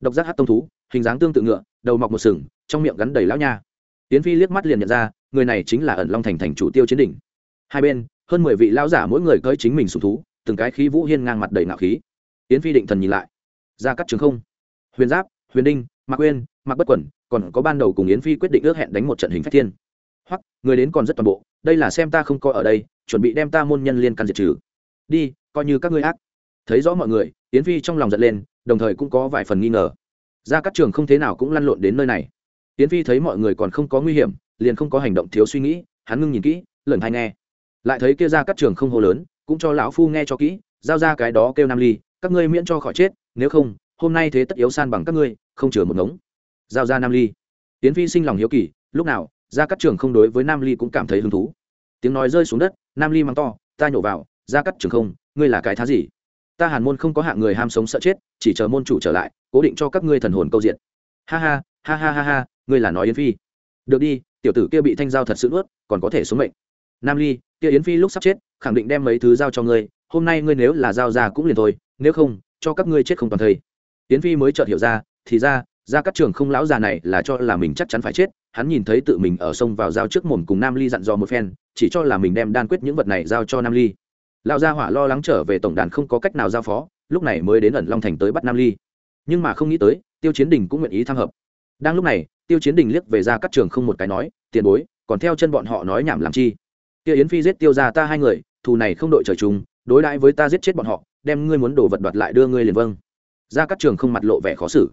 Độc giác hát tông thú, hình dáng tương tự ngựa, đầu mọc một sừng, trong miệng gắn đầy lão nha. Tiến phi liếc mắt liền nhận ra, người này chính là ẩn long thành thành chủ tiêu chiến đỉnh. Hai bên, hơn mười vị lão giả mỗi người cưỡi chính mình sùng thú, từng cái khí vũ hiên ngang mặt đầy ngạo khí. Tiến phi định thần nhìn lại. Ra cắt trường không. Huyền giáp, huyền đinh, mạc quên mạc bất quẩn, còn có ban đầu cùng yến phi quyết định ước hẹn đánh một trận hình phách thiên hoặc, người đến còn rất toàn bộ, đây là xem ta không coi ở đây, chuẩn bị đem ta môn nhân liên căn diệt trừ. Đi, coi như các ngươi ác. Thấy rõ mọi người, yến phi trong lòng giật lên, đồng thời cũng có vài phần nghi ngờ. Ra các trường không thế nào cũng lăn lộn đến nơi này. Yến phi thấy mọi người còn không có nguy hiểm, liền không có hành động thiếu suy nghĩ, hắn ngưng nhìn kỹ lẩn hay nghe. Lại thấy kia ra các trường không hô lớn, cũng cho lão phu nghe cho kỹ, giao ra cái đó kêu nam ly, các ngươi miễn cho khỏi chết, nếu không, hôm nay thế tất yếu san bằng các ngươi, không chừa một ngống. Giao ra nam ly. Tiến phi sinh lòng hiếu kỳ, lúc nào ra các trường không đối với nam ly cũng cảm thấy hứng thú. Tiếng nói rơi xuống đất, nam ly mắng to, ta nhổ vào ra cát trường không, ngươi là cái thá gì? Ta hàn môn không có hạng người ham sống sợ chết, chỉ chờ môn chủ trở lại, cố định cho các ngươi thần hồn câu diện. Ha ha ha ha ha ha, ngươi là nói yến phi. Được đi, tiểu tử kia bị thanh giao thật sự nuốt, còn có thể xuống mệnh. Nam ly, kia yến phi lúc sắp chết, khẳng định đem mấy thứ giao cho ngươi, hôm nay ngươi nếu là giao ra cũng liền thôi, nếu không, cho các ngươi chết không toàn thây. Yến phi mới chợt hiểu ra, thì ra ra các trường không lão già này là cho là mình chắc chắn phải chết hắn nhìn thấy tự mình ở sông vào giao trước mồm cùng nam ly dặn dò một phen, chỉ cho là mình đem đan quyết những vật này giao cho nam ly. Lão gia hỏa lo lắng trở về tổng đàn không có cách nào giao phó, lúc này mới đến ẩn long thành tới bắt nam ly. Nhưng mà không nghĩ tới, tiêu chiến đình cũng nguyện ý tham hợp. Đang lúc này, tiêu chiến đình liếc về ra các trường không một cái nói, tiền bối, còn theo chân bọn họ nói nhảm làm chi? Kia yến phi giết tiêu ra ta hai người, thù này không đội trời chung, đối đãi với ta giết chết bọn họ, đem ngươi muốn đồ vật đoạt lại đưa ngươi liền vâng. Ra các trường không mặt lộ vẻ khó xử.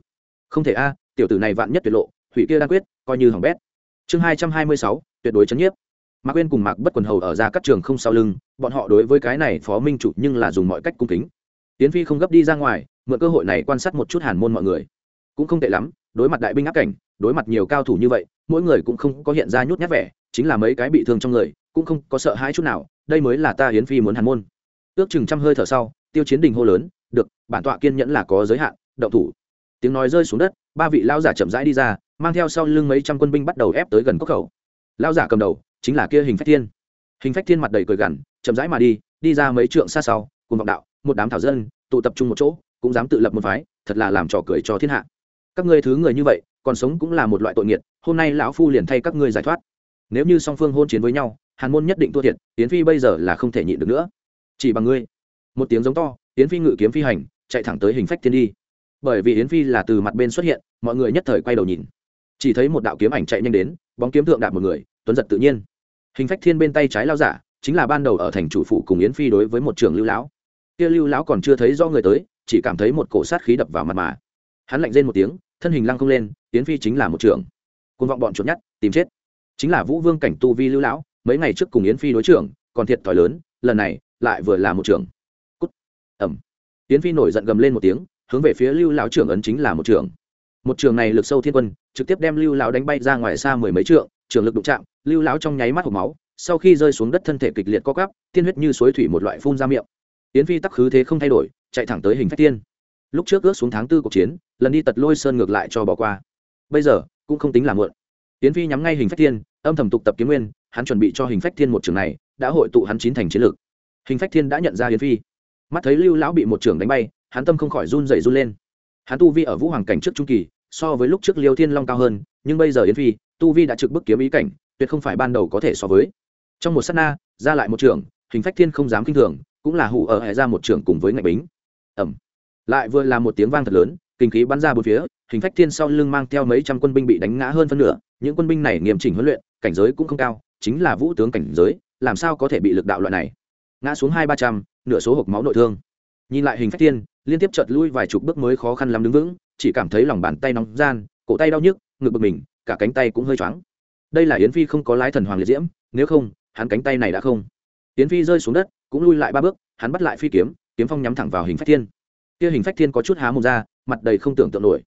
Không thể a, tiểu tử này vạn nhất tuyệt lộ thủy kia đan quyết, coi như hỏng bét. Chương hai trăm hai mươi sáu, tuyệt đối chấn nhiếp. Mạc quên cùng mạc bất quần hầu ở ra các trường không sau lưng, bọn họ đối với cái này phó minh chủ nhưng là dùng mọi cách cung kính. Tiến phi không gấp đi ra ngoài, mượn cơ hội này quan sát một chút hàn môn mọi người. Cũng không tệ lắm, đối mặt đại binh áp cảnh, đối mặt nhiều cao thủ như vậy, mỗi người cũng không có hiện ra nhút nhát vẻ, chính là mấy cái bị thương trong người, cũng không có sợ hãi chút nào, đây mới là ta hiến phi muốn hàn môn. Ước chừng trăm hơi thở sau, tiêu chiến đình hô lớn, được, bản tọa kiên nhẫn là có giới hạn, động thủ tiếng nói rơi xuống đất, ba vị lao giả chậm rãi đi ra, mang theo sau lưng mấy trăm quân binh bắt đầu ép tới gần cốc khẩu. Lao giả cầm đầu chính là kia hình phách thiên. Hình phách thiên mặt đầy cười gằn, chậm rãi mà đi đi ra mấy trượng xa sau, cùng vọng đạo, một đám thảo dân, tụ tập trung một chỗ, cũng dám tự lập một phái, thật là làm trò cười cho thiên hạ. Các ngươi thứ người như vậy, còn sống cũng là một loại tội nghiệt, hôm nay lão phu liền thay các ngươi giải thoát. Nếu như song phương hôn chiến với nhau, hàn môn nhất định thua thiệt, yến phi bây giờ là không thể nhịn được nữa. Chỉ bằng ngươi. Một tiếng giống to, yến phi ngự kiếm phi hành, chạy thẳng tới hình phách thiên đi bởi vì yến phi là từ mặt bên xuất hiện, mọi người nhất thời quay đầu nhìn. Chỉ thấy một đạo kiếm ảnh chạy nhanh đến, bóng kiếm thượng đạp một người, tuấn giật tự nhiên. Hình phách thiên bên tay trái lao giả, chính là ban đầu ở thành chủ phụ cùng yến phi đối với một trường lưu lão. Kia lưu lão còn chưa thấy do người tới, chỉ cảm thấy một cổ sát khí đập vào mặt mà. Hắn lạnh rên một tiếng, thân hình lăng không lên, yến phi chính là một trưởng. Côn vọng bọn chuột nhắt, tìm chết. Chính là vũ vương cảnh tu vi lưu lão, mấy ngày trước cùng yến phi đối trưởng, còn thiệt thòi lớn, lần này lại vừa là một trưởng. Cút. Ẩm yến phi nổi giận gầm lên một tiếng hướng về phía lưu lão trưởng ấn chính là một trưởng một trường này lực sâu thiên quân, trực tiếp đem lưu lão đánh bay ra ngoài xa mười mấy trượng, trường lực đụng chạm, lưu lão trong nháy mắt hộp máu, sau khi rơi xuống đất thân thể kịch liệt co cắp tiên huyết như suối thủy một loại phun ra miệng. Yến phi tắc khứ thế không thay đổi, chạy thẳng tới hình phách tiên. Lúc trước ước xuống tháng tư cuộc chiến, lần đi tật lôi sơn ngược lại cho bỏ qua. Bây giờ, cũng không tính là muộn. Yến phi nhắm ngay hình phách tiên, âm thầm tục tập kiếm nguyên, hắn chuẩn bị cho hình phách thiên một trường này, đã hội tụ hắn chín thành chiến lược hình phách thiên đã nhận ra yến phi. Mắt thấy lưu lão bị một trường đánh bay hắn tâm không khỏi run rẩy run lên. Hắn tu vi ở vũ hoàng cảnh trước trung kỳ, so với lúc trước liêu thiên long cao hơn, nhưng bây giờ yến phi, tu vi đã trực bức kiếm ý cảnh, tuyệt không phải ban đầu có thể so với. Trong một s á t na, ra lại một trường hình phách thiên không dám k i n h thường, cũng là hủ ở hệ ra một trường cùng với ngạch bính. Ẩm. Lại vừa là một tiếng vang thật lớn, kinh khí bắn ra bốn phía, hình phách thiên sau lưng mang theo mấy trăm quân binh bị đánh ngã hơn phân nửa, những quân binh này nghiêm chỉnh huấn luyện, cảnh giới cũng không cao, chính là vũ tướng cảnh giới, làm sao có thể bị lực đạo loại này? Ngã xuống hai ba trăm, nửa số hộp máu nội thương. Nhìn lại hình phách thiên liên tiếp chợt lui vài chục bước mới khó khăn lắm đứng vững, chỉ cảm thấy lòng bàn tay nóng gian, cổ tay đau nhức, ngực bực mình, cả cánh tay cũng hơi choáng. Đây là yến phi không có lái thần hoàng liệt diễm, nếu không, hắn cánh tay này đã không. Yến phi rơi xuống đất, cũng lui lại ba bước, hắn bắt lại phi kiếm kiếm phong nhắm thẳng vào hình phách thiên. Kia hình phách thiên có chút há mồm ra, mặt đầy không tưởng tượng nổi.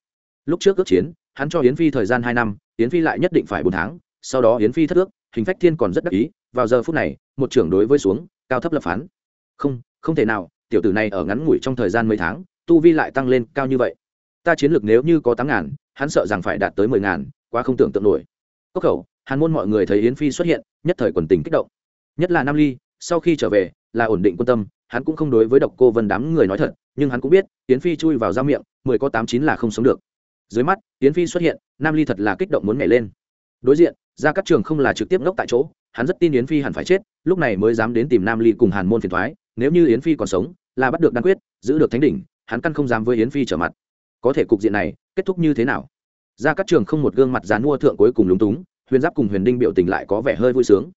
Lúc trước ước chiến, hắn cho yến phi thời gian hai năm, yến phi lại nhất định phải bốn tháng, sau đó yến phi thất ước, hình phách thiên còn rất đắc ý, vào giờ phút này, một trưởng đối với xuống, cao thấp lập phán. Không không thể nào tiểu tử này ở ngắn ngủi trong thời gian mấy tháng, tu vi lại tăng lên cao như vậy. Ta chiến lược nếu như có tám ngàn, hắn sợ rằng phải đạt tới mười ngàn, quá không tưởng tượng nổi. Cốc khẩu, hàn môn mọi người thấy yến phi xuất hiện, nhất thời quần tình kích động. Nhất là nam ly, sau khi trở về, là ổn định quân tâm, hắn cũng không đối với độc cô vân đám người nói thật, nhưng hắn cũng biết, yến phi chui vào da miệng, mười có tám chín là không sống được. Dưới mắt, yến phi xuất hiện, nam ly thật là kích động muốn nhảy lên. Đối diện ra các trường không là trực tiếp ngốc tại chỗ, hắn rất tin yến phi hẳn phải chết, lúc này mới dám đến tìm nam ly cùng hàn môn phiền thoái, nếu như yến phi còn sống là bắt được đan quyết, giữ được thánh đỉnh, hắn căn không dám với yến phi trở mặt. Có thể cục diện này kết thúc như thế nào? Ra các trường không một gương mặt dán mua thượng cuối cùng lúng túng, huyền giáp cùng huyền đinh biểu tình lại có vẻ hơi vui sướng.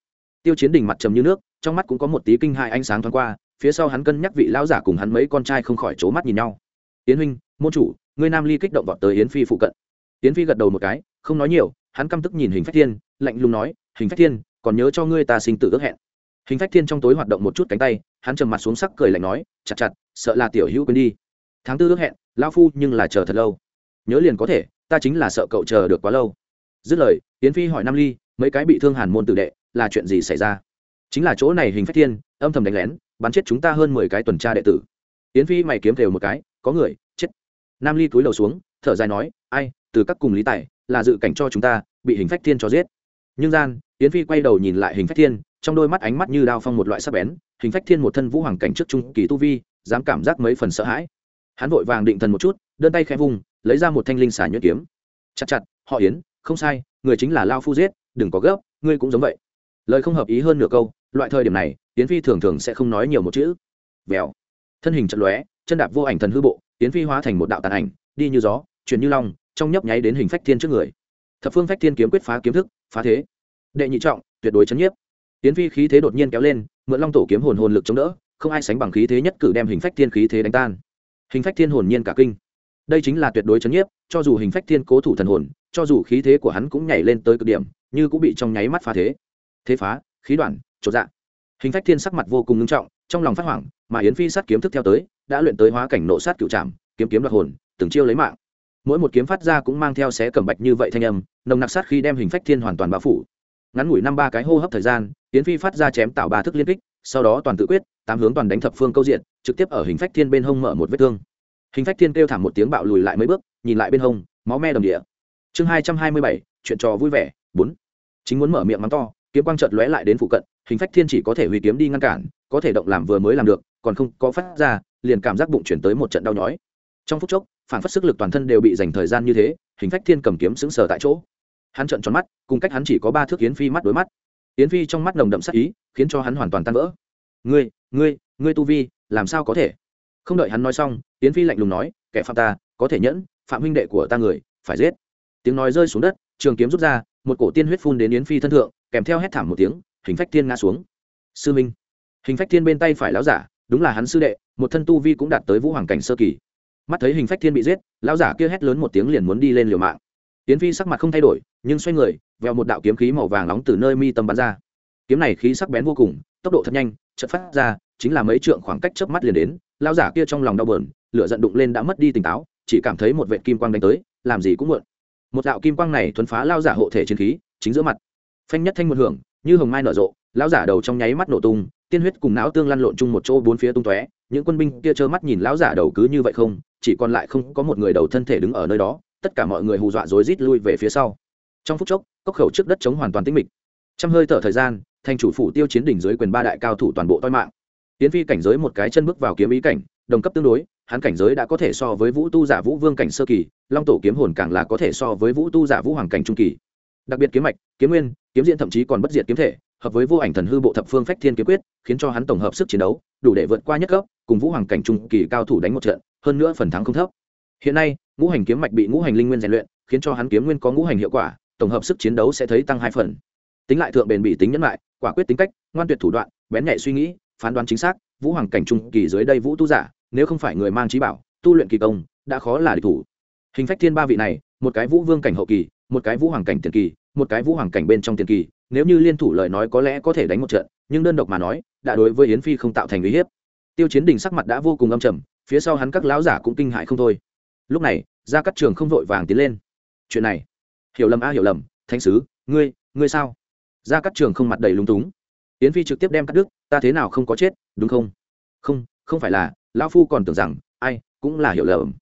Tiêu chiến đình mặt trầm như nước, trong mắt cũng có một tí kinh hại ánh sáng thoáng qua, phía sau hắn cân nhắc vị lão giả cùng hắn mấy con trai không khỏi c mắt nhìn nhau. Yến huynh, môn chủ, ngươi nam ly kích động vọt tới yến phi phụ cận. Yến phi gật đầu một cái, không nói nhiều, hắn căm tức nhìn hình phách thiên, lạnh lùng nói, hình phách thiên, còn nhớ cho ngươi ta sinh tử ước hẹn. Hình phách thiên trong tối hoạt động một chút cánh tay hắn trầm mặt xuống sắc cười lạnh nói, chặt chặt, sợ là tiểu hữu quên đi. Tháng tư ước hẹn lao phu nhưng là chờ thật lâu. Nhớ liền có thể, ta chính là sợ cậu chờ được quá lâu. Dứt lời tiến phi hỏi nam ly, mấy cái bị thương hàn môn tử đệ, là chuyện gì xảy ra? Chính là chỗ này hình phách thiên, âm thầm đánh lén, bắn chết chúng ta hơn mười cái tuần tra đệ tử. Tiến phi mày kiếm thều một cái, có người, chết. Nam ly cúi đầu xuống, thở dài nói, ai, từ các cùng lý tài, là dự cảnh cho chúng ta, bị hình phách thiên cho giết. Nhưng gian tiến phi quay đầu nhìn lại hình phách thiên trong đôi mắt ánh mắt như đao phong một loại sắc bén, hình phách thiên một thân vũ hoàng cảnh trước trung kỳ tu vi, dám cảm giác mấy phần sợ hãi. Hắn vội vàng định thần một chút, đơn tay khẽ vùng lấy ra một thanh linh xả nhuyễn kiếm. Chặt chặt, họ yến, không sai, người chính là lao phu giết, đừng có gấp, ngươi cũng giống vậy. Lời không hợp ý hơn nửa câu, loại thời điểm này, yến phi thường thường sẽ không nói nhiều một chữ. Vèo. Thân hình chật lóe, chân đạp vô ảnh thần hư bộ, yến phi hóa thành một đạo tàn ảnh, đi như gió, chuyển như long, trong nhấp nháy đến hình phách thiên trước người. Thập phương phách thiên kiếm quyết phá kiếm thức, phá thế. Đệ nhị trọng, tuyệt đối chấn nhiếp yến phi khí thế đột nhiên kéo lên, mượn long tổ kiếm hồn hồn lực chống đỡ, không ai sánh bằng khí thế nhất cử đem hình phách thiên khí thế đánh tan. Hình phách thiên hồn nhiên cả kinh. Đây chính là tuyệt đối chấn nhiếp, cho dù hình phách thiên cố thủ thần hồn, cho dù khí thế của hắn cũng nhảy lên tới cực điểm, như cũng bị trong nháy mắt phá thế. Thế phá, khí đoạn, chỗ dạ. Hình phách thiên sắc mặt vô cùng ngưng trọng, trong lòng phát hoảng, mà yến phi sát kiếm thức theo tới, đã luyện tới hóa cảnh nộ sát cựu trảm, kiếm kiếm đoạt hồn, từng chiêu lấy mạng. Mỗi một kiếm phát ra cũng mang theo xé cẩm bạch như vậy thanh âm, nồng nặc sát khi đem hình phách thiên hoàn toàn bao phủ. Ngắn ngủi năm ba cái hô hấp thời gian yến phi phát ra chém tạo ba thức liên kích, sau đó toàn tự quyết, tám hướng toàn đánh thập phương câu diện, trực tiếp ở hình phách thiên bên hông mở một vết thương. Hình phách thiên kêu thảm một tiếng bạo lùi lại mấy bước, nhìn lại bên hông, máu me đầm địa. Chương hai trăm hai mươi bảy, chuyện trò vui vẻ, bốn. Chính muốn mở miệng mắng to, kiếm quang chợt lóe lại đến phụ cận, hình phách thiên chỉ có thể hủy kiếm đi ngăn cản, có thể động làm vừa mới làm được, còn không có phát ra, liền cảm giác bụng chuyển tới một trận đau nhói. Trong phút chốc, phản phất sức lực toàn thân đều bị dành thời gian như thế, hình phách thiên cầm kiếm sững sờ tại chỗ. Hắn trợn tròn mắt, cùng cách hắn chỉ có ba thước yến phi mắt đối mắt yến phi trong mắt nồng đậm sắc ý, khiến cho hắn hoàn toàn tan vỡ. Ngươi ngươi ngươi tu vi, làm sao có thể? Không đợi hắn nói xong, yến phi lạnh lùng nói, kẻ phạm ta, có thể nhẫn, phạm huynh đệ của ta người, phải giết. Tiếng nói rơi xuống đất, trường kiếm rút ra, một cổ tiên huyết phun đến yến phi thân thượng, kèm theo hét thảm một tiếng, hình phách thiên ngã xuống. Sư minh. Hình phách thiên bên tay phải lão giả, đúng là hắn sư đệ, một thân tu vi cũng đạt tới vũ hoàng cảnh sơ kỳ. Mắt thấy hình phách thiên bị giết, lão giả kia hét lớn một tiếng liền muốn đi lên liều mạng tiến phi sắc mặt không thay đổi, nhưng xoay người, vèo một đạo kiếm khí màu vàng nóng từ nơi mi tâm bắn ra. Kiếm này khí sắc bén vô cùng, tốc độ thật nhanh, chợt phát ra, chính là mấy trượng khoảng cách chớp mắt liền đến, lão giả kia trong lòng đau bờn lửa giận đụng lên đã mất đi tỉnh táo, chỉ cảm thấy một vệt kim quang đánh tới, làm gì cũng muộn. Một đạo kim quang này thuấn phá lão giả hộ thể chiến khí, chính giữa mặt. Phanh nhất thanh một hưởng, như hồng mai nở rộ, lão giả đầu trong nháy mắt nổ tung, tiên huyết cùng não tương lăn lộn chung một chỗ bốn phía tung tóe, những quân binh kia trơ mắt nhìn lão giả đầu cứ như vậy không, chỉ còn lại không có một người đầu thân thể đứng ở nơi đó tất cả mọi người hù dọa rối rít lui về phía sau. Trong phút chốc, cốc khẩu trước đất chống hoàn toàn tĩnh mịch. Trăm hơi thở thời gian, thành chủ phủ tiêu chiến đỉnh dưới quyền ba đại cao thủ toàn bộ toi mạng. Tiến phi cảnh giới một cái chân bước vào kiếm ý cảnh, đồng cấp tương đối, hắn cảnh giới đã có thể so với vũ tu giả vũ vương cảnh sơ kỳ, long tổ kiếm hồn càng là có thể so với vũ tu giả vũ hoàng cảnh trung kỳ. Đặc biệt kiếm mạch, kiếm nguyên, kiếm diện thậm chí còn bất diệt kiếm thể, hợp với vô ảnh thần hư bộ thập phương phách thiên kiếm quyết, khiến cho hắn tổng hợp sức chiến đấu, đủ để vượt qua nhất cấp, cùng vũ hoàng cảnh trung kỳ cao thủ đánh một trận, hơn nữa phần thắng không thấp hiện nay, ngũ hành kiếm mạch bị ngũ hành linh nguyên rèn luyện, khiến cho hắn kiếm nguyên có ngũ hành hiệu quả, tổng hợp sức chiến đấu sẽ thấy tăng hai phần. Tính lại thượng bền bị tính nhẫn lại, quả quyết tính cách, ngoan tuyệt thủ đoạn, bén nhạy suy nghĩ, phán đoán chính xác, vũ hoàng cảnh trung kỳ dưới đây vũ tu giả, nếu không phải người mang trí bảo, tu luyện kỳ công, đã khó là địch thủ. Hình phách thiên ba vị này, một cái vũ vương cảnh hậu kỳ, một cái vũ hoàng cảnh tiền kỳ, một cái vũ hoàng cảnh bên trong tiền kỳ, nếu như liên thủ lời nói có lẽ có thể đánh một trận, nhưng đơn độc mà nói, đã đối với yến phi không tạo thành uy hiếp. Tiêu chiến đình sắc mặt đã vô cùng âm trầm, phía sau hắn các lão giả cũng kinh hại không thôi lúc này ra các trường không vội vàng tiến lên. Chuyện này? Hiểu lầm a, hiểu lầm. Thánh sứ, ngươi ngươi sao? Ra các trường không mặt đầy lúng túng. Yến phi trực tiếp đem cắt đứt, ta thế nào không có chết, đúng không? Không không phải là, lão phu còn tưởng rằng, ai, cũng là hiểu lầm.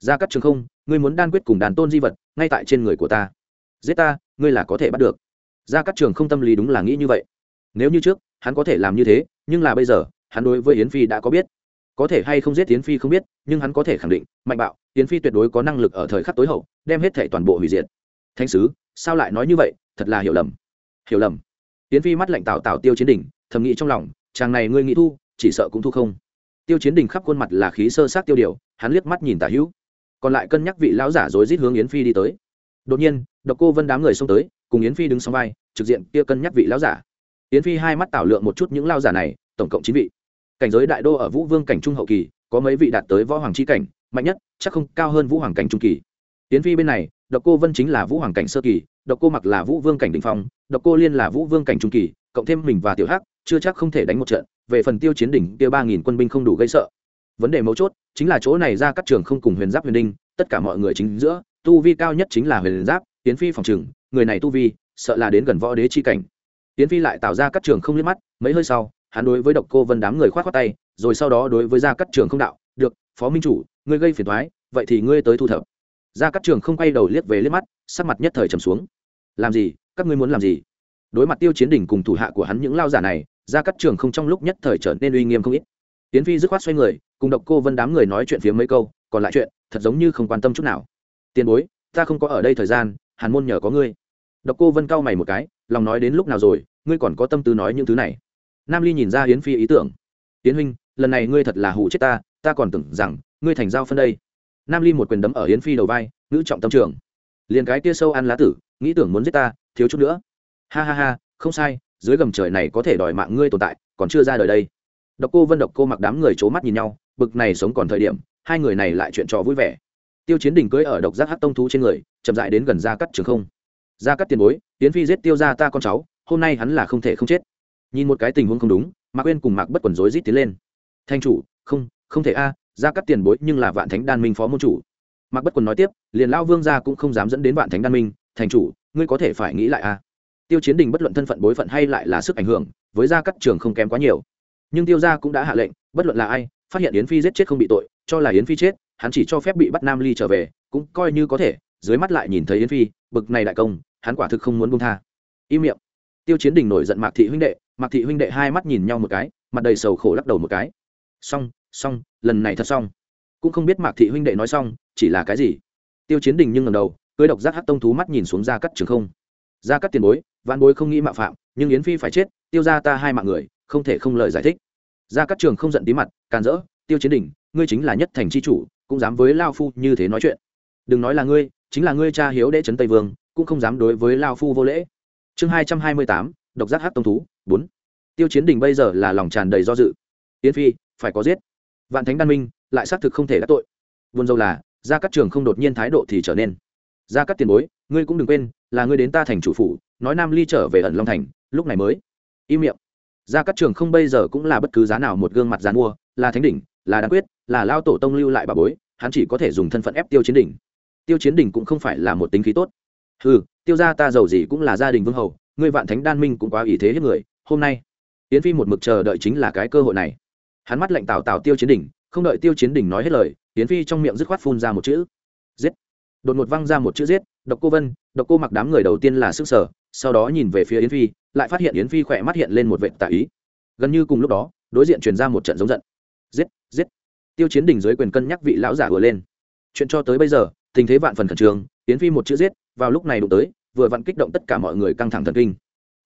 Ra các trường không, ngươi muốn đan quyết cùng đàn tôn di vật, ngay tại trên người của ta. Giết ta, ngươi là có thể bắt được. Ra các trường không tâm lý đúng là nghĩ như vậy. Nếu như trước, hắn có thể làm như thế, nhưng là bây giờ, hắn đối với yến phi đã có biết có thể hay không giết tiến phi không biết, nhưng hắn có thể khẳng định, mạnh bạo tiến phi tuyệt đối có năng lực ở thời khắc tối hậu, đem hết thể toàn bộ hủy diệt. Thanh sứ, sao lại nói như vậy? Thật là hiểu lầm. Hiểu lầm. Tiến phi mắt lạnh tào tào tiêu chiến đỉnh thầm nghĩ trong lòng, chàng này ngươi nghĩ thu, chỉ sợ cũng thu không. Tiêu chiến đình khắp khuôn mặt là khí sơ sát tiêu điều, hắn liếc mắt nhìn tả hữu. Còn lại cân nhắc vị lão giả rối rít hướng yến phi đi tới. Đột nhiên, độc cô vân đám người xông tới, cùng yến phi đứng sau vai, trực diện kia cân nhắc vị lão giả. Yến phi hai mắt tảo lượng một chút những lão giả này, tổng cộng chín vị cảnh giới đại đô ở vũ vương cảnh trung hậu kỳ, có mấy vị đạt tới võ hoàng chi cảnh, mạnh nhất, chắc không cao hơn vũ hoàng cảnh trung kỳ. Tiến phi bên này, độc cô vân chính là vũ hoàng cảnh sơ kỳ, độc cô mặc là vũ vương cảnh đ ỉ n h phong, độc cô liên là vũ vương cảnh trung kỳ, cộng thêm mình và tiểu hắc, chưa chắc không thể đánh một trận, về phần tiêu chiến đỉnh kia ba nghìn quân binh không đủ gây sợ. Vấn đề mấu chốt, chính là chỗ này ra các trường không cùng huyền giáp huyền đinh, tất cả mọi người chính giữa, tu vi cao nhất chính là huyền giáp, tiến phi phòng trừng người này tu vi, sợ là đến gần võ đế chi cảnh. Tiến phi lại tạo ra các trường không liếc mắt, mấy hơi sau hắn đối với độc cô vân đám người k h o á t khoác tay, rồi sau đó đối với gia cắt trường không đạo, được, phó minh chủ, ngươi gây phiền thoái vậy thì ngươi tới thu thập. Gia cắt trường không quay đầu liếc về liếc mắt, sắc mặt nhất thời trầm xuống. Làm gì? Các ngươi muốn làm gì? Đối mặt tiêu chiến đỉnh cùng thủ hạ của hắn những lao giả này, gia cắt trường không trong lúc nhất thời trở nên uy nghiêm không ít. Tiến phi dứt khoát xoay người, cùng độc cô vân đám người nói chuyện phía mấy câu, còn lại chuyện, thật giống như không quan tâm chút nào. Tiền bối, ta không có ở đây thời gian, hàn môn nhờ có ngươi. Độc cô vân cau mày một cái, lòng nói đến lúc nào rồi, ngươi còn có tâm tư nói những thứ này? Nam ly nhìn ra Yến phi ý tưởng. Yến huynh, lần này ngươi thật là hụ chết ta ta còn tưởng rằng ngươi thành giao phân đây. Nam ly một quyền đấm ở Yến phi đầu vai, ngữ trọng tâm trường. Liền cái kia sâu ăn lá tử, nghĩ tưởng muốn giết ta, thiếu chút nữa. Ha ha ha, không sai, dưới gầm trời này có thể đòi mạng ngươi tồn tại, còn chưa ra đời đây. Độc cô vân độc cô mặc đám người c h ố mắt nhìn nhau, bực này sống còn thời điểm, hai người này lại chuyện trò vui vẻ. Tiêu chiến đình cưới ở độc giác hát tông thú trên người, chậm dại đến gần ra cắt trường không. Ra cắt tiền bối tiến phi giết tiêu ra ta con cháu, hôm nay hắn là không thể không chết nhìn một cái tình huống không đúng, mạc quên cùng mạc bất quần rối rít tiến lên. Thanh chủ, không không thể a, ra cắt tiền bối nhưng là vạn thánh đan minh phó môn chủ. Mạc bất quần nói tiếp, liền lao vương gia cũng không dám dẫn đến vạn thánh đan minh thành chủ, ngươi có thể phải nghĩ lại a. Tiêu chiến đình bất luận thân phận bối phận hay lại là sức ảnh hưởng, với gia cắt trường không kém quá nhiều. Nhưng tiêu gia cũng đã hạ lệnh, bất luận là ai, phát hiện yến phi giết chết không bị tội, cho là yến phi chết, hắn chỉ cho phép bị bắt nam ly trở về, cũng coi như có thể, dưới mắt lại nhìn thấy yến phi, bực này đại công, hắn quả thực không muốn buông tha. Im miệng. Tiêu chiến đình nổi giận mạc thị huynh đệ mạc thị huynh đệ hai mắt nhìn nhau một cái, mặt đầy sầu khổ lắc đầu một cái. Xong xong, lần này thật xong. Cũng không biết mạc thị huynh đệ nói xong, chỉ là cái gì. Tiêu chiến đình nhưng ngầm đầu, cưới độc giác hát tông thú mắt nhìn xuống ra cắt trường không. Ra cắt tiền bối văn bối không nghĩ mạo phạm, nhưng yến phi phải chết, tiêu ra ta hai mạng người, không thể không lời giải thích. Ra cắt trường không giận tí mặt, càn rỡ, tiêu chiến đình, ngươi chính là nhất thành c h i chủ, cũng dám với lao phu như thế nói chuyện. Đừng nói là ngươi, chính là ngươi cha hiếu đệ trấn tây vương, cũng không dám đối với lao phu vô lễ. Chương hai trăm hai mươi tám, độc giác hát tông thú bốn. Tiêu chiến đình bây giờ là lòng tràn đầy do dự. Yến phi, phải có giết. Vạn thánh đan minh, lại xác thực không thể đắc tội. Buồn dâu là ra các trường không đột nhiên thái độ thì trở nên. Ra các tiền bối, ngươi cũng đừng quên, là ngươi đến ta thành chủ phủ, nói nam ly trở về ẩn long thành, lúc này mới. Im miệng. Ra các trường không bây giờ cũng là bất cứ giá nào một gương mặt dán mua, là thánh đỉnh, là đáng quyết, là lao tổ tông lưu lại bà bối, hắn chỉ có thể dùng thân phận ép tiêu chiến đỉnh tiêu chiến đỉnh cũng không phải là một tính khí tốt. Ừ tiêu ra ta giàu gì cũng là gia đình vương hầu, ngươi vạn thánh đan minh cũng quá ý thế hết người hôm nay yến phi một mực chờ đợi chính là cái cơ hội này hắn mắt lạnh tào tào tiêu chiến đỉnh không đợi tiêu chiến đỉnh nói hết lời yến phi trong miệng dứt khoát phun ra một chữ giết đột ngột văng ra một chữ giết độc cô vân độc cô mặc đám người đầu tiên là sức sở sau đó nhìn về phía yến phi lại phát hiện yến phi khỏe mắt hiện lên một vệ tạ ý gần như cùng lúc đó đối diện truyền ra một trận giống giận giết giết tiêu chiến đỉnh dưới quyền cân nhắc vị lão giả vừa lên chuyện cho tới bây giờ tình thế vạn phần khẩn trương yến phi một chữ giết vào lúc này đụng tới vừa vặn kích động tất cả mọi người căng thẳng thần kinh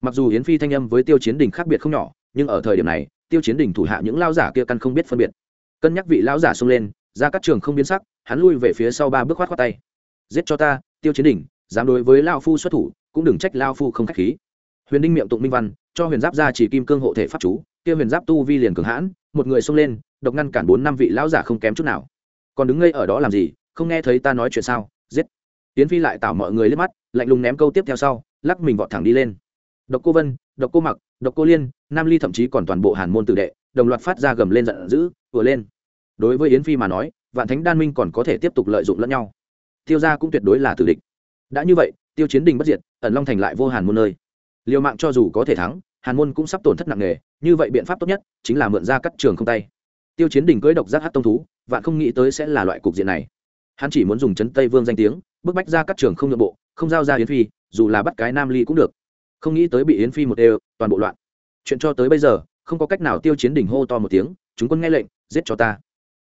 mặc dù yến phi thanh âm với tiêu chiến đình khác biệt không nhỏ, nhưng ở thời điểm này, tiêu chiến đình thủ hạ những lao giả kia căn không biết phân biệt. Cân nhắc vị lão giả xông lên, ra các trường không biến sắc, hắn lui về phía sau ba bước khoát khoát tay. Giết cho ta, tiêu chiến đình, dám đối với lao phu xuất thủ, cũng đừng trách lao phu không khách khí. Huyền đinh miệng tụng minh văn, cho huyền giáp ra chỉ kim cương hộ thể pháp chú, kia huyền giáp tu vi liền cường hãn, một người xông lên, độc ngăn cản bốn năm vị lão giả không kém chút nào. Còn đứng ngây ở đó làm gì, không nghe thấy ta nói chuyện sao? Giết. Tiến phi lại tảo mọi người lên mắt, lạnh lùng ném câu tiếp theo sau, lắc mình vọt thẳng đi lên độc cô vân, độc cô mặc, độc cô liên, nam ly thậm chí còn toàn bộ hàn môn tử đệ, đồng loạt phát ra gầm lên giận dữ vừa lên. Đối với yến phi mà nói, vạn thánh đan minh còn có thể tiếp tục lợi dụng lẫn nhau. Tiêu gia cũng tuyệt đối là tử địch. Đã như vậy, tiêu chiến đình bất diệt, ẩn long thành lại vô hàn môn nơi. Liều mạng cho dù có thể thắng, hàn môn cũng sắp tổn thất nặng nề, như vậy biện pháp tốt nhất chính là mượn ra cắt trường không tay. Tiêu chiến đình cưỡi độc giác hát tông thú, vạn không nghĩ tới sẽ là loại cục diện này. Hắn chỉ muốn dùng chấn tây vương danh tiếng, bức bách ra các trường không nhượng bộ, không giao ra yến phi, dù là bắt cái nam ly cũng được không nghĩ tới bị yến phi một đều, toàn bộ loạn. Chuyện cho tới bây giờ, không có cách nào tiêu chiến đỉnh hô to một tiếng, chúng quân nghe lệnh, giết cho ta.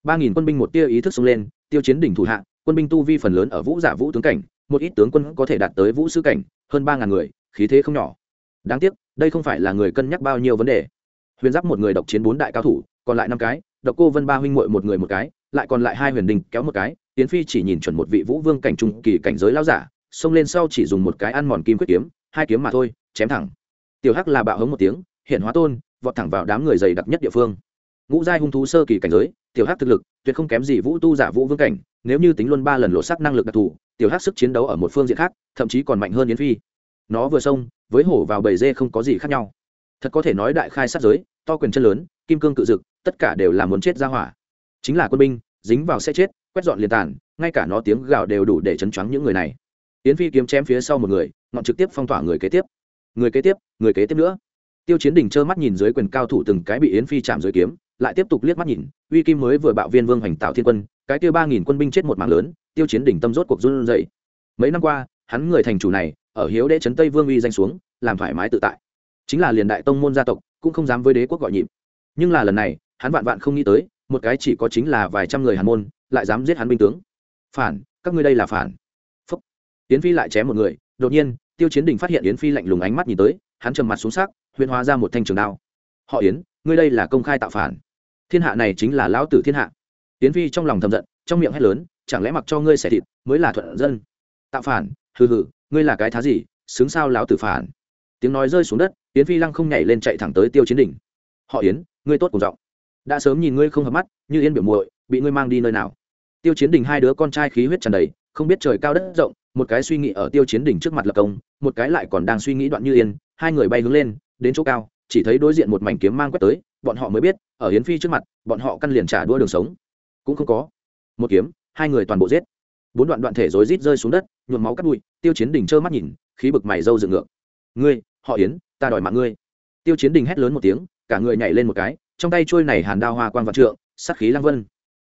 Ba nghìn quân binh một tia ý thức xông lên, tiêu chiến đỉnh thủ hạ, quân binh tu vi phần lớn ở vũ giả vũ tướng cảnh, một ít tướng quân có thể đạt tới vũ sư cảnh, hơn ba ngàn người, khí thế không nhỏ. Đáng tiếc, đây không phải là người cân nhắc bao nhiêu vấn đề. Huyền giáp một người độc chiến bốn đại cao thủ, còn lại năm cái, độc cô vân ba huynh muội một người một cái, lại còn lại hai huyền đình kéo một cái tiến phi chỉ nhìn chuẩn một vị vũ vương cảnh trung kỳ cảnh giới lao giả, xông lên sau chỉ dùng một cái ăn mòn kim quyết kiếm hai kiếm mà thôi, chém thẳng. Tiểu hắc là bạo hống một tiếng, hiện hóa tôn, vọt thẳng vào đám người dày đặc nhất địa phương. Ngũ giai hung thú sơ kỳ cảnh giới, tiểu hắc thực lực tuyệt không kém gì vũ tu giả vũ vương cảnh, nếu như tính luôn ba lần lộ sắc năng lực đặc thù, tiểu hắc sức chiến đấu ở một phương diện khác, thậm chí còn mạnh hơn yến phi. Nó vừa xông, với hổ vào bầy dê không có gì khác nhau. Thật có thể nói đại khai sát giới, to quyền chân lớn, kim cương cự dực, tất cả đều là muốn chết ra hỏa. Chính là quân binh, dính vào sẽ chết, quét dọn liền tàn, ngay cả nó tiếng gào đều đủ để chấn choáng những người này yến phi kiếm chém phía sau một người, ngọn trực tiếp phong tỏa người kế tiếp. Người kế tiếp, người kế tiếp nữa. Tiêu chiến đình trơ mắt nhìn dưới quyền cao thủ từng cái bị yến phi chạm dưới kiếm, lại tiếp tục liếc mắt nhìn, uy kim mới vừa bạo viên vương hoành tạo thiên quân, cái kia ba nghìn quân binh chết một mạng lớn, tiêu chiến đỉnh tâm rốt cuộc run dậy mấy năm qua, hắn người thành chủ này, ở hiếu đế trấn tây vương uy danh xuống, làm thoải mái tự tại. Chính là liền đại tông môn gia tộc, cũng không dám với đế quốc gọi nhịp. Nhưng là lần này, hắn vạn vạn không nghĩ tới, một cái chỉ có chính là vài trăm người hàn môn, lại dám giết hắn binh tướng. Phản, các ngươi đây là phản yến phi lại chém một người, đột nhiên, tiêu chiến đình phát hiện yến phi lạnh lùng ánh mắt nhìn tới, hắn trầm mặt xuống sắc huyên hóa ra một thanh trường đao. Họ yến, ngươi đây là công khai tạo phản. Thiên hạ này chính là lão tử thiên hạ. Yến phi trong lòng thầm giận, trong miệng hét lớn, chẳng lẽ mặc cho ngươi xẻ thịt mới là thuận dân? Tạo phản? Hừ hừ, ngươi là cái thá gì, xứng sao lão tử phản? Tiếng nói rơi xuống đất, yến phi lăng không nhảy lên chạy thẳng tới tiêu chiến đỉnh họ yến, ngươi tốt cùng giọng. Đã sớm nhìn ngươi không hợp mắt, như yên biểu muội, bị ngươi mang đi nơi nào? Tiêu chiến đình hai đứa con trai khí huyết tràn đầy, không biết trời cao đất rộng một cái suy nghĩ ở tiêu chiến đỉnh trước mặt lập công, một cái lại còn đang suy nghĩ đoạn như yên, hai người bay hướng lên, đến chỗ cao, chỉ thấy đối diện một mảnh kiếm mang quét tới, bọn họ mới biết, ở hiến phi trước mặt, bọn họ căn liền trả đua đường sống. Cũng không có. Một kiếm, hai người toàn bộ giết. Bốn đoạn đoạn thể rối rít rơi xuống đất, nhuộm máu cắt bụi, tiêu chiến đình trơ mắt nhìn, khí bực mày râu dựng ngược. Ngươi, họ yến, ta đòi mạng ngươi. Tiêu chiến đình hét lớn một tiếng, cả người nhảy lên một cái, trong tay trôi này hàn đao hoa quan vạn trượng, sát khí lang vân.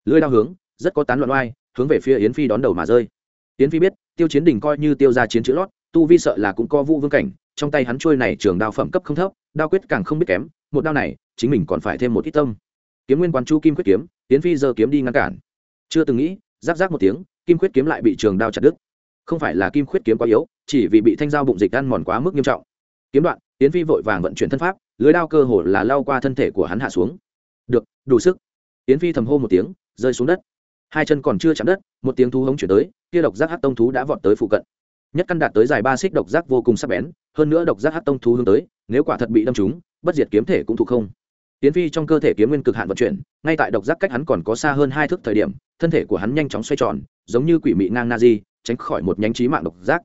Lưỡi đao hướng, rất có tán loạn oai, hướng về phía yến phi đón đầu mà rơi. Yến phi biết tiêu chiến đình coi như tiêu ra chiến chữ lót, tu vi sợ là cũng co vũ vương cảnh, trong tay hắn trôi này trường đao phẩm cấp không thấp, đao quyết càng không biết kém, một đao này, chính mình còn phải thêm một ít tâm. Kiếm nguyên quan chu kim quyết kiếm tiến phi giờ kiếm đi ngăn cản. Chưa từng nghĩ giáp giáp một tiếng, kim quyết kiếm lại bị trường đao chặt đứt. Không phải là kim Quyết kiếm quá yếu, chỉ vì bị thanh dao bụng dịch ăn mòn quá mức nghiêm trọng. Kiếm đoạn tiến phi vội vàng vận chuyển thân pháp, lưới đao cơ hồ là lao qua thân thể của hắn hạ xuống. Được, đủ sức. Tiến phi thầm hô một tiếng, rơi xuống đất hai chân còn chưa chạm đất, một tiếng thú hống chuyển tới, kia độc giác hát tông thú đã vọt tới phụ cận. Nhất căn đạt tới dài ba xích độc giác vô cùng sắc bén, hơn nữa độc giác hát tông thú hướng tới, nếu quả thật bị đâm trúng, bất diệt kiếm thể cũng thụ không. Tiến phi trong cơ thể kiếm nguyên cực hạn vận chuyển, ngay tại độc giác cách hắn còn có xa hơn hai thước thời điểm, thân thể của hắn nhanh chóng xoay tròn, giống như quỷ mị ngang na di tránh khỏi một nhánh trí mạng độc giác.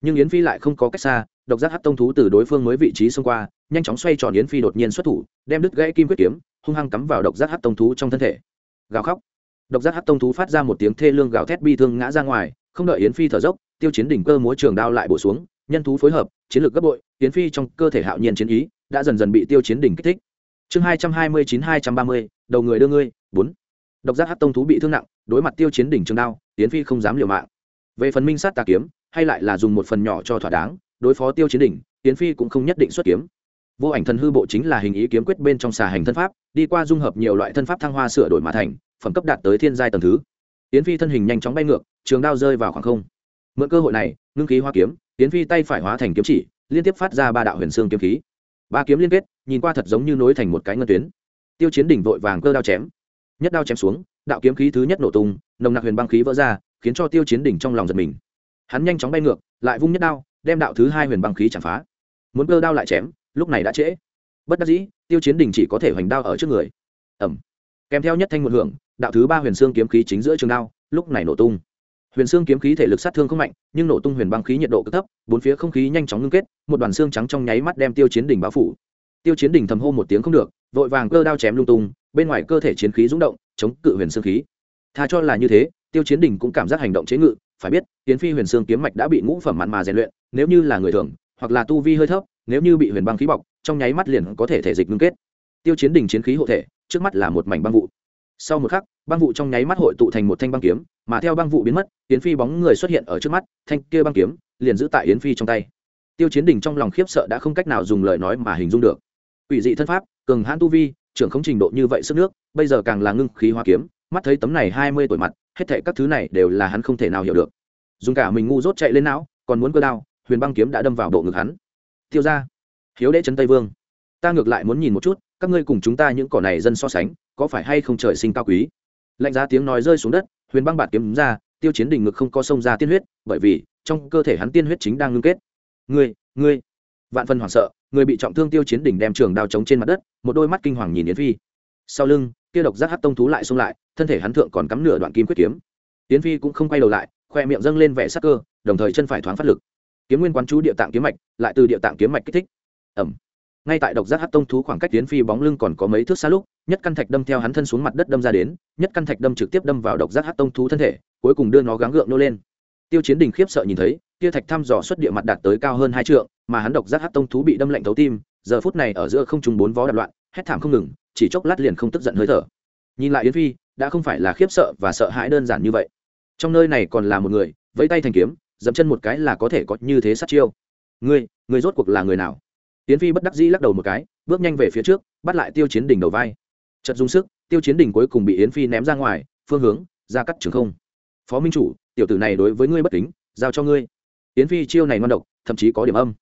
Nhưng yến phi lại không có cách xa, độc giác hát tông thú từ đối phương mới vị trí xông qua, nhanh chóng xoay tròn yến phi đột nhiên xuất thủ, đem đứt gãy kim quyết kiếm, hung hăng cắm vào độc giác hát tông thú trong thân thể. Gào khóc độc giác hát tông thú phát ra một tiếng thê lương gào thét bi thương ngã ra ngoài, không đợi yến phi thở dốc, tiêu chiến đỉnh cơ múa trường đao lại bổ xuống, nhân thú phối hợp, chiến lược gấp bội, yến phi trong cơ thể hạo nhiên chiến ý đã dần dần bị tiêu chiến đỉnh kích thích. Chương hai trăm hai mươi chín hai trăm ba mươi, đầu người đưa ngươi, bốn. Độc giác hát tông thú bị thương nặng, đối mặt tiêu chiến đỉnh trường đao, yến phi không dám liều mạng. Về phần minh sát tà kiếm, hay lại là dùng một phần nhỏ cho thỏa đáng, đối phó tiêu chiến đỉnh, Yến phi cũng không nhất định xuất kiếm. Vô ảnh thần hư bộ chính là hình ý kiếm quyết bên trong xà hành thân pháp, đi qua dung hợp nhiều loại thân pháp thăng hoa sửa đổi mà thành phẩm cấp đạt tới thiên giai tầng thứ. Tiến phi thân hình nhanh chóng bay ngược, trường đao rơi vào khoảng không. Mượn cơ hội này, ngưng khí hoa kiếm tiến phi tay phải hóa thành kiếm chỉ, liên tiếp phát ra ba đạo huyền xương kiếm khí. Ba kiếm liên kết, nhìn qua thật giống như nối thành một cái ngân tuyến. Tiêu chiến đỉnh vội vàng cơ đao chém. Nhất đao chém xuống, đạo kiếm khí thứ nhất nổ tung, nồng nặc huyền băng khí vỡ ra, khiến cho tiêu chiến đỉnh trong lòng giật mình. Hắn nhanh chóng bay ngược, lại vung nhất đao, đem đạo thứ hai huyền băng khí chạm phá. Muốn cơ đao lại chém, lúc này đã trễ. Bất đắc dĩ, tiêu chiến đỉnh chỉ có thể hoành đao ở trước người. Ẩm kèm theo nhất thanh một hưởng đạo thứ ba huyền xương kiếm khí chính giữa trường đao, lúc này nổ tung. Huyền xương kiếm khí thể lực sát thương không mạnh, nhưng nổ tung huyền băng khí nhiệt độ cực thấp, bốn phía không khí nhanh chóng ngưng kết, một đoàn xương trắng trong nháy mắt đem tiêu chiến đỉnh báo phủ. Tiêu chiến đỉnh thầm hô một tiếng không được, vội vàng cơ đao chém lung tung, bên ngoài cơ thể chiến khí rung động, chống cự huyền xương khí. Tha cho là như thế, tiêu chiến đỉnh cũng cảm giác hành động chế ngự, phải biết, tiến phi huyền xương kiếm mạch đã bị ngũ phẩm mặn mà rèn luyện, nếu như là người thường, hoặc là tu vi hơi thấp, nếu như bị huyền băng khí bọc, trong nháy mắt liền có thể thể dịch ngưng kết. Tiêu chiến đỉnh chiến khí hộ thể, trước mắt là một mảnh băng vụ sau một khắc, băng vụ trong nháy mắt hội tụ thành một thanh băng kiếm, mà theo băng vụ biến mất, yến phi bóng người xuất hiện ở trước mắt, thanh kia băng kiếm liền giữ tại yến phi trong tay. Tiêu chiến đình trong lòng khiếp sợ đã không cách nào dùng lời nói mà hình dung được. Ủy dị thân pháp, cường hãn tu vi, trưởng không trình độ như vậy sức nước, bây giờ càng là ngưng khí hoa kiếm, mắt thấy tấm này hai mươi tuổi mặt, hết thệ các thứ này đều là hắn không thể nào hiểu được. Dùng cả mình ngu dốt chạy lên não, còn muốn cơ đao, huyền băng kiếm đã đâm vào bộ ngực hắn. Tiêu ra hiếu đế trấn tây vương, ta ngược lại muốn nhìn một chút các ngươi cùng chúng ta những cỏ này dân so sánh, có phải hay không trời sinh cao quý? Lạnh giá tiếng nói rơi xuống đất, huyền băng bạt kiếm ra, tiêu chiến đình ngực không có sông ra tiên huyết, bởi vì trong cơ thể hắn tiên huyết chính đang ngưng kết. Ngươi ngươi! Vạn phân hoảng sợ, người bị trọng thương tiêu chiến đình đem trường đao trống trên mặt đất, một đôi mắt kinh hoàng nhìn yến phi. Sau lưng, kia độc giác hát tông thú lại xông lại, thân thể hắn thượng còn cắm nửa đoạn kim quyết kiếm. Yến phi cũng không quay đầu lại, khoe miệng dâng lên vẻ sắc cơ, đồng thời chân phải thoáng phát lực. Kiếm nguyên quán chú địa tạng kiếm mạch, lại từ địa tạng kiếm mạch kích thích. Ẩm ngay tại độc giác hát tông thú khoảng cách tiến phi bóng lưng còn có mấy thước xa lúc, nhất căn thạch đâm theo hắn thân xuống mặt đất đâm ra đến, nhất căn thạch đâm trực tiếp đâm vào độc giác hát tông thú thân thể, cuối cùng đưa nó gắng gượng nô lên. Tiêu chiến đình khiếp sợ nhìn thấy tia thạch thăm dò xuất địa mặt đạt tới cao hơn hai trượng, mà hắn độc giác hát tông thú bị đâm lạnh thấu tim, giờ phút này ở giữa không trùng bốn vó đạp loạn, hét thảm không ngừng, chỉ chốc lát liền không tức giận hơi thở. Nhìn lại yến phi, đã không phải là khiếp sợ và sợ hãi đơn giản như vậy. Trong nơi này còn là một người, vẫy tay thành kiếm, dẫm chân một cái là có thể có như thế sát chiêu. Ngươi ngươi rốt cuộc là người nào? Tiến phi bất đắc dĩ lắc đầu một cái, bước nhanh về phía trước, bắt lại tiêu chiến đỉnh đầu vai. Chật dùng sức, tiêu chiến đỉnh cuối cùng bị yến phi ném ra ngoài, phương hướng, ra cắt trường không. Phó minh chủ, tiểu tử này đối với ngươi bất kính, giao cho ngươi. Yến phi chiêu này ngon độc, thậm chí có điểm âm.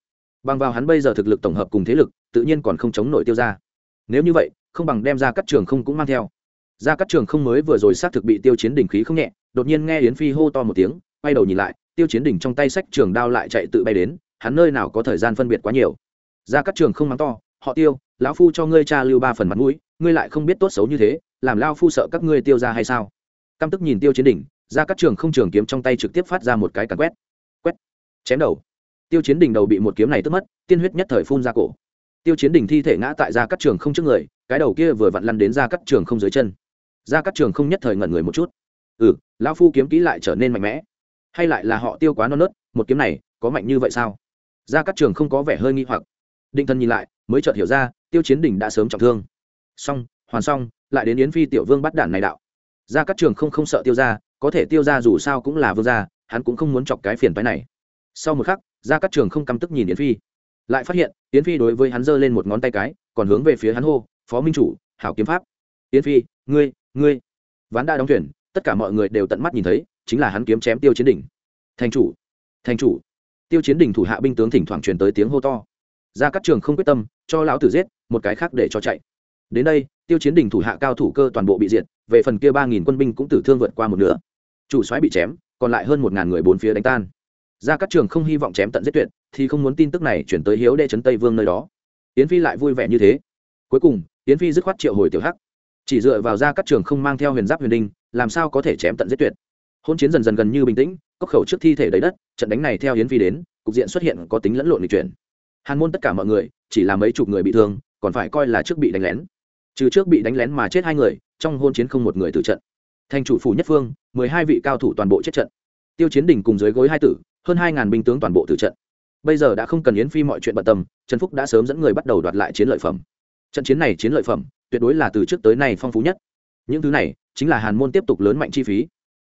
Bằng vào hắn bây giờ thực lực tổng hợp cùng thế lực, tự nhiên còn không chống nổi tiêu ra nếu như vậy, không bằng đem ra cắt trường không cũng mang theo. Ra cắt trường không mới vừa rồi xác thực bị tiêu chiến đỉnh khí không nhẹ, đột nhiên nghe yến phi hô to một tiếng, quay đầu nhìn lại, tiêu chiến đỉnh trong tay sách trường đao lại chạy tự bay đến, hắn nơi nào có thời gian phân biệt quá nhiều ra các trường không mắng to, họ tiêu, lão phu cho ngươi cha lưu ba phần mặt mũi, ngươi lại không biết tốt xấu như thế, làm lao phu sợ các ngươi tiêu ra hay sao? Căm tức nhìn tiêu chiến đỉnh, ra các trường không trường kiếm trong tay trực tiếp phát ra một cái cắn quét. Quét. Chém đầu. Tiêu chiến đỉnh đầu bị một kiếm này tức mất, tiên huyết nhất thời phun ra cổ. Tiêu chiến đỉnh thi thể ngã tại ra các trường không trước người, cái đầu kia vừa vặn lăn đến ra các trường không dưới chân. Ra các trường không nhất thời ngẩn người một chút. Ừ lão phu kiếm kỹ lại trở nên mạnh mẽ. Hay lại là họ tiêu quá non nớt, một kiếm này có mạnh như vậy sao? Ra các trường không có vẻ hơi nghi hoặc định thân nhìn lại, mới chợt hiểu ra, tiêu chiến đỉnh đã sớm trọng thương. Xong, hoàn xong, lại đến yến phi tiểu vương bắt đản này đạo. Ra các trường không không sợ tiêu ra có thể tiêu ra dù sao cũng là vương gia, hắn cũng không muốn chọc cái phiền phái này. Sau một khắc, ra các trường không căm tức nhìn yến phi. Lại phát hiện, yến phi đối với hắn giơ lên một ngón tay cái, còn hướng về phía hắn hô, phó minh chủ, hảo kiếm pháp. Yến phi, ngươi ngươi. Ván đã đóng thuyền, tất cả mọi người đều tận mắt nhìn thấy, chính là hắn kiếm chém tiêu chiến đỉnh thành chủ thành chủ. Tiêu chiến đỉnh thủ hạ binh tướng thỉnh thoảng truyền tới tiếng hô to ra các trường không quyết tâm, cho lão tử giết, một cái khác để cho chạy. Đến đây, tiêu chiến đình thủ hạ cao thủ cơ toàn bộ bị diệt, về phần kia ba nghìn quân binh cũng tử thương vượt qua một nửa. Chủ soái bị chém, còn lại hơn một ngàn người bốn phía đánh tan. Ra các trường không hy vọng chém tận giết tuyệt, thì không muốn tin tức này chuyển tới hiếu đệ trấn tây vương nơi đó. Yến phi lại vui vẻ như thế. Cuối cùng, yến phi dứt khoát triệu hồi tiểu hắc. Chỉ dựa vào ra các trường không mang theo huyền giáp huyền đinh, làm sao có thể chém tận giết tuyệt? Hôn chiến dần dần gần như bình tĩnh, cốc khẩu trước thi thể đầy đất, trận đánh này theo yến phi đến, cục diện xuất hiện có tính lẫn lộn lịch chuyển hàn môn tất cả mọi người, chỉ là mấy chục người bị thương, còn phải coi là trước bị đánh lén. Trừ trước bị đánh lén mà chết hai người, trong hôn chiến không một người tử trận. Thành chủ phủ nhất phương, mười hai vị cao thủ toàn bộ chết trận. Tiêu chiến đỉnh cùng dưới gối hai tử, hơn hai ngàn binh tướng toàn bộ tử trận. Bây giờ đã không cần yến phi mọi chuyện bận tâm, trần phúc đã sớm dẫn người bắt đầu đoạt lại chiến lợi phẩm. Trận chiến này chiến lợi phẩm, tuyệt đối là từ trước tới nay phong phú nhất. Những thứ này, chính là hàn môn tiếp tục lớn mạnh chi phí.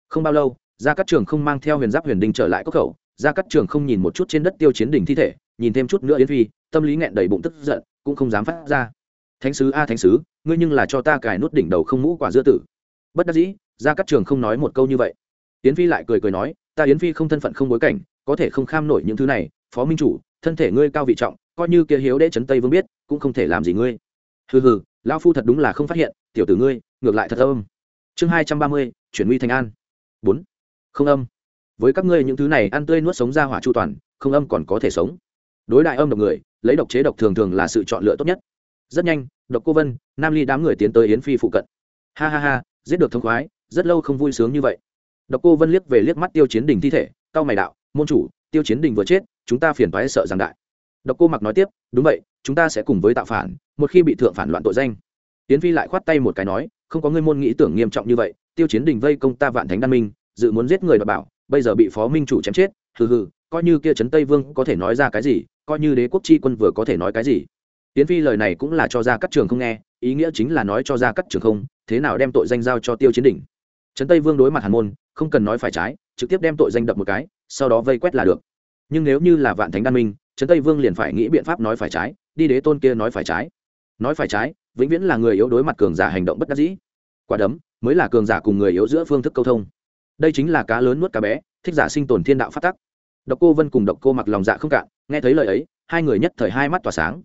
Không bao lâu, gia các trường không mang theo huyền giáp huyền đình trở lại cốc khẩu gia cát trường không nhìn một chút trên đất tiêu chiến đỉnh thi thể, nhìn thêm chút nữa yến phi, tâm lý nghẹn đầy bụng tức giận, cũng không dám phát ra. Thánh sứ, a thánh sứ, ngươi nhưng là cho ta cài nút đỉnh đầu không mũ quả dưa tử. Bất đắc dĩ, gia cát trường không nói một câu như vậy. Yến phi lại cười cười nói, ta yến phi không thân phận không bối cảnh, có thể không kham nổi những thứ này, phó minh chủ, thân thể ngươi cao vị trọng, coi như kia hiếu đế trấn tây vương biết, cũng không thể làm gì ngươi. Hừ hừ, lão phu thật đúng là không phát hiện, tiểu tử ngươi, ngược lại thật âm. Chương hai trăm ba mươi, chuyển nguy thành an. bốn. Không âm với các ngươi những thứ này ăn tươi nuốt sống ra hỏa chu toàn, không âm còn có thể sống. Đối đại âm độc người, lấy độc chế độc thường thường là sự chọn lựa tốt nhất. Rất nhanh, độc cô vân, nam ly đám người tiến tới yến phi phụ cận. Ha ha ha, giết được thông khoái, rất lâu không vui sướng như vậy. Độc cô vân liếc về liếc mắt tiêu chiến đình thi thể cao mày đạo, môn chủ, tiêu chiến đình vừa chết, chúng ta phiền toái sợ rằng đại. Độc cô mặc nói tiếp, đúng vậy, chúng ta sẽ cùng với tạo phản, một khi bị thượng phản loạn tội danh. Yến phi lại khoát tay một cái nói, không có ngươi môn nghĩ tưởng nghiêm trọng như vậy, tiêu chiến đình vây công ta vạn thánh đan minh, dự muốn giết người đ bảo bây giờ bị phó minh chủ chém chết, hừ hừ, coi như kia trấn tây vương có thể nói ra cái gì, coi như đế quốc chi quân vừa có thể nói cái gì. Tiến phi lời này cũng là cho ra các trường không nghe, ý nghĩa chính là nói cho ra các trường không, thế nào đem tội danh giao cho tiêu chiến đỉnh. Trấn tây vương đối mặt hàn môn, không cần nói phải trái, trực tiếp đem tội danh đập một cái, sau đó vây quét là được. Nhưng nếu như là vạn thánh đan minh, trấn tây vương liền phải nghĩ biện pháp nói phải trái, đi đế tôn kia nói phải trái. Nói phải trái, vĩnh viễn là người yếu đối mặt cường giả hành động bất đắc dĩ. Quả đấm, mới là cường giả cùng người yếu giữa phương thức câu thông đây chính là cá lớn nuốt cá bé, thích giả sinh tồn thiên đạo phát tắc. Độc cô vân cùng độc cô mặc lòng dạ không cạn, nghe thấy lời ấy, hai người nhất thời hai mắt tỏa sáng.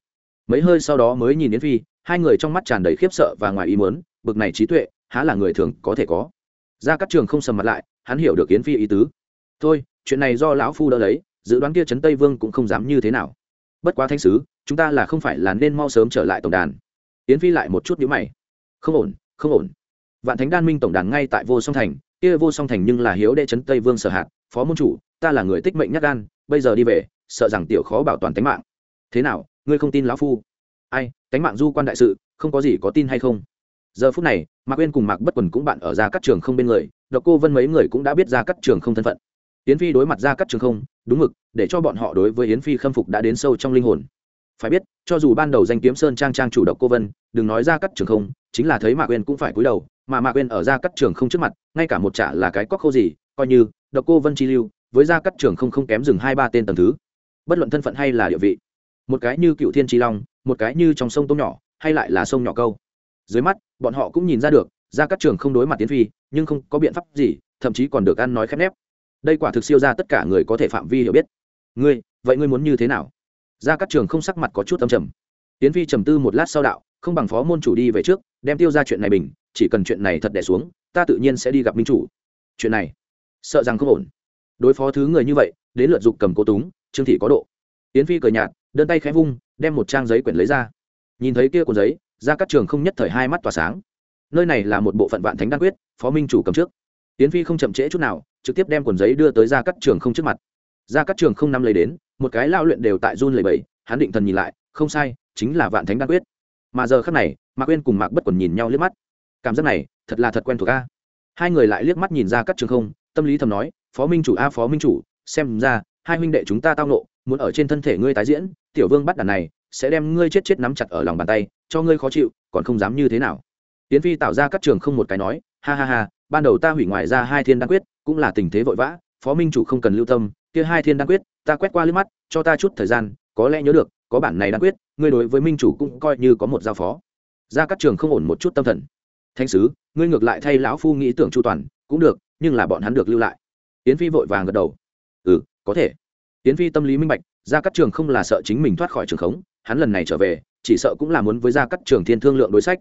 Mấy hơi sau đó mới nhìn đến phi, hai người trong mắt tràn đầy khiếp sợ và ngoài ý muốn, bực này trí tuệ, há là người thường có thể có. Ra các trường không sầm mặt lại, hắn hiểu được yến phi ý tứ. Thôi, chuyện này do lão phu đỡ lấy, dự đoán kia trấn tây vương cũng không dám như thế nào. Bất quá thanh sứ, chúng ta là không phải là nên mau sớm trở lại tổng đàn. Yến phi lại một chút nhíu mày. Không ổn không ổn. Vạn thánh đan minh tổng đàn ngay tại vô song thành kia vô song thành nhưng là hiếu đệ trấn tây vương sở hạt, phó môn chủ, ta là người tích mệnh nhắc gan, bây giờ đi về, sợ rằng tiểu khó bảo toàn tính mạng. Thế nào, ngươi không tin lão phu? Ai tính mạng du quan đại sự, không có gì có tin hay không? Giờ phút này, mạc uyên cùng mạc bất quần cũng bạn ở ra các trường không bên người, độc cô vân mấy người cũng đã biết ra các trường không thân phận. Yến phi đối mặt ra các trường không, đúng mực, để cho bọn họ đối với yến phi khâm phục đã đến sâu trong linh hồn. Phải biết, cho dù ban đầu danh kiếm sơn trang trang chủ độc cô vân, đừng nói ra các trường không, chính là thấy mạc uyên cũng phải cúi đầu mà mạc uyên ở ra cắt trường không trước mặt, ngay cả một trả là cái cóc khô gì, coi như, độc cô vân chi lưu, với ra cắt trường không không kém dừng hai ba tên tầm thứ. Bất luận thân phận hay là địa vị, một cái như cựu thiên tri long, một cái như trong sông tôm nhỏ, hay lại là sông nhỏ câu. Dưới mắt, bọn họ cũng nhìn ra được, ra cắt trường không đối mặt tiến phi, nhưng không có biện pháp gì, thậm chí còn được ăn nói khép nép. Đây quả thực siêu ra tất cả người có thể phạm vi hiểu biết. Ngươi, vậy ngươi muốn như thế nào? Ra cắt trường không sắc mặt có chút âm trầm. Tiến phi trầm tư một lát sau đạo, không bằng phó môn chủ đi về trước, đem tiêu ra chuyện này bình chỉ cần chuyện này thật đẻ xuống, ta tự nhiên sẽ đi gặp minh chủ. Chuyện này, sợ rằng không ổn. Đối phó thứ người như vậy, đến lượt dục cầm cố túng, trương thị có độ. Tiến phi cờ nhạt, đơn tay khẽ vung, đem một trang giấy quyển lấy ra. Nhìn thấy kia cuốn giấy, ra các trường không nhất thời hai mắt tỏa sáng. Nơi này là một bộ phận vạn thánh đan quyết, phó minh chủ cầm trước. Tiến phi không chậm trễ chút nào, trực tiếp đem cuốn giấy đưa tới ra các trường không trước mặt. Ra các trường không năm lấy đến, một cái lao luyện đều tại run lầy bẫy hắn định thần nhìn lại, không sai, chính là vạn thánh đan quyết. Mà giờ khắc này, mạc quên cùng mạc bất quần nhìn nhau liếc mắt cảm giác này thật là thật quen thuộc a. Hai người lại liếc mắt nhìn ra các trường không, tâm lý thầm nói, phó minh chủ a, phó minh chủ, xem ra hai huynh đệ chúng ta tao nộ, muốn ở trên thân thể ngươi tái diễn, tiểu vương bắt đàn này sẽ đem ngươi chết chết nắm chặt ở lòng bàn tay, cho ngươi khó chịu, còn không dám như thế nào. Tiến phi tạo ra các trường không một cái nói, ha ha ha, ban đầu ta hủy ngoài ra hai thiên đan quyết, cũng là tình thế vội vã, phó minh chủ không cần lưu tâm, kia hai thiên đan quyết, ta quét qua liếc mắt, cho ta chút thời gian, có lẽ nhớ được, có bản này đan quyết, ngươi đối với minh chủ cũng coi như có một giao phó. Ra các trường không ổn một chút tâm thần thanh sứ, ngươi ngược lại thay lão phu nghĩ tưởng chu toàn, cũng được, nhưng là bọn hắn được lưu lại. Yến phi vội vàng gật đầu. Ừ có thể. Yến phi tâm lý minh bạch ra các trường không là sợ chính mình thoát khỏi trường khống, hắn lần này trở về, chỉ sợ cũng là muốn với ra các trường thiên thương lượng đối sách.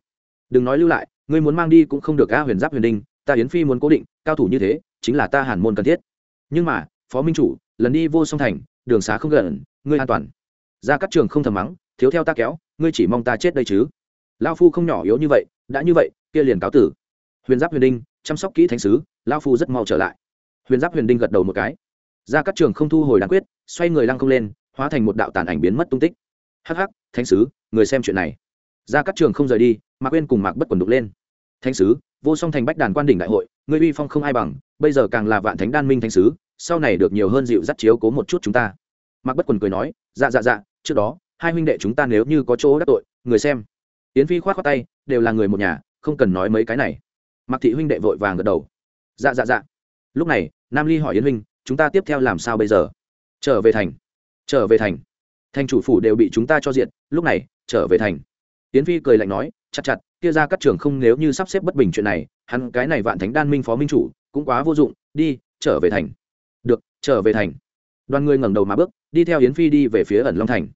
Đừng nói lưu lại, ngươi muốn mang đi cũng không được a huyền giáp huyền đinh, ta yến phi muốn cố định, cao thủ như thế, chính là ta hàn môn cần thiết. Nhưng mà, phó minh chủ, lần đi vô song thành, đường xá không gần, ngươi an toàn. Ra các trường không thầm mắng, thiếu theo ta kéo, ngươi chỉ mong ta chết đây chứ. Lao phu không nhỏ yếu như vậy, đã như vậy kia liền cáo tử. Huyền giáp huyền đinh, chăm sóc kỹ thánh sứ lao phu rất mau trở lại. Huyền giáp huyền đinh gật đầu một cái. Ra các trường không thu hồi đáng quyết, xoay người lăng không lên, hóa thành một đạo tàn ảnh biến mất tung tích. Hh thánh sứ, người xem chuyện này. Ra các trường không rời đi, mạc quên cùng mạc bất quần đục lên. Thánh sứ, vô song thành bách đàn quan đỉnh đại hội, người uy phong không ai bằng, bây giờ càng là vạn thánh đan minh thánh sứ, sau này được nhiều hơn dịu dắt chiếu cố một chút chúng ta. Mạc bất quần cười nói dạ dạ dạ trước đó, hai huynh đệ chúng ta nếu như có chỗ đắc tội, người xem. Yến phi khoát khoát tay, đều là người một nhà không cần nói mấy cái này. Mạc thị huynh đệ vội vàng gật đầu. Dạ dạ dạ. Lúc này, nam ly hỏi yến huynh, chúng ta tiếp theo làm sao bây giờ? Trở về thành. Trở về thành. Thành chủ phủ đều bị chúng ta cho diện lúc này, trở về thành. Yến phi cười lạnh nói, chặt chặt, kia ra các trường không nếu như sắp xếp bất bình chuyện này, hắn cái này vạn thánh đan minh phó minh chủ, cũng quá vô dụng, đi, trở về thành. Được, trở về thành. Đoàn người ngẩng đầu mà bước, đi theo yến phi đi về phía ẩn long thành.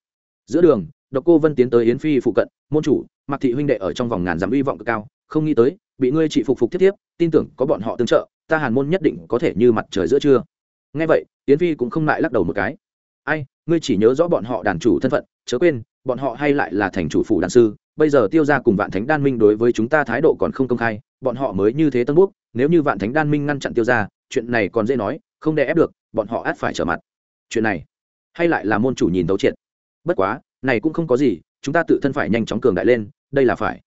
Giữa đường, độc cô vân tiến tới yến phi phụ cận, môn chủ mặc thị huynh đệ ở trong vòng ngàn dặm hy vọng cực cao không nghĩ tới, bị ngươi trị phục phục tiếp tiếp, tin tưởng có bọn họ tương trợ, ta hàn môn nhất định có thể như mặt trời giữa trưa. Nghe vậy, yến phi cũng không lại lắc đầu một cái. Ai, ngươi chỉ nhớ rõ bọn họ đàn chủ thân phận, chớ quên, bọn họ hay lại là thành chủ phủ đàn sư, bây giờ tiêu ra cùng vạn thánh đan minh đối với chúng ta thái độ còn không công khai, bọn họ mới như thế tân quốc nếu như vạn thánh đan minh ngăn chặn tiêu ra chuyện này còn dễ nói, không đè ép được, bọn họ át phải trở mặt. Chuyện này, hay lại là môn chủ nhìn tấu triệt. Bất quá, này cũng không có gì, chúng ta tự thân phải nhanh chóng cường đại lên, đây là phải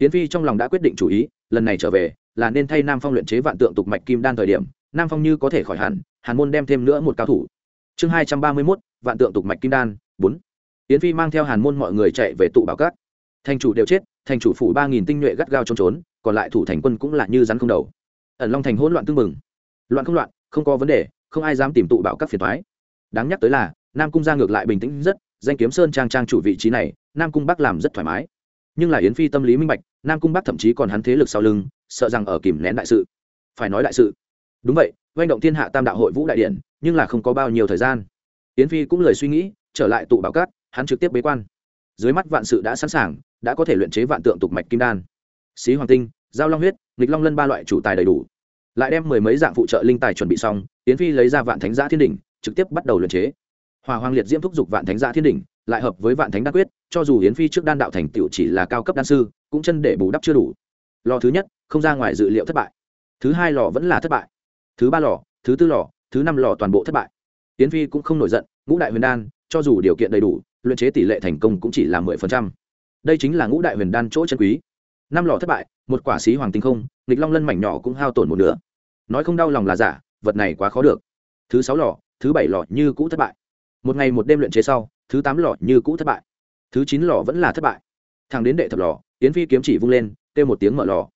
yến phi trong lòng đã quyết định chủ ý, lần này trở về là nên thay nam phong luyện chế vạn tượng tục mạch kim đan thời điểm, nam phong như có thể khỏi hẳn, hàn môn đem thêm nữa một cao thủ chương hai trăm ba mươi mốt, vạn tượng tục mạch kim đan, bốn yến phi mang theo hàn môn mọi người chạy về tụ bảo các. thành chủ đều chết, thành chủ phủ ba nghìn tinh nhuệ gắt gao trốn trốn, còn lại thủ thành quân cũng là như rắn không đầu ẩn long thành hỗn loạn tương mừng. loạn không loạn, không có vấn đề, không ai dám tìm tụ bảo các phiền toái. đáng nhắc tới là, nam cung gia ngược lại bình tĩnh rất, danh kiếm sơn trang trang chủ vị trí này, nam cung bắc làm rất thoải mái nhưng là yến phi tâm lý minh bạch nam cung bắc thậm chí còn hắn thế lực sau lưng sợ rằng ở kìm nén đại sự phải nói đại sự đúng vậy doanh động thiên hạ tam đạo hội vũ đại điện nhưng là không có bao nhiêu thời gian yến phi cũng lời suy nghĩ trở lại tụ bảo cát hắn trực tiếp bế quan dưới mắt vạn sự đã sẵn sàng đã có thể luyện chế vạn tượng tục mạch kim đan xí hoàng tinh giao long huyết nghịch long lân ba loại chủ tài đầy đủ lại đem mười mấy dạng phụ trợ linh tài chuẩn bị xong yến phi lấy ra vạn thánh giã thiên đỉnh trực tiếp bắt đầu luyện chế hòa hoàng liệt diễm thúc giục vạn thánh giã thiên đỉnh lại hợp với vạn thánh đa quyết cho dù yến phi trước đan đạo thành tựu chỉ là cao cấp đan sư, cũng chân để bù đắp chưa đủ. Lò thứ nhất, không ra ngoài dự liệu thất bại. Thứ hai lò vẫn là thất bại. Thứ ba lò, thứ tư lò, thứ năm lò toàn bộ thất bại. Yến phi cũng không nổi giận, ngũ đại huyền đan, cho dù điều kiện đầy đủ, luyện chế tỷ lệ thành công cũng chỉ là mười phần trăm. Đây chính là ngũ đại huyền đan chỗ chân quý. Năm lò thất bại, một quả xí hoàng tinh không, nghịch long lân mảnh nhỏ cũng hao tổn một nửa. Nói không đau lòng là giả, vật này quá khó được. Thứ sáu lò, thứ bảy lò như cũ thất bại. Một ngày một đêm luyện chế sau, thứ tám lò như cũ thất bại thứ chín lò vẫn là thất bại. Thằng đến đệ thập lò, yến phi kiếm chỉ vung lên, kêu một tiếng mở lò.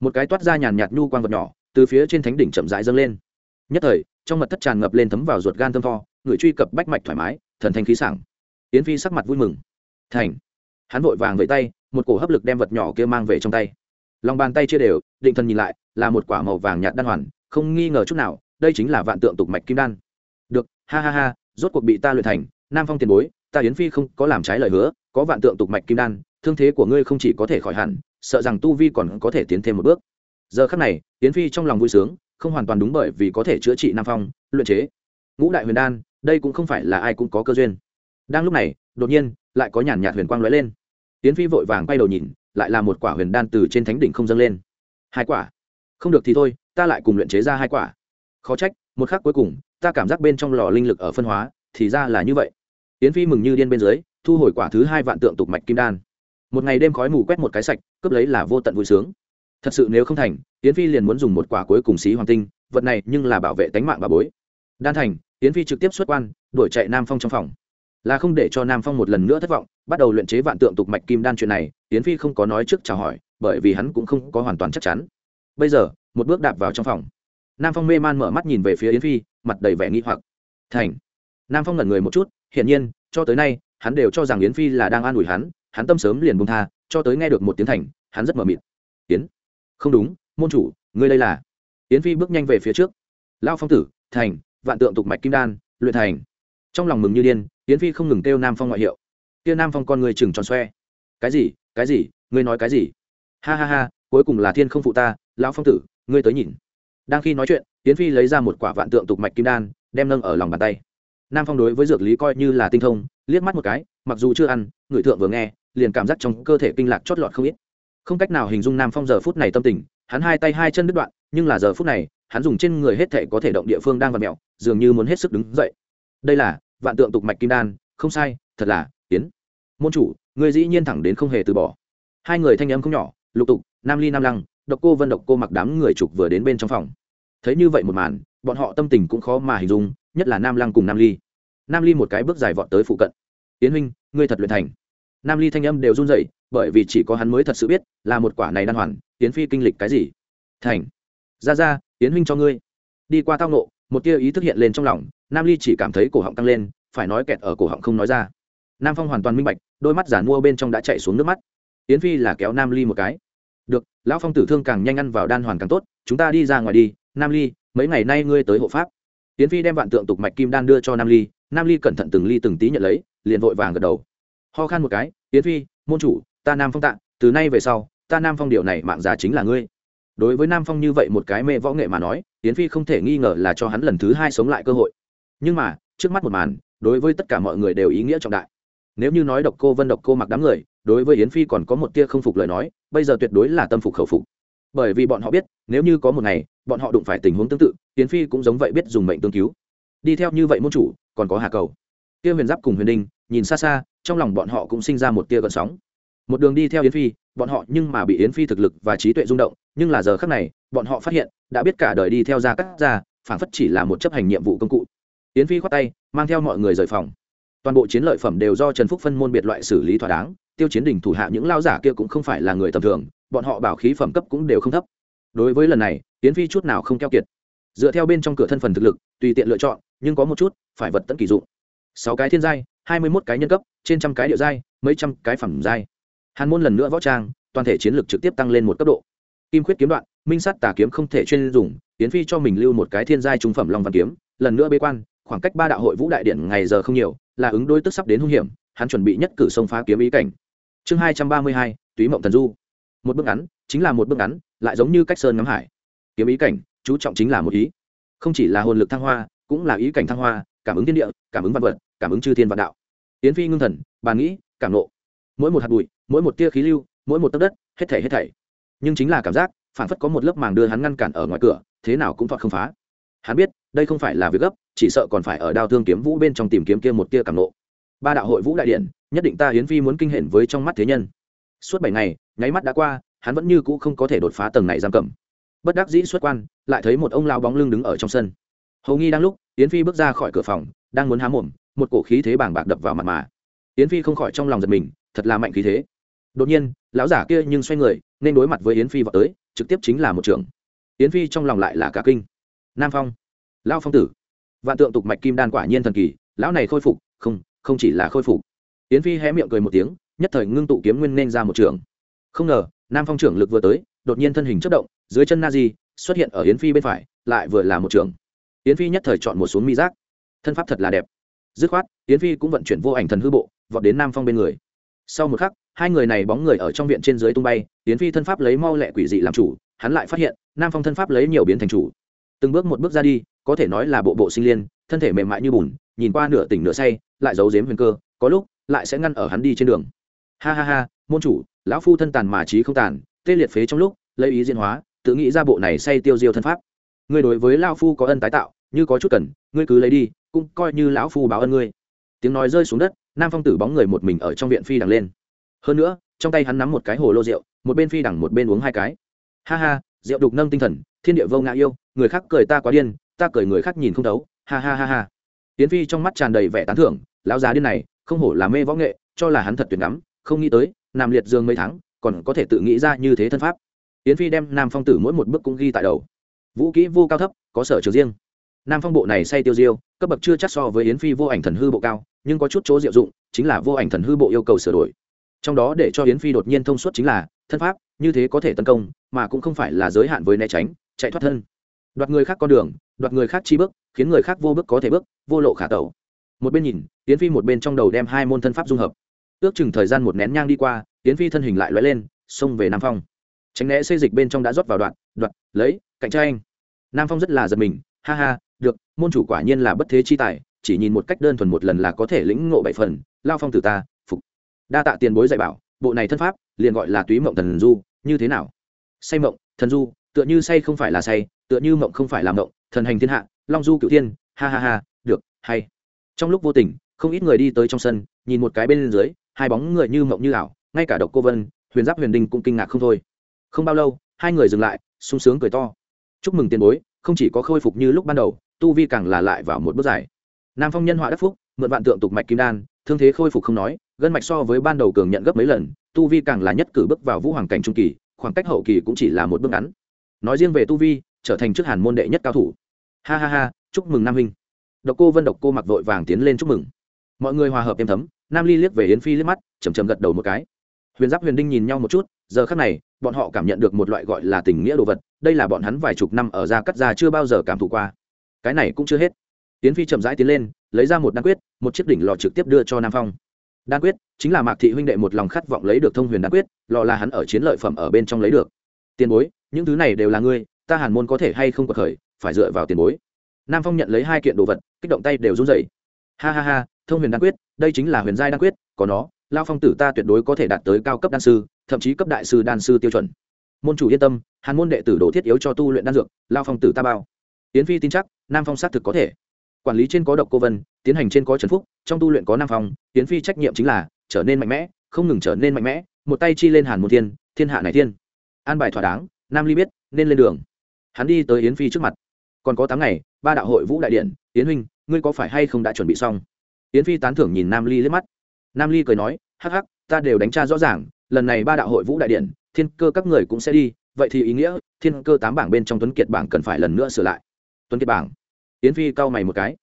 Một cái toát ra nhàn nhạt nhu quang vật nhỏ, từ phía trên thánh đỉnh chậm rãi dâng lên. Nhất thời, trong mật thất tràn ngập lên thấm vào ruột gan thơm tho, người truy cập bách mạch thoải mái, thần thanh khí sảng. Yến phi sắc mặt vui mừng. Thành. Hắn vội vàng vẫy tay, một cổ hấp lực đem vật nhỏ kia mang về trong tay. Lòng bàn tay chia đều, định thần nhìn lại, là một quả màu vàng nhạt đan hoàn, không nghi ngờ chút nào, đây chính là vạn tượng tục mạch kim đan. Được, ha ha ha, rốt cuộc bị ta luyện thành, nam phong tiền bối ta yến phi không có làm trái lời hứa, có vạn tượng tục mạch kim đan, thương thế của ngươi không chỉ có thể khỏi hẳn, sợ rằng tu vi còn có thể tiến thêm một bước. Giờ khắc này, yến phi trong lòng vui sướng, không hoàn toàn đúng bởi vì có thể chữa trị nam phong, luyện chế. Ngũ đại huyền đan, đây cũng không phải là ai cũng có cơ duyên. Đang lúc này, đột nhiên, lại có nhàn nhạt huyền quang lóe lên. Yến phi vội vàng quay đầu nhìn, lại là một quả huyền đan từ trên thánh đỉnh không dâng lên. Hai quả. Không được thì thôi, ta lại cùng luyện chế ra hai quả. Khó trách, một khắc cuối cùng, ta cảm giác bên trong lò linh lực ở phân hóa, thì ra là như vậy yến phi mừng như điên bên dưới, thu hồi quả thứ hai vạn tượng tục mạch kim đan. Một ngày đêm khói mù quét một cái sạch, cướp lấy là vô tận vui sướng. Thật sự nếu không thành, yến phi liền muốn dùng một quả cuối cùng xí hoàng tinh, vật này nhưng là bảo vệ tánh mạng bà bối. Đan thành, yến phi trực tiếp xuất quan, đuổi chạy nam phong trong phòng. Là không để cho nam phong một lần nữa thất vọng, bắt đầu luyện chế vạn tượng tục mạch kim đan chuyện này, yến phi không có nói trước chào hỏi, bởi vì hắn cũng không có hoàn toàn chắc chắn. Bây giờ, một bước đạp vào trong phòng. Nam phong mê man mở mắt nhìn về phía yến phi, mặt đầy vẻ nghi hoặc. Thành. Nam phong ngẩn người một chút hiển nhiên, cho tới nay, hắn đều cho rằng yến phi là đang an ủi hắn hắn tâm sớm liền bông tha, cho tới nghe được một tiếng thành, hắn rất mờ mịt. Yến, không đúng, môn chủ, ngươi đây là yến phi bước nhanh về phía trước. Lao phong tử, thành, vạn tượng tục mạch kim đan, luyện thành. Trong lòng mừng như điên, yến phi không ngừng kêu nam phong ngoại hiệu. Kia nam phong con người chừng tròn xoe. Cái gì cái gì, ngươi nói cái gì? Ha ha ha, cuối cùng là thiên không phụ ta, lão phong tử, ngươi tới nhìn. Đang khi nói chuyện, yến phi lấy ra một quả vạn tượng tục mạch kim đan, đem nâng ở lòng bàn tay nam phong đối với dược lý coi như là tinh thông, liếc mắt một cái, mặc dù chưa ăn, người thượng vừa nghe, liền cảm giác trong cơ thể kinh lạc chót lọt không ít. Không cách nào hình dung nam phong giờ phút này tâm tình, hắn hai tay hai chân đứt đoạn, nhưng là giờ phút này, hắn dùng trên người hết thể có thể động địa phương đang vặt mẹo dường như muốn hết sức đứng dậy. Đây là vạn tượng tục mạch kim đan, không sai, thật là, tiến. Môn chủ người dĩ nhiên thẳng đến không hề từ bỏ. Hai người thanh âm không nhỏ, lục tục, nam ly nam lăng, độc cô vân độc cô mặc đám người trục vừa đến bên trong phòng. Thấy như vậy một màn, bọn họ tâm tình cũng khó mà hình dung nhất là nam lăng cùng nam ly. Nam ly một cái bước dài vọt tới phụ cận. Tiến huynh, ngươi thật luyện thành. Nam ly thanh âm đều run dậy bởi vì chỉ có hắn mới thật sự biết là một quả này đan hoàn tiến phi kinh lịch cái gì. Thành, ra ra tiến huynh cho ngươi. Đi qua tao nộ một tia ý thức hiện lên trong lòng, nam ly chỉ cảm thấy cổ họng tăng lên, phải nói kẹt ở cổ họng không nói ra. Nam phong hoàn toàn minh bạch, đôi mắt giản mua bên trong đã chạy xuống nước mắt. Yến phi là kéo nam ly một cái. Được, lão phong tử thương càng nhanh ăn vào đan hoàn càng tốt, chúng ta đi ra ngoài đi. Nam ly, mấy ngày nay ngươi tới hộ pháp yến phi đem vạn tượng tục mạch kim đan đưa cho nam ly nam ly cẩn thận từng ly từng tí nhận lấy liền vội vàng gật đầu. Ho khan một cái yến phi môn chủ ta nam phong Tạng, từ nay về sau ta nam phong điều này mạng già chính là ngươi. Đối với nam phong như vậy một cái mê võ nghệ mà nói yến phi không thể nghi ngờ là cho hắn lần thứ hai sống lại cơ hội. Nhưng mà trước mắt một màn đối với tất cả mọi người đều ý nghĩa trọng đại. Nếu như nói độc cô vân độc cô mặc đám người đối với yến phi còn có một tia không phục lời nói bây giờ tuyệt đối là tâm phục khẩu phục. Bởi vì bọn họ biết nếu như có một ngày bọn họ đụng phải tình huống tương tự Tiến phi cũng giống vậy biết dùng mệnh tương cứu. Đi theo như vậy môn chủ, còn có hà cầu. Tiêu huyền giáp cùng huyền đinh nhìn xa xa, trong lòng bọn họ cũng sinh ra một tia gợn sóng. Một đường đi theo yến phi, bọn họ nhưng mà bị yến phi thực lực và trí tuệ rung động, nhưng là giờ khác này, bọn họ phát hiện, đã biết cả đời đi theo gia cắt ra phản phất chỉ là một chấp hành nhiệm vụ công cụ. Yến phi khoát tay, mang theo mọi người rời phòng. Toàn bộ chiến lợi phẩm đều do trần phúc phân môn biệt loại xử lý thỏa đáng, tiêu chiến đình thủ hạ những lao giả kia cũng không phải là người tầm thường, bọn họ bảo khí phẩm cấp cũng đều không thấp. Đối với lần này, yến phi chút nào không keo kiệt dựa theo bên trong cửa thân phần thực lực, tùy tiện lựa chọn, nhưng có một chút, phải vật tận kỳ dụng. Sáu cái thiên giai, hai mươi mốt cái nhân cấp, trên trăm cái địa giai, mấy trăm cái phẩm giai. Hàn môn lần nữa võ trang, toàn thể chiến lược trực tiếp tăng lên một cấp độ. Kim khuyết kiếm đoạn, minh sắt tà kiếm không thể chuyên dùng tiến phi cho mình lưu một cái thiên giai trung phẩm long văn kiếm, lần nữa bế quan, khoảng cách ba đạo hội vũ đại điện ngày giờ không nhiều, là ứng đối tức sắp đến hung hiểm, hắn chuẩn bị nhất cử sông phá kiếm ý cảnh. Chương hai trăm ba mươi hai, túy mộng thần du. Một bước ngắn, chính là một bước ngắn, lại giống như cách sơn ngắm hải. Kiếm ý cảnh chú trọng chính là một ý. Không chỉ là hồn lực thăng hoa, cũng là ý cảnh thăng hoa, cảm ứng thiên địa, cảm ứng văn vật, cảm ứng chư thiên vạn đạo. Yến phi ngưng thần, bàn nghĩ, cảm nộ. Mỗi một hạt bụi, mỗi một tia khí lưu, mỗi một tấc đất, hết thảy hết thảy. Nhưng chính là cảm giác, phản phất có một lớp màng đưa hắn ngăn cản ở ngoài cửa, thế nào cũng thoát không phá. Hắn biết, đây không phải là việc gấp, chỉ sợ còn phải ở đao thương kiếm vũ bên trong tìm kiếm kia một tia cảm nộ. Ba đạo hội vũ đại điện, nhất định ta hiến phi muốn kinh hển với trong mắt thế nhân. Suốt bảy ngày, nháy mắt đã qua, hắn vẫn như cũ không có thể đột phá tầng này giam cầm bất đắc dĩ xuất quan, lại thấy một ông lao bóng lưng đứng ở trong sân. Hầu nghi đang lúc, yến phi bước ra khỏi cửa phòng, đang muốn há mồm, một cổ khí thế bàng bạc đập vào mặt mà. Yến phi không khỏi trong lòng giật mình, thật là mạnh khí thế. Đột nhiên, lão giả kia nhưng xoay người, nên đối mặt với yến phi vào tới, trực tiếp chính là một trưởng. Yến phi trong lòng lại là cả kinh. Nam phong lao phong tử. Vạn tượng tục mạch kim đan quả nhiên thần kỳ, lão này khôi phục, không không chỉ là khôi phục. Yến phi hé miệng cười một tiếng, nhất thời ngưng tụ kiếm nguyên nên ra một trường không ngờ, nam phong trưởng lực vừa tới, đột nhiên thân hình chất động dưới chân na di xuất hiện ở yến phi bên phải, lại vừa là một trường. Yến phi nhất thời chọn một xuống mi giác. Thân pháp thật là đẹp. Dứt khoát, yến phi cũng vận chuyển vô ảnh thần hư bộ, vọt đến nam phong bên người. Sau một khắc, hai người này bóng người ở trong viện trên dưới tung bay, yến phi thân pháp lấy mau lẹ quỷ dị làm chủ, hắn lại phát hiện, nam phong thân pháp lấy nhiều biến thành chủ. Từng bước một bước ra đi, có thể nói là bộ bộ sinh liên, thân thể mềm mại như bùn, nhìn qua nửa tỉnh nửa say, lại giấu giếm huyền cơ, có lúc, lại sẽ ngăn ở hắn đi trên đường. Ha ha ha, môn chủ, lão phu thân tàn mà trí không tàn, tê liệt phế trong lúc, lấy ý diễn hóa tự nghĩ ra bộ này say tiêu diêu thân pháp. Ngươi đối với lão phu có ân tái tạo, như có chút cần, ngươi cứ lấy đi, cũng coi như lão phu báo ân ngươi. Tiếng nói rơi xuống đất, nam phong tử bóng người một mình ở trong viện phi đằng lên. Hơn nữa, trong tay hắn nắm một cái hồ lô rượu, một bên phi đằng một bên uống hai cái. Ha ha, rượu đục nâng tinh thần, thiên địa vô ngã yêu, người khác cười ta quá điên, ta cười người khác nhìn không thấu. Ha ha ha ha. Tiến phi trong mắt tràn đầy vẻ tán thưởng, lão già điên này, không hổ là mê võ nghệ, cho là hắn thật tuyệt lắm không nghĩ tới nằm liệt dương mấy tháng, còn có thể tự nghĩ ra như thế thân pháp. Yến phi đem nam phong tử mỗi một bước cũng ghi tại đầu. Vũ kỹ vô cao thấp, có sở trường riêng. Nam phong bộ này say tiêu diêu, cấp bậc chưa chắc so với yến phi vô ảnh thần hư bộ cao, nhưng có chút chỗ diệu dụng, chính là vô ảnh thần hư bộ yêu cầu sửa đổi. Trong đó để cho yến phi đột nhiên thông suốt chính là, thân pháp, như thế có thể tấn công, mà cũng không phải là giới hạn với né tránh, chạy thoát thân. Đoạt người khác con đường, đoạt người khác chi bước, khiến người khác vô bước có thể bước, vô lộ khả tẩu. Một bên nhìn, yến phi một bên trong đầu đem hai môn thân pháp dung hợp. Ước chừng thời gian một nén nhang đi qua, yến phi thân hình lại lóe lên, xông về nam phong tránh né xây dịch bên trong đã rót vào đoạn đoạn, lấy cạnh tranh. Nam phong rất là giật mình ha ha được môn chủ quả nhiên là bất thế chi tài chỉ nhìn một cách đơn thuần một lần là có thể lĩnh ngộ bảy phần lao phong từ ta phục. Đa tạ tiền bối dạy bảo bộ này thân pháp liền gọi là túy mộng thần du như thế nào? Say mộng thần du tựa như say không phải là say tựa như mộng không phải là mộng thần hành thiên hạ long du cựu thiên ha ha ha được hay. Trong lúc vô tình không ít người đi tới trong sân nhìn một cái bên dưới hai bóng người như mộng như ảo ngay cả độc cô vân huyền giáp huyền đinh cũng kinh ngạc không thôi không bao lâu, hai người dừng lại, sung sướng cười to. Chúc mừng tiền bối, không chỉ có khôi phục như lúc ban đầu, tu vi càng là lại vào một bước dài. Nam phong nhân họa đắc phúc, mượn vạn tượng tục mạch kim đan, thương thế khôi phục không nói, gân mạch so với ban đầu cường nhận gấp mấy lần, tu vi càng là nhất cử bước vào vũ hoàng cảnh trung kỳ, khoảng cách hậu kỳ cũng chỉ là một bước ngắn. Nói riêng về tu vi, trở thành trước hàn môn đệ nhất cao thủ. Ha ha ha, chúc mừng nam huynh. Độc cô vân độc cô mặc vội vàng tiến lên chúc mừng. Mọi người hòa hợp êm thấm, nam ly liếc về yến phi liếc mắt chầm chầm gật đầu một cái. Huyền giáp huyền đinh nhìn nhau một chút giờ khắc này, bọn họ cảm nhận được một loại gọi là tình nghĩa đồ vật, đây là bọn hắn vài chục năm ở gia cắt gia chưa bao giờ cảm thụ qua. Cái này cũng chưa hết. Tiến phi chậm rãi tiến lên, lấy ra một đan quyết, một chiếc đỉnh lò trực tiếp đưa cho nam phong. Đan quyết, chính là mạc thị huynh đệ một lòng khát vọng lấy được thông huyền đan quyết, lò là hắn ở chiến lợi phẩm ở bên trong lấy được. Tiền bối, những thứ này đều là ngươi, ta hàn môn có thể hay không có khởi, phải dựa vào tiền bối. Nam phong nhận lấy hai kiện đồ vật, kích động tay đều run rẩy. Ha ha ha, thông huyền đan quyết, đây chính là huyền giai đan quyết, có nó lao phong tử ta tuyệt đối có thể đạt tới cao cấp đan sư, thậm chí cấp đại sư đan sư tiêu chuẩn. Môn chủ yên tâm, hàn môn đệ tử đồ thiết yếu cho tu luyện đan dược, lao phong tử ta bao. Tiến phi tin chắc, nam phong xác thực có thể. Quản lý trên có độc cô vân, tiến hành trên có trần phúc, trong tu luyện có nam phong tiến phi trách nhiệm chính là trở nên mạnh mẽ, không ngừng trở nên mạnh mẽ, một tay chi lên hàn môn thiên thiên hạ này thiên. An bài thỏa đáng, nam ly biết, nên lên đường. Hắn đi tới yến phi trước mặt. Còn có tám ngày, ba đạo hội vũ đại điện, yến huynh, ngươi có phải hay không đã chuẩn bị xong? Yến phi tán thưởng nhìn nam ly liếc mắt nam ly cười nói, hắc hắc, ta đều đánh tra rõ ràng, lần này ba đạo hội vũ đại điện, thiên cơ các người cũng sẽ đi, vậy thì ý nghĩa, thiên cơ tám bảng bên trong tuấn kiệt bảng cần phải lần nữa sửa lại. Tuấn kiệt bảng. Yến phi cau mày một cái.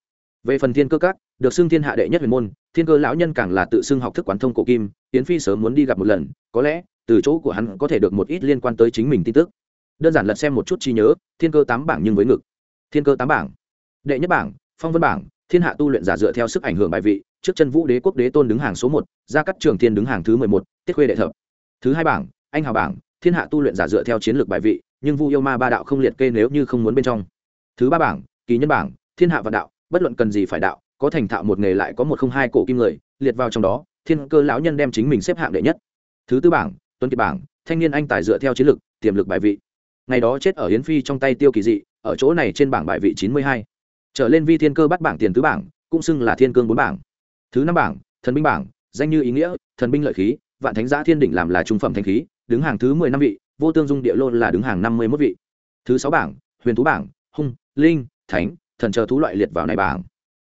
Về phần thiên cơ các, được xưng thiên hạ đệ nhất huyền môn, thiên cơ lão nhân càng là tự xưng học thức quán thông cổ kim, yến phi sớm muốn đi gặp một lần, có lẽ, từ chỗ của hắn có thể được một ít liên quan tới chính mình tin tức. Đơn giản lật xem một chút chi nhớ, thiên cơ tám bảng nhưng với ngực. Thiên cơ tám bảng. Đệ nhất bảng, phong vân bảng, thiên hạ tu luyện giả dựa theo sức ảnh hưởng bài vị trước chân vũ đế quốc đế tôn đứng hàng số một gia cắt trường thiên đứng hàng thứ mười một, tiết khuê đệ thập. Thứ hai bảng, anh hào bảng, thiên hạ tu luyện giả dựa theo chiến lược bài vị, nhưng vu yêu ma ba đạo không liệt kê nếu như không muốn bên trong. Thứ ba bảng, kỳ nhân bảng, thiên hạ vạn đạo, bất luận cần gì phải đạo, có thành thạo một nghề lại có một không hai cổ kim người, liệt vào trong đó, thiên cơ lão nhân đem chính mình xếp hạng đệ nhất. Thứ tư bảng, tuấn kiệt bảng, thanh niên anh tài dựa theo chiến lược, tiềm lực bài vị. Ngày đó chết ở hiến phi trong tay tiêu kỳ dị, ở chỗ này trên bảng bài vị chín mươi hai. Trở lên vi thiên cơ bắt bảng tiền tứ bảng, cũng xưng là thiên cương bốn bảng thứ năm bảng, thần binh bảng, danh như ý nghĩa, thần binh lợi khí, vạn thánh giã thiên đỉnh làm là trung phẩm thanh khí, đứng hàng thứ mười năm vị, vô tương dung địa lô là đứng hàng năm mươi mốt vị. Thứ sáu bảng, huyền thú bảng, hung, linh, thánh, thần chờ thú loại liệt vào này bảng.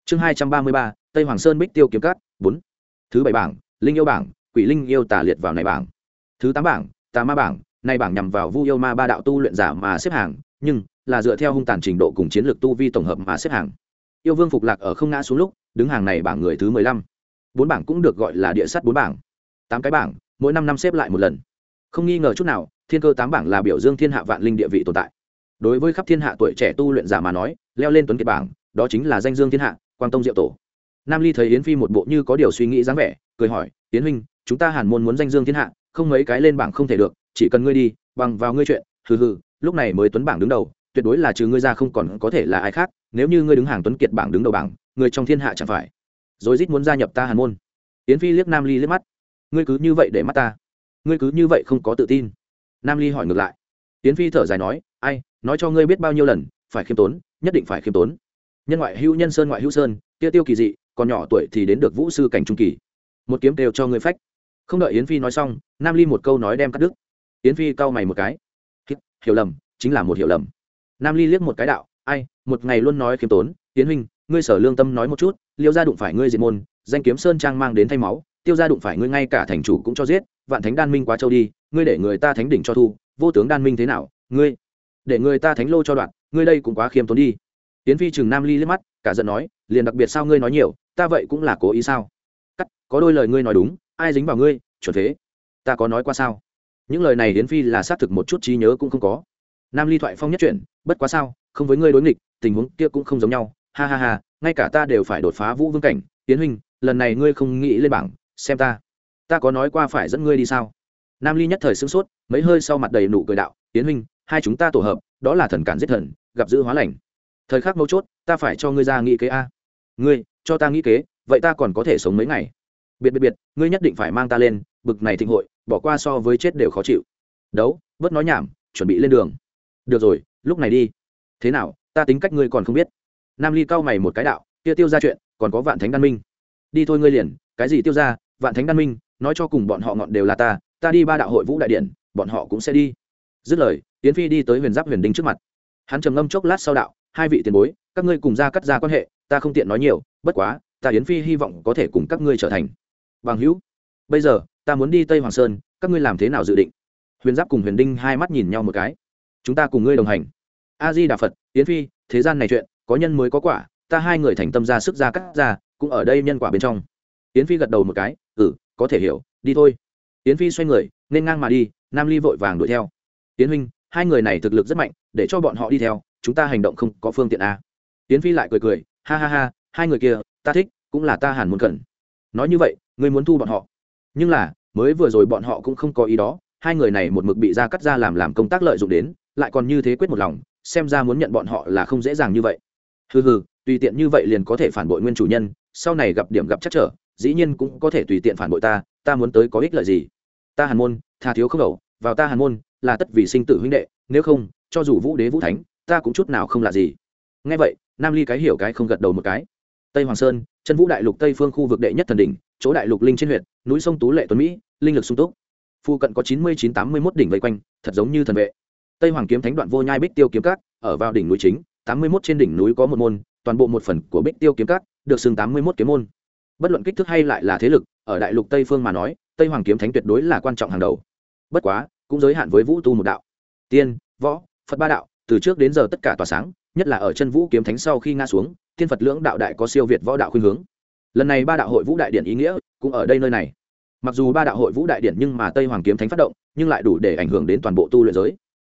Chương hai trăm ba mươi ba, tây hoàng sơn bích tiêu kiếm cát bốn. Thứ bảy bảng, linh yêu bảng, quỷ linh yêu tà liệt vào này bảng. Thứ tám bảng, tà ma bảng, này bảng nhằm vào vu yêu ma ba đạo tu luyện giả mà xếp hàng, nhưng là dựa theo hung tàn trình độ cùng chiến lược tu vi tổng hợp mà xếp hàng. Yêu vương phục lạc ở không ngã xuống lúc đứng hàng này bảng người thứ mười lăm. Bốn bảng cũng được gọi là địa sắt bốn bảng. Tám cái bảng, mỗi năm năm xếp lại một lần. Không nghi ngờ chút nào, thiên cơ tám bảng là biểu dương thiên hạ vạn linh địa vị tồn tại. Đối với khắp thiên hạ tuổi trẻ tu luyện giả mà nói, leo lên tuấn kiệt bảng, đó chính là danh dương thiên hạ, quang tông diệu tổ. Nam ly thấy yến phi một bộ như có điều suy nghĩ dáng vẻ, cười hỏi, yến huynh, chúng ta hàn môn muốn danh dương thiên hạ, không mấy cái lên bảng không thể được, chỉ cần ngươi đi, bằng vào ngươi chuyện, hừ hừ, lúc này mới tuấn bảng đứng đầu, tuyệt đối là trừ ngươi ra không còn có thể là ai khác, nếu như ngươi đứng hàng tuấn kiệt bảng đứng đầu bảng người trong thiên hạ chẳng phải. Rồi rít muốn gia nhập ta hàn môn. Yến phi liếc nam ly liếc mắt. Ngươi cứ như vậy để mắt ta. Ngươi cứ như vậy không có tự tin. Nam ly hỏi ngược lại. Yến phi thở dài nói, ai, nói cho ngươi biết bao nhiêu lần, phải khiêm tốn, nhất định phải khiêm tốn. Nhân ngoại hữu nhân sơn ngoại hữu sơn, kia tiêu kỳ dị, còn nhỏ tuổi thì đến được vũ sư cảnh trung kỳ. Một kiếm đều cho ngươi phách. Không đợi yến phi nói xong, nam ly một câu nói đem cắt đứt. Yến phi cau mày một cái. Hiểu lầm, chính là một hiểu lầm. Nam ly liếc một cái đạo, ai, một ngày luôn nói khiêm tốn tiến huynh ngươi sở lương tâm nói một chút, liêu gia đụng phải ngươi diệt môn, danh kiếm sơn trang mang đến thay máu, tiêu gia đụng phải ngươi ngay cả thành chủ cũng cho giết, vạn thánh đan minh quá châu đi, ngươi để người ta thánh đỉnh cho thu, vô tướng đan minh thế nào, ngươi, để người ta thánh lô cho đoạn, ngươi đây cũng quá khiêm tốn đi. Tiến phi chừng nam ly liếc mắt, cả giận nói, liền đặc biệt sao ngươi nói nhiều, ta vậy cũng là cố ý sao? Cắt, có đôi lời ngươi nói đúng, ai dính vào ngươi, chuẩn thế ta có nói qua sao? Những lời này hiến phi là xác thực một chút trí nhớ cũng không có. Nam ly thoại phong nhất chuyển, bất quá sao, không với ngươi đối nghịch, tình huống kia cũng không giống nhau ha ha ha, ngay cả ta đều phải đột phá vũ vương cảnh. Tiến huynh, lần này ngươi không nghĩ lên bảng, xem ta. Ta có nói qua phải dẫn ngươi đi sao? Nam ly nhất thời sửng sốt, mấy hơi sau mặt đầy nụ cười đạo, tiến huynh, hai chúng ta tổ hợp, đó là thần cản giết thần, gặp giữ hóa lành. Thời khắc mấu chốt, ta phải cho ngươi ra nghĩ kế a. Ngươi, cho ta nghĩ kế, vậy ta còn có thể sống mấy ngày? Biệt biệt biệt, ngươi nhất định phải mang ta lên, bực này thịnh hội, bỏ qua so với chết đều khó chịu. Đấu, bớt nói nhảm, chuẩn bị lên đường. Được rồi, lúc này đi. Thế nào, ta tính cách ngươi còn không biết nam ly cau mày một cái đạo, kia tiêu ra chuyện, còn có vạn thánh đan minh. Đi thôi ngươi liền, cái gì tiêu ra vạn thánh đan minh, nói cho cùng bọn họ ngọn đều là ta ta đi ba đạo hội vũ đại điện, bọn họ cũng sẽ đi. Dứt lời tiến phi đi tới huyền giáp huyền đinh trước mặt. Hắn trầm ngâm chốc lát sau đạo, hai vị tiền bối, các ngươi cùng ra cắt ra quan hệ, ta không tiện nói nhiều, bất quá, ta yến phi hy vọng có thể cùng các ngươi trở thành bằng hữu. Bây giờ, ta muốn đi tây hoàng sơn, các ngươi làm thế nào dự định? Huyền giáp cùng huyền đinh hai mắt nhìn nhau một cái. Chúng ta cùng ngươi đồng hành. A di đà phật, yến phi, thế gian này chuyện có nhân mới có quả, ta hai người thành tâm ra sức ra cắt ra, cũng ở đây nhân quả bên trong. Yến phi gật đầu một cái ừ có thể hiểu, đi thôi. Yến phi xoay người, nên ngang mà đi, nam ly vội vàng đuổi theo. Yến huynh, hai người này thực lực rất mạnh, để cho bọn họ đi theo, chúng ta hành động không có phương tiện a. Yến phi lại cười cười, ha ha ha, hai người kia, ta thích, cũng là ta hẳn muốn cần. Nói như vậy, ngươi muốn thu bọn họ. Nhưng là, mới vừa rồi bọn họ cũng không có ý đó, hai người này một mực bị ra cắt ra làm làm công tác lợi dụng đến, lại còn như thế quyết một lòng, xem ra muốn nhận bọn họ là không dễ dàng như vậy hừ hừ, tùy tiện như vậy liền có thể phản bội nguyên chủ nhân, sau này gặp điểm gặp chắc trở, dĩ nhiên cũng có thể tùy tiện phản bội ta ta muốn tới có ích lợi gì? Ta hàn môn, tha thiếu không đầu vào ta hàn môn, là tất vì sinh tử huynh đệ, nếu không, cho dù vũ đế vũ thánh, ta cũng chút nào không là gì. Ngay vậy, nam ly cái hiểu cái không gật đầu một cái. Tây hoàng sơn, chân vũ đại lục tây phương khu vực đệ nhất thần đỉnh, chỗ đại lục linh trên huyện núi sông tú lệ tuấn mỹ, linh lực sung túc. Phu cận có chín mươi chín tám mươi mốt đỉnh vây quanh, thật giống như thần vệ. Tây hoàng kiếm thánh đoạn vô nhai bích tiêu kiếm cát ở vào đỉnh núi chính tám mươi mốt trên đỉnh núi có một môn, toàn bộ một phần của bích tiêu kiếm cát được xưng tám mươi mốt kiếm môn. Bất luận kích thước hay lại là thế lực, ở đại lục tây phương mà nói, tây hoàng kiếm thánh tuyệt đối là quan trọng hàng đầu. Bất quá, cũng giới hạn với vũ tu một đạo. Tiên, võ, phật ba đạo, từ trước đến giờ tất cả tỏa sáng, nhất là ở chân vũ kiếm thánh sau khi nga xuống, thiên phật lưỡng đạo đại có siêu việt võ đạo khuynh hướng. Lần này ba đạo hội vũ đại điển ý nghĩa cũng ở đây nơi này. Mặc dù ba đạo hội vũ đại điển nhưng mà tây hoàng kiếm thánh phát động, nhưng lại đủ để ảnh hưởng đến toàn bộ tu luyện giới.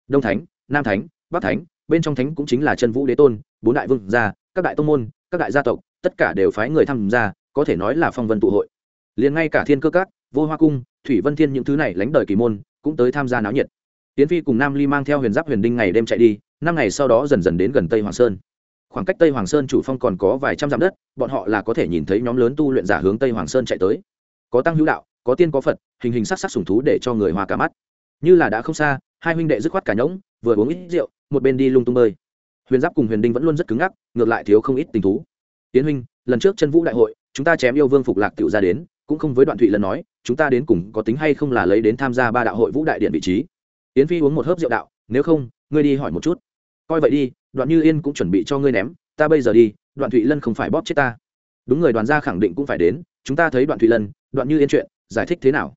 Đông thánh, nam thánh, bắc thánh bên trong thánh cũng chính là chân vũ đế tôn, bốn đại vương gia, các đại tông môn, các đại gia tộc, tất cả đều phái người tham gia, có thể nói là phong vân tụ hội. Liền ngay cả thiên cơ các, vô hoa cung, thủy vân thiên những thứ này lánh đời kỳ môn, cũng tới tham gia náo nhiệt. Tiến phi cùng nam ly mang theo huyền giáp huyền đinh ngày đêm chạy đi, năm ngày sau đó dần dần đến gần tây hoàng sơn. Khoảng cách tây hoàng sơn chủ phong còn có vài trăm dặm đất, bọn họ là có thể nhìn thấy nhóm lớn tu luyện giả hướng tây hoàng sơn chạy tới. Có tăng hữu đạo, có tiên có phật, hình hình sắc sắc sùng thú để cho người hoa cả mắt. Như là đã không xa, hai huynh đệ dứt khoát cả nhỗng vừa uống ít rượu, một bên đi lung tung bơi. Huyền giáp cùng huyền đinh vẫn luôn rất cứng ngắc, ngược lại thiếu không ít tình thú. Tiến huynh, lần trước chân vũ đại hội, chúng ta chém yêu vương phục lạc tiểu ra đến, cũng không với đoạn thụy lần nói, chúng ta đến cùng có tính hay không là lấy đến tham gia ba đạo hội vũ đại điện vị trí? Tiến phi uống một hớp rượu đạo, nếu không, ngươi đi hỏi một chút. Coi vậy đi, đoạn như yên cũng chuẩn bị cho ngươi ném, ta bây giờ đi, đoạn thụy lân không phải bóp chết ta. Đúng người đoàn gia khẳng định cũng phải đến, chúng ta thấy đoạn thụy lân, đoạn như yên chuyện, giải thích thế nào?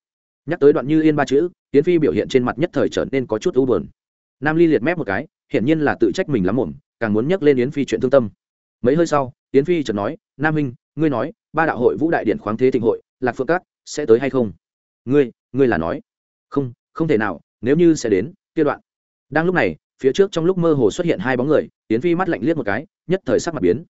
Nhắc tới đoạn như yên ba chữ Tiến phi biểu hiện trên mặt nhất thời trở nên có chút u buồn nam ly liệt mép một cái hiển nhiên là tự trách mình lắm muộn, càng muốn nhắc lên yến phi chuyện thương tâm. Mấy hơi sau yến phi chợt nói nam minh ngươi nói ba đạo hội vũ đại điện khoáng thế thịnh hội lạc phượng cát sẽ tới hay không? Ngươi ngươi là nói. Không không thể nào nếu như sẽ đến kia đoạn. Đang lúc này phía trước trong lúc mơ hồ xuất hiện hai bóng người yến phi mắt lạnh liếc một cái nhất thời sắc mặt biến.